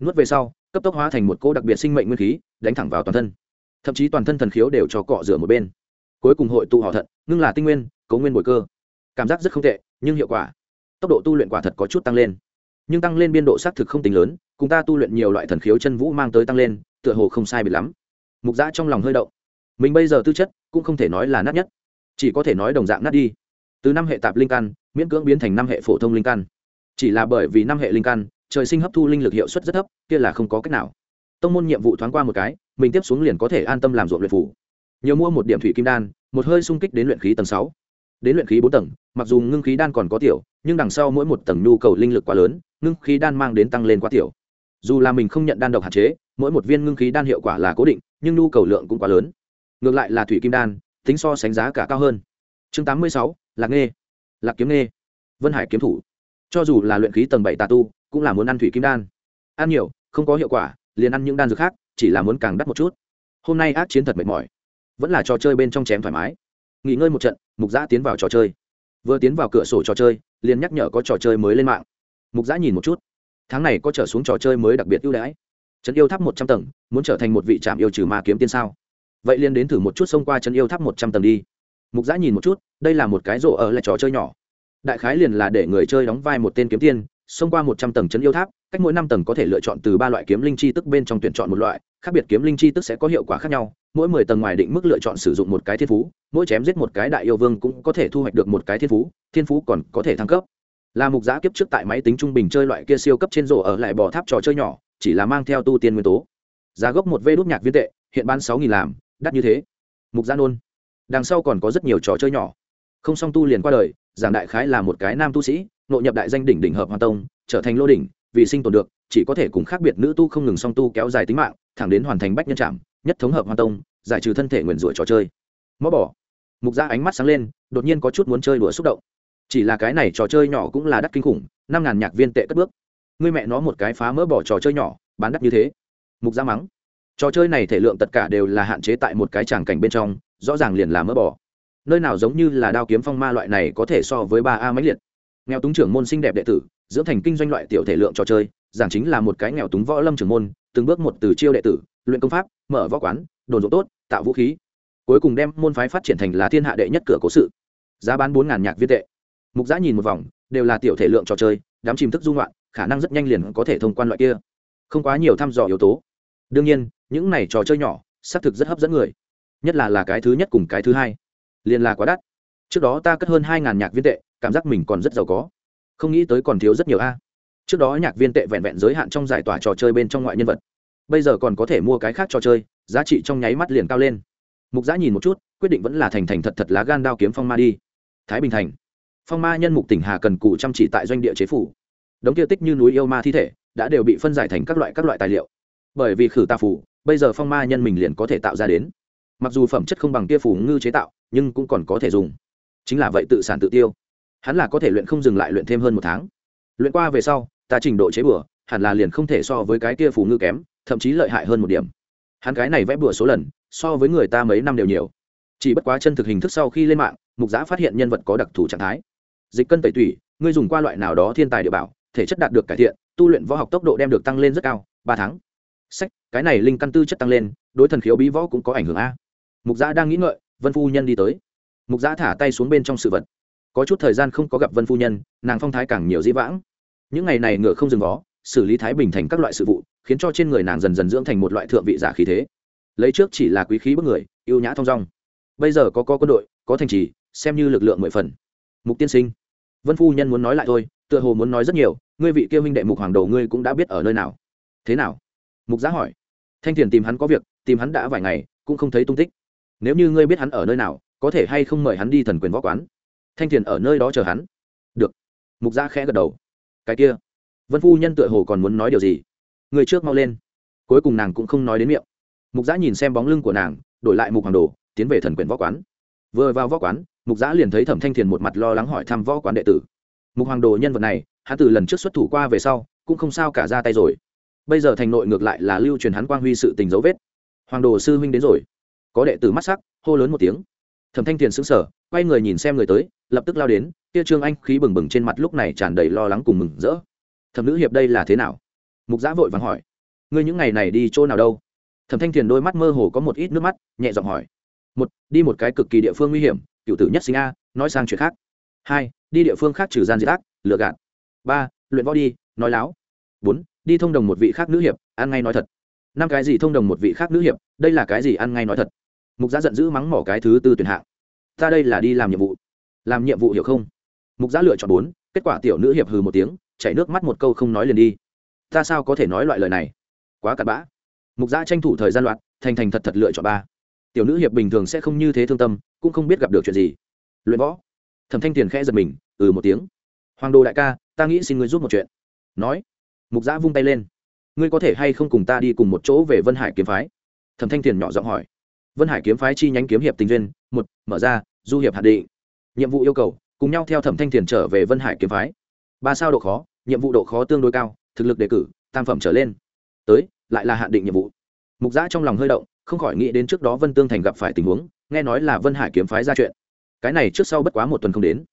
Nuốt về sau, cấp tốc hóa thành một cỗ đặc biệt sinh mệnh nguyên khí, đánh thẳng vào toàn thân. Thậm chí toàn thân thần khiếu đều cho cọ rửa một bên. Cuối cùng hội tụ họ thận, ngưng là tinh nguyên, cấu nguyên bồi cơ. Cảm giác rất không tệ, nhưng hiệu quả, tốc độ tu luyện quả thật có chút tăng lên. Nhưng tăng lên biên độ xác thực không tính lớn, cùng ta tu luyện nhiều loại thần khiếu chân vũ mang tới tăng lên, tựa hồ không sai biệt lắm. Mục giã trong lòng hơi động. Mình bây giờ tư chất cũng không thể nói là nát nhất, chỉ có thể nói đồng dạng nát đi. Từ năm hệ tạp linh căn miễn cưỡng biến thành năm hệ phổ thông linh căn. Chỉ là bởi vì năm hệ linh căn, trời sinh hấp thu linh lực hiệu suất rất thấp, kia là không có cách nào. Tông môn nhiệm vụ thoáng qua một cái, mình tiếp xuống liền có thể an tâm làm ruộng luyện phủ. Nhiều mua một điểm thủy kim đan, một hơi sung kích đến luyện khí tầng sáu. Đến luyện khí bốn tầng, mặc dù ngưng khí đan còn có tiểu, nhưng đằng sau mỗi một tầng nhu cầu linh lực quá lớn, ngưng khí đan mang đến tăng lên quá tiểu. Dù là mình không nhận đan độc hạn chế, mỗi một viên ngưng khí đan hiệu quả là cố định, nhưng nhu cầu lượng cũng quá lớn. Ngược lại là thủy kim đan, tính so sánh giá cả cao hơn. Chương tám mươi sáu, lạc nghê lạc kiếm nghê, vân hải kiếm thủ. Cho dù là luyện khí tầng bảy tà tu, cũng là muốn ăn thủy kim đan. Ăn nhiều, không có hiệu quả, liền ăn những đan dược khác, chỉ là muốn càng đắt một chút. Hôm nay ác chiến thật mệt mỏi, vẫn là trò chơi bên trong chém thoải mái. Nghỉ ngơi một trận, mục giã tiến vào trò chơi. Vừa tiến vào cửa sổ trò chơi, liền nhắc nhở có trò chơi mới lên mạng. Mục giã nhìn một chút. Tháng này có trở xuống trò chơi mới đặc biệt ưu đãi. Trấn yêu tháp một trăm tầng, muốn trở thành một vị trạm yêu trừ ma kiếm tiên sao? Vậy liền đến thử một chút xông qua trấn yêu tháp một trăm tầng đi mục giã nhìn một chút, đây là một cái rổ ở lại trò chơi nhỏ. Đại khái liền là để người chơi đóng vai một tên kiếm tiên, xông qua một trăm tầng chấn yêu tháp, cách mỗi năm tầng có thể lựa chọn từ ba loại kiếm linh chi tức bên trong tuyển chọn một loại, khác biệt kiếm linh chi tức sẽ có hiệu quả khác nhau. Mỗi mười tầng ngoài định mức lựa chọn sử dụng một cái thiên phú, mỗi chém giết một cái đại yêu vương cũng có thể thu hoạch được một cái thiên phú thiên phú còn có thể thăng cấp. Là mục giã kiếp trước tại máy tính trung bình chơi loại kia siêu cấp trên rổ ở lại bò tháp trò chơi nhỏ, chỉ là mang theo tu tiên nguyên tố. Giá gốc một vê đốt nhạc viên tệ, hiện bán sáu nghìn làm, đắt như thế. Mục giã nôn đằng sau còn có rất nhiều trò chơi nhỏ. Không song tu liền qua đời, giảng đại khái là một cái nam tu sĩ, nội nhập đại danh đỉnh đỉnh hợp hoàn tông, trở thành lô đỉnh, vì sinh tồn được, chỉ có thể cùng khác biệt nữ tu không ngừng song tu kéo dài tính mạng, thẳng đến hoàn thành bách nhân trạm nhất thống hợp hoàn tông, giải trừ thân thể nguyền rủa trò chơi. Mó bỏ mục ra ánh mắt sáng lên, đột nhiên có chút muốn chơi đùa xúc động. Chỉ là cái này trò chơi nhỏ cũng là đắt kinh khủng, năm ngàn nhạc viên tệ cất bước. Người mẹ nó một cái phá mỡ bỏ trò chơi nhỏ, bán đắt như thế. Mục ra mắng. Trò chơi này thể lượng tất cả đều là hạn chế tại một cái tràng cảnh bên trong rõ ràng liền là mỡ bỏ nơi nào giống như là đao kiếm phong ma loại này có thể so với ba a máy liệt. Nghèo túng trưởng môn xinh đẹp đệ tử, dưỡng thành kinh doanh loại tiểu thể lượng trò chơi, giảng chính là một cái nghèo túng võ lâm trưởng môn, từng bước một từ chiêu đệ tử, luyện công pháp, mở võ quán, đồn rộ tốt, tạo vũ khí. Cuối cùng đem môn phái phát triển thành là thiên hạ đệ nhất cửa cố sự. Giá bán bốn ngàn nhạc viên tệ. Mục giã nhìn một vòng, đều là tiểu thể lượng trò chơi, đám chìm thức dung loạn, khả năng rất nhanh liền có thể thông quan loại kia. Không quá nhiều thăm dò yếu tố. Đương nhiên, những này trò chơi nhỏ, xác thực rất hấp dẫn người nhất là là cái thứ nhất cùng cái thứ hai. Liền là quá đắt. Trước đó ta cất hơn hai ngàn nhạc viên tệ, cảm giác mình còn rất giàu có. Không nghĩ tới còn thiếu rất nhiều a. Trước đó nhạc viên tệ vẹn vẹn giới hạn trong giải tỏa trò chơi bên trong ngoại nhân vật. Bây giờ còn có thể mua cái khác trò chơi, giá trị trong nháy mắt liền cao lên. Mục giã nhìn một chút, quyết định vẫn là thành thành thật thật lá gan đao kiếm phong ma đi. Thái bình thành. Phong ma nhân mục tỉnh hà cần cụ chăm chỉ tại doanh địa chế phủ. Đống kia tích như núi yêu ma thi thể, đã đều bị phân giải thành các loại các loại tài liệu. Bởi vì khử tà phủ, bây giờ phong ma nhân mình liền có thể tạo ra đến mặc dù phẩm chất không bằng kia phủ ngư chế tạo, nhưng cũng còn có thể dùng. Chính là vậy tự sản tự tiêu. Hắn là có thể luyện không dừng lại luyện thêm hơn một tháng. Luyện qua về sau, ta trình độ chế bừa, hẳn là liền không thể so với cái kia phủ ngư kém, thậm chí lợi hại hơn một điểm. Hắn cái này vẽ bừa số lần, so với người ta mấy năm đều nhiều. Chỉ bất quá chân thực hình thức sau khi lên mạng, mục giã phát hiện nhân vật có đặc thù trạng thái. Dịch cân tẩy tủy, ngươi dùng qua loại nào đó thiên tài địa bảo, thể chất đạt được cải thiện, tu luyện võ học tốc độ đem được tăng lên rất cao, ba tháng. Sách, cái này linh căn tư chất tăng lên, đối thần khiếu bí võ cũng có ảnh hưởng a mục giã đang nghĩ ngợi, vân phu nhân đi tới. Mục giã thả tay xuống bên trong sự vật. Có chút thời gian không có gặp vân phu nhân, nàng phong thái càng nhiều dĩ vãng. Những ngày này ngựa không dừng vó, xử lý thái bình thành các loại sự vụ, khiến cho trên người nàng dần dần dưỡng thành một loại thượng vị giả khí thế. Lấy trước chỉ là quý khí bức người, ưu nhã thong dong. Bây giờ có có quân đội, có thành trì, xem như lực lượng mười phần. Mục tiên sinh, vân phu nhân muốn nói lại thôi, tựa hồ muốn nói rất nhiều, ngươi vị kia minh đệ mục hoàng đầu ngươi cũng đã biết ở nơi nào. Thế nào? Mục giá hỏi. Thanh thiền tìm hắn có việc, tìm hắn đã vài ngày, cũng không thấy tung tích nếu như ngươi biết hắn ở nơi nào, có thể hay không mời hắn đi thần quyền võ quán? Thanh thiền ở nơi đó chờ hắn. Được. Mục gia khẽ gật đầu. Cái kia. Vân phu nhân tựa hồ còn muốn nói điều gì? Người trước mau lên. Cuối cùng nàng cũng không nói đến miệng. Mục giã nhìn xem bóng lưng của nàng, đổi lại mục hoàng đồ, tiến về thần quyền võ quán. Vừa vào võ quán, mục giã liền thấy thẩm thanh thiền một mặt lo lắng hỏi thăm võ quán đệ tử. Mục hoàng đồ nhân vật này, hắn từ lần trước xuất thủ qua về sau, cũng không sao cả ra tay rồi. Bây giờ thành nội ngược lại là lưu truyền hắn quang huy sự tình dấu vết. Hoàng đồ sư huynh đến rồi có đệ tử mắt sắc, hô lớn một tiếng. Thẩm thanh thiền xứng sở quay người nhìn xem người tới, lập tức lao đến, kia trương anh khí bừng bừng trên mặt lúc này tràn đầy lo lắng cùng mừng rỡ. Thẩm nữ hiệp đây là thế nào? Mục giã vội vàng hỏi. Ngươi những ngày này đi chỗ nào đâu? Thẩm thanh thiền đôi mắt mơ hồ có một ít nước mắt, nhẹ giọng hỏi. Một, đi một cái cực kỳ địa phương nguy hiểm, cựu tử nhất sinh a, nói sang chuyện khác. Hai, đi địa phương khác trừ gian diệt ác lựa gạt. Ba, luyện võ đi, nói láo. Bốn, đi thông đồng một vị khác nữ hiệp, ăn ngay nói thật. Năm cái gì thông đồng một vị khác nữ hiệp, đây là cái gì ăn ngay nói thật? Mục giã giận dữ mắng mỏ cái thứ tư tuyển hạng. Ta đây là đi làm nhiệm vụ. Làm nhiệm vụ hiểu không? Mục giã lựa chọn bốn, kết quả tiểu nữ hiệp hừ một tiếng, chảy nước mắt một câu không nói liền đi. Ta sao có thể nói loại lời này? Quá cặn bã. Mục giã tranh thủ thời gian loạt thành thành thật thật lựa chọn ba. Tiểu nữ hiệp bình thường sẽ không như thế thương tâm, cũng không biết gặp được chuyện gì. Luyện võ. Thẩm thanh tiền khẽ giật mình ừ một tiếng. Hoàng đồ đại ca, ta nghĩ xin ngươi giúp một chuyện. Nói. Mục giã vung tay lên. Ngươi có thể hay không cùng ta đi cùng một chỗ về vân hải kiếm phái? Thẩm thanh tiền nhỏ giọng hỏi vân hải kiếm phái chi nhánh kiếm hiệp tình duyên, một, mở ra, du hiệp hạt định. Nhiệm vụ yêu cầu, cùng nhau theo thẩm thanh tiền trở về vân hải kiếm phái. Ba sao độ khó, nhiệm vụ độ khó tương đối cao, thực lực đề cử, tam phẩm trở lên. Tới, lại là hạn định nhiệm vụ. Mục giã trong lòng hơi động, không khỏi nghĩ đến trước đó vân tương thành gặp phải tình huống, nghe nói là vân hải kiếm phái ra chuyện. Cái này trước sau bất quá một tuần không đến.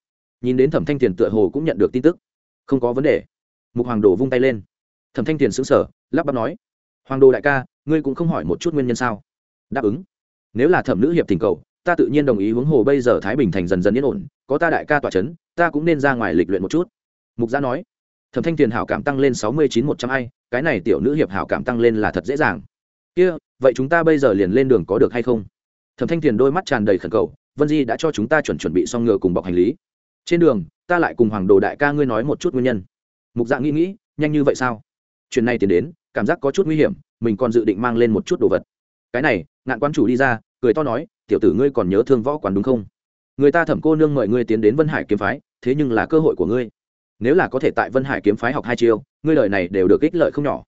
Nhìn đến thẩm thanh tiền tựa hồ cũng nhận được tin tức. Không có vấn đề. Mục hoàng đồ vung tay lên. Thẩm thanh tiền xứng sở lắp bắp nói. Hoàng đồ đại ca, ngươi cũng không hỏi một chút nguyên nhân sao? Đáp ứng nếu là thẩm nữ hiệp tình cầu, ta tự nhiên đồng ý huống hồ bây giờ thái bình thành dần dần yên ổn, có ta đại ca tọa c h ấ n ta cũng nên ra ngoài lịch luyện một chút. Mục gia nói. Thẩm thanh tiền hảo cảm tăng lên sáu mươi chín một trăm ai cái này tiểu nữ hiệp hảo cảm tăng lên là thật dễ dàng. Kia, vậy chúng ta bây giờ liền lên đường có được hay không? Thẩm thanh tiền đôi mắt tràn đầy khẩn cầu, vân di đã cho chúng ta chuẩn chuẩn bị xong ngựa cùng bọc hành lý. Trên đường, ta lại cùng hoàng đồ đại ca ngươi nói một chút nguyên nhân. Mục dạ nghĩ nghĩ, nhanh như vậy sao? Chuyện này tiến đến, cảm giác có chút nguy hiểm, mình còn dự định mang lên một chút đồ vật cái này, ngạn quan chủ đi ra, cười to nói, tiểu tử ngươi còn nhớ thương võ quán đúng không? Người ta thẩm cô nương mời ngươi tiến đến vân hải kiếm phái, thế nhưng là cơ hội của ngươi. Nếu là có thể tại vân hải kiếm phái học hai chiêu, ngươi lời này đều được ích lợi không nhỏ.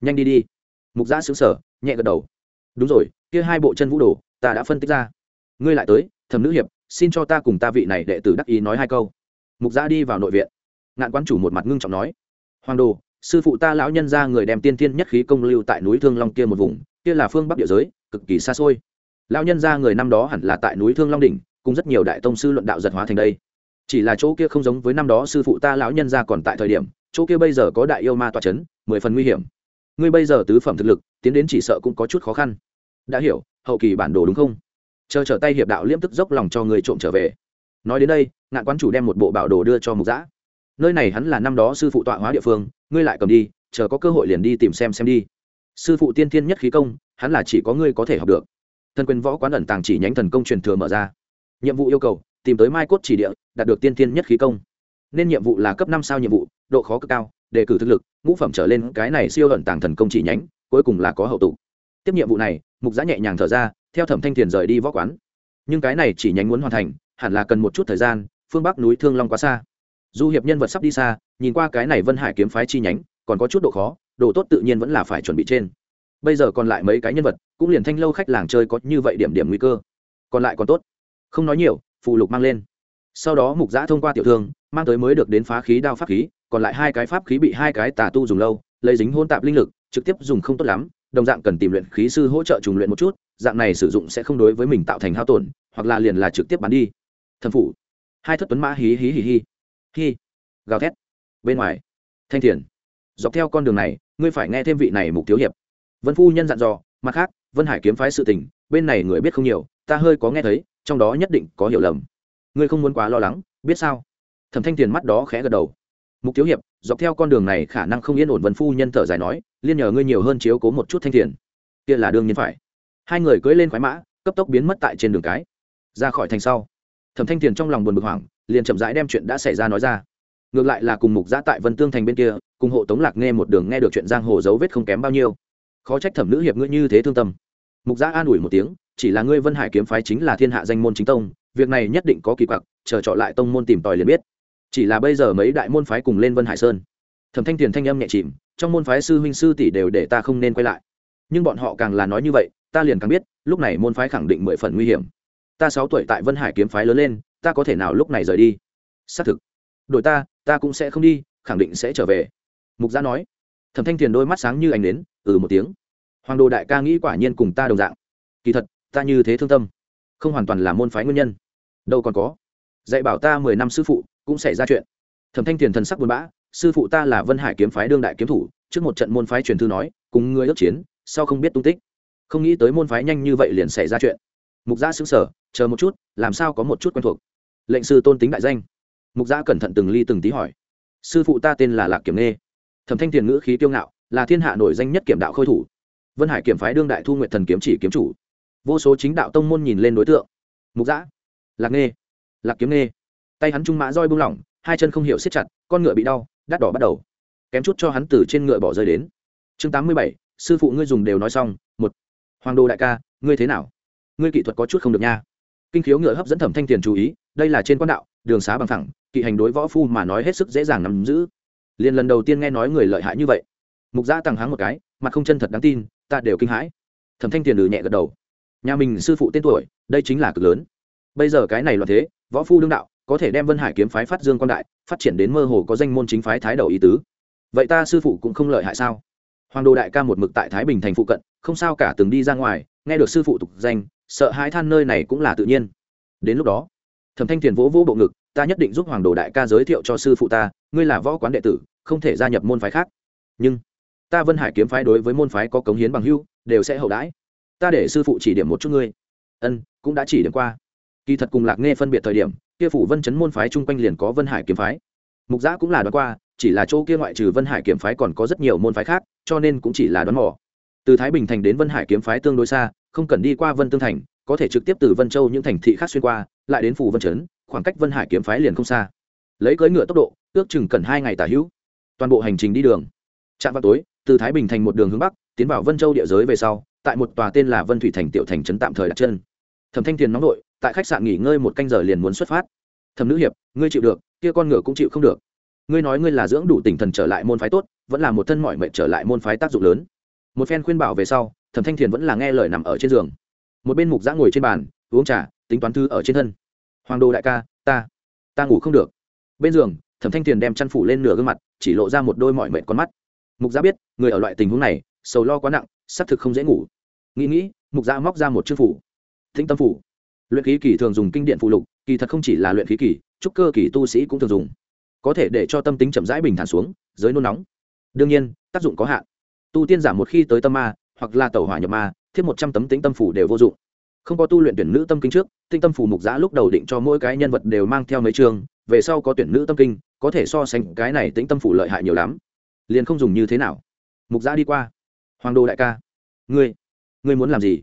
Nhanh đi đi. Mục giã xứng sở nhẹ gật đầu. Đúng rồi, kia hai bộ chân vũ đồ, ta đã phân tích ra. Ngươi lại tới, thẩm nữ hiệp, xin cho ta cùng ta vị này đệ tử đắc ý nói hai câu. Mục giã đi vào nội viện. Ngạn quan chủ một mặt ngưng trọng nói, hoàng đồ, sư phụ ta lão nhân ra người đem tiên thiên nhất khí công lưu tại núi thương long kia một vùng kia là phương bắc địa giới, cực kỳ xa xôi. Lão nhân ra người năm đó hẳn là tại núi thương long đỉnh, cùng rất nhiều đại tông sư luận đạo giật hóa thành đây. Chỉ là chỗ kia không giống với năm đó sư phụ ta lão nhân ra còn tại thời điểm, chỗ kia bây giờ có đại yêu ma tọa c h ấ n mười phần nguy hiểm. Ngươi bây giờ tứ phẩm thực lực, tiến đến chỉ sợ cũng có chút khó khăn. Đã hiểu, hậu kỳ bản đồ đúng không? Chờ trở tay hiệp đạo liêm tức dốc lòng cho người trộm trở về. Nói đến đây, ngạn quán chủ đem một bộ bảo đồ đưa cho mục giã. Nơi này hắn là năm đó sư phụ tọa hóa địa phương, ngươi lại cầm đi, chờ có cơ hội liền đi tìm xem xem đi sư phụ tiên thiên nhất khí công, hắn là chỉ có ngươi có thể học được. Thần quyền võ quán ẩn tàng chỉ nhánh thần công truyền thừa mở ra. Nhiệm vụ yêu cầu, tìm tới mai cốt chỉ địa, đạt được tiên thiên nhất khí công. Nên nhiệm vụ là cấp năm sao nhiệm vụ, độ khó cực cao, đề cử thực lực, ngũ phẩm trở lên cái này siêu ẩn tàng thần công chỉ nhánh, cuối cùng là có hậu tụ. Tiếp nhiệm vụ này, mục giã nhẹ nhàng thở ra, theo thẩm thanh thiền rời đi võ quán. Nhưng cái này chỉ nhánh muốn hoàn thành, hẳn là cần một chút thời gian, phương bắc núi thương long quá xa. Du hiệp nhân vật sắp đi xa, nhìn qua cái này vân hải kiếm phái chi nhánh, còn có chút độ khó đồ tốt tự nhiên vẫn là phải chuẩn bị trên. Bây giờ còn lại mấy cái nhân vật, cũng liền thanh lâu khách làng chơi có như vậy điểm điểm nguy cơ. Còn lại còn tốt. Không nói nhiều, phụ lục mang lên. Sau đó mục giã thông qua tiểu thương, mang tới mới được đến phá khí đao pháp khí, còn lại hai cái pháp khí bị hai cái tà tu dùng lâu, lấy dính hôn tạp linh lực, trực tiếp dùng không tốt lắm, đồng dạng cần tìm luyện khí sư hỗ trợ trùng luyện một chút, dạng này sử dụng sẽ không đối với mình tạo thành hao tổn, hoặc là liền là trực tiếp bán đi. Thần phủ. Hai thất tuấn mã hí hí hí hí. Hí gào thét. Bên ngoài. Thanh thiền dọc theo con đường này, ngươi phải nghe thêm vị này mục thiếu hiệp. Vân phu nhân dặn dò, mặt khác, vân hải kiếm phái sự tình, bên này người biết không nhiều, ta hơi có nghe thấy, trong đó nhất định có hiểu lầm. Ngươi không muốn quá lo lắng, biết sao? Thẩm thanh tiền mắt đó khẽ gật đầu. Mục thiếu hiệp, dọc theo con đường này khả năng không yên ổn. Vân phu nhân thở dài nói, liên nhờ ngươi nhiều hơn chiếu cố một chút thanh tiền. Kia là đương nhiên phải. Hai người cưỡi lên khoái mã, cấp tốc biến mất tại trên đường cái. Ra khỏi thành sau, thẩm thanh tiền trong lòng buồn bực hoảng, liền chậm rãi đem chuyện đã xảy ra nói ra ngược lại là cùng mục giã tại vân tương thành bên kia, cùng hộ tống lạc nghe một đường nghe được chuyện giang hồ dấu vết không kém bao nhiêu. Khó trách thẩm nữ hiệp ngươi như thế thương tâm. Mục giã an ủi một tiếng, chỉ là ngươi vân hải kiếm phái chính là thiên hạ danh môn chính tông, việc này nhất định có kỳ quặc, chờ trọ lại tông môn tìm tòi liền biết. Chỉ là bây giờ mấy đại môn phái cùng lên vân hải sơn. Thẩm thanh tiền thanh âm nhẹ chìm, trong môn phái sư huynh sư tỷ đều để ta không nên quay lại. Nhưng bọn họ càng là nói như vậy, ta liền càng biết, lúc này môn phái khẳng định mười phần nguy hiểm. Ta sáu tuổi tại vân hải kiếm phái lớn lên, ta có thể nào lúc này rời đi? Xác thực. Đội ta ta cũng sẽ không đi khẳng định sẽ trở về. Mục gia nói. Thẩm thanh thiền đôi mắt sáng như ánh nến, ừ một tiếng. Hoàng đồ đại ca nghĩ quả nhiên cùng ta đồng dạng. Kỳ thật ta như thế thương tâm không hoàn toàn là môn phái nguyên nhân. Đâu còn có. Dạy bảo ta mười năm sư phụ cũng xảy ra chuyện. Thẩm thanh thiền thần sắc buồn bã sư phụ ta là vân hải kiếm phái đương đại kiếm thủ trước một trận môn phái truyền thư nói cùng người ước chiến sau không biết tung tích. Không nghĩ tới môn phái nhanh như vậy liền xảy ra chuyện. Mục gia xứng sở chờ một chút làm sao có một chút quen thuộc? Lệnh sư tôn tính đại danh mục gia cẩn thận từng ly từng tí hỏi. Sư phụ ta tên là lạc kiểm nghê. Thẩm thanh tiền ngữ khí tiêu ngạo, là thiên hạ nổi danh nhất kiểm đạo khôi thủ. Vân hải kiểm phái đương đại thu nguyện thần kiếm chỉ kiếm chủ. Vô số chính đạo tông môn nhìn lên đối tượng. Mục giã. Lạc nghê. Lạc kiếm nghê. Tay hắn trung mã roi buông lỏng, hai chân không hiểu siết chặt, con ngựa bị đau, đắt đỏ bắt đầu. Kém chút cho hắn từ trên ngựa bỏ rơi đến. Chương tám mươi bảy, sư phụ ngươi dùng đều nói xong, một. Hoàng đô đại ca, ngươi thế nào? Ngươi kỹ thuật có chút không được nha. Kinh khiếu ngựa hấp dẫn thẩm thanh tiền chú ý, đây là trên quan đạo đường xá bằng thẳng kỵ hành đối võ phu mà nói hết sức dễ dàng nắm giữ. Liền lần đầu tiên nghe nói người lợi hại như vậy. Mục gia tăng háng một cái, mặt không chân thật đáng tin, ta đều kinh hãi. Thẩm thanh tiền lừ nhẹ gật đầu. Nhà mình sư phụ tên tuổi, đây chính là cực lớn. Bây giờ cái này loạn thế, võ phu đương đạo, có thể đem vân hải kiếm phái phát dương quan đại, phát triển đến mơ hồ có danh môn chính phái thái đầu ý tứ. Vậy ta sư phụ cũng không lợi hại sao? Hoàng đồ đại ca một mực tại thái bình thành phụ cận, không sao cả từng đi ra ngoài, nghe được sư phụ tục danh, sợ hãi than nơi này cũng là tự nhiên. Đến lúc đó thẩm thanh tiền vỗ vỗ bộ ngực, ta nhất định giúp hoàng đồ đại ca giới thiệu cho sư phụ ta, ngươi là võ quán đệ tử, không thể gia nhập môn phái khác. Nhưng, ta vân hải kiếm phái đối với môn phái có cống hiến bằng hưu đều sẽ hậu đãi. Ta để sư phụ chỉ điểm một chút ngươi. Ân, cũng đã chỉ điểm qua. Kỳ thật cùng lạc nghe phân biệt thời điểm, kia phủ vân chấn môn phái chung quanh liền có vân hải kiếm phái. Mục giã cũng là đoán qua, chỉ là chỗ kia ngoại trừ vân hải kiếm phái còn có rất nhiều môn phái khác, cho nên cũng chỉ là đoán mò. Từ thái bình thành đến vân hải kiếm phái tương đối xa, không cần đi qua vân tương thành có thể trực tiếp từ vân châu những thành thị khác xuyên qua, lại đến phủ vân chấn, khoảng cách vân hải kiếm phái liền không xa. Lấy cưỡi ngựa tốc độ, ước chừng cần hai ngày tả hữu. Toàn bộ hành trình đi đường. Trạm vào tối, từ thái bình thành một đường hướng bắc, tiến vào vân châu địa giới về sau, tại một tòa tên là vân thủy thành tiểu thành trấn tạm thời đặt chân. Thẩm thanh tiền nóng nội tại khách sạn nghỉ ngơi một canh giờ liền muốn xuất phát. Thẩm nữ hiệp, ngươi chịu được, kia con ngựa cũng chịu không được. Ngươi nói ngươi là dưỡng đủ tinh thần trở lại môn phái tốt, vẫn là một thân mọi mệnh trở lại môn phái tác dụng lớn. Một phen khuyên bảo về sau, thẩm thanh thiền vẫn là nghe lời nằm ở trên giường một bên mục giã ngồi trên bàn, uống trà, tính toán thư ở trên thân. Hoàng đô đại ca, ta ta ngủ không được. Bên giường, thẩm thanh thiền đem chăn phủ lên nửa gương mặt, chỉ lộ ra một đôi mọi mệnh con mắt. Mục giã biết, người ở loại tình huống này, sầu lo quá nặng, xác thực không dễ ngủ. Nghĩ nghĩ, mục giã móc ra một chiếc phủ. Thính tâm phủ. Luyện khí kỳ thường dùng kinh điện phụ lục, kỳ thật không chỉ là luyện khí kỳ, trúc cơ kỳ tu sĩ cũng thường dùng. Có thể để cho tâm tính chậm rãi bình thản xuống dưới nôn nóng. Đương nhiên, tác dụng có hạn. Tu tiên giảm một khi tới tâm ma, hoặc là tẩu hỏa nhập ma thiết một trăm tấm tính tâm phủ đều vô dụng. Không có tu luyện tuyển nữ tâm kinh trước tinh tâm phủ mục giã lúc đầu định cho mỗi cái nhân vật đều mang theo mấy chương về sau có tuyển nữ tâm kinh, có thể so sánh cái này tĩnh tâm phủ lợi hại nhiều lắm. Liền không dùng như thế nào. Mục giã đi qua. Hoàng đô đại ca. Ngươi ngươi muốn làm gì?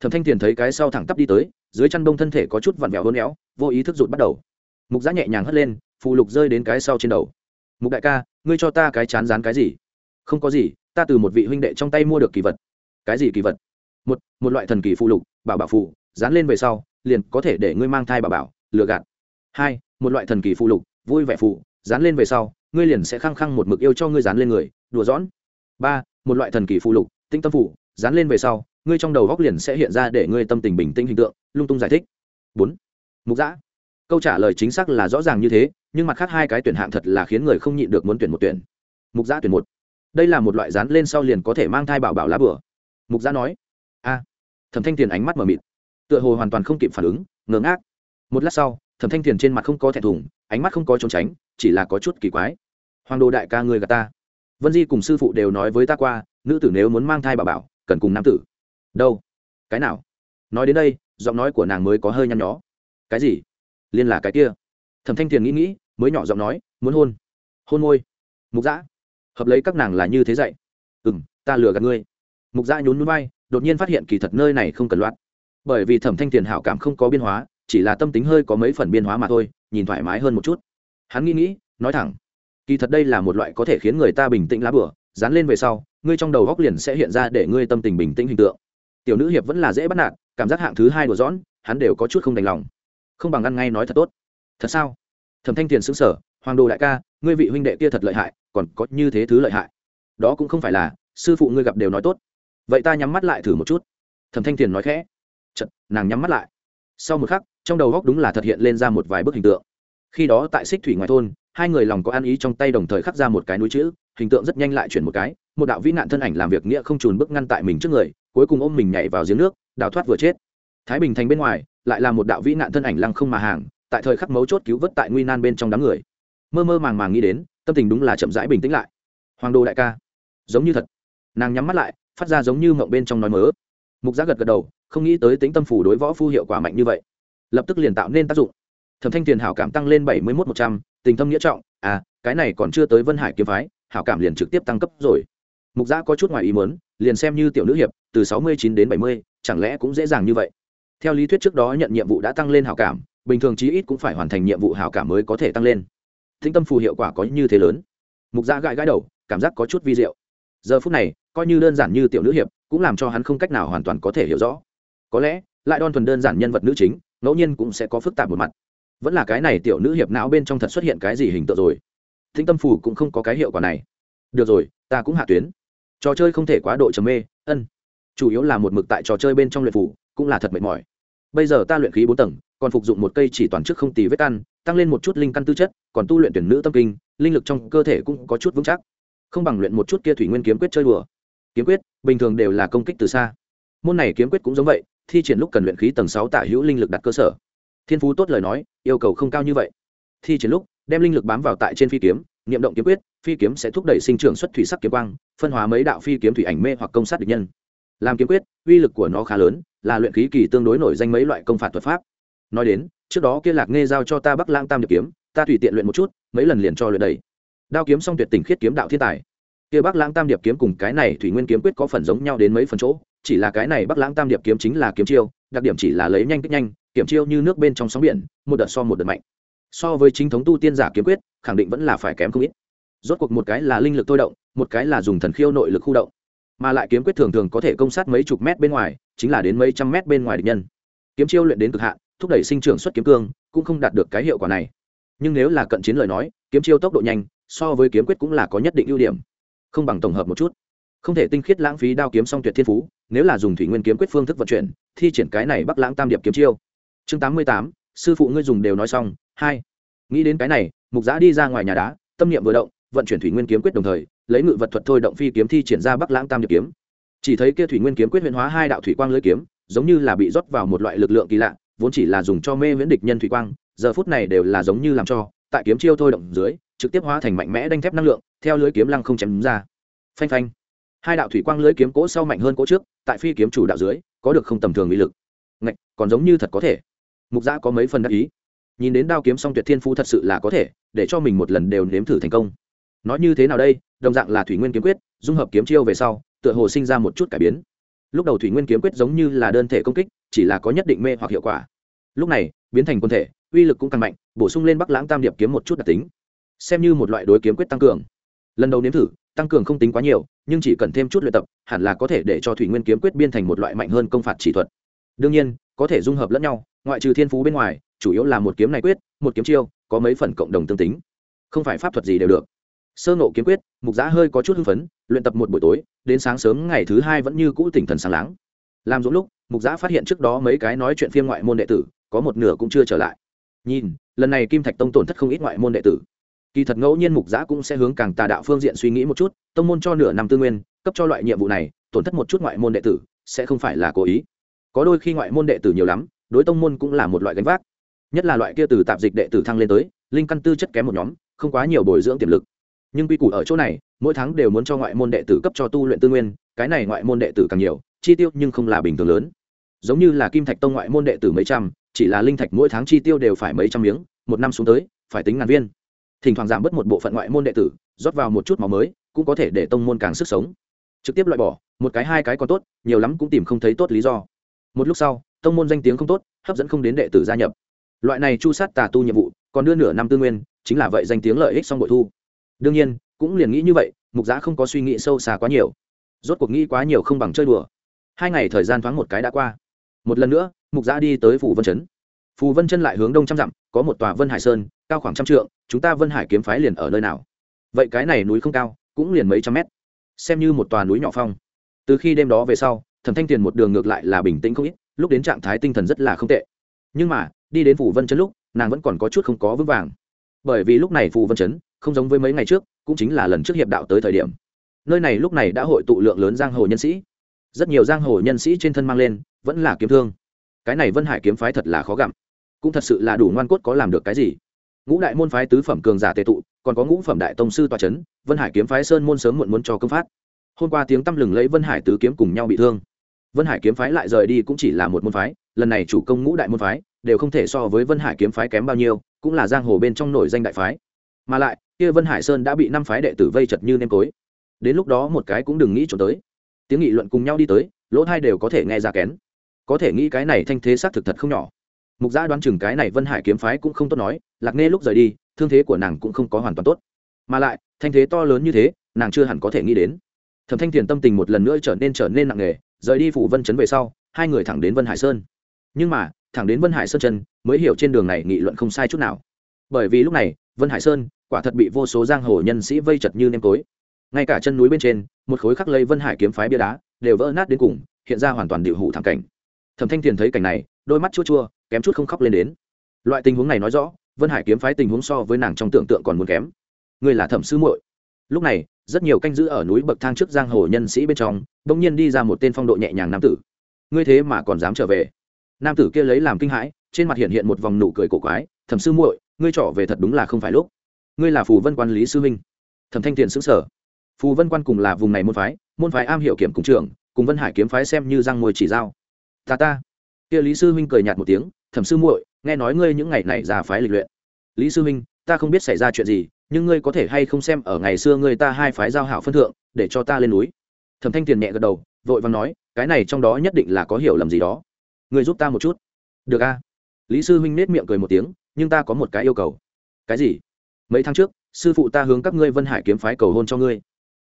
Thẩm thanh tiền thấy cái sau thẳng tắp đi tới, dưới chăn đông thân thể có chút vặn vẹo hôn éo, vô ý thức rụt bắt đầu. Mục giã nhẹ nhàng hất lên, phù lục rơi đến cái sau trên đầu. Mục đại ca, ngươi cho ta cái chán rán cái gì? Không có gì, ta từ một vị huynh đệ trong tay mua được kỳ vật. Cái gì kỳ vật? Một một loại thần kỳ phụ lục, bảo bảo phụ, dán lên về sau, liền có thể để ngươi mang thai bảo bảo, lừa gạt. Hai, một loại thần kỳ phụ lục, vui vẻ phụ, dán lên về sau, ngươi liền sẽ khăng khăng một mực yêu cho ngươi dán lên người, đùa giỡn. Ba, một loại thần kỳ phụ lục, tinh tâm phụ, dán lên về sau, ngươi trong đầu góc liền sẽ hiện ra để ngươi tâm tình bình tĩnh hình tượng, lung tung giải thích. Bốn, mục giã câu trả lời chính xác là rõ ràng như thế, nhưng mặt khác hai cái tuyển hạng thật là khiến người không nhịn được muốn tuyển một tuyển. Mục giã tuyển một. Đây là một loại dán lên sau liền có thể mang thai bảo bảo lá bửa. Mục giã nói thẩm thanh tiền ánh mắt mờ mịt, tựa hồ hoàn toàn không kịp phản ứng ngớ ngác. Một lát sau, thẩm thanh tiền trên mặt không có thẹn thùng, ánh mắt không có trốn tránh, chỉ là có chút kỳ quái. Hoàng đồ đại ca người gà ta. Vân di cùng sư phụ đều nói với ta qua, nữ tử nếu muốn mang thai bảo bảo, cần cùng nam tử. Đâu? Cái nào? Nói đến đây, giọng nói của nàng mới có hơi nhăn nhó. Cái gì? Liên là cái kia? Thẩm thanh tiền nghĩ nghĩ, mới nhỏ giọng nói, muốn hôn. Hôn môi. Mục dã. Hợp lấy các nàng là như thế dạy. Ừ m ta lừa gạt ngươi. Mục dã nhún núi bay đột nhiên phát hiện kỳ thật nơi này không cần loạt bởi vì thẩm thanh tiền hảo cảm không có biên hóa, chỉ là tâm tính hơi có mấy phần biên hóa mà thôi, nhìn thoải mái hơn một chút. Hắn nghĩ nghĩ, nói thẳng, kỳ thật đây là một loại có thể khiến người ta bình tĩnh lá bửa, dán lên về sau, ngươi trong đầu góc liền sẽ hiện ra để ngươi tâm tình bình tĩnh hình tượng. Tiểu nữ hiệp vẫn là dễ bắt nạt, cảm giác hạng thứ hai đùa dõn hắn đều có chút không đành lòng. Không bằng ăn ngay nói thật tốt. Thật sao? Thẩm thanh tiền xứng sở hoàng đồ đại ca, ngươi vị huynh đệ kia thật lợi hại, còn có như thế thứ lợi hại. Đó cũng không phải là, sư phụ ngươi gặp đều nói tốt vậy ta nhắm mắt lại thử một chút thẩm thanh tiền nói khẽ chật nàng nhắm mắt lại sau một khắc trong đầu góc đúng là thật hiện lên ra một vài bức hình tượng khi đó tại xích thủy ngoài thôn hai người lòng có ăn ý trong tay đồng thời khắc ra một cái núi chữ hình tượng rất nhanh lại chuyển một cái một đạo vĩ nạn thân ảnh làm việc nghĩa không trùn bước ngăn tại mình trước người cuối cùng ôm mình nhảy vào giếng nước đào thoát vừa chết thái bình thành bên ngoài lại là một đạo vĩ nạn thân ảnh lăng không mà hàng tại thời khắc mấu chốt cứu vớt tại nguy nan bên trong đám người mơ mơ màng màng nghĩ đến tâm tình đúng là chậm rãi bình tĩnh lại hoàng đô đại ca giống như thật nàng nhắm mắt lại phát ra giống như mộng bên trong nói mớ. Mục giác gật gật đầu, không nghĩ tới tính tâm phủ đối võ phu hiệu quả mạnh như vậy. Lập tức liền tạo nên tác dụng. Thẩm thanh tiền hảo cảm tăng lên bảy mươi một một trăm, tình thâm nghĩa trọng à cái này còn chưa tới vân hải kiếm phái, hảo cảm liền trực tiếp tăng cấp rồi. Mục giã có chút ngoài ý mớn liền xem như tiểu nữ hiệp, từ sáu mươi chín đến bảy mươi, chẳng lẽ cũng dễ dàng như vậy? Theo lý thuyết trước đó nhận nhiệm vụ đã tăng lên hảo cảm, bình thường chí ít cũng phải hoàn thành nhiệm vụ hảo cảm mới có thể tăng lên. Tính tâm phù hiệu quả có như thế lớn. Mục giã gãi gãi đầu, cảm giác có chút vi diệu giờ phút này, coi như đơn giản như tiểu nữ hiệp, cũng làm cho hắn không cách nào hoàn toàn có thể hiểu rõ. Có lẽ, lại đơn thuần đơn giản nhân vật nữ chính, ngẫu nhiên cũng sẽ có phức tạp một mặt. Vẫn là cái này tiểu nữ hiệp não bên trong thật xuất hiện cái gì hình tượng rồi? Thính tâm phù cũng không có cái hiệu quả này. Được rồi, ta cũng hạ tuyến. Trò chơi không thể quá độ trầm mê, ân. Chủ yếu là một mực tại trò chơi bên trong luyện phủ cũng là thật mệt mỏi. Bây giờ ta luyện khí bốn tầng, còn phục dụng một cây chỉ toàn trước không tì vết căn, tăng lên một chút linh căn tư chất, còn tu luyện tuyển nữ tâm kinh, linh lực trong cơ thể cũng có chút vững chắc không bằng luyện một chút kia thủy nguyên kiếm quyết chơi đùa. Kiếm quyết, bình thường đều là công kích từ xa. Môn này kiếm quyết cũng giống vậy, thi triển lúc cần luyện khí tầng sáu tả hữu linh lực đặt cơ sở. Thiên phú tốt lời nói, yêu cầu không cao như vậy. Thi triển lúc, đem linh lực bám vào tại trên phi kiếm, niệm động kiếm quyết, phi kiếm sẽ thúc đẩy sinh trưởng xuất thủy sắc kiếm quang, phân hóa mấy đạo phi kiếm thủy ảnh mê hoặc công sát địch nhân. Làm kiếm quyết, uy lực của nó khá lớn, là luyện khí kỳ tương đối nổi danh mấy loại công phạt thuật pháp. Nói đến, trước đó kia lạc nghe giao cho ta bắc lang tam điệp kiếm, ta tùy tiện luyện một chút, mấy lần liền cho luyện đầy đao kiếm song tuyệt tình khiết kiếm đạo thiên tài. Kia bắc lãng tam điệp kiếm cùng cái này thủy nguyên kiếm quyết có phần giống nhau đến mấy phần chỗ, chỉ là cái này bắc lãng tam điệp kiếm chính là kiếm chiêu, đặc điểm chỉ là lấy nhanh kích nhanh kiểm chiêu như nước bên trong sóng biển, một đợt so một đợt mạnh. So với chính thống tu tiên giả kiếm quyết, khẳng định vẫn là phải kém không ít. Rốt cuộc một cái là linh lực thôi động, một cái là dùng thần khiêu nội lực khu động. Mà lại kiếm quyết thường thường có thể công sát mấy chục mét bên ngoài, chính là đến mấy trăm mét bên ngoài địch nhân. Kiếm chiêu luyện đến cực hạn, thúc đẩy sinh trưởng xuất kiếm cương, cũng không đạt được cái hiệu quả này. Nhưng nếu là cận chiến lời nói, kiếm chiêu tốc độ nhanh so với kiếm quyết cũng là có nhất định ưu điểm. Không bằng tổng hợp một chút. Không thể tinh khiết lãng phí đao kiếm song tuyệt thiên phú, nếu là dùng thủy nguyên kiếm quyết phương thức vận chuyển, thi triển cái này bắc lãng tam điệp kiếm chiêu. Chương tám mươi tám, sư phụ ngươi dùng đều nói xong. Hai. Nghĩ đến cái này, mục giã đi ra ngoài nhà đá, tâm niệm vừa động, vận chuyển thủy nguyên kiếm quyết đồng thời, lấy ngự vật thuật thôi động phi kiếm thi triển ra bắc lãng tam điệp kiếm. Chỉ thấy kia thủy nguyên kiếm quyết huyện hóa hai đạo thủy quang lưới kiếm, giống như là bị rót vào một loại lực lượng kỳ lạ, vốn chỉ là dùng cho mê viễn địch nhân thủy quang, giờ phút này đều là giống như làm cho, tại kiếm chiêu thôi động dưới trực tiếp hóa thành mạnh mẽ đanh thép năng lượng, theo lưới kiếm lăng không chém ra. Phanh phanh. Hai đạo thủy quang lưới kiếm cỗ sau mạnh hơn cỗ trước, tại phi kiếm chủ đạo dưới, có được không tầm thường uy lực. Ngạch, còn giống như thật có thể. Mục giã có mấy phần đắc ý. Nhìn đến đao kiếm song tuyệt thiên phú thật sự là có thể, để cho mình một lần đều nếm thử thành công. Nói như thế nào đây? Đồng dạng là thủy nguyên kiếm quyết, dung hợp kiếm chiêu về sau, tựa hồ sinh ra một chút cải biến. Lúc đầu thủy nguyên kiếm quyết giống như là đơn thể công kích, chỉ là có nhất định mê hoặc hiệu quả. Lúc này, biến thành quân thể, uy lực cũng càng mạnh, bổ sung lên bắc lãng tam điệp kiếm một chút đặc tính xem như một loại đối kiếm quyết tăng cường. Lần đầu nếm thử, tăng cường không tính quá nhiều, nhưng chỉ cần thêm chút luyện tập, hẳn là có thể để cho thủy nguyên kiếm quyết biên thành một loại mạnh hơn công phạt chỉ thuật. Đương nhiên, có thể dung hợp lẫn nhau, ngoại trừ thiên phú bên ngoài, chủ yếu là một kiếm này quyết, một kiếm chiêu, có mấy phần cộng đồng tương tính. Không phải pháp thuật gì đều được. Sơ nộ kiếm quyết, mục giã hơi có chút hưng phấn, luyện tập một buổi tối, đến sáng sớm ngày thứ hai vẫn như cũ tỉnh thần sáng láng. Làm dũng lúc, mục giã phát hiện trước đó mấy cái nói chuyện phim ngoại môn đệ tử, có một nửa cũng chưa trở lại. Nhìn, lần này kim thạch tông tổn thất không ít ngoại môn đệ tử kỳ thật ngẫu nhiên mục giã cũng sẽ hướng càng tà đạo phương diện suy nghĩ một chút, tông môn cho nửa năm tư nguyên, cấp cho loại nhiệm vụ này, tổn thất một chút ngoại môn đệ tử, sẽ không phải là cố ý. Có đôi khi ngoại môn đệ tử nhiều lắm, đối tông môn cũng là một loại gánh vác. Nhất là loại kia từ tạp dịch đệ tử thăng lên tới, linh căn tư chất kém một nhóm, không quá nhiều bồi dưỡng tiềm lực. Nhưng quy củ ở chỗ này, mỗi tháng đều muốn cho ngoại môn đệ tử cấp cho tu luyện tư nguyên, cái này ngoại môn đệ tử càng nhiều, chi tiêu nhưng không là bình thường lớn. Giống như là kim thạch tông ngoại môn đệ tử mấy trăm, chỉ là linh thạch mỗi tháng chi tiêu đều phải mấy trăm miếng, một năm xuống tới, phải tính ngàn viên thỉnh thoảng giảm bớt một bộ phận ngoại môn đệ tử, rót vào một chút máu mới, cũng có thể để tông môn càng sức sống. Trực tiếp loại bỏ, một cái hai cái còn tốt, nhiều lắm cũng tìm không thấy tốt lý do. Một lúc sau, tông môn danh tiếng không tốt, hấp dẫn không đến đệ tử gia nhập. Loại này chu sát tà tu nhiệm vụ, còn đưa nửa năm tư nguyên, chính là vậy danh tiếng lợi ích xong bội thu. Đương nhiên, cũng liền nghĩ như vậy, mục giã không có suy nghĩ sâu xa quá nhiều. Rốt cuộc nghĩ quá nhiều không bằng chơi đùa. Hai ngày thời gian thoáng một cái đã qua. Một lần nữa, mục giã đi tới phủ vân chấn. Phù vân chân lại hướng đông trăm dặm, có một tòa vân hải sơn cao khoảng trăm trượng, chúng ta vân hải kiếm phái liền ở nơi nào? Vậy cái này núi không cao, cũng liền mấy trăm mét. Xem như một tòa núi nhỏ phong. Từ khi đêm đó về sau, thẩm thanh tiền một đường ngược lại là bình tĩnh không ít, lúc đến trạng thái tinh thần rất là không tệ. Nhưng mà, đi đến phủ vân chấn lúc, nàng vẫn còn có chút không có vững vàng. Bởi vì lúc này phủ vân chấn không giống với mấy ngày trước, cũng chính là lần trước hiệp đạo tới thời điểm. Nơi này lúc này đã hội tụ lượng lớn giang hồ nhân sĩ. Rất nhiều giang hồ nhân sĩ trên thân mang lên, vẫn là kiếm thương. Cái này vân hải kiếm phái thật là khó gặm. Cũng thật sự là đủ ngoan cốt có làm được cái gì ngũ đại môn phái tứ phẩm cường giả tệ tụ, còn có ngũ phẩm đại tông sư tòa c h ấ n vân hải kiếm phái sơn môn sớm muộn muốn cho công phát. Hôm qua tiếng tăm lừng lấy vân hải tứ kiếm cùng nhau bị thương. Vân hải kiếm phái lại rời đi cũng chỉ là một môn phái, lần này chủ công ngũ đại môn phái đều không thể so với vân hải kiếm phái kém bao nhiêu, cũng là giang hồ bên trong nổi danh đại phái. Mà lại, kia vân hải sơn đã bị năm phái đệ tử vây chật như nêm tối đến lúc đó một cái cũng đừng nghĩ trốn tới. Tiếng nghị luận cùng nhau đi tới, lỗ hai đều có thể nghe ra kén. Có thể nghĩ cái này thanh thế xác thực thật không nhỏ mục gia đoán chừng cái này vân hải kiếm phái cũng không tốt nói, lạc nghe lúc rời đi, thương thế của nàng cũng không có hoàn toàn tốt. Mà lại, thanh thế to lớn như thế, nàng chưa hẳn có thể nghĩ đến. Thẩm thanh thiền tâm tình một lần nữa trở nên trở nên nặng nề, rời đi phủ vân chấn về sau, hai người thẳng đến vân hải sơn. Nhưng mà, thẳng đến vân hải sơn chân, mới hiểu trên đường này nghị luận không sai chút nào. Bởi vì lúc này, vân hải sơn, quả thật bị vô số giang hồ nhân sĩ vây chật như nêm tối ngay cả chân núi bên trên, một khối khắc lây vân hải kiếm phái bia đá, đều vỡ nát đến cùng, hiện ra hoàn toàn điệu hủ thảm cảnh. Thẩm thanh thiền thấy cảnh này đôi mắt chua chua, kém chút không khóc lên đến. Loại tình huống này nói rõ, vân hải kiếm phái tình huống so với nàng trong tưởng tượng còn muốn kém. Người là thẩm sư muội. Lúc này, rất nhiều canh giữ ở núi bậc thang trước giang hồ nhân sĩ bên trong, bỗng nhiên đi ra một tên phong độ nhẹ nhàng nam tử. Ngươi thế mà còn dám trở về? Nam tử kia lấy làm kinh hãi, trên mặt hiện hiện một vòng nụ cười cổ quái, thẩm sư muội, ngươi trỏ về thật đúng là không phải lúc. Ngươi là phù vân quan lý sư minh. Thẩm thanh tiền xứng sở phù vân quan cùng là vùng này môn phái môn phái am hiểu kiểm cùng trường cùng vân hải kiếm phái xem như Giang môi chỉ dao ta ta kia lý sư huynh cười nhạt một tiếng, thẩm sư muội, nghe nói ngươi những ngày này ra phái lịch luyện. Lý sư huynh ta không biết xảy ra chuyện gì, nhưng ngươi có thể hay không xem ở ngày xưa ngươi ta hai phái giao hảo phân thượng, để cho ta lên núi. Thẩm thanh tiền nhẹ gật đầu, vội vàng nói, cái này trong đó nhất định là có hiểu lầm gì đó. Ngươi giúp ta một chút. Được a. Lý sư huynh nết miệng cười một tiếng, nhưng ta có một cái yêu cầu. Cái gì? Mấy tháng trước, sư phụ ta hướng các ngươi vân hải kiếm phái cầu hôn cho ngươi.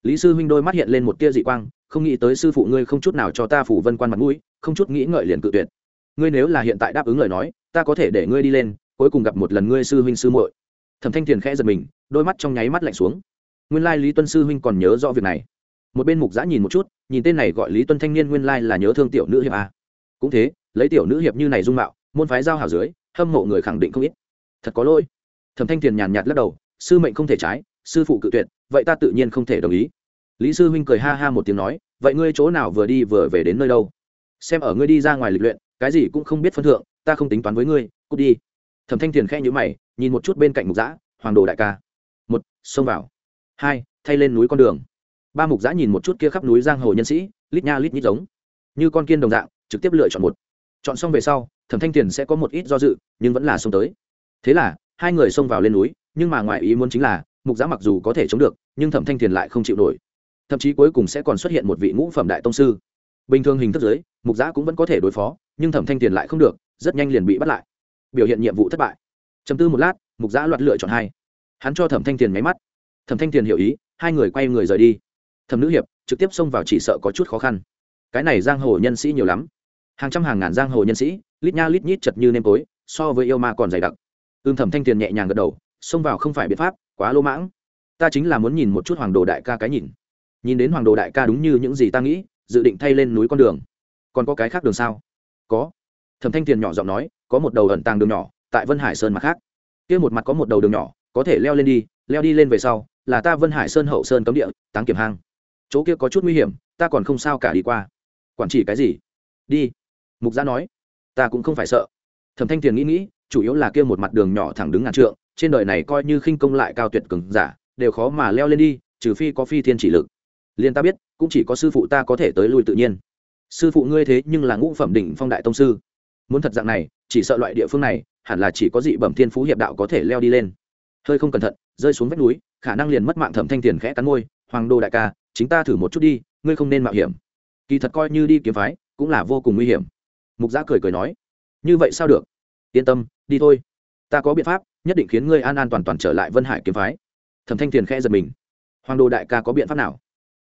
Lý sư huynh đôi mắt hiện lên một tia dị quang, không nghĩ tới sư phụ ngươi không chút nào cho ta phủ vân quan mặt mũi, không chút nghĩ ngợi liền cự tuyệt ngươi nếu là hiện tại đáp ứng lời nói, ta có thể để ngươi đi lên, cuối cùng gặp một lần ngươi sư huynh sư muội. Thẩm thanh thiền khẽ giật mình, đôi mắt trong nháy mắt lạnh xuống. Nguyên lai lý tuân sư huynh còn nhớ rõ việc này. Một bên mục giã nhìn một chút, nhìn tên này gọi lý tuân thanh niên nguyên lai là nhớ thương tiểu nữ hiệp a cũng thế, lấy tiểu nữ hiệp như này dung mạo, môn phái giao hảo dưới, hâm mộ người khẳng định không ít. Thật có lỗi. Thẩm thanh thiền nhàn nhạt lắc đầu, sư mệnh không thể trái, sư phụ cự tuyệt, vậy ta tự nhiên không thể đồng ý. Lý sư huynh cười ha ha một tiếng nói, vậy ngươi chỗ nào vừa đi vừa về đến nơi đâu? Xem ở ngươi đi ra ngoài lịch luyện cái gì cũng không biết phân thượng, ta không tính toán với ngươi, cút đi. Thẩm thanh thiền khe nhữ mày, nhìn một chút bên cạnh mục giã hoàng đồ đại ca. Một, xông vào. Hai, thay lên núi con đường. Ba mục giã nhìn một chút kia khắp núi giang hồ nhân sĩ, lít nha lít nhít giống, như con kiên đồng dạng, trực tiếp lựa chọn một. Chọn xong về sau, thẩm thanh thiền sẽ có một ít do dự, nhưng vẫn là xông tới. Thế là, hai người xông vào lên núi, nhưng mà ngoài ý muốn chính là, mục giã mặc dù có thể chống được, nhưng thẩm thanh thiền lại không chịu nổi. Thậm chí cuối cùng sẽ còn xuất hiện một vị ngũ phẩm đại tông sư bình thường hình thức giới, mục giã cũng vẫn có thể đối phó, nhưng thẩm thanh tiền lại không được, rất nhanh liền bị bắt lại. Biểu hiện nhiệm vụ thất bại. Chấm tư một lát, mục giã loạt lựa chọn hai. Hắn cho thẩm thanh tiền máy mắt. Thẩm thanh tiền hiểu ý, hai người quay người rời đi. Thẩm nữ hiệp, trực tiếp xông vào chỉ sợ có chút khó khăn. Cái này giang hồ nhân sĩ nhiều lắm. Hàng trăm hàng ngàn giang hồ nhân sĩ, lít nha lít nhít chật như nêm tối, so với yêu ma còn dày đặc. Ưm thẩm thanh tiền nhẹ nhàng gật đầu, xông vào không phải biện pháp, quá lỗ mãng. Ta chính là muốn nhìn một chút hoàng đồ đại ca cái nhìn. Nhìn đến hoàng đồ đại ca đúng như những gì ta nghĩ dự định thay lên núi con đường. Còn có cái khác đường sao? Có. Thẩm thanh tiền nhỏ giọng nói, có một đầu ẩn tàng đường nhỏ, tại vân hải sơn mặt khác. Kia một mặt có một đầu đường nhỏ, có thể leo lên đi, leo đi lên về sau, là ta vân hải sơn hậu sơn cấm địa, táng kiểm hang. Chỗ kia có chút nguy hiểm, ta còn không sao cả đi qua. Quản chỉ cái gì? Đi. Mục gia nói. Ta cũng không phải sợ. Thẩm thanh tiền nghĩ nghĩ, chủ yếu là kia một mặt đường nhỏ thẳng đứng ngàn trượng, trên đời này coi như khinh công lại cao tuyệt cường giả, đều khó mà leo lên đi, trừ phi có phi thiên chỉ lực liền ta biết, cũng chỉ có sư phụ ta có thể tới lui tự nhiên. Sư phụ ngươi thế nhưng là ngũ phẩm đỉnh phong đại tông sư. Muốn thật dạng này, chỉ sợ loại địa phương này, hẳn là chỉ có dị bẩm thiên phú hiệp đạo có thể leo đi lên. Hơi không cẩn thận, rơi xuống vách núi, khả năng liền mất mạng thẩm thanh tiền khẽ cắn môi, hoàng đô đại ca, chính ta thử một chút đi, ngươi không nên mạo hiểm. Kỳ thật coi như đi kiếm phái, cũng là vô cùng nguy hiểm. Mục giã cười cười nói, như vậy sao được? Yên tâm, đi thôi. Ta có biện pháp, nhất định khiến ngươi an an toàn toàn trở lại vân hải kiếm phái. Thẩm thanh thiền khẽ giật mình. Hoàng đô đại ca có biện pháp nào?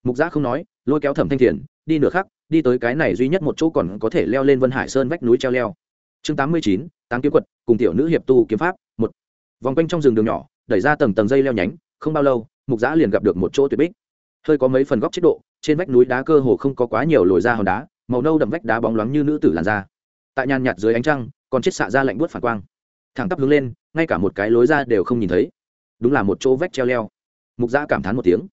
Mục giã không nói, lôi kéo thẩm thanh thiền, đi nửa khắc, đi tới cái này duy nhất một chỗ còn có thể leo lên vân hải sơn vách núi treo leo. Chương tám mươi chín, tám kiếm quật, cùng tiểu nữ hiệp tu kiếm pháp, một. Vòng quanh trong rừng đường nhỏ, đẩy ra tầng tầng dây leo nhánh, không bao lâu, mục giã liền gặp được một chỗ tuyệt bích. Hơi có mấy phần góc chế độ, trên vách núi đá cơ hồ không có quá nhiều lồi ra hòn đá, màu nâu đậm vách đá bóng loáng như nữ tử làn da. Tại nhàn nhạt dưới ánh trăng, còn chết xạ ra lạnh buốt phản quang. Thẳng tắp hướng lên, ngay cả một cái lối ra đều không nhìn thấy. Đúng là một chỗ vách treo leo. Mục giã cảm thán một tiếng.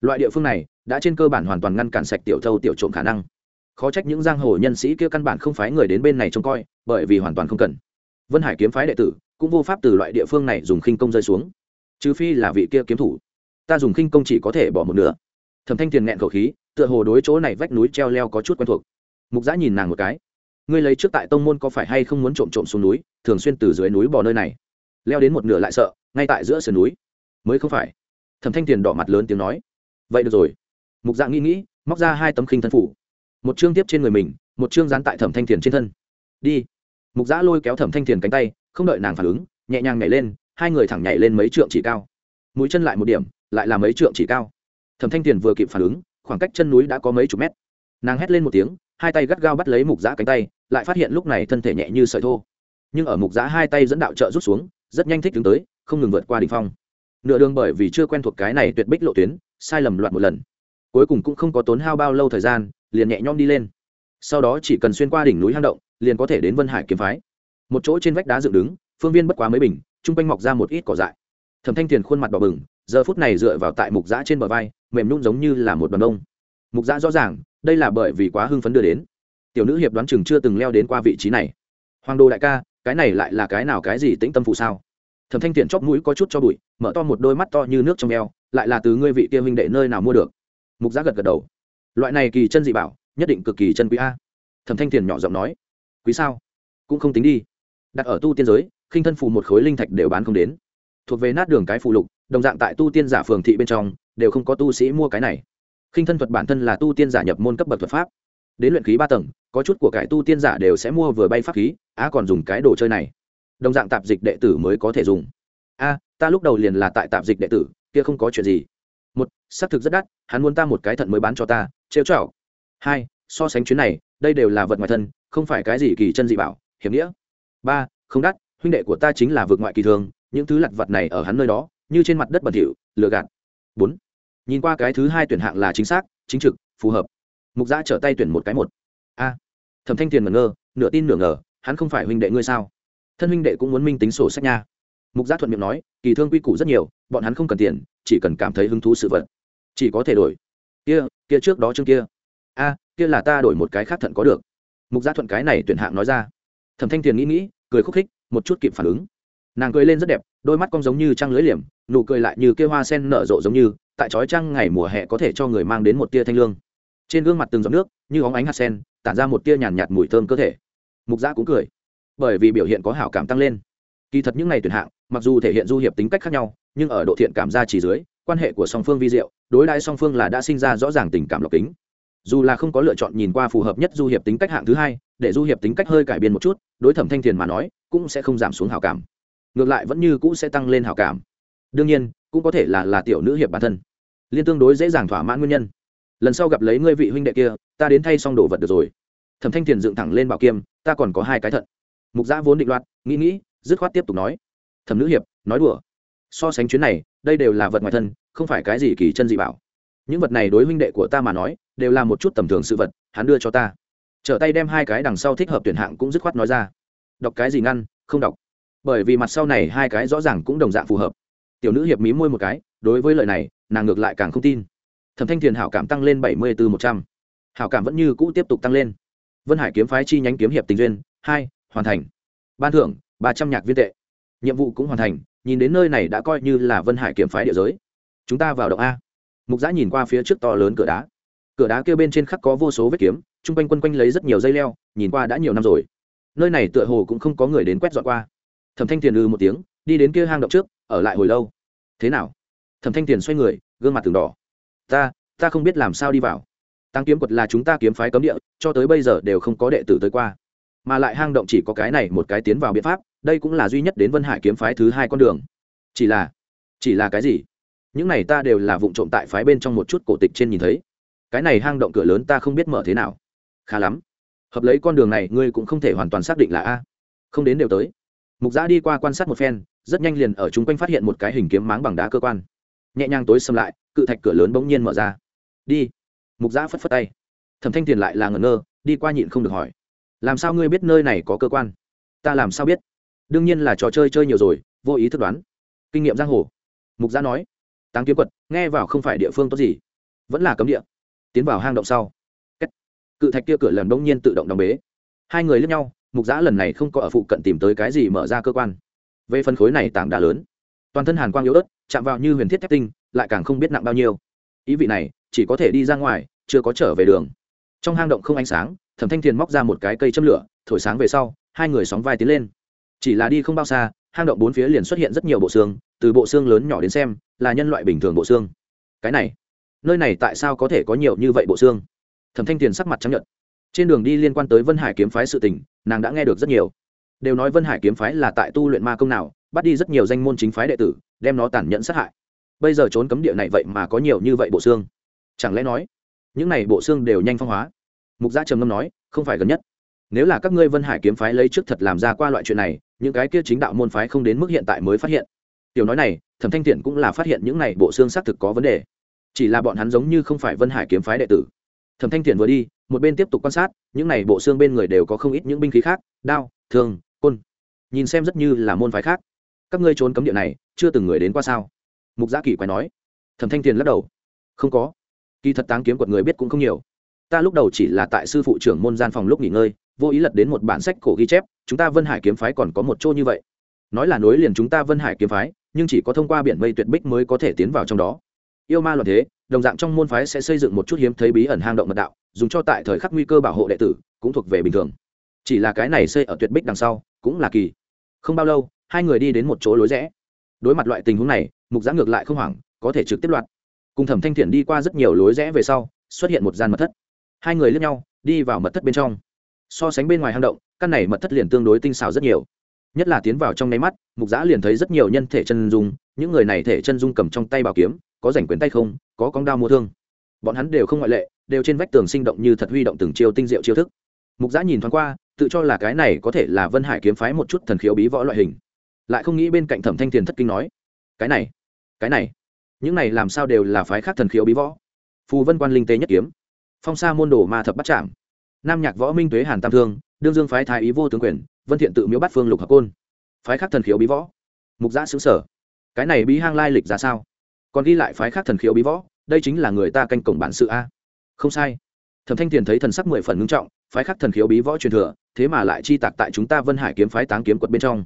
Loại địa phương này đã trên cơ bản hoàn toàn ngăn cản sạch tiểu thâu tiểu trộm khả năng. Khó trách những giang hồ nhân sĩ kia căn bản không phái người đến bên này trông coi, bởi vì hoàn toàn không cần. Vân hải kiếm phái đệ tử cũng vô pháp từ loại địa phương này dùng khinh công rơi xuống. Trừ phi là vị kia kiếm thủ. Ta dùng khinh công chỉ có thể bỏ một nửa. Thẩm thanh tiền nghẹn khẩu khí, tựa hồ đối chỗ này vách núi treo leo có chút quen thuộc. Mục giã nhìn nàng một cái. Ngươi lấy trước tại tông môn có phải hay không muốn trộm trộm xuống núi, thường xuyên từ dưới núi bỏ nơi này. Leo đến một nửa lại sợ, ngay tại giữa sườn núi. Mới không phải. Thẩm thanh tiền đỏ mặt lớn tiếng nói. Vậy được rồi mục dạng nghĩ nghĩ, móc ra hai tấm khinh thân phủ. Một chương tiếp trên người mình, một chương dán tại thẩm thanh thiền trên thân. Đi. Mục giã lôi kéo thẩm thanh thiền cánh tay, không đợi nàng phản ứng, nhẹ nhàng nhảy lên, hai người thẳng nhảy lên mấy trượng chỉ cao. Mũi chân lại một điểm, lại là mấy trượng chỉ cao. Thẩm thanh thiền vừa kịp phản ứng, khoảng cách chân núi đã có mấy chục mét. Nàng hét lên một tiếng, hai tay gắt gao bắt lấy mục giã cánh tay, lại phát hiện lúc này thân thể nhẹ như sợi thô. Nhưng ở mục giã hai tay dẫn đạo trợ rút xuống, rất nhanh thích đứng tới, không ngừng vượt qua đ ỉ n h phong. Nửa đường bởi vì chưa quen thuộc cái này tuyệt bích lộ tuyến, sai lầm loạn một lần cuối cùng cũng không có tốn hao bao lâu thời gian, liền nhẹ nhõm đi lên. Sau đó chỉ cần xuyên qua đỉnh núi hang động, liền có thể đến vân hải kiếm phái. Một chỗ trên vách đá dựng đứng, phương viên bất quá mấy bình, chung quanh mọc ra một ít cỏ dại. Thẩm thanh thiền khuôn mặt đỏ bừng, giờ phút này dựa vào tại mục giã trên bờ vai, mềm nhún giống như là một đoàn đông mục giã rõ ràng, đây là bởi vì quá hưng phấn đưa đến. Tiểu nữ hiệp đoán chừng chưa từng leo đến qua vị trí này. Hoàng đô đại ca, cái này lại là cái nào cái gì tĩnh tâm phụ sao? Thẩm thanh tiện chóp mũi có chút cho bụi, mở to một đôi mắt to như nước trong eo, lại là từ ngươi vị kia huynh đệ nơi nào mua được? Mục giá gật gật đầu. Loại này kỳ chân dị bảo, nhất định cực kỳ chân quý a. Thẩm thanh thiền nhỏ giọng nói. Quý sao? Cũng không tính đi. Đặt ở tu tiên giới, khinh thân phù một khối linh thạch đều bán không đến. Thuộc về nát đường cái phù lục, đồng dạng tại tu tiên giả phường thị bên trong, đều không có tu sĩ mua cái này. Khinh thân thuật bản thân là tu tiên giả nhập môn cấp bậc thuật pháp. Đến luyện khí ba tầng, có chút của cải tu tiên giả đều sẽ mua vừa bay pháp khí, á còn dùng cái đồ chơi này. Đồng dạng tạp dịch đệ tử mới có thể dùng. A, ta lúc đầu liền là tại tạp dịch đệ tử, kia không có chuyện gì một, xác thực rất đắt, hắn muốn ta một cái thận mới bán cho ta, trêu chảo hai, so sánh chuyến này, đây đều là vật ngoài thân, không phải cái gì kỳ chân dị bảo, hiểm nghĩa. Ba, không đắt, huynh đệ của ta chính là vượt ngoại kỳ thường, những thứ lặt vật này ở hắn nơi đó, như trên mặt đất bẩn thỉu, lừa gạt. Bốn, nhìn qua cái thứ hai tuyển hạng là chính xác, chính trực, phù hợp. Mục giã trở tay tuyển một cái một. A, thẩm thanh tiền mẩn ngơ, nửa tin nửa ngờ, hắn không phải huynh đệ ngươi sao? Thân huynh đệ cũng muốn minh tính sổ sách nha. Mục giã thuận miệng nói, kỳ thương quy củ rất nhiều, bọn hắn không cần tiền chỉ cần cảm thấy hứng thú sự vật chỉ có thể đổi. Kia kia trước đó chương kia. A kia là ta đổi một cái khác thận có được. Mục gia thuận cái này tuyển hạng nói ra. Thẩm thanh tiền nghĩ nghĩ cười khúc khích một chút kịp phản ứng. Nàng cười lên rất đẹp đôi mắt cong giống như trăng lưới liềm nụ cười lại như kia hoa sen nở rộ giống như tại trói trăng ngày mùa hè có thể cho người mang đến một tia thanh lương. Trên gương mặt từng giọt nước như óng ánh hạt sen tản ra một tia nhàn nhạt, mùi thơm cơ thể. Mục gia cũng cười bởi vì biểu hiện có hảo cảm tăng lên. Kỳ thật những ngày tuyển hạng mặc dù thể hiện du hiệp tính cách khác nhau nhưng ở độ thiện cảm gia chỉ dưới, quan hệ của song phương vi diệu, đối đãi song phương là đã sinh ra rõ ràng tình cảm lọc kính. Dù là không có lựa chọn nhìn qua phù hợp nhất du hiệp tính cách hạng thứ hai, để du hiệp tính cách hơi cải biên một chút, đối thẩm thanh thiền mà nói, cũng sẽ không giảm xuống hảo cảm. Ngược lại vẫn như cũ sẽ tăng lên hảo cảm. Đương nhiên, cũng có thể là là tiểu nữ hiệp bản thân. Liên tương đối dễ dàng thỏa mãn nguyên nhân. Lần sau gặp lấy ngươi vị huynh đệ kia, ta đến thay xong đồ vật được rồi. Thẩm thanh thiền dựng thẳng lên bảo kiêm, ta còn có hai cái thận. Mục giã vốn định loạt nghĩ nghĩ, dứt khoát tiếp tục nói. Thẩm nữ hiệp, nói đùa so sánh chuyến này, đây đều là vật ngoài thân, không phải cái gì kỳ chân dị bảo. Những vật này đối huynh đệ của ta mà nói, đều là một chút tầm thường sự vật, hắn đưa cho ta. Trở tay đem hai cái đằng sau thích hợp tuyển hạng cũng dứt khoát nói ra. Đọc cái gì ngăn, không đọc. Bởi vì mặt sau này hai cái rõ ràng cũng đồng dạng phù hợp. Tiểu nữ hiệp mí môi một cái, đối với lời này, nàng ngược lại càng không tin. Thẩm thanh thiền hảo cảm tăng lên bảy mươi từ một trăm. Hảo cảm vẫn như cũ tiếp tục tăng lên. Vân hải kiếm phái chi nhánh kiếm hiệp tình duyên, hai, hoàn thành. Ban thưởng, ba trăm nhạc viên tệ nhiệm vụ cũng hoàn thành, nhìn đến nơi này đã coi như là vân hải kiếm phái địa giới. Chúng ta vào động a. Mục giã nhìn qua phía trước to lớn cửa đá. Cửa đá kêu bên trên khắc có vô số vết kiếm, chung quanh quân quanh lấy rất nhiều dây leo, nhìn qua đã nhiều năm rồi. Nơi này tựa hồ cũng không có người đến quét dọn qua. Thẩm thanh tiền ư một tiếng, đi đến kia hang động trước, ở lại hồi lâu. Thế nào? Thẩm thanh tiền xoay người, gương mặt từng đỏ. Ta ta không biết làm sao đi vào. Tăng kiếm quật là chúng ta kiếm phái cấm địa, cho tới bây giờ đều không có đệ tử tới qua. Mà lại hang động chỉ có cái này một cái tiến vào biện pháp đây cũng là duy nhất đến vân hải kiếm phái thứ hai con đường. Chỉ là chỉ là cái gì? Những này ta đều là vụ trộm tại phái bên trong một chút cổ tịch trên nhìn thấy. Cái này hang động cửa lớn ta không biết mở thế nào. Khá lắm. Hợp lấy con đường này, ngươi cũng không thể hoàn toàn xác định là a. Không đến đều tới. Mục giã đi qua quan sát một phen, rất nhanh liền ở chung quanh phát hiện một cái hình kiếm máng bằng đá cơ quan. Nhẹ nhàng tối xâm lại, cự thạch cửa lớn bỗng nhiên mở ra. Đi. Mục giã phất phất tay. Thẩm thanh tiền lại là ngẩn ngơ, đi qua nhịn không được hỏi. Làm sao ngươi biết nơi này có cơ quan? Ta làm sao biết? Đương nhiên là trò chơi chơi nhiều rồi, vô ý thức đoán. Kinh nghiệm giang hồ. Mục giã nói. Táng kiếm quật, nghe vào không phải địa phương tốt gì, vẫn là cấm địa. Tiến vào hang động sau. Cự thạch kia cửa lần đông nhiên tự động đóng bế. Hai người lướt nhau, mục giã lần này không có ở phụ cận tìm tới cái gì mở ra cơ quan. Về phân khối này tảng đá lớn, toàn thân hàn quang yếu ớt, chạm vào như huyền thiết thép tinh, lại càng không biết nặng bao nhiêu. Ý vị này, chỉ có thể đi ra ngoài, chưa có trở về đường. Trong hang động không ánh sáng, thẩm thanh thiền móc ra một cái cây châm lửa, thổi sáng về sau, hai người sóng vai tiến lên chỉ là đi không bao xa, hang động bốn phía liền xuất hiện rất nhiều bộ xương, từ bộ xương lớn nhỏ đến xem, là nhân loại bình thường bộ xương. Cái này, nơi này tại sao có thể có nhiều như vậy bộ xương? Thẩm thanh tiền sắc mặt chấp nhận trên đường đi liên quan tới vân hải kiếm phái sự tình, nàng đã nghe được rất nhiều. Đều nói vân hải kiếm phái là tại tu luyện ma công nào, bắt đi rất nhiều danh môn chính phái đệ tử, đem nó tàn nhẫn sát hại. Bây giờ trốn cấm địa này vậy mà có nhiều như vậy bộ xương. Chẳng lẽ nói, những này bộ xương đều nhanh phong hóa? Mục gia trầm ngâm nói, không phải gần nhất. Nếu là các ngươi vân hải kiếm phái lấy trước thật làm ra qua loại chuyện này những cái kia chính đạo môn phái không đến mức hiện tại mới phát hiện. Tiểu nói này, thẩm thanh thiện cũng là phát hiện những này bộ xương xác thực có vấn đề. Chỉ là bọn hắn giống như không phải vân hải kiếm phái đệ tử. Thẩm thanh thiện vừa đi, một bên tiếp tục quan sát, những này bộ xương bên người đều có không ít những binh khí khác, đao, thương, côn. Nhìn xem rất như là môn phái khác. Các ngươi trốn cấm địa này, chưa từng người đến qua sao? Mục giã kỳ quái nói. Thẩm thanh thiện lắc đầu. Không có. Kỳ thật táng kiếm quật người biết cũng không nhiều. Ta lúc đầu chỉ là tại sư phụ trưởng môn gian phòng lúc nghỉ ngơi vô ý lật đến một bản sách cổ ghi chép, chúng ta vân hải kiếm phái còn có một chỗ như vậy. Nói là nối liền chúng ta vân hải kiếm phái, nhưng chỉ có thông qua biển mây tuyệt bích mới có thể tiến vào trong đó. Yêu ma luận thế, đồng dạng trong môn phái sẽ xây dựng một chút hiếm thấy bí ẩn hang động mật đạo, dùng cho tại thời khắc nguy cơ bảo hộ đệ tử, cũng thuộc về bình thường. Chỉ là cái này xây ở tuyệt bích đằng sau, cũng là kỳ. Không bao lâu, hai người đi đến một chỗ lối rẽ. Đối mặt loại tình huống này, mục giã ngược lại không hoảng, có thể trực tiếp loạt cùng thẩm thanh thiện đi qua rất nhiều lối rẽ về sau, xuất hiện một gian mật thất. Hai người lướt nhau, đi vào mật thất bên trong so sánh bên ngoài hang động, căn này mật thất liền tương đối tinh xảo rất nhiều. Nhất là tiến vào trong nháy mắt, mục giã liền thấy rất nhiều nhân thể chân dung, những người này thể chân dung cầm trong tay bảo kiếm, có rảnh quyền tay không, có con đao mua thương. Bọn hắn đều không ngoại lệ, đều trên vách tường sinh động như thật huy động từng chiêu tinh diệu chiêu thức. Mục giã nhìn thoáng qua, tự cho là cái này có thể là vân hải kiếm phái một chút thần khiếu bí võ loại hình. Lại không nghĩ bên cạnh thẩm thanh thiền thất kinh nói, cái này cái này, những này làm sao đều là phái khác thần khiếu bí võ? Phù vân quan linh tế nhất kiếm. Phong sa môn đồ ma thập bắt chạm nam nhạc võ minh tuế hàn tam thương, đương dương phái thái ý vô tướng quyền, vân thiện tự miếu bắt phương lục hợp côn. Phái khác thần khiếu bí võ. Mục giã xứ sở. Cái này bí hang lai lịch ra sao? Còn ghi lại phái khác thần khiếu bí võ, đây chính là người ta canh cổng bản sự a. Không sai. Thẩm thanh tiền thấy thần sắc mười phần ngưng trọng, phái khác thần khiếu bí võ truyền thừa, thế mà lại chi tạc tại chúng ta vân hải kiếm phái táng kiếm quật bên trong.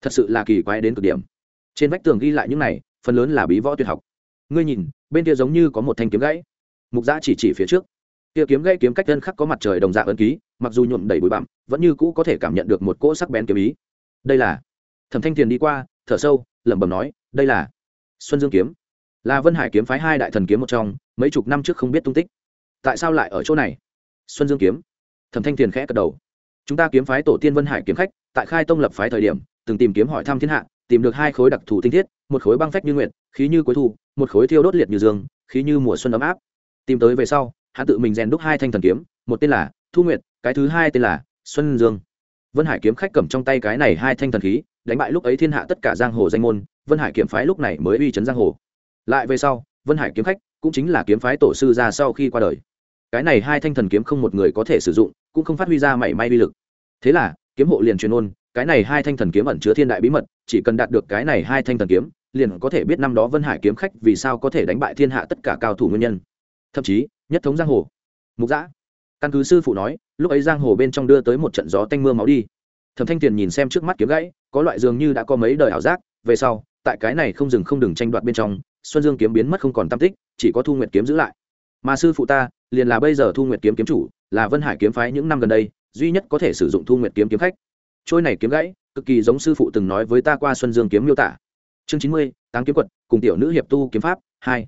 Thật sự là kỳ quái đến cực điểm. Trên vách tường ghi lại những này, phần lớn là bí võ tuyệt học. Ngươi nhìn, bên kia giống như có một thanh kiếm gãy. Mục giã chỉ chỉ phía trước kia kiếm gãy kiếm cách thân khắc có mặt trời đồng dạng ấn ký, mặc dù nhuộm đầy bụi bặm, vẫn như cũ có thể cảm nhận được một cỗ sắc bén kiếm ý. Đây là, thẩm thanh tiền đi qua, thở sâu, lẩm bẩm nói, đây là xuân dương kiếm. Là vân hải kiếm phái hai đại thần kiếm một trong, mấy chục năm trước không biết tung tích. Tại sao lại ở chỗ này? Xuân dương kiếm. Thẩm thanh tiền khẽ cật đầu. Chúng ta kiếm phái tổ tiên vân hải kiếm khách, tại khai tông lập phái thời điểm, từng tìm kiếm hỏi thăm thiên hạ, tìm được hai khối đặc thù tinh thiết, một khối băng phách như nguyện khí như cuối thu, một khối thiêu đốt liệt như dương, khí như mùa xuân ấm áp. Tìm tới về sau hắn tự mình rèn đúc hai thanh thần kiếm, một tên là thu nguyệt, cái thứ hai tên là xuân dương. Vân hải kiếm khách cầm trong tay cái này hai thanh thần khí, đánh bại lúc ấy thiên hạ tất cả giang hồ danh môn, vân hải kiếm phái lúc này mới uy chấn giang hồ. Lại về sau, vân hải kiếm khách cũng chính là kiếm phái tổ sư ra sau khi qua đời. Cái này hai thanh thần kiếm không một người có thể sử dụng, cũng không phát huy ra mảy may uy lực. Thế là, kiếm hộ liền truyền ôn, cái này hai thanh thần kiếm ẩn chứa thiên đại bí mật, chỉ cần đạt được cái này hai thanh thần kiếm, liền có thể biết năm đó vân hải kiếm khách vì sao có thể đánh bại thiên hạ tất cả cao thủ nguyên nhân. Thậm chí nhất thống giang hồ. Mục giã căn cứ sư phụ nói, lúc ấy giang hồ bên trong đưa tới một trận gió tanh mưa máu đi. Thẩm thanh tiền nhìn xem trước mắt kiếm gãy, có loại dường như đã có mấy đời ảo giác, về sau, tại cái này không dừng không đừng tranh đoạt bên trong, xuân dương kiếm biến mất không còn tam tích, chỉ có thu nguyệt kiếm giữ lại. Mà sư phụ ta, liền là bây giờ thu nguyệt kiếm kiếm chủ, là vân hải kiếm phái những năm gần đây, duy nhất có thể sử dụng thu nguyệt kiếm kiếm khách. Trôi này kiếm gãy, cực kỳ giống sư phụ từng nói với ta qua xuân dương kiếm miêu tả. Chương chín mươi tám kiếm quật, cùng tiểu nữ hiệp tu kiếm pháp, hai.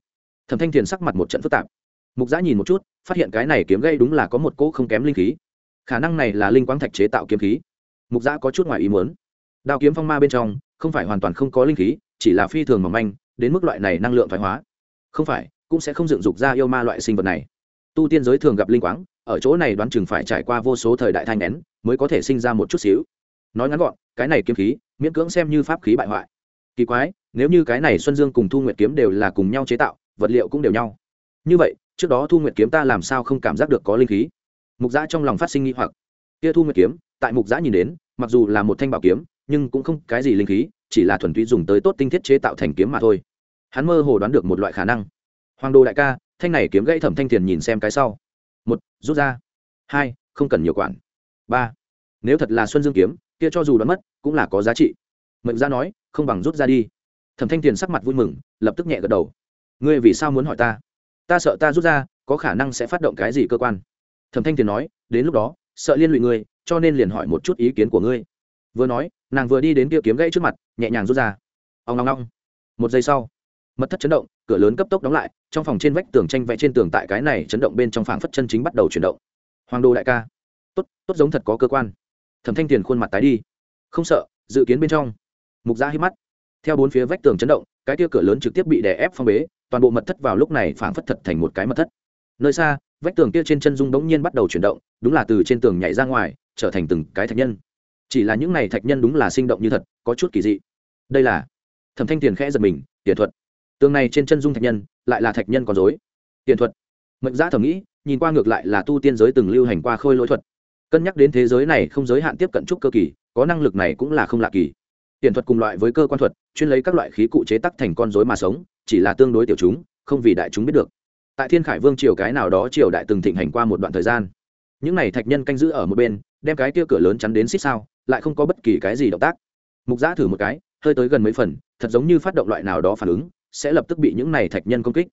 Thẩm thanh thiền sắc mặt một trận phức tạp mục giã nhìn một chút, phát hiện cái này kiếm gây đúng là có một cỗ không kém linh khí. Khả năng này là linh quang thạch chế tạo kiếm khí. Mục giã có chút ngoài ý muốn. Đao kiếm phong ma bên trong, không phải hoàn toàn không có linh khí, chỉ là phi thường mỏng manh, đến mức loại này năng lượng thoái hóa. Không phải, cũng sẽ không dựng dục ra yêu ma loại sinh vật này. Tu tiên giới thường gặp linh quáng ở chỗ này đoán chừng phải trải qua vô số thời đại thanh nén, mới có thể sinh ra một chút xíu. Nói ngắn gọn, cái này kiếm khí, miễn cưỡng xem như pháp khí bại hoại. Kỳ quái, nếu như cái này xuân dương cùng thu nguyệt kiếm đều là cùng nhau chế tạo, vật liệu cũng đều nhau. Như vậy trước đó thu nguyệt kiếm ta làm sao không cảm giác được có linh khí? Mục giã trong lòng phát sinh nghi hoặc. Kia thu nguyệt kiếm, tại mục giã nhìn đến, mặc dù là một thanh bảo kiếm, nhưng cũng không cái gì linh khí, chỉ là thuần túy dùng tới tốt tinh thiết chế tạo thành kiếm mà thôi. Hắn mơ hồ đoán được một loại khả năng. Hoàng đồ đại ca, thanh này kiếm gãy thẩm thanh tiền nhìn xem cái sau. Một, rút ra. Hai, không cần nhiều quản. Ba, nếu thật là xuân dương kiếm, kia cho dù đoán mất, cũng là có giá trị. Mệnh gia nói, không bằng rút ra đi. Thẩm thanh tiền sắc mặt vui mừng, lập tức nhẹ gật đầu. Ngươi vì sao muốn hỏi ta? Ta sợ ta rút ra, có khả năng sẽ phát động cái gì cơ quan? Thẩm thanh tiền nói, đến lúc đó, sợ liên lụy ngươi, cho nên liền hỏi một chút ý kiến của ngươi. Vừa nói, nàng vừa đi đến kia kiếm gãy trước mặt, nhẹ nhàng rút ra. Ông long long một giây sau, mật thất chấn động, cửa lớn cấp tốc đóng lại, trong phòng trên vách tường tranh vẽ trên tường tại cái này chấn động bên trong phảng phất chân chính bắt đầu chuyển động. Hoàng đô đại ca. Tốt tốt giống thật có cơ quan. Thẩm thanh tiền khuôn mặt tái đi. Không sợ, dự kiến bên trong. Mục gia hít mắt. Theo bốn phía vách tường chấn động, cái kia cửa lớn trực tiếp bị đè ép phong bế toàn bộ mật thất vào lúc này phảng phất thật thành một cái mật thất. Nơi xa, vách tường kia trên chân dung bỗng nhiên bắt đầu chuyển động, đúng là từ trên tường nhảy ra ngoài, trở thành từng cái thạch nhân. Chỉ là những này thạch nhân đúng là sinh động như thật, có chút kỳ dị. Đây là, thẩm thanh tiền khẽ giật mình, tiền thuật. Tường này trên chân dung thạch nhân, lại là thạch nhân còn dối tiền thuật. Mệnh giá thầm nghĩ, nhìn qua ngược lại là tu tiên giới từng lưu hành qua khôi lỗi thuật. Cân nhắc đến thế giới này không giới hạn tiếp cận trúc cơ kỳ, có năng lực này cũng là không lạ kỳ tiền thuật cùng loại với cơ quan thuật, chuyên lấy các loại khí cụ chế tắc thành con dối mà sống, chỉ là tương đối tiểu chúng, không vì đại chúng biết được. Tại thiên khải vương triều cái nào đó triều đại từng thịnh hành qua một đoạn thời gian. Những này thạch nhân canh giữ ở một bên, đem cái tia cửa lớn chắn đến xích sao, lại không có bất kỳ cái gì động tác. Mục giã thử một cái, hơi tới gần mấy phần, thật giống như phát động loại nào đó phản ứng, sẽ lập tức bị những này thạch nhân công kích.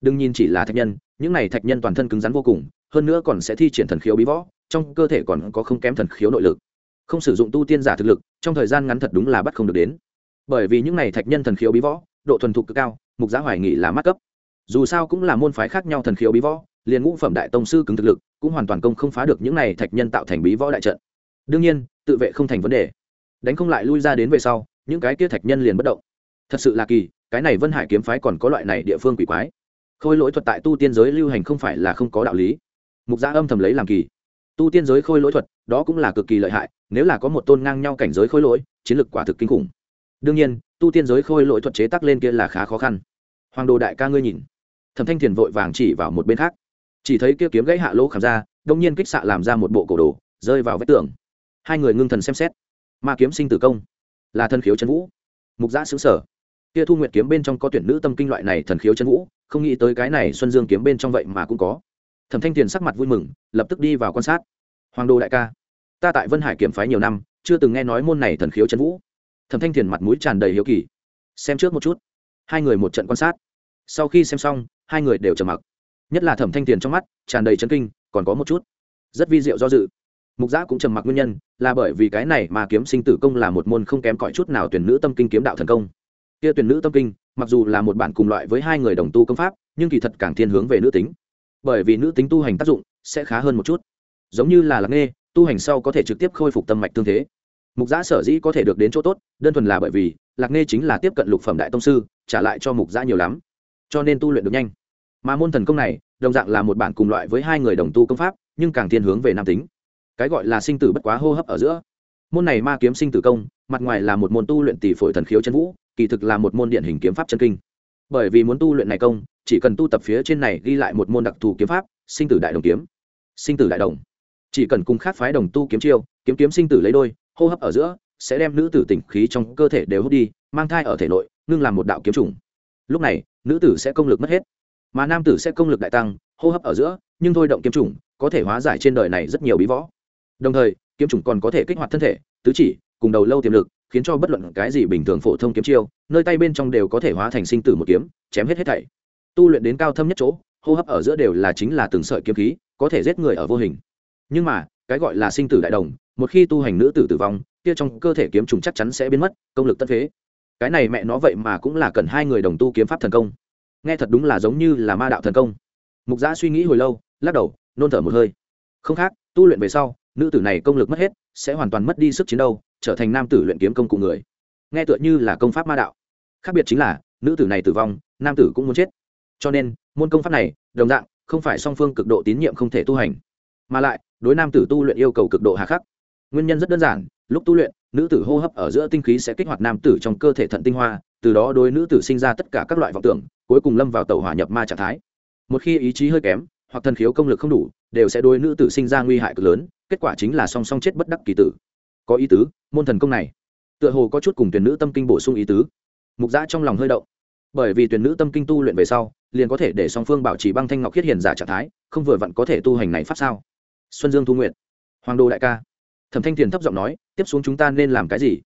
Đừng nhìn chỉ là thạch nhân, những này thạch nhân toàn thân cứng rắn vô cùng, hơn nữa còn sẽ thi triển thần khiếu bí võ, trong cơ thể còn có không kém thần khiếu nội lực. Không sử dụng tu tiên giả thực lực trong thời gian ngắn thật đúng là bắt không được đến. Bởi vì những này thạch nhân thần khiếu bí võ, độ thuần thục cực cao, mục giá hoài nghị là mắc cấp. Dù sao cũng là môn phái khác nhau thần khiếu bí võ, liền ngũ phẩm đại tông sư cứng thực lực, cũng hoàn toàn công không phá được những này thạch nhân tạo thành bí võ đại trận. Đương nhiên, tự vệ không thành vấn đề. Đánh không lại lui ra đến về sau, những cái kia thạch nhân liền bất động. Thật sự là kỳ, cái này vân hải kiếm phái còn có loại này địa phương quỷ quái. Khôi lỗi thuật tại tu tiên giới lưu hành không phải là không có đạo lý. Mục gia âm thầm lấy làm kỳ. Tu tiên giới khôi lỗi thuật, đó cũng là cực kỳ lợi hại nếu là có một tôn ngang nhau cảnh giới khôi lỗi, chiến lược quả thực kinh khủng. Đương nhiên, tu tiên giới khôi lỗi thuật chế tác lên kia là khá khó khăn. Hoàng đồ đại ca ngươi nhìn. Thẩm thanh thiền vội vàng chỉ vào một bên khác. Chỉ thấy kia kiếm gãy hạ lỗ khảm ra, đông nhiên kích xạ làm ra một bộ cổ đồ, rơi vào vách tường. Hai người ngưng thần xem xét. Ma kiếm sinh tử công. Là thân khiếu chân vũ. Mục giã xứng sở. Kia thu nguyệt kiếm bên trong có tuyển nữ tâm kinh loại này thần khiếu chân vũ, không nghĩ tới cái này xuân dương kiếm bên trong vậy mà cũng có. Thẩm thanh tiền sắc mặt vui mừng, lập tức đi vào quan sát. Hoàng đô đại ca ta tại vân hải kiểm phái nhiều năm, chưa từng nghe nói môn này thần khiếu chân vũ. Thẩm thanh thiền mặt mũi tràn đầy hiếu kỳ. Xem trước một chút. Hai người một trận quan sát. Sau khi xem xong, hai người đều trầm mặc. Nhất là thẩm thanh thiền trong mắt, tràn đầy chấn kinh, còn có một chút. Rất vi diệu do dự. Mục giã cũng trầm mặc nguyên nhân, là bởi vì cái này mà kiếm sinh tử công là một môn không kém cỏi chút nào tuyển nữ tâm kinh kiếm đạo thần công. Kia tuyển nữ tâm kinh, mặc dù là một bản cùng loại với hai người đồng tu công pháp, nhưng kỳ thật càng thiên hướng về nữ tính. Bởi vì nữ tính tu hành tác dụng sẽ khá hơn một chút. Giống như là lắng nghe tu hành sau có thể trực tiếp khôi phục tâm mạch tương thế. Mục giã sở dĩ có thể được đến chỗ tốt, đơn thuần là bởi vì, lạc nghe chính là tiếp cận lục phẩm đại tông sư, trả lại cho mục giã nhiều lắm. Cho nên tu luyện được nhanh. Mà môn thần công này, đồng dạng là một bản cùng loại với hai người đồng tu công pháp, nhưng càng thiên hướng về nam tính. Cái gọi là sinh tử bất quá hô hấp ở giữa. Môn này ma kiếm sinh tử công, mặt ngoài là một môn tu luyện tỷ phổi thần khiếu chân vũ, kỳ thực là một môn điện hình kiếm pháp chân kinh. Bởi vì muốn tu luyện này công, chỉ cần tu tập phía trên này ghi lại một môn đặc thù kiếm pháp, sinh tử đại đồng kiếm. Sinh tử đại đồng chỉ cần cùng khác phái đồng tu kiếm chiêu, kiếm kiếm sinh tử lấy đôi, hô hấp ở giữa, sẽ đem nữ tử tỉnh khí trong cơ thể đều hút đi, mang thai ở thể nội, ngưng làm một đạo kiếm trùng lúc này, nữ tử sẽ công lực mất hết. Mà nam tử sẽ công lực đại tăng, hô hấp ở giữa, nhưng thôi động kiếm trùng có thể hóa giải trên đời này rất nhiều bí võ. Đồng thời, kiếm trùng còn có thể kích hoạt thân thể, tứ chỉ, cùng đầu lâu tiềm lực, khiến cho bất luận cái gì bình thường phổ thông kiếm chiêu, nơi tay bên trong đều có thể hóa thành sinh tử một kiếm, chém hết hết thảy. Tu luyện đến cao thâm nhất chỗ, hô hấp ở giữa đều là chính là từng sợi kiếm khí, có thể giết người ở vô hình nhưng mà, cái gọi là sinh tử đại đồng, một khi tu hành nữ tử tử vong, kia trong cơ thể kiếm trùng chắc chắn sẽ biến mất, công lực tất phế. Cái này mẹ nó vậy mà cũng là cần hai người đồng tu kiếm pháp thần công. Nghe thật đúng là giống như là ma đạo thần công. Mục giã suy nghĩ hồi lâu, lắc đầu, nôn thở một hơi. Không khác, tu luyện về sau, nữ tử này công lực mất hết, sẽ hoàn toàn mất đi sức chiến đấu, trở thành nam tử luyện kiếm công cụ người. Nghe tựa như là công pháp ma đạo. Khác biệt chính là, nữ tử này tử vong, nam tử cũng muốn chết. Cho nên, môn công pháp này, đồng dạng, không phải song phương cực độ tín nhiệm không thể tu hành. Mà lại đối nam tử tu luyện yêu cầu cực độ hà khắc. Nguyên nhân rất đơn giản, lúc tu luyện, nữ tử hô hấp ở giữa tinh khí sẽ kích hoạt nam tử trong cơ thể thận tinh hoa, từ đó đối nữ tử sinh ra tất cả các loại vọng tưởng, cuối cùng lâm vào tàu hỏa nhập ma trạng thái. Một khi ý chí hơi kém, hoặc thần khiếu công lực không đủ, đều sẽ đối nữ tử sinh ra nguy hại cực lớn, kết quả chính là song song chết bất đắc kỳ tử. Có ý tứ, môn thần công này, tựa hồ có chút cùng tuyển nữ tâm kinh bổ sung ý tứ. Mục giã trong lòng hơi động. Bởi vì tuyển nữ tâm kinh tu luyện về sau, liền có thể để song phương bảo trì băng thanh ngọc khiết hiền giả trạng thái, không vừa vặn có thể tu hành này pháp sao? Xuân dương thu nguyện hoàng đô đại ca. Thẩm thanh thiền thấp giọng nói, tiếp xuống chúng ta nên làm cái gì?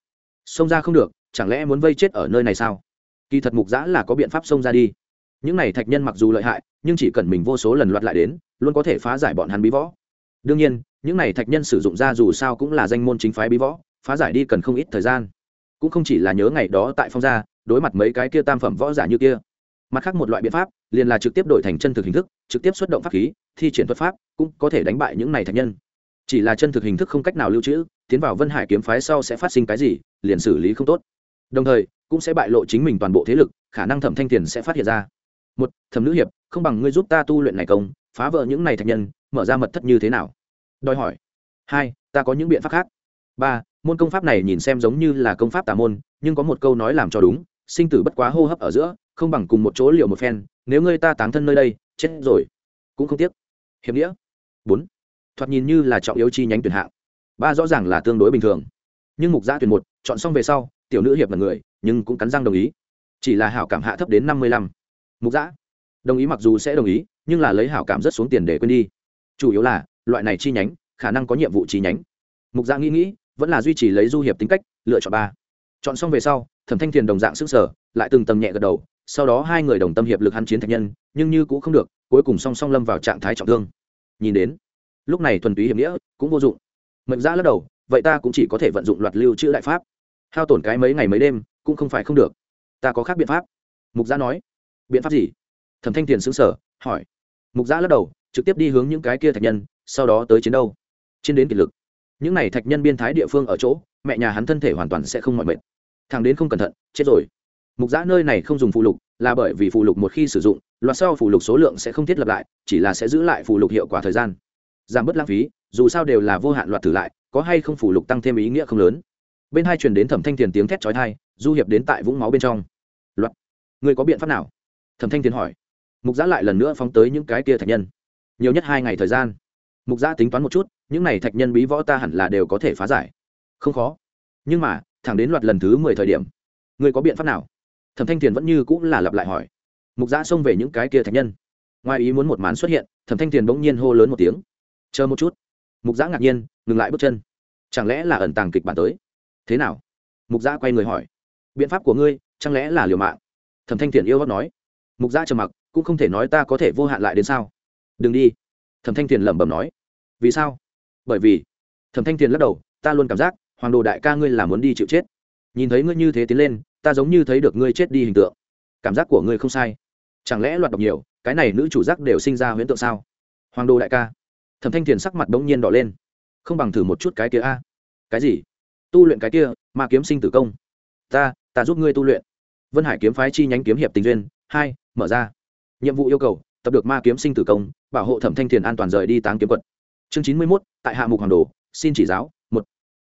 Xông ra không được, chẳng lẽ muốn vây chết ở nơi này sao? Kỳ thật mục giã là có biện pháp xông ra đi. Những này thạch nhân mặc dù lợi hại, nhưng chỉ cần mình vô số lần loạt lại đến, luôn có thể phá giải bọn hắn bí võ. Đương nhiên, những này thạch nhân sử dụng ra dù sao cũng là danh môn chính phái bí võ, phá giải đi cần không ít thời gian. Cũng không chỉ là nhớ ngày đó tại phong gia, đối mặt mấy cái kia tam phẩm võ giả như kia mặt khác một loại biện pháp, liền là trực tiếp đổi thành chân thực hình thức, trực tiếp xuất động pháp khí, thi triển thuật pháp, cũng có thể đánh bại những này thạch nhân. Chỉ là chân thực hình thức không cách nào lưu trữ, tiến vào vân hải kiếm phái sau sẽ phát sinh cái gì, liền xử lý không tốt. Đồng thời, cũng sẽ bại lộ chính mình toàn bộ thế lực, khả năng thẩm thanh tiền sẽ phát hiện ra. Một, thẩm nữ hiệp, không bằng ngươi giúp ta tu luyện này công, phá vỡ những này thạch nhân, mở ra mật thất như thế nào? Đòi hỏi. Hai, ta có những biện pháp khác. Ba, môn công pháp này nhìn xem giống như là công pháp tà môn, nhưng có một câu nói làm cho đúng, sinh tử bất quá hô hấp ở giữa không bằng cùng một chỗ liệu một phen, nếu ngươi ta táng thân nơi đây, chết rồi. Cũng không tiếc. Hiệp nghĩa. Bốn. Thoạt nhìn như là trọng yếu chi nhánh tuyển hạng. Ba rõ ràng là tương đối bình thường. Nhưng mục gia tuyển một, chọn xong về sau, tiểu nữ hiệp là người, nhưng cũng cắn răng đồng ý. Chỉ là hảo cảm hạ thấp đến năm mươi lăm. Mục giã. Đồng ý mặc dù sẽ đồng ý, nhưng là lấy hảo cảm rất xuống tiền để quên đi. Chủ yếu là, loại này chi nhánh, khả năng có nhiệm vụ chi nhánh. Mục giã nghĩ nghĩ, vẫn là duy trì lấy du hiệp tính cách, lựa chọn ba. Chọn xong về sau, thẩm thanh thiền đồng dạng sức sở, lại từng tầm nhẹ gật đầu sau đó hai người đồng tâm hiệp lực hắn chiến thạch nhân, nhưng như cũng không được, cuối cùng song song lâm vào trạng thái trọng thương. Nhìn đến, lúc này thuần túy hiểm nghĩa cũng vô dụng. Mệnh giã lắc đầu, vậy ta cũng chỉ có thể vận dụng loạt lưu trữ đại pháp. Hao tổn cái mấy ngày mấy đêm, cũng không phải không được. Ta có khác biện pháp. Mục giã nói, biện pháp gì? Thẩm thanh tiền xứng sở hỏi. Mục giã lắc đầu, trực tiếp đi hướng những cái kia thạch nhân, sau đó tới chiến đâu chiến đến kiệt lực. Những này thạch nhân biên thái địa phương ở chỗ, mẹ nhà hắn thân thể hoàn toàn sẽ không mọi mệt. Thằng đến không cẩn thận, chết rồi mục giã nơi này không dùng phụ lục, là bởi vì phụ lục một khi sử dụng, loạt sau phụ lục số lượng sẽ không thiết lập lại, chỉ là sẽ giữ lại phụ lục hiệu quả thời gian. Giảm bớt lãng phí, dù sao đều là vô hạn loạt thử lại, có hay không phụ lục tăng thêm ý nghĩa không lớn. Bên hai truyền đến thẩm thanh tiền tiếng thét trói thai du hiệp đến tại vũng máu bên trong. Loạt. Người có biện pháp nào? Thẩm thanh tiền hỏi. Mục giã lại lần nữa phóng tới những cái kia thạch nhân. Nhiều nhất hai ngày thời gian. Mục giã tính toán một chút, những này thạch nhân bí võ ta hẳn là đều có thể phá giải. Không khó. Nhưng mà, thẳng đến loạt lần thứ mười thời điểm, người có biện pháp nào? Thẩm thanh tiền vẫn như cũng là lặp lại hỏi. Mục giã xông về những cái kia thạch nhân. Ngoài ý muốn một màn xuất hiện, thẩm thanh tiền bỗng nhiên hô lớn một tiếng. Chờ một chút. Mục giã ngạc nhiên, ngừng lại bước chân. Chẳng lẽ là ẩn tàng kịch bản tới? Thế nào? Mục giã quay người hỏi. Biện pháp của ngươi, chẳng lẽ là liều mạng? Thẩm thanh thiền yêu hót nói. Mục giã trầm mặc, cũng không thể nói ta có thể vô hạn lại đến sao? Đừng đi. Thẩm thanh thiền lẩm bẩm nói. Vì sao? Bởi vì, thẩm thanh thiền lắc đầu, ta luôn cảm giác, hoàng đồ đại ca ngươi là muốn đi chịu chết. Nhìn thấy ngươi như thế tiến lên ta giống như thấy được ngươi chết đi hình tượng. Cảm giác của ngươi không sai. Chẳng lẽ loạt đọc nhiều, cái này nữ chủ giác đều sinh ra huyễn tượng sao? Hoàng đô đại ca. Thẩm thanh thiền sắc mặt bỗng nhiên đỏ lên. Không bằng thử một chút cái kia a. Cái gì? Tu luyện cái kia mà kiếm sinh tử công. Ta ta giúp ngươi tu luyện. Vân hải kiếm phái chi nhánh kiếm hiệp tình duyên, hai, mở ra. Nhiệm vụ yêu cầu, tập được ma kiếm sinh tử công, bảo hộ thẩm thanh thiền an toàn rời đi táng kiếm quật chương chín mươi mốt, tại hạ mục hoàng đồ, xin chỉ giáo, một.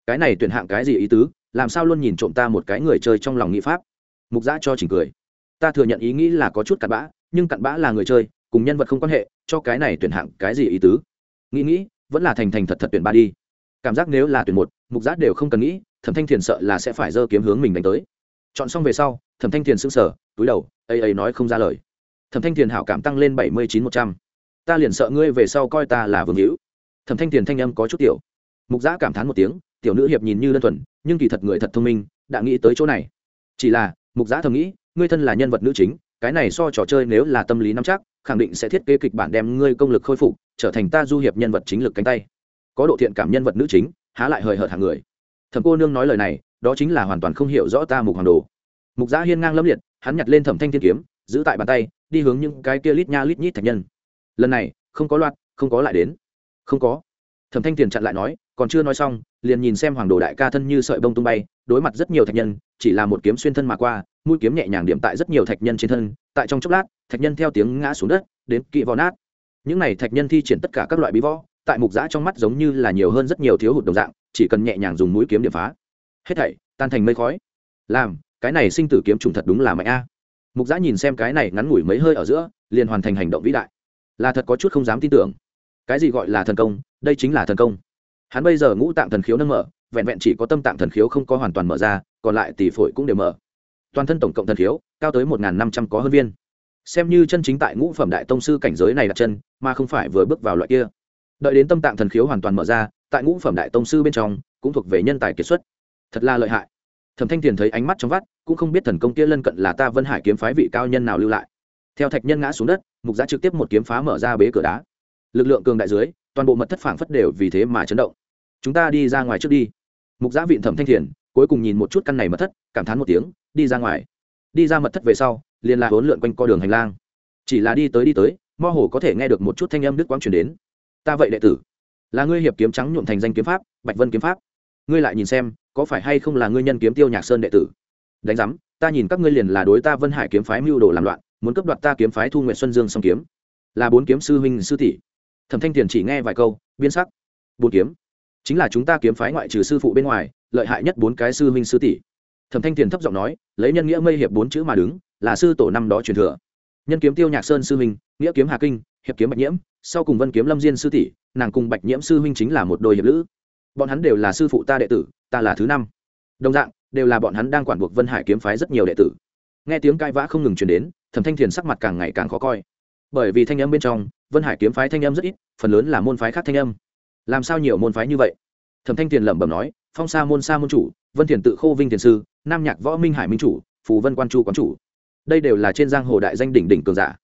Cái này tuyển hạng cái gì ý tứ? Làm sao luôn nhìn trộm ta một cái người chơi trong lòng nghị pháp? Mục giã cho chỉnh cười. Ta thừa nhận ý nghĩ là có chút cặn bã, nhưng cặn bã là người chơi, cùng nhân vật không quan hệ, cho cái này tuyển hạng cái gì ý tứ? Nghĩ nghĩ, vẫn là thành thành thật thật tuyển ba đi. Cảm giác nếu là tuyển một, mục giác đều không cần nghĩ, thẩm thanh thiền sợ là sẽ phải giơ kiếm hướng mình đánh tới. Chọn xong về sau, thẩm thanh thiền s ư n g sở túi đầu, ấy ấy nói không ra lời. Thẩm thanh thiền hảo cảm tăng lên bảy mươi chín một trăm. Ta liền sợ ngươi về sau coi ta là vương hữu. Thẩm thanh thiền thanh âm có chút tiểu. Mục giã cảm thán một tiếng, tiểu nữ hiệp nhìn như đơn thuần nhưng kỳ thật người thật thông minh đã nghĩ tới chỗ này. Chỉ là, mục giã thầm nghĩ, ngươi thân là nhân vật nữ chính, cái này so trò chơi nếu là tâm lý nắm chắc, khẳng định sẽ thiết kế kịch bản đem ngươi công lực khôi phục, trở thành ta du hiệp nhân vật chính lực cánh tay. Có độ thiện cảm nhân vật nữ chính, há lại hời hợt hàng người. Thẩm cô nương nói lời này, đó chính là hoàn toàn không hiểu rõ ta mục hoàng đồ. Mục giã hiên ngang lâm liệt, hắn nhặt lên thẩm thanh thiên kiếm, giữ tại bàn tay, đi hướng những cái kia lít nha lít nhít thạch nhân. Lần này, không có loạt, không có lại đến. Không có. Thẩm thanh tiền chặn lại nói, còn chưa nói xong liền nhìn xem hoàng đồ đại ca thân như sợi bông tung bay, đối mặt rất nhiều thạch nhân, chỉ là một kiếm xuyên thân mà qua, mũi kiếm nhẹ nhàng điểm tại rất nhiều thạch nhân trên thân, tại trong chốc lát, thạch nhân theo tiếng ngã xuống đất, đến kỵ vò nát. Những này thạch nhân thi triển tất cả các loại bí võ, tại mục giã trong mắt giống như là nhiều hơn rất nhiều thiếu hụt đồng dạng, chỉ cần nhẹ nhàng dùng mũi kiếm điểm phá. Hết thảy, tan thành mây khói. Làm, cái này sinh tử kiếm trùng thật đúng là mạnh a. Mục giã nhìn xem cái này ngắn ngủi mấy hơi ở giữa, liền hoàn thành hành động vĩ đại. Là thật có chút không dám tin tưởng. Cái gì gọi là thần công, đây chính là thần công hắn bây giờ ngũ tạng thần khiếu nâng mở, vẹn vẹn chỉ có tâm tạng thần khiếu không có hoàn toàn mở ra, còn lại tỷ phổi cũng đều mở. Toàn thân tổng cộng thần khiếu, cao tới một năm trăm có hơn viên. Xem như chân chính tại ngũ phẩm đại tông sư cảnh giới này đặt chân, mà không phải vừa bước vào loại kia. Đợi đến tâm tạng thần khiếu hoàn toàn mở ra, tại ngũ phẩm đại tông sư bên trong, cũng thuộc về nhân tài kiệt xuất. Thật là lợi hại. Thẩm thanh tiền thấy ánh mắt trong vắt, cũng không biết thần công kia lân cận là ta vân hải kiếm phái vị cao nhân nào lưu lại. Theo thạch nhân ngã xuống đất, mục giã trực tiếp một kiếm phá mở ra bế cửa đá. Lực lượng cường đại dưới toàn bộ mật thất phảng phất đều vì thế mà chấn động. Chúng ta đi ra ngoài trước đi. Mục giá vịn thẩm thanh thiền, cuối cùng nhìn một chút căn này mật thất, cảm thán một tiếng, đi ra ngoài. Đi ra mật thất về sau, liền là hỗn lượn quanh co đường hành lang. Chỉ là đi tới đi tới, mơ hồ có thể nghe được một chút thanh âm đức quang truyền đến. Ta vậy đệ tử, là ngươi hiệp kiếm trắng nhuộm thành danh kiếm pháp, bạch vân kiếm pháp. Ngươi lại nhìn xem, có phải hay không là ngươi nhân kiếm tiêu nhạc sơn đệ tử? Đánh giám, ta nhìn các ngươi liền là đối ta vân hải kiếm phái mưu đồ làm loạn, muốn cấp đoạt ta kiếm phái thu nguyện xuân dương song kiếm. Là bốn kiếm sư huynh sư tỷ thẩm thanh tiền chỉ nghe vài câu biên sắc. Bốn kiếm. Chính là chúng ta kiếm phái ngoại trừ sư phụ bên ngoài, lợi hại nhất bốn cái sư huynh sư tỷ. Thẩm thanh tiền thấp giọng nói, lấy nhân nghĩa mây hiệp bốn chữ mà đứng, là sư tổ năm đó truyền thừa. Nhân kiếm tiêu nhạc sơn sư huynh, nghĩa kiếm hà kinh, hiệp kiếm bạch nhiễm, sau cùng vân kiếm lâm diên sư tỷ, nàng cùng bạch nhiễm sư huynh chính là một đôi hiệp lữ. Bọn hắn đều là sư phụ ta đệ tử, ta là thứ năm. Đồng dạng, đều là bọn hắn đang quản buộc vân hải kiếm phái rất nhiều đệ tử. Nghe tiếng cãi vã không ngừng chuyển đến, thẩm thanh thiền sắc mặt càng ngày càng khó coi. Bởi vì thanh âm bên trong vân hải kiếm phái thanh âm rất ít, phần lớn là môn phái khác thanh âm. Làm sao nhiều môn phái như vậy? Thẩm thanh thiền lẩm bẩm nói, phong sa môn sa môn chủ, vân thiền tự khô vinh thiền sư, nam nhạc võ minh hải minh chủ, phù vân quan chu quán chủ. Đây đều là trên giang hồ đại danh đỉnh đỉnh cường giả.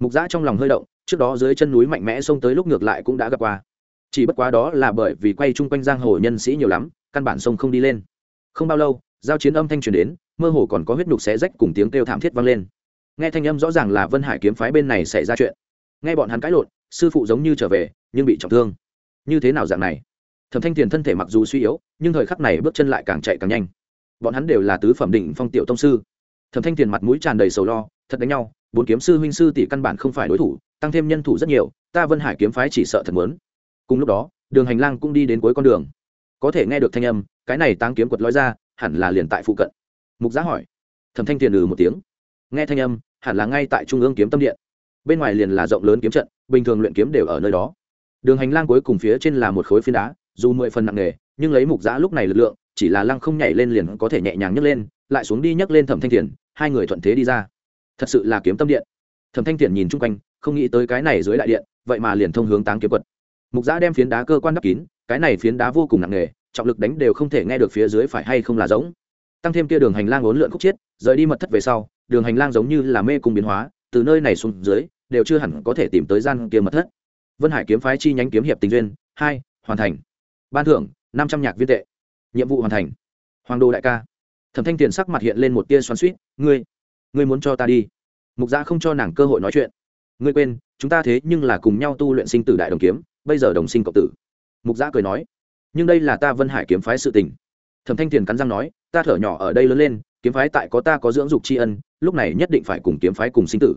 Mục giã trong lòng hơi động, trước đó dưới chân núi mạnh mẽ xông tới lúc ngược lại cũng đã gặp qua. Chỉ bất quá đó là bởi vì quay chung quanh giang hồ nhân sĩ nhiều lắm, căn bản sông không đi lên. Không bao lâu, giao chiến âm thanh truyền đến, mơ hồ còn có huyết nhục xé rách cùng tiếng kêu thảm thiết vang lên. Nghe thanh âm rõ ràng là vân hải kiếm phái bên này xảy ra chuyện nghe bọn hắn cãi lộn, sư phụ giống như trở về, nhưng bị trọng thương. Như thế nào dạng này? Thẩm thanh tiền thân thể mặc dù suy yếu, nhưng thời khắc này bước chân lại càng chạy càng nhanh. Bọn hắn đều là tứ phẩm định phong tiểu tông sư. Thẩm thanh tiền mặt mũi tràn đầy sầu lo, thật đánh nhau, bốn kiếm sư huynh sư tỷ căn bản không phải đối thủ, tăng thêm nhân thủ rất nhiều, ta vân hải kiếm phái chỉ sợ thật muốn. Cùng lúc đó, đường hành lang cũng đi đến cuối con đường. Có thể nghe được thanh âm, cái này tăng kiếm quật lói ra, hẳn là liền tại phụ cận. Mục giá hỏi. Thẩm thanh tiền ừ một tiếng. Nghe thanh âm, hẳn là ngay tại trung ương kiếm tâm điện bên ngoài liền là rộng lớn kiếm trận, bình thường luyện kiếm đều ở nơi đó. Đường hành lang cuối cùng phía trên là một khối phiến đá, dù mười phần nặng nghề nhưng lấy mục giã lúc này lực lượng, chỉ là lăng không nhảy lên liền có thể nhẹ nhàng nhấc lên, lại xuống đi nhấc lên thẩm thanh thiền, hai người thuận thế đi ra. Thật sự là kiếm tâm điện. Thẩm thanh thiền nhìn chung quanh, không nghĩ tới cái này dưới đại điện, vậy mà liền thông hướng táng kiếm quật. Mục giã đem phiến đá cơ quan đắp kín, cái này phiến đá vô cùng nặng nghề trọng lực đánh đều không thể nghe được phía dưới phải hay không là giống tăng thêm kia đường hành lang ốn lượn khúc chiết, rời đi mật thất về sau, đường hành lang giống như là mê cung biến hóa từ nơi này xuống dưới, đều chưa hẳn có thể tìm tới gian kia mật thất. Vân hải kiếm phái chi nhánh kiếm hiệp tình duyên, hai, hoàn thành. Ban thưởng, năm trăm nhạc viên tệ. Nhiệm vụ hoàn thành. Hoàng đô đại ca. Thẩm thanh tiền sắc mặt hiện lên một tia xoắn suýt ngươi ngươi muốn cho ta đi? Mục gia không cho nàng cơ hội nói chuyện. Ngươi quên, chúng ta thế nhưng là cùng nhau tu luyện sinh tử đại đồng kiếm, bây giờ đồng sinh cộng tử. Mục gia cười nói, nhưng đây là ta vân hải kiếm phái sự tình. Thẩm thanh tiền cắn răng nói, ta thở nhỏ ở đây lớn lên kiếm phái tại có ta có dưỡng dục tri ân, lúc này nhất định phải cùng kiếm phái cùng sinh tử.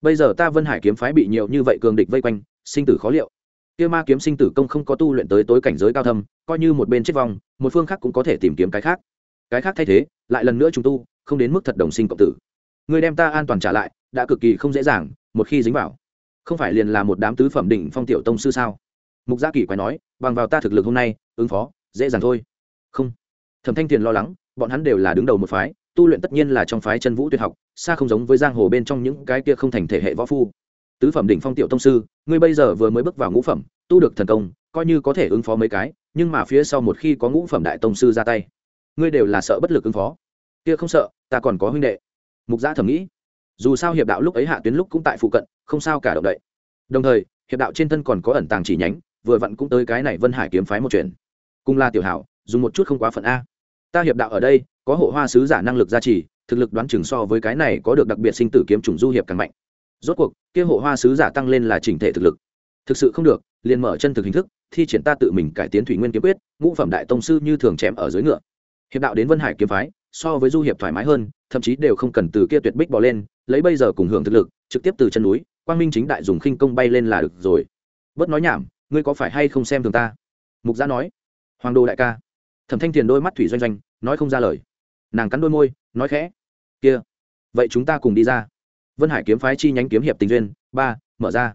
Bây giờ ta vân hải kiếm phái bị nhiều như vậy cường địch vây quanh, sinh tử khó liệu. Kia ma kiếm sinh tử công không có tu luyện tới tối cảnh giới cao thâm, coi như một bên chết vong, một phương khác cũng có thể tìm kiếm cái khác. Cái khác thay thế, lại lần nữa chúng tu, không đến mức thật đồng sinh cộng tử. Người đem ta an toàn trả lại, đã cực kỳ không dễ dàng, một khi dính vào, không phải liền là một đám tứ phẩm đỉnh phong tiểu tông sư sao? Mục gia kỳ quái nói, bằng vào ta thực lực hôm nay, ứng phó, dễ dàng thôi. Không. Thẩm thanh tiền lo lắng, bọn hắn đều là đứng đầu một phái tu luyện tất nhiên là trong phái chân vũ tuyệt học, xa không giống với giang hồ bên trong những cái kia không thành thể hệ võ phu. Tứ phẩm đỉnh phong tiểu tông sư, ngươi bây giờ vừa mới bước vào ngũ phẩm, tu được thần công, coi như có thể ứng phó mấy cái, nhưng mà phía sau một khi có ngũ phẩm đại tông sư ra tay, ngươi đều là sợ bất lực ứng phó. Kia không sợ, ta còn có huynh đệ. Mục gia thẩm nghĩ. Dù sao hiệp đạo lúc ấy hạ tuyến lúc cũng tại phụ cận, không sao cả động đậy. Đồng thời, hiệp đạo trên thân còn có ẩn tàng chỉ nhánh, vừa vặn cũng tới cái này vân hải kiếm phái một chuyện. Cùng là tiểu hảo, dùng một chút không quá phận a. Ta hiệp đạo ở đây có hộ hoa sứ giả năng lực gia trì, thực lực đoán chừng so với cái này có được đặc biệt sinh tử kiếm trùng du hiệp càng mạnh. Rốt cuộc, kia hộ hoa sứ giả tăng lên là chỉnh thể thực lực. Thực sự không được, liền mở chân thực hình thức, thi triển ta tự mình cải tiến thủy nguyên kiếm quyết, ngũ phẩm đại tông sư như thường chém ở dưới ngựa. Hiệp đạo đến vân hải kiếm phái, so với du hiệp thoải mái hơn, thậm chí đều không cần từ kia tuyệt bích bỏ lên, lấy bây giờ cùng hưởng thực lực, trực tiếp từ chân núi, quang minh chính đại dùng khinh công bay lên là được rồi. Bớt nói nhảm, ngươi có phải hay không xem thường ta? Mục gia nói. Hoàng đô đại ca. Thẩm thanh tiền đôi mắt thủy doanh doanh, nói không ra lời nàng cắn đôi môi, nói khẽ, kia, vậy chúng ta cùng đi ra. Vân hải kiếm phái chi nhánh kiếm hiệp tình duyên, ba, mở ra.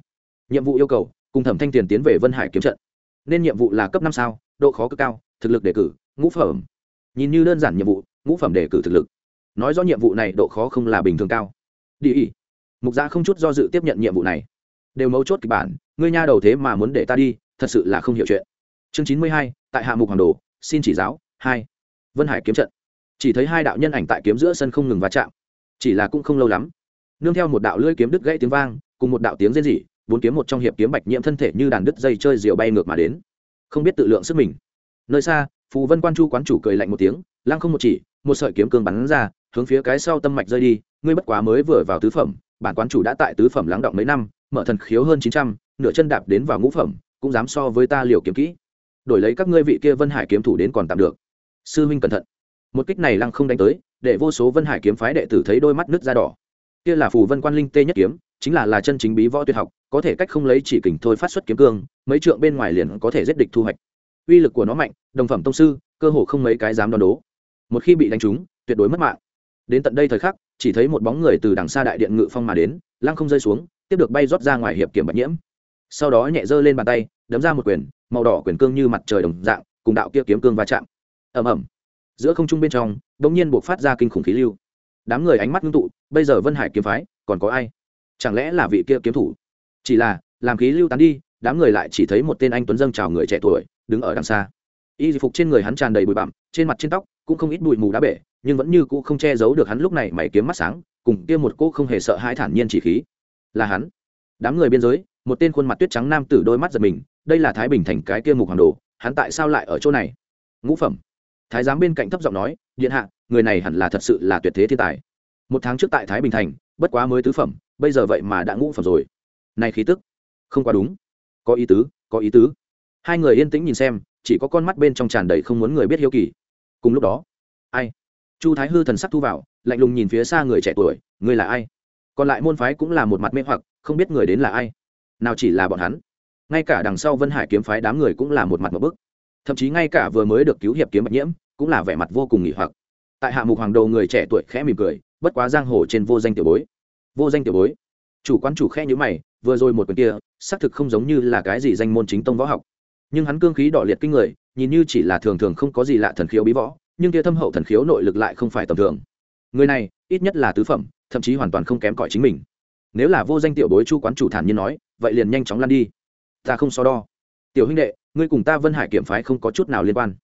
Nhiệm vụ yêu cầu, cùng thẩm thanh tiền tiến về vân hải kiếm trận. Nên nhiệm vụ là cấp năm sao, độ khó cực cao, thực lực đề cử, ngũ phẩm. Nhìn như đơn giản nhiệm vụ, ngũ phẩm đề cử thực lực. Nói rõ nhiệm vụ này độ khó không là bình thường cao. Đi ỉ. Mục gia không chút do dự tiếp nhận nhiệm vụ này. Đều mấu chốt kịch bản, ngươi nha đầu thế mà muốn để ta đi, thật sự là không hiểu chuyện. Chương chín mươi hai, tại hạ mục hoàng đồ, xin chỉ giáo, hai. Vân hải kiếm trận chỉ thấy hai đạo nhân ảnh tại kiếm giữa sân không ngừng va chạm, chỉ là cũng không lâu lắm, nương theo một đạo lưỡi kiếm đứt gãy tiếng vang, cùng một đạo tiếng rên rỉ, bốn kiếm một trong hiệp kiếm bạch nhiễm thân thể như đàn đứt dây chơi diều bay ngược mà đến. Không biết tự lượng sức mình. Nơi xa, phù vân quan chu quán chủ cười lạnh một tiếng, lăng không một chỉ, một sợi kiếm cương bắn ra, hướng phía cái sau tâm mạch rơi đi, ngươi bất quá mới vừa vào tứ phẩm, bản quán chủ đã tại tứ phẩm lắng động mấy năm, mở thần khiếu hơn chín trăm, nửa chân đạp đến vào ngũ phẩm, cũng dám so với ta liều kiếm kỹ. Đổi lấy các ngươi vị kia vân hải kiếm thủ đến còn tạm được. Sư huynh cẩn thận một kích này lăng không đánh tới, để vô số vân hải kiếm phái đệ tử thấy đôi mắt nứt ra đỏ. Kia là phù vân quan linh tê nhất kiếm, chính là là chân chính bí võ tuyệt học, có thể cách không lấy chỉ kình thôi phát xuất kiếm cương, mấy trượng bên ngoài liền có thể giết địch thu hoạch. Uy lực của nó mạnh, đồng phẩm tông sư, cơ hồ không mấy cái dám đón đố. Một khi bị đánh trúng, tuyệt đối mất mạng. Đến tận đây thời khắc, chỉ thấy một bóng người từ đằng xa đại điện ngự phong mà đến, lăng không rơi xuống, tiếp được bay rót ra ngoài hiệp kiểm bạch nhiễm. Sau đó nhẹ giơ lên bàn tay, đấm ra một quyền, màu đỏ quyền cương như mặt trời đồng dạng, cùng đạo kia kiếm cương va chạm. Ầm ầm giữa không trung bên trong đ ỗ n g nhiên buộc phát ra kinh khủng khí lưu. Đám người ánh mắt ngưng tụ, bây giờ vân hải kiếm phái, còn có ai? Chẳng lẽ là vị kia kiếm thủ? Chỉ là, làm khí lưu tán đi, đám người lại chỉ thấy một tên anh tuấn dâng chào người trẻ tuổi, đứng ở đằng xa. Y phục trên người hắn tràn đầy bụi bặm, trên mặt trên tóc cũng không ít bụi mù đá bể, nhưng vẫn như cũ không che giấu được hắn lúc này mày kiếm mắt sáng, cùng kia một cô không hề sợ hãi thản nhiên chỉ khí. Là hắn. Đám người biên giới, một tên khuôn mặt tuyết trắng nam tử đôi mắt giật mình, đây là thái bình thành cái kia mục hoàng đồ, hắn tại sao lại ở chỗ này? Ngũ phẩm thái giám bên cạnh thấp giọng nói, điện hạ, người này hẳn là thật sự là tuyệt thế thiên tài. Một tháng trước tại thái bình thành, bất quá mới tứ phẩm, bây giờ vậy mà đã ngũ phẩm rồi. Này khí tức, không quá đúng. Có ý tứ, có ý tứ. Hai người yên tĩnh nhìn xem, chỉ có con mắt bên trong tràn đầy không muốn người biết hiếu kỳ. Cùng lúc đó, ai? Chu thái hư thần sắc thu vào, lạnh lùng nhìn phía xa người trẻ tuổi người là ai? Còn lại môn phái cũng là một mặt mê hoặc, không biết người đến là ai. Nào chỉ là bọn hắn. Ngay cả đằng sau vân hải kiếm phái đám người cũng là một mặt một bức. Thậm chí ngay cả vừa mới được cứu hiệp kiếm bạch nhiễm cũng là vẻ mặt vô cùng nghỉ hoặc. Tại hạ mục hoàng đầu người trẻ tuổi khẽ mỉm cười, bất quá giang hồ trên vô danh tiểu bối. Vô danh tiểu bối? Chủ quán chủ khẽ nhữ mày, vừa rồi một quyền kia, xác thực không giống như là cái gì danh môn chính tông võ học. Nhưng hắn cương khí đỏ liệt kinh người, nhìn như chỉ là thường thường không có gì lạ thần khiếu bí võ, nhưng kia thâm hậu thần khiếu nội lực lại không phải tầm thường. Người này, ít nhất là tứ phẩm, thậm chí hoàn toàn không kém cỏi chính mình. Nếu là vô danh tiểu bối chu quán chủ thản nhiên nói, vậy liền nhanh chóng lăn đi. Ta không so đo. Tiểu huynh đệ, ngươi cùng ta vân hải kiểm phái không có chút nào liên quan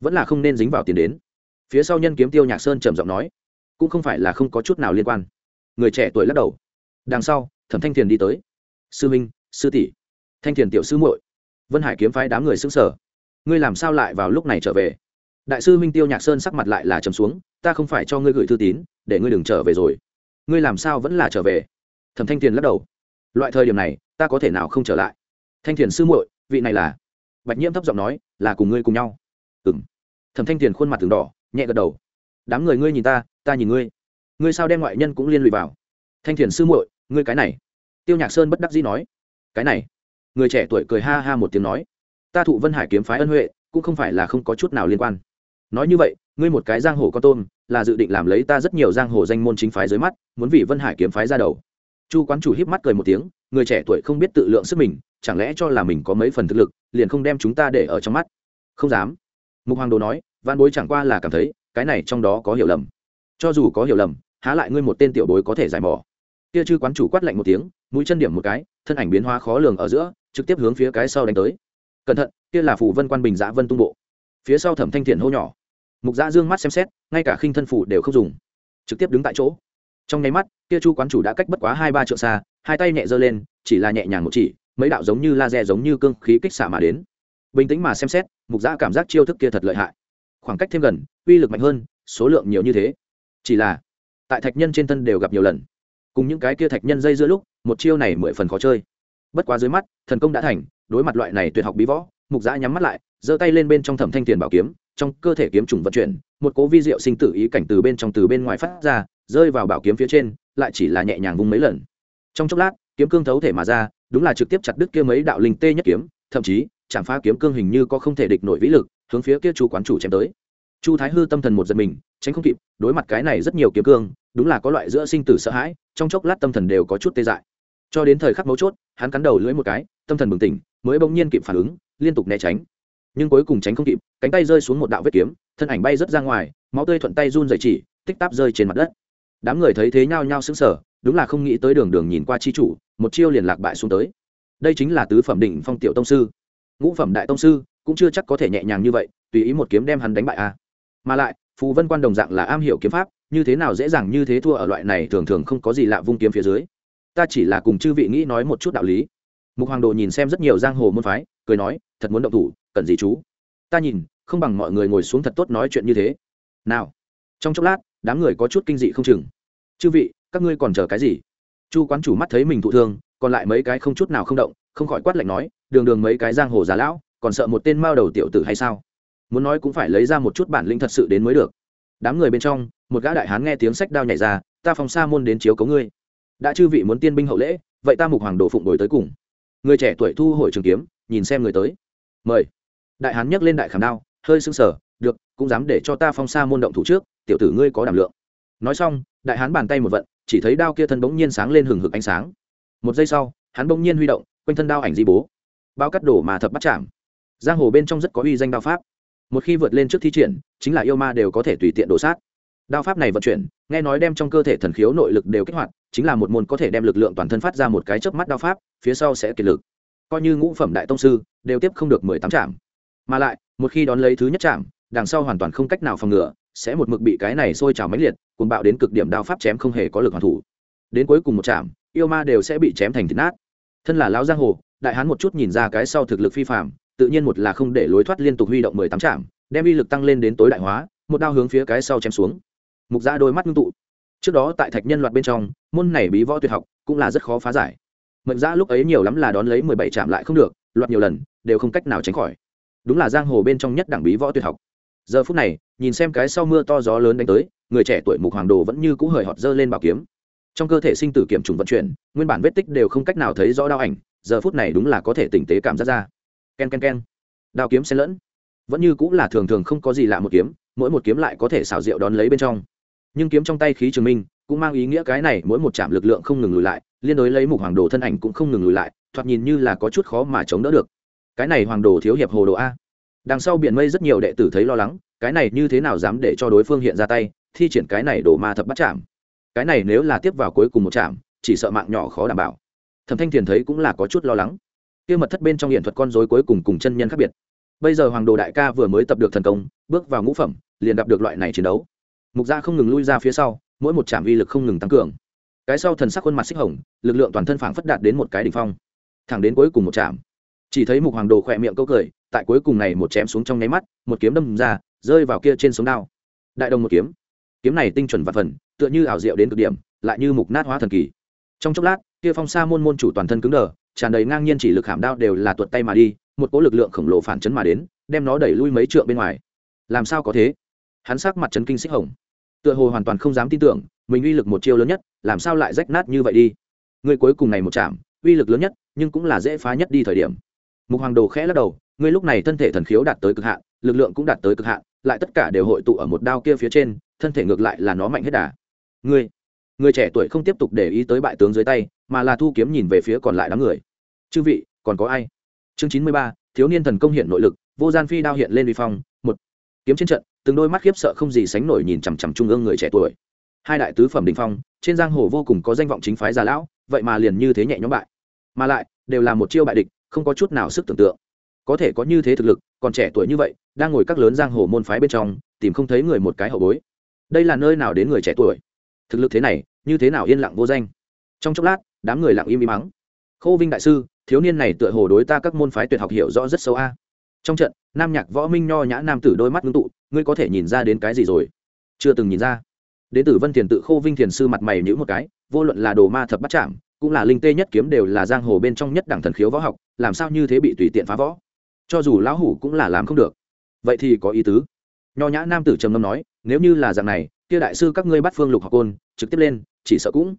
vẫn là không nên dính vào tiền đến. Phía sau nhân kiếm tiêu nhạc sơn trầm giọng nói, cũng không phải là không có chút nào liên quan. Người trẻ tuổi lắc đầu. Đằng sau, thẩm thanh thiền đi tới. Sư minh, sư tỷ. Thanh thiền tiểu sư muội. Vân hải kiếm phái đám người xứng sở ngươi làm sao lại vào lúc này trở về? Đại sư minh tiêu nhạc sơn sắc mặt lại là trầm xuống, ta không phải cho ngươi gửi thư tín, để ngươi đừng trở về rồi. Ngươi làm sao vẫn là trở về? Thẩm thanh thiền lắc đầu. Loại thời điểm này, ta có thể nào không trở lại? Thanh thiền sư muội, vị này là? Bạch nhiễm thấp giọng nói, là cùng ngươi cùng nhau ừng thẩm thanh thiền khuôn mặt từng đỏ, nhẹ gật đầu. Đám người ngươi nhìn ta ta nhìn ngươi. Ngươi sao đem ngoại nhân cũng liên lụy vào? Thanh thiền sư muội, ngươi cái này. Tiêu nhạc sơn bất đắc dĩ nói. Cái này. Người trẻ tuổi cười ha ha một tiếng nói. Ta thụ vân hải kiếm phái ân huệ, cũng không phải là không có chút nào liên quan. Nói như vậy, ngươi một cái giang hồ con tôm, là dự định làm lấy ta rất nhiều giang hồ danh môn chính phái dưới mắt, muốn vì vân hải kiếm phái ra đầu. Chu quán chủ híp mắt cười một tiếng, người trẻ tuổi không biết tự lượng sức mình, chẳng lẽ cho là mình có mấy phần thực lực, liền không đem chúng ta để ở trong mắt? Không dám mục hoàng đồ nói văn bối chẳng qua là cảm thấy, cái này trong đó có hiểu lầm. Cho dù có hiểu lầm, há lại ngươi một tên tiểu bối có thể giải mỏ kia chư quán chủ quát lạnh một tiếng, mũi chân điểm một cái, thân ảnh biến hóa khó lường ở giữa, trực tiếp hướng phía cái sau đánh tới. Cẩn thận, kia là phủ vân quan bình giã vân tung bộ. Phía sau thẩm thanh thiện hô nhỏ. Mục giã dương mắt xem xét, ngay cả khinh thân phủ đều không dùng. Trực tiếp đứng tại chỗ. Trong nháy mắt, kia chu quán chủ đã cách bất quá hai ba trượng xa, hai tay nhẹ giơ lên, chỉ là nhẹ nhàng một chỉ, mấy đạo giống như laser giống như cương khí kích xạ mà đến. Bình tĩnh mà xem xét mục giã cảm giác chiêu thức kia thật lợi hại. Khoảng cách thêm gần, uy lực mạnh hơn, số lượng nhiều như thế. Chỉ là, tại thạch nhân trên thân đều gặp nhiều lần. Cùng những cái kia thạch nhân dây giữa lúc, một chiêu này mười phần khó chơi. Bất quá dưới mắt, thần công đã thành, đối mặt loại này tuyệt học bí võ, mục giã nhắm mắt lại, giơ tay lên bên trong thẩm thanh tiền bảo kiếm, trong cơ thể kiếm trùng vận chuyển, một cố vi diệu sinh tử ý cảnh từ bên trong từ bên ngoài phát ra, rơi vào bảo kiếm phía trên, lại chỉ là nhẹ nhàng vung mấy lần. Trong chốc lát, kiếm cương thấu thể mà ra, đúng là trực tiếp chặt đứt kia mấy đạo linh tê nhất kiếm, thậm chí chạm phá kiếm cương hình như có không thể địch nổi vĩ lực, hướng phía kia chu quán chủ chém tới. Chu thái hư tâm thần một giật mình, tránh không kịp, đối mặt cái này rất nhiều kiếm cương, đúng là có loại giữa sinh tử sợ hãi, trong chốc lát tâm thần đều có chút tê dại. Cho đến thời khắc mấu chốt, hắn cắn đầu lưỡi một cái, tâm thần bừng tỉnh, mới bỗng nhiên kịp phản ứng, liên tục né tránh. Nhưng cuối cùng tránh không kịp, cánh tay rơi xuống một đạo vết kiếm, thân ảnh bay rớt ra ngoài, máu tươi thuận tay run dày chỉ, tích táp rơi trên mặt đất. Đám người thấy thế nhao nhao sững sờ, đúng là không nghĩ tới đường đường nhìn qua chi chủ, một chiêu liền lạc bại xuống tới. Đây chính là tứ phẩm đỉnh phong tiểu tông sư ngũ phẩm đại tông sư cũng chưa chắc có thể nhẹ nhàng như vậy, tùy ý một kiếm đem hắn đánh bại a. À. mà lại, phù vân quan đồng dạng là am hiểu kiếm pháp, như thế nào dễ dàng như thế thua ở loại này thường thường không có gì lạ vung kiếm phía dưới. Ta chỉ là cùng chư vị nghĩ nói một chút đạo lý. Mục hoàng đồ nhìn xem rất nhiều giang hồ môn phái, cười nói, thật muốn động thủ, cần gì chú? Ta nhìn, không bằng mọi người ngồi xuống thật tốt nói chuyện như thế. Nào, trong chốc lát, đám người có chút kinh dị không chừng. Chư vị, các ngươi còn chờ cái gì? Chu quán chủ mắt thấy mình thụ thương, còn lại mấy cái không chút nào không động không khỏi quát lạnh nói, đường đường mấy cái giang hồ già lão, còn sợ một tên mao đầu tiểu tử hay sao? Muốn nói cũng phải lấy ra một chút bản lĩnh thật sự đến mới được. Đám người bên trong, một gã đại hán nghe tiếng sách đao nhảy ra, ta phòng xa môn đến chiếu cấu ngươi. Đã chư vị muốn tiên binh hậu lễ, vậy ta mục hoàng đồ phụng đổi tới cùng. Người trẻ tuổi thu hồi trường kiếm, nhìn xem người tới. Mời. Đại hán nhấc lên đại khảm đao, hơi sưng sờ, được, cũng dám để cho ta phong xa môn động thủ trước, tiểu tử ngươi có đảm lượng. Nói xong, đại hán bàn tay một vận, chỉ thấy đao kia thân bỗng nhiên sáng lên hừng hực ánh sáng. Một giây sau, hắn bỗng nhiên huy động quanh thân đao ảnh di bố. Bao cắt đổ mà thập bắt chạm. Giang hồ bên trong rất có uy danh đao pháp. Một khi vượt lên trước thi triển, chính là yêu ma đều có thể tùy tiện đổ sát. Đao pháp này vận chuyển, nghe nói đem trong cơ thể thần khiếu nội lực đều kích hoạt, chính là một môn có thể đem lực lượng toàn thân phát ra một cái chớp mắt đao pháp, phía sau sẽ kiệt lực. Coi như ngũ phẩm đại tông sư, đều tiếp không được mười tám trạm mà lại, một khi đón lấy thứ nhất trạm đằng sau hoàn toàn không cách nào phòng ngừa, sẽ một mực bị cái này sôi trào mãnh liệt, cuồng bạo đến cực điểm đao pháp chém không hề có lực hoàn thủ. Đến cuối cùng một trạm yêu ma đều sẽ bị chém thành thịt nát thân là lão giang hồ, đại hán một chút nhìn ra cái sau thực lực phi phạm tự nhiên một là không để lối thoát liên tục huy động mười tám chạm đem uy lực tăng lên đến tối đại hóa, một đao hướng phía cái sau chém xuống. Mục giã đôi mắt ngưng tụ. Trước đó tại thạch nhân loạt bên trong, môn này bí võ tuyệt học cũng là rất khó phá giải. Mệnh giã lúc ấy nhiều lắm là đón lấy mười bảy chạm lại không được, loạt nhiều lần, đều không cách nào tránh khỏi. Đúng là giang hồ bên trong nhất đẳng bí võ tuyệt học. Giờ phút này, nhìn xem cái sau mưa to gió lớn đánh tới, người trẻ tuổi mục hoàng đồ vẫn như cũ hời hợt dơ lên bảo kiếm trong cơ thể sinh tử kiểm trùng vận chuyển, nguyên bản vết tích đều không cách nào thấy rõ đao ảnh, giờ phút này đúng là có thể tỉnh tế cảm giác ra. K e n k e n k e n đao kiếm xen lẫn. Vẫn như cũng là thường thường không có gì lạ một kiếm, mỗi một kiếm lại có thể xảo diệu đón lấy bên trong. Nhưng kiếm trong tay khí trường minh, cũng mang ý nghĩa cái này mỗi một chạm lực lượng không ngừng lùi lại, liên đối lấy mục hoàng đồ thân ảnh cũng không ngừng lùi lại, thoạt nhìn như là có chút khó mà chống đỡ được. Cái này hoàng đồ thiếu hiệp hồ đồ a. Đằng sau biển mây rất nhiều đệ tử thấy lo lắng, cái này như thế nào dám để cho đối phương hiện ra tay, thi triển cái này đổ ma thập bắt chạm cái này nếu là tiếp vào cuối cùng một chạm chỉ sợ mạng nhỏ khó đảm bảo. Thẩm thanh thiền thấy cũng là có chút lo lắng. Kia mật thất bên trong hiện thuật con dối cuối cùng cùng chân nhân khác biệt. Bây giờ hoàng đồ đại ca vừa mới tập được thần công, bước vào ngũ phẩm, liền gặp được loại này chiến đấu. Mục gia không ngừng lui ra phía sau, mỗi một trạm uy lực không ngừng tăng cường. Cái sau thần sắc khuôn mặt xích hồng, lực lượng toàn thân phảng phất đạt đến một cái đ ỉ n h phong. Thẳng đến cuối cùng một trạm. Chỉ thấy mục hoàng đồ khỏe miệng câu cười, tại cuối cùng này một chém xuống trong nháy mắt, một kiếm đâm ra, rơi vào kia trên sống đao. Đại đồng một kiếm. Kiếm này tinh chuẩn và phần tựa như ảo diệu đến cực điểm, lại như mục nát hóa thần kỳ. Trong chốc lát, kia phong sa môn môn chủ toàn thân cứng đờ, tràn đầy ngang nhiên chỉ lực hàm đao đều là tuột tay mà đi, một cỗ lực lượng khổng lồ phản chấn mà đến, đem nó đẩy lui mấy trượng bên ngoài. Làm sao có thế? Hắn sắc mặt chấn kinh xích hồng. Tựa hồ hoàn toàn không dám tin tưởng, mình uy lực một chiêu lớn nhất, làm sao lại rách nát như vậy đi? Người cuối cùng này một chạm, uy lực lớn nhất, nhưng cũng là dễ phá nhất đi thời điểm. Mục hoàng đồ khẽ lắc đầu ngươi lúc này thân thể thần khiếu đạt tới cực hạn, lực lượng cũng đạt tới cực hạn, lại tất cả đều hội tụ ở một đao kia phía trên, thân thể ngược lại là nó mạnh hết đà ngươi, người trẻ tuổi không tiếp tục để ý tới bại tướng dưới tay, mà là thu kiếm nhìn về phía còn lại đám người. Chư vị, còn có ai? Chương chín mươi ba, thiếu niên thần công hiện nội lực, vô gian phi đao hiện lên vi phong, một. Kiếm trên trận, từng đôi mắt khiếp sợ không gì sánh nổi nhìn chằm chằm trung ương người trẻ tuổi. Hai đại tứ phẩm đình phong, trên giang hồ vô cùng có danh vọng chính phái già lão, vậy mà liền như thế nhẹ nhõm bại. Mà lại, đều là một chiêu bại địch, không có chút nào sức tưởng tượng. Có thể có như thế thực lực, còn trẻ tuổi như vậy, đang ngồi các lớn giang hồ môn phái bên trong, tìm không thấy người một cái hậu bối. Đây là nơi nào đến người trẻ tuổi? Thực lực thế này như thế nào yên lặng vô danh trong chốc lát đám người lặng im im mắng Khô vinh đại sư thiếu niên này tựa hồ đối ta các môn phái tuyệt học hiểu rõ rất sâu a trong trận nam nhạc võ minh nho nhã nam tử đôi mắt ngưng tụ ngươi có thể nhìn ra đến cái gì rồi chưa từng nhìn ra đến tử vân thiền tự khô vinh thiền sư mặt mày nhữ một cái vô luận là đồ ma thập bắt chạm cũng là linh tê nhất kiếm đều là giang hồ bên trong nhất đẳng thần khiếu võ học làm sao như thế bị tùy tiện phá võ cho dù lão hủ cũng là làm không được vậy thì có ý tứ nho nhã nam tử trầm ngâm nói nếu như là dạng này kia đại sư các ngươi bắt phương lục học côn, trực tiếp lên, chỉ sợ cũng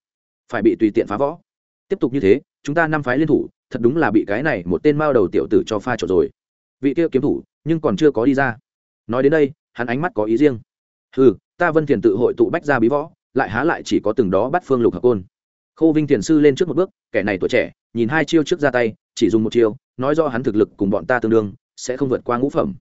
phải bị tùy tiện phá võ tiếp tục như thế, chúng ta năm phái liên thủ, thật đúng là bị cái này một tên mao đầu tiểu tử cho pha trộn rồi. Vị kia kiếm thủ, nhưng còn chưa có đi ra. Nói đến đây, hắn ánh mắt có ý riêng. Ừ ta vân thiền tự hội tụ bách ra bí võ, lại há lại chỉ có từng đó bắt phương lục học côn. Khô vinh thiền sư lên trước một bước, kẻ này tuổi trẻ, nhìn hai chiêu trước ra tay, chỉ dùng một chiêu, nói do hắn thực lực cùng bọn ta tương đương, sẽ không vượt qua ngũ phẩm.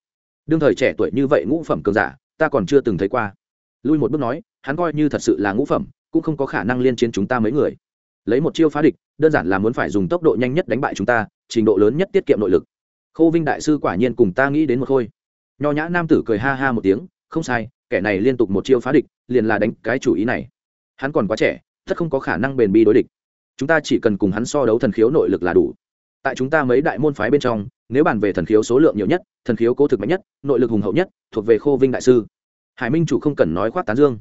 Đương thời trẻ tuổi như vậy ngũ phẩm cường giả, ta còn chưa từng thấy qua lui một bước nói, hắn coi như thật sự là ngũ phẩm, cũng không có khả năng liên chiến chúng ta mấy người. Lấy một chiêu phá địch, đơn giản là muốn phải dùng tốc độ nhanh nhất đánh bại chúng ta, trình độ lớn nhất tiết kiệm nội lực. Khô vinh đại sư quả nhiên cùng ta nghĩ đến một khôi nho nhã nam tử cười ha ha một tiếng, không sai, kẻ này liên tục một chiêu phá địch, liền là đánh cái chủ ý này. Hắn còn quá trẻ, thật không có khả năng bền bi đối địch. Chúng ta chỉ cần cùng hắn so đấu thần khiếu nội lực là đủ. Tại chúng ta mấy đại môn phái bên trong, nếu bàn về thần khiếu số lượng nhiều nhất, thần khiếu cố thực mạnh nhất, nội lực hùng hậu nhất, thuộc về khô vinh đại sư hải minh chủ không cần nói khoác tán dương.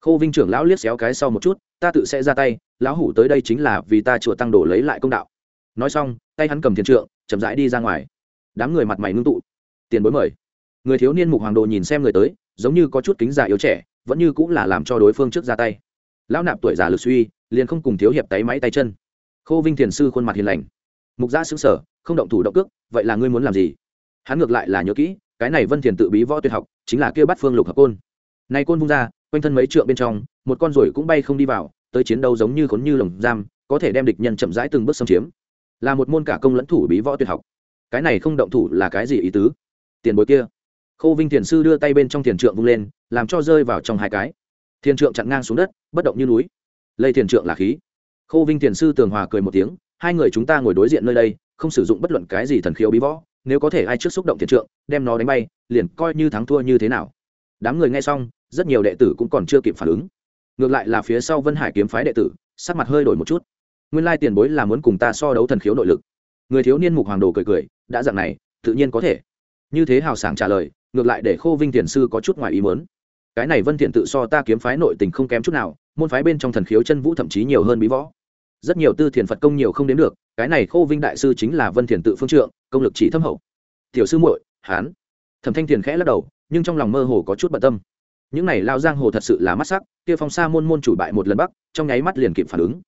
Khô vinh trưởng lão liếc xéo cái sau một chút, ta tự sẽ ra tay, lão hủ tới đây chính là vì ta chùa tăng đổ lấy lại công đạo. Nói xong, tay hắn cầm thiền trượng, chậm rãi đi ra ngoài. Đám người mặt mày ngưng tụ. Tiền bối mời. Người thiếu niên mục hoàng đồ nhìn xem người tới, giống như có chút kính già yếu trẻ, vẫn như cũng là làm cho đối phương trước ra tay. Lão nạp tuổi già lực suy, liền không cùng thiếu hiệp tay máy tay chân. Khô vinh thiền sư khuôn mặt hiền lành. Mục gia xứng sở không động thủ động cước, vậy là ngươi muốn làm gì? Hắn ngược lại là nhớ kỹ, cái này vân thiền tự bí võ tuyệt học chính là kia bắt phương lục hợp côn. Nay côn vung ra, quanh thân mấy trượng bên trong, một con ruồi cũng bay không đi vào, tới chiến đấu giống như khốn như lồng giam, có thể đem địch nhân chậm rãi từng bước xâm chiếm. Là một môn cả công lẫn thủ bí võ tuyệt học. Cái này không động thủ là cái gì ý tứ? Tiền bối kia. Khâu vinh thiền sư đưa tay bên trong thiền trượng vung lên, làm cho rơi vào trong hai cái. Thiền trượng chặn ngang xuống đất, bất động như núi. Lây thiền trượng là khí. Khâu vinh thiền sư tường hòa cười một tiếng, hai người chúng ta ngồi đối diện nơi đây, không sử dụng bất luận cái gì thần khiếu bí võ nếu có thể ai trước xúc động thiền trượng, đem nó đánh bay, liền coi như thắng thua như thế nào. Đám người nghe xong, rất nhiều đệ tử cũng còn chưa kịp phản ứng. Ngược lại là phía sau vân hải kiếm phái đệ tử, sắc mặt hơi đổi một chút. Nguyên lai tiền bối là muốn cùng ta so đấu thần khiếu nội lực. Người thiếu niên mục hoàng đồ cười cười, đã dạng này, tự nhiên có thể. Như thế hào sảng trả lời, ngược lại để khô vinh tiền sư có chút ngoài ý mớn cái này vân thiện tự so ta kiếm phái nội tình không kém chút nào, môn phái bên trong thần khiếu chân vũ thậm chí nhiều hơn bí võ rất nhiều tư thiền phật công nhiều không đến được, cái này khô vinh đại sư chính là vân thiền tự phương trượng, công lực chỉ thâm hậu. Tiểu sư muội, hán. Thẩm thanh thiền khẽ lắc đầu, nhưng trong lòng mơ hồ có chút bận tâm. Những này lao giang hồ thật sự là mắt sắc, kia phong sa môn môn chủ bại một lần bắc, trong nháy mắt liền kịp phản ứng.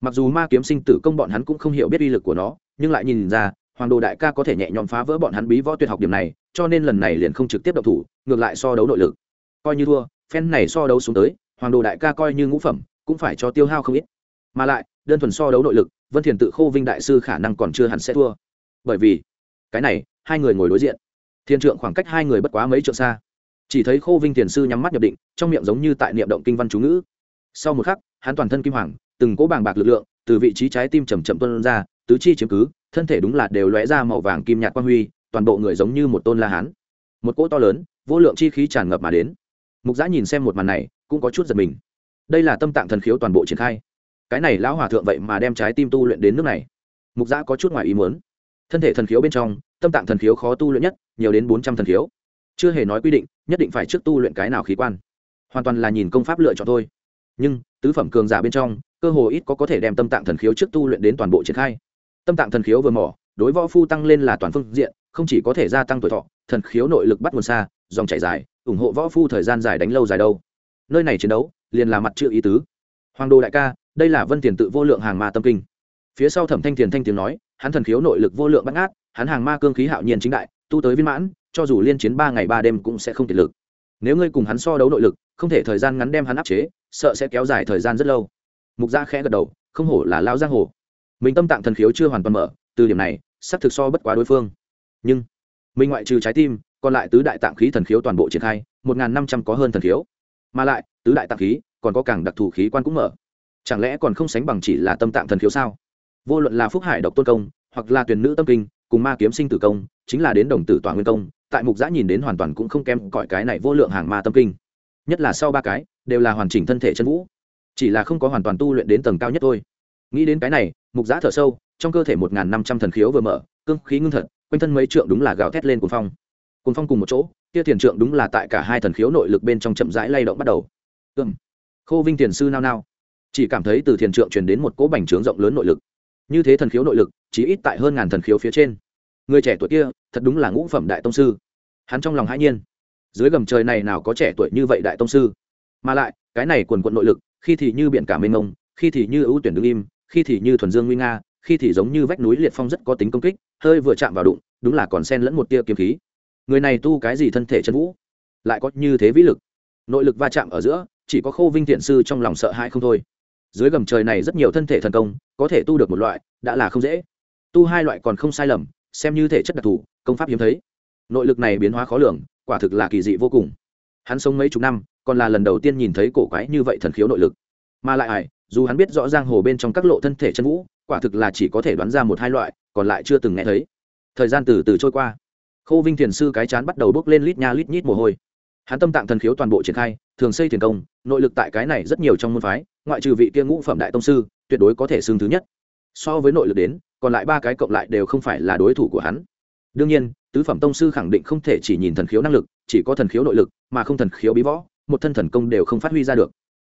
Mặc dù ma kiếm sinh tử công bọn hắn cũng không hiểu biết uy lực của nó, nhưng lại nhìn ra, hoàng đồ đại ca có thể nhẹ nhõm phá vỡ bọn hắn bí võ tuyệt học điểm này, cho nên lần này liền không trực tiếp động thủ, ngược lại so đấu nội lực. Coi như thua, phen này so đấu xuống tới, hoàng đồ đại ca coi như ngũ phẩm, cũng phải cho tiêu hao không ít. Mà lại đơn thuần so đấu nội lực, vân thiền tự khô vinh đại sư khả năng còn chưa hẳn sẽ thua. Bởi vì, cái này, hai người ngồi đối diện. Thiên trượng khoảng cách hai người bất quá mấy trượng xa. Chỉ thấy khô vinh thiền sư nhắm mắt nhập định, trong miệng giống như tại niệm động kinh văn chú ngữ. Sau một khắc, hắn toàn thân kim hoàng, từng cỗ bàng bạc lực lượng, từ vị trí trái tim chầm chậm tuân ra, tứ chi chiếm cứ, thân thể đúng là đều lóe ra màu vàng kim nhạt quang huy, toàn bộ người giống như một tôn la hán. Một cỗ to lớn, vô lượng chi khí tràn ngập mà đến. Mục giã nhìn xem một màn này, cũng có chút giật mình. Đây là tâm tạng thần khiếu toàn bộ triển khai cái này lão hòa thượng vậy mà đem trái tim tu luyện đến nước này. Mục giã có chút ngoài ý muốn. Thân thể thần khiếu bên trong, tâm tạng thần khiếu khó tu luyện nhất, nhiều đến bốn trăm thần khiếu. Chưa hề nói quy định, nhất định phải trước tu luyện cái nào khí quan. Hoàn toàn là nhìn công pháp lựa chọn thôi. Nhưng, tứ phẩm cường giả bên trong, cơ hồ ít có có thể đem tâm tạng thần khiếu trước tu luyện đến toàn bộ triển khai. Tâm tạng thần khiếu vừa mỏ đối võ phu tăng lên là toàn phương diện, không chỉ có thể gia tăng tuổi thọ, thần khiếu nội lực bắt nguồn xa, dòng chảy dài, ủng hộ võ phu thời gian dài đánh lâu dài đâu. Nơi này chiến đấu, liền là mặt chữ ý tứ. Hoàng đô đại ca đây là vân tiền tự vô lượng hàng ma tâm kinh. Phía sau thẩm thanh tiền thanh tiếng nói, hắn thần khiếu nội lực vô lượng bắt ngát, hắn hàng ma cương khí hạo nhiên chính đại, tu tới viên mãn, cho dù liên chiến ba ngày ba đêm cũng sẽ không kiệt lực. Nếu ngươi cùng hắn so đấu nội lực, không thể thời gian ngắn đem hắn áp chế, sợ sẽ kéo dài thời gian rất lâu. Mục gia khẽ gật đầu, không hổ là lao giang hồ. Mình tâm tạng thần khiếu chưa hoàn toàn mở, từ điểm này sắp thực so bất quá đối phương. Nhưng, mình ngoại trừ trái tim, còn lại tứ đại tạng khí thần khiếu toàn bộ triển khai, một n g h n năm trăm có hơn thần khiếu. Mà lại, tứ đại tạng khí, còn có càng đặc thù khí quan cũng mở chẳng lẽ còn không sánh bằng chỉ là tâm tạng thần khiếu sao? Vô luận là phúc hải độc tôn công, hoặc là tuyển nữ tâm kinh, cùng ma kiếm sinh tử công, chính là đến đồng tử tòa nguyên công, tại mục giã nhìn đến hoàn toàn cũng không kém cõi cái này vô lượng hàng ma tâm kinh. Nhất là sau ba cái, đều là hoàn chỉnh thân thể chân vũ. Chỉ là không có hoàn toàn tu luyện đến tầng cao nhất thôi. Nghĩ đến cái này, mục giã thở sâu, trong cơ thể một năm trăm thần khiếu vừa mở, cương khí ngưng thật, quanh thân mấy trượng đúng là gào thét lên cuồng phong. Cuồng phong cùng một chỗ, kia tiền trượng đúng là tại cả hai thần khiếu nội lực bên trong chậm rãi lay động bắt đầu. Ừm. Khô vinh tiền sư nao nao chỉ cảm thấy từ thiền trượng truyền đến một cỗ bành trướng rộng lớn nội lực. Như thế thần khiếu nội lực chỉ ít tại hơn ngàn thần khiếu phía trên. Người trẻ tuổi kia, thật đúng là ngũ phẩm đại tông sư. Hắn trong lòng hãi nhiên. Dưới gầm trời này nào có trẻ tuổi như vậy đại tông sư? Mà lại, cái này quần quận nội lực, khi thì như biển cả mênh mông, khi thì như ưu tuyển đứng im, khi thì như thuần dương nguy nga, khi thì giống như vách núi liệt phong rất có tính công kích, hơi vừa chạm vào đụng, đúng là còn sen lẫn một tia kiếm khí. Người này tu cái gì thân thể chân vũ? Lại có như thế vĩ lực. Nội lực va chạm ở giữa, chỉ có khô vinh thiện sư trong lòng sợ hãi không thôi dưới gầm trời này rất nhiều thân thể thần công, có thể tu được một loại, đã là không dễ. Tu hai loại còn không sai lầm, xem như thể chất đặc thù, công pháp hiếm thấy. Nội lực này biến hóa khó lường, quả thực là kỳ dị vô cùng. Hắn sống mấy chục năm, còn là lần đầu tiên nhìn thấy cổ quái như vậy thần khiếu nội lực. Mà lại ải dù hắn biết rõ ràng hồ bên trong các lộ thân thể chân vũ, quả thực là chỉ có thể đoán ra một hai loại, còn lại chưa từng nghe thấy. Thời gian từ từ trôi qua. Khô vinh thiền sư cái chán bắt đầu bước lên lít nha lít nhít mồ hôi. Hắn tâm tạng thần khiếu toàn bộ triển khai, thường xây thiền công, nội lực tại cái này rất nhiều trong môn phái ngoại trừ vị kia ngũ phẩm đại tông sư, tuyệt đối có thể xưng thứ nhất. So với nội lực đến, còn lại ba cái cộng lại đều không phải là đối thủ của hắn. Đương nhiên, tứ phẩm tông sư khẳng định không thể chỉ nhìn thần khiếu năng lực, chỉ có thần khiếu nội lực, mà không thần khiếu bí võ, một thân thần công đều không phát huy ra được.